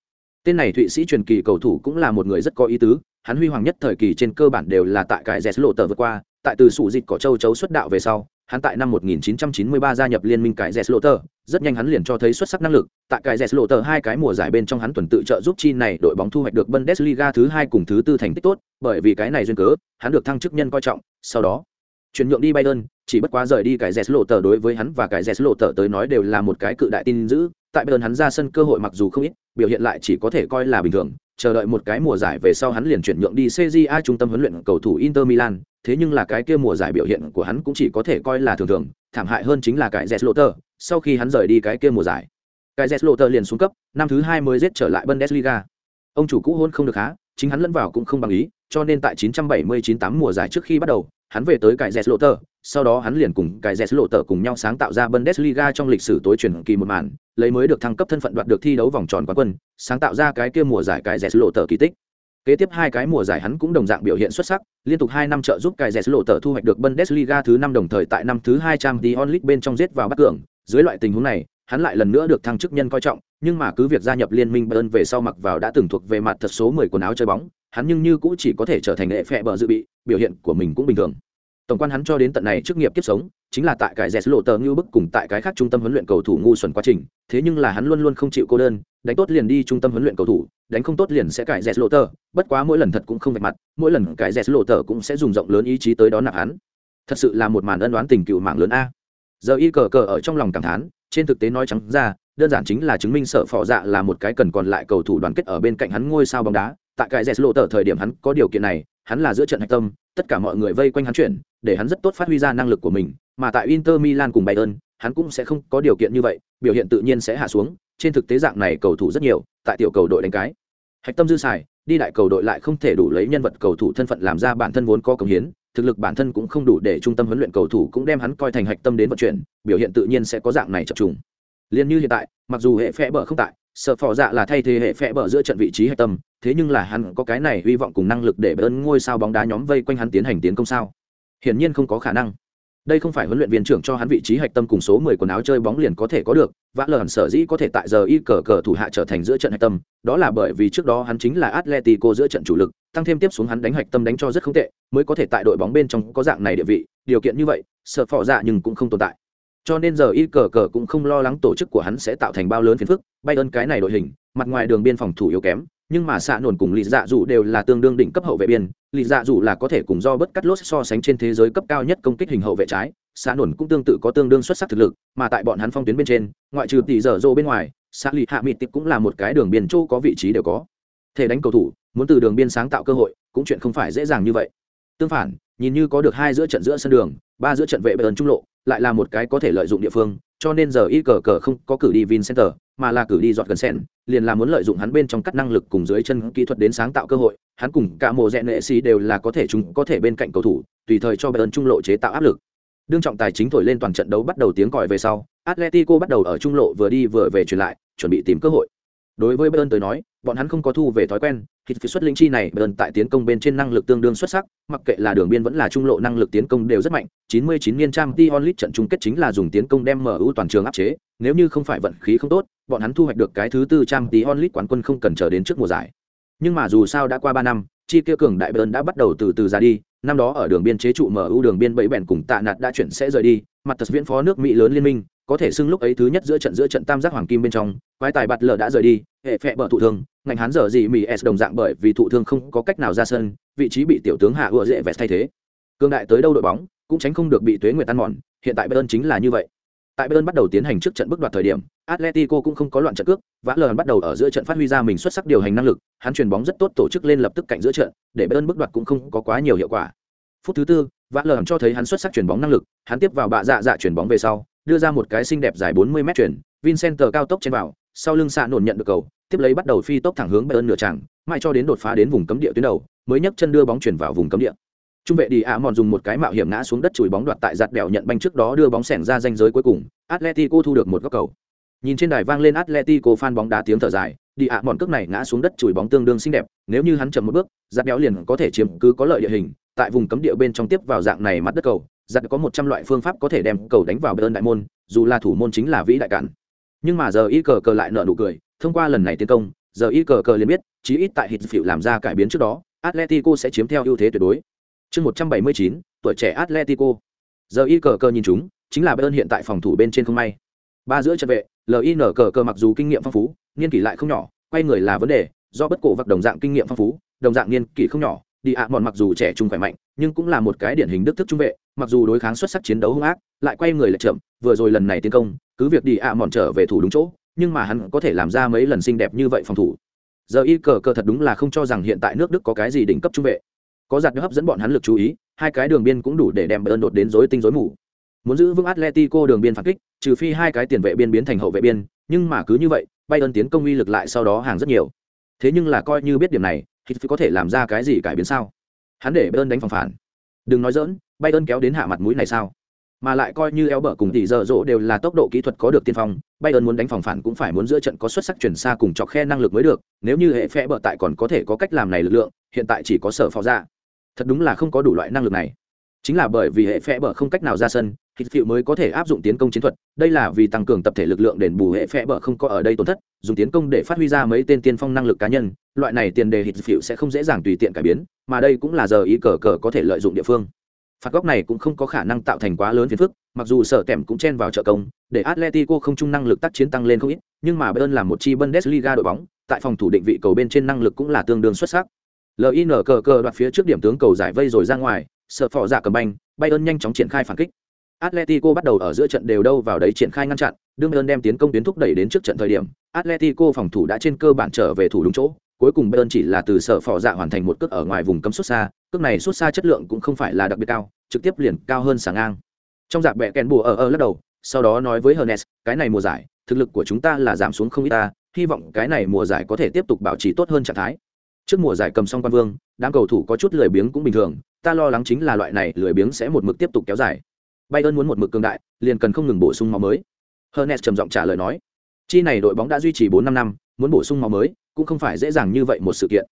tên này thụy sĩ truyền kỳ cầu thủ cũng là một người rất có ý tứ, hắn huy hoàng nhất thời kỳ trên cơ bản đều là tại cải dẹt lộ tờ vượt qua, tại từ sủ dịch cỏ châu chấu xuất đạo về sau, hắn tại năm 1993 gia nhập liên minh cải tờ rất nhanh hắn liền cho thấy xuất sắc năng lực, tại cái cải Jesloter hai cái mùa giải bên trong hắn tuần tự trợ giúp chi này đội bóng thu hoạch được Bundesliga thứ hai cùng thứ tư thành tích tốt, bởi vì cái này duyên cớ, hắn được thăng chức nhân coi trọng, sau đó chuyển nhượng đi Bayern, chỉ bất quá rời đi cái cải Jesloter đối với hắn và cái cải Jesloter tới nói đều là một cái cự đại tin dữ, tại Bayern hắn ra sân cơ hội mặc dù không ít, biểu hiện lại chỉ có thể coi là bình thường, chờ đợi một cái mùa giải về sau hắn liền chuyển nhượng đi CJA trung tâm huấn luyện cầu thủ Inter Milan, thế nhưng là cái kia mùa giải biểu hiện của hắn cũng chỉ có thể coi là thường thường, thảm hại hơn chính là cái Jesloter, sau khi hắn rời đi cái kia mùa giải. Cái Jesloter liền xuống cấp, năm thứ hai mới giết trở lại Bundesliga. Ông chủ cũ hôn không được há, chính hắn lẫn vào cũng không bằng ý, cho nên tại 979-8 mùa giải trước khi bắt đầu, hắn về tới cái Jesloter, sau đó hắn liền cùng cái Jesloter cùng nhau sáng tạo ra Bundesliga trong lịch sử tối truyền kỳ một màn, lấy mới được thăng cấp thân phận đoạt được thi đấu vòng tròn quán quân, sáng tạo ra cái kia mùa giải cái Jesloter kỳ tích. Kế tiếp hai cái mùa giải hắn cũng đồng dạng biểu hiện xuất sắc, liên tục hai năm trợ giúp cài rẻ lộ tờ thu hoạch được Bundesliga thứ năm đồng thời tại năm thứ hai trang Champions League bên trong giết vào bắt cường, dưới loại tình huống này, hắn lại lần nữa được thăng chức nhân coi trọng, nhưng mà cứ việc gia nhập liên minh Bayern về sau mặc vào đã từng thuộc về mặt thật số 10 quần áo chơi bóng, hắn nhưng như cũ chỉ có thể trở thành lệ phệ bờ dự bị, biểu hiện của mình cũng bình thường. Tổng quan hắn cho đến tận này chức nghiệp kiếp sống, chính là tại cái Jes lộ tờ như bức cùng tại cái khác trung tâm huấn luyện cầu thủ ngu xuẩn quá trình, thế nhưng là hắn luôn luôn không chịu cô đơn, đánh tốt liền đi trung tâm huấn luyện cầu thủ, đánh không tốt liền sẽ cải dẹt lộ tờ, bất quá mỗi lần thật cũng không vạch mặt, mỗi lần cải dẹt lộ tờ cũng sẽ dùng rộng lớn ý chí tới đó nạp hắn. Thật sự là một màn ân đoán tình cựu mạng lớn a. Giờ y cờ cờ ở trong lòng cảm thán, trên thực tế nói trắng ra, đơn giản chính là chứng minh sợ phò dạ là một cái cần còn lại cầu thủ đoàn kết ở bên cạnh hắn ngôi sao bóng đá tại cái dẹt lộ tờ thời điểm hắn có điều kiện này hắn là giữa trận hạch tâm tất cả mọi người vây quanh hắn chuyển để hắn rất tốt phát huy ra năng lực của mình mà tại inter milan cùng bayern hắn cũng sẽ không có điều kiện như vậy biểu hiện tự nhiên sẽ hạ xuống trên thực tế dạng này cầu thủ rất nhiều, tại tiểu cầu đội đánh cái. Hạch tâm dư xài, đi đại cầu đội lại không thể đủ lấy nhân vật cầu thủ thân phận làm ra bản thân vốn có công hiến, thực lực bản thân cũng không đủ để trung tâm huấn luyện cầu thủ cũng đem hắn coi thành hạch tâm đến vận chuyển, biểu hiện tự nhiên sẽ có dạng này chập trùng. Liền như hiện tại, mặc dù hệ phe bờ không tại, sợ phò dạ là thay thế hệ phe bờ giữa trận vị trí hạch tâm, thế nhưng là hắn có cái này hy vọng cùng năng lực để bơn ngôi sao bóng đá nhóm vây quanh hắn tiến hành tiến công sao? Hiển nhiên không có khả năng đây không phải huấn luyện viên trưởng cho hắn vị trí hạch tâm cùng số 10 quần áo chơi bóng liền có thể có được, vã lởn sở dĩ có thể tại giờ y cờ cờ thủ hạ trở thành giữa trận hạch tâm, đó là bởi vì trước đó hắn chính là Atletico giữa trận chủ lực, tăng thêm tiếp xuống hắn đánh hạch tâm đánh cho rất không tệ, mới có thể tại đội bóng bên trong có dạng này địa vị, điều kiện như vậy, sợ phò dạ nhưng cũng không tồn tại. Cho nên giờ y cờ cờ cũng không lo lắng tổ chức của hắn sẽ tạo thành bao lớn phiền phức bay ơn cái này đội hình mặt ngoài đường biên phòng thủ yếu kém nhưng mà xạ nổn cùng lì dạ dù đều là tương đương đỉnh cấp hậu vệ biên, lì dạ dù là có thể cùng do bất cắt lốt so sánh trên thế giới cấp cao nhất công kích hình hậu vệ trái, xạ nổn cũng tương tự có tương đương xuất sắc thực lực, mà tại bọn hắn phong tuyến bên trên, ngoại trừ tỷ dở dô bên ngoài, xạ lì hạ mịt tịp cũng là một cái đường biên châu có vị trí đều có. Thể đánh cầu thủ, muốn từ đường biên sáng tạo cơ hội, cũng chuyện không phải dễ dàng như vậy. Tương phản, nhìn như có được hai giữa trận giữa sân đường, ba giữa trận vệ bờ ấn trung lộ lại là một cái có thể lợi dụng địa phương cho nên giờ y cờ cờ không có cử đi Vincenter, mà là cử đi dọn gần sen, liền là muốn lợi dụng hắn bên trong cắt năng lực cùng dưới chân kỹ thuật đến sáng tạo cơ hội, hắn cùng cả mùa rẽ nệ sĩ đều là có thể chúng có thể bên cạnh cầu thủ, tùy thời cho Bayern trung lộ chế tạo áp lực. Đương trọng tài chính thổi lên toàn trận đấu bắt đầu tiếng còi về sau, Atletico bắt đầu ở trung lộ vừa đi vừa về chuyển lại, chuẩn bị tìm cơ hội. Đối với Bayern tới nói, bọn hắn không có thu về thói quen, khi phía xuất linh chi này Bayern tại tiến công bên trên năng lực tương đương xuất sắc, mặc kệ là đường biên vẫn là trung lộ năng lực tiến công đều rất mạnh, 99 niên trang Dion Lit trận chung kết chính là dùng tiến công đem mở ưu toàn trường áp chế, nếu như không phải vận khí không tốt, bọn hắn thu hoạch được cái thứ tư trang Dion Lit quán quân không cần chờ đến trước mùa giải. Nhưng mà dù sao đã qua 3 năm, chi kia cường đại Bayern đã bắt đầu từ từ ra đi, năm đó ở đường biên chế trụ MU đường biên bẫy bèn cùng tạ nạt đã chuyển sẽ rời đi, mặt thật viễn phó nước Mỹ lớn liên minh, có thể xưng lúc ấy thứ nhất giữa trận giữa trận tam giác hoàng kim bên trong, quái tài bạt lờ đã rời đi, hệ phẹ bờ thụ thương, ngành hắn giờ gì Mỹ S đồng dạng bởi vì thụ thương không có cách nào ra sân, vị trí bị tiểu tướng Hạ ựa dễ vẹt thay thế. Cương đại tới đâu đội bóng, cũng tránh không được bị tuế nguyệt tan mòn, hiện tại Bayern chính là như vậy. Tại Bayern bắt đầu tiến hành trước trận bước đoạt thời điểm, Atletico cũng không có loạn trận cước, vã lờ bắt đầu ở giữa trận phát huy ra mình xuất sắc điều hành năng lực, hắn chuyền bóng rất tốt tổ chức lên lập tức cạnh giữa trận, để Bayern bước đoạt cũng không có quá nhiều hiệu quả. Phút thứ tư, vã lờ cho thấy hắn xuất sắc chuyền bóng năng lực, hắn tiếp vào bạ dạ dạ chuyền bóng về sau, đưa ra một cái xinh đẹp dài 40 mét chuyển, Vincent cao tốc trên vào, sau lưng xạ nổn nhận được cầu, tiếp lấy bắt đầu phi tốc thẳng hướng Bayern nửa chẳng, mãi cho đến đột phá đến vùng cấm địa tuyến đầu, mới nhấc chân đưa bóng chuyển vào vùng cấm địa. Trung vệ đi ạ mòn dùng một cái mạo hiểm ngã xuống đất chùi bóng đoạt tại giật bèo nhận banh trước đó đưa bóng xẻng ra danh giới cuối cùng, Atletico thu được một góc cầu. Nhìn trên đài vang lên Atletico fan bóng đá tiếng thở dài, đi ạ mòn cước này ngã xuống đất chùi bóng tương đương xinh đẹp, nếu như hắn chậm một bước, giật bèo liền có thể chiếm cứ có lợi địa hình, tại vùng cấm địa bên trong tiếp vào dạng này mặt đất cầu, giặt có một trăm loại phương pháp có thể đem cầu đánh vào bên đại môn, dù là thủ môn chính là vĩ đại cản. Nhưng mà giờ y cờ cờ lại nợ nụ cười, thông qua lần này tiến công, giờ y cờ cờ liền biết, chí ít tại hít phiệu làm ra cải biến trước đó, Atletico sẽ chiếm theo ưu thế tuyệt đối. Chương 179, tuổi trẻ Atletico. Giờ y cờ cờ nhìn chúng, chính là bên hiện tại phòng thủ bên trên không may. Ba giữa trận vệ, LIN cờ cờ mặc dù kinh nghiệm phong phú, niên kỷ lại không nhỏ, quay người là vấn đề, do bất cổ vật đồng dạng kinh nghiệm phong phú, đồng dạng niên kỷ không nhỏ, đi ạ mòn mặc dù trẻ trung khỏe mạnh, nhưng cũng là một cái điển hình đức thức trung vệ, mặc dù đối kháng xuất sắc chiến đấu hung ác, lại quay người lại chậm, vừa rồi lần này tiến công, cứ việc đi ạ mòn trở về thủ đúng chỗ, nhưng mà hắn có thể làm ra mấy lần xinh đẹp như vậy phòng thủ. Giờ y cờ cờ thật đúng là không cho rằng hiện tại nước Đức có cái gì đỉnh cấp trung vệ. Có giật hấp dẫn bọn hắn lực chú ý, hai cái đường biên cũng đủ để đem bơn đột đến rối tinh rối mù. Muốn giữ vững Atletico đường biên phản kích, trừ phi hai cái tiền vệ biên biến thành hậu vệ biên, nhưng mà cứ như vậy, Bayern tiến công uy lực lại sau đó hàng rất nhiều. Thế nhưng là coi như biết điểm này, thì có thể làm ra cái gì cải biến sao? Hắn để Bayern đánh phòng phản. Đừng nói dỡn, Bayern kéo đến hạ mặt mũi này sao? Mà lại coi như eo bờ cùng tỷ giờ rỗ đều là tốc độ kỹ thuật có được tiên phong, Bayern muốn đánh phòng phản cũng phải muốn giữa trận có xuất sắc chuyển xa cùng chọc khe năng lực mới được, nếu như hệ phe bờ tại còn có thể có cách làm này lực lượng, hiện tại chỉ có sở phó ra thật đúng là không có đủ loại năng lực này chính là bởi vì hệ phe bờ không cách nào ra sân hít phiệu mới có thể áp dụng tiến công chiến thuật, đây là vì tăng cường tập thể lực lượng đền bù hệ phe bờ không có ở đây tổn thất, dùng tiến công để phát huy ra mấy tên tiên phong năng lực cá nhân, loại này tiền đề hít phiệu sẽ không dễ dàng tùy tiện cải biến, mà đây cũng là giờ ý cờ cờ có thể lợi dụng địa phương. Phạt góc này cũng không có khả năng tạo thành quá lớn phiền phức, mặc dù sở tèm cũng chen vào trợ công, để atletico không chung năng lực tác chiến tăng lên không ít, nhưng mà bayern là một chi bundesliga đội bóng, tại phòng thủ định vị cầu bên trên năng lực cũng là tương đương xuất sắc. Lin cờ cờ đoạt phía trước điểm tướng cầu giải vây rồi ra ngoài sợ phỏ giả dạ cầm banh, bayern nhanh chóng triển khai phản kích atletico bắt đầu ở giữa trận đều đâu vào đấy triển khai ngăn chặn đương bayern đem tiến công tiến thúc đẩy đến trước trận thời điểm atletico phòng thủ đã trên cơ bản trở về thủ đúng chỗ. Cuối cùng bayern chỉ là từ sở phò dạ hoàn thành một cước ở ngoài vùng cấm xuất xa cước này xuất xa chất lượng cũng không phải là đặc biệt cao trực tiếp liền cao hơn sáng ngang. Trong dạng bẻ kèn bùa ở ở lắc đầu sau đó nói với Hernes, cái này mùa giải thực lực của chúng ta là giảm xuống không ít ta hy vọng cái này mùa giải có thể tiếp tục bảo trì tốt hơn trạng thái. Trước mùa giải cầm xong quan vương đám cầu thủ có chút lười biếng cũng bình thường ta lo lắng chính là loại này lười biếng sẽ một mực tiếp tục kéo dài bayern muốn một mực cường đại, liền cần không ngừng bổ sung máu mới. Hernes trầm giọng trả lời nói, chi này đội bóng đã duy trì bốn năm năm, muốn bổ sung máu mới cũng không phải dễ dàng như vậy một sự kiện.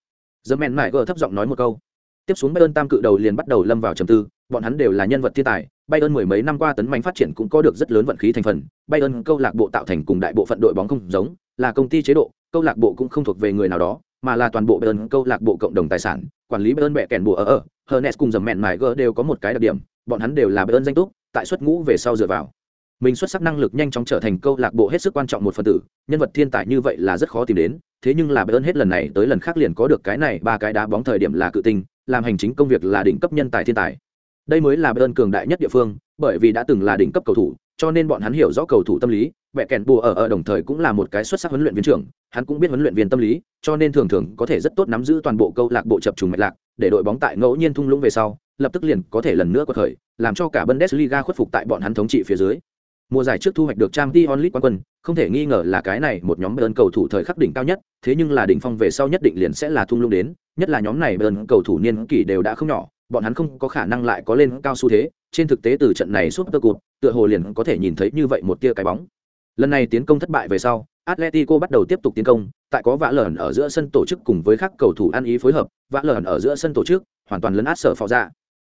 The Man Mại thấp giọng nói một câu. Tiếp xuống bayern tam cự đầu liền bắt đầu lâm vào trầm tư, bọn hắn đều là nhân vật thiên tài, bayern mười mấy năm qua tấn mạnh phát triển cũng có được rất lớn vận khí thành phần, bayern câu lạc bộ tạo thành cùng đại bộ phận đội bóng không giống, là công ty chế độ, câu lạc bộ cũng không thuộc về người nào đó, mà là toàn bộ bayern câu lạc bộ cộng đồng tài sản, quản lý bayern mẹ kèn bùa ở ở, hernes cùng dầm mẹn mài gỡ đều có một cái đặc điểm, bọn hắn đều là bayern danh túc tại xuất ngũ về sau dựa vào. Mình xuất sắc năng lực nhanh chóng trở thành câu lạc bộ hết sức quan trọng một phần tử, nhân vật thiên tài như vậy là rất khó tìm đến, thế nhưng là bayern hết lần này tới lần khác liền có được cái này ba cái đá bóng thời điểm là cự tinh, làm hành chính công việc là đỉnh cấp nhân tài thiên tài. Đây mới là bayern cường đại nhất địa phương, bởi vì đã từng là đỉnh cấp cầu thủ, cho nên bọn hắn hiểu rõ cầu thủ tâm lý bẹ kèn bùa ở ở đồng thời cũng là một cái xuất sắc huấn luyện viên trưởng, hắn cũng biết huấn luyện viên tâm lý, cho nên thường thường có thể rất tốt nắm giữ toàn bộ câu lạc bộ chập trùng mạch lạc để đội bóng tại ngẫu nhiên thung lũng về sau, lập tức liền có thể lần nữa quật khởi, làm cho cả bundesliga khuất phục tại bọn hắn thống trị phía dưới. Mùa giải trước thu hoạch được trang t onlit quán quân, không thể nghi ngờ là cái này một nhóm bayern cầu thủ thời khắc đỉnh cao nhất, thế nhưng là đỉnh phong về sau nhất định liền sẽ là thung lũng đến, nhất là nhóm này bayern cầu thủ niên kỷ đều đã không nhỏ, bọn hắn không có khả năng lại có lên cao xu thế, trên thực tế từ trận này suốt tơ cụt tựa hồ liền có thể nhìn thấy như vậy một tia cái bóng. Lần này tiến công thất bại về sau atletico bắt đầu tiếp tục tiến công, tại có vã lởn ở giữa sân tổ chức cùng với các cầu thủ ăn ý phối hợp, vã lởn ở giữa sân tổ chức, hoàn toàn lấn át sở phò dạ.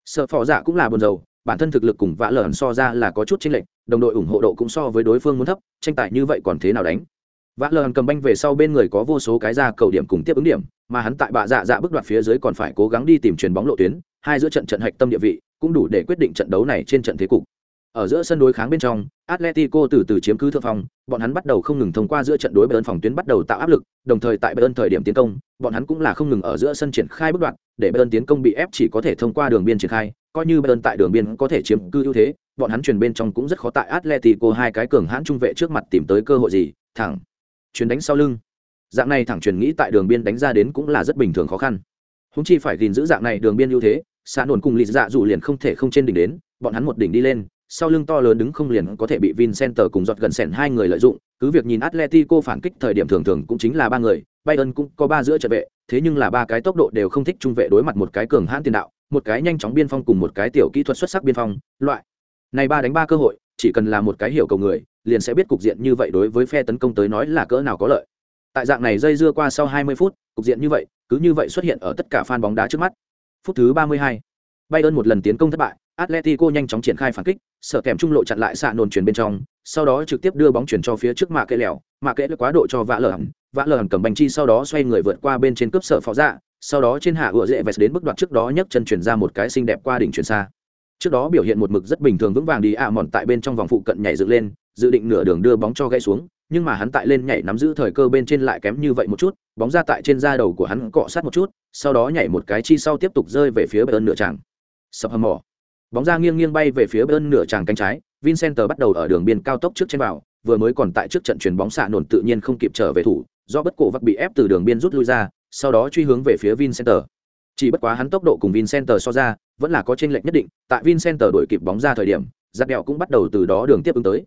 Sở phò dạ cũng là buồn rầu, bản thân thực lực cùng vã lởn so ra là có chút chênh lệch, đồng đội ủng hộ độ cũng so với đối phương muốn thấp, tranh tài như vậy còn thế nào đánh? Vã lởn cầm banh về sau bên người có vô số cái ra cầu điểm cùng tiếp ứng điểm, mà hắn tại bạ dạ dạ bước đoạt phía dưới còn phải cố gắng đi tìm chuyền bóng lộ tuyến, hai giữa trận trận hạch tâm địa vị, cũng đủ để quyết định trận đấu này trên trận thế cục ở giữa sân đối kháng bên trong, atletico từ từ chiếm cứ thượng phong, bọn hắn bắt đầu không ngừng thông qua giữa trận đối bayern phòng tuyến bắt đầu tạo áp lực, đồng thời tại bayern thời điểm tiến công, bọn hắn cũng là không ngừng ở giữa sân triển khai bước đoạn, để bayern tiến công bị ép chỉ có thể thông qua đường biên triển khai, coi như bayern tại đường biên có thể chiếm cứ ưu thế, bọn hắn truyền bên trong cũng rất khó tại atletico hai cái cường hãn trung vệ trước mặt tìm tới cơ hội gì, thẳng truyền đánh sau lưng. Dạng này thẳng truyền nghĩ tại đường biên đánh ra đến cũng là rất bình thường khó khăn. Húng chi phải gìn giữ dạng này đường biên ưu thế xa nổn cùng lịt dạ dù liền không thể không trên đỉnh đến, bọn hắn một đỉnh đi lên sau lưng to lớn đứng không liền có thể bị Vincenter cùng giọt gần sèn hai người lợi dụng, cứ việc nhìn Atletico phản kích thời điểm thường thường cũng chính là ba người, Bayern cũng có ba giữa trận vệ, thế nhưng là ba cái tốc độ đều không thích trung vệ đối mặt một cái cường hãn tiền đạo, một cái nhanh chóng biên phong cùng một cái tiểu kỹ thuật xuất sắc biên phong, loại này ba đánh ba cơ hội, chỉ cần là một cái hiểu cầu người, liền sẽ biết cục diện như vậy đối với phe tấn công tới nói là cỡ nào có lợi. Tại dạng này dây dưa qua sau 20 phút, cục diện như vậy, cứ như vậy xuất hiện ở tất cả fan bóng đá trước mắt. Phút thứ 32, Bayern một lần tiến công thất bại, Atletico nhanh chóng triển khai phản kích, sở kèm trung lộ chặn lại xạ nồn chuyển bên trong, sau đó trực tiếp đưa bóng chuyển cho phía trước mạ kệ lẻo, mạ kệ quá độ cho vã lở, vã lở cầm bánh chi sau đó xoay người vượt qua bên trên cướp sở phó dạ, sau đó trên hạ ựa dễ vẹt đến bước đoạn trước đó nhấc chân chuyển ra một cái xinh đẹp qua đỉnh chuyển xa. Trước đó biểu hiện một mực rất bình thường vững vàng đi ạ mòn tại bên trong vòng phụ cận nhảy dựng lên, dự định nửa đường đưa bóng cho gãy xuống, nhưng mà hắn tại lên nhảy nắm giữ thời cơ bên trên lại kém như vậy một chút, bóng ra tại trên da đầu của hắn cọ sát một chút, sau đó nhảy một cái chi sau tiếp tục rơi về phía bên nửa tràng. Sập hầm mỏ bóng ra nghiêng nghiêng bay về phía bên nửa tràng cánh trái vincenter bắt đầu ở đường biên cao tốc trước trên vào, vừa mới còn tại trước trận chuyền bóng xạ nổn tự nhiên không kịp trở về thủ, do bất cổ vắc bị ép từ đường biên rút lui ra, sau đó truy hướng về phía vincenter chỉ bất quá hắn tốc độ cùng vincenter so ra, vẫn là có chênh lệch nhất định, tại vincenter đổi kịp bóng ra thời điểm, Giáp đèo cũng bắt đầu từ đó đường tiếp ứng tới.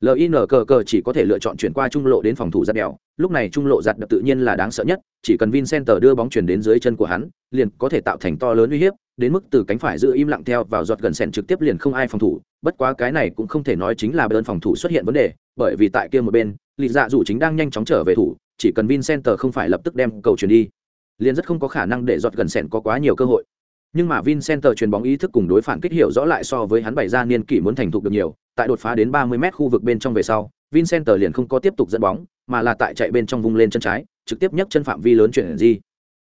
Lin cờ cờ chỉ có thể lựa chọn chuyển qua trung lộ đến phòng thủ Giáp đèo lúc này trung lộ giặt đập tự nhiên là đáng sợ nhất, chỉ cần vincenter đưa bóng chuyển đến dưới chân của hắn, liền có thể tạo thành to lớn uy hiếp, đến mức từ cánh phải giữ im lặng theo vào giọt gần sèn trực tiếp liền không ai phòng thủ. Bất quá cái này cũng không thể nói chính là bên phòng thủ xuất hiện vấn đề, bởi vì tại kia một bên Lý dạ dù chính đang nhanh chóng trở về thủ, chỉ cần vincenter không phải lập tức đem cầu chuyển đi, liền rất không có khả năng để giọt gần sẹn có quá nhiều cơ hội nhưng mà Vincenter chuyền bóng ý thức cùng đối phản kích hiểu rõ lại so với hắn bày ra niên kỷ muốn thành thục được nhiều, tại đột phá đến 30m khu vực bên trong về sau, Vincenter liền không có tiếp tục dẫn bóng, mà là tại chạy bên trong vung lên chân trái, trực tiếp nhấc chân phạm vi lớn chuyển di.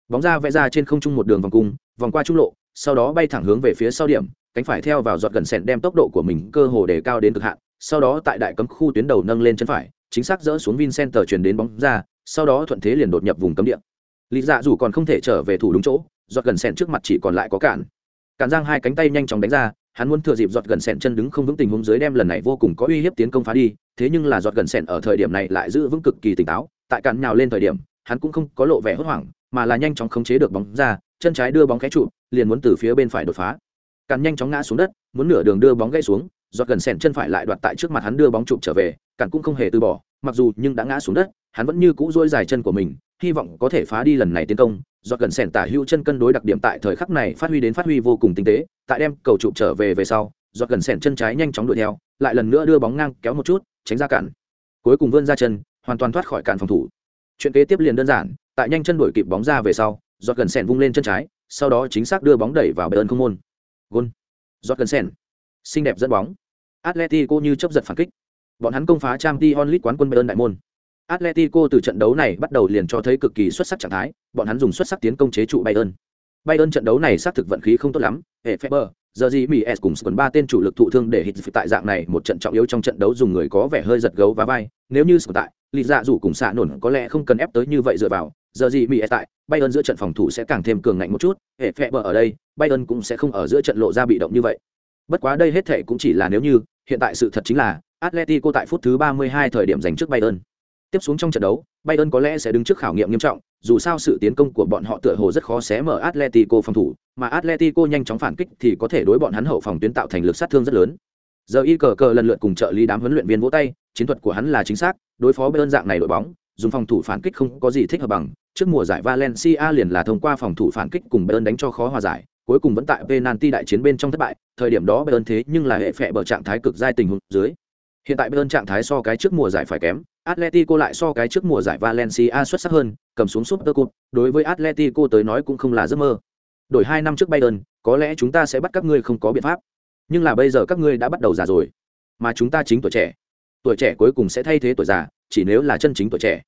Bóng ra vẽ ra trên không trung một đường vòng cung, vòng qua trung lộ, sau đó bay thẳng hướng về phía sau điểm, cánh phải theo vào giọt gần sẹn đem tốc độ của mình cơ hồ để cao đến cực hạn, sau đó tại đại cấm khu tuyến đầu nâng lên chân phải, chính xác dỡ xuống Vincenter chuyển đến bóng ra, sau đó thuận thế liền đột nhập vùng cấm địa. Lý Dạ dù còn không thể trở về thủ đúng chỗ, giọt gần sẹn trước mặt chỉ còn lại có cản cản giang hai cánh tay nhanh chóng đánh ra, hắn muốn thừa dịp giọt gần sẹn chân đứng không vững tình huống dưới đem lần này vô cùng có uy hiếp tiến công phá đi, thế nhưng là giọt gần sẹn ở thời điểm này lại giữ vững cực kỳ tỉnh táo, tại cản nhào lên thời điểm, hắn cũng không có lộ vẻ hốt hoảng, mà là nhanh chóng khống chế được bóng ra, chân trái đưa bóng cái trụ liền muốn từ phía bên phải đột phá. Cản nhanh chóng ngã xuống đất, muốn nửa đường đưa bóng gãy xuống, giọt gần sẹn chân phải lại đoạt tại trước mặt hắn đưa bóng trụ trở về cản cũng không hề từ bỏ, mặc dù nhưng đã ngã xuống đất, hắn vẫn như cũ dôi dài chân của mình, hy vọng có thể phá đi lần này tiến công do gần sẻn tả hữu chân cân đối đặc điểm tại thời khắc này phát huy đến phát huy vô cùng tinh tế, tại đem cầu trụ trở về về sau, do gần sẻn chân trái nhanh chóng đuổi theo, lại lần nữa đưa bóng ngang kéo một chút, tránh ra cản. Cuối cùng vươn ra chân, hoàn toàn thoát khỏi cản phòng thủ. Chuyện kế tiếp liền đơn giản, tại nhanh chân đuổi kịp bóng ra về sau, do gần sẻn vung lên chân trái, sau đó chính xác đưa bóng đẩy vào bờ ơn không môn. Gôn. Do gần sẻn. Xinh đẹp dẫn bóng. Atletico như chấp giật phản kích. Bọn hắn công phá trang t onlit quán quân bờ ơn đại môn. Atletico từ trận đấu này bắt đầu liền cho thấy cực kỳ xuất sắc trạng thái, bọn hắn dùng xuất sắc tiến công chế trụ Bayern. Bayern trận đấu này xác thực vận khí không tốt lắm, hệ Feber, giờ gì Mỹ S cùng Spurs ba tên chủ lực thụ thương để hit tại dạng này một trận trọng yếu trong trận đấu dùng người có vẻ hơi giật gấu và vai, nếu như Spurs tại, lý dạ dù cùng xạ nổn có lẽ không cần ép tới như vậy dựa vào, giờ gì Mỹ S tại, Bayern giữa trận phòng thủ sẽ càng thêm cường ngạnh một chút, hệ Feber ở đây, Bayern cũng sẽ không ở giữa trận lộ ra bị động như vậy. Bất quá đây hết thể cũng chỉ là nếu như, hiện tại sự thật chính là Atletico tại phút thứ 32 thời điểm giành trước Bayern tiếp xuống trong trận đấu, bayern có lẽ sẽ đứng trước khảo nghiệm nghiêm trọng, dù sao sự tiến công của bọn họ tựa hồ rất khó xé mở atletico phòng thủ, mà atletico nhanh chóng phản kích thì có thể đối bọn hắn hậu phòng tuyến tạo thành lực sát thương rất lớn. Giờ y cờ cờ lần lượt cùng trợ lý đám huấn luyện viên vỗ tay, chiến thuật của hắn là chính xác, đối phó bayern dạng này đội bóng, dùng phòng thủ phản kích không có gì thích hợp bằng, trước mùa giải valencia liền là thông qua phòng thủ phản kích cùng bayern đánh cho khó hòa giải, cuối cùng vẫn tại penalty đại chiến bên trong thất bại, thời điểm đó bayern thế nhưng là hệ phệ bờ trạng thái cực giai tình huống dưới. Hiện tại bayern trạng thái so cái trước mùa giải phải kém Atletico lại so cái trước mùa giải Valencia xuất sắc hơn, cầm xuống Super Cup, đối với Atletico tới nói cũng không là giấc mơ. Đổi hai năm trước Bayern, có lẽ chúng ta sẽ bắt các ngươi không có biện pháp. Nhưng là bây giờ các ngươi đã bắt đầu già rồi, mà chúng ta chính tuổi trẻ. Tuổi trẻ cuối cùng sẽ thay thế tuổi già, chỉ nếu là chân chính tuổi trẻ.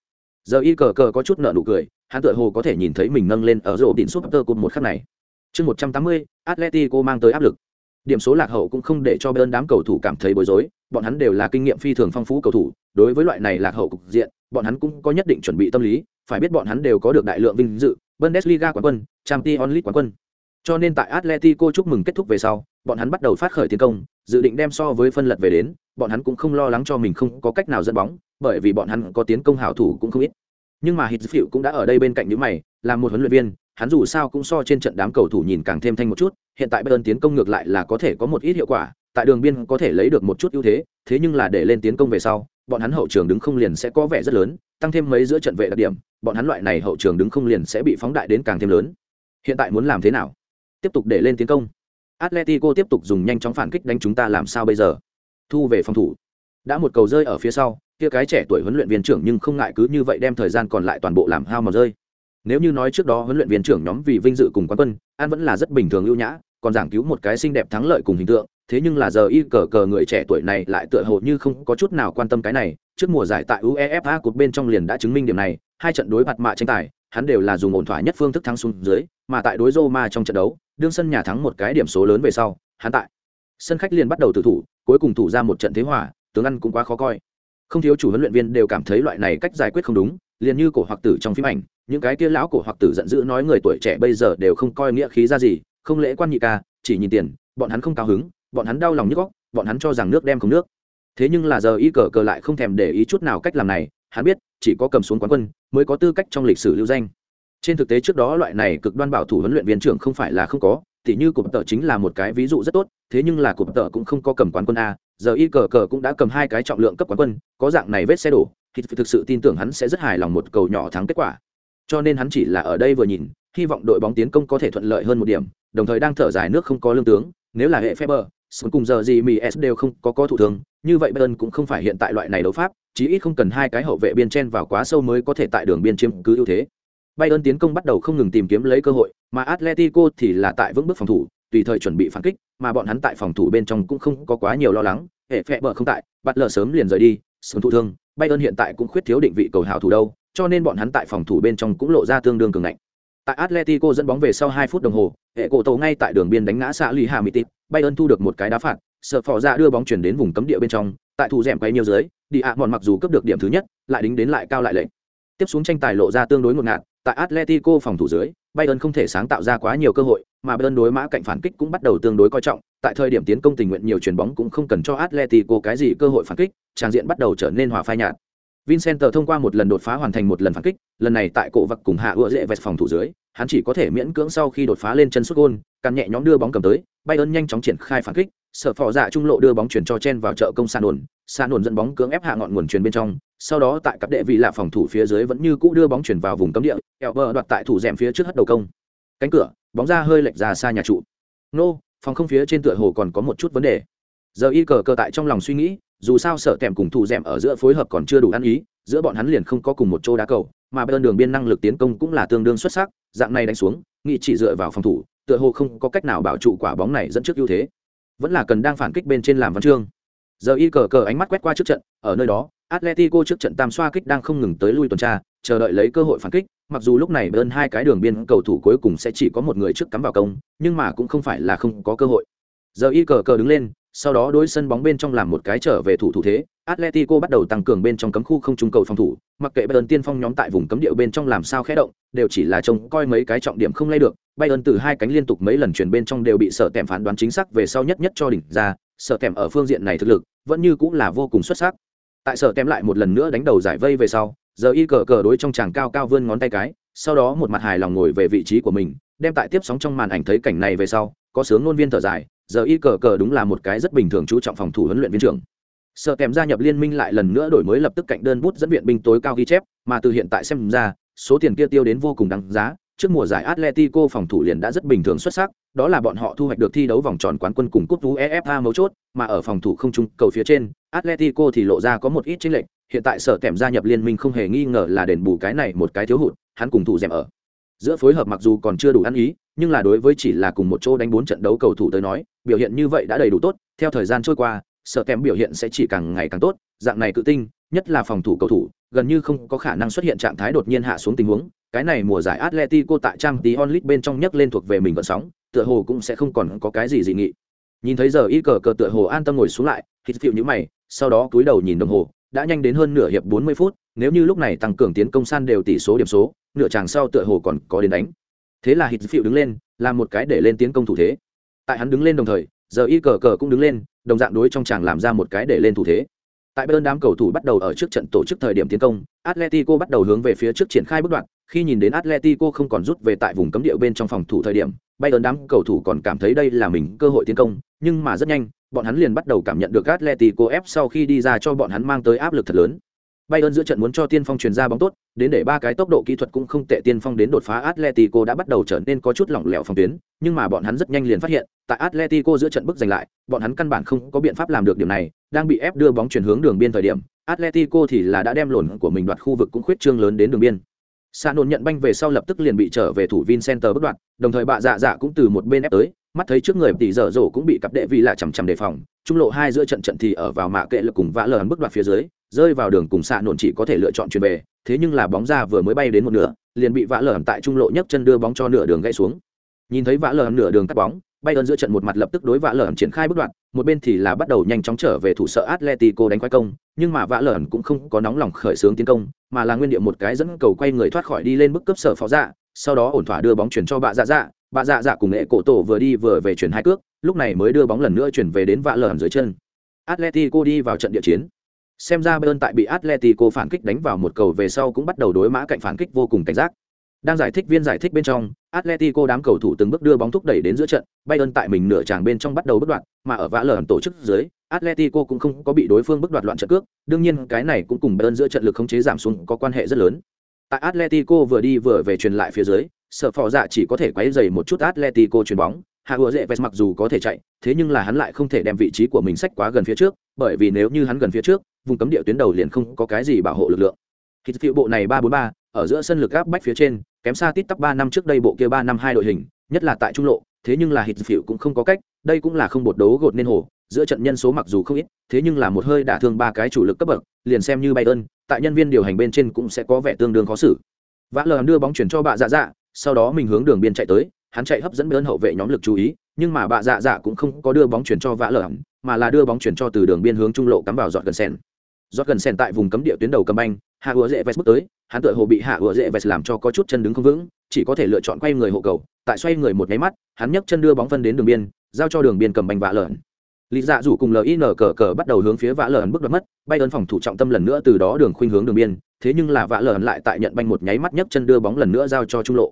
Giờ y cờ cờ có chút nợ nụ cười, hắn tựa hồ có thể nhìn thấy mình nâng lên ở rổ đỉnh Super Cup một khắc này. Chương 180, Atletico mang tới áp lực. Điểm số lạc hậu cũng không để cho Bayern đám cầu thủ cảm thấy bối rối, bọn hắn đều là kinh nghiệm phi thường phong phú cầu thủ, đối với loại này lạc hậu cục diện, bọn hắn cũng có nhất định chuẩn bị tâm lý, phải biết bọn hắn đều có được đại lượng vinh dự, Bundesliga quán quân, Champions League quán quân. Cho nên tại Atletico chúc mừng kết thúc về sau, bọn hắn bắt đầu phát khởi tiến công, dự định đem so với phân lật về đến, bọn hắn cũng không lo lắng cho mình không có cách nào dẫn bóng, bởi vì bọn hắn có tiến công hảo thủ cũng không ít. Nhưng mà Hitzfield cũng đã ở đây bên cạnh những mày, làm một huấn luyện viên, hắn dù sao cũng so trên trận đám cầu thủ nhìn càng thêm thanh một chút, hiện tại Bayern tiến công ngược lại là có thể có một ít hiệu quả, tại đường biên có thể lấy được một chút ưu thế, thế nhưng là để lên tiến công về sau, bọn hắn hậu trường đứng không liền sẽ có vẻ rất lớn, tăng thêm mấy giữa trận vệ đặc điểm, bọn hắn loại này hậu trường đứng không liền sẽ bị phóng đại đến càng thêm lớn. Hiện tại muốn làm thế nào? Tiếp tục để lên tiến công. Atletico tiếp tục dùng nhanh chóng phản kích đánh chúng ta làm sao bây giờ? Thu về phòng thủ. Đã một cầu rơi ở phía sau, kia cái trẻ tuổi huấn luyện viên trưởng nhưng không ngại cứ như vậy đem thời gian còn lại toàn bộ làm hao mà rơi. Nếu như nói trước đó huấn luyện viên trưởng nhóm vì vinh dự cùng quán quân, an vẫn là rất bình thường ưu nhã, còn giảng cứu một cái xinh đẹp thắng lợi cùng hình tượng, thế nhưng là giờ y cờ cờ người trẻ tuổi này lại tựa hồ như không có chút nào quan tâm cái này trước mùa giải tại uefa cột bên trong liền đã chứng minh điểm này hai trận đối mặt mạ tranh tài hắn đều là dùng ổn thỏa nhất phương thức thắng xuống dưới mà tại đối roma trong trận đấu đương sân nhà thắng một cái điểm số lớn về sau hắn tại sân khách liền bắt đầu tự thủ cuối cùng thủ ra một trận thế hòa tướng ăn cũng quá khó coi. Không thiếu chủ huấn luyện viên đều cảm thấy loại này cách giải quyết không đúng liền như cổ hoặc tử trong phim ảnh những cái kia lão cổ hoặc tử giận dữ nói người tuổi trẻ bây giờ đều không coi nghĩa khí ra gì, không lễ quan nhị ca, chỉ nhìn tiền, bọn hắn không cao hứng, bọn hắn đau lòng nhức góc bọn hắn cho rằng nước đem không nước. Thế nhưng là giờ y cờ cờ lại không thèm để ý chút nào cách làm này, hắn biết, chỉ có cầm xuống quán quân, mới có tư cách trong lịch sử lưu danh. Trên thực tế trước đó loại này cực đoan bảo thủ huấn luyện viên trưởng không phải là không có thì như cụm tợ chính là một cái ví dụ rất tốt, thế nhưng là cụm tợ cũng không có cầm quán quân a, giờ y cờ cờ cũng đã cầm hai cái trọng lượng cấp quán quân, có dạng này vết xe đổ, thì thực sự tin tưởng hắn sẽ rất hài lòng một cầu nhỏ thắng kết quả cho nên hắn chỉ là ở đây vừa nhìn hy vọng đội bóng tiến công có thể thuận lợi hơn một điểm đồng thời đang thở dài nước không có lương tướng nếu là hệ Feber, Sun cùng giờ gì Mỹ S đều không có có thủ thường, như vậy Bayern cũng không phải hiện tại loại này đấu pháp, chí ít không cần hai cái hậu vệ biên chen vào quá sâu mới có thể tại đường biên chiếm cứ ưu thế. Bayern tiến công bắt đầu không ngừng tìm kiếm lấy cơ hội, mà Atletico thì là tại vững bước phòng thủ, tùy thời chuẩn bị phản kích, mà bọn hắn tại phòng thủ bên trong cũng không có quá nhiều lo lắng, hệ phệ bờ không tại, bắt lờ sớm liền rời đi, sớm thụ thương, Bayern hiện tại cũng khuyết thiếu định vị cầu hào thủ đâu, cho nên bọn hắn tại phòng thủ bên trong cũng lộ ra tương đương cường ngạnh. Tại Atletico dẫn bóng về sau 2 phút đồng hồ, hệ cổ tổ ngay tại đường biên đánh ngã xạ lì Hà Mitit, Bayern thu được một cái đá phạt, sợ phò ra đưa bóng chuyển đến vùng cấm địa bên trong, tại thủ rèm quay nhiều dưới, đi ạ mòn mặc dù cướp được điểm thứ nhất, lại đính đến lại cao lại lệnh. Tiếp xuống tranh tài lộ ra tương đối ngột ngạt, tại Atletico phòng thủ dưới, Bayern không thể sáng tạo ra quá nhiều cơ hội, mà Bayern đối mã cạnh phản kích cũng bắt đầu tương đối coi trọng, tại thời điểm tiến công tình nguyện nhiều chuyền bóng cũng không cần cho Atletico cái gì cơ hội phản kích, trang diện bắt đầu trở nên hòa phai nhạt. Vincent thông qua một lần đột phá hoàn thành một lần phản kích, lần này tại cổ vật cùng hạ ưa dễ vẹt phòng thủ dưới, hắn chỉ có thể miễn cưỡng sau khi đột phá lên chân sút gôn, căn nhẹ nhõm đưa bóng cầm tới, Bayern nhanh chóng triển khai phản kích, sở phò dạ trung lộ đưa bóng chuyển cho chen vào chợ công san ổn, san ổn dẫn bóng cưỡng ép hạ ngọn nguồn chuyển bên trong, sau đó tại cặp đệ vị lạ phòng thủ phía dưới vẫn như cũ đưa bóng chuyển vào vùng cấm địa, Elber đoạt tại thủ rèm phía trước hất đầu công. Cánh cửa, bóng ra hơi lệch ra xa nhà trụ. Nô, phòng không phía trên tựa hồ còn có một chút vấn đề. Giờ y cờ cờ tại trong lòng suy nghĩ, dù sao sở tèm cùng thủ rèm ở giữa phối hợp còn chưa đủ ăn ý, giữa bọn hắn liền không có cùng một chỗ đá cầu, mà bên đường biên năng lực tiến công cũng là tương đương xuất sắc, dạng này đánh xuống, nghị chỉ dựa vào phòng thủ, tựa hồ không có cách nào bảo trụ quả bóng này dẫn trước ưu thế. Vẫn là cần đang phản kích bên trên làm văn chương. Giờ y cờ cờ ánh mắt quét qua trước trận, ở nơi đó, Atletico trước trận tam xoa kích đang không ngừng tới lui tuần tra, chờ đợi lấy cơ hội phản kích, mặc dù lúc này bên hai cái đường biên cầu thủ cuối cùng sẽ chỉ có một người trước cắm vào công, nhưng mà cũng không phải là không có cơ hội. Giờ y cờ cờ đứng lên, sau đó đối sân bóng bên trong làm một cái trở về thủ thủ thế, Atletico bắt đầu tăng cường bên trong cấm khu không trung cầu phòng thủ, mặc kệ Bayern tiên phong nhóm tại vùng cấm địa bên trong làm sao khẽ động, đều chỉ là trông coi mấy cái trọng điểm không lay được. Bayern từ hai cánh liên tục mấy lần chuyển bên trong đều bị sở tèm phán đoán chính xác về sau nhất nhất cho đỉnh ra, sở tèm ở phương diện này thực lực vẫn như cũng là vô cùng xuất sắc. Tại sở tèm lại một lần nữa đánh đầu giải vây về sau, giờ y cờ cờ đối trong chàng cao cao vươn ngón tay cái, sau đó một mặt hài lòng ngồi về vị trí của mình, đem tại tiếp sóng trong màn ảnh thấy cảnh này về sau, có sướng ngôn viên thở dài, giờ y cờ cờ đúng là một cái rất bình thường chú trọng phòng thủ huấn luyện viên trưởng sợ kèm gia nhập liên minh lại lần nữa đổi mới lập tức cạnh đơn bút dẫn viện binh tối cao ghi chép mà từ hiện tại xem ra số tiền kia tiêu đến vô cùng đáng giá trước mùa giải Atletico phòng thủ liền đã rất bình thường xuất sắc, đó là bọn họ thu hoạch được thi đấu vòng tròn quán quân cùng cúp UEFA mấu chốt, mà ở phòng thủ không trung cầu phía trên, Atletico thì lộ ra có một ít chênh lệch, hiện tại sở kèm gia nhập liên minh không hề nghi ngờ là đền bù cái này một cái thiếu hụt, hắn cùng thủ dèm ở. Giữa phối hợp mặc dù còn chưa đủ ăn ý, nhưng là đối với chỉ là cùng một chỗ đánh bốn trận đấu cầu thủ tới nói, biểu hiện như vậy đã đầy đủ tốt, theo thời gian trôi qua, sợ kém biểu hiện sẽ chỉ càng ngày càng tốt dạng này cự tinh nhất là phòng thủ cầu thủ gần như không có khả năng xuất hiện trạng thái đột nhiên hạ xuống tình huống cái này mùa giải Atletico tại trang tí onlit bên trong nhấc lên thuộc về mình vận sóng tựa hồ cũng sẽ không còn có cái gì dị nghị. Nhìn thấy giờ y cờ cờ tựa hồ an tâm ngồi xuống lại hít phiệu như mày sau đó cúi đầu nhìn đồng hồ đã nhanh đến hơn nửa hiệp 40 phút nếu như lúc này tăng cường tiến công san đều tỷ số điểm số nửa chàng sau tựa hồ còn có đến đánh thế là hít phiệu đứng lên, làm một cái để lên tiến công thủ thế. Tại hắn đứng lên đồng thời, giờ y cờ cờ cũng đứng lên, đồng dạng đối trong chàng làm ra một cái để lên thủ thế. Tại bên đám cầu thủ bắt đầu ở trước trận tổ chức thời điểm tiến công, atletico bắt đầu hướng về phía trước triển khai bước đoạn. Khi nhìn đến atletico không còn rút về tại vùng cấm địa bên trong phòng thủ thời điểm, bayern đám cầu thủ còn cảm thấy đây là mình cơ hội tiến công, nhưng mà rất nhanh, bọn hắn liền bắt đầu cảm nhận được atletico ép sau khi đi ra cho bọn hắn mang tới áp lực thật lớn. Bayern giữa trận muốn cho tiên phong truyền ra bóng tốt, đến để ba cái tốc độ kỹ thuật cũng không tệ tiên phong đến đột phá Atletico đã bắt đầu trở nên có chút lỏng lẻo phòng tuyến, nhưng mà bọn hắn rất nhanh liền phát hiện, tại Atletico giữa trận bước giành lại, bọn hắn căn bản không có biện pháp làm được điểm này, đang bị ép đưa bóng chuyển hướng đường biên thời điểm, Atletico thì là đã đem lồn của mình đoạt khu vực cũng khuyết trương lớn đến đường biên. Sa nôn nhận banh về sau lập tức liền bị trở về thủ Vincenter bất đoạn, đồng thời bạ dạ dạ cũng từ một bên ép tới, mắt thấy trước người tỷ dở dỗ cũng bị cặp đệ vì là chằm chằm đề phòng, trung lộ hai giữa trận trận thì ở vào mạ kệ lực cùng vã lờ bước đoạt phía dưới, rơi vào đường cùng xạ nổn chỉ có thể lựa chọn chuyển về thế nhưng là bóng ra vừa mới bay đến một nửa liền bị vã lởm tại trung lộ nhấc chân đưa bóng cho nửa đường gãy xuống. Nhìn thấy vã lởm nửa đường cắt bóng bay ơn giữa trận một mặt lập tức đối vã lởm triển khai bước đoạn một bên thì là bắt đầu nhanh chóng trở về thủ sợ atletico đánh quay công nhưng mà vã lởm cũng không có nóng lòng khởi xướng tiến công mà là nguyên địa một cái dẫn cầu quay người thoát khỏi đi lên bức cấp sở phó dạ sau đó ổn thỏa đưa bóng chuyển cho bạ dạ dạ bà dạ dạ cùng nghệ cổ tổ vừa đi vừa về chuyển hai cước lúc này mới đưa bóng lần nữa chuyển về đến vạ lởm dưới chân atletico đi vào trận địa chiến Xem ra Bayern tại bị Atletico phản kích đánh vào một cầu về sau cũng bắt đầu đối mã cạnh phản kích vô cùng cảnh giác. Đang giải thích viên giải thích bên trong, Atletico đám cầu thủ từng bước đưa bóng thúc đẩy đến giữa trận, Bayern tại mình nửa tràng bên trong bắt đầu bất đoạn, mà ở vã lở tổ chức dưới, Atletico cũng không có bị đối phương bất đoạt loạn trận cước, đương nhiên cái này cũng cùng Bayern giữa trận lực khống chế giảm xuống có quan hệ rất lớn. Tại Atletico vừa đi vừa về truyền lại phía dưới, sợ phò dạ chỉ có thể quấy dày một chút Atletico chuyền bóng, hạ ùa dễ vest mặc dù có thể chạy thế nhưng là hắn lại không thể đem vị trí của mình sách quá gần phía trước bởi vì nếu như hắn gần phía trước vùng cấm địa tuyến đầu liền không có cái gì bảo hộ lực lượng. Hít phiệu bộ này ba bốn ba ở giữa sân lực gáp bách phía trên kém xa tít tắp ba năm trước đây bộ kia ba năm hai đội hình nhất là tại trung lộ thế nhưng là hít phiệu cũng không có cách đây cũng là không bột đấu gột nên hồ giữa trận nhân số mặc dù không ít thế nhưng là một hơi đả thương ba cái chủ lực cấp bậc liền xem như bay ơn tại nhân viên điều hành bên trên cũng sẽ có vẻ tương đương khó xử. Vã lờ đưa bóng chuyển cho bạ dạ dạ sau đó mình hướng đường biên chạy tới hắn chạy hấp dẫn bên hậu vệ nhóm lực chú ý nhưng mà bạ dạ dạ cũng không có đưa bóng chuyển cho vã hẳn, mà là đưa bóng chuyển cho từ đường biên hướng trung lộ cắm vào giọt gần sen giọt gần sen tại vùng cấm địa tuyến đầu cầm anh hạ ủa dễ vest bước tới hắn tựa hồ bị hạ ủa dễ vest làm cho có chút chân đứng không vững chỉ có thể lựa chọn quay người hộ cầu tại xoay người một nháy mắt hắn nhấc chân đưa bóng phân đến đường biên giao cho đường biên cầm anh vạ lở. lý dạ rủ cùng lin cờ cờ bắt đầu hướng phía vạ lợn bước đoạt mất bay ơn phòng thủ trọng tâm lần nữa từ đó đường khuynh hướng đường biên thế nhưng là vạ lợn lại tại nhận banh một nháy mắt nhấc chân đưa bóng lần nữa giao cho trung lộ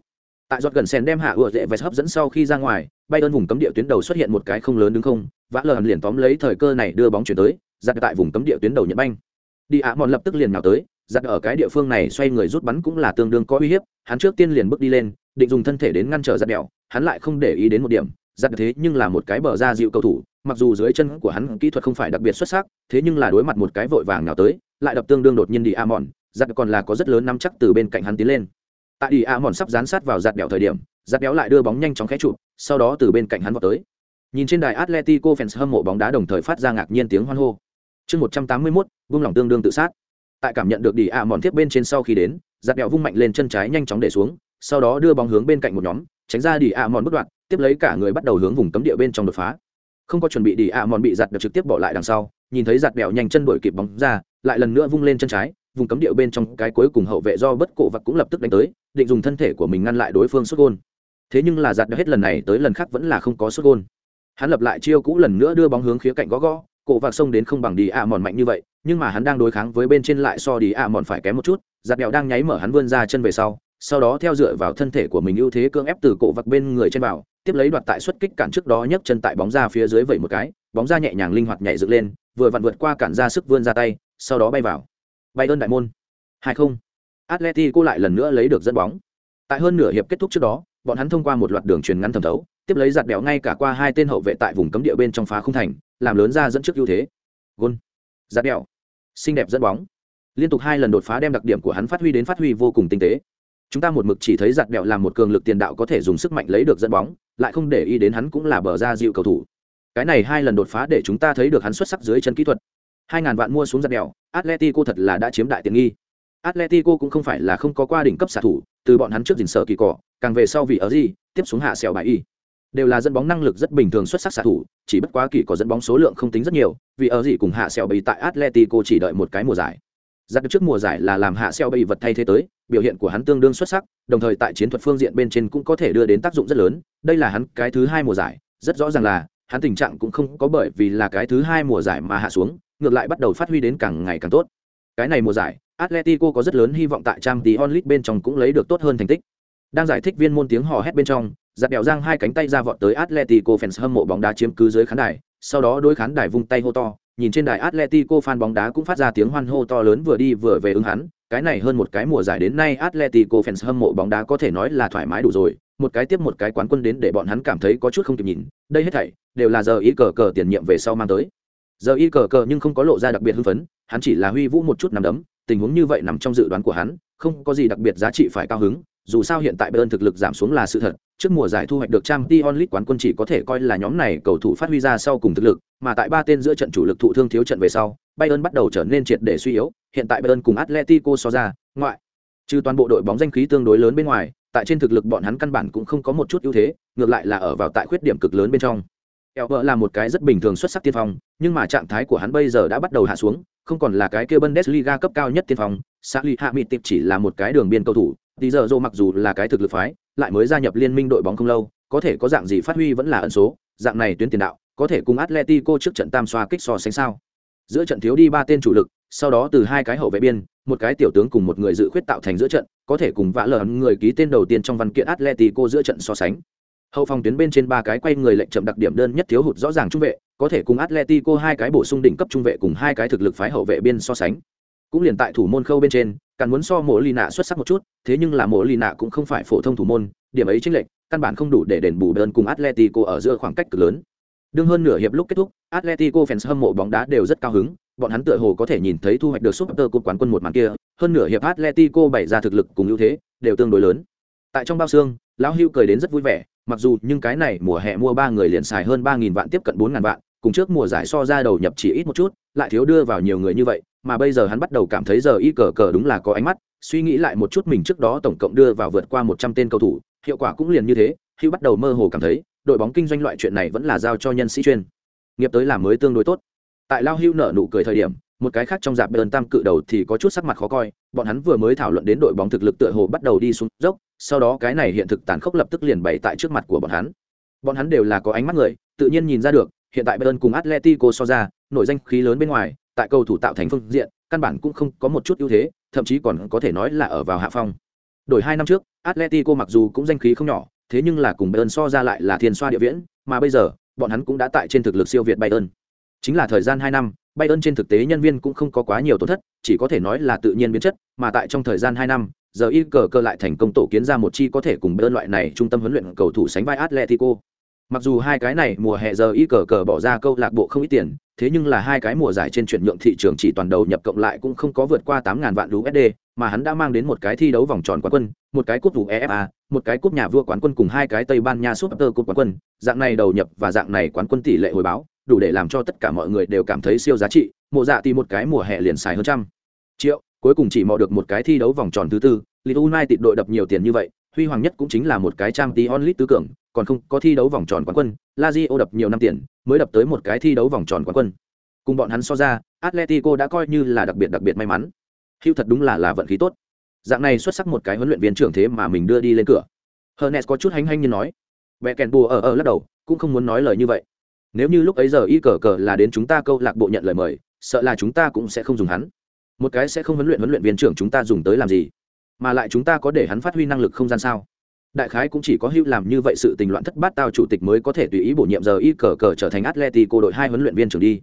tại giọt gần sen đem hạ ựa dễ vest hấp dẫn sau khi ra ngoài bay ơn vùng cấm địa tuyến đầu xuất hiện một cái không lớn đứng không vã lờ liền tóm lấy thời cơ này đưa bóng chuyển tới, giặt tại vùng cấm địa tuyến đầu nhận banh. Đi ạ, mòn lập tức liền nhào tới, giặt ở cái địa phương này xoay người rút bắn cũng là tương đương có uy hiếp, hắn trước tiên liền bước đi lên, định dùng thân thể đến ngăn trở giặt đèo, hắn lại không để ý đến một điểm, giặt thế nhưng là một cái bờ ra dịu cầu thủ, mặc dù dưới chân của hắn kỹ thuật không phải đặc biệt xuất sắc, thế nhưng là đối mặt một cái vội vàng nào tới, lại đập tương đương đột nhiên đi a mòn, giặt còn là có rất lớn nắm chắc từ bên cạnh hắn tiến lên tại đi a mòn sắp dán sát vào giặt béo thời điểm, giặt béo lại đưa bóng nhanh chóng khẽ chụp, sau đó từ bên cạnh hắn vào tới. Nhìn trên đài atletico fans hâm mộ bóng đá đồng thời phát ra ngạc nhiên tiếng hoan hô. Chương một trăm tám mươi mốt, vung lòng tương đương tự sát. Tại cảm nhận được đi a mòn tiếp bên trên sau khi đến, giặt béo vung mạnh lên chân trái nhanh chóng để xuống, sau đó đưa bóng hướng bên cạnh một nhóm, tránh ra đi a mòn bất đoạn, tiếp lấy cả người bắt đầu hướng vùng cấm địa bên trong đột phá. Không có chuẩn bị đi a mòn bị giặt được trực tiếp bỏ lại đằng sau, nhìn thấy giặt béo nhanh chân đổi kịp bóng ra, lại lần nữa vung lên chân trái vùng cấm địa bên trong cái cuối cùng hậu vệ do bất cổ vật cũng lập tức đánh tới, định dùng thân thể của mình ngăn lại đối phương xuất gôn. Thế nhưng là giặt hết lần này tới lần khác vẫn là không có xuất gôn. Hắn lập lại chiêu cũ lần nữa đưa bóng hướng khía cạnh gõ gõ, cổ vạc sông đến không bằng đi a mòn mạnh như vậy, nhưng mà hắn đang đối kháng với bên trên lại so đi a mòn phải kém một chút, giặt đèo đang nháy mở hắn vươn ra chân về sau sau đó theo dựa vào thân thể của mình ưu thế cưỡng ép từ cổ vạc bên người trên vào, tiếp lấy đoạt tại xuất kích cản trước đó nhấc chân tại bóng ra phía dưới vẩy một cái, bóng ra nhẹ nhàng linh hoạt nhảy dựng lên, vừa vặn vượt qua cản ra sức vươn ra tay, sau đó bay vào bay ơn đại môn. Hai không. Atletico lại lần nữa lấy được dẫn bóng. Tại hơn nửa hiệp kết thúc trước đó, bọn hắn thông qua một loạt đường truyền ngắn thẩm thấu, tiếp lấy giặt đèo ngay cả qua hai tên hậu vệ tại vùng cấm địa bên trong phá không thành, làm lớn ra dẫn trước ưu thế. Gôn. Giặt đèo xinh đẹp dẫn bóng. Liên tục hai lần đột phá đem đặc điểm của hắn phát huy đến phát huy vô cùng tinh tế. Chúng ta một mực chỉ thấy giặt đèo làm một cường lực tiền đạo có thể dùng sức mạnh lấy được dẫn bóng, lại không để ý đến hắn cũng là bờ ra dịu cầu thủ. Cái này hai lần đột phá để chúng ta thấy được hắn xuất sắc dưới chân kỹ thuật hai ngàn vạn mua xuống giặt đèo, atletico thật là đã chiếm đại tiện nghi. Atletico cũng không phải là không có qua đỉnh cấp xạ thủ, từ bọn hắn trước dình sở kỳ cỏ càng về sau vì ở gì, tiếp xuống hạ sẹo bài y. Đều là dẫn bóng năng lực rất bình thường xuất sắc xạ thủ, chỉ bất quá kỳ có dẫn bóng số lượng không tính rất nhiều, vì ở gì cùng hạ sẹo bày tại atletico chỉ đợi một cái mùa giải. Giặc trước mùa giải là làm hạ sẹo bày vật thay thế tới, biểu hiện của hắn tương đương xuất sắc, đồng thời tại chiến thuật phương diện bên trên cũng có thể đưa đến tác dụng rất lớn, đây là hắn cái thứ hai mùa giải, rất rõ ràng là, hắn tình trạng cũng không có bởi vì là cái thứ hai mùa giải mà hạ xuống ngược lại bắt đầu phát huy đến càng ngày càng tốt cái này mùa giải Atletico có rất lớn hy vọng tại Champions League bên trong cũng lấy được tốt hơn thành tích. Đang giải thích viên môn tiếng hò hét bên trong, giật đèo giang hai cánh tay ra vọt tới Atletico fans hâm mộ bóng đá chiếm cứ dưới khán đài, sau đó đối khán đài vung tay hô to, nhìn trên đài Atletico fan bóng đá cũng phát ra tiếng hoan hô to lớn vừa đi vừa về ứng hắn, cái này hơn một cái mùa giải đến nay Atletico fans hâm mộ bóng đá có thể nói là thoải mái đủ rồi, một cái tiếp một cái quán quân đến để bọn hắn cảm thấy có chút không kịp nhìn, đây hết thảy đều là giờ ý cờ cờ tiền nhiệm về sau mang tới. Giờ y cờ cờ nhưng không có lộ ra đặc biệt hưng phấn, hắn chỉ là huy vũ một chút nằm đấm, tình huống như vậy nằm trong dự đoán của hắn, không có gì đặc biệt giá trị phải cao hứng, dù sao hiện tại Bayern thực lực giảm xuống là sự thật, trước mùa giải thu hoạch được Champions League quán quân chỉ có thể coi là nhóm này cầu thủ phát huy ra sau cùng thực lực, mà tại ba tên giữa trận chủ lực thụ thương thiếu trận về sau, Bayern bắt đầu trở nên triệt để suy yếu, hiện tại Bayern cùng Atletico so ra, ngoại trừ toàn bộ đội bóng danh khí tương đối lớn bên ngoài, tại trên thực lực bọn hắn căn bản cũng không có một chút ưu thế, ngược lại là ở vào tại khuyết điểm cực lớn bên trong. Elver là một cái rất bình thường xuất sắc tiên phong, nhưng mà trạng thái của hắn bây giờ đã bắt đầu hạ xuống, không còn là cái kia Bundesliga cấp cao nhất tiên phong, hạ mình tiệp chỉ là một cái đường biên cầu thủ, Tí giờ Zô mặc dù là cái thực lực phái, lại mới gia nhập liên minh đội bóng không lâu, có thể có dạng gì phát huy vẫn là ẩn số, dạng này tuyến tiền đạo, có thể cùng Atletico trước trận tam xoa kích so sánh sao? Giữa trận thiếu đi ba tên chủ lực, sau đó từ hai cái hậu vệ biên, một cái tiểu tướng cùng một người dự khuyết tạo thành giữa trận, có thể cùng vã lờ người ký tên đầu tiên trong văn kiện Atletico giữa trận so sánh. Hậu phòng tuyến bên trên ba cái quay người lệnh chậm đặc điểm đơn nhất thiếu hụt rõ ràng trung vệ, có thể cùng Atletico hai cái bổ sung đỉnh cấp trung vệ cùng hai cái thực lực phái hậu vệ biên so sánh. Cũng liền tại thủ môn khâu bên trên, càng muốn so mộ Lina xuất sắc một chút thế nhưng là mộ Lina cũng không phải phổ thông thủ môn điểm ấy chính lệch căn bản không đủ để đền bù đơn cùng atletico ở giữa khoảng cách cực lớn đương hơn nửa hiệp lúc kết thúc atletico fans hâm mộ bóng đá đều rất cao hứng bọn hắn tựa hồ có thể nhìn thấy thu hoạch được super Cup quán quân một màn kia hơn nửa hiệp atletico bày ra thực lực cùng ưu thế đều tương đối lớn tại trong bao xương lão hưu cười đến rất vui vẻ mặc dù nhưng cái này mùa hè mua ba người liền xài hơn ba nghìn vạn tiếp cận bốn ngàn vạn, cùng trước mùa giải so ra đầu nhập chỉ ít một chút, lại thiếu đưa vào nhiều người như vậy, mà bây giờ hắn bắt đầu cảm thấy giờ y cờ cờ đúng là có ánh mắt, suy nghĩ lại một chút mình trước đó tổng cộng đưa vào vượt qua một trăm tên cầu thủ, hiệu quả cũng liền như thế hưu bắt đầu mơ hồ cảm thấy, đội bóng kinh doanh loại chuyện này vẫn là giao cho nhân sĩ chuyên. Nghiệp tới làm mới tương đối tốt. Tại lao hưu nở nụ cười thời điểm, một cái khác trong dạp bayern tam cự đầu thì có chút sắc mặt khó coi, bọn hắn vừa mới thảo luận đến đội bóng thực lực tựa hồ bắt đầu đi xuống dốc sau đó cái này hiện thực tàn khốc lập tức liền bày tại trước mặt của bọn hắn. Bọn hắn đều là có ánh mắt người tự nhiên nhìn ra được hiện tại bayern cùng atletico so ra nổi danh khí lớn bên ngoài tại cầu thủ tạo thành phương diện căn bản cũng không có một chút ưu thế thậm chí còn có thể nói là ở vào hạ phong. Đổi hai năm trước atletico mặc dù cũng danh khí không nhỏ thế nhưng là cùng bayern so ra lại là thiên xoa địa viễn mà bây giờ bọn hắn cũng đã tại trên thực lực siêu việt bayern. Chính là thời gian hai năm Bayern trên thực tế nhân viên cũng không có quá nhiều tổn thất, chỉ có thể nói là tự nhiên biến chất, mà tại trong thời gian hai năm, giờ y cờ cơ lại thành công tổ kiến ra một chi có thể cùng bên loại này trung tâm huấn luyện cầu thủ sánh vai Atletico. Mặc dù hai cái này mùa hè giờ y cờ cờ bỏ ra câu lạc bộ không ít tiền, thế nhưng là hai cái mùa giải trên chuyển nhượng thị trường chỉ toàn đầu nhập cộng lại cũng không có vượt qua 8000 vạn USD, mà hắn đã mang đến một cái thi đấu vòng tròn quán quân, một cái cúp UEFA, một cái cúp nhà vua quán quân cùng hai cái Tây Ban Nha Super Cup quán quân, dạng này đầu nhập và dạng này quán quân tỷ lệ hồi báo, đủ để làm cho tất cả mọi người đều cảm thấy siêu giá trị Mùa dạ thì một cái mùa hè liền xài hơn trăm triệu cuối cùng chỉ mò được một cái thi đấu vòng tròn thứ tư, Leeds United đội đập nhiều tiền như vậy, huy hoàng nhất cũng chính là một cái trang tí onlit tứ cường, còn không có thi đấu vòng tròn quán quân, Lazio đập nhiều năm tiền, mới đập tới một cái thi đấu vòng tròn quán quân. Cùng bọn hắn so ra, Atletico đã coi như là đặc biệt đặc biệt may mắn. Hữu thật đúng là là vận khí tốt. Dạng này xuất sắc một cái huấn luyện viên trưởng thế mà mình đưa đi lên cửa. Hernes có chút hánh hanh như nói. Vẽ kèn bùa ở ở lắc đầu, cũng không muốn nói lời như vậy. Nếu như lúc ấy giờ y cờ cờ là đến chúng ta câu lạc bộ nhận lời mời, sợ là chúng ta cũng sẽ không dùng hắn một cái sẽ không huấn luyện huấn luyện viên trưởng chúng ta dùng tới làm gì? Mà lại chúng ta có để hắn phát huy năng lực không gian sao? Đại khái cũng chỉ có hữu làm như vậy sự tình loạn thất bát tao chủ tịch mới có thể tùy ý bổ nhiệm giờ y cờ cờ trở thành atletico đội hai huấn luyện viên trưởng đi.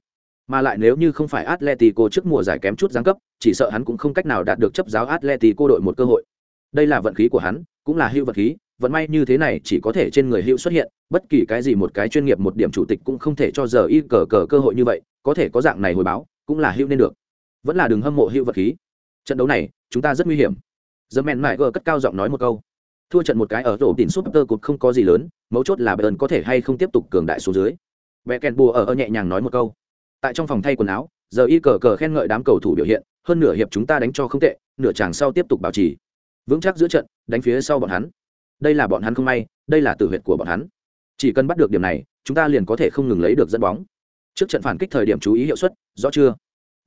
Mà lại nếu như không phải atletico trước mùa giải kém chút giáng cấp, chỉ sợ hắn cũng không cách nào đạt được chấp giáo atletico đội một cơ hội. Đây là vận khí của hắn, cũng là hữu vận khí, vận may như thế này chỉ có thể trên người hữu xuất hiện, bất kỳ cái gì một cái chuyên nghiệp một điểm chủ tịch cũng không thể cho giờ y cờ cờ cơ hội như vậy, có thể có dạng này hồi báo, cũng là hữu nên được vẫn là đường hâm mộ hữu vật khí. Trận đấu này chúng ta rất nguy hiểm. Giờ mẹn mãi gờ cất cao giọng nói một câu. Thua trận một cái ở rổ tìm súp tơ cột không có gì lớn mấu chốt là bern có thể hay không tiếp tục cường đại xuống dưới. Vẽ kèn bùa ở, ở nhẹ nhàng nói một câu. Tại trong phòng thay quần áo giờ y cờ cờ khen ngợi đám cầu thủ biểu hiện hơn nửa hiệp chúng ta đánh cho không tệ nửa chàng sau tiếp tục bảo trì. Vững chắc giữa trận đánh phía sau bọn hắn. Đây là bọn hắn không may đây là tử huyệt của bọn hắn. Chỉ cần bắt được điểm này chúng ta liền có thể không ngừng lấy được dẫn bóng. Trước trận phản kích thời điểm chú ý hiệu suất rõ chưa?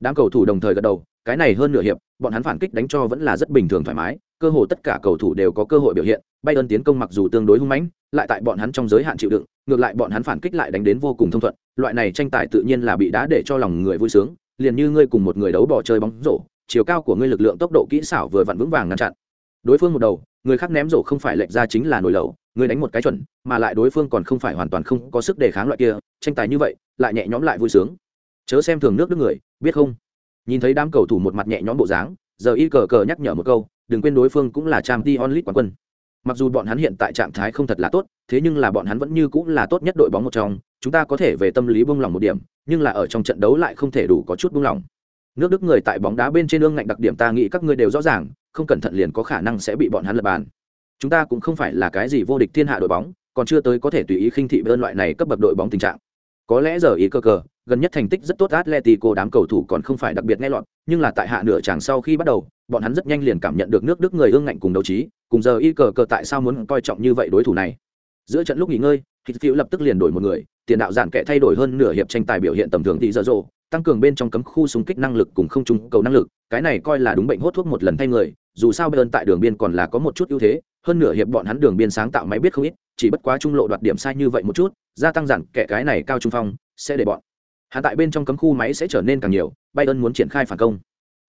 Đám cầu thủ đồng thời gật đầu, cái này hơn nửa hiệp, bọn hắn phản kích đánh cho vẫn là rất bình thường thoải mái, cơ hồ tất cả cầu thủ đều có cơ hội biểu hiện bay ơn tiến công mặc dù tương đối hung mãnh, lại tại bọn hắn trong giới hạn chịu đựng, ngược lại bọn hắn phản kích lại đánh đến vô cùng thông thuận, loại này tranh tài tự nhiên là bị đá để cho lòng người vui sướng, liền như ngươi cùng một người đấu bỏ chơi bóng rổ, chiều cao của ngươi lực lượng tốc độ kỹ xảo vừa vặn vững vàng ngăn chặn. Đối phương một đầu, người khác ném rổ không phải lệch ra chính là nổi lẩu, người đánh một cái chuẩn, mà lại đối phương còn không phải hoàn toàn không có sức đề kháng loại kia, tranh tài như vậy, lại nhẹ nhõm lại vui sướng chớ xem thường nước đức người, biết không? Nhìn thấy đám cầu thủ một mặt nhẹ nhõm bộ dáng, giờ y cờ cờ nhắc nhở một câu, đừng quên đối phương cũng là trang t onlit quán quân. Mặc dù bọn hắn hiện tại trạng thái không thật là tốt, thế nhưng là bọn hắn vẫn như cũng là tốt nhất đội bóng một trong, chúng ta có thể về tâm lý buông lỏng một điểm, nhưng là ở trong trận đấu lại không thể đủ có chút buông lỏng. Nước đức người tại bóng đá bên trên ương ngạnh đặc điểm ta nghĩ các ngươi đều rõ ràng, không cẩn thận liền có khả năng sẽ bị bọn hắn lập bàn. Chúng ta cũng không phải là cái gì vô địch thiên hạ đội bóng, còn chưa tới có thể tùy ý khinh thị bơn loại này cấp bậc đội bóng tình trạng có lẽ giờ ý cơ cờ gần nhất thành tích rất tốt atletico đám cầu thủ còn không phải đặc biệt nghe lọt, nhưng là tại hạ nửa chàng sau khi bắt đầu, bọn hắn rất nhanh liền cảm nhận được nước đức người ương ngạnh cùng đấu trí, cùng giờ y cờ cờ tại sao muốn coi trọng như vậy đối thủ này. Giữa trận lúc nghỉ ngơi hít phiếu lập tức liền đổi một người, tiền đạo giản kệ thay đổi hơn nửa hiệp tranh tài biểu hiện tầm thường thì dở dộ tăng cường bên trong cấm khu súng kích năng lực cùng không trung cầu năng lực, cái này coi là đúng bệnh hốt thuốc một lần thay người, dù sao bayern tại đường biên còn là có một chút ưu thế hơn nửa hiệp bọn hắn đường biên sáng tạo máy biết không ít chỉ bất quá trung lộ đoạt điểm sai như vậy một chút gia tăng dặn kẻ cái này cao trung phong sẽ để bọn hắn tại bên trong cấm khu máy sẽ trở nên càng nhiều bayern muốn triển khai phản công.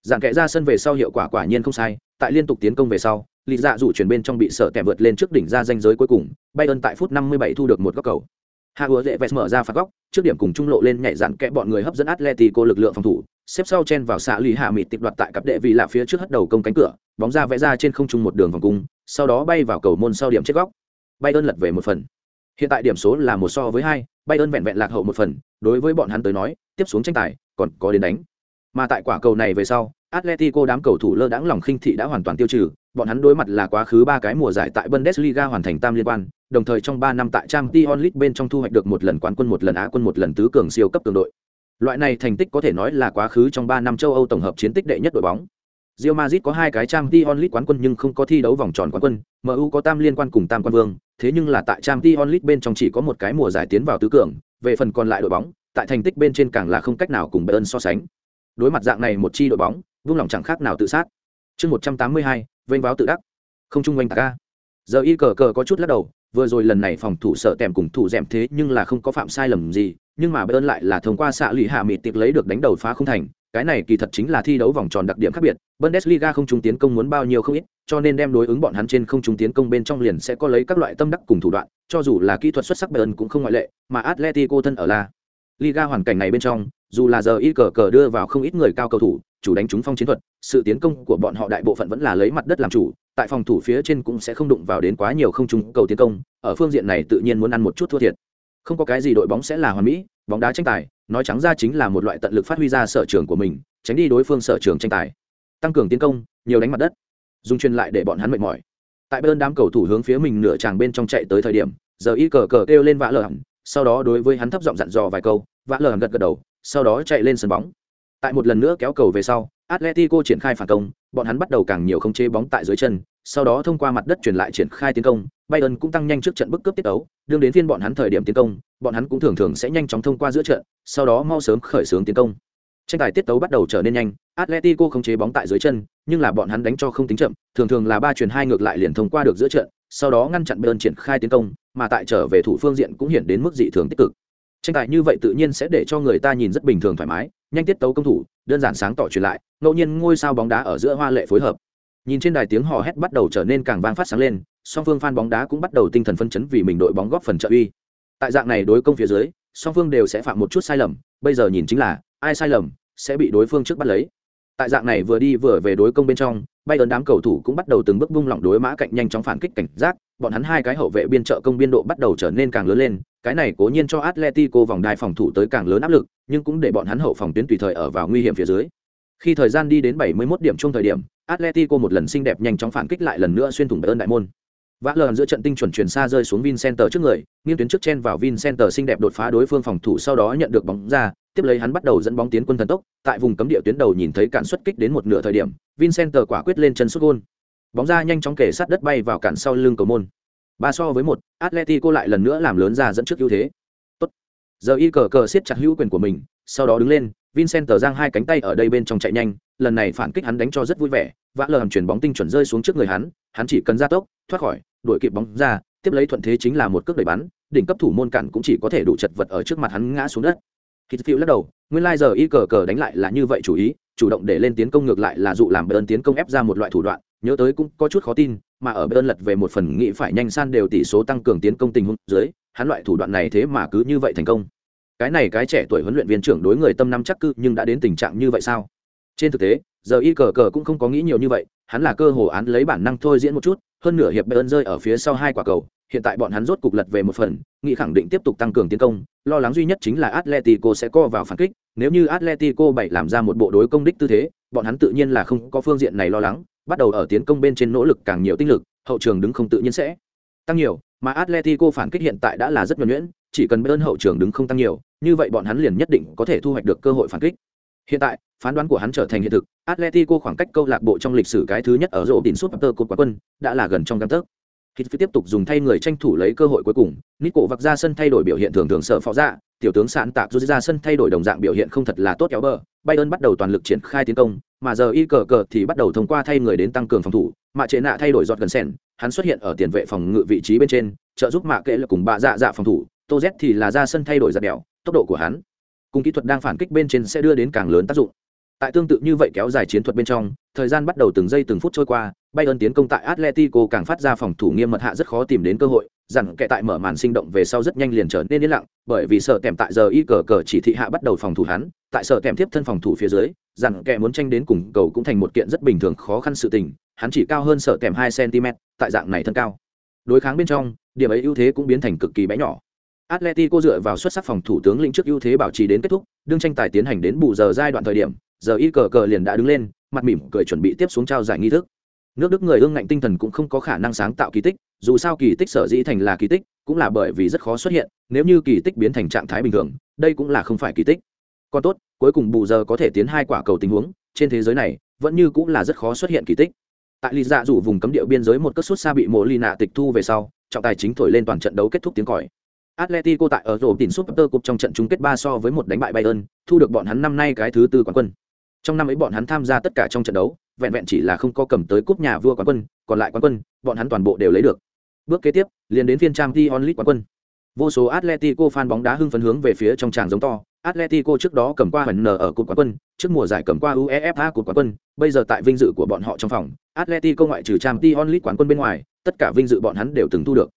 Dặn kẻ ra sân về sau hiệu quả quả nhiên không sai tại liên tục tiến công về sau lì dạ dù chuyển bên trong bị sợ kẻ vượt lên trước đỉnh ra danh giới cuối cùng bayern tại phút 57 thu được một góc cầu. Hạ ứa dễ Vẹt mở ra phạt góc, trước điểm cùng trung lộ lên nhảy dặn kẽ bọn người hấp dẫn Atletico lực lượng phòng thủ, xếp sau chen vào xạ lì hạ mịt tịch đoạt tại cặp đệ vị lạ phía trước hất đầu công cánh cửa, bóng ra vẽ ra trên không trung một đường vòng cung, sau đó bay vào cầu môn sau điểm chết góc. bay ơn lật về một phần. Hiện tại điểm số là một so với hai, bay ơn vẹn vẹn lạc hậu một phần, đối với bọn hắn tới nói, tiếp xuống tranh tài còn có đến đánh. Mà tại quả cầu này về sau, Atletico đám cầu thủ lơ đãng lòng khinh thị đã hoàn toàn tiêu trừ, bọn hắn đối mặt là quá khứ ba cái mùa giải tại Bundesliga hoàn thành tam liên quan, đồng thời trong ba năm tại Champions League bên trong thu hoạch được một lần quán quân một lần Á quân một lần tứ cường siêu cấp cường đội. Loại này thành tích có thể nói là quá khứ trong ba năm châu Âu tổng hợp chiến tích đệ nhất đội bóng. Real Madrid có hai cái Champions League quán quân nhưng không có thi đấu vòng tròn quán quân, MU có tam liên quan cùng tam quan vương, thế nhưng là tại Champions League bên trong chỉ có một cái mùa giải tiến vào tứ cường, về phần còn lại đội bóng, tại thành tích bên trên càng là không cách nào cùng Bayern so sánh. Đối mặt dạng này một chi đội bóng, vung lòng chẳng khác nào tự sát. Chương 182, vênh váo tự đắc. Không trung quanh ta. Giờ y cờ cờ có chút lắc đầu, vừa rồi lần này phòng thủ sợ tèm cùng thủ dẻm thế nhưng là không có phạm sai lầm gì, nhưng mà Bayern lại là thông qua xạ lụy hạ mịt tiệp lấy được đánh đầu phá không thành, cái này kỳ thật chính là thi đấu vòng tròn đặc điểm khác biệt bundesliga không trung tiến công muốn bao nhiêu không ít cho nên đem đối ứng bọn hắn trên không trung tiến công bên trong liền sẽ có lấy các loại tâm đắc cùng thủ đoạn cho dù là kỹ thuật xuất sắc bayern cũng không ngoại lệ mà atletico thân ở la liga hoàn cảnh này bên trong dù là giờ y cờ cờ đưa vào không ít người cao cầu thủ chủ đánh trúng phong chiến thuật sự tiến công của bọn họ đại bộ phận vẫn là lấy mặt đất làm chủ tại phòng thủ phía trên cũng sẽ không đụng vào đến quá nhiều không trung cầu tiến công ở phương diện này tự nhiên muốn ăn một chút thua thiệt không có cái gì đội bóng sẽ là hoàn mỹ, bóng đá tranh tài, nói trắng ra chính là một loại tận lực phát huy ra sở trường của mình, tránh đi đối phương sở trường tranh tài. Tăng cường tiến công, nhiều đánh mặt đất. Dùng truyền lại để bọn hắn mệt mỏi. Tại bên đám cầu thủ hướng phía mình nửa tràng bên trong chạy tới thời điểm, giờ y cờ cờ kêu lên vã lờ hẳn, sau đó đối với hắn thấp giọng dặn dò vài câu vã lờ hẳn gật gật đầu, sau đó chạy lên sân bóng. Tại một lần nữa kéo cầu về sau, atletico triển khai phản công, bọn hắn bắt đầu càng nhiều không chế bóng tại dưới chân, sau đó thông qua mặt đất truyền lại triển khai tiến công bayern cũng tăng nhanh trước trận bức cướp tiết đấu, đương đến phiên bọn hắn thời điểm tiến công bọn hắn cũng thường thường sẽ nhanh chóng thông qua giữa trận sau đó mau sớm khởi xướng tiến công. Tranh tài tiết tấu bắt đầu trở nên nhanh atletico không chế bóng tại dưới chân nhưng là bọn hắn đánh cho không tính chậm thường thường là ba truyền hai ngược lại liền thông qua được giữa trận sau đó ngăn chặn bayern triển khai tiến công mà tại trở về thủ phương diện cũng hiện đến mức dị thường tích cực. Tranh tài như vậy tự nhiên sẽ để cho người ta nhìn rất bình thường thoải mái nhanh tiết tấu công thủ đơn giản sáng tỏ truyền lại ngẫu nhiên ngôi sao bóng đá ở giữa hoa lệ phối hợp. Nhìn trên đài tiếng hò hét bắt đầu trở nên càng vang phát sáng lên song phương fan bóng đá cũng bắt đầu tinh thần phân chấn vì mình đội bóng góp phần trợ uy. Tại dạng này đối công phía dưới, song phương đều sẽ phạm một chút sai lầm, bây giờ nhìn chính là, ai sai lầm, sẽ bị đối phương trước bắt lấy. Tại dạng này vừa đi vừa về đối công bên trong bay ơn đám cầu thủ cũng bắt đầu từng bước bung lỏng đối mã cạnh nhanh chóng phản kích cảnh giác, bọn hắn hai cái hậu vệ biên trợ công biên độ bắt đầu trở nên càng lớn lên, cái này cố nhiên cho atletico vòng đai phòng thủ tới càng lớn áp lực, nhưng cũng để bọn hắn hậu phòng tuyến tùy thời ở vào nguy hiểm phía dưới. Khi thời gian đi đến 71 điểm chung thời điểm, atletico một lần xinh đẹp nhanh chóng phản kích lại lần nữa xuyên thủng bay đại môn vã lờ giữa trận tinh chuẩn chuyển xa rơi xuống vincenter trước người, nghiêng tuyến trước chen vào vincenter xinh đẹp đột phá đối phương phòng thủ sau đó nhận được bóng ra, tiếp lấy hắn bắt đầu dẫn bóng tiến quân thần tốc, tại vùng cấm địa tuyến đầu nhìn thấy cản xuất kích đến một nửa thời điểm, vincenter quả quyết lên chân xuất gôn. Bóng ra nhanh chóng kể sát đất bay vào cản sau lưng cầu môn. Ba so với một, atletico lại lần nữa làm lớn ra dẫn trước ưu thế. Tốt. giờ y cờ cờ siết chặt hữu quyền của mình, sau đó đứng lên, vincenter giang hai cánh tay ở đây bên trong chạy nhanh lần này phản kích hắn đánh cho rất vui vẻ vã lờ hầm chuyển bóng tinh chuẩn rơi xuống trước người hắn hắn chỉ cần ra tốc thoát khỏi đuổi kịp bóng ra tiếp lấy thuận thế chính là một cước đẩy bắn đỉnh cấp thủ môn cản cũng chỉ có thể đủ chật vật ở trước mặt hắn ngã xuống đất khi phiêu lắc đầu, nguyên lai giờ y cờ cờ đánh lại là như vậy chủ ý, chủ động để lên tiến công ngược lại là dụ làm bơn tiến công ép ra một loại thủ đoạn, nhớ tới cũng có chút khó tin, mà ở bơn lật về một phần nghĩ phải nhanh san đều tỷ số tăng cường tiến công tình huống dưới, hắn loại thủ đoạn này thế mà cứ như vậy thành công. Cái này cái trẻ tuổi huấn luyện viên trưởng đối người tâm năm chắc cư nhưng đã đến tình trạng như vậy sao? Trên thực tế, giờ y cờ cờ cũng không có nghĩ nhiều như vậy, hắn là cơ hồ án lấy bản năng thôi diễn một chút, hơn nửa hiệp Bayern rơi ở phía sau hai quả cầu, hiện tại bọn hắn rốt cục lật về một phần, nghĩ khẳng định tiếp tục tăng cường tiến công, lo lắng duy nhất chính là Atletico sẽ co vào phản kích, nếu như Atletico bảy làm ra một bộ đối công đích tư thế, bọn hắn tự nhiên là không có phương diện này lo lắng, bắt đầu ở tiến công bên trên nỗ lực càng nhiều tinh lực, hậu trường đứng không tự nhiên sẽ tăng nhiều, mà Atletico phản kích hiện tại đã là rất nhuần nhuyễn, chỉ cần bên hậu trường đứng không tăng nhiều, như vậy bọn hắn liền nhất định có thể thu hoạch được cơ hội phản kích. Hiện tại, phán đoán của hắn trở thành hiện thực, Atletico khoảng cách câu lạc bộ trong lịch sử cái thứ nhất ở rổ đỉnh suốt Super Cup quân, đã là gần trong gang tấc. Hít tiếp tục dùng thay người tranh thủ lấy cơ hội cuối cùng, Nico vặc ra sân thay đổi biểu hiện thường thường sợ phó ra, dạ, tiểu tướng sạn tạc rút ra sân thay đổi đồng dạng biểu hiện không thật là tốt kéo bờ, Bayern bắt đầu toàn lực triển khai tiến công, mà giờ y cờ cờ thì bắt đầu thông qua thay người đến tăng cường phòng thủ, mạ chế nạ thay đổi giọt gần sen, hắn xuất hiện ở tiền vệ phòng ngự vị trí bên trên, trợ giúp mạ kệ là cùng bạ dạ dạ phòng thủ, Tô Z thì là ra sân thay đổi giật đèo, tốc độ của hắn cùng kỹ thuật đang phản kích bên trên sẽ đưa đến càng lớn tác dụng. Tại tương tự như vậy kéo dài chiến thuật bên trong, thời gian bắt đầu từng giây từng phút trôi qua, bayern tiến công tại atletico càng phát ra phòng thủ nghiêm mật hạ rất khó tìm đến cơ hội dặn kẻ tại mở màn sinh động về sau rất nhanh liền trở nên yên lặng, bởi vì sợ kèm tại giờ y cờ cờ chỉ thị hạ bắt đầu phòng thủ hắn, tại sợ kèm tiếp thân phòng thủ phía dưới dặn kẻ muốn tranh đến cùng cầu cũng thành một kiện rất bình thường khó khăn sự tình, hắn chỉ cao hơn sợ kèm hai cm tại dạng này thân cao. Đối kháng bên trong, điểm ấy ưu thế cũng biến thành cực kỳ bé nhỏ. Atletico dựa vào xuất sắc phòng thủ tướng lĩnh trước ưu thế bảo trì đến kết thúc, đương tranh tài tiến hành đến bù giờ giai đoạn thời điểm, giờ y cờ cờ liền đã đứng lên mặt mỉm cười chuẩn bị tiếp xuống trao giải nghi thức. Nước đức người ương ngạnh tinh thần cũng không có khả năng sáng tạo kỳ tích dù sao kỳ tích sở dĩ thành là kỳ tích cũng là bởi vì rất khó xuất hiện nếu như kỳ tích biến thành trạng thái bình thường đây cũng là không phải kỳ tích. Còn tốt cuối cùng bù giờ có thể tiến hai quả cầu tình huống trên thế giới này vẫn như cũng là rất khó xuất hiện kỳ tích. Tại lý dạ rủ vùng cấm địa biên giới một cất sút xa bị mộ ly nạ tịch thu về sau trọng tài chính thổi lên toàn trận đấu kết thúc tiếng còi. Atletico tại ở rổ tỉnh Super Cup trong trận chung kết 3 so với một đánh bại Bayern, thu được bọn hắn năm nay cái thứ tư quán quân. Trong năm ấy bọn hắn tham gia tất cả trong trận đấu, vẹn vẹn chỉ là không có cầm tới cúp nhà vua quán quân, còn lại quán quân, bọn hắn toàn bộ đều lấy được. Bước kế tiếp, liền đến phiên Champions League quán quân. Vô số Atletico fan bóng đá hưng phấn hướng về phía trong tràng giống to, Atletico trước đó cầm qua hẳn nở ở cúp quán quân, trước mùa giải cầm qua UEFA cúp quán quân, bây giờ tại vinh dự của bọn họ trong phòng, Atletico ngoại trừ Champions League quán quân bên ngoài, tất cả vinh dự bọn hắn đều từng thu được.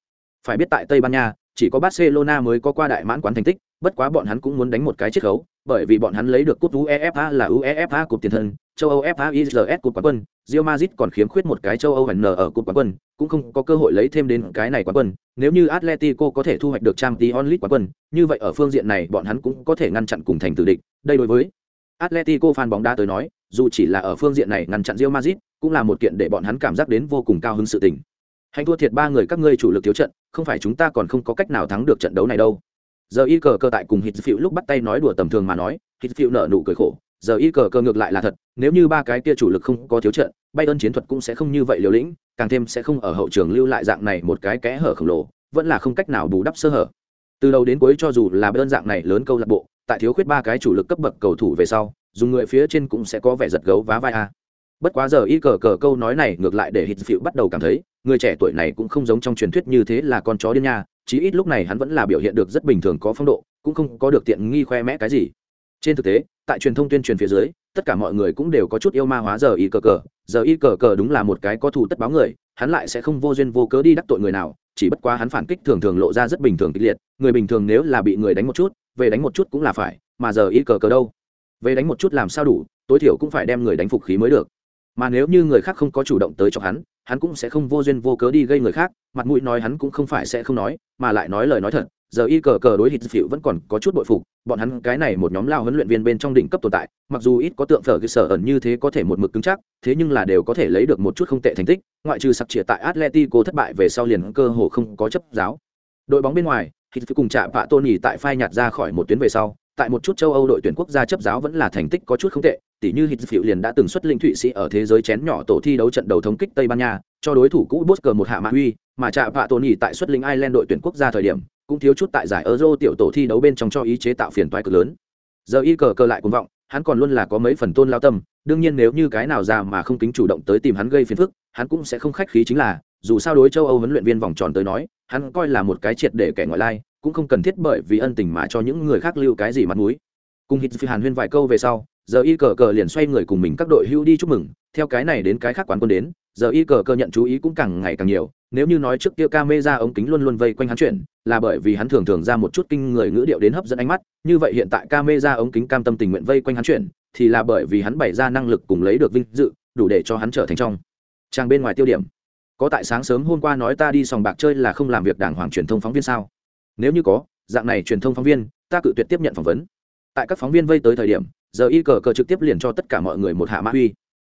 Phải biết tại Tây Ban Nha, chỉ có Barcelona mới có qua đại mãn quán thành tích, bất quá bọn hắn cũng muốn đánh một cái chiết khấu, bởi vì bọn hắn lấy được cúp UEFA là UEFA cúp tiền thân, châu Âu FA ISS cúp quán quân, Real Madrid còn khiếm khuyết một cái châu Âu N ở cúp quán quân, cũng không có cơ hội lấy thêm đến cái này quán quân. Nếu như Atletico có thể thu hoạch được Champions League quán quân, như vậy ở phương diện này bọn hắn cũng có thể ngăn chặn cùng thành tử địch. Đây đối với Atletico fan bóng đá tới nói, dù chỉ là ở phương diện này ngăn chặn Real Madrid, cũng là một kiện để bọn hắn cảm giác đến vô cùng cao hứng sự tình. Hành thua thiệt ba người các ngươi chủ lực thiếu trận, không phải chúng ta còn không có cách nào thắng được trận đấu này đâu. Giờ y cờ cơ tại cùng Hít Phiu lúc bắt tay nói đùa tầm thường mà nói, Hít Phiu nở nụ cười khổ, giờ y cờ cơ ngược lại là thật, nếu như ba cái kia chủ lực không có thiếu trận, Bayern chiến thuật cũng sẽ không như vậy liều lĩnh, càng thêm sẽ không ở hậu trường lưu lại dạng này một cái kẽ hở khổng lồ, vẫn là không cách nào bù đắp sơ hở. Từ đầu đến cuối cho dù là Bayern dạng này lớn câu lạc bộ, tại thiếu khuyết ba cái chủ lực cấp bậc cầu thủ về sau, dùng người phía trên cũng sẽ có vẻ giật gấu vá vai a. Bất quá giờ y cờ cờ câu nói này ngược lại để Hít Phiu bắt đầu cảm thấy, người trẻ tuổi này cũng không giống trong truyền thuyết như thế là con chó điên nha, chí ít lúc này hắn vẫn là biểu hiện được rất bình thường có phong độ, cũng không có được tiện nghi khoe mẽ cái gì. Trên thực tế, tại truyền thông tuyên truyền phía dưới, tất cả mọi người cũng đều có chút yêu ma hóa giờ y cờ cờ, giờ y cờ cờ đúng là một cái có thù tất báo người, hắn lại sẽ không vô duyên vô cớ đi đắc tội người nào, chỉ bất quá hắn phản kích thường thường lộ ra rất bình thường kịch liệt, người bình thường nếu là bị người đánh một chút, về đánh một chút cũng là phải, mà giờ y cờ cờ đâu? Về đánh một chút làm sao đủ, tối thiểu cũng phải đem người đánh phục khí mới được. Mà nếu như người khác không có chủ động tới cho hắn hắn cũng sẽ không vô duyên vô cớ đi gây người khác, mặt mũi nói hắn cũng không phải sẽ không nói, mà lại nói lời nói thật, giờ y cờ cờ đối hít phịu vẫn còn có chút bội phục, bọn hắn cái này một nhóm lao huấn luyện viên bên trong đỉnh cấp tồn tại, mặc dù ít có tượng phở cơ sở ẩn như thế có thể một mực cứng chắc, thế nhưng là đều có thể lấy được một chút không tệ thành tích, ngoại trừ sặc trịa tại atletico thất bại về sau liền cơ hồ không có chấp giáo. Đội bóng bên ngoài hít cùng chạm vạ tôn nhì tại phai nhạt ra khỏi một tuyến về sau tại một chút châu âu đội tuyển quốc gia chấp giáo vẫn là thành tích có chút không tệ tỷ như Hit phiệu liền đã từng xuất linh thụy sĩ ở thế giới chén nhỏ tổ thi đấu trận đầu thống kích tây ban nha, cho đối thủ cũ Bosker một hạ mã uy, mà chạ vạ tony tại xuất linh ireland đội tuyển quốc gia thời điểm, cũng thiếu chút tại giải euro tiểu tổ thi đấu bên trong cho ý chế tạo phiền toái cực lớn. Giờ y cờ cờ lại cuồng vọng, hắn còn luôn là có mấy phần tôn lao tâm, đương nhiên nếu như cái nào ra mà không kính chủ động tới tìm hắn gây phiền phức, hắn cũng sẽ không khách khí chính là, dù sao đối châu âu huấn luyện viên vòng tròn tới nói, hắn coi là một cái triệt để kẻ ngoại lai cũng không cần thiết bởi vì ân tình mà cho những người khác lưu cái gì mặt mũi. Cùng hít phi hàn huyên vài câu về sau, giờ y cờ cờ liền xoay người cùng mình các đội hưu đi chúc mừng. Theo cái này đến cái khác quán quân đến, giờ y cờ cờ nhận chú ý cũng càng ngày càng nhiều. Nếu như nói trước kia ca mê ra ống kính luôn luôn vây quanh hắn chuyển là bởi vì hắn thường thường ra một chút kinh người ngữ điệu đến hấp dẫn ánh mắt. Như vậy hiện tại ca mê ra ống kính cam tâm tình nguyện vây quanh hắn chuyển thì là bởi vì hắn bày ra năng lực cùng lấy được vinh dự, đủ để cho hắn trở thành trong. Trang bên ngoài tiêu điểm. Có tại sáng sớm hôm qua nói ta đi sòng bạc chơi là không làm việc đảng hoàng truyền thông phóng viên sao? Nếu như có, dạng này truyền thông phóng viên, ta cự tuyệt tiếp nhận phỏng vấn. Tại các phóng viên vây tới thời điểm, giờ y cờ cờ trực tiếp liền cho tất cả mọi người một hạ mã uy.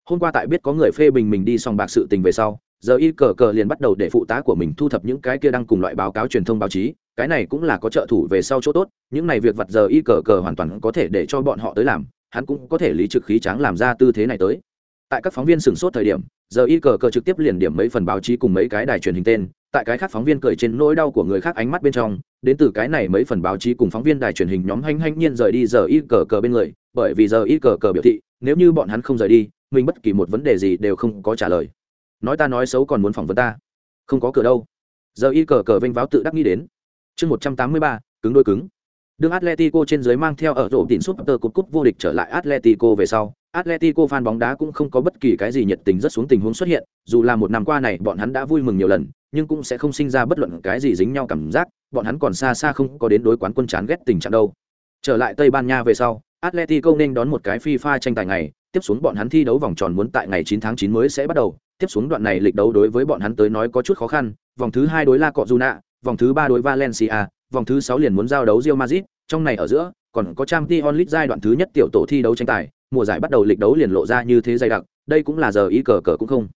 Hôm qua tại biết có người phê bình mình đi sòng bạc sự tình về sau, giờ y cờ cờ liền bắt đầu để phụ tá của mình thu thập những cái kia đang cùng loại báo cáo truyền thông báo chí, cái này cũng là có trợ thủ về sau chỗ tốt, những này việc vặt giờ y cờ cờ hoàn toàn có thể để cho bọn họ tới làm, hắn cũng có thể lý trực khí tráng làm ra tư thế này tới. Tại các phóng viên sửng sốt thời điểm, giờ y cờ cờ trực tiếp liền điểm mấy phần báo chí cùng mấy cái đài truyền hình tên tại cái khác phóng viên cười trên nỗi đau của người khác ánh mắt bên trong, đến từ cái này mấy phần báo chí cùng phóng viên đài truyền hình nhóm hanh hanh nhiên rời đi giờ y cờ cờ bên người, bởi vì giờ y cờ cờ biểu thị, nếu như bọn hắn không rời đi, mình bất kỳ một vấn đề gì đều không có trả lời. Nói ta nói xấu còn muốn phỏng vấn ta. Không có cửa đâu. Giờ y cờ cờ vênh váo tự đắc nghĩ đến. Chương một trăm tám mươi ba, cứng đôi cứng. Đương atletico trên dưới mang theo ở rổ tín súp tơ cúp cúp vô địch trở lại atletico về sau, atletico fan bóng đá cũng không có bất kỳ cái gì nhiệt tình rất xuống tình huống xuất hiện, dù là một năm qua này bọn hắn đã vui mừng nhiều lần nhưng cũng sẽ không sinh ra bất luận cái gì dính nhau cảm giác bọn hắn còn xa xa không có đến đối quán quân chán ghét tình trạng đâu trở lại tây ban nha về sau atletico nên đón một cái fifa tranh tài ngày tiếp xuống bọn hắn thi đấu vòng tròn muốn tại ngày 9 tháng 9 mới sẽ bắt đầu tiếp xuống đoạn này lịch đấu đối với bọn hắn tới nói có chút khó khăn vòng thứ hai đối la cọ juna vòng thứ ba đối valencia vòng thứ sáu liền muốn giao đấu Real Madrid, trong này ở giữa còn có Champions League giai đoạn thứ nhất tiểu tổ thi đấu tranh tài, mùa giải bắt đầu lịch đấu liền lộ ra như thế dày đặc, đây cũng là giờ ý cờ cờ cũng không.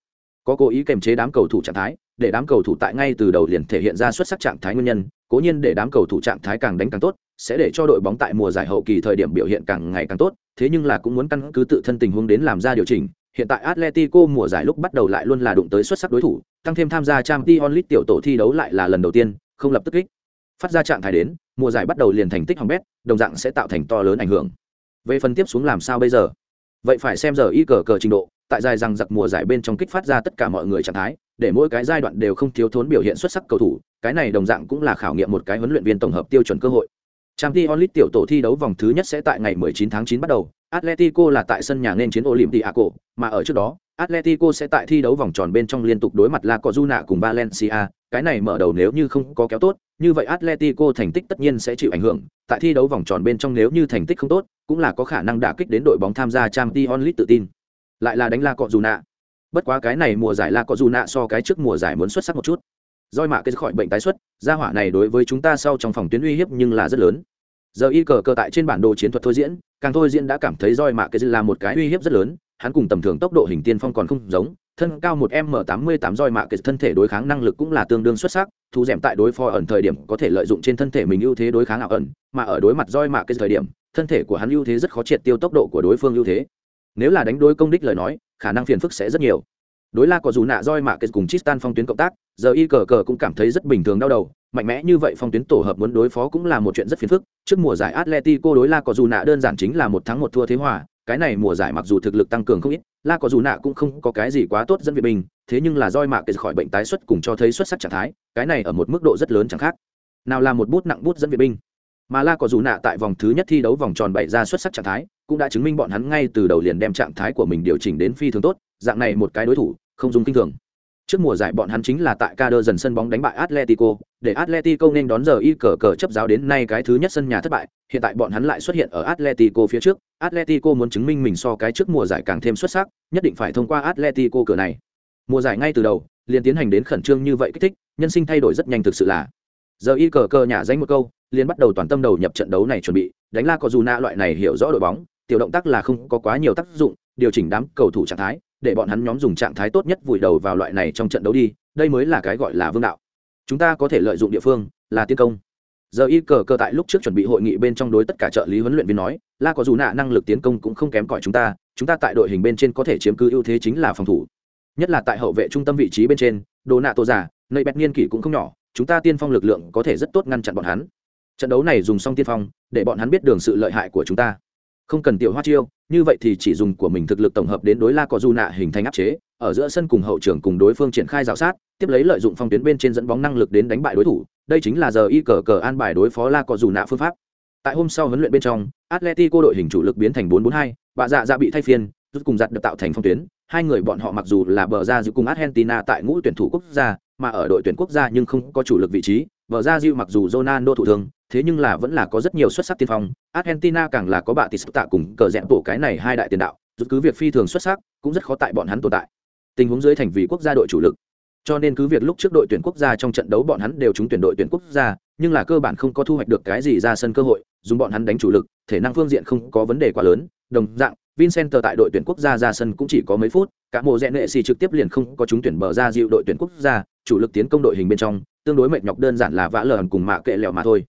có cố ý kềm chế đám cầu thủ trạng thái để đám cầu thủ tại ngay từ đầu liền thể hiện ra xuất sắc trạng thái nguyên nhân, cố nhiên để đám cầu thủ trạng thái càng đánh càng tốt, sẽ để cho đội bóng tại mùa giải hậu kỳ thời điểm biểu hiện càng ngày càng tốt, thế nhưng là cũng muốn căn cứ tự thân tình huống đến làm ra điều chỉnh. Hiện tại Atletico mùa giải lúc bắt đầu lại luôn là đụng tới xuất sắc đối thủ, tăng thêm tham gia Champions League tiểu tổ thi đấu lại là lần đầu tiên, không lập tức kích. Phát ra trạng thái đến, mùa giải bắt đầu liền thành tích hỏng bét, đồng dạng sẽ tạo thành to lớn ảnh hưởng. Về phần tiếp xuống làm sao bây giờ? Vậy phải xem giờ y cờ cờ trình độ, tại dài rằng giặc mùa giải bên trong kích phát ra tất cả mọi người trạng thái để mỗi cái giai đoạn đều không thiếu thốn biểu hiện xuất sắc cầu thủ cái này đồng dạng cũng là khảo nghiệm một cái huấn luyện viên tổng hợp tiêu chuẩn cơ hội Champions League tiểu tổ thi đấu vòng thứ nhất sẽ tại ngày 19 tháng 9 bắt đầu, Atletico là tại sân nhà nên chiến Olympiaco, mà ở trước đó, Atletico sẽ tại thi đấu vòng tròn bên trong liên tục đối mặt La Cojuna cùng Valencia, cái này mở đầu nếu như không có kéo tốt, như vậy Atletico thành tích tất nhiên sẽ chịu ảnh hưởng, tại thi đấu vòng tròn bên trong nếu như thành tích không tốt, cũng là có khả năng đả kích đến đội bóng tham gia Champions League tự tin. Lại là đánh La Cojuna. Bất quá cái này mùa giải La nạ so cái trước mùa giải muốn xuất sắc một chút. Doi mạ cái khỏi bệnh tái xuất, gia hỏa này đối với chúng ta sau trong phòng tuyến uy hiếp nhưng là rất lớn giờ y cờ cờ tại trên bản đồ chiến thuật thôi diễn càng thôi diễn đã cảm thấy roi mạ cái là một cái uy hiếp rất lớn hắn cùng tầm thường tốc độ hình tiên phong còn không giống thân cao một m tám mươi tám roi mạ cái thân thể đối kháng năng lực cũng là tương đương xuất sắc thu dẻm tại đối phó ẩn thời điểm có thể lợi dụng trên thân thể mình ưu thế đối kháng ảo ẩn mà ở đối mặt roi mạ cái thời điểm thân thể của hắn ưu thế rất khó triệt tiêu tốc độ của đối phương ưu thế nếu là đánh đối công đích lời nói, khả năng phiền phức sẽ rất nhiều. Đối la có dù nạ roi mạ kết cùng Tristan phong tuyến cộng tác, giờ y cờ cờ cũng cảm thấy rất bình thường đau đầu. Mạnh mẽ như vậy phong tuyến tổ hợp muốn đối phó cũng là một chuyện rất phiền phức. Trước mùa giải atletico đối la có dù nạ đơn giản chính là một thắng một thua thế hòa, cái này mùa giải mặc dù thực lực tăng cường không ít, la có dù nạ cũng không có cái gì quá tốt dẫn viện bình thế nhưng là roi mạ kết khỏi bệnh tái xuất cùng cho thấy xuất sắc trạng thái, cái này ở một mức độ rất lớn chẳng khác. Nào là một bút nặng bút dẫn viện binh mà la có dù nạ tại vòng thứ nhất thi đấu vòng tròn bảy ra xuất sắc trạng thái cũng đã chứng minh bọn hắn ngay từ đầu liền đem trạng thái của mình điều chỉnh đến phi thường tốt dạng này một cái đối thủ không dùng kinh thường Trước mùa giải bọn hắn chính là tại Cader dần sân bóng đánh bại Atletico, để Atletico nên đón giờ y cờ cờ chấp giáo đến nay cái thứ nhất sân nhà thất bại, hiện tại bọn hắn lại xuất hiện ở Atletico phía trước, Atletico muốn chứng minh mình so cái trước mùa giải càng thêm xuất sắc, nhất định phải thông qua Atletico cửa này. Mùa giải ngay từ đầu, liền tiến hành đến khẩn trương như vậy kích thích, nhân sinh thay đổi rất nhanh thực sự là. Giờ y cờ cờ nhả danh một câu, liền bắt đầu toàn tâm đầu nhập trận đấu này chuẩn bị, đánh la có dù na loại này hiểu rõ đội bóng, tiểu động tác là không có quá nhiều tác dụng, điều chỉnh đám cầu thủ trạng thái, để bọn hắn nhóm dùng trạng thái tốt nhất vùi đầu vào loại này trong trận đấu đi đây mới là cái gọi là vương đạo. Chúng ta có thể lợi dụng địa phương là tiến công. Giờ y cờ Cơ tại lúc trước chuẩn bị hội nghị bên trong đối tất cả trợ lý huấn luyện viên nói la có dù nạ năng lực tiến công cũng không kém cỏi chúng ta chúng ta tại đội hình bên trên có thể chiếm cứ ưu thế chính là phòng thủ. Nhất là tại hậu vệ trung tâm vị trí bên trên đồ nạ tô giả nơi bẹt niên kỷ cũng không nhỏ chúng ta tiên phong lực lượng có thể rất tốt ngăn chặn bọn hắn trận đấu này dùng xong tiên phong để bọn hắn biết đường sự lợi hại của chúng ta. Không cần tiểu hoa chiêu như vậy thì chỉ dùng của mình thực lực tổng hợp đến đối la cọ du nạ hình thành áp chế ở giữa sân cùng hậu trường cùng đối phương triển khai dạo sát tiếp lấy lợi dụng phong tuyến bên trên dẫn bóng năng lực đến đánh bại đối thủ đây chính là giờ y cờ cờ an bài đối phó la cọ dù nạ phương pháp. Tại hôm sau huấn luyện bên trong atletico đội hình chủ lực biến thành 4-4-2, bà dạ dạ bị thay phiên rút cùng giặt được tạo thành phong tuyến hai người bọn họ mặc dù là bờ ra giữ cùng argentina tại ngũ tuyển thủ quốc gia mà ở đội tuyển quốc gia nhưng không có chủ lực vị trí vở ra diệu mặc dù ronaldo thủ thương thế nhưng là vẫn là có rất nhiều xuất sắc tiên phong. Argentina càng là có bạ tỷ tạ cùng cờ dẹp tổ cái này hai đại tiền đạo dù cứ việc phi thường xuất sắc cũng rất khó tại bọn hắn tồn tại. Tình huống dưới thành vì quốc gia đội chủ lực. Cho nên cứ việc lúc trước đội tuyển quốc gia trong trận đấu bọn hắn đều trúng tuyển đội tuyển quốc gia nhưng là cơ bản không có thu hoạch được cái gì ra sân cơ hội dùng bọn hắn đánh chủ lực thể năng phương diện không có vấn đề quá lớn. Đồng dạng Vincent tại đội tuyển quốc gia ra sân cũng chỉ có mấy phút, cả mùa rẽ nệ xì trực tiếp liền không có trúng tuyển bờ ra dịu đội tuyển quốc gia, chủ lực tiến công đội hình bên trong, tương đối mệt nhọc đơn giản là vã lờn cùng mạ kệ lẹo mà thôi.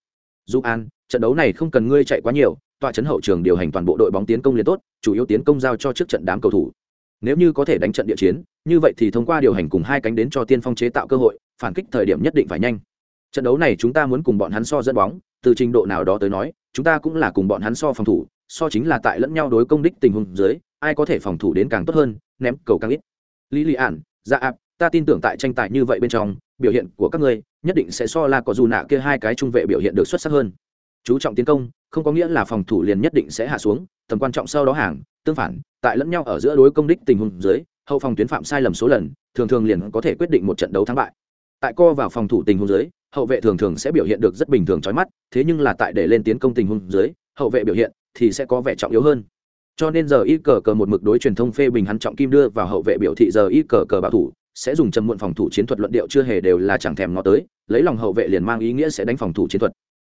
Giúp an, trận đấu này không cần ngươi chạy quá nhiều, tọa chấn hậu trường điều hành toàn bộ đội bóng tiến công liền tốt, chủ yếu tiến công giao cho trước trận đám cầu thủ. Nếu như có thể đánh trận địa chiến, như vậy thì thông qua điều hành cùng hai cánh đến cho tiên phong chế tạo cơ hội, phản kích thời điểm nhất định phải nhanh. Trận đấu này chúng ta muốn cùng bọn hắn so dẫn bóng, từ trình độ nào đó tới nói, chúng ta cũng là cùng bọn hắn so phòng thủ, so chính là tại lẫn nhau đối công đích tình huống dưới, ai có thể phòng thủ đến càng tốt hơn, ném cầu càng ít. Lý lị ản dạ ạp, ta tin tưởng tại tranh tài như vậy bên trong biểu hiện của các ngươi nhất định sẽ so la có dù nạ kia hai cái trung vệ biểu hiện được xuất sắc hơn. Chú trọng tiến công, không có nghĩa là phòng thủ liền nhất định sẽ hạ xuống, tầm quan trọng sau đó hàng, tương phản, tại lẫn nhau ở giữa đối công đích tình huống dưới, hậu phòng tuyến phạm sai lầm số lần, thường thường liền có thể quyết định một trận đấu thắng bại. Tại co vào phòng thủ tình huống dưới, hậu vệ thường thường sẽ biểu hiện được rất bình thường trói mắt, thế nhưng là tại để lên tiến công tình huống dưới, hậu vệ biểu hiện thì sẽ có vẻ trọng yếu hơn. Cho nên giờ y cờ cờ một mực đối truyền thông phê bình hắn trọng kim đưa vào hậu vệ biểu thị giờ y cờ cờ bảo thủ sẽ dùng trầm muộn phòng thủ chiến thuật luận điệu chưa hề đều là chẳng thèm ngó tới lấy lòng hậu vệ liền mang ý nghĩa sẽ đánh phòng thủ chiến thuật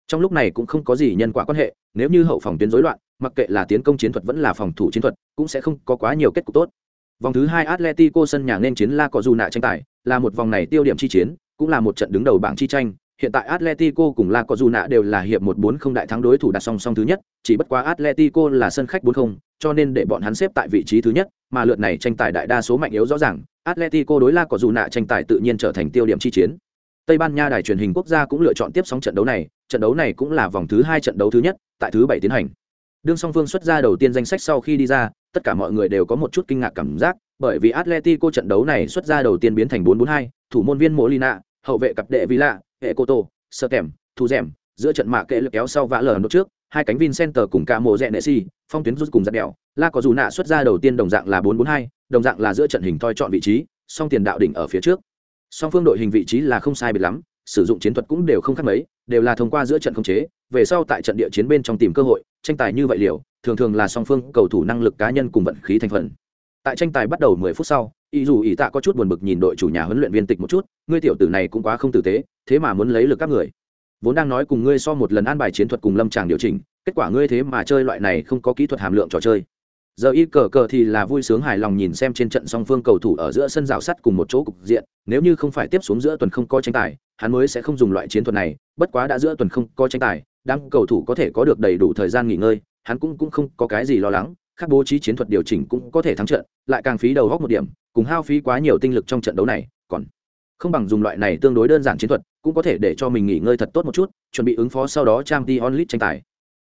trong lúc này cũng không có gì nhân quả quan hệ nếu như hậu phòng tuyến rối loạn mặc kệ là tiến công chiến thuật vẫn là phòng thủ chiến thuật cũng sẽ không có quá nhiều kết cục tốt Vòng thứ hai Atletico sân nhà nên chiến La Cojuna tranh tài, là một vòng này tiêu điểm chi chiến, cũng là một trận đứng đầu bảng chi tranh. Hiện tại Atletico cùng La Cojuna đều là hiệp 1-4 không đại thắng đối thủ đặt song song thứ nhất, chỉ bất quá Atletico là sân khách 4-0, cho nên để bọn hắn xếp tại vị trí thứ nhất, mà lượt này tranh tài đại đa số mạnh yếu rõ ràng, Atletico đối La Cojuna tranh tài tự nhiên trở thành tiêu điểm chi chiến. Tây Ban Nha đài truyền hình quốc gia cũng lựa chọn tiếp sóng trận đấu này, trận đấu này cũng là vòng thứ hai trận đấu thứ nhất, tại thứ bảy tiến hành. Đương song phương xuất ra đầu tiên danh sách sau khi đi ra, tất cả mọi người đều có một chút kinh ngạc cảm giác, bởi vì Atletico trận đấu này xuất ra đầu tiên biến thành 4-4-2, thủ môn viên Molina, hậu vệ cặp đệ Villa, hệ Coto, Sertem, Thu thủ dẻm, giữa trận mạ kệ lực kéo sau vã lở nốt trước, hai cánh Vincenter cùng cả mộ rẹ Nessi, phong tuyến rút cùng giật đèo, La có dù nạ xuất ra đầu tiên đồng dạng là 4-4-2, đồng dạng là giữa trận hình thoi chọn vị trí, song tiền đạo đỉnh ở phía trước. Song phương đội hình vị trí là không sai biệt lắm, sử dụng chiến thuật cũng đều không khác mấy, đều là thông qua giữa trận khống chế, về sau tại trận địa chiến bên trong tìm cơ hội, tranh tài như vậy liều, thường thường là song phương cầu thủ năng lực cá nhân cùng vận khí thành phần. Tại tranh tài bắt đầu 10 phút sau, ý dù ý tạ có chút buồn bực nhìn đội chủ nhà huấn luyện viên tịch một chút, ngươi tiểu tử này cũng quá không tử tế, thế mà muốn lấy lực các người. Vốn đang nói cùng ngươi so một lần an bài chiến thuật cùng lâm tràng điều chỉnh, kết quả ngươi thế mà chơi loại này không có kỹ thuật hàm lượng trò chơi giờ y cờ cờ thì là vui sướng hài lòng nhìn xem trên trận song phương cầu thủ ở giữa sân rào sắt cùng một chỗ cục diện, nếu như không phải tiếp xuống giữa tuần không có tranh tài, hắn mới sẽ không dùng loại chiến thuật này, bất quá đã giữa tuần không có tranh tài, đám cầu thủ có thể có được đầy đủ thời gian nghỉ ngơi, hắn cũng cũng không có cái gì lo lắng các bố trí chiến thuật điều chỉnh cũng có thể thắng trận, lại càng phí đầu góc một điểm, cùng hao phí quá nhiều tinh lực trong trận đấu này, còn không bằng dùng loại này tương đối đơn giản chiến thuật, cũng có thể để cho mình nghỉ ngơi thật tốt một chút, chuẩn bị ứng phó sau đó trang t onlit tranh tài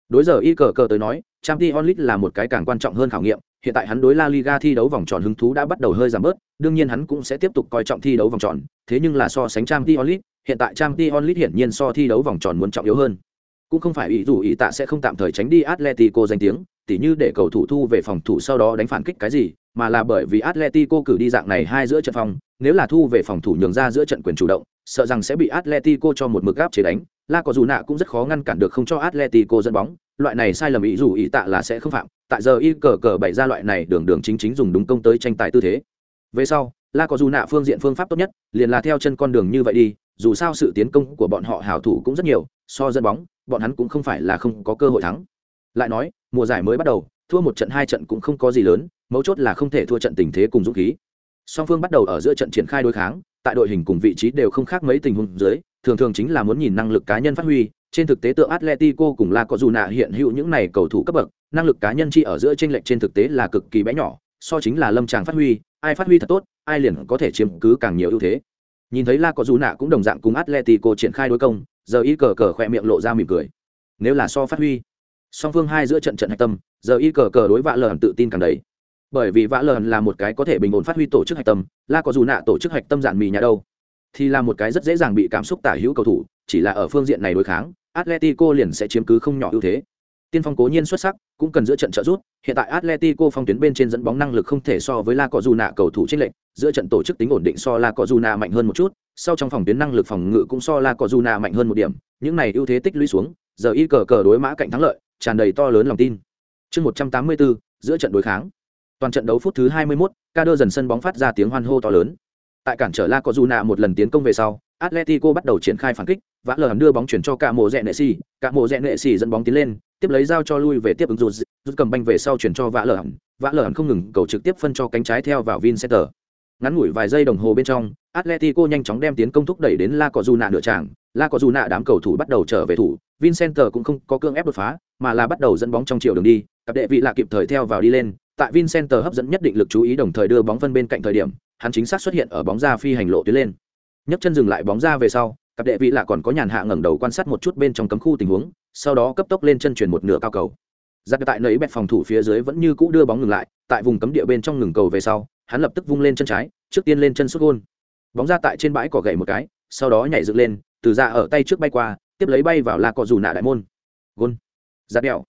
đối giờ y cờ cờ tới nói trang League là một cái càng quan trọng hơn khảo nghiệm. Hiện tại hắn đối la liga thi đấu vòng tròn hứng thú đã bắt đầu hơi giảm bớt đương nhiên hắn cũng sẽ tiếp tục coi trọng thi đấu vòng tròn. Thế nhưng là so sánh trang League, hiện tại trang League hiển nhiên so thi đấu vòng tròn muốn trọng yếu hơn. Cũng không phải ý dù ý tạ sẽ không tạm thời tránh đi atletico danh tiếng tỉ như để cầu thủ thu về phòng thủ sau đó đánh phản kích cái gì mà là bởi vì atletico cử đi dạng này hai giữa trận phòng nếu là thu về phòng thủ nhường ra giữa trận quyền chủ động sợ rằng sẽ bị atletico cho một mực gáp chế đánh. La có dù nạ cũng rất khó ngăn cản được không cho Atletico dẫn bóng, loại này sai lầm ý dù ý tạ là sẽ không phạm, tại giờ y cờ cờ bày ra loại này đường đường chính chính dùng đúng công tới tranh tài tư thế. Về sau, La có dù nạ phương diện phương pháp tốt nhất, liền là theo chân con đường như vậy đi, dù sao sự tiến công của bọn họ hảo thủ cũng rất nhiều, so dẫn bóng, bọn hắn cũng không phải là không có cơ hội thắng. Lại nói, mùa giải mới bắt đầu, thua một trận hai trận cũng không có gì lớn, mấu chốt là không thể thua trận tình thế cùng dũng khí. Song phương bắt đầu ở giữa trận triển khai đối kháng, tại đội hình cùng vị trí đều không khác mấy tình huống dưới, thường thường chính là muốn nhìn năng lực cá nhân phát huy. Trên thực tế tượng atletico cùng la có dù nạ hiện hữu những này cầu thủ cấp bậc, năng lực cá nhân chi ở giữa tranh lệch trên thực tế là cực kỳ bé nhỏ, so chính là lâm tràng phát huy, ai phát huy thật tốt, ai liền có thể chiếm cứ càng nhiều ưu thế. Nhìn thấy la có dù nạ cũng đồng dạng cùng atletico triển khai đối công, giờ y cờ cờ khỏe miệng lộ ra mỉm cười. Nếu là so phát huy, song phương hai giữa trận trận hạch tâm, giờ y cờ cờ đối vạ lờ tự tin càng đấy bởi vì vạ lờ là một cái có thể bình ổn phát huy tổ chức hạch tâm, la có dù nạ tổ chức hạch tâm giản mì nhà đâu thì là một cái rất dễ dàng bị cảm xúc tả hữu cầu thủ, chỉ là ở phương diện này đối kháng, Atletico liền sẽ chiếm cứ không nhỏ ưu thế. Tiên phong cố nhiên xuất sắc, cũng cần giữa trận trợ giúp, hiện tại Atletico phong tuyến bên trên dẫn bóng năng lực không thể so với La Cojuna cầu thủ chênh lệch, giữa trận tổ chức tính ổn định so La Cojuna mạnh hơn một chút, sau trong phòng tuyến năng lực phòng ngự cũng so La Cojuna mạnh hơn một điểm, những này ưu thế tích lũy xuống, giờ y cờ cờ đối mã cạnh thắng lợi, tràn đầy to lớn lòng tin. Chương 184, giữa trận đối kháng. Toàn trận đấu phút thứ 21, Kader dần sân bóng phát ra tiếng hoan hô to lớn. Tại cản trở La Cojuna một lần tiến công về sau, Atletico bắt đầu triển khai phản kích, vã lờ đưa bóng chuyển cho cả mộ rẽ nệ xì, cả mộ rẽ nệ xì dẫn bóng tiến lên, tiếp lấy giao cho lui về tiếp ứng rụt, rút cầm banh về sau chuyển cho vã lờ vã lờ không ngừng cầu trực tiếp phân cho cánh trái theo vào Vincenter. Ngắn ngủi vài giây đồng hồ bên trong, Atletico nhanh chóng đem tiến công thúc đẩy đến La Cojuna nửa tràng, La Cojuna đám cầu thủ bắt đầu trở về thủ, Vincenter cũng không có cương ép đột phá, mà là bắt đầu dẫn bóng trong chiều đường đi, cặp đệ vị là kịp thời theo vào đi lên, tại Vincenter hấp dẫn nhất định lực chú ý đồng thời đưa bóng phân bên cạnh thời điểm, hắn chính xác xuất hiện ở bóng ra phi hành lộ tuyến lên. Nhấc chân dừng lại bóng ra về sau, cặp đệ vị lạ còn có nhàn hạ ngẩng đầu quan sát một chút bên trong cấm khu tình huống, sau đó cấp tốc lên chân chuyển một nửa cao cầu. Giặc tại nấy bẹt phòng thủ phía dưới vẫn như cũ đưa bóng ngừng lại, tại vùng cấm địa bên trong ngừng cầu về sau, hắn lập tức vung lên chân trái, trước tiên lên chân xuất gôn. Bóng ra tại trên bãi cỏ gậy một cái, sau đó nhảy dựng lên, từ ra ở tay trước bay qua, tiếp lấy bay vào la cọ dù nạ đại môn. Gôn. Giặc đẹo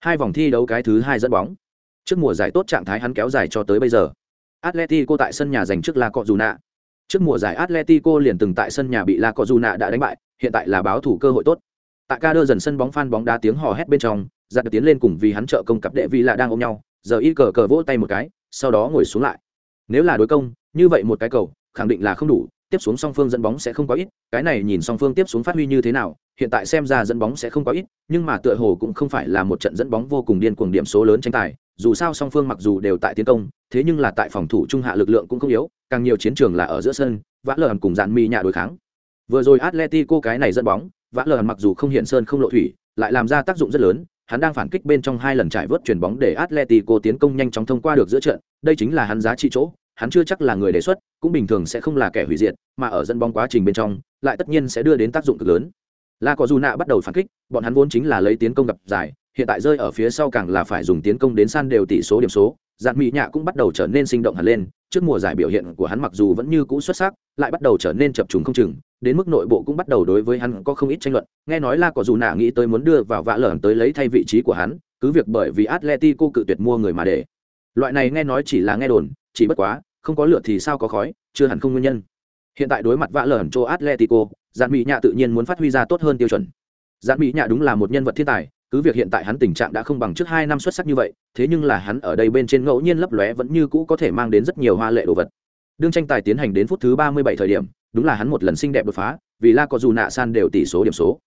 hai vòng thi đấu cái thứ hai dẫn bóng. Trước mùa giải tốt trạng thái hắn kéo dài cho tới bây giờ. Atletico tại sân nhà giành trước La Cọjuna. Trước mùa giải Atletico liền từng tại sân nhà bị La Cọjuna đã đánh bại, hiện tại là báo thủ cơ hội tốt. Tại ca dần sân bóng phan bóng đá tiếng hò hét bên trong, giật tiến lên cùng vì hắn trợ công cặp đệ vì là đang ôm nhau, giờ y cờ cờ vỗ tay một cái, sau đó ngồi xuống lại. Nếu là đối công, như vậy một cái cầu, khẳng định là không đủ, tiếp xuống song phương dẫn bóng sẽ không có ít cái này nhìn song phương tiếp xuống phát huy như thế nào hiện tại xem ra dẫn bóng sẽ không có ít nhưng mà tựa hồ cũng không phải là một trận dẫn bóng vô cùng điên cuồng điểm số lớn tranh tài dù sao song phương mặc dù đều tại tiến công thế nhưng là tại phòng thủ trung hạ lực lượng cũng không yếu càng nhiều chiến trường là ở giữa sân vã lờ cùng dạn mi nhà đối kháng. Vừa rồi atletico cái này dẫn bóng vã lờ mặc dù không hiện sơn không lộ thủy lại làm ra tác dụng rất lớn hắn đang phản kích bên trong hai lần trải vớt chuyền bóng để Atletico tiến công nhanh chóng thông qua được giữa trận, đây chính là hắn giá trị chỗ, hắn chưa chắc là người đề xuất, cũng bình thường sẽ không là kẻ hủy diệt, mà ở dẫn bóng quá trình bên trong, lại tất nhiên sẽ đưa đến tác dụng cực lớn. La có dù nạ bắt đầu phản kích, bọn hắn vốn chính là lấy tiến công gặp giải, hiện tại rơi ở phía sau càng là phải dùng tiến công đến san đều tỷ số điểm số, Dạn Mỹ Nhạ cũng bắt đầu trở nên sinh động hẳn lên, trước mùa giải biểu hiện của hắn mặc dù vẫn như cũ xuất sắc, lại bắt đầu trở nên chập trùng không chừng, đến mức nội bộ cũng bắt đầu đối với hắn có không ít tranh luận, nghe nói La nạ nghĩ tới muốn đưa vào vạ lởn tới lấy thay vị trí của hắn, cứ việc bởi vì Atletico cự tuyệt mua người mà để. Loại này nghe nói chỉ là nghe đồn, chỉ bất quá, không có lửa thì sao có khói, chưa hẳn không nguyên nhân. Hiện tại đối mặt vạ lởn cho Atletico, Dạn Mỹ Nhạ tự nhiên muốn phát huy ra tốt hơn tiêu chuẩn. Dạn Mỹ Nhạ đúng là một nhân vật thiên tài, cứ việc hiện tại hắn tình trạng đã không bằng trước hai năm xuất sắc như vậy, thế nhưng là hắn ở đây bên trên ngẫu nhiên lấp lóe vẫn như cũ có thể mang đến rất nhiều hoa lệ đồ vật. Đương tranh tài tiến hành đến phút thứ ba mươi bảy thời điểm, đúng là hắn một lần xinh đẹp đột phá, vì La có dù nạ san đều tỷ số điểm số.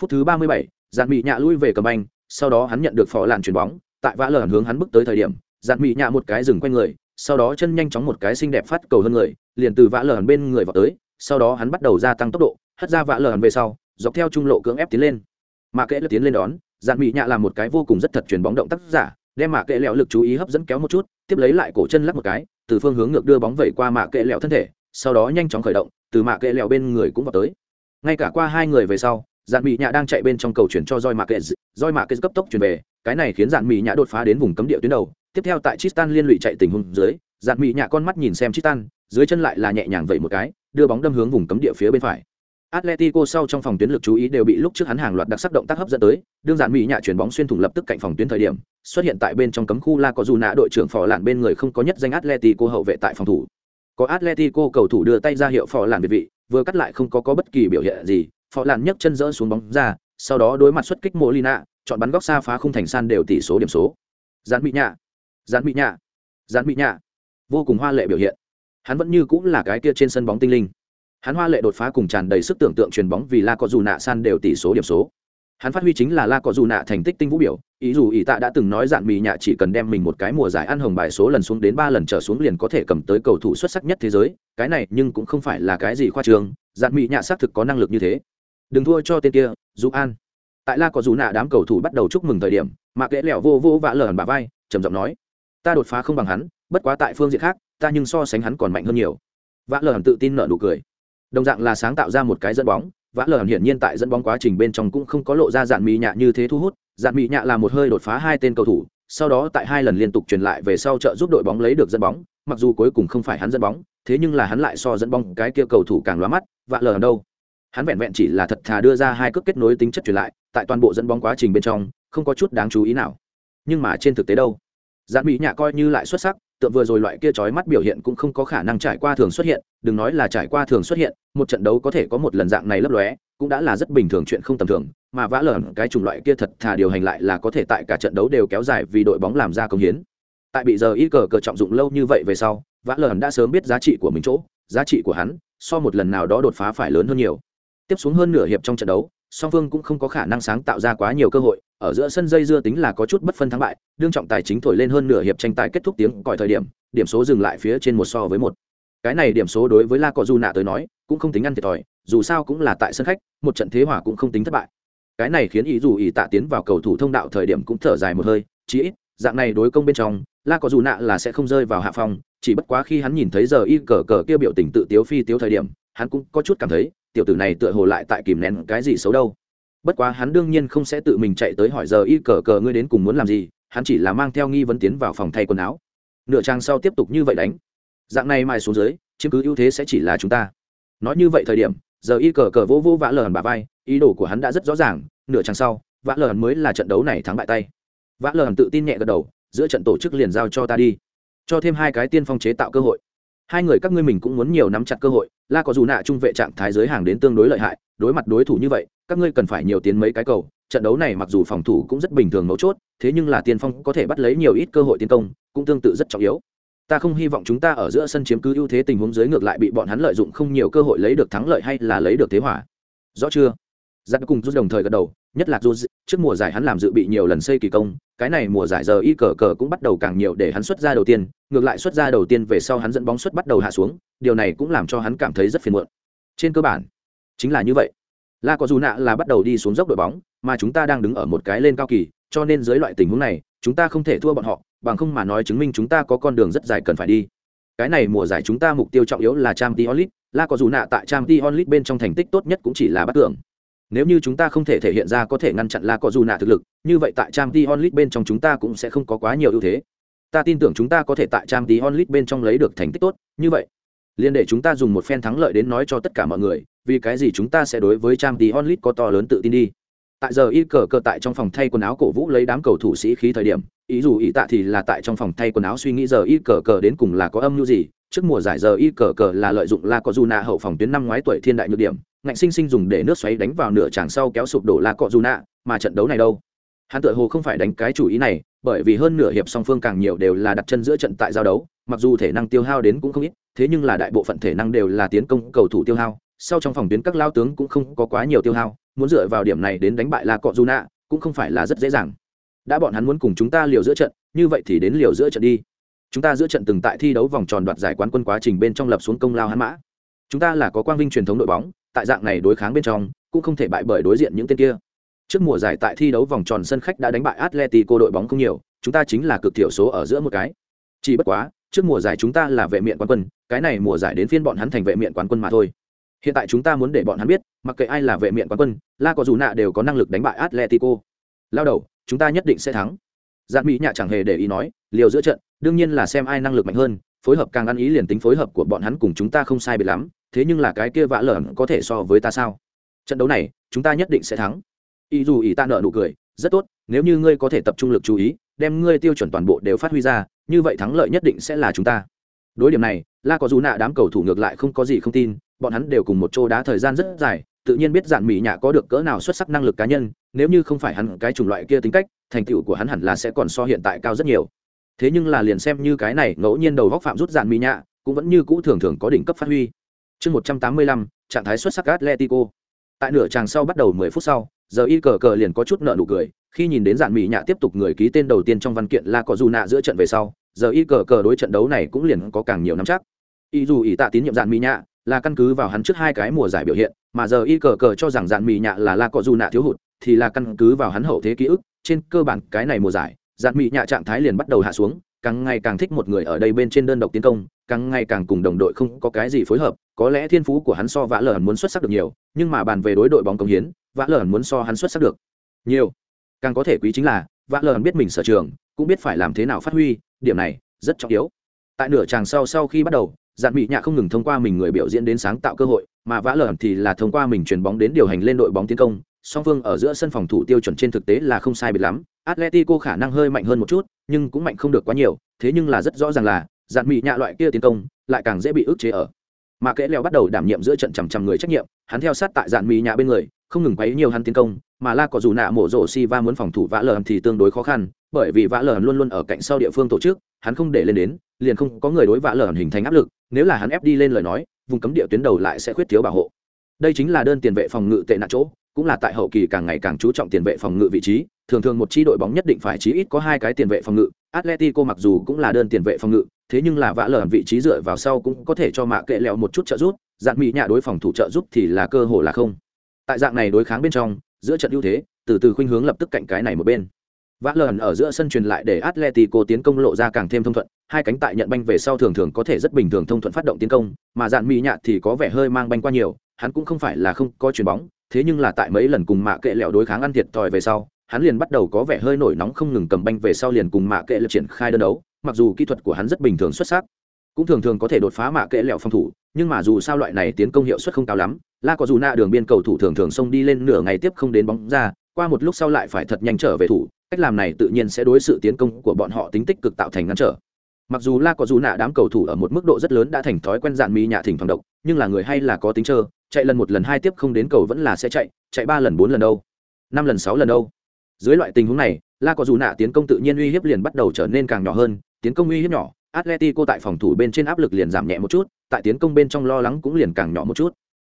Phút thứ ba mươi bảy, Dạn Mỹ Nhạ lui về cầm anh, sau đó hắn nhận được phò làn chuyền bóng tại vã lởn hướng hắn bước tới thời điểm dạn mị nhạ một cái dừng quanh người sau đó chân nhanh chóng một cái xinh đẹp phát cầu hơn người, liền từ vã lờ bên người vào tới, sau đó hắn bắt đầu gia tăng tốc độ, hất ra vã lờ về sau, dọc theo trung lộ cưỡng ép tiến lên. Mà kệ lật tiến lên đón dạn mị nhạ làm một cái vô cùng rất thật chuyển bóng động tác giả, đem mạ kệ lẹo lực chú ý hấp dẫn kéo một chút, tiếp lấy lại cổ chân lắc một cái, từ phương hướng ngược đưa bóng vẩy qua mạ kệ lẹo thân thể, sau đó nhanh chóng khởi động, từ mạ kệ lẹo bên người cũng vào tới. Ngay cả qua hai người về sau dạn mỹ nhã đang chạy bên trong cầu chuyển cho roi mạc kệ roi mạc kệ cấp tốc chuyển về, cái này khiến dạn mỹ nhã đột phá đến vùng cấm địa tuyến đầu tiếp theo tại Tristan liên lụy chạy tình huống dưới dạn Mị nhã con mắt nhìn xem Tristan dưới chân lại là nhẹ nhàng vậy một cái đưa bóng đâm hướng vùng cấm địa phía bên phải Atletico sau trong phòng tuyến lực chú ý đều bị lúc trước hắn hàng loạt đặc sắc động tác hấp dẫn tới, đương dạn Mị nhã chuyển bóng xuyên thủng lập tức cạnh phòng tuyến thời điểm, xuất hiện tại bên trong cấm khu La có dù nã đội trưởng phò lạn bên người không có nhất danh Atletico hậu vệ tại phòng thủ. Có Atletico cầu thủ đưa tay ra hiệu phò lạn biệt vị, vừa cắt lại không có có bất kỳ biểu hiện gì, phò lạn nhấc chân dỡ xuống bóng ra sau đó đối mặt xuất kích Molina, chọn bắn góc xa phá khung thành san đều tỷ số điểm số dạn bị nhạ gián Mỹ nhạ. Gián Mỹ nhạ. Vô cùng hoa lệ biểu hiện. Hắn vẫn như cũng là cái kia trên sân bóng tinh linh. Hắn hoa lệ đột phá cùng tràn đầy sức tưởng tượng truyền bóng vì la có dù nạ san đều tỷ số điểm số. Hắn phát huy chính là la có dù nạ thành tích tinh vũ biểu, ý dù ý tạ đã từng nói dạn mì nhạ chỉ cần đem mình một cái mùa giải ăn hồng bài số lần xuống đến ba lần trở xuống liền có thể cầm tới cầu thủ xuất sắc nhất thế giới, cái này nhưng cũng không phải là cái gì khoa trương dạn mì nhạ xác thực có năng lực như thế. Đừng thua cho tên kia dù an. Tại la có dù nạ đám cầu thủ bắt đầu chúc mừng thời điểm mà kẽ lẹo vô vô vạ lởn bà vai, trầm giọng nói ta đột phá không bằng hắn, bất quá tại phương diện khác, ta nhưng so sánh hắn còn mạnh hơn nhiều. Vã lờ tự tin nở nụ cười. Đồng dạng là sáng tạo ra một cái dẫn bóng, vã lờ hiển nhiên tại dẫn bóng quá trình bên trong cũng không có lộ ra dạn mỹ nhạ như thế thu hút, dạn mỹ nhạ là một hơi đột phá hai tên cầu thủ, sau đó tại hai lần liên tục truyền lại về sau trợ giúp đội bóng lấy được dẫn bóng, mặc dù cuối cùng không phải hắn dẫn bóng, thế nhưng là hắn lại so dẫn bóng cái kia cầu thủ càng lóa mắt vạ lờ đâu? Hắn vẹn vẹn chỉ là thật thà đưa ra hai cước kết nối tính chất truyền lại, tại toàn bộ dẫn bóng quá trình bên trong, không có chút đáng chú ý nào. Nhưng mà trên thực tế đâu? Giản mỹ nhạ coi như lại xuất sắc tượng vừa rồi loại kia trói mắt biểu hiện cũng không có khả năng trải qua thường xuất hiện, đừng nói là trải qua thường xuất hiện, một trận đấu có thể có một lần dạng này lấp lóe, cũng đã là rất bình thường chuyện không tầm thường, mà vã lởn cái chủng loại kia thật thà điều hành lại là có thể tại cả trận đấu đều kéo dài vì đội bóng làm ra công hiến. Tại bị giờ ít cờ cờ trọng dụng lâu như vậy về sau, vã lởn đã sớm biết giá trị của mình chỗ, giá trị của hắn, so một lần nào đó đột phá phải lớn hơn nhiều. Tiếp xuống hơn nửa hiệp trong trận đấu, song phương cũng không có khả năng sáng tạo ra quá nhiều cơ hội ở giữa sân dây dưa tính là có chút bất phân thắng bại, đương trọng tài chính thổi lên hơn nửa hiệp tranh tài kết thúc tiếng còi thời điểm điểm số dừng lại phía trên một so với một. Cái này điểm số đối với la cọ du nạ tới nói, cũng không tính ăn thiệt thòi, dù sao cũng là tại sân khách, một trận thế hỏa cũng không tính thất bại. Cái này khiến ý dù ý tạ tiến vào cầu thủ thông đạo thời điểm cũng thở dài một hơi, chí ít, dạng này đối công bên trong, la cọ dù nạ là sẽ không rơi vào hạ phòng chỉ bất quá khi hắn nhìn thấy giờ y cờ cờ kia biểu tình tự tiếu phi tiếu thời điểm, hắn cũng có chút cảm thấy, tiểu tử này tựa hồ lại tại kìm nén cái gì xấu đâu bất quá hắn đương nhiên không sẽ tự mình chạy tới hỏi giờ y cờ cờ ngươi đến cùng muốn làm gì, hắn chỉ là mang theo nghi vấn tiến vào phòng thay quần áo. Nửa trang sau tiếp tục như vậy đánh. Dạng này mai xuống dưới, chiếm cứ ưu thế sẽ chỉ là chúng ta. Nói như vậy thời điểm, giờ y cờ cờ vô vô vã lờn bà vai, ý đồ của hắn đã rất rõ ràng, nửa trang sau, vã lờn mới là trận đấu này thắng bại tay. Vã lờn tự tin nhẹ gật đầu, giữa trận tổ chức liền giao cho ta đi. Cho thêm hai cái tiên phong chế tạo cơ hội. Hai người các ngươi mình cũng muốn nhiều nắm chặt cơ hội, la có dù nạ trung vệ trạng thái giới hàng đến tương đối lợi hại, đối mặt đối thủ như vậy các ngươi cần phải nhiều tiến mấy cái cầu, trận đấu này mặc dù phòng thủ cũng rất bình thường mấu chốt, thế nhưng là tiên phong có thể bắt lấy nhiều ít cơ hội tiến công, cũng tương tự rất trọng yếu. Ta không hy vọng chúng ta ở giữa sân chiếm cứ ưu thế tình huống dưới ngược lại bị bọn hắn lợi dụng không nhiều cơ hội lấy được thắng lợi hay là lấy được thế hỏa rõ chưa? Giặc cùng rút đồng thời gật đầu, nhất là rút, trước mùa giải hắn làm dự bị nhiều lần xây kỳ công, cái này mùa giải giờ y cờ cờ cũng bắt đầu càng nhiều để hắn xuất ra đầu tiên, ngược lại xuất ra đầu tiên về sau hắn dẫn bóng xuất bắt đầu hạ xuống, điều này cũng làm cho hắn cảm thấy rất phiền muộn. Trên cơ bản, chính là như vậy la có dù nạ là bắt đầu đi xuống dốc đội bóng, mà chúng ta đang đứng ở một cái lên cao kỳ, cho nên dưới loại tình huống này, chúng ta không thể thua bọn họ, bằng không mà nói chứng minh chúng ta có con đường rất dài cần phải đi. Cái này mùa giải chúng ta mục tiêu trọng yếu là trang t onlit la có dù nạ tại trang t onlit bên trong thành tích tốt nhất cũng chỉ là bắt tưởng nếu như chúng ta không thể thể hiện ra có thể ngăn chặn la có dù nạ thực lực, như vậy tại trang t onlit bên trong chúng ta cũng sẽ không có quá nhiều ưu thế. Ta tin tưởng chúng ta có thể tại trang t onlit bên trong lấy được thành tích tốt, như vậy liên để chúng ta dùng một phen thắng lợi đến nói cho tất cả mọi người, vì cái gì chúng ta sẽ đối với trang Tí onlit có to lớn tự tin đi. Tại giờ y cờ cờ tại trong phòng thay quần áo cổ vũ lấy đám cầu thủ sĩ khí thời điểm, ý dù ý tạ thì là tại trong phòng thay quần áo suy nghĩ giờ y cờ cờ đến cùng là có âm mưu gì. Trước mùa giải giờ y cờ cờ là lợi dụng la Cọ dù nạ hậu phòng tuyến năm ngoái tuổi thiên đại nhược điểm, ngạnh sinh sinh dùng để nước xoáy đánh vào nửa tràng sau kéo sụp đổ la cọ dù nạ mà trận đấu này đâu? Hắn tự hồ không phải đánh cái chủ ý này, bởi vì hơn nửa hiệp song phương càng nhiều đều là đặt chân giữa trận tại giao đấu, mặc dù thể năng tiêu hao đến cũng không ít thế nhưng là đại bộ phận thể năng đều là tiến công cầu thủ tiêu hao, sau trong phòng tuyến các lao tướng cũng không có quá nhiều tiêu hao, muốn dựa vào điểm này đến đánh bại la cọ du nạ cũng không phải là rất dễ dàng. Đã bọn hắn muốn cùng chúng ta liều giữa trận, như vậy thì đến liều giữa trận đi. Chúng ta giữa trận từng tại thi đấu vòng tròn đoạt giải quán quân quá trình bên trong lập xuống công lao hắn mã. Chúng ta là có quang vinh truyền thống đội bóng, tại dạng này đối kháng bên trong, cũng không thể bại bởi đối diện những tên kia. Trước mùa giải tại thi đấu vòng tròn sân khách đã đánh bại atletico đội bóng không nhiều, chúng ta chính là cực thiểu số ở giữa một cái. Chỉ bất quá trước mùa giải chúng ta là vệ miện quán quân, cái này mùa giải đến phiên bọn hắn thành vệ miện quán quân mà thôi. Hiện tại chúng ta muốn để bọn hắn biết, mặc kệ ai là vệ miện quán quân, la có dù nạ đều có năng lực đánh bại atletico. Lao đầu, chúng ta nhất định sẽ thắng. Giạt mỹ nhạ chẳng hề để ý nói, liều giữa trận, đương nhiên là xem ai năng lực mạnh hơn, phối hợp càng ăn ý liền tính phối hợp của bọn hắn cùng chúng ta không sai biệt lắm, thế nhưng là cái kia vã lởn có thể so với ta sao? Trận đấu này, chúng ta nhất định sẽ thắng. Ý dù ý ta nợ nụ cười, rất tốt, nếu như ngươi có thể tập trung lực chú ý đem ngươi tiêu chuẩn toàn bộ đều phát huy ra, như vậy thắng lợi nhất định sẽ là chúng ta. Đối điểm này, la có dù nạ đám cầu thủ ngược lại không có gì không tin, bọn hắn đều cùng một chỗ đá thời gian rất dài, tự nhiên biết dạn mỹ nhạ có được cỡ nào xuất sắc năng lực cá nhân, nếu như không phải hắn cái chủng loại kia tính cách, thành tựu của hắn hẳn là sẽ còn so hiện tại cao rất nhiều. Thế nhưng là liền xem như cái này, ngẫu nhiên đầu góc phạm rút dạn mỹ nhạ, cũng vẫn như cũ thường thường có đỉnh cấp phát huy. Chương một trăm tám mươi lăm, trạng thái xuất sắc atletico. Tại nửa tràng sau bắt đầu mười phút sau, giờ y cờ cờ liền có chút nợ nụ cười khi nhìn đến dạn mỹ nhạ tiếp tục người ký tên đầu tiên trong văn kiện là có dù nạ giữa trận về sau, giờ y cờ cờ đối trận đấu này cũng liền có càng nhiều năm chắc. Y dù Y tạ tín nhiệm dạn mỹ nhạ là căn cứ vào hắn trước hai cái mùa giải biểu hiện, mà giờ y cờ cờ cho rằng dạn mỹ nhạ là la có dù nạ thiếu hụt thì là căn cứ vào hắn hậu thế ký ức. Trên cơ bản, cái này mùa giải dạn mỹ nhạ trạng thái liền bắt đầu hạ xuống, càng ngày càng thích một người ở đây bên trên đơn độc tiến công, càng ngày càng cùng đồng đội không có cái gì phối hợp. Có lẽ thiên phú của hắn so vã lờ muốn xuất sắc được nhiều, nhưng mà bàn về đối đội bóng công hiến vã lờ muốn so hắn xuất sắc được nhiều càng có thể quý chính là, vã lờ biết mình sở trường, cũng biết phải làm thế nào phát huy, điểm này rất trọng yếu. Tại nửa tràng sau sau khi bắt đầu dạn mỹ nhạ không ngừng thông qua mình người biểu diễn đến sáng tạo cơ hội, mà vã lờ thì là thông qua mình chuyền bóng đến điều hành lên đội bóng tiến công, song phương ở giữa sân phòng thủ tiêu chuẩn trên thực tế là không sai biệt lắm. Atletico khả năng hơi mạnh hơn một chút, nhưng cũng mạnh không được quá nhiều, thế nhưng là rất rõ ràng là dạn mỹ nhạ loại kia tiến công, lại càng dễ bị ức chế ở. Mà kẽ leo bắt đầu đảm nhiệm giữa trận chằm chằm người trách nhiệm, hắn theo sát tại dạn mỹ nhạ bên người, không ngừng quấy nhiều hắn tiến công mà la có dù nạ mổ rổ si va muốn phòng thủ vã lờ thì tương đối khó khăn, bởi vì vã lờ luôn luôn ở cạnh sau địa phương tổ chức, hắn không để lên đến, liền không có người đối vã lờ hình thành áp lực, nếu là hắn ép đi lên lời nói, vùng cấm địa tuyến đầu lại sẽ khuyết thiếu bảo hộ. Đây chính là đơn tiền vệ phòng ngự tệ nạn chỗ, cũng là tại hậu kỳ càng ngày càng chú trọng tiền vệ phòng ngự vị trí, thường thường một chi đội bóng nhất định phải chí ít có hai cái tiền vệ phòng ngự, atletico mặc dù cũng là đơn tiền vệ phòng ngự, thế nhưng là vã lờ vị trí dựa vào sau cũng có thể cho mạ kệ lẹo một chút trợ giúp, dạng mỹ nhạ đối phòng thủ trợ giúp thì là cơ hồ là không. Tại dạng này đối kháng bên trong giữa trận ưu thế, từ từ khuynh hướng lập tức cạnh cái này một bên. Vã lờn ở giữa sân truyền lại để atletico tiến công lộ ra càng thêm thông thuận, hai cánh tại nhận banh về sau thường thường có thể rất bình thường thông thuận phát động tiến công, mà dạn mỹ nhạt thì có vẻ hơi mang banh qua nhiều, hắn cũng không phải là không có chuyền bóng, thế nhưng là tại mấy lần cùng mạ kệ lẹo đối kháng ăn thiệt thòi về sau, hắn liền bắt đầu có vẻ hơi nổi nóng không ngừng cầm banh về sau liền cùng mạ kệ lẹo triển khai đơn đấu, mặc dù kỹ thuật của hắn rất bình thường xuất sắc cũng thường thường có thể đột phá mạ kệ lẹo phòng thủ, nhưng mà dù sao loại này tiến công hiệu suất không cao lắm, la có dù nạ đường biên cầu thủ thường thường xông đi lên nửa ngày tiếp không đến bóng ra, qua một lúc sau lại phải thật nhanh trở về thủ, cách làm này tự nhiên sẽ đối sự tiến công của bọn họ tính tích cực tạo thành ngăn trở. Mặc dù la có dù nạ đám cầu thủ ở một mức độ rất lớn đã thành thói quen dạn mỹ nhạ thỉnh thoảng độc, nhưng là người hay là có tính trơ, chạy lần một lần hai tiếp không đến cầu vẫn là sẽ chạy chạy ba lần bốn lần đâu, năm lần sáu lần đâu. Dưới loại tình huống này, la có dù nạ tiến công tự nhiên uy hiếp liền bắt đầu trở nên càng nhỏ hơn, tiến công uy hiếp nhỏ Atletico tại phòng thủ bên trên áp lực liền giảm nhẹ một chút, tại tiến công bên trong lo lắng cũng liền càng nhỏ một chút.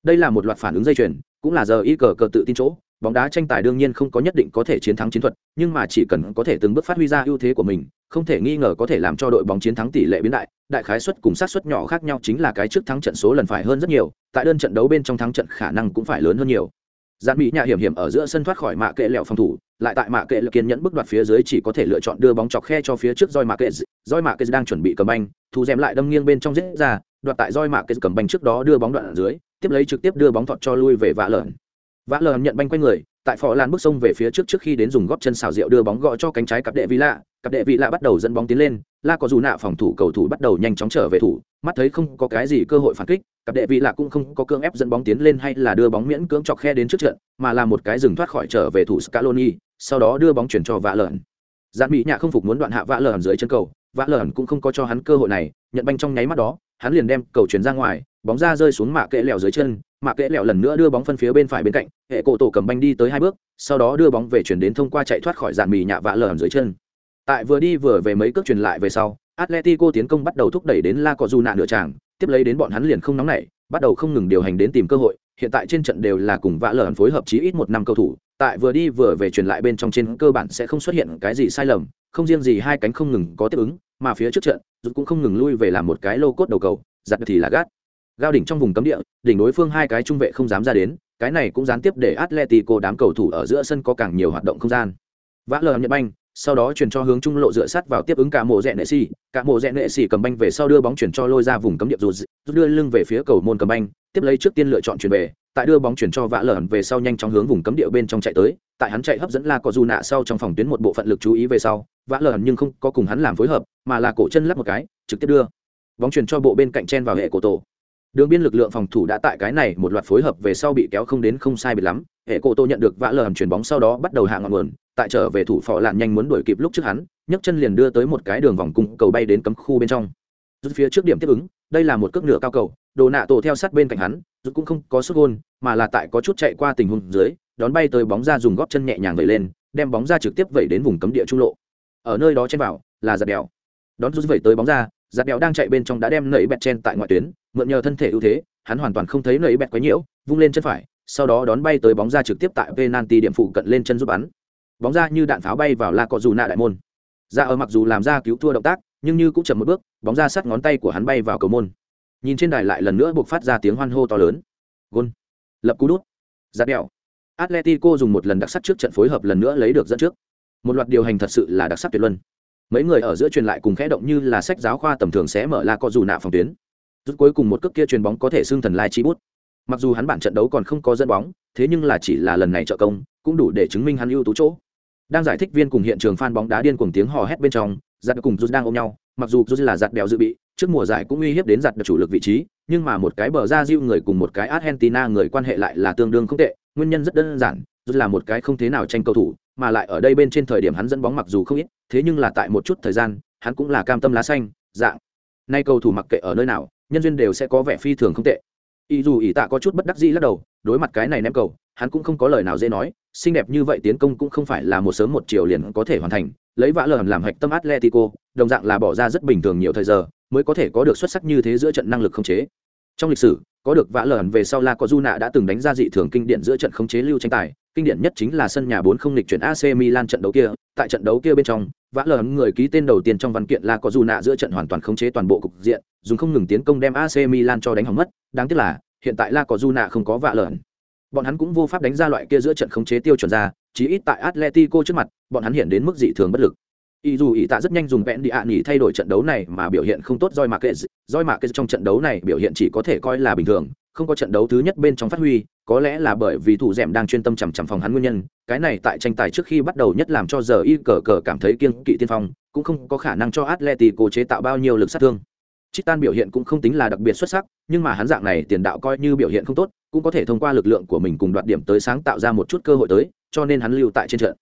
Đây là một loạt phản ứng dây chuyền, cũng là giờ y cờ cờ tự tin chỗ, bóng đá tranh tài đương nhiên không có nhất định có thể chiến thắng chiến thuật, nhưng mà chỉ cần có thể từng bước phát huy ra ưu thế của mình, không thể nghi ngờ có thể làm cho đội bóng chiến thắng tỷ lệ biến đại, đại khái suất cùng sát suất nhỏ khác nhau chính là cái trước thắng trận số lần phải hơn rất nhiều, tại đơn trận đấu bên trong thắng trận khả năng cũng phải lớn hơn nhiều. Giản Mỹ Nhã hiểm hiểm ở giữa sân thoát khỏi mạ kệ lẹo phòng thủ, lại tại mạ kệ lực kiên nhẫn bước đoạt phía dưới chỉ có thể lựa chọn đưa bóng chọc khe cho phía trước roi mạ kệ, roi mạ kệ đang chuẩn bị cầm banh, thu dèm lại đâm nghiêng bên trong giết ra, đoạt tại roi mạ kệ cầm banh trước đó đưa bóng đoạn ở dưới, tiếp lấy trực tiếp đưa bóng thọt cho lui về vạ lợn. Vạ lợn nhận banh quay người, tại phò lan bước sông về phía trước trước khi đến dùng góp chân xào rượu đưa bóng gõ cho cánh trái cặp đệ vị lạ cặp đệ vị lạ bắt đầu dẫn bóng tiến lên la có dù nạ phòng thủ cầu thủ bắt đầu nhanh chóng trở về thủ mắt thấy không có cái gì cơ hội phản kích cặp đệ vị lạ cũng không có cưỡng ép dẫn bóng tiến lên hay là đưa bóng miễn cưỡng chọc khe đến trước trận, mà là một cái dừng thoát khỏi trở về thủ scaloni, sau đó đưa bóng chuyển cho vạ lợn. Dạn mỹ nhạ không phục muốn đoạn hạ vạ lợn dưới chân cầu, vạ lợn cũng không có cho hắn cơ hội này, nhận banh trong nháy mắt đó, hắn liền đem cầu chuyển ra ngoài, bóng ra rơi xuống mạ kệ lẹo dưới chân, mạ kệ lẹo lần nữa đưa bóng phân phía bên phải bên cạnh, hệ cổ tổ cầm banh đi tới hai bước, sau đó đưa bóng về chuyển đến thông qua chạy thoát khỏi dạn mỹ nhạ vạ lợn dưới chân. Tại vừa đi vừa về mấy cước chuyển lại về sau, atletico tiến công bắt đầu thúc đẩy đến la cọ du nạ nửa tràng tiếp lấy đến bọn hắn liền không nóng nảy, bắt đầu không ngừng điều hành đến tìm cơ hội, hiện tại trên trận đều là cùng vạ lờ phối hợp chí ít một năm cầu thủ, tại vừa đi vừa về truyền lại bên trong trên cơ bản sẽ không xuất hiện cái gì sai lầm, không riêng gì hai cánh không ngừng có tiếp ứng, mà phía trước trận rút cũng không ngừng lui về làm một cái lô cốt đầu cầu giặt thì là gắt. Gao đỉnh trong vùng cấm địa, đỉnh đối phương hai cái trung vệ không dám ra đến, cái này cũng gián tiếp để atletico đám cầu thủ ở giữa sân có càng nhiều hoạt động không gian. Vã lờ nhận banh sau đó chuyển cho hướng trung lộ dựa sát vào tiếp ứng cả mộ rẽ nệ xì. Cả mộ rẽ nệ xì cầm banh về sau đưa bóng chuyển cho lôi ra vùng cấm địa rụt rút đưa lưng về phía cầu môn cầm banh, tiếp lấy trước tiên lựa chọn chuyển về, tại đưa bóng chuyển cho vã lởn về sau nhanh chóng hướng vùng cấm địa bên trong chạy tới, tại hắn chạy hấp dẫn la có dù nạ sau trong phòng tuyến một bộ phận lực chú ý về sau vã lởn nhưng không có cùng hắn làm phối hợp, mà là cổ chân lắp một cái, trực tiếp đưa bóng chuyển cho bộ bên cạnh chen vào hệ cổ tổ. Đường biên lực lượng phòng thủ đã tại cái này một loạt phối hợp về sau bị kéo không đến không sai biệt lắm, hệ cổ tô nhận được vã lờ chuyền bóng sau đó bắt đầu hạ ngọn nguồn tại trở về thủ phò lạn nhanh muốn đuổi kịp lúc trước hắn, nhấc chân liền đưa tới một cái đường vòng cung cầu bay đến cấm khu bên trong. Rút phía trước điểm tiếp ứng, đây là một cước nửa cao cầu, đồ nạ tổ theo sát bên cạnh hắn, rút cũng không có sức gôn, mà là tại có chút chạy qua tình huống dưới, đón bay tới bóng ra dùng góp chân nhẹ nhàng vẩy lên, đem bóng ra trực tiếp vẩy đến vùng cấm địa trung lộ. Ở nơi đó chen vào là giạt đèo đón rút vẩy tới bóng ra, giặt đèo đang chạy bên trong đã đem nẩy bẹt chen tại ngoại tuyến, mượn nhờ thân thể ưu thế, hắn hoàn toàn không thấy nẩy bẹt quấy nhiễu, vung lên chân phải, sau đó đón bay tới bóng ra trực tiếp tại penalty điểm phụ cận lên chân giúp bắn bóng ra như đạn pháo bay vào la cọ dù nạ đại môn. Dạ ra ở mặc dù làm ra cứu thua động tác, nhưng như cũng chậm một bước, bóng ra sát ngón tay của hắn bay vào cầu môn. Nhìn trên đài lại lần nữa buộc phát ra tiếng hoan hô to lớn. Gôn. Lập cú đút. Giặt đèo atletico dùng một lần đặc sắc trước trận phối hợp lần nữa lấy được dẫn trước. Một loạt điều hành thật sự là đặc sắc tuyệt luân. Mấy người ở giữa truyền lại cùng khẽ động như là sách giáo khoa tầm thường sẽ mở la cọ dù nạ phòng tuyến. Rút cuối cùng một cước kia truyền bóng có thể xưng thần lai chi bút. Mặc dù hắn bản trận đấu còn không có dẫn bóng, thế nhưng là chỉ là lần này trợ công, cũng đủ để chứng minh hắn ưu tú chỗ đang giải thích viên cùng hiện trường fan bóng đá điên cuồng tiếng hò hét bên trong, giặt cùng rút đang ôm nhau, mặc dù rút là giặt đèo dự bị, trước mùa giải cũng uy hiếp đến giặt chủ lực vị trí, nhưng mà một cái bờ ra diêu người cùng một cái argentina người quan hệ lại là tương đương không tệ, nguyên nhân rất đơn giản, rút là một cái không thế nào tranh cầu thủ, mà lại ở đây bên trên thời điểm hắn dẫn bóng mặc dù không ít, thế nhưng là tại một chút thời gian, hắn cũng là cam tâm lá xanh, dạng. Nay cầu thủ mặc kệ ở nơi nào, nhân duyên đều sẽ có vẻ phi thường không tệ ý dù ý tạ có chút bất đắc dĩ lắc đầu, đối mặt cái này ném cầu, hắn cũng không có lời nào dễ nói, xinh đẹp như vậy tiến công cũng không phải là một sớm một chiều liền có thể hoàn thành, lấy vã lờ làm hạch tâm atletico, đồng dạng là bỏ ra rất bình thường nhiều thời giờ, mới có thể có được xuất sắc như thế giữa trận năng lực không chế. Trong lịch sử, có được vã lờ về sau la có du nạ đã từng đánh ra dị thường kinh điển giữa trận khống chế lưu tranh tài kinh điển nhất chính là sân nhà bốn không lịch chuyển AC Milan trận đấu kia, tại trận đấu kia bên trong, vã lờ người ký tên đầu tiên trong văn kiện là có dù nạ giữa trận hoàn toàn khống chế toàn bộ cục diện, dùng không ngừng tiến công đem AC Milan cho đánh hỏng mất, đáng tiếc là hiện tại là có dù nạ không có vạ lờ. Bọn hắn cũng vô pháp đánh ra loại kia giữa trận khống chế tiêu chuẩn ra, chí ít tại Atletico trước mặt, bọn hắn hiện đến mức dị thường bất lực. Y dù ý tạ rất nhanh dùng vẹn đi ạ nghỉ thay đổi trận đấu này mà biểu hiện không tốt Joy Marquez, Joy Marquez trong trận đấu này biểu hiện chỉ có thể coi là bình thường, không có trận đấu thứ nhất bên trong phát huy, có lẽ là bởi vì thủ dẻm đang chuyên tâm chằm chằm phòng hắn nguyên nhân, cái này tại tranh tài trước khi bắt đầu nhất làm cho giờ y cờ cờ cảm thấy kiêng kỵ tiên phong, cũng không có khả năng cho Atletico chế tạo bao nhiêu lực sát thương. Chitan biểu hiện cũng không tính là đặc biệt xuất sắc, nhưng mà hắn dạng này tiền đạo coi như biểu hiện không tốt, cũng có thể thông qua lực lượng của mình cùng đoạt điểm tới sáng tạo ra một chút cơ hội tới, cho nên hắn lưu tại trên trận.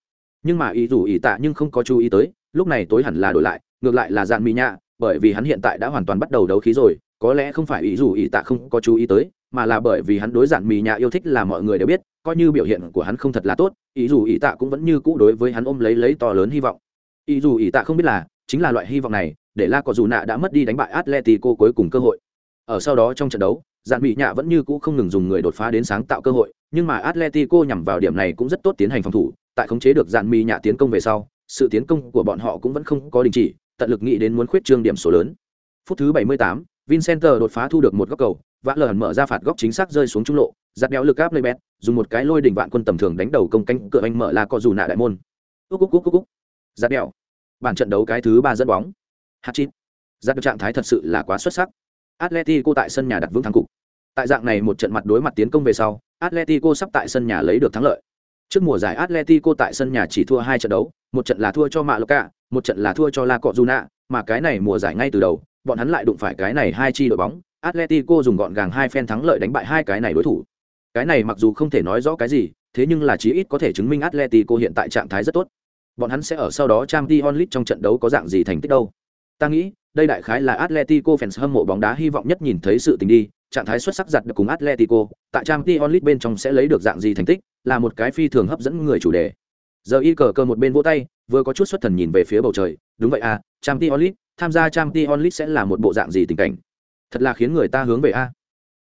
Nhưng mà ý dù ý tạ nhưng không có chú ý tới, lúc này tối hẳn là đổi lại, ngược lại là Dạn Mỹ Nhạ, bởi vì hắn hiện tại đã hoàn toàn bắt đầu đấu khí rồi, có lẽ không phải ý dù ý tạ không có chú ý tới, mà là bởi vì hắn đối giản mì nhà yêu thích là mọi người đều biết coi như biểu hiện của hắn không thật là tốt ý dù ý tạ cũng vẫn như cũ đối với hắn ôm lấy lấy to lớn hy vọng. Ý dù ý tạ không biết là chính là loại hy vọng này để la có dù nạ đã mất đi đánh bại atletico cuối cùng cơ hội. Ở sau đó trong trận đấu giản bị nhạ vẫn như cũ không ngừng dùng người đột phá đến sáng tạo cơ hội nhưng mà atletico nhằm vào điểm này cũng rất tốt tiến hành phòng thủ tại khống chế được giản bị nhạ tiến công về sau sự tiến công của bọn họ cũng vẫn không có đình chỉ tận lực nghĩ đến muốn khuyết trương điểm số lớn. Phút thứ 78, vincenter đột phá thu được một góc cầu vã lờ mở ra phạt góc chính xác rơi xuống trung lộ, giặt béo lực áp lây bét dùng một cái lôi đỉnh vạn quân tầm thường đánh đầu công canh cửa anh mở là có dù nạ đại môn. Úc úc úc úc úc. Giặt béo. Bản trận đấu cái thứ ba dẫn bóng. Hát chít giặt trạng thái thật sự là quá xuất sắc. Atletico tại sân nhà đặt vững thắng cục. Tại dạng này một trận mặt đối mặt tiến công về sau, atletico sắp tại sân nhà lấy được thắng lợi. Trước mùa giải atletico tại sân nhà chỉ thua hai trận đấu, một trận là thua cho mạ loca một trận là thua cho la cọ juna mà cái này mùa giải ngay từ đầu, bọn hắn lại đụng phải cái này hai chi đội bóng atletico dùng gọn gàng hai phen thắng lợi đánh bại hai cái này đối thủ. Cái này mặc dù không thể nói rõ cái gì thế nhưng là chí ít có thể chứng minh atletico hiện tại trạng thái rất tốt. Bọn hắn sẽ ở sau đó Champions League trong trận đấu có dạng gì thành tích đâu. Ta nghĩ đây đại khái là atletico fans hâm mộ bóng đá hy vọng nhất nhìn thấy sự tình đi trạng thái xuất sắc giật được cùng atletico tại Champions League bên trong sẽ lấy được dạng gì thành tích là một cái phi thường hấp dẫn người chủ đề. Giờ y cờ cờ một bên vỗ tay vừa có chút xuất thần nhìn về phía bầu trời đúng vậy à Champions League, tham gia Champions League sẽ là một bộ dạng gì tình cảnh? Thật là khiến người ta hướng về a.